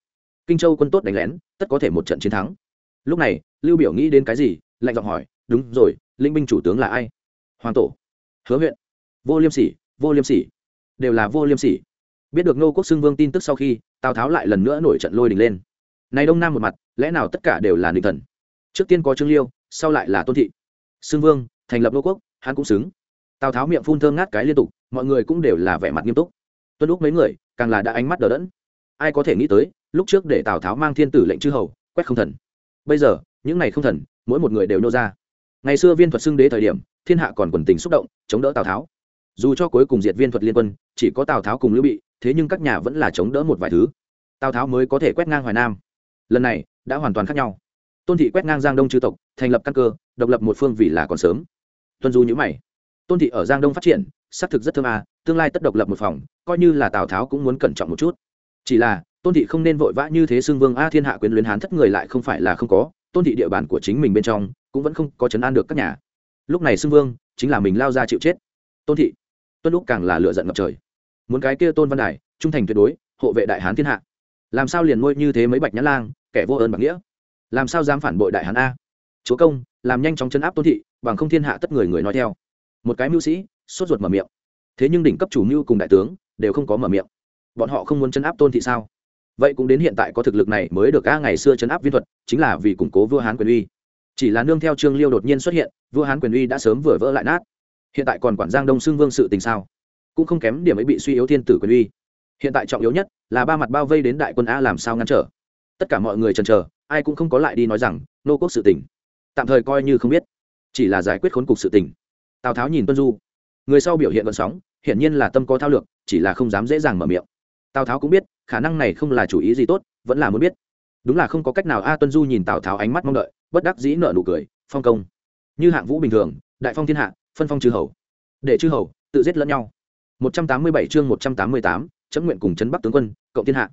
Kinh châu quân tốt đánh lén, tất có thể một trận chiến thắng. Lúc này, lưu biểu nghĩ đến cái gì, lạnh giọng hỏi, đúng rồi, linh binh chủ tướng là ai? Hoàng tổ. Hứa huyện. Vô liêm sỉ, vô liêm sỉ. Đều là vô liêm sỉ. Biết được nô quốc xưng vương tin tức sau khi, tào tháo lại lần nữa nổi trận lôi đình lên. Này đông nam một mặt, lẽ nào tất cả đều là định thần? Trước tiên có trương liêu, sau lại là tôn thị. Xưng vương, thành lập nô quốc, hắn cũng xứng. Tào tháo miệng phun thơm ngát cái liên tục, mọi người cũng đều là vẻ mặt nghiêm túc. Tuân lúc mấy người, càng là đã ánh mắt đờ đẫn. Ai có thể nghĩ tới, lúc trước để tào tháo mang thiên tử lệnh chư hầu, quét không thần. Bây giờ, những này không thần, mỗi một người đều nô ra. Ngày xưa viên thuật xưng đế thời điểm, thiên hạ còn quần tình xúc động, chống đỡ tào tháo. Dù cho cuối cùng diệt viên thuật liên quân, chỉ có tào tháo cùng lưu bị, thế nhưng các nhà vẫn là chống đỡ một vài thứ. Tào tháo mới có thể quét ngang hoài nam. Lần này, đã hoàn toàn khác nhau tôn thị quét ngang giang đông chư tộc, thành lập căn cơ, độc lập một phương vì là còn sớm. Tuân du nhữ mày. Tôn thị ở giang đông phát triển, xác thực rất thơm à tương lai tất độc lập một phòng, coi như là tào tháo cũng muốn cẩn trọng một chút. Chỉ là, tôn thị không nên vội vã như thế xưng vương a thiên hạ quyền luyến hán thất người lại không phải là không có, tôn thị địa bàn của chính mình bên trong, cũng vẫn không có chấn an được các nhà. Lúc này xưng vương, chính là mình lao ra chịu chết. Tôn thị, tuân lúc càng là lựa giận ngập trời. Muốn cái kia tôn văn đài, trung thành tuyệt đối, hộ vệ đại hán thiên hạ. Làm sao liền nuôi như thế mấy bạch nhã lang, kẻ vô ơn bạc nghĩa? Làm sao dám phản bội đại hán a? Chúa công, làm nhanh chóng chấn áp tôn thị, bằng không thiên hạ tất người người nói theo. Một cái mưu sĩ, sốt ruột mở miệng. Thế nhưng đỉnh cấp chủ mưu cùng đại tướng, đều không có mở miệng. Bọn họ không muốn chấn áp tôn thị sao? Vậy cũng đến hiện tại có thực lực này mới được a ngày xưa chấn áp viên thuật, chính là vì củng cố vua hán quyền uy. Chỉ là nương theo trương liêu đột nhiên xuất hiện, vua hán quyền uy đã sớm vừa vỡ lại nát. Hiện tại còn quản giang đông xưng vương sự tình sao? Cũng không kém điểm ấy bị suy yếu thiên tử quyền uy. Hiện tại trọng yếu nhất là ba mặt bao vây đến đại quân a làm sao ngăn trở? Tất cả mọi người chần chờ ai cũng không có lại đi nói rằng nô quốc sự tỉnh tạm thời coi như không biết chỉ là giải quyết khốn cục sự tỉnh tào tháo nhìn tuân du người sau biểu hiện vận sóng hiển nhiên là tâm có thao lược chỉ là không dám dễ dàng mở miệng. Tào tháo cũng biết khả năng này không là chủ ý gì tốt vẫn là muốn biết. Đúng là không có cách nào a tuân du nhìn tào tháo ánh mắt mong đợi bất đắc dĩ nợ nụ cười phong công như hạng vũ bình thường đại phong thiên hạ phân phong chư hầu để chư hầu tự giết lẫn nhau. 187 chương 188, chấm nguyện cùng chấn bắc tướng quân cộng thiên hạ.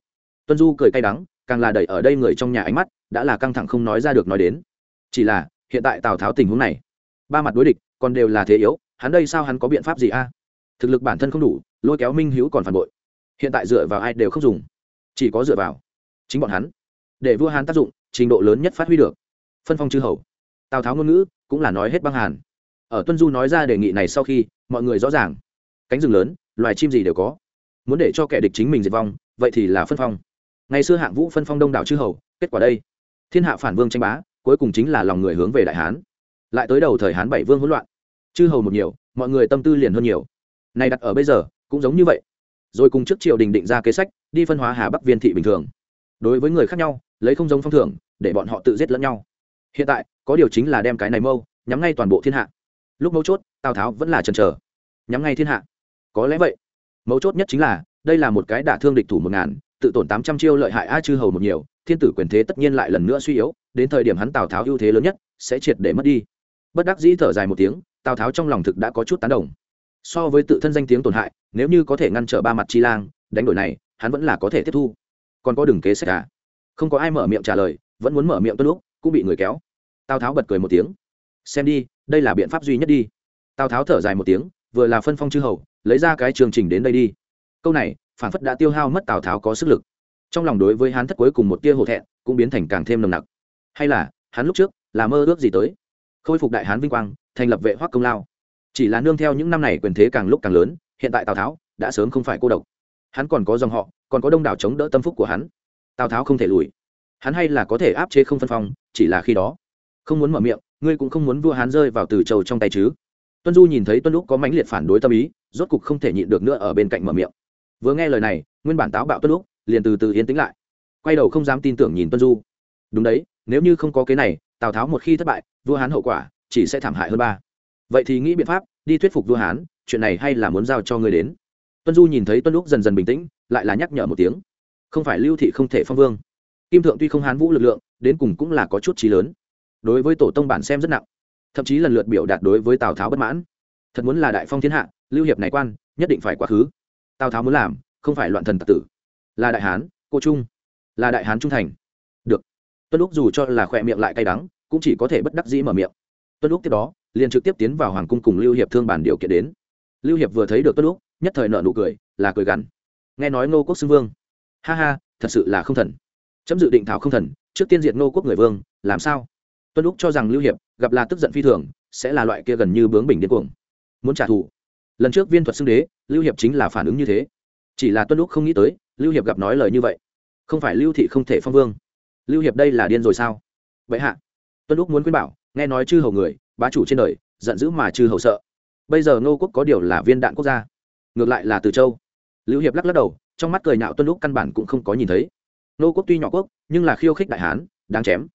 Tuân du cười cay đắng càng là đẩy ở đây người trong nhà ánh mắt đã là căng thẳng không nói ra được nói đến. Chỉ là, hiện tại tào tháo tình huống này, ba mặt đối địch, còn đều là thế yếu, hắn đây sao hắn có biện pháp gì a? Thực lực bản thân không đủ, lôi kéo minh hữu còn phản bội. Hiện tại dựa vào ai đều không dùng. Chỉ có dựa vào chính bọn hắn. Để vua hán tác dụng, trình độ lớn nhất phát huy được. Phân phong chư hầu. Tào tháo ngôn ngữ cũng là nói hết băng hàn. Ở tuân du nói ra đề nghị này sau khi, mọi người rõ ràng. Cánh rừng lớn, loài chim gì đều có. Muốn để cho kẻ địch chính mình diệt vong, vậy thì là phân phong. Ngày xưa hạng vũ phân phong đông đảo chư hầu, kết quả đây thiên hạ phản vương tranh bá, cuối cùng chính là lòng người hướng về đại hán. Lại tới đầu thời hán bảy vương hỗn loạn. Chư hầu một nhiều, mọi người tâm tư liền hơn nhiều. Này đặt ở bây giờ, cũng giống như vậy. Rồi cùng trước triều đình định ra kế sách, đi phân hóa hà bắc viên thị bình thường. Đối với người khác nhau, lấy không giống phong thưởng, để bọn họ tự giết lẫn nhau. Hiện tại, có điều chính là đem cái này mâu, nhắm ngay toàn bộ thiên hạ. Lúc mấu chốt, tào tháo vẫn là chần chờ. Nhắm ngay thiên hạ. Có lẽ vậy. Mấu chốt nhất chính là, đây là một cái đả thương địch thủ một ngàn, tự tổn tám trăm chiêu lợi hại a chư hầu một nhiều thiên tử quyền thế tất nhiên lại lần nữa suy yếu, đến thời điểm hắn tào tháo ưu thế lớn nhất, sẽ triệt để mất đi. Bất đắc dĩ thở dài một tiếng, tào tháo trong lòng thực đã có chút tán đồng. So với tự thân danh tiếng tổn hại, nếu như có thể ngăn trở ba mặt chi lang, đánh đổi này, hắn vẫn là có thể tiếp thu. Còn có đường kế sách à? Không có ai mở miệng trả lời, vẫn muốn mở miệng tuân lúc, cũng bị người kéo. Tào tháo bật cười một tiếng. Xem đi, đây là biện pháp duy nhất đi. Tào tháo thở dài một tiếng, vừa là phân phong chư hầu, lấy ra cái chương trình đến đây đi. Câu này, phản phất đã tiêu hao mất tào tháo có sức lực trong lòng đối với hắn thất cuối cùng một tia hổ thẹn cũng biến thành càng thêm nồng nặc. Hay là, hắn lúc trước là mơ ước gì tới? Khôi phục đại hán vinh quang, thành lập vệ hoắc công lao. Chỉ là nương theo những năm này quyền thế càng lúc càng lớn, hiện tại tào tháo đã sớm không phải cô độc. Hắn còn có dòng họ, còn có đông đảo chống đỡ tâm phúc của hắn. Tào tháo không thể lùi. Hắn hay là có thể áp chế không phân phong, chỉ là khi đó, không muốn mở miệng, ngươi cũng không muốn vua hán rơi vào từ trầu trong tay chứ. Tuân du nhìn thấy tuân lúc có mãnh liệt phản đối tâm ý, rốt cục không thể nhịn được nữa ở bên cạnh mở miệng. Vừa nghe lời này, nguyên bản táo bạo tuân lúc liền từ từ yên tĩnh lại. Quay đầu không dám tin tưởng nhìn tuân du. Đúng đấy, nếu như không có cái này, tào tháo một khi thất bại, vua hán hậu quả chỉ sẽ thảm hại hơn ba. Vậy thì nghĩ biện pháp, đi thuyết phục vua hán, chuyện này hay là muốn giao cho người đến? Tuân du nhìn thấy tuân lúc dần dần bình tĩnh, lại là nhắc nhở một tiếng. Không phải lưu thị không thể phong vương. Kim thượng tuy không hán vũ lực lượng, đến cùng cũng là có chút trí lớn. Đối với tổ tông bản xem rất nặng. Thậm chí lần lượt biểu đạt đối với tào tháo bất mãn. Thật muốn là đại phong thiên hạ, lưu hiệp này quan, nhất định phải quá khứ. Tào tháo muốn làm, không phải loạn thần tặc tử là đại hán, cô trung. Là đại hán trung thành. Được. Tuân lúc dù cho là khỏe miệng lại cay đắng, cũng chỉ có thể bất đắc dĩ mở miệng. Tuân lúc tiếp đó, liền trực tiếp tiến vào hoàng cung cùng lưu hiệp thương bản điều kiện đến. Lưu hiệp vừa thấy được tuân lúc nhất thời nợ nụ cười, là cười gằn. Nghe nói ngô quốc xưng vương. Ha ha, thật sự là không thần. Chấm dự định thảo không thần, trước tiên diệt ngô quốc người vương, làm sao? Tuân lúc cho rằng lưu hiệp gặp là tức giận phi thường, sẽ là loại kia gần như bướng bình điên cuồng. Muốn trả thù. Lần trước viên thuật xưng đế, lưu hiệp chính là phản ứng như thế. Chỉ là tuân lúc không nghĩ tới lưu hiệp gặp nói lời như vậy. Không phải lưu thị không thể phong vương. Lưu hiệp đây là điên rồi sao? Vậy hạ, tuân lúc muốn khuyên bảo, nghe nói chư hầu người, bá chủ trên đời, giận dữ mà chư hầu sợ. Bây giờ ngô quốc có điều là viên đạn quốc gia. Ngược lại là từ châu. Lưu hiệp lắc lắc đầu, trong mắt cười nhạo tuân lúc căn bản cũng không có nhìn thấy. Ngô quốc tuy nhỏ quốc, nhưng là khiêu khích đại hán, đáng chém.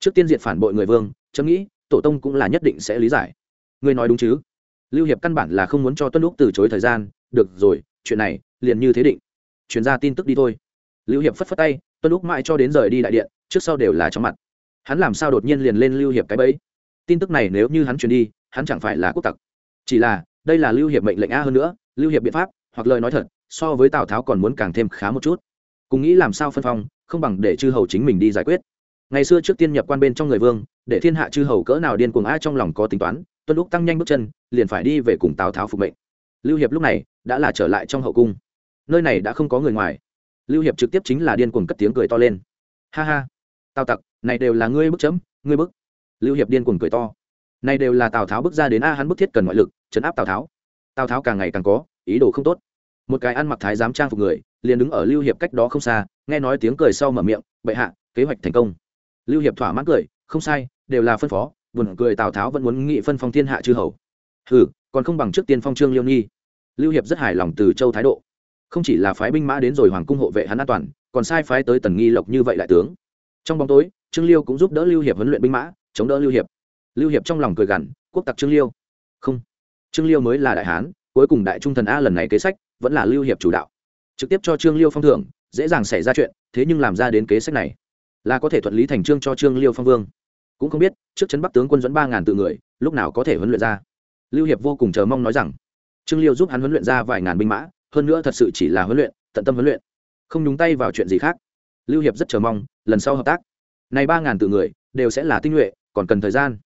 Trước tiên diện phản bội người vương, chấm nghĩ, tổ tông cũng là nhất định sẽ lý giải. Ngươi nói đúng chứ? Lưu hiệp căn bản là không muốn cho tuân lúc từ chối thời gian. Được rồi, chuyện này liền như thế định chuyển ra tin tức đi thôi. Lưu hiệp phất phất tay, tuân lúc mãi cho đến rời đi đại điện, trước sau đều là trong mặt. Hắn làm sao đột nhiên liền lên lưu hiệp cái bẫy? Tin tức này nếu như hắn truyền đi, hắn chẳng phải là quốc tặc. Chỉ là, đây là lưu hiệp mệnh lệnh a hơn nữa, lưu hiệp biện pháp, hoặc lời nói thật, so với tào tháo còn muốn càng thêm khá một chút. Cùng nghĩ làm sao phân phong, không bằng để chư hầu chính mình đi giải quyết. Ngày xưa trước tiên nhập quan bên trong người vương, để thiên hạ chư hầu cỡ nào điên cuồng ai trong lòng có tính toán, tuân lúc tăng nhanh bước chân, liền phải đi về cùng tào tháo phục mệnh. Lưu hiệp lúc này đã là trở lại trong hậu cung nơi này đã không có người ngoài. Lưu hiệp trực tiếp chính là điên cuồng cất tiếng cười to lên. Ha ha. Tào tặc, này đều là ngươi bức chấm, ngươi bức. Lưu hiệp điên cuồng cười to. Này đều là tào tháo bước ra đến a hắn bức thiết cần ngoại lực chấn áp tào tháo. Tào tháo càng ngày càng có, ý đồ không tốt. Một cái ăn mặc thái giám trang phục người, liền đứng ở lưu hiệp cách đó không xa, nghe nói tiếng cười sau mở miệng, bệ hạ, kế hoạch thành công. Lưu hiệp thỏa mãn cười, không sai, đều là phân phó, buồn cười tào tháo vẫn muốn nghị phân phong thiên hạ chư hầu. Hừ, còn không bằng trước tiên phong trương liêu nghi lưu hiệp rất hài lòng từ châu thái độ không chỉ là phái binh mã đến rồi hoàng cung hộ vệ hắn an toàn, còn sai phái tới tần nghi lộc như vậy đại tướng. Trong bóng tối, trương liêu cũng giúp đỡ lưu hiệp huấn luyện binh mã, chống đỡ lưu hiệp. Lưu hiệp trong lòng cười gằn, quốc tặc trương liêu. Không. Trương liêu mới là đại hán, cuối cùng đại trung thần a lần này kế sách, vẫn là lưu hiệp chủ đạo. Trực tiếp cho trương liêu phong thưởng, dễ dàng xảy ra chuyện, thế nhưng làm ra đến kế sách này, là có thể thuận lý thành trương cho trương liêu phong vương. Cũng không biết, trước chấn bắc tướng quân dẫn ba ngàn tự người, lúc nào có thể huấn luyện ra. Lưu hiệp vô cùng chờ mong nói rằng, trương liêu giúp hắn huấn luyện ra vài ngàn binh mã hơn nữa thật sự chỉ là huấn luyện, tận tâm huấn luyện. Không nhúng tay vào chuyện gì khác. Lưu hiệp rất chờ mong, lần sau hợp tác. Này ba ngàn từ người, đều sẽ là tinh nhuệ, còn cần thời gian.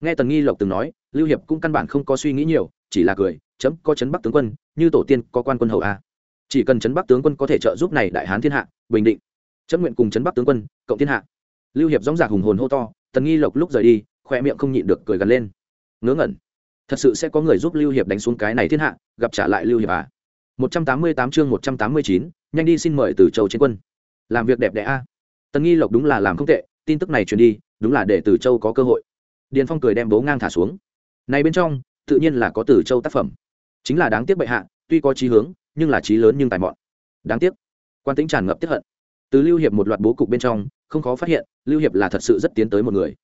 Nghe tần nghi lộc từng nói, lưu hiệp cũng căn bản không có suy nghĩ nhiều, chỉ là cười, chấm có chấn bắc tướng quân, như tổ tiên có quan quân hầu a. Chỉ cần chấn bắc tướng quân có thể trợ giúp này đại hán thiên hạ, bình định. Chấm nguyện cùng chấn bắc tướng quân, cộng thiên hạ. Lưu hiệp dóng dạc hùng hồn hô to, tần nghi lộc lúc rời đi, khoe miệng không nhịn được cười gần lên. Ngớ ngẩn. Thật sự sẽ có người giúp lưu hiệp đánh xuống cái này thiên hạ, gặp trả lại lưu hiệp à? 188 chương 189, nhanh đi xin mời từ châu chiến quân. Làm việc đẹp đẽ a. Tần nghi lộc đúng là làm không tệ tin tức này truyền đi đúng là để từ châu có cơ hội. Điền phong cười đem bố ngang thả xuống. Này bên trong tự nhiên là có từ châu tác phẩm. Chính là đáng tiếc bệ hạ tuy có trí hướng nhưng là trí lớn nhưng tài mọn. Đáng tiếc. Quan Tĩnh tràn ngập tiếc hận. Từ lưu hiệp một loạt bố cục bên trong không khó phát hiện lưu hiệp là thật sự rất tiến tới một người.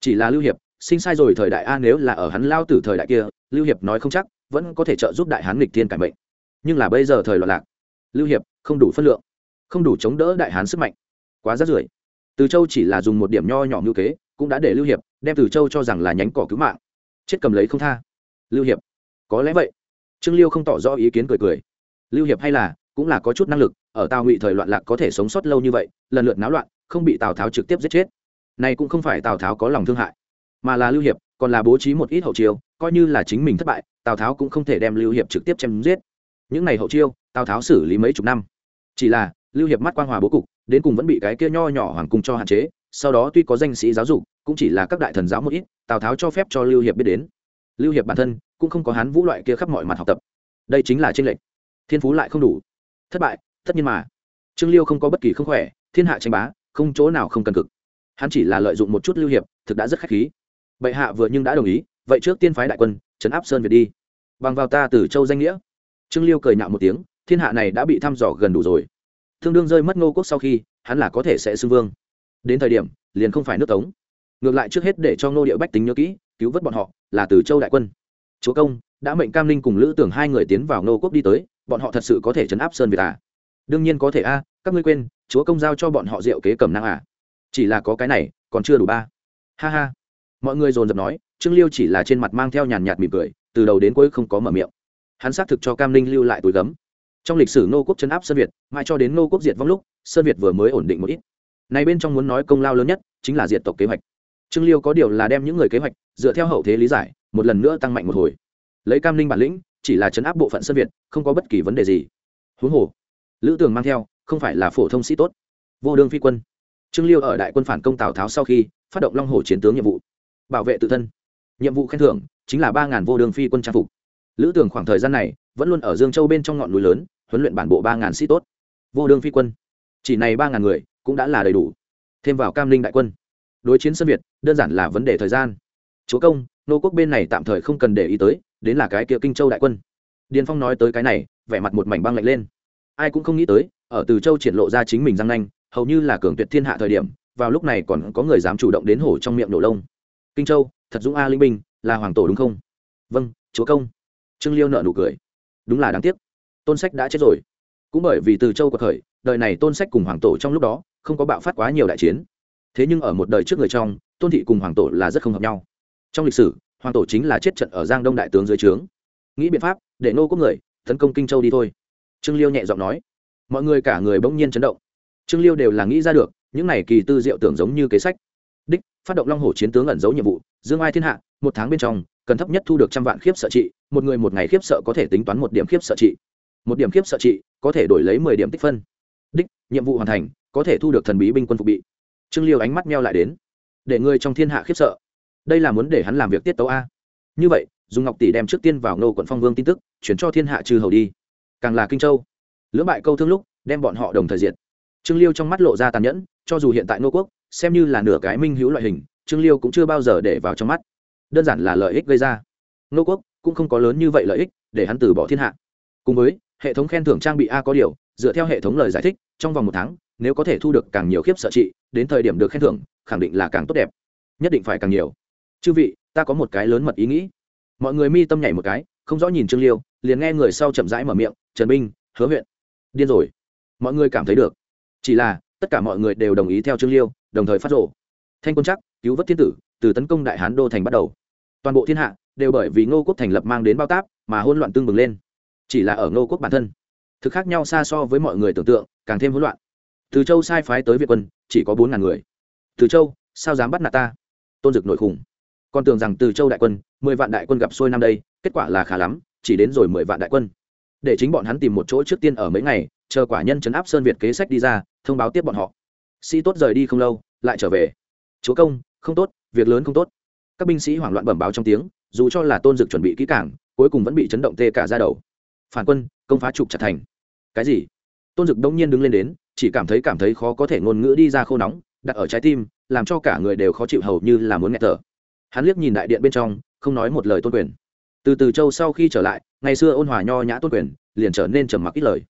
Chỉ là lưu hiệp sinh sai rồi thời đại a nếu là ở hắn lao tử thời đại kia lưu hiệp nói không chắc vẫn có thể trợ giúp đại hán nghịch thiên cải mệnh nhưng là bây giờ thời loạn lạc. Lưu hiệp, không đủ phân lượng, không đủ chống đỡ đại hán sức mạnh. Quá rát rưởi. Từ châu chỉ là dùng một điểm nho nhỏ ngữ kế, cũng đã để lưu hiệp đem từ châu cho rằng là nhánh cỏ cứu mạng. Chết cầm lấy không tha. Lưu hiệp, có lẽ vậy. Trương liêu không tỏ rõ ý kiến cười cười. Lưu hiệp hay là, cũng là có chút năng lực, ở tào ngụy thời loạn lạc có thể sống sót lâu như vậy, lần lượt náo loạn, không bị tào tháo trực tiếp giết chết. Này cũng không phải tào tháo có lòng thương hại, mà là lưu hiệp còn là bố trí một ít hậu chiêu, coi như là chính mình thất bại, tào tháo cũng không thể đem lưu hiệp trực tiếp chém giết những này hậu chiêu, tào tháo xử lý mấy chục năm. Chỉ là, lưu hiệp mắt quan hòa bố cục, đến cùng vẫn bị cái kia nho nhỏ hoàng cung cho hạn chế, sau đó tuy có danh sĩ giáo dục, cũng chỉ là các đại thần giáo một ít, tào tháo cho phép cho lưu hiệp biết đến. Lưu hiệp bản thân, cũng không có hán vũ loại kia khắp mọi mặt học tập. Đây chính là tranh lệch. Thiên phú lại không đủ. Thất bại, tất nhiên mà. Trương liêu không có bất kỳ không khỏe, thiên hạ tranh bá, không chỗ nào không cần cực. Hắn chỉ là lợi dụng một chút lưu hiệp, thực đã rất khách khí. Bệ hạ vừa nhưng đã đồng ý, vậy trước tiên phái đại quân, trấn áp sơn việt đi. Bằng vào ta từ châu danh nghĩa trương liêu cười nhạo một tiếng, thiên hạ này đã bị thăm dò gần đủ rồi. Thương đương rơi mất ngô quốc sau khi, hắn là có thể sẽ xưng vương. Đến thời điểm, liền không phải nước tống. Ngược lại trước hết để cho ngô địa bách tính nhớ kỹ, cứu vớt bọn họ, là từ châu đại quân. Chúa công, đã mệnh cam linh cùng lữ tưởng hai người tiến vào ngô quốc đi tới, bọn họ thật sự có thể chấn áp sơn việt à? Đương nhiên có thể a, các ngươi quên, chúa công giao cho bọn họ rượu kế cầm năng à? Chỉ là có cái này, còn chưa đủ ba. Ha ha. Mọi người dồn dập nói, trương liêu chỉ là trên mặt mang theo nhàn nhạt mỉm cười, từ đầu đến cuối không có mở miệng hắn xác thực cho cam ninh lưu lại túi gấm. Trong lịch sử nô quốc chấn áp sơn việt, mãi cho đến nô quốc diệt vong lúc, sơn việt vừa mới ổn định một ít. Này bên trong muốn nói công lao lớn nhất, chính là diệt tộc kế hoạch. Trương liêu có điều là đem những người kế hoạch, dựa theo hậu thế lý giải, một lần nữa tăng mạnh một hồi. Lấy cam ninh bản lĩnh, chỉ là chấn áp bộ phận sơn việt, không có bất kỳ vấn đề gì. Huống hồ, lữ tường mang theo, không phải là phổ thông sĩ tốt. Vô đương phi quân. Trương liêu ở đại quân phản công tào tháo sau khi, phát động long hồ chiến tướng nhiệm vụ. Bảo vệ tự thân. Nhiệm vụ khen thưởng, chính là ba ngàn vô đương phi quân trang phục lữ tường khoảng thời gian này vẫn luôn ở dương châu bên trong ngọn núi lớn, huấn luyện bản bộ ba ngàn sĩ tốt. Vô đương phi quân. Chỉ này ba ngàn người cũng đã là đầy đủ. Thêm vào cam linh đại quân. Đối chiến sân việt, đơn giản là vấn đề thời gian. Chúa công, nô quốc bên này tạm thời không cần để ý tới, đến là cái kia kinh châu đại quân. Điền phong nói tới cái này, vẻ mặt một mảnh băng lạnh lên. Ai cũng không nghĩ tới, ở từ châu triển lộ ra chính mình răng nanh, hầu như là cường tuyệt thiên hạ thời điểm, vào lúc này còn có người dám chủ động đến hổ trong miệng nổ lông. Kinh châu, thật dũng a linh binh là hoàng tổ đúng không? Vâng chúa công trương liêu nợ nụ cười. Đúng là đáng tiếc. Tôn sách đã chết rồi. Cũng bởi vì từ châu cuộc khởi, đời này tôn sách cùng hoàng tổ trong lúc đó không có bạo phát quá nhiều đại chiến. Thế nhưng ở một đời trước người trong, tôn thị cùng hoàng tổ là rất không hợp nhau. Trong lịch sử, hoàng tổ chính là chết trận ở giang đông đại tướng dưới trướng. Nghĩ biện pháp, để nô quốc người, tấn công kinh châu đi thôi. Trương liêu nhẹ giọng nói. Mọi người cả người bỗng nhiên chấn động. Trương liêu đều là nghĩ ra được, những này kỳ tư diệu tưởng giống như kế sách. Đích, phát động long hổ chiến tướng ẩn giấu nhiệm vụ, dương ai thiên hạ, một tháng bên trong cần thấp nhất thu được trăm vạn khiếp sợ trị, một người một ngày khiếp sợ có thể tính toán một điểm khiếp sợ trị. Một điểm khiếp sợ trị có thể đổi lấy mười điểm tích phân. Đích, nhiệm vụ hoàn thành, có thể thu được thần bí binh quân phục bị. Trương liêu ánh mắt meo lại đến. Để người trong thiên hạ khiếp sợ. Đây là muốn để hắn làm việc tiết tấu a. Như vậy dùng ngọc tỷ đem trước tiên vào nô quận phong vương tin tức, chuyển cho thiên hạ trừ hầu đi. Càng là kinh châu. Lưỡng bại câu thương lúc, đem bọn họ đồng thời diện trương liêu trong mắt lộ ra tàn nhẫn, cho dù hiện tại nô quốc, xem như là nửa cái minh hữu loại hình, trương liêu cũng chưa bao giờ để vào trong mắt đơn giản là lợi ích gây ra. Nô quốc cũng không có lớn như vậy lợi ích, để hắn từ bỏ thiên hạ. Cùng với, hệ thống khen thưởng trang bị a có điều, dựa theo hệ thống lời giải thích, trong vòng một tháng, nếu có thể thu được càng nhiều khiếp sợ trị, đến thời điểm được khen thưởng, khẳng định là càng tốt đẹp. Nhất định phải càng nhiều. Chư vị, ta có một cái lớn mật ý nghĩ. Mọi người mi tâm nhảy một cái, không rõ nhìn trương liêu, liền nghe người sau chậm rãi mở miệng, trần binh, hứa huyện. Điên rồi. Mọi người cảm thấy được. Chỉ là, tất cả mọi người đều đồng ý theo trương liêu, đồng thời phát rộ thanh quân chắc, cứu vớt thiên tử từ tấn công đại hán đô thành bắt đầu. Toàn bộ thiên hạ đều bởi vì ngô quốc thành lập mang đến bao táp mà hỗn loạn tương bừng lên. Chỉ là ở ngô quốc bản thân, thực khác nhau xa so với mọi người tưởng tượng, càng thêm hỗn loạn. Từ châu sai phái tới việt quân, chỉ có bốn ngàn người. Từ châu, sao dám bắt nạt ta? Tôn dực nội khủng con tưởng rằng từ châu đại quân, mười vạn đại quân gặp xuôi năm đây, kết quả là khá lắm, chỉ đến rồi mười vạn đại quân. Để chính bọn hắn tìm một chỗ trước tiên ở mấy ngày, chờ quả nhân chấn áp sơn việt kế sách đi ra, thông báo tiếp bọn họ. Sĩ tốt rời đi không lâu, lại trở về. Chúa công không tốt, việc lớn không tốt. Các binh sĩ hoảng loạn bẩm báo trong tiếng, dù cho là tôn dực chuẩn bị kỹ cảng cuối cùng vẫn bị chấn động tê cả ra đầu. Phản quân, công phá trục chặt thành. Cái gì? Tôn dực đông nhiên đứng lên đến, chỉ cảm thấy cảm thấy khó có thể ngôn ngữ đi ra khô nóng, đặt ở trái tim, làm cho cả người đều khó chịu hầu như là muốn nghẹt thở. Hắn liếc nhìn đại điện bên trong, không nói một lời tôn quyền. Từ từ châu sau khi trở lại, ngày xưa ôn hòa nho nhã tôn quyền, liền trở nên trầm mặc ít lời.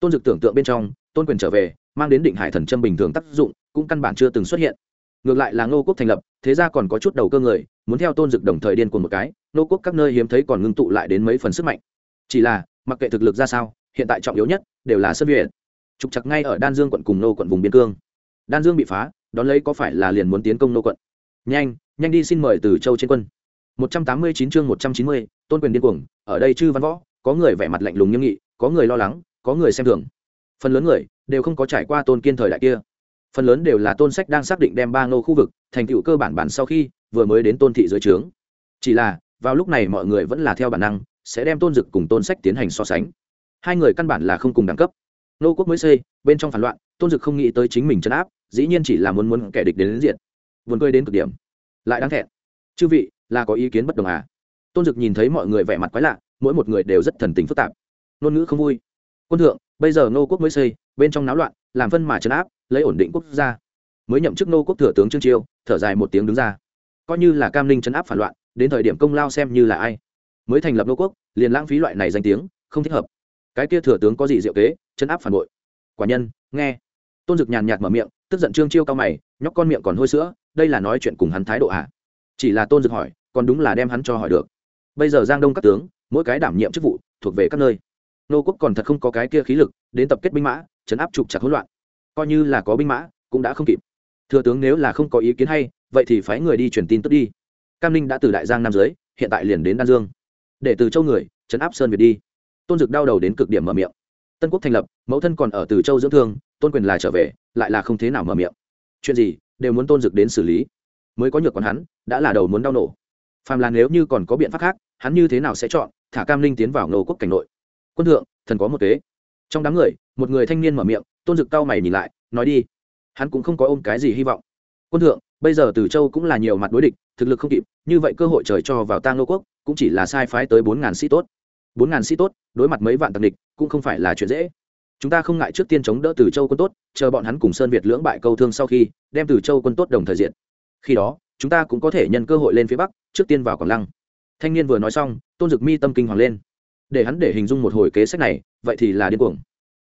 Tôn dực tưởng tượng bên trong, tôn quyền trở về, mang đến định hải thần châm bình thường tác dụng, cũng căn bản chưa từng xuất hiện ngược lại là ngô quốc thành lập thế ra còn có chút đầu cơ người muốn theo tôn dực đồng thời điên cuồng một cái ngô quốc các nơi hiếm thấy còn ngưng tụ lại đến mấy phần sức mạnh. Chỉ là mặc kệ thực lực ra sao hiện tại trọng yếu nhất đều là sân viện trục chặt ngay ở đan dương quận cùng nô quận vùng biên cương. Đan dương bị phá đón lấy có phải là liền muốn tiến công nô quận? Nhanh nhanh đi xin mời từ châu trên quân. 189 chương 190, tôn quyền điên cuồng ở đây chư văn võ có người vẻ mặt lạnh lùng nghiêm nghị có người lo lắng có người xem thường. Phần lớn người đều không có trải qua tôn kiên thời đại kia phần lớn đều là tôn sách đang xác định đem ba ngô khu vực thành tựu cơ bản bản sau khi vừa mới đến tôn thị dưới trướng. Chỉ là vào lúc này mọi người vẫn là theo bản năng sẽ đem tôn dực cùng tôn sách tiến hành so sánh. Hai người căn bản là không cùng đẳng cấp. Nô quốc mới xây bên trong phản loạn tôn dực không nghĩ tới chính mình chấn áp dĩ nhiên chỉ là muốn muốn kẻ địch đến, đến diện. Vườn cười đến cực điểm. Lại đáng thẹn. Chư vị là có ý kiến bất đồng à? Tôn dực nhìn thấy mọi người vẻ mặt quái lạ mỗi một người đều rất thần tính phức tạp. Ngôn ngữ không vui. Quân thượng bây giờ nô quốc mới xây bên trong náo loạn làm phân mà chấn áp lấy ổn định quốc gia. Mới nhậm chức nô quốc thừa tướng trương chiêu, thở dài một tiếng đứng ra. Coi như là cam ninh chấn áp phản loạn, đến thời điểm công lao xem như là ai. Mới thành lập nô quốc, liền lãng phí loại này danh tiếng, không thích hợp. Cái kia thừa tướng có gì diệu kế chấn áp phản bội. Quả nhân, nghe. Tôn dực nhàn nhạt mở miệng, tức giận trương chiêu cao mày, nhóc con miệng còn hôi sữa, đây là nói chuyện cùng hắn thái độ à? Chỉ là tôn dực hỏi, còn đúng là đem hắn cho hỏi được. Bây giờ giang đông các tướng, mỗi cái đảm nhiệm chức vụ, thuộc về các nơi. Nô quốc còn thật không có cái kia khí lực, đến tập kết binh mã chấn áp trục chặt hỗn loạn coi như là có binh mã, cũng đã không kịp. Thừa tướng nếu là không có ý kiến hay, vậy thì phái người đi truyền tin tức đi. Cam ninh đã từ đại giang nam giới hiện tại liền đến đan dương. Để từ châu người chấn áp sơn việt đi. Tôn dực đau đầu đến cực điểm mở miệng. Tân quốc thành lập, mẫu thân còn ở từ châu dưỡng thương, tôn quyền là trở về, lại là không thế nào mở miệng. Chuyện gì, đều muốn tôn dực đến xử lý. Mới có nhược còn hắn, đã là đầu muốn đau nổ. Phàm là nếu như còn có biện pháp khác, hắn như thế nào sẽ chọn, thả cam linh tiến vào nô quốc cảnh nội. Quân thượng, thần có một kế trong đám người, một người thanh niên mở miệng, tôn dực cao mày nhìn lại, nói đi. Hắn cũng không có ôm cái gì hy vọng. Quân thượng, bây giờ từ châu cũng là nhiều mặt đối địch, thực lực không kịp, như vậy cơ hội trời cho vào tang lô quốc, cũng chỉ là sai phái tới bốn ngàn sĩ tốt. Bốn ngàn sĩ tốt, đối mặt mấy vạn tặc địch, cũng không phải là chuyện dễ. Chúng ta không ngại trước tiên chống đỡ từ châu quân tốt, chờ bọn hắn cùng sơn việt lưỡng bại câu thương sau khi, đem từ châu quân tốt đồng thời diện. Khi đó, chúng ta cũng có thể nhân cơ hội lên phía bắc, trước tiên vào quảng lăng. Thanh niên vừa nói xong, tôn dực mi tâm kinh hoàng lên để hắn để hình dung một hồi kế sách này, vậy thì là điên cuồng.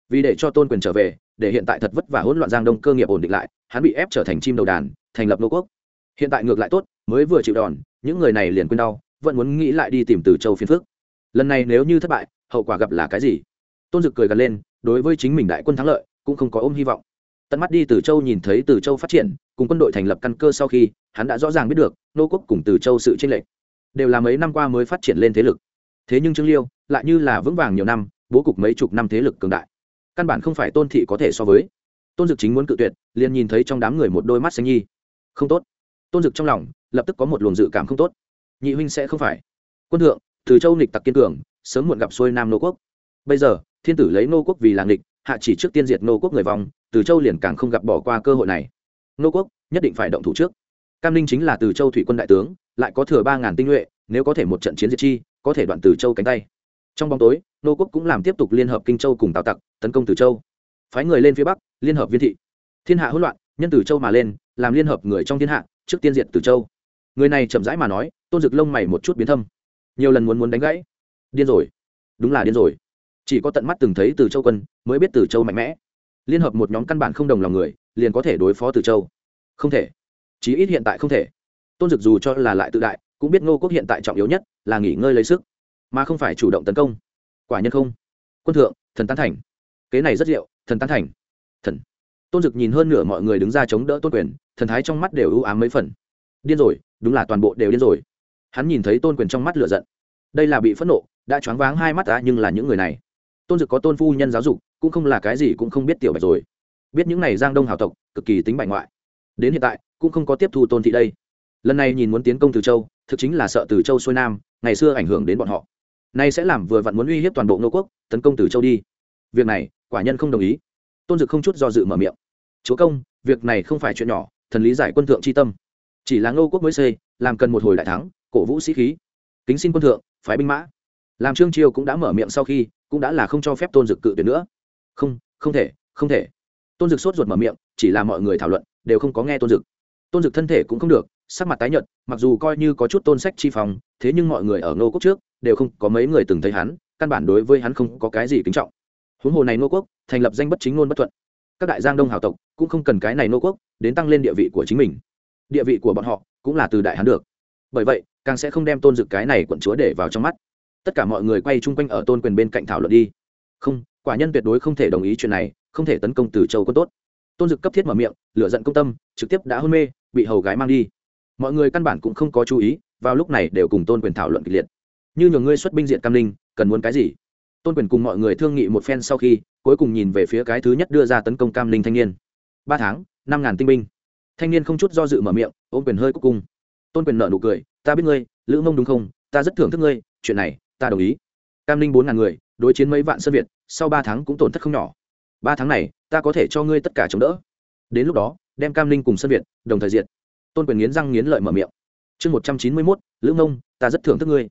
Vì để cho tôn quyền trở về, để hiện tại thật vất vả hỗn loạn giang đông cơ nghiệp ổn định lại, hắn bị ép trở thành chim đầu đàn, thành lập nô quốc. Hiện tại ngược lại tốt, mới vừa chịu đòn, những người này liền quên đau, vẫn muốn nghĩ lại đi tìm từ châu phiên phước lần này nếu như thất bại, hậu quả gặp là cái gì? Tôn dực cười gần lên, đối với chính mình đại quân thắng lợi, cũng không có ôm hy vọng. Tận mắt đi từ châu nhìn thấy từ châu phát triển, cùng quân đội thành lập căn cơ sau khi, hắn đã rõ ràng biết được, nô quốc cùng từ châu sự tranh lệch, đều là mấy năm qua mới phát triển lên thế lực thế nhưng trương liêu lại như là vững vàng nhiều năm, bố cục mấy chục năm thế lực cường đại. Căn bản không phải tôn thị có thể so với. Tôn dực chính muốn cự tuyệt, liền nhìn thấy trong đám người một đôi mắt xanh nhi. Không tốt. Tôn dực trong lòng lập tức có một luồng dự cảm không tốt. Nhị huynh sẽ không phải. Quân thượng, từ châu nịch tặc kiên cường, sớm muộn gặp xuôi nam nô quốc. Bây giờ, thiên tử lấy nô quốc vì làng địch hạ chỉ trước tiên diệt nô quốc người vòng từ châu liền càng không gặp bỏ qua cơ hội này. Nô quốc nhất định phải động thủ trước. Cam ninh chính là từ châu thủy quân đại tướng, lại có thừa ba ngàn tinh nhuệ nếu có thể một trận chiến diệt chi, có thể đoạn từ châu cánh tay. Trong bóng tối, nô quốc cũng làm tiếp tục liên hợp kinh châu cùng tào tặc, tấn công từ châu. Phái người lên phía bắc, liên hợp viên thị. Thiên hạ hỗn loạn, nhân từ châu mà lên, làm liên hợp người trong thiên hạ, trước tiên diệt từ châu. Người này chậm rãi mà nói, tôn dực lông mày một chút biến thâm. Nhiều lần muốn muốn đánh gãy. Điên rồi. Đúng là điên rồi. Chỉ có tận mắt từng thấy từ châu quân, mới biết từ châu mạnh mẽ. Liên hợp một nhóm căn bản không đồng lòng người, liền có thể đối phó từ châu. Không thể. Chí ít hiện tại không thể. Tôn dực dù cho là lại tự đại cũng biết ngô quốc hiện tại trọng yếu nhất là nghỉ ngơi lấy sức, mà không phải chủ động tấn công. Quả nhân không? Quân thượng, thần tán thành. Kế này rất diệu thần tán thành. Thần. Tôn dực nhìn hơn nửa mọi người đứng ra chống đỡ tôn quyền, thần thái trong mắt đều ưu ám mấy phần. Điên rồi, đúng là toàn bộ đều điên rồi. Hắn nhìn thấy tôn quyền trong mắt lửa giận. Đây là bị phẫn nộ, đã choáng váng hai mắt ta nhưng là những người này. Tôn dực có tôn phu nhân giáo dục, cũng không là cái gì cũng không biết tiểu bạch rồi. Biết những này giang đông hào tộc, cực kỳ tính bại ngoại. Đến hiện tại, cũng không có tiếp thu tôn thị đây. Lần này nhìn muốn tiến công từ châu thực chính là sợ từ châu xuôi nam, ngày xưa ảnh hưởng đến bọn họ. Nay sẽ làm vừa vặn muốn uy hiếp toàn bộ nô quốc, tấn công từ châu đi. Việc này, quả nhân không đồng ý. Tôn dực không chút do dự mở miệng. Chúa công, việc này không phải chuyện nhỏ, thần lý giải quân thượng c tâm. Chỉ là ngô quốc mới xây, làm cần một hồi đại thắng, cổ vũ sĩ khí. Kính xin quân thượng, phái binh mã. Làm trương triều cũng đã mở miệng sau khi, cũng đã là không cho phép tôn dực cự tuyệt nữa. Không không thể không thể. Tôn dực sốt ruột mở miệng, chỉ là mọi người thảo luận, đều không có nghe tôn dực. Tôn dực thân thể cũng không được sắc mặt tái nhợt, mặc dù coi như có chút tôn sách chi phòng thế nhưng mọi người ở ngô quốc trước đều không có mấy người từng thấy hắn, căn bản đối với hắn không có cái gì kính trọng. Huống hồ này ngô quốc thành lập danh bất chính ngôn bất thuận. Các đại giang đông hào tộc cũng không cần cái này ngô quốc đến tăng lên địa vị của chính mình. Địa vị của bọn họ cũng là từ đại hắn được. Bởi vậy, càng sẽ không đem tôn dực cái này quận chúa để vào trong mắt. Tất cả mọi người quay chung quanh ở tôn quyền bên cạnh thảo luận đi. Không, quả nhân tuyệt đối không thể đồng ý chuyện này, không thể tấn công từ châu quân tốt. Tôn dực cấp thiết mở miệng, lửa giận công tâm, trực tiếp đã hôn mê, bị hầu gái mang đi mọi người căn bản cũng không có chú ý vào lúc này đều cùng tôn quyền thảo luận kịch liệt. Như nhường ngươi xuất binh diện cam Linh, cần muốn cái gì? Tôn quyền cùng mọi người thương nghị một phen sau khi cuối cùng nhìn về phía cái thứ nhất đưa ra tấn công cam Linh thanh niên. Ba tháng năm ngàn tinh binh. Thanh niên không chút do dự mở miệng ôm quyền hơi cúc cung. Tôn quyền nợ nụ cười ta biết ngươi lữ mông đúng không? Ta rất thưởng thức ngươi chuyện này ta đồng ý. Cam Linh bốn ngàn người đối chiến mấy vạn sơn việt sau ba tháng cũng tổn thất không nhỏ. Ba tháng này ta có thể cho ngươi tất cả chống đỡ. Đến lúc đó đem cam Linh cùng sơn việt đồng thời diện tôn quyền nghiến răng nghiến lợi mở miệng. Chương một trăm chín mươi mốt, lữ mông ta rất thưởng thức ngươi.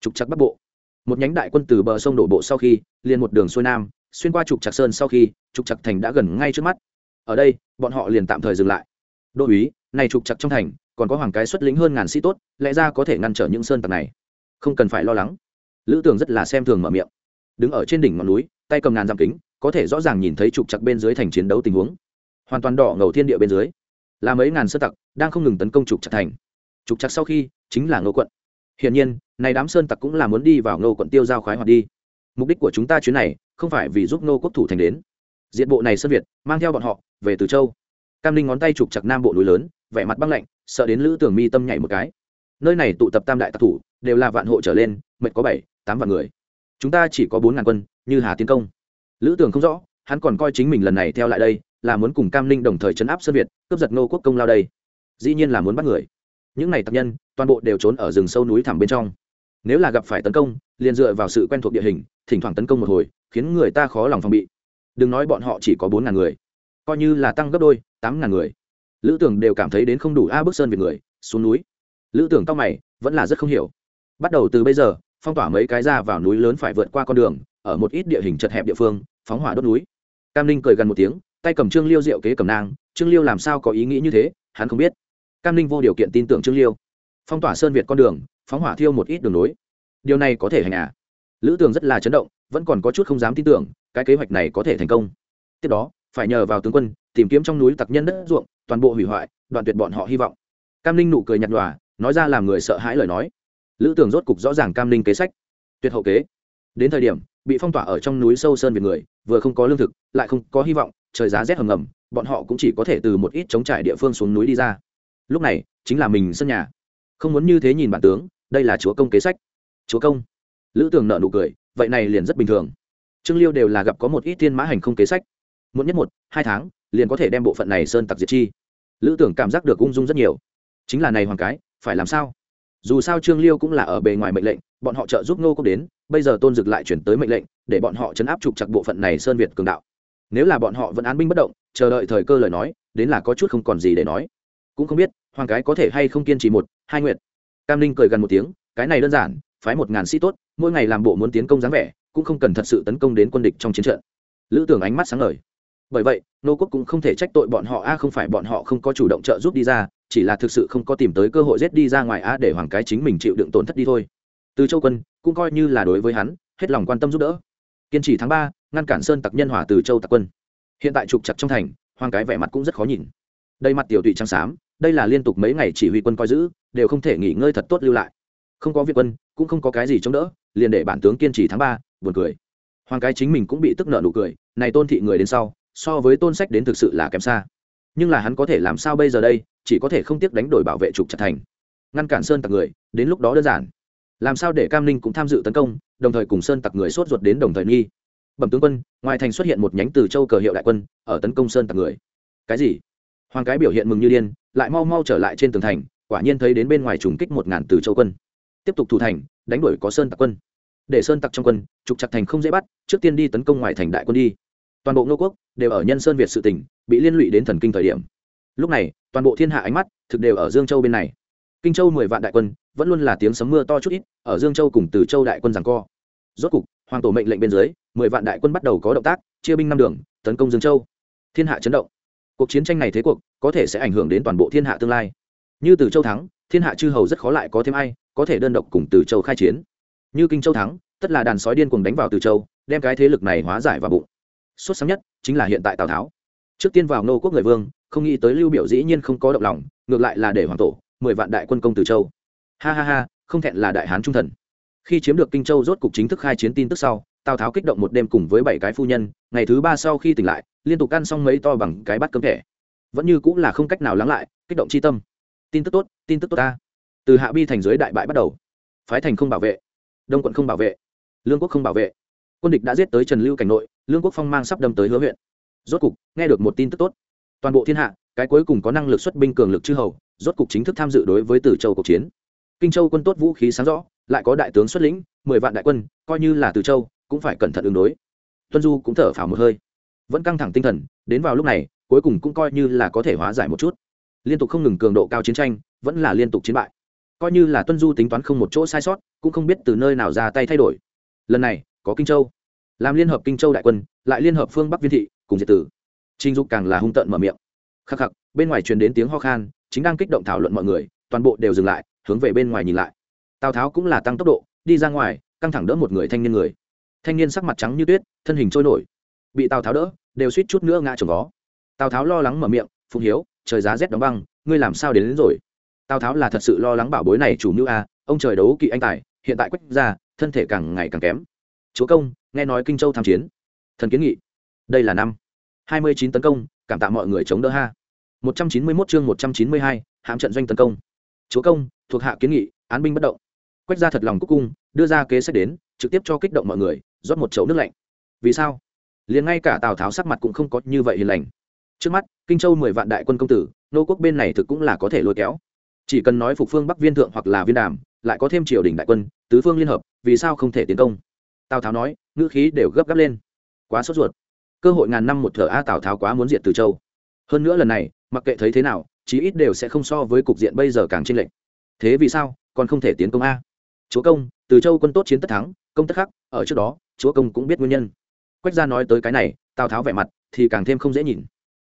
Trục chặt bắc bộ. Một nhánh đại quân từ bờ sông đổ bộ sau khi, liền một đường xuôi nam, xuyên qua trục chặt sơn sau khi, trục chặt thành đã gần ngay trước mắt. Ở đây, bọn họ liền tạm thời dừng lại. Đô uý này trục chặt trong thành, còn có hoàng cái xuất lính hơn ngàn sĩ tốt, lẽ ra có thể ngăn trở những sơn tặc này. Không cần phải lo lắng. Lữ tường rất là xem thường mở miệng. Đứng ở trên đỉnh ngọn núi, tay cầm ngàn dặm kính, có thể rõ ràng nhìn thấy trục chặt bên dưới thành chiến đấu tình huống. Hoàn toàn đỏ ngầu thiên địa bên dưới là mấy ngàn sơ tặc đang không ngừng tấn công trục chặt thành. Trục chặt sau khi chính là ngô quận. Hiển nhiên, này đám sơn tặc cũng là muốn đi vào ngô quận tiêu giao khoái hoạt đi. Mục đích của chúng ta chuyến này không phải vì giúp ngô quốc thủ thành đến. Diện bộ này sơn việt, mang theo bọn họ về từ châu. Cam linh ngón tay trục chặt nam bộ núi lớn, vẻ mặt băng lạnh, sợ đến lữ tưởng mi tâm nhảy một cái. Nơi này tụ tập tam đại tạc thủ, đều là vạn hộ trở lên mệt có bảy, tám vạn người. Chúng ta chỉ có bốn ngàn quân, như hà tiến công. Lữ tưởng không rõ, hắn còn coi chính mình lần này theo lại đây là muốn cùng cam Ninh đồng thời chấn áp sơn việt cướp giật Ngô quốc công lao đây dĩ nhiên là muốn bắt người những này tập nhân toàn bộ đều trốn ở rừng sâu núi thẳm bên trong nếu là gặp phải tấn công liền dựa vào sự quen thuộc địa hình thỉnh thoảng tấn công một hồi khiến người ta khó lòng phòng bị đừng nói bọn họ chỉ có bốn ngàn người coi như là tăng gấp đôi tám ngàn người lữ tưởng đều cảm thấy đến không đủ a bước sơn về người xuống núi lữ tưởng tóc mày vẫn là rất không hiểu bắt đầu từ bây giờ phong tỏa mấy cái ra vào núi lớn phải vượt qua con đường ở một ít địa hình chật hẹp địa phương phóng hỏa đốt núi cam ninh cười gần một tiếng tay cầm trương liêu diệu kế cầm nang trương liêu làm sao có ý nghĩ như thế, hắn không biết. Cam ninh vô điều kiện tin tưởng trương liêu. Phong tỏa sơn việt con đường, phóng hỏa thiêu một ít đường nối. Điều này có thể hành à? Lữ tường rất là chấn động, vẫn còn có chút không dám tin tưởng, cái kế hoạch này có thể thành công. Tiếp đó, phải nhờ vào tướng quân, tìm kiếm trong núi tặc nhân đất ruộng, toàn bộ hủy hoại, đoạn tuyệt bọn họ hy vọng. Cam ninh nụ cười nhạt nhòa, nói ra làm người sợ hãi lời nói. Lữ tường rốt cục rõ ràng cam ninh kế sách. Tuyệt hậu kế. Đến thời điểm, bị phong tỏa ở trong núi sâu sơn về người, vừa không có lương thực, lại không có hy vọng trời giá rét hầm ngầm, bọn họ cũng chỉ có thể từ một ít chống trải địa phương xuống núi đi ra. Lúc này, chính là mình sân nhà. Không muốn như thế nhìn bản tướng, đây là chúa công kế sách. Chúa công. Lữ tường nợ nụ cười, vậy này liền rất bình thường. Trương liêu đều là gặp có một ít thiên mã hành không kế sách. Muộn nhất một, hai tháng, liền có thể đem bộ phận này sơn tặc diệt chi. Lữ tưởng cảm giác được ung dung rất nhiều. Chính là này hoàng cái, phải làm sao? Dù sao trương liêu cũng là ở bề ngoài mệnh lệnh, bọn họ trợ giúp ngô cốc đến, bây giờ tôn dực lại chuyển tới mệnh lệnh, để bọn họ chấn áp trục chặt bộ phận này sơn việt cường đạo nếu là bọn họ vẫn án binh bất động chờ đợi thời cơ lời nói đến là có chút không còn gì để nói. Cũng không biết hoàng cái có thể hay không kiên trì một hai nguyện. Cam ninh cười gần một tiếng cái này đơn giản phái một ngàn sĩ tốt mỗi ngày làm bộ muốn tiến công dáng vẻ cũng không cần thật sự tấn công đến quân địch trong chiến trận. Lữ tưởng ánh mắt sáng lời, bởi vậy nô quốc cũng không thể trách tội bọn họ a không phải bọn họ không có chủ động trợ giúp đi ra chỉ là thực sự không có tìm tới cơ hội rét đi ra ngoài a để hoàng cái chính mình chịu đựng tổn thất đi thôi. Từ châu quân cũng coi như là đối với hắn hết lòng quan tâm giúp đỡ. Kiên trì tháng ba ngăn cản sơn tặc nhân hòa từ châu tặc quân. Hiện tại trục chặt trong thành hoàng cái vẻ mặt cũng rất khó nhìn. Đây mặt tiểu tụy trắng xám, đây là liên tục mấy ngày chỉ huy quân coi giữ, đều không thể nghỉ ngơi thật tốt lưu lại. Không có việc quân, cũng không có cái gì chống đỡ, liền để bản tướng kiên trì tháng ba, buồn cười. Hoàng cái chính mình cũng bị tức nợ nụ cười, này tôn thị người đến sau, so với tôn sách đến thực sự là kém xa. Nhưng là hắn có thể làm sao bây giờ đây, chỉ có thể không tiếc đánh đổi bảo vệ trục chặt thành. Ngăn cản sơn tặc người, đến lúc đó đơn giản. Làm sao để cam ninh cũng tham dự tấn công, đồng thời cùng sơn tặc người sốt ruột đến đồng thời nghi bẩm tướng quân, ngoài thành xuất hiện một nhánh từ châu cờ hiệu đại quân, ở tấn công sơn tặc người. Cái gì? Hoàng cái biểu hiện mừng như điên, lại mau mau trở lại trên tường thành, quả nhiên thấy đến bên ngoài trùng kích một ngàn từ châu quân. Tiếp tục thủ thành, đánh đuổi có sơn tặc quân. Để sơn tặc trong quân, trục chặt thành không dễ bắt, trước tiên đi tấn công ngoài thành đại quân đi. Toàn bộ ngô quốc đều ở nhân sơn việt sự tỉnh bị liên lụy đến thần kinh thời điểm. Lúc này, toàn bộ thiên hạ ánh mắt thực đều ở dương châu bên này. Kinh châu mười vạn đại quân, vẫn luôn là tiếng sấm mưa to chút ít, ở dương châu cùng từ châu đại quân rằng co. Rốt cục, hoàng tổ mệnh lệnh bên dưới mười vạn đại quân bắt đầu có động tác, chia binh năm đường, tấn công dương châu. Thiên hạ chấn động. Cuộc chiến tranh này thế cuộc, có thể sẽ ảnh hưởng đến toàn bộ thiên hạ tương lai. Như từ châu thắng, thiên hạ chư hầu rất khó lại có thêm ai, có thể đơn độc cùng từ châu khai chiến. Như kinh châu thắng, tất là đàn sói điên cùng đánh vào từ châu, đem cái thế lực này hóa giải vào bụng. Xuất sáng nhất, chính là hiện tại tào tháo. Trước tiên vào nô quốc người vương, không nghĩ tới lưu biểu dĩ nhiên không có động lòng, ngược lại là để hoàng tổ, mười vạn đại quân công từ châu. Ha ha ha, không thẹn là đại hán trung thần. Khi chiếm được kinh châu rốt cục chính thức khai chiến tin tức sau tào tháo kích động một đêm cùng với bảy cái phu nhân, ngày thứ ba sau khi tỉnh lại, liên tục ăn xong mấy to bằng cái bát cơm thẻ. Vẫn như cũng là không cách nào lắng lại, kích động chi tâm. Tin tức tốt, tin tức tốt ta. Từ hạ bi thành dưới đại bại bắt đầu. Phái thành không bảo vệ. Đông quận không bảo vệ. Lương quốc không bảo vệ. Quân địch đã giết tới trần lưu cảnh nội, lương quốc phong mang sắp đâm tới hứa huyện. Rốt cục, nghe được một tin tức tốt. Toàn bộ thiên hạ, cái cuối cùng có năng lực xuất binh cường lực chư hầu, rốt cục chính thức tham dự đối với tử châu cuộc chiến. Kinh châu quân tốt vũ khí sáng rõ, lại có đại tướng xuất lĩnh, mười vạn đại quân, coi như là từ châu cũng phải cẩn thận ứng đối. Tuân du cũng thở phào một hơi. Vẫn căng thẳng tinh thần, đến vào lúc này, cuối cùng cũng coi như là có thể hóa giải một chút. Liên tục không ngừng cường độ cao chiến tranh, vẫn là liên tục chiến bại. Coi như là tuân du tính toán không một chỗ sai sót, cũng không biết từ nơi nào ra tay thay đổi. Lần này, có kinh châu. Làm liên hợp kinh châu đại quân, lại liên hợp phương bắc viên thị, cùng diệt tử. Trinh dục càng là hung tợn mở miệng. Khắc khắc, bên ngoài truyền đến tiếng ho khan, chính đang kích động thảo luận mọi người, toàn bộ đều dừng lại, hướng về bên ngoài nhìn lại. Tào tháo cũng là tăng tốc độ, đi ra ngoài, căng thẳng đỡ một người thanh niên người thanh niên sắc mặt trắng như tuyết thân hình trôi nổi. Bị tào tháo đỡ đều suýt chút nữa ngã trồng vó tào tháo lo lắng mở miệng phụng hiếu trời giá rét đóng băng ngươi làm sao đến, đến rồi? Tào tháo là thật sự lo lắng bảo bối này chủ mưu a ông trời đấu kỵ anh tài hiện tại quách ra thân thể càng ngày càng kém. Chúa công nghe nói kinh châu tham chiến. Thần kiến nghị. Đây là năm. Hai mươi chín tấn công cảm tạ mọi người chống đỡ ha. 191 chương 192, hãm trận doanh tấn công. Chúa công thuộc hạ kiến nghị án binh bất động. Quách ra thật lòng cúc cung đưa ra kế sách đến trực tiếp cho kích động mọi người rót một chậu nước lạnh. Vì sao? Liền ngay cả tào tháo sắc mặt cũng không có như vậy hiền lành. Trước mắt, kinh châu mười vạn đại quân công tử, nô quốc bên này thực cũng là có thể lôi kéo. Chỉ cần nói phục phương bắc viên thượng hoặc là viên đàm, lại có thêm triều đình đại quân, tứ phương liên hợp, vì sao không thể tiến công? Tào tháo nói, ngữ khí đều gấp gáp lên. Quá sốt ruột. Cơ hội ngàn năm một thở a tào tháo quá muốn diện từ châu. Hơn nữa lần này, mặc kệ thấy thế nào, chí ít đều sẽ không so với cục diện bây giờ càng chênh lệch. Thế vì sao, còn không thể tiến công a? Chúa công, từ châu quân tốt chiến tất thắng, công tất khắc, ở trước đó chúa công cũng biết nguyên nhân. Quách gia nói tới cái này, tào tháo vẻ mặt thì càng thêm không dễ nhìn.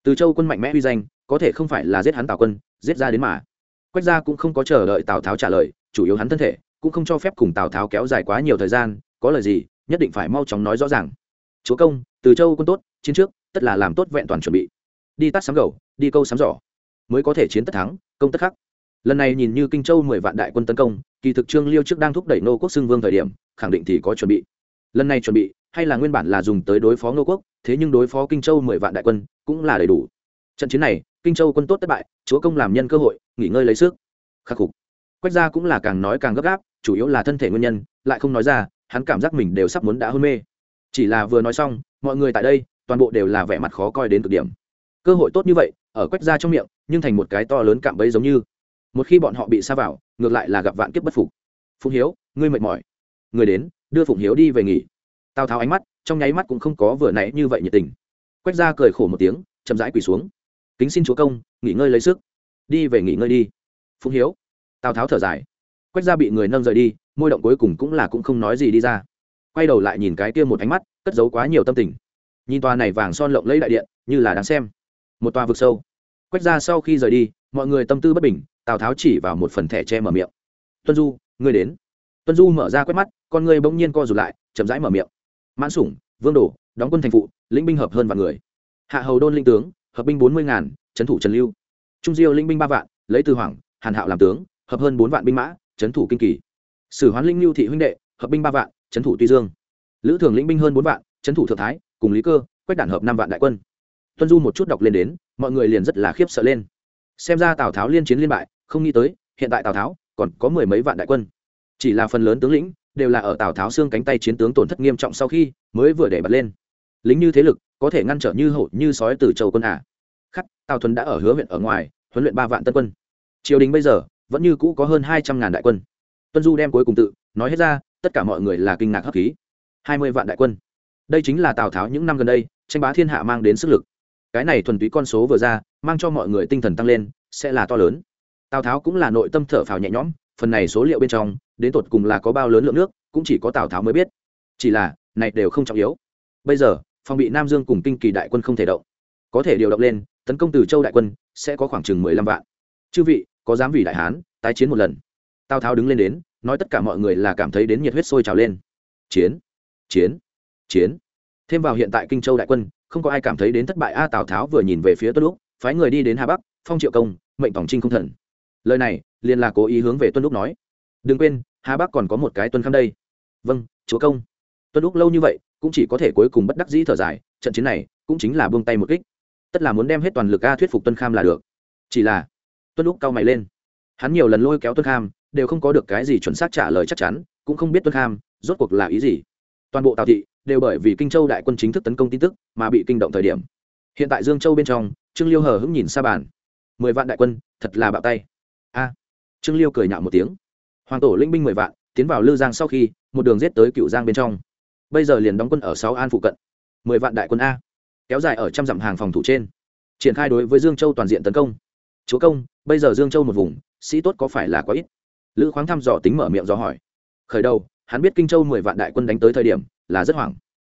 Từ châu quân mạnh mẽ uy danh, có thể không phải là giết hắn tào quân, giết ra đến mà. Quách gia cũng không có chờ đợi tào tháo trả lời, chủ yếu hắn thân thể, cũng không cho phép cùng tào tháo kéo dài quá nhiều thời gian, có lời gì, nhất định phải mau chóng nói rõ ràng. Chúa công, từ châu quân tốt, chiến trước, tất là làm tốt vẹn toàn chuẩn bị. Đi tắt sắm gầu, đi câu sắm giỏ, mới có thể chiến tất thắng, công tất khắc. Lần này nhìn như kinh châu mười vạn đại quân tấn công, kỳ thực trương liêu trước đang thúc đẩy nô quốc xưng vương thời điểm, khẳng định thì có chuẩn bị lần này chuẩn bị, hay là nguyên bản là dùng tới đối phó nô quốc, thế nhưng đối phó kinh châu mười vạn đại quân cũng là đầy đủ. Trận chiến này, kinh châu quân tốt thất bại, chúa công làm nhân cơ hội, nghỉ ngơi lấy sức. Khắc phục. Quách gia cũng là càng nói càng gấp gáp, chủ yếu là thân thể nguyên nhân, lại không nói ra, hắn cảm giác mình đều sắp muốn đã hôn mê. Chỉ là vừa nói xong, mọi người tại đây, toàn bộ đều là vẻ mặt khó coi đến cực điểm. Cơ hội tốt như vậy, ở quách gia trong miệng, nhưng thành một cái to lớn cạm bẫy giống như. Một khi bọn họ bị xa vào, ngược lại là gặp vạn kiếp bất phục. Phụng hiếu, ngươi mệt mỏi. Người đến đưa phụng hiếu đi về nghỉ. Tào tháo ánh mắt, trong nháy mắt cũng không có vừa nãy như vậy nhiệt tình. Quách gia cười khổ một tiếng, chậm rãi quỳ xuống. Kính xin chúa công, nghỉ ngơi lấy sức. Đi về nghỉ ngơi đi. Phụng hiếu. Tào tháo thở dài. Quách gia bị người nâng rời đi, môi động cuối cùng cũng là cũng không nói gì đi ra. Quay đầu lại nhìn cái kia một ánh mắt, cất giấu quá nhiều tâm tình. Nhìn tòa này vàng son lộng lấy đại điện, như là đáng xem. Một tòa vực sâu. Quách gia sau khi rời đi, mọi người tâm tư bất bình, tào tháo chỉ vào một phần thẻ che mở miệng. Tuân du, ngươi đến tuân du mở ra quét mắt, con ngươi bỗng nhiên co rụt lại, chậm rãi mở miệng. Mãn sủng, vương đồ, đóng quân thành phụ, lĩnh binh hợp hơn vạn người. Hạ hầu đôn linh tướng, hợp binh bốn mươi ngàn, trấn thủ trần lưu. Trung diêu linh binh ba vạn, lấy từ hoàng, hàn hạo làm tướng, hợp hơn bốn vạn binh mã, trấn thủ kinh kỳ. Sử hoán linh lưu thị huynh đệ, hợp binh ba vạn, trấn thủ tuy dương. Lữ thường lĩnh binh hơn bốn vạn, trấn thủ thượng thái, cùng lý cơ quách đản hợp năm vạn đại quân. Tuân du một chút đọc lên đến, mọi người liền rất là khiếp sợ lên. Xem ra tào tháo liên chiến liên bại, không nghĩ tới, hiện tại tào tháo còn có mười mấy vạn đại quân chỉ là phần lớn tướng lĩnh đều là ở tào tháo xương cánh tay chiến tướng tổn thất nghiêm trọng sau khi mới vừa để bật lên. Lính như thế lực có thể ngăn trở như hổ, như sói từ châu quân à. khắc, tào thuần đã ở hứa huyện ở ngoài, huấn luyện ba vạn tân quân. Triều đình bây giờ vẫn như cũ có hơn hai trăm ngàn đại quân. Tuân du đem cuối cùng tự nói hết ra, tất cả mọi người là kinh ngạc hấp khí. hai mươi vạn đại quân. Đây chính là tào tháo những năm gần đây tranh bá thiên hạ mang đến sức lực. Cái này thuần túy con số vừa ra, mang cho mọi người tinh thần tăng lên, sẽ là to lớn. Tào tháo cũng là nội tâm thở phào nhẹ nhõm, phần này số liệu bên trong đến tột cùng là có bao lớn lượng nước, cũng chỉ có tào tháo mới biết. Chỉ là, này đều không trọng yếu. Bây giờ, phòng bị nam dương cùng kinh kỳ đại quân không thể động. Có thể điều động lên, tấn công từ châu đại quân, sẽ có khoảng chừng mười lăm vạn. Chư vị, có dám vì đại hán, tái chiến một lần? Tào tháo đứng lên đến, nói tất cả mọi người là cảm thấy đến nhiệt huyết sôi trào lên. Chiến chiến chiến. Thêm vào hiện tại kinh châu đại quân, không có ai cảm thấy đến thất bại. A, tào tháo vừa nhìn về phía tuân lúc phái người đi đến hà bắc, phong triệu công, mệnh tổng trinh không thần. Lời này, liền là cố ý hướng về tuân lúc nói. Đừng quên hà bắc còn có một cái tuân kham đây. Vâng chúa công. Tuân lúc lâu như vậy, cũng chỉ có thể cuối cùng bất đắc dĩ thở dài, trận chiến này cũng chính là buông tay một kích. Tất là muốn đem hết toàn lực a thuyết phục tuân kham là được. Chỉ là, tuân lúc cao mày lên. Hắn nhiều lần lôi kéo tuân kham, đều không có được cái gì chuẩn xác trả lời chắc chắn, cũng không biết tuân kham rốt cuộc là ý gì. Toàn bộ tào thị đều bởi vì kinh châu đại quân chính thức tấn công tin tức mà bị kinh động thời điểm. Hiện tại dương châu bên trong, trương liêu hờ hững nhìn xa bàn. Mười vạn đại quân, thật là bạo tay. A, trương liêu cười nhạo một tiếng hoàng tổ linh binh mười vạn, tiến vào lư giang sau khi, một đường giết tới cựu giang bên trong. Bây giờ liền đóng quân ở sáu an phụ cận. Mười vạn đại quân a. Kéo dài ở trăm dặm hàng phòng thủ trên. Triển khai đối với dương châu toàn diện tấn công. Chúa công, bây giờ dương châu một vùng, sĩ tốt có phải là có ít? Lữ khoáng thăm dò tính mở miệng do hỏi. Khởi đầu, hắn biết kinh châu mười vạn đại quân đánh tới thời điểm, là rất hoảng.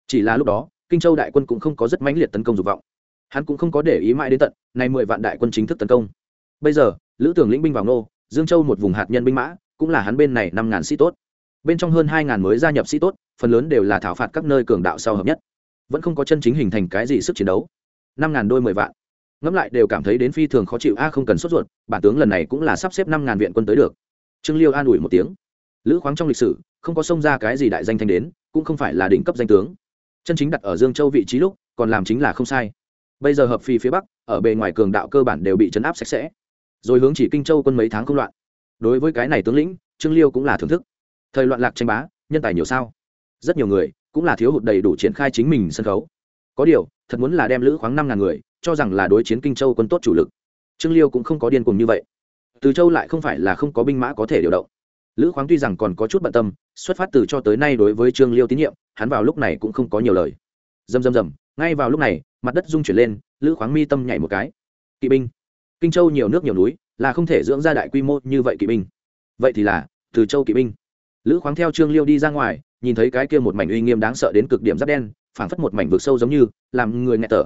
Chỉ là lúc đó, kinh châu đại quân cũng không có rất mãnh liệt tấn công dục vọng. Hắn cũng không có để ý mãi đến tận, nay mười vạn đại quân chính thức tấn công. Bây giờ, lữ tưởng lĩnh binh vào nô, dương châu một vùng hạt nhân binh mã cũng là hắn bên này năm ngàn sĩ tốt. Bên trong hơn hai ngàn mới gia nhập sĩ tốt, phần lớn đều là thảo phạt các nơi cường đạo sau hợp nhất. Vẫn không có chân chính hình thành cái gì sức chiến đấu. Năm ngàn đôi mười vạn. Ngẫm lại đều cảm thấy đến phi thường khó chịu, a, không cần sốt ruột, bản tướng lần này cũng là sắp xếp năm ngàn viện quân tới được. Trương liêu an ủi một tiếng. Lữ khoáng trong lịch sử, không có xông ra cái gì đại danh thanh đến, cũng không phải là đỉnh cấp danh tướng. Chân chính đặt ở dương châu vị trí lúc, còn làm chính là không sai. Bây giờ hợp phi phía bắc, ở bề ngoài cường đạo cơ bản đều bị chấn áp sạch sẽ. Rồi hướng chỉ kinh châu quân mấy tháng không loạn đối với cái này tướng lĩnh, trương liêu cũng là thưởng thức. Thời loạn lạc tranh bá, nhân tài nhiều sao. Rất nhiều người cũng là thiếu hụt đầy đủ triển khai chính mình sân khấu. Có điều, thật muốn là đem lữ khoáng năm ngàn người, cho rằng là đối chiến kinh châu quân tốt chủ lực. Trương liêu cũng không có điên cuồng như vậy. Từ châu lại không phải là không có binh mã có thể điều động. Lữ khoáng tuy rằng còn có chút bận tâm, xuất phát từ cho tới nay đối với trương liêu tín nhiệm, hắn vào lúc này cũng không có nhiều lời. Dầm dầm dầm, ngay vào lúc này, mặt đất rung chuyển lên, lữ khoáng mi tâm nhảy một cái. Kỵ binh. Kinh châu nhiều nước nhiều núi là không thể dưỡng ra đại quy mô như vậy kỵ binh. Vậy thì là từ châu kỵ binh. Lữ khoáng theo trương liêu đi ra ngoài nhìn thấy cái kia một mảnh uy nghiêm đáng sợ đến cực điểm giáp đen phảng phất một mảnh vực sâu giống như làm người nghẹt tở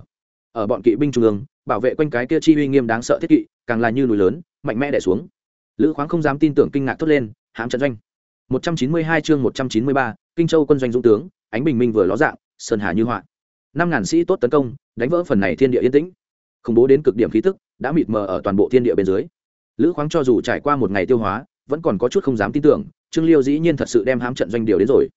ở bọn kỵ binh trung ương bảo vệ quanh cái kia chi uy nghiêm đáng sợ thiết kỵ càng là như núi lớn mạnh mẽ đè xuống. Lữ khoáng không dám tin tưởng kinh ngạc thốt lên hãm trận doanh. 192 chương 193, kinh châu quân doanh dũng tướng ánh bình minh vừa ló dạng sơn hà như họa. Năm ngàn sĩ tốt tấn công đánh vỡ phần này thiên địa yên tĩnh. Khủng bố đến cực điểm khí tức đã mịt mờ ở toàn bộ thiên địa bên dưới lữ khoáng cho dù trải qua một ngày tiêu hóa, vẫn còn có chút không dám tin tưởng, trương liêu dĩ nhiên thật sự đem hám trận doanh điều đến rồi.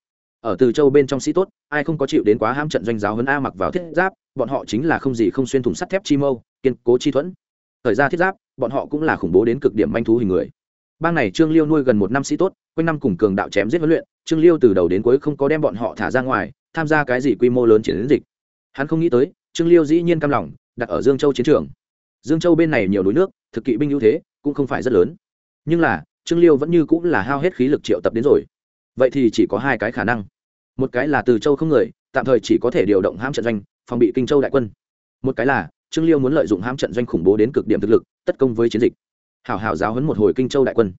Ở từ châu bên trong sĩ tốt, ai không có chịu đến quá hám trận doanh giáo hơn a mặc vào thiết giáp, bọn họ chính là không gì không xuyên thủng sắt thép chi mâu, kiên cố chi thuẫn. Thời ra thiết giáp, bọn họ cũng là khủng bố đến cực điểm manh thú hình người. Bang này trương liêu nuôi gần một năm sĩ tốt, quanh năm cùng cường đạo chém giết huấn luyện, trương liêu từ đầu đến cuối không có đem bọn họ thả ra ngoài, tham gia cái gì quy mô lớn chiến dịch. Hắn không nghĩ tới, trương liêu dĩ nhiên cam lòng, đặt ở dương châu chiến trường. Dương châu bên này nhiều núi nước, thực kỵ binh ưu thế cũng không phải rất lớn. Nhưng là trương liêu vẫn như cũng là hao hết khí lực triệu tập đến rồi. Vậy thì chỉ có hai cái khả năng. Một cái là từ châu không người tạm thời chỉ có thể điều động hãm trận doanh phòng bị kinh châu đại quân. Một cái là trương liêu muốn lợi dụng hãm trận doanh khủng bố đến cực điểm thực lực tất công với chiến dịch. Hảo hảo giáo hấn một hồi kinh châu đại quân.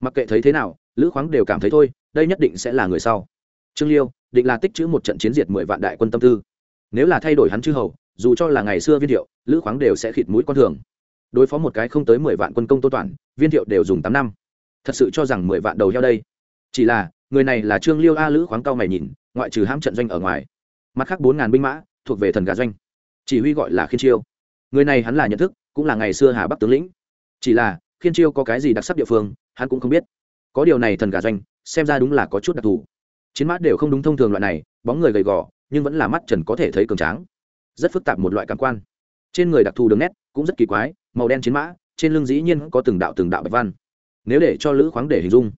Mặc kệ thấy thế nào lữ khoáng đều cảm thấy thôi đây nhất định sẽ là người sau. Trương liêu định là tích chữ một trận chiến diệt mười vạn đại quân tâm tư. Nếu là thay đổi hắn chư hầu dù cho là ngày xưa viên điệu, lữ khoáng đều sẽ khịt mũi con thường đối phó một cái không tới mười vạn quân công tô toàn, viên thiệu đều dùng tám năm. Thật sự cho rằng mười vạn đầu heo đây. Chỉ là, người này là trương liêu a lữ khoáng cao mày nhìn, ngoại trừ hãm trận doanh ở ngoài. Mặt khác bốn ngàn binh mã, thuộc về thần gà doanh. Chỉ huy gọi là khiên chiêu. Người này hắn là nhận thức, cũng là ngày xưa hà bắc tướng lĩnh. Chỉ là, khiên chiêu có cái gì đặc sắc địa phương, hắn cũng không biết. Có điều này thần gà doanh, xem ra đúng là có chút đặc thù. Chiến mã đều không đúng thông thường loại này, bóng người gầy gò, nhưng vẫn là mắt trần có thể thấy cường tráng. Rất phức tạp một loại cảm quan trên người đặc thù đường nét cũng rất kỳ quái, màu đen chiến mã, trên lưng dĩ nhiên có từng đạo từng đạo bạch văn. Nếu để cho lữ khoáng để hình dung,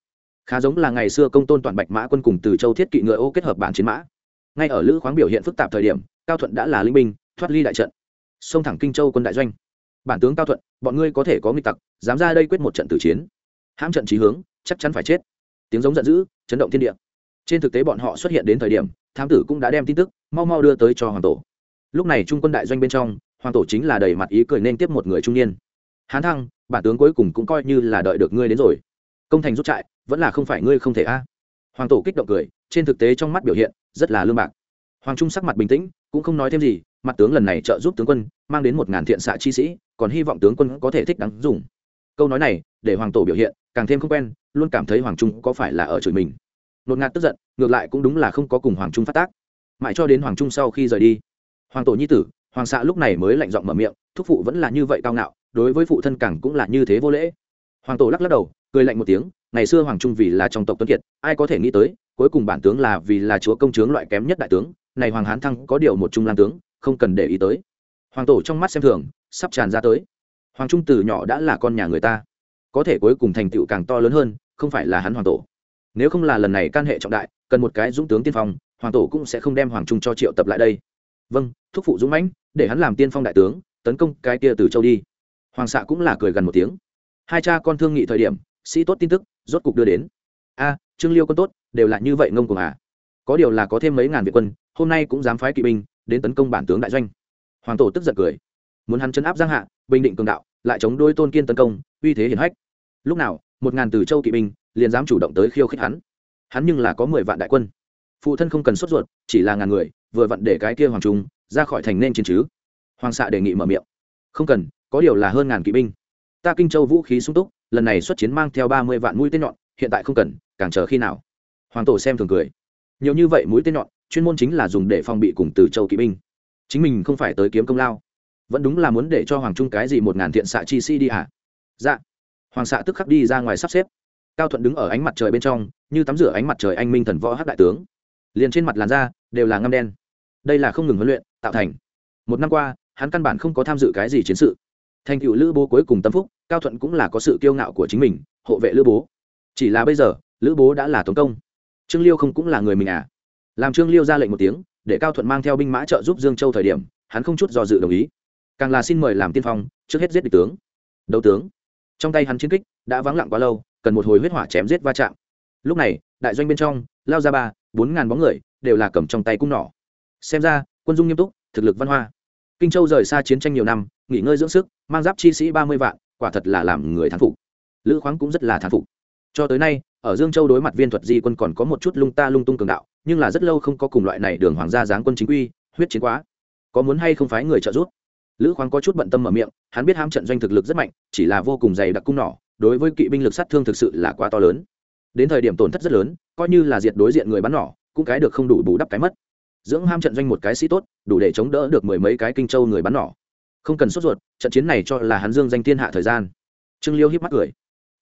khá giống là ngày xưa công tôn toàn bạch mã quân cùng từ châu thiết kỵ ngựa ô kết hợp bản chiến mã. Ngay ở lữ khoáng biểu hiện phức tạp thời điểm, cao thuận đã là linh binh, thoát ly đại trận. Xông thẳng kinh châu quân đại doanh. Bản tướng cao thuận, bọn ngươi có thể có nghịch tặc, dám ra đây quyết một trận tử chiến. Hãm trận trí hướng, chắc chắn phải chết. Tiếng giống giận dữ, chấn động thiên địa. Trên thực tế bọn họ xuất hiện đến thời điểm, thám tử cũng đã đem tin tức, mau mau đưa tới cho hoàng tổ. Lúc này trung quân đại doanh bên trong hoàng tổ chính là đầy mặt ý cười nên tiếp một người trung niên. Hán thăng, bản tướng cuối cùng cũng coi như là đợi được ngươi đến rồi. Công thành rút trại, vẫn là không phải ngươi không thể a. Hoàng tổ kích động cười, trên thực tế trong mắt biểu hiện, rất là lương bạc. Hoàng trung sắc mặt bình tĩnh, cũng không nói thêm gì, mặt tướng lần này trợ giúp tướng quân, mang đến một ngàn thiện xạ chi sĩ, còn hy vọng tướng quân có thể thích đáng dùng. Câu nói này, để hoàng tổ biểu hiện, càng thêm không quen, luôn cảm thấy hoàng trung có phải là ở chửi mình. Nột ngạt tức giận, ngược lại cũng đúng là không có cùng hoàng trung phát tác. Mãi cho đến hoàng trung sau khi rời đi, hoàng tổ nhi tử hoàng xạ lúc này mới lạnh giọng mở miệng, thúc phụ vẫn là như vậy cao ngạo, đối với phụ thân càng cũng là như thế vô lễ. Hoàng tổ lắc lắc đầu, cười lạnh một tiếng, ngày xưa hoàng trung vì là trong tộc tuấn kiệt, ai có thể nghĩ tới, cuối cùng bản tướng là vì là chúa công chướng loại kém nhất đại tướng, này hoàng hán thăng có điều một trung lan tướng, không cần để ý tới. Hoàng tổ trong mắt xem thường, sắp tràn ra tới. Hoàng trung từ nhỏ đã là con nhà người ta, có thể cuối cùng thành tựu càng to lớn hơn, không phải là hắn hoàng tổ. Nếu không là lần này can hệ trọng đại, cần một cái dũng tướng tiên phong, hoàng tổ cũng sẽ không đem hoàng trung cho triệu tập lại đây vâng thúc phụ dũng mãnh, để hắn làm tiên phong đại tướng, tấn công cái kia từ châu đi. Hoàng xạ cũng là cười gần một tiếng. Hai cha con thương nghị thời điểm, sĩ tốt tin tức, rốt cục đưa đến. A, trương liêu quân tốt, đều là như vậy ngông cuồng à? Có điều là có thêm mấy ngàn việt quân, hôm nay cũng dám phái kỵ binh, đến tấn công bản tướng đại doanh. Hoàng tổ tức giận cười. Muốn hắn chấn áp giang hạ, bình định cường đạo, lại chống đôi tôn kiên tấn công, uy thế hiển hách. Lúc nào, một ngàn từ châu kỵ binh, liền dám chủ động tới khiêu khích hắn. Hắn nhưng là có mười vạn đại quân. Phụ thân không cần sốt ruột, chỉ là ngàn người vừa vặn để cái kia hoàng trung ra khỏi thành nên chiến chứ? Hoàng xạ đề nghị mở miệng. Không cần, có điều là hơn ngàn kỵ binh. Ta kinh châu vũ khí sung túc, lần này xuất chiến mang theo ba mươi vạn mũi tên nhọn, hiện tại không cần, càng chờ khi nào? Hoàng tổ xem thường cười. Nhiều như vậy mũi tên nhọn, chuyên môn chính là dùng để phòng bị cùng từ châu kỵ binh. Chính mình không phải tới kiếm công lao. Vẫn đúng là muốn để cho hoàng trung cái gì một ngàn thiện xạ chi si đi hả? Dạ. Hoàng xạ tức khắc đi ra ngoài sắp xếp. Cao thuận đứng ở ánh mặt trời bên trong, như tắm rửa ánh mặt trời anh minh thần võ hát đại tướng. Liền trên mặt làn da đều là ngâm đen đây là không ngừng huấn luyện, tạo thành. Một năm qua, hắn căn bản không có tham dự cái gì chiến sự. Thành cựu lữ bố cuối cùng tâm phúc, cao thuận cũng là có sự kiêu ngạo của chính mình, hộ vệ lữ bố. Chỉ là bây giờ, lữ bố đã là tống công. Trương liêu không cũng là người mình à? Làm trương liêu ra lệnh một tiếng, để cao thuận mang theo binh mã trợ giúp dương châu thời điểm, hắn không chút do dự đồng ý. Càng là xin mời làm tiên phong, trước hết giết địch tướng. Đấu tướng. Trong tay hắn chiến kích, đã vắng lặng quá lâu, cần một hồi huyết hỏa chém giết va chạm. Lúc này, đại doanh bên trong, lao ra ba, bốn ngàn bóng người, đều là cầm trong tay cung nỏ xem ra, quân dung nghiêm túc, thực lực văn hoa. Kinh châu rời xa chiến tranh nhiều năm, nghỉ ngơi dưỡng sức, mang giáp chi sĩ ba mươi vạn, quả thật là làm người thán phục. Lữ khoáng cũng rất là thán phục. Cho tới nay, ở dương châu đối mặt viên thuật di quân còn có một chút lung ta lung tung cường đạo, nhưng là rất lâu không có cùng loại này đường hoàng gia giáng quân chính quy, huyết chiến quá. Có muốn hay không phái người trợ giúp? Lữ khoáng có chút bận tâm mở miệng, hắn biết ham trận doanh thực lực rất mạnh, chỉ là vô cùng dày đặc cung nỏ, đối với kỵ binh lực sát thương thực sự là quá to lớn. Đến thời điểm tổn thất rất lớn, coi như là diệt đối diện người bắn nỏ, cũng cái được không đủ bù đắp cái mất dưỡng ham trận doanh một cái sĩ tốt, đủ để chống đỡ được mười mấy cái kinh châu người bắn nỏ. Không cần sốt ruột, trận chiến này cho là hắn dương danh thiên hạ thời gian. Trương liêu hiếp mắt cười.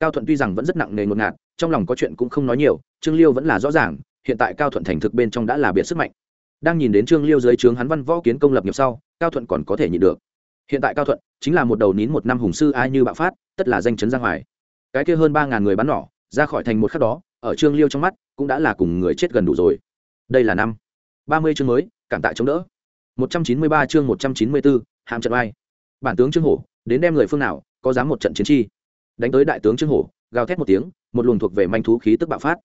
Cao thuận tuy rằng vẫn rất nặng nề ngột ngạt, trong lòng có chuyện cũng không nói nhiều, trương liêu vẫn là rõ ràng, hiện tại cao thuận thành thực bên trong đã là biệt sức mạnh. Đang nhìn đến trương liêu dưới trướng hắn văn võ kiến công lập nghiệp sau, cao thuận còn có thể nhịn được. Hiện tại cao thuận chính là một đầu nín một năm hùng sư ai như bạo phát, tất là danh chấn giang hoài. Cái kia hơn ba ngàn người bắn nỏ, ra khỏi thành một khắc đó, ở trương liêu trong mắt, cũng đã là cùng người chết gần đủ rồi. Đây là năm ba mươi chương mới, cảm tạ chống đỡ. một trăm chín mươi ba chương một trăm chín mươi bốn hàm trận ai bản tướng trương hổ, đến đem người phương nào, có dám một trận chiến chi? Đánh tới đại tướng trương hổ, gào thét một tiếng, một luồng thuộc về manh thú khí tức bạo phát.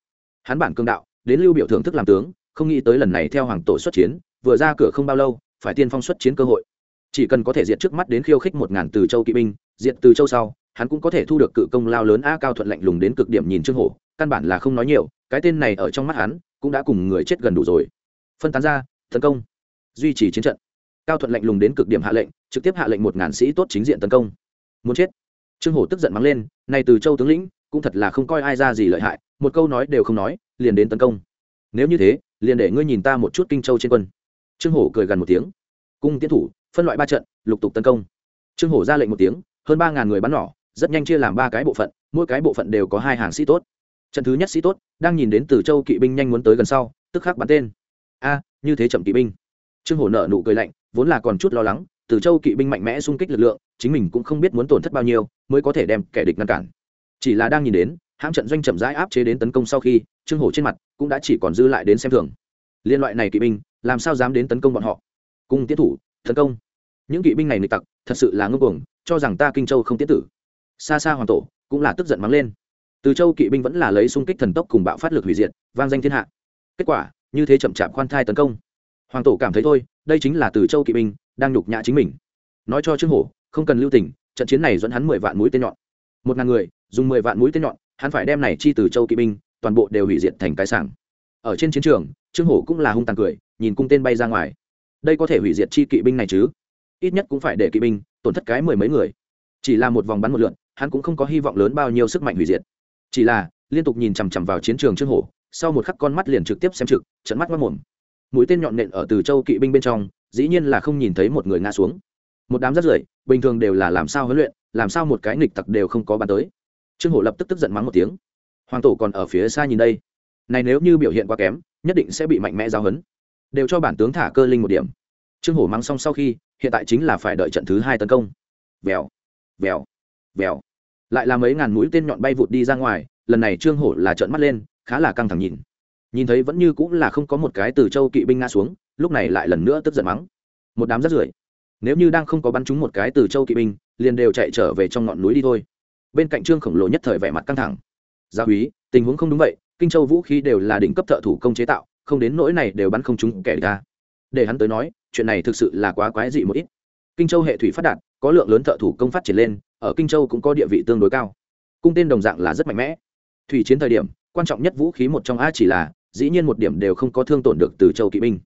Hắn bản cương đạo, đến lưu biểu thưởng thức làm tướng, không nghĩ tới lần này theo hoàng tổ xuất chiến, vừa ra cửa không bao lâu, phải tiên phong xuất chiến cơ hội. Chỉ cần có thể diệt trước mắt đến khiêu khích một ngàn từ châu kỵ binh, diệt từ châu sau, hắn cũng có thể thu được cự công lao lớn a cao thuận lạnh lùng đến cực điểm nhìn trương hổ, căn bản là không nói nhiều, cái tên này ở trong mắt hắn, cũng đã cùng người chết gần đủ rồi phân tán ra, tấn công, duy trì chiến trận. Cao thuận lạnh lùng đến cực điểm hạ lệnh, trực tiếp hạ lệnh một ngàn sĩ tốt chính diện tấn công. Muốn chết. Trương hổ tức giận mắng lên nay từ châu tướng lĩnh, cũng thật là không coi ai ra gì lợi hại, một câu nói đều không nói, liền đến tấn công. Nếu như thế, liền để ngươi nhìn ta một chút kinh châu trên quân. Trương hổ cười gần một tiếng. Cung tiến thủ, phân loại ba trận, lục tục tấn công. Trương hổ ra lệnh một tiếng, hơn ba ngàn người bắn nỏ, rất nhanh chia làm ba cái bộ phận, mỗi cái bộ phận đều có hai hàng sĩ tốt. Trận thứ nhất sĩ tốt, đang nhìn đến từ châu kỵ binh nhanh muốn tới gần sau, tức khắc bắn tên a, như thế chậm kỵ binh. Trương hổ nợ nụ cười lạnh, vốn là còn chút lo lắng, từ châu kỵ binh mạnh mẽ xung kích lực lượng, chính mình cũng không biết muốn tổn thất bao nhiêu, mới có thể đem kẻ địch ngăn cản. Chỉ là đang nhìn đến, hãm trận doanh chậm rãi áp chế đến tấn công sau khi, trương hổ trên mặt cũng đã chỉ còn dư lại đến xem thường. Liên loại này kỵ binh, làm sao dám đến tấn công bọn họ? Cung tiến thủ, tấn công. Những kỵ binh này nịch tặc, thật sự là ngưng cuồng, cho rằng ta kinh châu không tiến tử. Xa xa hoàng tổ, cũng là tức giận mắng lên. Từ châu kỵ binh vẫn là lấy xung kích thần tốc cùng bạo phát lực hủy diệt, vang danh thiên hạ. Kết quả như thế chậm chạp khoan thai tấn công. Hoàng tổ cảm thấy thôi, đây chính là từ châu kỵ binh, đang nhục nhã chính mình. Nói cho trương hổ, không cần lưu tình, trận chiến này dẫn hắn mười vạn mũi tên nhọn. Một ngàn người, dùng mười vạn mũi tên nhọn, hắn phải đem này chi từ châu kỵ binh, toàn bộ đều hủy diệt thành cái sảng. Ở trên chiến trường, trương hổ cũng là hung tàn cười, nhìn cung tên bay ra ngoài. Đây có thể hủy diệt chi kỵ binh này chứ? Ít nhất cũng phải để kỵ binh tổn thất cái mười mấy người. Chỉ là một vòng bắn một lượn hắn cũng không có hy vọng lớn bao nhiêu sức mạnh hủy diệt. Chỉ là, liên tục nhìn chằm chằm vào chiến trường trương hổ sau một khắc con mắt liền trực tiếp xem trực trận mắt mất mồm mũi tên nhọn nện ở từ châu kỵ binh bên trong, dĩ nhiên là không nhìn thấy một người ngã xuống. Một đám rất rưởi, bình thường đều là làm sao huấn luyện, làm sao một cái nghịch tặc đều không có bắn tới. Trương hổ lập tức tức giận mắng một tiếng. Hoàng tổ còn ở phía xa nhìn đây. Này nếu như biểu hiện quá kém, nhất định sẽ bị mạnh mẽ giao hấn. Đều cho bản tướng thả cơ linh một điểm. Trương hổ mắng xong sau khi, hiện tại chính là phải đợi trận thứ hai tấn công. Vèo vèo vèo. Lại là mấy ngàn mũi tên nhọn bay vụt đi ra ngoài, lần này trương hổ là trợn mắt lên khá là căng thẳng nhìn. Nhìn thấy vẫn như cũng là không có một cái từ châu kỵ binh ngã xuống, lúc này lại lần nữa tức giận mắng. Một đám rắt rưởi. Nếu như đang không có bắn trúng một cái từ châu kỵ binh, liền đều chạy trở về trong ngọn núi đi thôi. Bên cạnh trương khổng lồ nhất thời vẻ mặt căng thẳng. Gia úy tình huống không đúng vậy, kinh châu vũ khí đều là đỉnh cấp thợ thủ công chế tạo, không đến nỗi này đều bắn không trúng kẻ ta à. để hắn tới nói, chuyện này thực sự là quá quái dị một ít. Kinh châu hệ thủy phát đạt, có lượng lớn thợ thủ công phát triển lên, ở kinh châu cũng có địa vị tương đối cao. Cung tên đồng dạng là rất mạnh mẽ. Thủy chiến thời điểm quan trọng nhất vũ khí một trong a chỉ là, dĩ nhiên một điểm đều không có thương tổn được từ châu kỵ binh.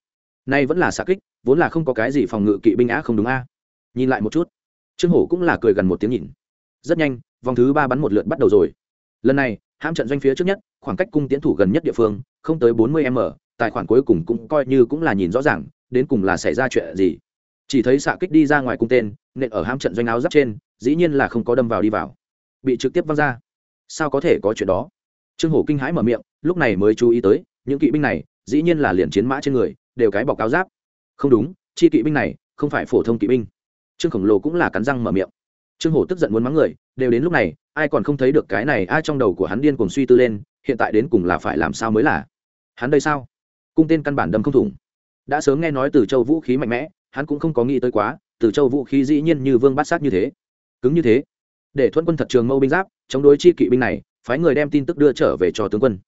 Nay vẫn là xạ kích, vốn là không có cái gì phòng ngự kỵ binh á không đúng a. Nhìn lại một chút, trương hổ cũng là cười gần một tiếng nhìn. Rất nhanh, vòng thứ ba bắn một lượt bắt đầu rồi. Lần này, hãm trận doanh phía trước nhất, khoảng cách cung tiến thủ gần nhất địa phương, không tới bốn mươi m, tài khoản cuối cùng cũng coi như cũng là nhìn rõ ràng, đến cùng là xảy ra chuyện gì. Chỉ thấy xạ kích đi ra ngoài cung tên, nện ở hãm trận doanh áo giáp trên, dĩ nhiên là không có đâm vào đi vào. Bị trực tiếp văng ra. Sao có thể có chuyện đó? Trương hổ kinh hãi mở miệng, lúc này mới chú ý tới, những kỵ binh này, dĩ nhiên là liền chiến mã trên người, đều cái bọc áo giáp. Không đúng, chi kỵ binh này, không phải phổ thông kỵ binh. Trương khổng lồ cũng là cắn răng mở miệng. Trương hổ tức giận muốn mắng người, đều đến lúc này, ai còn không thấy được cái này, ai trong đầu của hắn điên cuồng suy tư lên, hiện tại đến cùng là phải làm sao mới là? Hắn đây sao? Cung tên căn bản đâm không thủng. Đã sớm nghe nói từ châu vũ khí mạnh mẽ, hắn cũng không có nghĩ tới quá, từ châu vũ khí dĩ nhiên như vương bát sát như thế. Cứng như thế. Để thuận quân thật trường mâu binh giáp, chống đối chi kỵ binh này phái người đem tin tức đưa trở về cho tướng quân.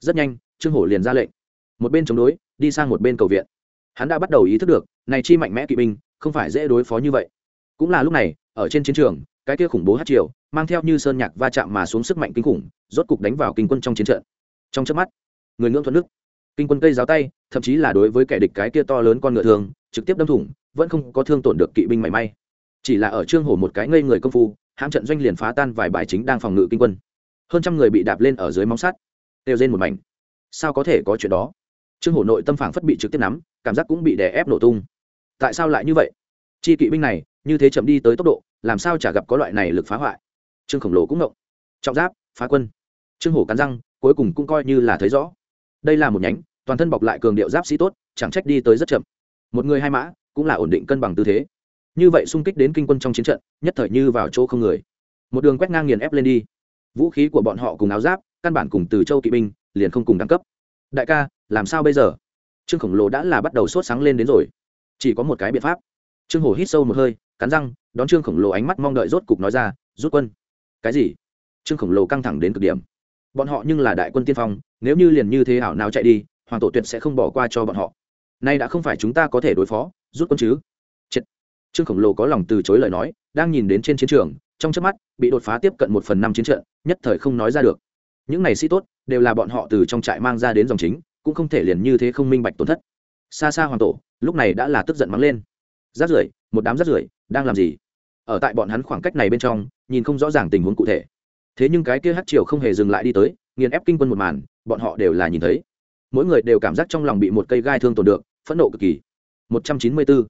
Rất nhanh, trương hổ liền ra lệnh. Một bên chống đối, đi sang một bên cầu viện. Hắn đã bắt đầu ý thức được, này chi mạnh mẽ kỵ binh, không phải dễ đối phó như vậy. Cũng là lúc này, ở trên chiến trường, cái kia khủng bố hát triều, mang theo như sơn nhạc va chạm mà xuống sức mạnh kinh khủng, rốt cục đánh vào kinh quân trong chiến trận. Trong chớp mắt, người ngưỡng thuận đức kinh quân cây giáo tay, thậm chí là đối với kẻ địch cái kia to lớn con ngựa thường, trực tiếp đâm thủng, vẫn không có thương tổn được kỵ binh mảy may. Chỉ là ở trương hổ một cái ngây người công phu, hãm trận doanh liền phá tan vài bài chính đang phòng ngự kinh quân hơn trăm người bị đạp lên ở dưới móng sắt đều rên một mảnh. Sao có thể có chuyện đó? Trương hổ nội tâm phảng phất bị trực tiếp nắm, cảm giác cũng bị đè ép nổ tung. Tại sao lại như vậy? Chi kỵ binh này, như thế chậm đi tới tốc độ, làm sao chả gặp có loại này lực phá hoại? Trương khổng lồ cũng ngộng. Trọng giáp, phá quân. Trương hổ cắn răng, cuối cùng cũng coi như là thấy rõ. Đây là một nhánh, toàn thân bọc lại cường điệu giáp sĩ tốt, chẳng trách đi tới rất chậm. Một người hai mã, cũng là ổn định cân bằng tư thế. Như vậy xung kích đến kinh quân trong chiến trận, nhất thời như vào chỗ không người. Một đường quét ngang nghiền ép lên đi vũ khí của bọn họ cùng áo giáp, căn bản cùng từ châu kỵ binh, liền không cùng đẳng cấp. Đại ca, làm sao bây giờ? Trương khổng lồ đã là bắt đầu sốt sáng lên đến rồi. Chỉ có một cái biện pháp. Trương hổ hít sâu một hơi, cắn răng, đón trương khổng lồ ánh mắt mong đợi rốt cục nói ra, rút quân. Cái gì? Trương khổng lồ căng thẳng đến cực điểm. Bọn họ nhưng là đại quân tiên phong, nếu như liền như thế ảo nào chạy đi, hoàng tổ tuyệt sẽ không bỏ qua cho bọn họ. Nay đã không phải chúng ta có thể đối phó, rút quân chứ? Chết. trương khổng lồ có lòng từ chối lời nói, đang nhìn đến trên chiến trường trong chớp mắt, bị đột phá tiếp cận một phần năm chiến trận, nhất thời không nói ra được. Những này sĩ tốt, đều là bọn họ từ trong trại mang ra đến dòng chính, cũng không thể liền như thế không minh bạch tổn thất. Xa xa hoàng tổ, lúc này đã là tức giận mắng lên. Rát rưởi, một đám rát rưởi, đang làm gì? Ở tại bọn hắn khoảng cách này bên trong, nhìn không rõ ràng tình huống cụ thể. Thế nhưng cái kia hát triều không hề dừng lại đi tới, nghiền ép kinh quân một màn, bọn họ đều là nhìn thấy. Mỗi người đều cảm giác trong lòng bị một cây gai thương tổn được, phẫn nộ cực kỳ. 194.